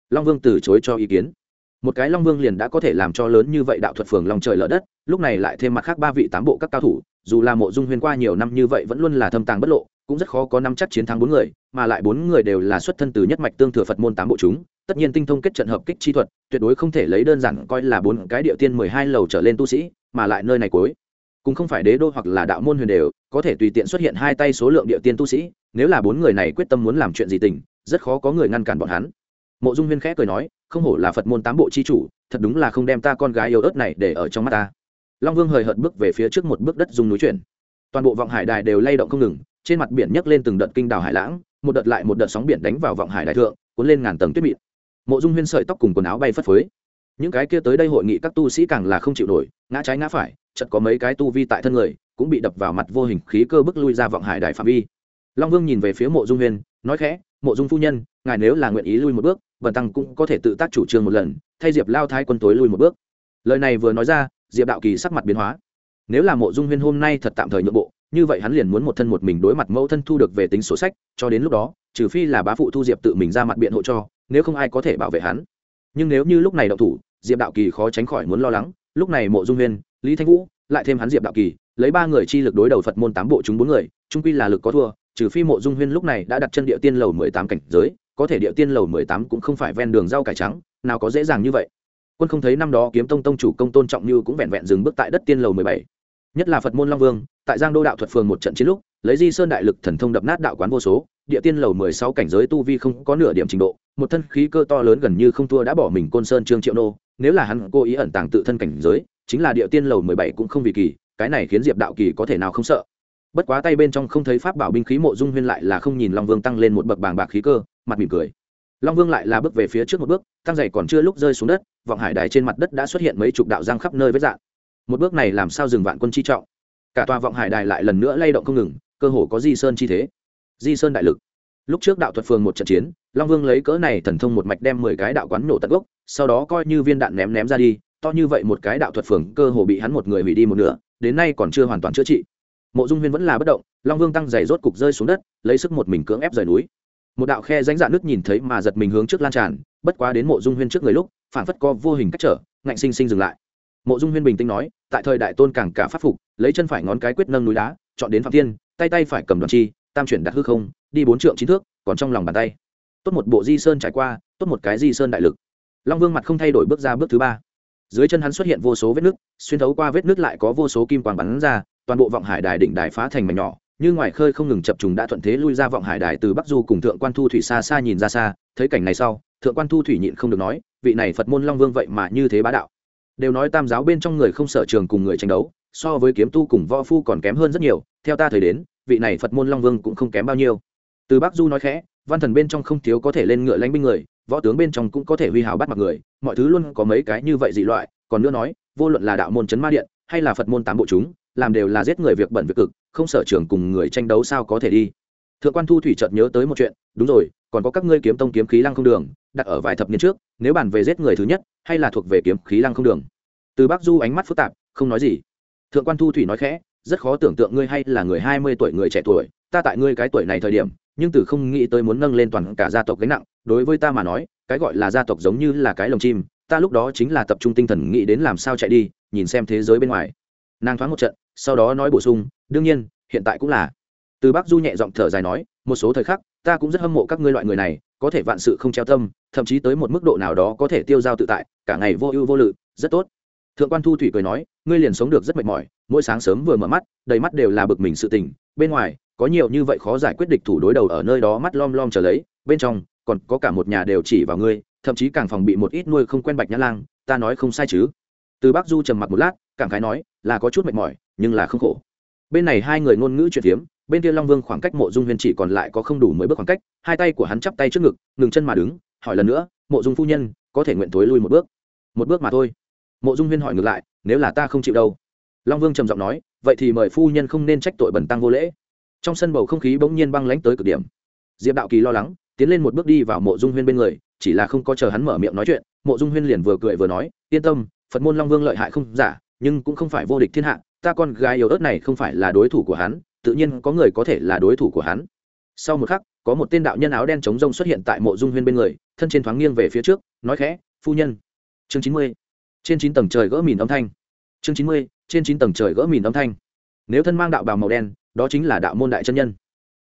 Long vương từ chối cho ý kiến. Một cái long vương liền đã có thể làm cho lớn như vậy đạo thuật phường lòng trời lỡ đất, lúc này lại thêm mặt khác ba vị tám bộ các cao thủ, dù là mộ dung huyên qua nhiều năm như vậy vẫn luôn là thâm tàng bất lộ, cũng rất khó có năm chắc chiến thắng bốn người, mà lại bốn người đều là xuất thân từ nhất mạch tương thừa phật môn tám bộ chúng, tất nhiên tinh thông kết trận hợp kích chi thuật, tuyệt đối không thể lấy đơn giản coi là bốn cái địa tiên mười hai lầu trở lên tu sĩ, mà lại nơi này cuối cũng không phải đế đô hoặc là đạo môn huyền đều, có thể tùy tiện xuất hiện hai tay số lượng địa tiên tu sĩ, nếu là bốn người này quyết tâm muốn làm chuyện gì tình, rất khó có người ngăn cản bọn hắn. Mộ dung huyên khẽ cười nói, không hổ là phật môn tám bộ chi chủ, thật đúng là không đem ta con gái yêu ớt này để ở trong mắt ta. Long vương hời hợt bước về phía trước một bước đất dùng núi chuyển. Toàn bộ vọng hải đài đều lay động không ngừng, trên mặt biển nhấc lên từng đợt kinh đảo hải lãng, một đợt lại một đợt sóng biển đánh vào vọng hải đài thượng, cuốn lên ngàn tầng tuyết mịn mộ dung huyên sợi tóc cùng quần áo bay phất phới. Những cái kia tới đây hội nghị các tu sĩ càng là không chịu nổi, ngã trái ngã phải chợt có mấy cái tu vi tại thân người, cũng bị đập vào mặt vô hình khí cơ bức lui ra vọng hải đại phạm vi. Long vương nhìn về phía mộ dung huyên, nói khẽ, mộ dung phu nhân, ngài nếu là nguyện ý lui một bước Bần tăng cũng có thể tự tác chủ trương một lần, thay diệp lao thái quân tối lui một bước. Lời này vừa nói ra, diệp đạo kỳ sắc mặt biến hóa. Nếu là mộ dung huyên hôm nay thật tạm thời nhượng bộ, như vậy hắn liền muốn một thân một mình đối mặt mẫu thân thu được về tính sổ sách, cho đến lúc đó, trừ phi là bá phụ thu diệp tự mình ra mặt biện hộ cho, nếu không ai có thể bảo vệ hắn. Nhưng nếu như lúc này đậu thủ, diệp đạo kỳ khó tránh khỏi muốn lo lắng, lúc này mộ dung huyên lý thanh vũ, lại thêm hắn diệp đạo kỳ, lấy ba người chi lực đối đầu phật môn tám bộ chúng bốn người trung quy là lực có thua, trừ phi mộ dung huyên lúc này đã đặt chân địa tiên lầu mười tám cảnh giới, có thể địa tiên lầu mười tám cũng không phải ven đường rau cải trắng, nào có dễ dàng như vậy. Quân không thấy năm đó kiếm tông tông chủ công tôn trọng như cũng vẹn vẹn dừng bước tại đất tiên lầu mười bảy. Nhất là phật môn long vương, tại giang đô đạo thuật phường một trận chiến lúc, lấy di sơn đại lực thần thông đập nát đạo quán vô số, địa tiên lầu mười sáu cảnh giới tu vi không có nửa điểm trình độ, một thân khí cơ to lớn gần như không thua đã bỏ mình côn sơn trương triệu nô, nếu là hắn cố ý ẩn tàng tự thân cảnh giới chính là địa tiên lầu mười bảy cũng không vì kỳ, cái này khiến diệp đạo kỳ có thể nào không sợ. Bất quá tay bên trong không thấy pháp bảo binh khí mộ dung huyên lại là không nhìn long vương tăng lên một bậc bàng bạc khí cơ, mặt mỉm cười. Long vương lại là bước về phía trước một bước, tăng dày còn chưa lúc rơi xuống đất, vọng hải đài trên mặt đất đã xuất hiện mấy chục đạo giang khắp nơi với dạng. Một bước này làm sao dừng vạn quân chi trọng? Cả tòa vọng hải đài lại lần nữa lay động không ngừng, cơ hồ có di sơn chi thế. Di sơn đại lực. Lúc trước đạo thuật phường một trận chiến, long vương lấy cỡ này thần thông một mạch đem mười cái đạo quán nổ tận gốc, sau đó coi như viên đạn ném ném ra đi to như vậy một cái đạo thuật phường cơ hồ bị hắn một người hủy đi một nửa, đến nay còn chưa hoàn toàn chữa trị. Mộ dung huyên vẫn là bất động, long vương tăng giày rốt cục rơi xuống đất, lấy sức một mình cưỡng ép rời núi. Một đạo khe ránh dạn nước nhìn thấy mà giật mình hướng trước lan tràn, bất quá đến mộ dung huyên trước người lúc phản phất co vô hình cách trở, ngạnh sinh sinh dừng lại. Mộ dung huyên bình tĩnh nói, tại thời đại tôn càng cả phát phục, lấy chân phải ngón cái quyết nâng núi đá, chọn đến phạm thiên, tay tay phải cầm đoàn chi, tam chuyển đặt hư không, đi bốn trượng chín thước, còn trong lòng bàn tay. Tốt một bộ di sơn trải qua, tốt một cái di sơn đại lực. Long vương mặt không thay đổi bước ra bước thứ ba dưới chân hắn xuất hiện vô số vết nước xuyên thấu qua vết nước lại có vô số kim quang bắn ra, toàn bộ vọng hải đài đỉnh đài phá thành mảnh nhỏ, như ngoài khơi không ngừng chập trùng đã thuận thế lui ra vọng hải đài từ bắc du cùng thượng quan thu thủy xa xa nhìn ra xa, thấy cảnh này sau, thượng quan thu thủy nhịn không được nói, vị này phật môn long vương vậy mà như thế bá đạo. Đều nói tam giáo bên trong người không sở trường cùng người tranh đấu, so với kiếm tu cùng võ phu còn kém hơn rất nhiều, theo ta thời đến, vị này phật môn long vương cũng không kém bao nhiêu. Từ bắc du nói khẽ, văn thần bên trong không thiếu có thể lên ngựa lánh binh người, võ tướng bên trong cũng có thể huy hào bắt mặc người mọi thứ luôn có mấy cái như vậy dị loại, còn nữa nói, vô luận là đạo môn chấn ma điện, hay là phật môn tám bộ chúng, làm đều là giết người việc bẩn việc cực, không sở trường cùng người tranh đấu sao có thể đi. Thượng quan thu thủy chợt nhớ tới một chuyện, đúng rồi, còn có các ngươi kiếm tông kiếm khí lăng không đường, đặt ở vài thập niên trước, nếu bàn về giết người thứ nhất, hay là thuộc về kiếm khí lăng không đường. Từ bác du ánh mắt phức tạp, không nói gì. Thượng quan thu thủy nói khẽ, rất khó tưởng tượng ngươi hay là người hai mươi tuổi người trẻ tuổi, ta tại ngươi cái tuổi này thời điểm, nhưng từ không nghĩ tới muốn nâng lên toàn cả gia tộc gánh nặng, đối với ta mà nói cái gọi là gia tộc giống như là cái lồng chim, ta lúc đó chính là tập trung tinh thần nghĩ đến làm sao chạy đi, nhìn xem thế giới bên ngoài. Nàng thoáng một trận, sau đó nói bổ sung, đương nhiên, hiện tại cũng là. Từ bác du nhẹ giọng thở dài nói, một số thời khắc, ta cũng rất hâm mộ các ngươi loại người này, có thể vạn sự không treo tâm, thậm chí tới một mức độ nào đó có thể tiêu dao tự tại, cả ngày vô ưu vô lự, rất tốt. Thượng quan thu thủy cười nói, ngươi liền sống được rất mệt mỏi, mỗi sáng sớm vừa mở mắt, đầy mắt đều là bực mình sự tình, bên ngoài, có nhiều như vậy khó giải quyết địch thủ đối đầu ở nơi đó mắt lom lom trở lấy, bên trong còn có cả một nhà đều chỉ vào ngươi, thậm chí càng phòng bị một ít nuôi không quen bạch nhã lang, ta nói không sai chứ? Từ bác du trầm mặc một lát, cảm khái nói, là có chút mệt mỏi, nhưng là không khổ. Bên này hai người ngôn ngữ chuyện phiếm, bên kia long vương khoảng cách mộ dung huyên chỉ còn lại có không đủ mấy bước khoảng cách, hai tay của hắn chắp tay trước ngực, ngừng chân mà đứng, hỏi lần nữa, mộ dung phu nhân, có thể nguyện thối lui một bước? Một bước mà thôi. Mộ dung huyên hỏi ngược lại, nếu là ta không chịu đâu? Long vương trầm giọng nói, vậy thì mời phu nhân không nên trách tội bẩn tăng vô lễ. Trong sân bầu không khí bỗng nhiên băng lãnh tới cực điểm. Diệp đạo kỳ lo lắng tiến lên một bước đi vào mộ dung huyên bên người, chỉ là không có chờ hắn mở miệng nói chuyện, mộ dung huyên liền vừa cười vừa nói, yên tâm, phật môn long vương lợi hại không giả, nhưng cũng không phải vô địch thiên hạ, ta con gái yếu ớt này không phải là đối thủ của hắn, tự nhiên có người có thể là đối thủ của hắn. Sau một khắc, có một tên đạo nhân áo đen chống rông xuất hiện tại mộ dung huyên bên người, thân trên thoáng nghiêng về phía trước, nói khẽ, phu nhân. Chương chín mươi. Trên chín tầng trời gỡ mìn âm thanh. Chương chín mươi, trên chín tầng trời gỡ mìn âm thanh. Nếu thân mang đạo bào màu đen, đó chính là đạo môn đại chân nhân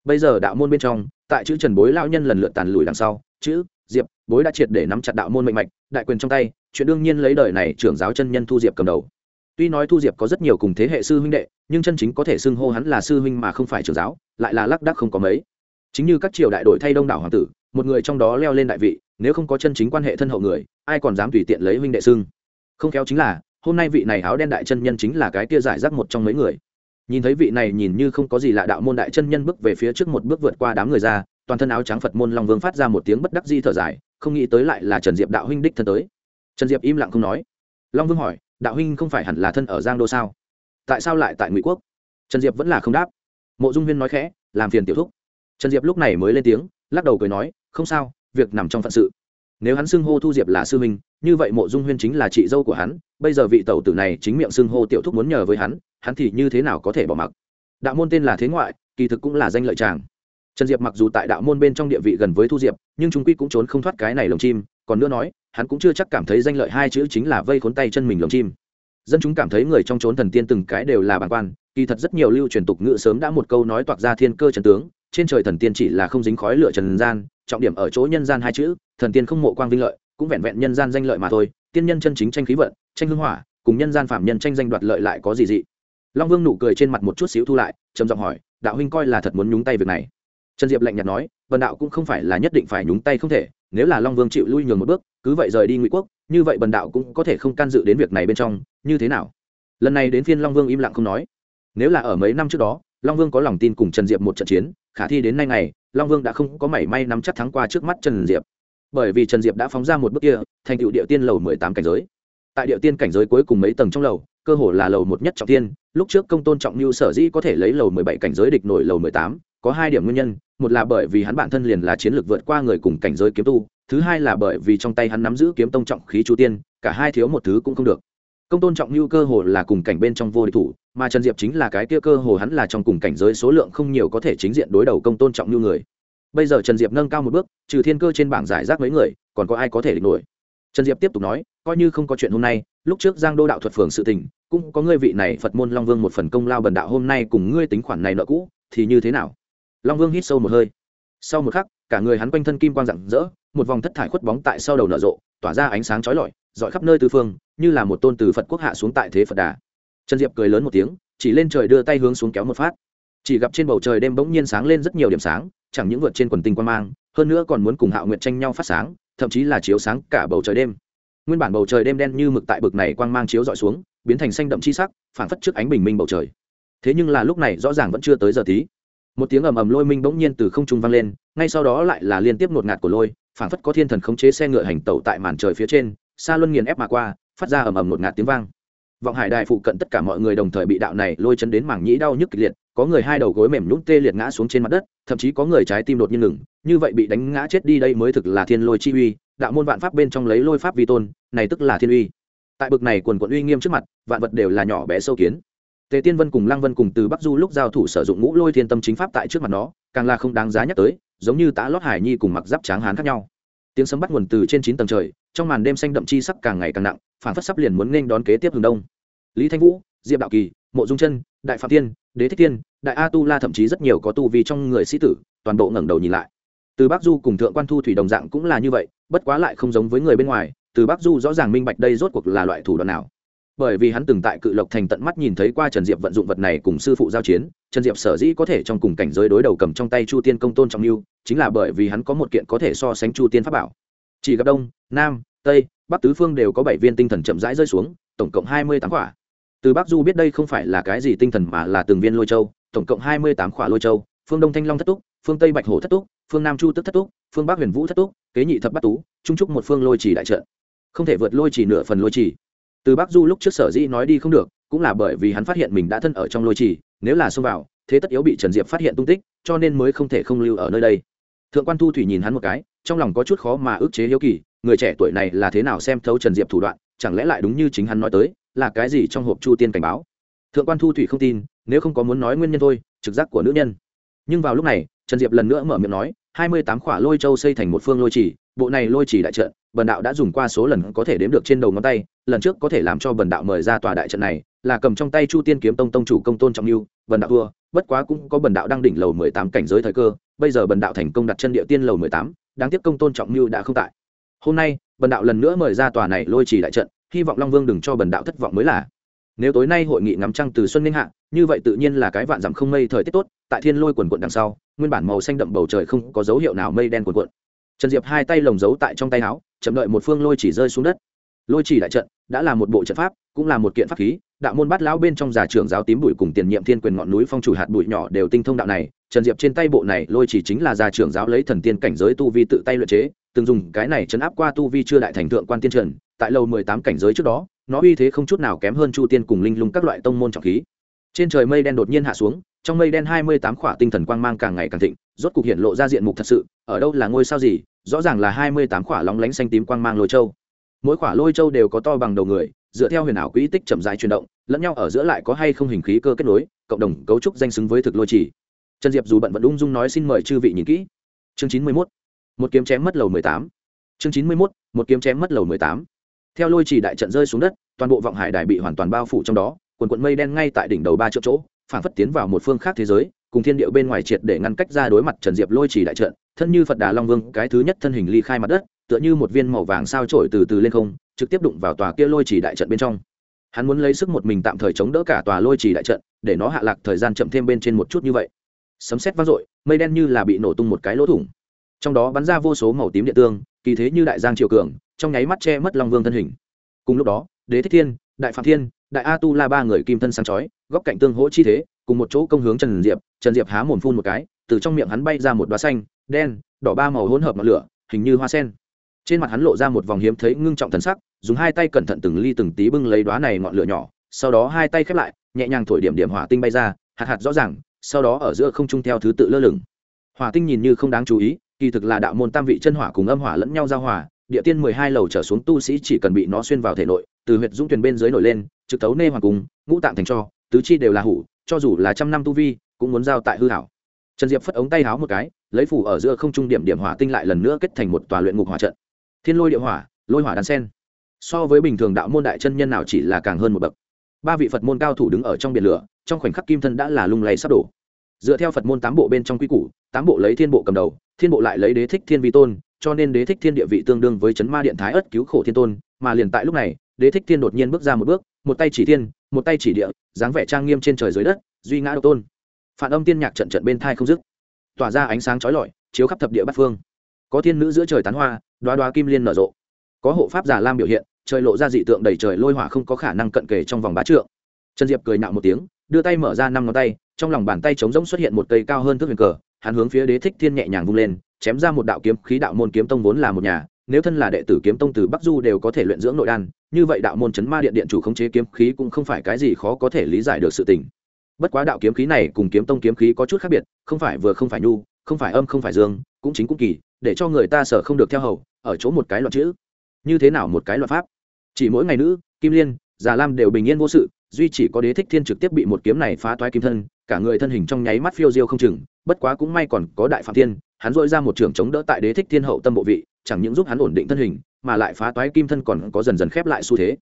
bây giờ đạo môn bên trong, tại chữ trần bối lao nhân lần lượt tàn lùi đằng sau, chữ, diệp, bối đã triệt để nắm chặt đạo môn mệnh mạch, đại quyền trong tay, chuyện đương nhiên lấy đời này trưởng giáo chân nhân thu diệp cầm đầu. Tuy nói thu diệp có rất nhiều cùng thế hệ sư huynh đệ, nhưng chân chính có thể xưng hô hắn là sư huynh mà không phải trưởng giáo, lại là lác đác không có mấy. Chính như các triều đại đội thay đông đảo hoàng tử, một người trong đó leo lên đại vị, nếu không có chân chính quan hệ thân hậu người, ai còn dám tùy tiện lấy huynh đệ xưng? Không khéo chính là, hôm nay vị này áo đen đại chân nhân chính là cái kia giải rác một trong mấy người nhìn thấy vị này nhìn như không có gì lạ đạo môn đại chân nhân bước về phía trước một bước vượt qua đám người ra, toàn thân áo trắng phật môn long vương phát ra một tiếng bất đắc di thở dài, không nghĩ tới lại là trần diệp đạo huynh đích thân tới. Trần diệp im lặng không nói. Long vương hỏi, đạo huynh không phải hẳn là thân ở giang đô sao? Tại sao lại tại ngụy quốc? Trần diệp vẫn là không đáp. Mộ dung huyên nói khẽ, làm phiền tiểu thúc. Trần diệp lúc này mới lên tiếng, lắc đầu cười nói, không sao, việc nằm trong phận sự. Nếu hắn xưng hô thu diệp là sư huynh, như vậy mộ dung huyên chính là chị dâu của hắn, bây giờ vị tẩu tử này chính miệng xưng hô tiểu thúc muốn nhờ với hắn hắn thì như thế nào có thể bỏ mặc? Đạo môn tên là thế ngoại, kỳ thực cũng là danh lợi tràng trần diệp mặc dù tại đạo môn bên trong địa vị gần với thu diệp, nhưng chúng quy cũng trốn không thoát cái này lồng chim. Còn nữa nói, hắn cũng chưa chắc cảm thấy danh lợi hai chữ chính là vây khốn tay chân mình lồng chim. Dân chúng cảm thấy người trong trốn thần tiên từng cái đều là bản quan, kỳ thật rất nhiều lưu truyền tục ngữ sớm đã một câu nói toạc ra thiên cơ trần tướng, trên trời thần tiên chỉ là không dính khói lửa trần gian, trọng điểm ở chỗ nhân gian hai chữ, thần tiên không mộ quang vinh lợi, cũng vẹn vẹn nhân gian danh lợi mà thôi, tiên nhân chân chính tranh khí vận, tranh hưng hỏa, cùng nhân gian phạm nhân tranh danh đoạt lợi lại có gì dị long vương nụ cười trên mặt một chút xíu thu lại trầm giọng hỏi đạo huynh coi là thật muốn nhúng tay việc này? Trần diệp lạnh nhạt nói vần đạo cũng không phải là nhất định phải nhúng tay không thể nếu là long vương chịu lui nhường một bước cứ vậy rời đi ngụy quốc như vậy bần đạo cũng có thể không can dự đến việc này bên trong như thế nào? Lần này đến phiên long vương im lặng không nói. Nếu là ở mấy năm trước đó long vương có lòng tin cùng trần diệp một trận chiến khả thi đến nay ngày, long vương đã không có mảy may nắm chắc thắng qua trước mắt trần diệp. Bởi vì trần diệp đã phóng ra một bước kia thành tựu địa tiên lầu mười tám cảnh giới tại địa tiên cảnh giới cuối cùng mấy tầng trong lầu, cơ hồ là lầu một nhất trọng tiên lúc trước công tôn trọng mưu sở dĩ có thể lấy lầu mười bảy cảnh giới địch nổi lầu mười tám, có hai điểm nguyên nhân, một là bởi vì hắn bản thân liền là chiến lược vượt qua người cùng cảnh giới kiếm tu, thứ hai là bởi vì trong tay hắn nắm giữ kiếm tông trọng khí chu tiên, cả hai thiếu một thứ cũng không được. Công tôn trọng lưu cơ hồ là cùng cảnh bên trong vô địch thủ, mà trần diệp chính là cái kia cơ hồ hắn là trong cùng cảnh giới số lượng không nhiều có thể chính diện đối đầu công tôn trọng lưu người. Bây giờ trần diệp nâng cao một bước, trừ thiên cơ trên bảng giải rác mấy người, còn có ai có thể địch nổi? Trần diệp tiếp tục nói, coi như không có chuyện hôm nay, lúc trước giang đô đạo thuật phường sự tình, cũng có ngươi vị này phật môn long vương một phần công lao bần đạo hôm nay cùng ngươi tính khoản này nợ cũ, thì như thế nào? Long vương hít sâu một hơi. Sau một khắc, cả người hắn quanh thân kim quang rạng rỡ, một vòng thất thải khuất bóng tại sau đầu nở rộ, tỏa ra ánh sáng chói lọi, dọi khắp nơi tư phương, như là một tôn từ phật quốc hạ xuống tại thế phật đà. Trần diệp cười lớn một tiếng, chỉ lên trời đưa tay hướng xuống kéo một phát. Chỉ gặp trên bầu trời đêm bỗng nhiên sáng lên rất nhiều điểm sáng, chẳng những vượt trên quần tinh quan mang hơn nữa còn muốn cùng hạo nguyện tranh nhau phát sáng, thậm chí là chiếu sáng cả bầu trời đêm. Nguyên bản bầu trời đêm đen như mực tại bực này quang mang chiếu dọi xuống, biến thành xanh đậm chi sắc phản phất trước ánh bình minh bầu trời. Thế nhưng là lúc này rõ ràng vẫn chưa tới giờ tí. Một tiếng ầm ầm lôi minh bỗng nhiên từ không trung vang lên, ngay sau đó lại là liên tiếp ngột ngạt của lôi phản phất có thiên thần khống chế xe ngựa hành tẩu tại màn trời phía trên xa luân nghiền ép mà qua, phát ra ầm ầm ngột ngạt tiếng vang vọng hải đài phụ cận tất cả mọi người đồng thời bị đạo này lôi chấn đến mảng nhĩ đau nhức kịch liệt, có người hai đầu gối mềm nhũng tê liệt ngã xuống trên mặt đất, thậm chí có người trái tim đột nhiên ngừng, như vậy bị đánh ngã chết đi đây mới thực là thiên lôi chi uy, đạo môn vạn pháp bên trong lấy lôi pháp vi tôn, này tức là thiên uy. Tại bực này quần quận uy nghiêm trước mặt, vạn vật đều là nhỏ bé sâu kiến. Tề tiên vân cùng lăng vân cùng từ bắc du lúc giao thủ sử dụng ngũ lôi thiên tâm chính pháp tại trước mặt nó, càng là không đáng giá nhắc tới, giống như tá lót hải nhi cùng mặc giáp tráng hán khác nhau. Tiếng sấm bắt nguồn từ trên chín tầng trời trong màn đêm xanh đậm chi sắc càng ngày càng nặng, phản phất sắp liền muốn nên đón kế tiếp hướng đông. Lý thanh vũ, diệp đạo kỳ, mộ dung chân, đại phạm tiên, đế thích tiên đại a tu la thậm chí rất nhiều có tu vi trong người sĩ tử, toàn bộ ngẩng đầu nhìn lại. Từ bắc du cùng thượng quan thu thủy đồng dạng cũng là như vậy, bất quá lại không giống với người bên ngoài, từ bắc du rõ ràng minh bạch đây rốt cuộc là loại thủ đoạn nào. Bởi vì hắn từng tại cự lộc thành tận mắt nhìn thấy qua trần diệp vận dụng vật này cùng sư phụ giao chiến, trần diệp sở dĩ có thể trong cùng cảnh giới đối đầu cầm trong tay chu tiên công tôn trọng mưu chính là bởi vì hắn có một kiện có thể so sánh chu tiên pháp bảo chỉ gặp đông, nam, tây, bắc tứ phương đều có bảy viên tinh thần chậm rãi rơi xuống, tổng cộng hai mươi tám quả từ bắc du biết đây không phải là cái gì tinh thần mà là từng viên lôi châu, tổng cộng hai mươi tám quả lôi châu, phương đông thanh long thất túc, phương tây bạch hổ thất túc, phương nam chu tức thất túc, phương bắc huyền vũ thất túc, kế nhị thập bát tú, trung trúc một phương lôi chỉ đại trận. Không thể vượt lôi chỉ nửa phần lôi chỉ từ bắc du lúc trước sở dĩ nói đi không được, cũng là bởi vì hắn phát hiện mình đã thân ở trong lôi chỉ nếu là xông vào, thế tất yếu bị trần diệp phát hiện tung tích, cho nên mới không thể không lưu ở nơi đây. Thượng quan thu thủy nhìn hắn một cái trong lòng có chút khó mà ức chế hiếu kỳ, người trẻ tuổi này là thế nào xem thấu trần diệp thủ đoạn, chẳng lẽ lại đúng như chính hắn nói tới, là cái gì trong hộp chu tiên cảnh báo? Thượng quan thu thủy không tin, nếu không có muốn nói nguyên nhân thôi, trực giác của nữ nhân. Nhưng vào lúc này, trần diệp lần nữa mở miệng nói, hai mươi tám khỏa lôi châu xây thành một phương lôi chỉ, bộ này lôi chỉ đại trận, bần đạo đã dùng qua số lần có thể đếm được trên đầu ngón tay, lần trước có thể làm cho bần đạo mời ra tòa đại trận này, là cầm trong tay chu tiên kiếm tông tông chủ công tôn trọng lưu bần đạo thua, bất quá cũng có bần đạo đang đỉnh lầu mười tám cảnh giới thời cơ, bây giờ bần đạo thành công đặt chân địa tiên lầu mười tám đáng tiếc công tôn trọng mưu đã không tại. Hôm nay, bần đạo lần nữa mời ra tòa này lôi chỉ đại trận, hy vọng long vương đừng cho bần đạo thất vọng mới là. Nếu tối nay hội nghị ngắm trăng từ xuân ninh hạ, như vậy tự nhiên là cái vạn dặm không mây thời tiết tốt, tại thiên lôi quần quận đằng sau, nguyên bản màu xanh đậm bầu trời không có dấu hiệu nào mây đen quần quận. Trần diệp hai tay lồng giấu tại trong tay áo, chậm đợi một phương lôi chỉ rơi xuống đất lôi chỉ đại trận đã là một bộ trận pháp, cũng là một kiện pháp khí. Đạo môn bát lão bên trong giả trưởng giáo tím bụi cùng tiền nhiệm thiên quyền ngọn núi phong chủ hạt bụi nhỏ đều tinh thông đạo này. Trần diệp trên tay bộ này, lôi chỉ chính là giả trưởng giáo lấy thần tiên cảnh giới tu vi tự tay luyện chế, từng dùng cái này chấn áp qua tu vi chưa đại thành thượng quan tiên trần. Tại lầu mười tám cảnh giới trước đó, nó uy thế không chút nào kém hơn chu tiên cùng linh lung các loại tông môn trọng khí. Trên trời mây đen đột nhiên hạ xuống, trong mây đen hai mươi tám khỏa tinh thần quang mang càng ngày càng thịnh, rốt cục hiện lộ ra diện mục thật sự. Ở đâu là ngôi sao gì? Rõ ràng là hai mươi tám khỏa lóng lánh xanh tím quang mang lôi châu mỗi khỏa lôi châu đều có to bằng đầu người, dựa theo huyền ảo quỹ tích chậm dài chuyển động, lẫn nhau ở giữa lại có hay không hình khí cơ kết nối, cộng đồng cấu trúc danh xứng với thực lôi chỉ. Trần diệp dù bận vẫn ung dung nói xin mời chư vị nhìn kỹ. Chương chín mươi mốt, một kiếm chém mất lầu mười tám. Chương chín mươi mốt, một kiếm chém mất lầu mười tám. Theo lôi chỉ đại trận rơi xuống đất, toàn bộ vọng hải đài bị hoàn toàn bao phủ trong đó, quần quận mây đen ngay tại đỉnh đầu ba triệu chỗ phản phất tiến vào một phương khác thế giới, cùng thiên điệu bên ngoài triệt để ngăn cách ra đối mặt trần diệp lôi chỉ đại trận, thân như phật đà long vương, cái thứ nhất thân hình ly khai mặt đất tựa như một viên màu vàng sao trổi từ từ lên không, trực tiếp đụng vào tòa kia lôi chỉ đại trận bên trong. Hắn muốn lấy sức một mình tạm thời chống đỡ cả tòa lôi chỉ đại trận, để nó hạ lạc thời gian chậm thêm bên trên một chút như vậy. Sấm xét vang dội, mây đen như là bị nổ tung một cái lỗ thủng. Trong đó bắn ra vô số màu tím điện tương, kỳ thế như đại giang triều cường, trong nháy mắt che mất long vương thân hình. Cùng lúc đó, đế thích thiên, đại phạm thiên, đại a tu la ba người kim thân sáng chói, góc cạnh tương hỗ chi thế, cùng một chỗ công hướng trần diệp trần diệp há mồm phun một cái, từ trong miệng hắn bay ra một đoá xanh, đen, đỏ ba màu hỗn hợp ngọn lửa, hình như hoa sen trên mặt hắn lộ ra một vòng hiếm thấy ngưng trọng thần sắc, dùng hai tay cẩn thận từng ly từng tí bưng lấy đoá này ngọn lửa nhỏ, sau đó hai tay khép lại, nhẹ nhàng thổi điểm điểm hỏa tinh bay ra, hạt hạt rõ ràng, sau đó ở giữa không trung theo thứ tự lơ lửng. Hỏa tinh nhìn như không đáng chú ý, kỳ thực là đạo môn tam vị chân hỏa cùng âm hỏa lẫn nhau giao hòa, địa tiên mười hai lầu trở xuống tu sĩ chỉ cần bị nó xuyên vào thể nội, từ huyệt dũng thuyền bên dưới nổi lên, trực tấu nê hoàng cùng ngũ tạng thành cho, tứ chi đều là hủ, cho dù là trăm năm tu vi, cũng muốn giao tại hư hảo. Trần diệp phất ống tay háo một cái, lấy phủ ở giữa không trung điểm điểm hỏa tinh lại lần nữa kết thành một tòa luyện ngục hỏa trận thiên lôi địa hỏa, lôi hỏa đan sen. So với bình thường đạo môn đại chân nhân nào chỉ là càng hơn một bậc. Ba vị phật môn cao thủ đứng ở trong biển lửa, trong khoảnh khắc kim thân đã là lung lay sắp đổ. Dựa theo phật môn tám bộ bên trong quy củ, tám bộ lấy thiên bộ cầm đầu, thiên bộ lại lấy đế thích thiên vi tôn, cho nên đế thích thiên địa vị tương đương với chấn ma điện thái ất cứu khổ thiên tôn, mà liền tại lúc này, đế thích thiên đột nhiên bước ra một bước, một tay chỉ thiên, một tay chỉ địa, dáng vẻ trang nghiêm trên trời dưới đất, duy ngã độc tôn. Phản âm tiên nhạc trận trận bên thai không dứt. Tỏa ra ánh sáng chói lọi, chiếu khắp thập địa bát phương. Có thiên nữ giữa trời tán hoa đoá đoá kim liên nở rộ. Có hộ pháp giả lam biểu hiện, trời lộ ra dị tượng đầy trời lôi hỏa không có khả năng cận kề trong vòng bá trượng. Trần diệp cười nạo một tiếng, đưa tay mở ra năm ngón tay, trong lòng bàn tay trống rỗng xuất hiện một cây cao hơn thước huyền cờ, hắn hướng phía đế thích thiên nhẹ nhàng vung lên, chém ra một đạo kiếm, khí đạo môn kiếm tông vốn là một nhà, nếu thân là đệ tử kiếm tông từ bắc du đều có thể luyện dưỡng nội đan, như vậy đạo môn chấn ma điện điện chủ khống chế kiếm khí cũng không phải cái gì khó có thể lý giải được sự tình. Bất quá đạo kiếm khí này cùng kiếm tông kiếm khí có chút khác biệt, không phải vừa không phải nhu, không phải âm không phải dương, cũng chính cũng kỳ để cho người ta sợ không được theo hầu, ở chỗ một cái loạn chữ. Như thế nào một cái loạn pháp? Chỉ mỗi ngày nữ, kim liên, già lam đều bình yên vô sự, duy chỉ có đế thích thiên trực tiếp bị một kiếm này phá toái kim thân, cả người thân hình trong nháy mắt phiêu diêu không chừng, bất quá cũng may còn có đại phạm thiên, hắn dội ra một trường chống đỡ tại đế thích thiên hậu tâm bộ vị, chẳng những giúp hắn ổn định thân hình, mà lại phá toái kim thân còn có dần dần khép lại xu thế.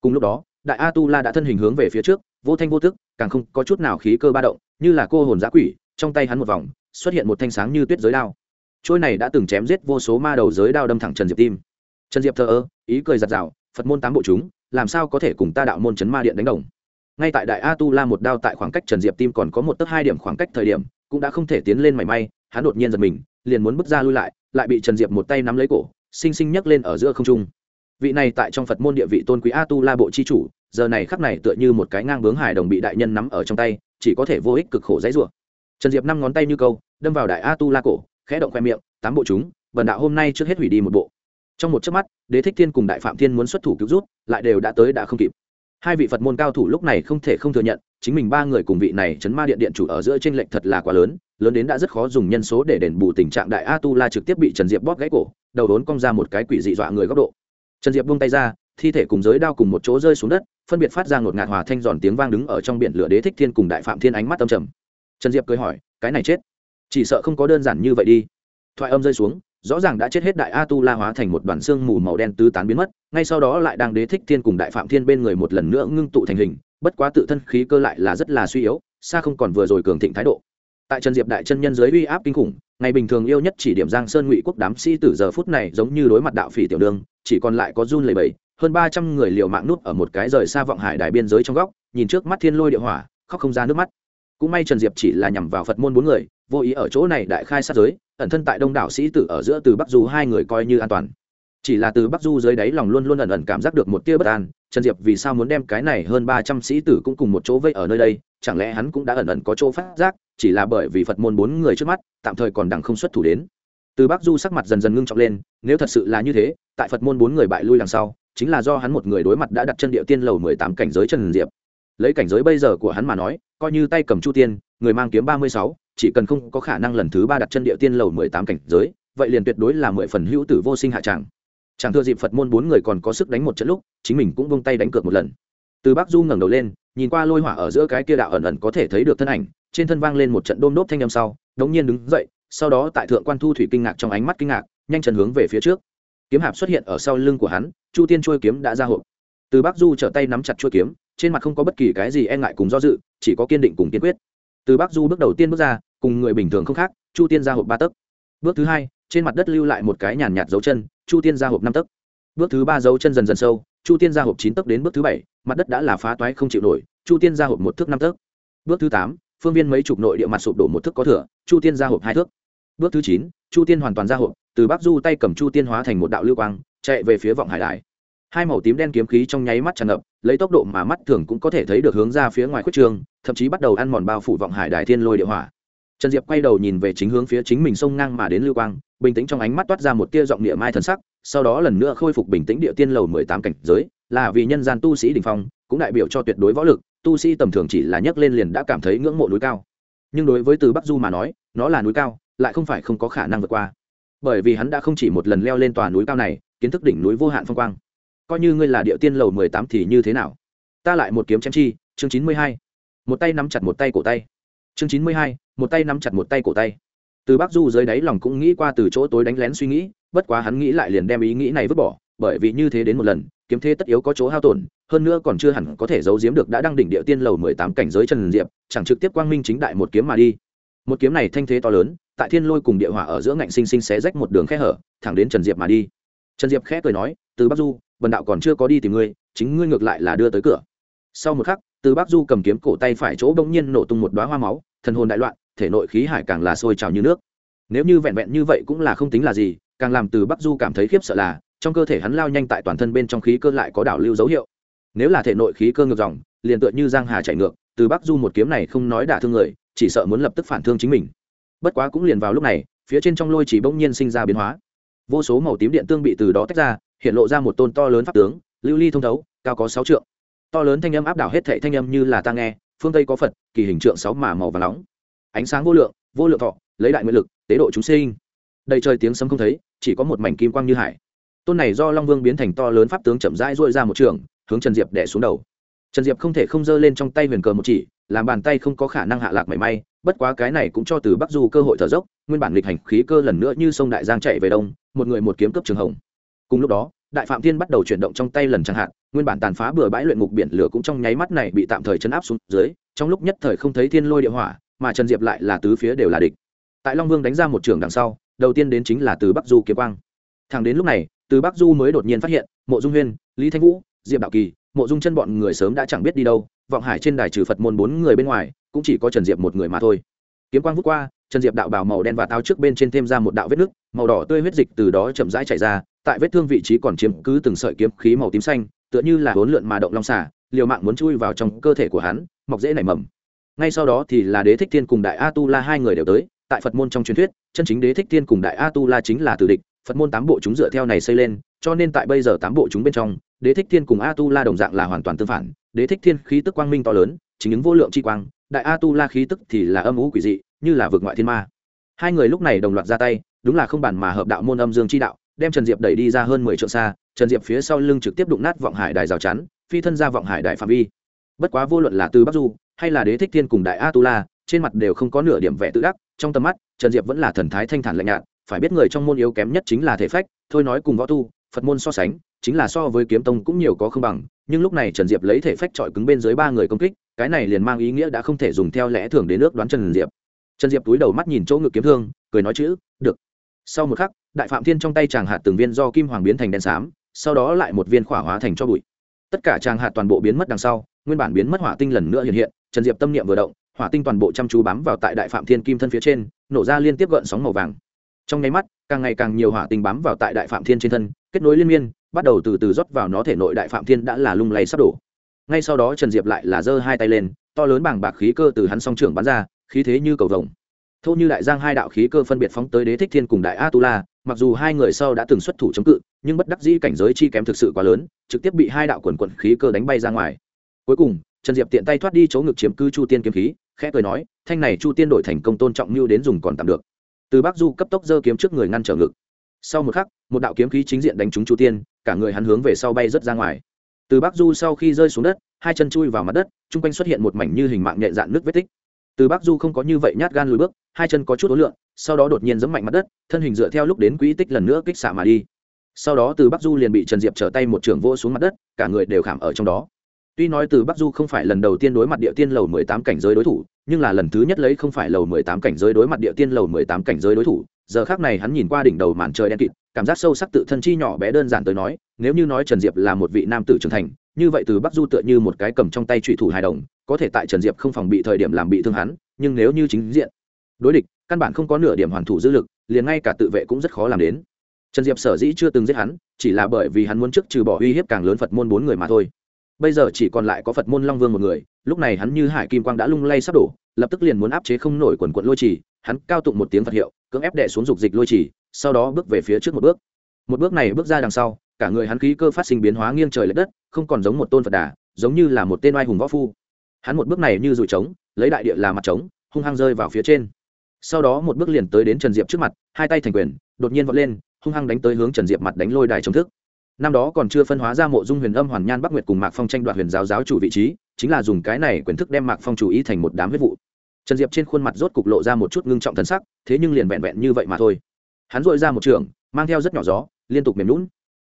Cùng lúc đó, đại a tu la đã thân hình hướng về phía trước, vô thanh vô tức, càng không có chút nào khí cơ ba động, như là cô hồn giã quỷ, trong tay hắn một vòng, xuất hiện một thanh sáng như tuyết giới đao trôi này đã từng chém giết vô số ma đầu giới đao đâm thẳng trần diệp tim. Trần diệp thờ ơ, ý cười giặt rào phật môn tám bộ chúng, làm sao có thể cùng ta đạo môn chấn ma điện đánh đồng? Ngay tại đại a tu la một đao tại khoảng cách trần diệp tim còn có một tấc hai điểm khoảng cách thời điểm, cũng đã không thể tiến lên mảy may, hắn đột nhiên giật mình, liền muốn bước ra lui lại lại bị trần diệp một tay nắm lấy cổ, xinh xinh nhấc lên ở giữa không trung. Vị này tại trong phật môn địa vị tôn quý a tu la bộ chi chủ, giờ này khắc này tựa như một cái ngang bướng hài đồng bị đại nhân nắm ở trong tay, chỉ có thể vô ích cực khổ dãy rủa. Trần diệp năm ngón tay như câu, đâm vào đại a tu la cổ khẽ động khoe miệng, tám bộ chúng vần đạo hôm nay trước hết hủy đi một bộ. Trong một chớp mắt, đế thích thiên cùng đại phạm thiên muốn xuất thủ cứu rút, lại đều đã tới đã không kịp. Hai vị phật môn cao thủ lúc này không thể không thừa nhận, chính mình ba người cùng vị này chấn ma điện điện chủ ở giữa t r ê n lệch thật là quá lớn lớn đến đã rất khó dùng nhân số để đền bù tình trạng đại a tu la trực tiếp bị trần diệp bóp gãy cổ, đầu đốn cong ra một cái quỷ dị dọa người góc độ. Trần diệp buông tay ra, thi thể cùng giới đao cùng một chỗ rơi xuống đất, phân biệt phát ra ngột ngạt hòa thanh giòn tiếng vang đứng ở trong biển lửa đế thích thiên cùng đại phạm thiên ánh mắt tâm trầm. Trần diệp cười hỏi, cái này chết? Chỉ sợ không có đơn giản như vậy đi. Thoại âm rơi xuống, rõ ràng đã chết hết đại a tu la hóa thành một đoàn xương mù màu đen tứ tán biến mất, ngay sau đó lại đang đế thích thiên cùng đại phạm thiên bên người một lần nữa ngưng tụ thành hình, bất quá tự thân khí cơ lại là rất là suy yếu, xa không còn vừa rồi cường thịnh thái độ. Tại trần diệp đại chân nhân giới uy áp kinh khủng, ngày bình thường yêu nhất chỉ điểm giang sơn ngụy quốc đám sĩ tử giờ phút này giống như đối mặt đạo phỉ tiểu đường, chỉ còn lại có run lầy bầy hơn ba trăm người liều mạng nút ở một cái rời xa vọng hải đài biên giới trong góc, nhìn trước mắt thiên lôi địa hỏa, khóc không ra nước mắt. Cũng may trần diệp chỉ là nhằm vào phật môn bốn người vô ý ở chỗ này đại khai sát giới, ẩn thân tại đông đảo sĩ tử ở giữa từ bắc du hai người coi như an toàn. Chỉ là từ bắc du dưới đáy lòng luôn luôn ẩn ẩn cảm giác được một tia bất an, trần diệp vì sao muốn đem cái này hơn ba trăm sĩ tử cũng cùng một chỗ vây ở nơi đây, chẳng lẽ hắn cũng đã ẩn ẩn có chỗ phát giác, chỉ là bởi vì phật môn bốn người trước mắt, tạm thời còn đằng không xuất thủ đến. Từ bắc du sắc mặt dần dần ngưng trọng lên, nếu thật sự là như thế, tại phật môn bốn người bại lui đằng sau, chính là do hắn một người đối mặt đã đặt chân địa tiên lầu mười tám cảnh giới trần diệp. Lấy cảnh giới bây giờ của hắn mà nói, coi như tay cầm chu tiên, người mang kiếm ba mươi sáu chỉ cần không có khả năng lần thứ ba đặt chân địa tiên lầu mười tám cảnh giới, vậy liền tuyệt đối là mười phần hữu tử vô sinh hạ tràng chẳng thưa dịp phật môn bốn người còn có sức đánh một trận lúc, chính mình cũng vung tay đánh cược một lần. Từ bắc du ngẩng đầu lên, nhìn qua lôi hỏa ở giữa cái kia đạo ẩn ẩn có thể thấy được thân ảnh, trên thân vang lên một trận đôm đốp thanh âm sau, đống nhiên đứng dậy, sau đó tại thượng quan thu thủy kinh ngạc trong ánh mắt kinh ngạc, nhanh chân hướng về phía trước. Kiếm hạp xuất hiện ở sau lưng của hắn, chu tiên trôi kiếm đã ra hộp. Từ bắc du trở tay nắm chặt chuôi kiếm, trên mặt không có bất kỳ cái gì e ngại cùng do dự, chỉ có kiên định cùng kiên quyết. Từ bắc du bước đầu tiên bước ra cùng người bình thường không khác, chu tiên ra hộp ba tấc. Bước thứ hai, trên mặt đất lưu lại một cái nhàn nhạt dấu chân, chu tiên ra hộp năm tấc. Bước thứ ba dấu chân dần dần sâu, chu tiên ra hộp chín tấc đến bước thứ bảy, mặt đất đã là phá toái không chịu nổi, chu tiên ra hộp một thước năm tấc. Bước thứ tám, phương viên mấy chục nội địa mặt sụp đổ một thước có thửa chu tiên ra hộp hai thước. Bước thứ chín, chu tiên hoàn toàn ra hộp, từ bắc du tay cầm chu tiên hóa thành một đạo lưu quang, chạy về phía vọng hải đài. Hai màu tím đen kiếm khí trong nháy mắt tràn ngập, lấy tốc độ mà mắt thường cũng có thể thấy được hướng ra phía ngoài khuất trường, thậm chí bắt đầu ăn mòn bao phủ vọng hải đài thiên lôi địa hỏa trần diệp quay đầu nhìn về chính hướng phía chính mình sông ngang mà đến lưu quang, bình tĩnh trong ánh mắt toát ra một tia giọng địa mai thần sắc, sau đó lần nữa khôi phục bình tĩnh địa tiên lầu mười tám cảnh giới, là vì nhân gian tu sĩ đình phong, cũng đại biểu cho tuyệt đối võ lực, tu sĩ tầm thường chỉ là nhấc lên liền đã cảm thấy ngưỡng mộ núi cao. Nhưng đối với từ bắc du mà nói, nó là núi cao, lại không phải không có khả năng vượt qua. Bởi vì hắn đã không chỉ một lần leo lên tòa núi cao này, kiến thức đỉnh núi vô hạn phong quang. Coi như ngươi là địa tiên lầu mười tám thì như thế nào? Ta lại một kiếm chém chi, chương chín mươi hai. Một tay nắm chặt một tay cổ tay. Chương chín mươi hai một tay nắm chặt một tay cổ tay. Từ Bác du dưới đáy lòng cũng nghĩ qua từ chỗ tối đánh lén suy nghĩ, bất quá hắn nghĩ lại liền đem ý nghĩ này vứt bỏ, bởi vì như thế đến một lần, kiếm thế tất yếu có chỗ hao tổn, hơn nữa còn chưa hẳn có thể giấu giếm được đã đăng đỉnh địa tiên lầu mười tám cảnh giới trần diệp, chẳng trực tiếp quang minh chính đại một kiếm mà đi. Một kiếm này thanh thế to lớn, tại thiên lôi cùng địa hỏa ở giữa ngạnh sinh sinh xé rách một đường khe hở, thẳng đến trần diệp mà đi. Trần diệp khẽ cười nói, từ bắc du vần đạo còn chưa có đi tìm ngươi, chính ngươi ngược lại là đưa tới cửa. Sau một khắc, từ bắc du cầm kiếm cổ tay phải chỗ bỗng nhiên nổ tung một đoá hoa máu, thần hồn đại loạn thể nội khí hải càng là sôi trào như nước. Nếu như vẹn vẹn như vậy cũng là không tính là gì, càng làm từ bắc du cảm thấy khiếp sợ là, trong cơ thể hắn lao nhanh tại toàn thân bên trong khí cơ lại có đảo lưu dấu hiệu. Nếu là thể nội khí cơ ngược dòng, liền tựa như giang hà chạy ngược, từ bắc du một kiếm này không nói đả thương người, chỉ sợ muốn lập tức phản thương chính mình. Bất quá cũng liền vào lúc này, phía trên trong lôi chỉ bỗng nhiên sinh ra biến hóa. Vô số màu tím điện tương bị từ đó tách ra, hiện lộ ra một tôn to lớn pháp tướng, lưu ly thông thấu, cao có sáu trượng. To lớn thanh âm áp đảo hết thệ thanh âm như là ta nghe, phương tây có phật, kỳ hình trượng sáu mà màu và nóng ánh sáng vô lượng vô lượng thọ, lấy đại nguyện lực, tế độ chúng sinh. Đầy trời tiếng sấm không thấy, chỉ có một mảnh kim quang như hải. Tôn này do long vương biến thành to lớn pháp tướng chậm rãi dội ra một trường, hướng trần diệp đẻ xuống đầu. Trần diệp không thể không giơ lên trong tay huyền cờ một chỉ, làm bàn tay không có khả năng hạ lạc mảy may, bất quá cái này cũng cho từ bắc du cơ hội thở dốc, nguyên bản lịch hành khí cơ lần nữa như sông đại giang chạy về đông, một người một kiếm cấp trường hồng. Cùng lúc đó, đại phạm thiên bắt đầu chuyển động trong tay lần chẳng hạn, nguyên bản tàn phá bừa bãi luyện ngục biển lửa cũng trong nháy mắt này bị tạm thời chấn áp xuống dưới, trong lúc nhất thời không thấy thiên lôi địa hỏa mà trần diệp lại là tứ phía đều là địch. Tại long vương đánh ra một trường đằng sau, đầu tiên đến chính là từ bắc du kiếm quang. Thẳng đến lúc này, từ bắc du mới đột nhiên phát hiện, mộ dung huyên, lý thanh vũ, diệp đạo kỳ, mộ dung chân bọn người sớm đã chẳng biết đi đâu, vọng hải trên đài trừ phật môn bốn người bên ngoài, cũng chỉ có trần diệp một người mà thôi. Kiếm quang vút qua, trần diệp đạo bào màu đen và táo trước bên trên thêm ra một đạo vết nước, màu đỏ tươi huyết dịch từ đó chậm rãi chảy ra, tại vết thương vị trí còn chiếm cứ từng sợi kiếm khí màu tím xanh, tựa như là hỗn lượn mà động long xả liều mạng muốn chui vào trong cơ thể của hắn, mọc dễ nảy mầm ngay sau đó thì là đế thích thiên cùng đại a tu la hai người đều tới, tại phật môn trong truyền thuyết, chân chính đế thích thiên cùng đại a tu la chính là tử địch, phật môn tám bộ chúng dựa theo này xây lên, cho nên tại bây giờ tám bộ chúng bên trong, đế thích thiên cùng a tu la đồng dạng là hoàn toàn tương phản, đế thích thiên khí tức quang minh to lớn, chính những vô lượng chi quang, đại a tu la khí tức thì là âm ú quỷ dị, như là vượt ngoại thiên ma. Hai người lúc này đồng loạt ra tay, đúng là không bản mà hợp đạo môn âm dương chi đạo, đem trần diệp đẩy đi ra hơn mười triệu xa, trần diệp phía sau lưng trực tiếp đụng nát vọng hải đài rào chắn, phi thân ra vọng hải đài phạm vi. Bất quá vô luận là từ bắc du hay là đế thích thiên cùng đại a tu la trên mặt đều không có nửa điểm vẻ tự đắc, trong tầm mắt, trần diệp vẫn là thần thái thanh thản lạnh nhạt, phải biết người trong môn yếu kém nhất chính là thể phách, thôi nói cùng võ tu, phật môn so sánh, chính là so với kiếm tông cũng nhiều có không bằng, nhưng lúc này trần diệp lấy thể phách trọi cứng bên dưới ba người công kích, cái này liền mang ý nghĩa đã không thể dùng theo lẽ thường đến nước đoán trần diệp. Trần diệp túi đầu mắt nhìn chỗ ngực kiếm thương, cười nói chữ, được. Sau một khắc, đại phạm thiên trong tay chàng hạt từng viên do kim hoàng biến thành đen xám, sau đó lại một viên khỏa hóa thành cho bụi. Tất cả chàng hạt toàn bộ biến mất đằng sau, nguyên bản biến mất hỏa tinh lần nữa hiện hiện trần diệp tâm niệm vừa động, hỏa tinh toàn bộ chăm chú bám vào tại đại phạm thiên kim thân phía trên, nổ ra liên tiếp gợn sóng màu vàng. Trong nháy mắt, càng ngày càng nhiều hỏa tinh bám vào tại đại phạm thiên trên thân, kết nối liên miên, bắt đầu từ từ rót vào nó thể nội đại phạm thiên đã là lung lay sắp đổ. Ngay sau đó trần diệp lại là giơ hai tay lên, to lớn bảng bạc khí cơ từ hắn song trưởng bắn ra, khí thế như cầu vồng. Thô như đại giang hai đạo khí cơ phân biệt phóng tới đế thích thiên cùng đại a tu la mặc dù hai người sau đã từng xuất thủ chống cự, nhưng bất đắc dĩ cảnh giới chi kém thực sự quá lớn, trực tiếp bị hai đạo quần quận khí cơ đánh bay ra ngoài. Cuối cùng trần diệp tiện tay thoát đi chỗ ngực chiếm cư chu tiên kiếm khí, khẽ cười nói, thanh này chu tiên đổi thành công tôn trọng mưu đến dùng còn tạm được. Từ bắc du cấp tốc giơ kiếm trước người ngăn trở ngực. Sau một khắc, một đạo kiếm khí chính diện đánh trúng chu tiên, cả người hắn hướng về sau bay rớt ra ngoài. Từ bắc du sau khi rơi xuống đất, hai chân chui vào mặt đất, chung quanh xuất hiện một mảnh như hình mạng nhẹ dạn nước vết tích. Từ bắc du không có như vậy nhát gan lùi bước, hai chân có chút ối lượng sau đó đột nhiên giẫm mạnh mặt đất, thân hình dựa theo lúc đến quỹ tích lần nữa kích xạ mà đi. Sau đó từ bắc du liền bị trần diệp trở tay một trường vô xuống mặt đất, cả người đều khảm ở trong đó tuy nói từ bắc du không phải lần đầu tiên đối mặt địa tiên lầu mười tám cảnh giới đối thủ, nhưng là lần thứ nhất lấy không phải lầu mười tám cảnh giới đối mặt địa tiên lầu mười tám cảnh giới đối thủ, giờ khác này hắn nhìn qua đỉnh đầu màn trời đen kịt, cảm giác sâu sắc tự thân chi nhỏ bé đơn giản tới nói, nếu như nói trần diệp là một vị nam tử trưởng thành, như vậy từ bắc du tựa như một cái cầm trong tay chủy thủ hài đồng, có thể tại trần diệp không phòng bị thời điểm làm bị thương hắn, nhưng nếu như chính diện đối địch, căn bản không có nửa điểm hoàn thủ dư lực, liền ngay cả tự vệ cũng rất khó làm đến. Trần diệp sở dĩ chưa từng giết hắn, chỉ là bởi vì hắn muốn trước trừ bỏ uy hiếp càng lớn phật môn bốn người mà thôi bây giờ chỉ còn lại có phật môn long vương một người, lúc này hắn như hải kim quang đã lung lay sắp đổ, lập tức liền muốn áp chế không nổi quần quận lôi trì, hắn cao tụng một tiếng phật hiệu, cưỡng ép đệ xuống dục dịch lôi trì, sau đó bước về phía trước một bước. Một bước này bước ra đằng sau, cả người hắn khí cơ phát sinh biến hóa nghiêng trời l ệ đất, không còn giống một tôn phật đà, giống như là một tên oai hùng võ phu. Hắn một bước này như dùi trống, lấy đại địa là mặt trống, hung hăng rơi vào phía trên. Sau đó một bước liền tới đến trần diệp trước mặt, hai tay thành quyền, đột nhiên vọt lên, hung hăng đánh tới hướng trần diệp mặt đánh lôi đài chống thức năm đó còn chưa phân hóa ra mộ dung huyền âm hoàn nhan bắc nguyệt cùng mạc phong tranh đoạt huyền giáo giáo chủ vị trí, chính là dùng cái này quyền thức đem mạc phong chủ ý thành một đám huyết vụ. Trần diệp trên khuôn mặt rốt cục lộ ra một chút ngưng trọng thân sắc, thế nhưng liền vẹn vẹn như vậy mà thôi. Hắn dội ra một trường, mang theo rất nhỏ gió, liên tục mềm lún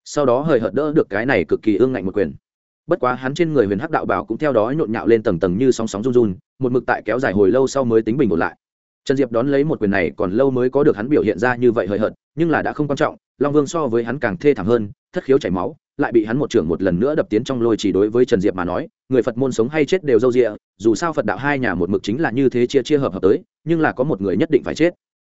sau đó hời hợt đỡ được cái này cực kỳ ương ngạnh một quyền. Bất quá hắn trên người huyền hắc đạo bảo cũng theo đó nhộn nhạo lên tầng tầng như sóng sóng run run, một mực tại kéo dài hồi lâu sau mới tính bình ổn lại. Trần diệp đón lấy một quyền này còn lâu mới có được hắn biểu hiện ra như vậy hời hợt, nhưng là đã không quan trọng long vương so với hắn càng thê thảm hơn, thất khiếu chảy máu, lại bị hắn một trưởng một lần nữa đập tiến trong lôi chỉ đối với trần diệp mà nói, người phật môn sống hay chết đều dâu rịa dù sao phật đạo hai nhà một mực chính là như thế chia chia hợp hợp tới, nhưng là có một người nhất định phải chết.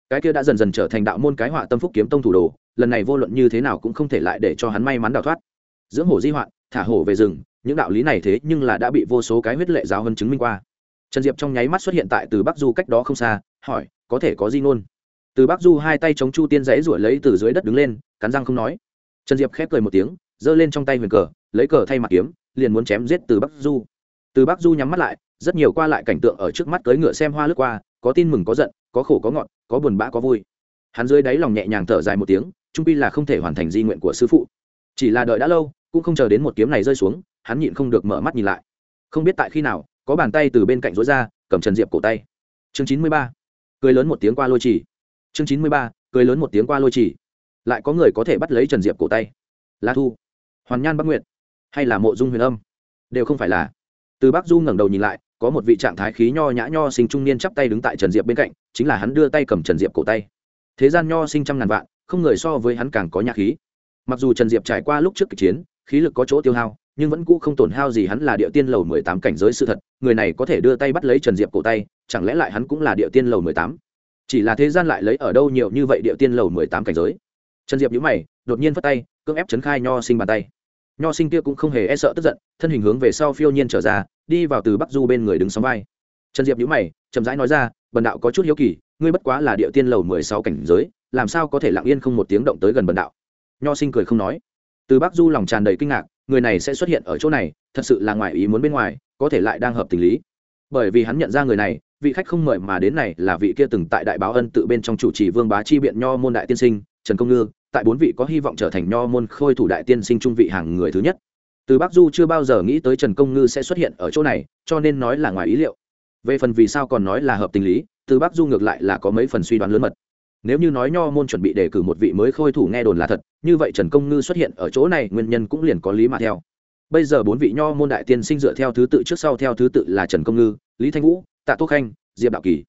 Cái kia đã dần dần trở thành đạo môn cái họa tâm phúc kiếm tông thủ đồ, lần này vô luận như thế nào cũng không thể lại để cho hắn may mắn đào thoát. Dưỡng hổ di hoạn, thả hổ về rừng, những đạo lý này thế nhưng là đã bị vô số cái huyết lệ giáo hơn chứng minh qua. Trần diệp trong nháy mắt xuất hiện tại từ bắc du cách đó không xa, hỏi, có thể có di ngôn? Từ bắc du hai tay chống chu tiên giấy ruổi lấy từ dưới đất đứng lên, cắn răng không nói. Trần diệp khép cười một tiếng, giơ lên trong tay huyền cờ, lấy cờ thay mặt kiếm, liền muốn chém giết từ bắc du. Từ bắc du nhắm mắt lại, rất nhiều qua lại cảnh tượng ở trước mắt cưỡi ngựa xem hoa lướt qua, có tin mừng, có giận, có khổ, có ngọt, có buồn bã, có vui. Hắn dưới đáy lòng nhẹ nhàng thở dài một tiếng trung pi là không thể hoàn thành di nguyện của sư phụ. Chỉ là đợi đã lâu, cũng không chờ đến một kiếm này rơi xuống, hắn nhịn không được mở mắt nhìn lại. Không biết tại khi nào, có bàn tay từ bên cạnh rối ra, cầm trần diệp cổ tay. Chương chín mươi ba. Cười lớn một tiếng qua lôi trì chương chín mươi ba, cười lớn một tiếng qua lôi trì lại có người có thể bắt lấy trần diệp cổ tay. La thu, hoàn nhan bắc nguyện hay là mộ dung huyền âm? Đều không phải là. Từ bắc du ngẩng đầu nhìn lại, có một vị trạng thái khí nho nhã nho sinh trung niên chắp tay đứng tại trần diệp bên cạnh, chính là hắn đưa tay cầm trần diệp cổ tay. Thế gian nho sinh trăm ngàn vạn, không người so với hắn càng có nhã khí. Mặc dù trần diệp trải qua lúc trước kịch chiến, khí lực có chỗ tiêu hao, nhưng vẫn cũ không tổn hao gì hắn là địa tiên lầu mười tám cảnh giới sự thật, người này có thể đưa tay bắt lấy trần diệp cổ tay, chẳng lẽ lại hắn cũng là địa tiên lầu mười tám? Chỉ là thế gian lại lấy ở đâu nhiều như vậy địa tiên lầu mười tám cảnh giới. Trần diệp nhữ mày, đột nhiên phất tay, cưỡng ép chấn khai nho sinh bàn tay. Nho sinh kia cũng không hề e sợ tức giận, thân hình hướng về sau phiêu nhiên trở ra, đi vào từ bắc du bên người đứng sóng vai. Trần diệp nhữ mày, chậm rãi nói ra, bần đạo có chút hiếu kỳ, ngươi bất quá là địa tiên lầu mười sáu cảnh giới, làm sao có thể lặng yên không một tiếng động tới gần bần đạo? Nho sinh cười không nói. Từ bắc du lòng tràn đầy kinh ngạc, người này sẽ xuất hiện ở chỗ này, thật sự là ngoài ý muốn bên ngoài, có thể lại đang hợp tình lý bởi vì hắn nhận ra người này, vị khách không mời mà đến này là vị kia từng tại đại báo ân tự bên trong chủ trì vương bá chi biện nho môn đại tiên sinh, trần công ngư, tại bốn vị có hy vọng trở thành nho môn khôi thủ đại tiên sinh trung vị hàng người thứ nhất. Từ bắc du chưa bao giờ nghĩ tới trần công ngư sẽ xuất hiện ở chỗ này, cho nên nói là ngoài ý liệu. Về phần vì sao còn nói là hợp tình lý, từ bắc du ngược lại là có mấy phần suy đoán lớn mật. Nếu như nói nho môn chuẩn bị đề cử một vị mới khôi thủ nghe đồn là thật, như vậy trần công ngư xuất hiện ở chỗ này nguyên nhân cũng liền có lý mà theo bây giờ bốn vị nho môn đại tiên sinh dựa theo thứ tự trước sau theo thứ tự là trần công ngư, lý thanh vũ, tạ tô khanh, diệp đạo kỳ.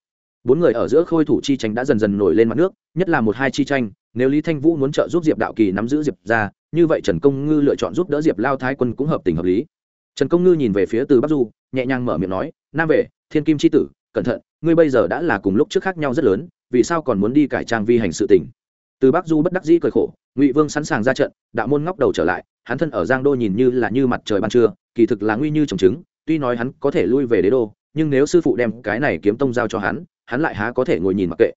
Bốn người ở giữa khôi thủ chi tranh đã dần dần nổi lên mặt nước, nhất là một hai chi tranh, nếu lý thanh vũ muốn trợ giúp diệp đạo kỳ nắm giữ diệp ra, như vậy trần công ngư lựa chọn giúp đỡ diệp lao thái quân cũng hợp tình hợp lý. Trần công ngư nhìn về phía từ bắc du, nhẹ nhàng mở miệng nói, nam vệ, thiên kim c h i tử, cẩn thận, ngươi bây giờ đã là cùng lúc trước khác nhau rất lớn, vì sao còn muốn đi cải trang vi hành sự tình? Từ bắc du bất đắc dĩ cười khổ, ngụy vương sẵn sàng ra trận, đạo môn ngóc đầu trở lại, hắn thân ở giang đô nhìn như là như mặt trời ban trưa, kỳ thực là nguy như trồng trứng, tuy nói hắn có thể lui về đế đô, nhưng nếu sư phụ đem cái này kiếm tông giao cho hắn hắn lại há có thể ngồi nhìn mặc kệ.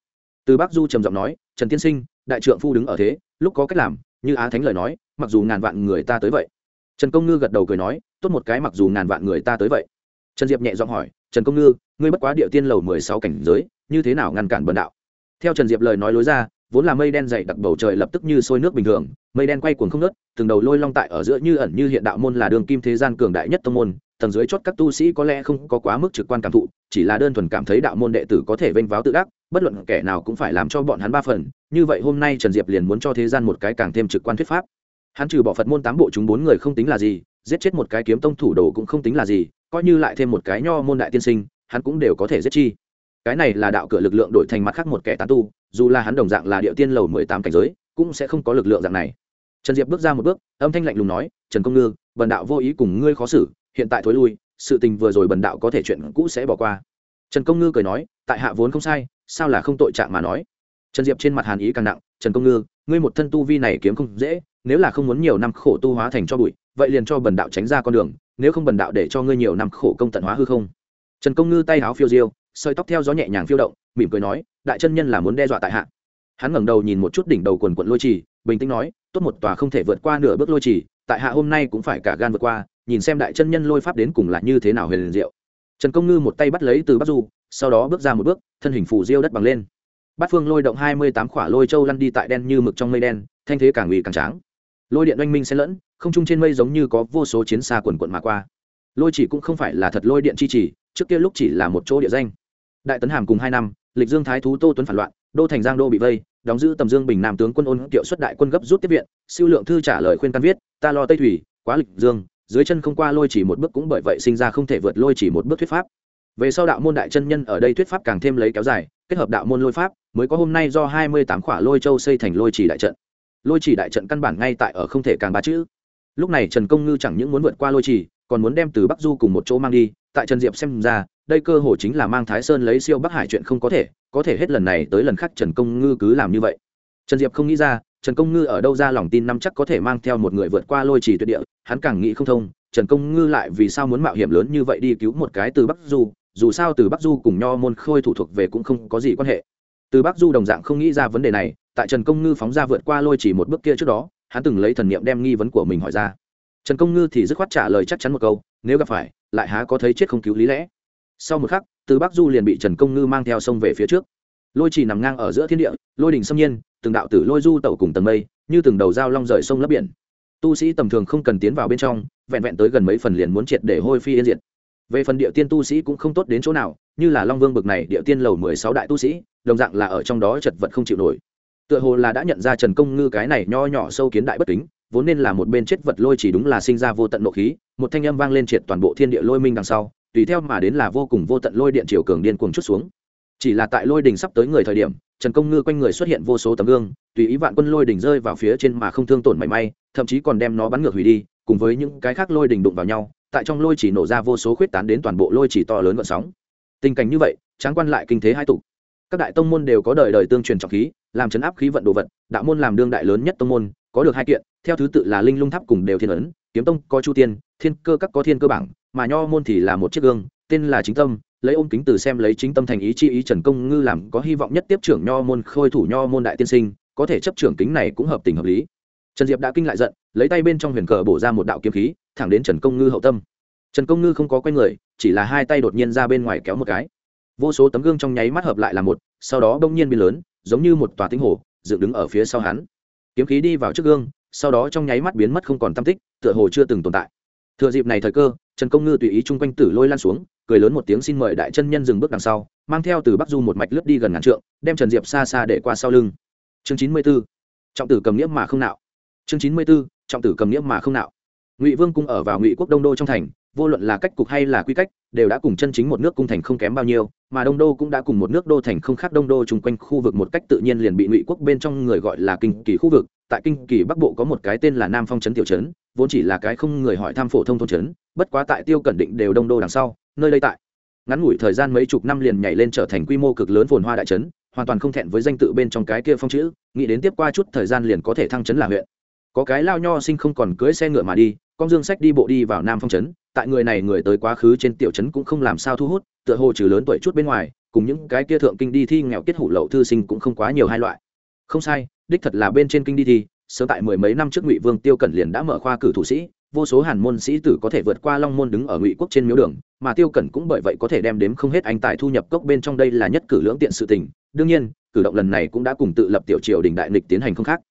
Từ bắc du trầm giọng nói, trần tiên sinh, đại trượng phu đứng ở thế, lúc có cách làm, như á thánh lời nói, mặc dù ngàn vạn người ta tới vậy. Trần công ngư gật đầu cười nói, tốt một cái mặc dù ngàn vạn người ta tới vậy. Trần diệp nhẹ giọng hỏi, trần công ngư, ngươi bất quá địa tiên lầu mười sáu cảnh giới, như thế nào ngăn cản bần đạo? Theo trần diệp lời nói lối ra vốn là mây đen dày đặc bầu trời lập tức như sôi nước bình thường, mây đen quay cuồng không nớt từng đầu lôi long tại ở giữa như ẩn như hiện đạo môn là đường kim thế gian cường đại nhất tông môn, tầng dưới chót các tu sĩ có lẽ không có quá mức trực quan cảm thụ, chỉ là đơn thuần cảm thấy đạo môn đệ tử có thể vênh váo tự đắc, bất luận kẻ nào cũng phải làm cho bọn hắn ba phần, như vậy hôm nay trần diệp liền muốn cho thế gian một cái càng thêm trực quan thuyết pháp. Hắn trừ bỏ phật môn tám bộ chúng bốn người không tính là gì, giết chết một cái kiếm tông thủ đồ cũng không tính là gì, coi như lại thêm một cái nho môn đại tiên sinh, hắn cũng đều có thể giết chi cái này là đạo cửa lực lượng đổi thành mặt khác một kẻ tán tu, dù là hắn đồng dạng là địa tiên lầu mười tám cảnh giới, cũng sẽ không có lực lượng dạng này. Trần diệp bước ra một bước, âm thanh lạnh lùng nói, trần công ngư, bần đạo vô ý cùng ngươi khó xử, hiện tại thối lui, sự tình vừa rồi bần đạo có thể chuyện cũ sẽ bỏ qua. Trần công ngư cười nói, tại hạ vốn không sai, sao là không tội trạng mà nói? Trần diệp trên mặt hàn ý càng nặng, trần công ngư, ngươi một thân tu vi này kiếm không dễ, nếu là không muốn nhiều năm khổ tu hóa thành cho bụi, vậy liền cho bần đạo tránh ra con đường, nếu không bần đạo để cho ngươi nhiều năm khổ công tận hóa hư không. Trần công ngư tay áo phiêu diêu sợi tóc theo gió nhẹ nhàng phiêu động, mỉm cười nói, đại chân nhân là muốn đe dọa tại hạ. Hắn ngẩng đầu nhìn một chút đỉnh đầu quần quận lôi trì, bình tĩnh nói, tốt một tòa không thể vượt qua nửa bước lôi trì, tại hạ hôm nay cũng phải cả gan vượt qua, nhìn xem đại chân nhân lôi pháp đến cùng là như thế nào huyền liền diệu. Trần công ngư một tay bắt lấy từ bắc du, sau đó bước ra một bước, thân hình phủ diêu đất bằng lên. Bát phương lôi động hai mươi tám khỏa lôi châu lăn đi tại đen như mực trong mây đen, thanh thế càng ủy càng tráng. Lôi điện oanh minh xen lẫn, không trung trên mây giống như có vô số chiến xa quần quận mà qua. Lôi chỉ cũng không phải là thật lôi điện chi chỉ, trước kia lúc chỉ là một chỗ địa danh đại tấn hàm cùng hai năm, lịch dương thái thú tô tuấn phản loạn, đô thành giang đô bị vây, đóng giữ tầm dương bình nam tướng quân ôn kiệu xuất đại quân gấp rút tiếp viện, siêu lượng thư trả lời khuyên can viết, ta lo tây thủy, quá lịch dương, dưới chân không qua lôi chỉ một bước cũng bởi vậy sinh ra không thể vượt lôi chỉ một bước thuyết pháp. Về sau đạo môn đại chân nhân ở đây thuyết pháp càng thêm lấy kéo dài, kết hợp đạo môn lôi pháp, mới có hôm nay do hai mươi tám khỏa lôi châu xây thành lôi chỉ đại trận. Lôi chỉ đại trận căn bản ngay tại ở không thể càng ba chữ. Lúc này trần công ngư chẳng những muốn vượt qua lôi chỉ, còn muốn đem từ bắc du cùng một chỗ mang đi, tại trần diệp xem ra đây cơ hồ chính là mang thái sơn lấy siêu bắc hải chuyện không có thể có thể hết lần này tới lần khác trần công ngư cứ làm như vậy. Trần diệp không nghĩ ra, trần công ngư ở đâu ra lòng tin năm chắc có thể mang theo một người vượt qua lôi trì tuyệt địa, hắn càng nghĩ không thông, trần công ngư lại vì sao muốn mạo hiểm lớn như vậy đi cứu một cái từ bắc du, dù sao từ bắc du cùng nho môn khôi thủ thuộc về cũng không có gì quan hệ. Từ bắc du đồng dạng không nghĩ ra vấn đề này, tại trần công ngư phóng ra vượt qua lôi chỉ một bước kia trước đó, hắn từng lấy thần niệm đem nghi vấn của mình hỏi ra. Trần công ngư thì dứt khoát trả lời chắc chắn một câu, nếu gặp phải, lại há có thấy chết không cứu lý lẽ? Sau một khắc, từ bắc du liền bị trần công ngư mang theo sông về phía trước. Lôi chỉ nằm ngang ở giữa thiên địa, lôi đình xâm nhiên, từng đạo tử lôi du tẩu cùng tầng mây, như từng đầu dao long rời sông lấp biển. Tu sĩ tầm thường không cần tiến vào bên trong, vẹn vẹn tới gần mấy phần liền muốn triệt để hôi phi yên diệt. Về phần địa tiên tu sĩ cũng không tốt đến chỗ nào, như là long vương bực này địa tiên lầu mười sáu đại tu sĩ, đồng dạng là ở trong đó chật vật không chịu nổi. Tựa hồ là đã nhận ra trần công ngư cái này nho nhỏ sâu kiến đại bất kính, vốn nên là một bên chết vật lôi chỉ đúng là sinh ra vô tận nộ khí, một thanh âm vang lên triệt toàn bộ thiên địa lôi minh đằng sau tùy theo mà đến là vô cùng vô tận lôi điện chiều cường điên cuồng chút xuống. Chỉ là tại lôi đình sắp tới người thời điểm, trần công ngư quanh người xuất hiện vô số tấm gương, tùy ý vạn quân lôi đình rơi vào phía trên mà không thương tổn mảy may, thậm chí còn đem nó bắn ngược hủy đi, cùng với những cái khác lôi đình đụng vào nhau, tại trong lôi chỉ nổ ra vô số khuyết tán đến toàn bộ lôi chỉ to lớn gợn sóng. Tình cảnh như vậy, tráng quan lại kinh thế hai tục các đại tông môn đều có đời đời tương truyền trọng khí, làm chấn áp khí vận đồ vật, đạo môn làm đương đại lớn nhất tông môn, có được hai kiện, theo thứ tự là linh lung tháp cùng đều thiên ấn, kiếm tông có chu tiên thiên cơ các có thiên cơ bảng, mà nho môn thì là một chiếc gương, tên là chính tâm, lấy ôm kính từ xem lấy chính tâm thành ý chi ý trần công ngư làm có hy vọng nhất tiếp trưởng nho môn khôi thủ nho môn đại tiên sinh, có thể chấp trưởng kính này cũng hợp tình hợp lý. Trần diệp đã kinh lại giận, lấy tay bên trong huyền cờ bổ ra một đạo kiếm khí, thẳng đến trần công ngư hậu tâm. Trần công ngư không có quay người, chỉ là hai tay đột nhiên ra bên ngoài kéo một cái. Vô số tấm gương trong nháy mắt hợp lại là một, sau đó bỗng nhiên biến lớn, giống như một tòa tinh hồ, dựng đứng ở phía sau hắn. Kiếm khí đi vào trước gương, sau đó trong nháy mắt biến mất không còn tam tích, tựa hồ chưa từng tồn tại thừa dịp này thời cơ, trần công ngư tùy ý chung quanh tử lôi lan xuống, cười lớn một tiếng xin mời đại chân nhân dừng bước đằng sau, mang theo từ bắc du một mạch lướt đi gần ngàn trượng, đem trần diệp xa xa để qua sau lưng. Chương chín mươi b ố trọng tử cầm nghĩa mà không nạo. Chương chín mươi b ố trọng tử cầm nghĩa mà không nạo ngụy vương cung ở vào ngụy quốc đông đô trong thành vô luận là cách cục hay là quy cách đều đã cùng chân chính một nước cung thành không kém bao nhiêu mà đông đô cũng đã cùng một nước đô thành không khác đông đô chung quanh khu vực một cách tự nhiên liền bị ngụy quốc bên trong người gọi là kinh kỳ khu vực tại kinh kỳ bắc bộ có một cái tên là nam phong trấn tiểu trấn vốn chỉ là cái không người hỏi thăm phổ thông thôn trấn bất quá tại tiêu cẩn định đều đông đô đằng sau nơi đây tại ngắn ngủi thời gian mấy chục năm liền nhảy lên trở thành quy mô cực lớn phồn hoa đại trấn hoàn toàn không thẹn với danh tự bên trong cái kia phong chữ nghĩ đến tiếp qua chút thời gian liền có thể thăng trấn là huyện có cái lao nho sinh không còn cưới xe ngựa mà đi con dương sách đi bộ đi vào nam phong trấn, tại người này người tới quá khứ trên tiểu trấn cũng không làm sao thu hút, tựa hồ trừ lớn tuổi chút bên ngoài, cùng những cái kia thượng kinh đi thi nghèo kết hủ lậu thư sinh cũng không quá nhiều hai loại. Không sai, đích thật là bên trên kinh đi thi, sớm tại mười mấy năm trước ngụy vương tiêu cẩn liền đã mở khoa cử thủ sĩ, vô số hàn môn sĩ tử có thể vượt qua long môn đứng ở ngụy quốc trên miếu đường, mà tiêu cẩn cũng bởi vậy có thể đem đếm không hết anh tài thu nhập cốc bên trong đây là nhất cử lưỡng tiện sự tình. Đương nhiên, cử động lần này cũng đã cùng tự lập tiểu triều đình đại nghịch tiến hành không khác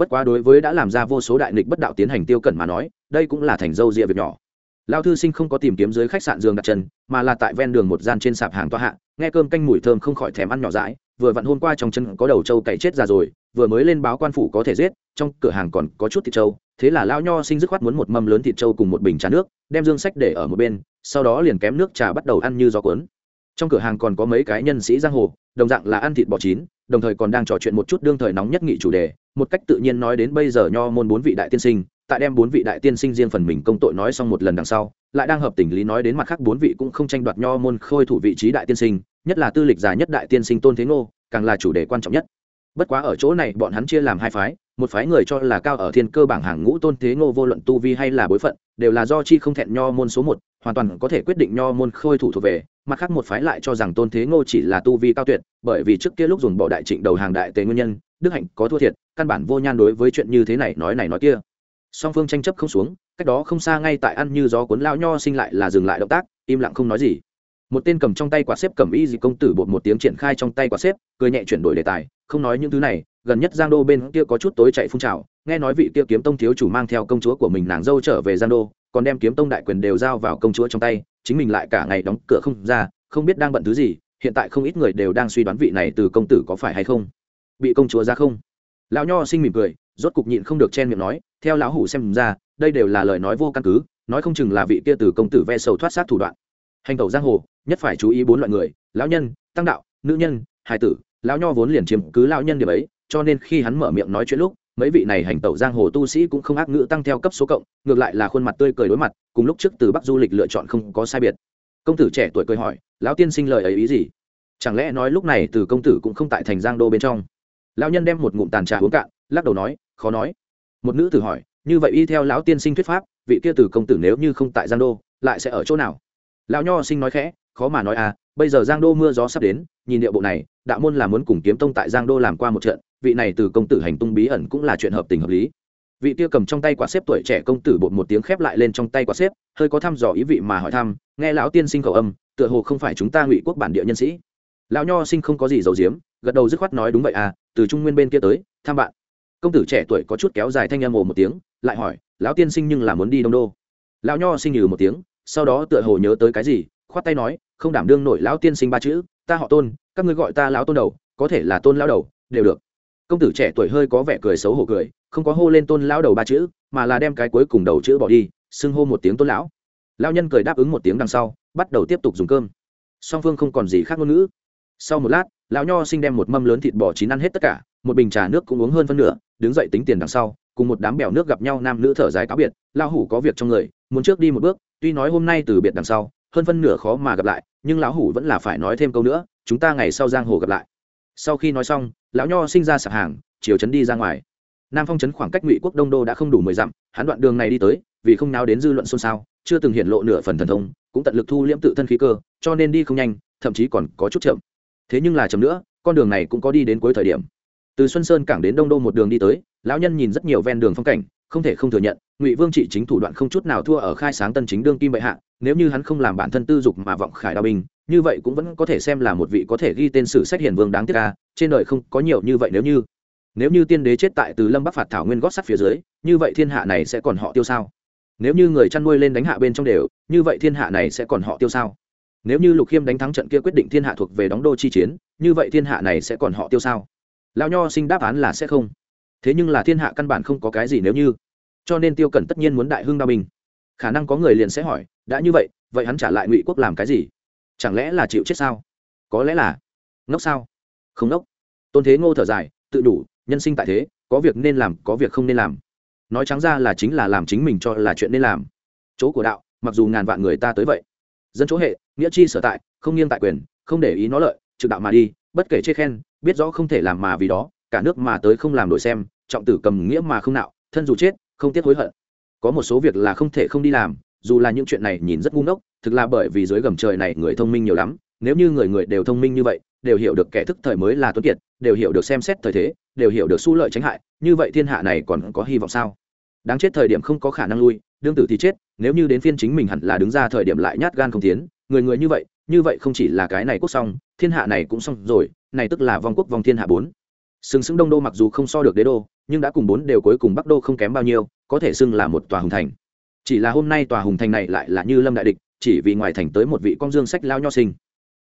bất quá đối với đã làm ra vô số đại nghịch bất đạo tiến hành tiêu cẩn mà nói, đây cũng là thành dâu rịa việc nhỏ. Lao thư sinh không có tìm kiếm dưới khách sạn giường đặt chân mà là tại ven đường một gian trên sạp hàng toa hạ, nghe cơm canh mùi thơm không khỏi thèm ăn nhỏ dãi, vừa vặn hôm qua trong chân có đầu trâu cày chết ra rồi, vừa mới lên báo quan phủ có thể giết, trong cửa hàng còn có chút thịt trâu, thế là lao nho sinh dứt khoát muốn một mâm lớn thịt trâu cùng một bình trà nước, đem dương sách để ở một bên, sau đó liền kém nước trà bắt đầu ăn như gió cuốn. Trong cửa hàng còn có mấy cái nhân sĩ giang hồ, đồng dạng là ăn thịt bò chín đồng thời còn đang trò chuyện một chút đương thời nóng nhất nghị chủ đề, một cách tự nhiên nói đến bây giờ nho môn bốn vị đại tiên sinh, tại đem bốn vị đại tiên sinh riêng phần mình công tội nói xong một lần đằng sau, lại đang hợp tình lý nói đến mặt khác bốn vị cũng không tranh đoạt nho môn khôi thủ vị trí đại tiên sinh, nhất là tư lịch dài nhất đại tiên sinh tôn thế ngô, càng là chủ đề quan trọng nhất. Bất quá ở chỗ này bọn hắn chia làm hai phái, một phái người cho là cao ở thiên cơ bảng hàng ngũ tôn thế ngô vô luận tu vi hay là bối phận, đều là do chi không thẹn nho môn số một, hoàn toàn có thể quyết định nho môn khôi thủ thuộc về mặt khác một phái lại cho rằng tôn thế ngô chỉ là tu vi cao tuyệt, bởi vì trước kia lúc dùng bỏ đại trịnh đầu hàng đại tế nguyên nhân, đức hạnh có thua thiệt, căn bản vô nhan đối với chuyện như thế này nói này nói kia. Song phương tranh chấp không xuống, cách đó không xa ngay tại ăn như gió cuốn lao nho sinh lại là dừng lại động tác, im lặng không nói gì. Một tên cầm trong tay quả xếp cầm y dị công tử bột một tiếng triển khai trong tay quả xếp, cười nhẹ chuyển đổi đề tài, không nói những thứ này, gần nhất giang đô bên kia có chút tối chạy phun trào, nghe nói vị kia kiếm tông thiếu chủ mang theo công chúa của mình nàng dâu trở về giang đô, còn đem kiếm tông đại quyền đều giao vào công chúa trong tay chính mình lại cả ngày đóng cửa không ra, không biết đang bận thứ gì, hiện tại không ít người đều đang suy đoán vị này từ công tử có phải hay không. Bị công chúa ra không? Lão nho sinh mỉm cười, rốt cục nhịn không được chen miệng nói, theo lão hủ xem ra, đây đều là lời nói vô căn cứ, nói không chừng là vị kia từ công tử ve sầu thoát sát thủ đoạn. Hành tẩu giang hồ, nhất phải chú ý bốn loại người, lão nhân, tăng đạo, nữ nhân, hài tử, lão nho vốn liền chiếm cứ lão nhân điểm ấy, cho nên khi hắn mở miệng nói chuyện lúc mấy vị này hành tẩu giang hồ tu sĩ cũng không ác ngữ tăng theo cấp số cộng, ngược lại là khuôn mặt tươi cười đối mặt, cùng lúc trước từ bắc du lịch lựa chọn không có sai biệt. Công tử trẻ tuổi cười hỏi, lão tiên sinh lời ấy ý gì? Chẳng lẽ nói lúc này từ công tử cũng không tại thành giang đô bên trong? Lão nhân đem một ngụm tàn trà uống cạn, lắc đầu nói, khó nói. Một nữ tử hỏi, như vậy y theo lão tiên sinh thuyết pháp, vị kia từ công tử nếu như không tại giang đô, lại sẽ ở chỗ nào? Lão nho sinh nói khẽ, khó mà nói à bây giờ giang đô mưa gió sắp đến, nhìn địa bộ này, đạo môn là muốn cùng kiếm tông tại giang đô làm qua một trận vị này từ công tử hành tung bí ẩn cũng là chuyện hợp tình hợp lý. Vị kia cầm trong tay quả xếp tuổi trẻ công tử bột một tiếng khép lại lên trong tay quả xếp, hơi có thăm dò ý vị mà hỏi thăm, nghe lão tiên sinh khẩu âm, tựa hồ không phải chúng ta ngụy quốc bản địa nhân sĩ. Lão nho sinh không có gì giấu giếm, gật đầu dứt khoát nói, đúng vậy à từ trung nguyên bên kia tới thăm bạn. Công tử trẻ tuổi có chút kéo dài thanh âm ồ một tiếng, lại hỏi, lão tiên sinh nhưng là muốn đi đông đô? Lão nho sinh nhừ một tiếng, sau đó tựa hồ nhớ tới cái gì, khoát tay nói, không đảm đương nổi lão tiên sinh ba chữ, ta họ tôn, các ngươi gọi ta lão tôn đầu, có thể là tôn lão đầu, đều được công tử trẻ tuổi hơi có vẻ cười xấu hổ cười, không có hô lên tôn lão đầu ba chữ, mà là đem cái cuối cùng đầu chữ bỏ đi, xưng hô một tiếng tôn lão. Lão nhân cười đáp ứng một tiếng đằng sau, bắt đầu tiếp tục dùng cơm. Song phương không còn gì khác ngôn ngữ. Sau một lát, lão nho sinh đem một mâm lớn thịt bò chín ăn hết tất cả, một bình trà nước cũng uống hơn phân nửa, đứng dậy tính tiền đằng sau, cùng một đám bèo nước gặp nhau nam nữ thở dài cáo biệt, lão hủ có việc trong người, muốn trước đi một bước, tuy nói hôm nay từ biệt đằng sau, hơn phân nửa khó mà gặp lại, nhưng lão hủ vẫn là phải nói thêm câu nữa, chúng ta ngày sau giang hồ gặp lại sau khi nói xong, lão nho sinh ra sạp hàng chiều trấn đi ra ngoài. Nam phong trấn khoảng cách ngụy quốc đông đô đã không đủ mười dặm, hắn đoạn đường này đi tới, vì không nào đến dư luận xôn xao, chưa từng hiện lộ nửa phần thần thông, cũng tận lực thu liễm tự thân khí cơ, cho nên đi không nhanh, thậm chí còn có chút chậm. Thế nhưng là chậm nữa, con đường này cũng có đi đến cuối thời điểm. Từ xuân sơn cảng đến đông đô một đường đi tới, lão nhân nhìn rất nhiều ven đường phong cảnh, không thể không thừa nhận, ngụy vương trị chính thủ đoạn không chút nào thua ở khai sáng tân chính đương kim bệ hạ, nếu như hắn không làm bản thân tư dục mà vọng khải đao binh như vậy cũng vẫn có thể xem là một vị có thể ghi tên sử sách hiền vương đáng tiếc ca, trên đời không có nhiều như vậy nếu như. Nếu như tiên đế chết tại từ lâm bắc phạt thảo nguyên gót sắt phía dưới, như vậy thiên hạ này sẽ còn họ tiêu sao? Nếu như người chăn nuôi lên đánh hạ bên trong đều, như vậy thiên hạ này sẽ còn họ tiêu sao? Nếu như lục khiêm đánh thắng trận kia quyết định thiên hạ thuộc về đóng đô chi chiến, như vậy thiên hạ này sẽ còn họ tiêu sao? Lao nho sinh đáp án là sẽ không. Thế nhưng là thiên hạ căn bản không có cái gì nếu như. Cho nên tiêu cẩn tất nhiên muốn đại hưng đa bình khả năng có người liền sẽ hỏi, đã như vậy vậy hắn trả lại ngụy quốc làm cái gì? Chẳng lẽ là chịu chết sao? Có lẽ là. Ngốc sao? Không ngốc. Tôn thế ngô thở dài, tự đủ, nhân sinh tại thế, có việc nên làm, có việc không nên làm. Nói trắng ra là chính là làm chính mình cho là chuyện nên làm. Chỗ của đạo, mặc dù ngàn vạn người ta tới vậy. Dân chỗ hệ, nghĩa chi sở tại, không nghiêng tại quyền, không để ý nó lợi, trực đạo mà đi, bất kể chê khen, biết rõ không thể làm mà vì đó, cả nước mà tới không làm đổi xem, trọng tử cầm nghĩa mà không nạo, thân dù chết, không tiếc hối hận. Có một số việc là không thể không đi làm dù là những chuyện này nhìn rất ngu ngốc, thực là bởi vì dưới gầm trời này người thông minh nhiều lắm, nếu như người người đều thông minh như vậy, đều hiểu được kẻ thức thời mới là tuấn kiệt, đều hiểu được xem xét thời thế, đều hiểu được su lợi tránh hại, như vậy thiên hạ này còn có hy vọng sao? Đáng chết thời điểm không có khả năng lui, đương tử thì chết, nếu như đến phiên chính mình hẳn là đứng ra thời điểm lại nhát gan không tiến, người người như vậy như vậy không chỉ là cái này quốc xong thiên hạ này cũng xong rồi, này tức là vong quốc vong thiên hạ bốn. Sừng sững đông đô mặc dù không so được đế đô, nhưng đã cùng bốn đều cuối cùng bắc đô không kém bao nhiêu, có thể xưng là một tòa hùng thành chỉ là hôm nay tòa hùng thành này lại là như lâm đại địch, chỉ vì ngoài thành tới một vị con dương sách lao nho sinh.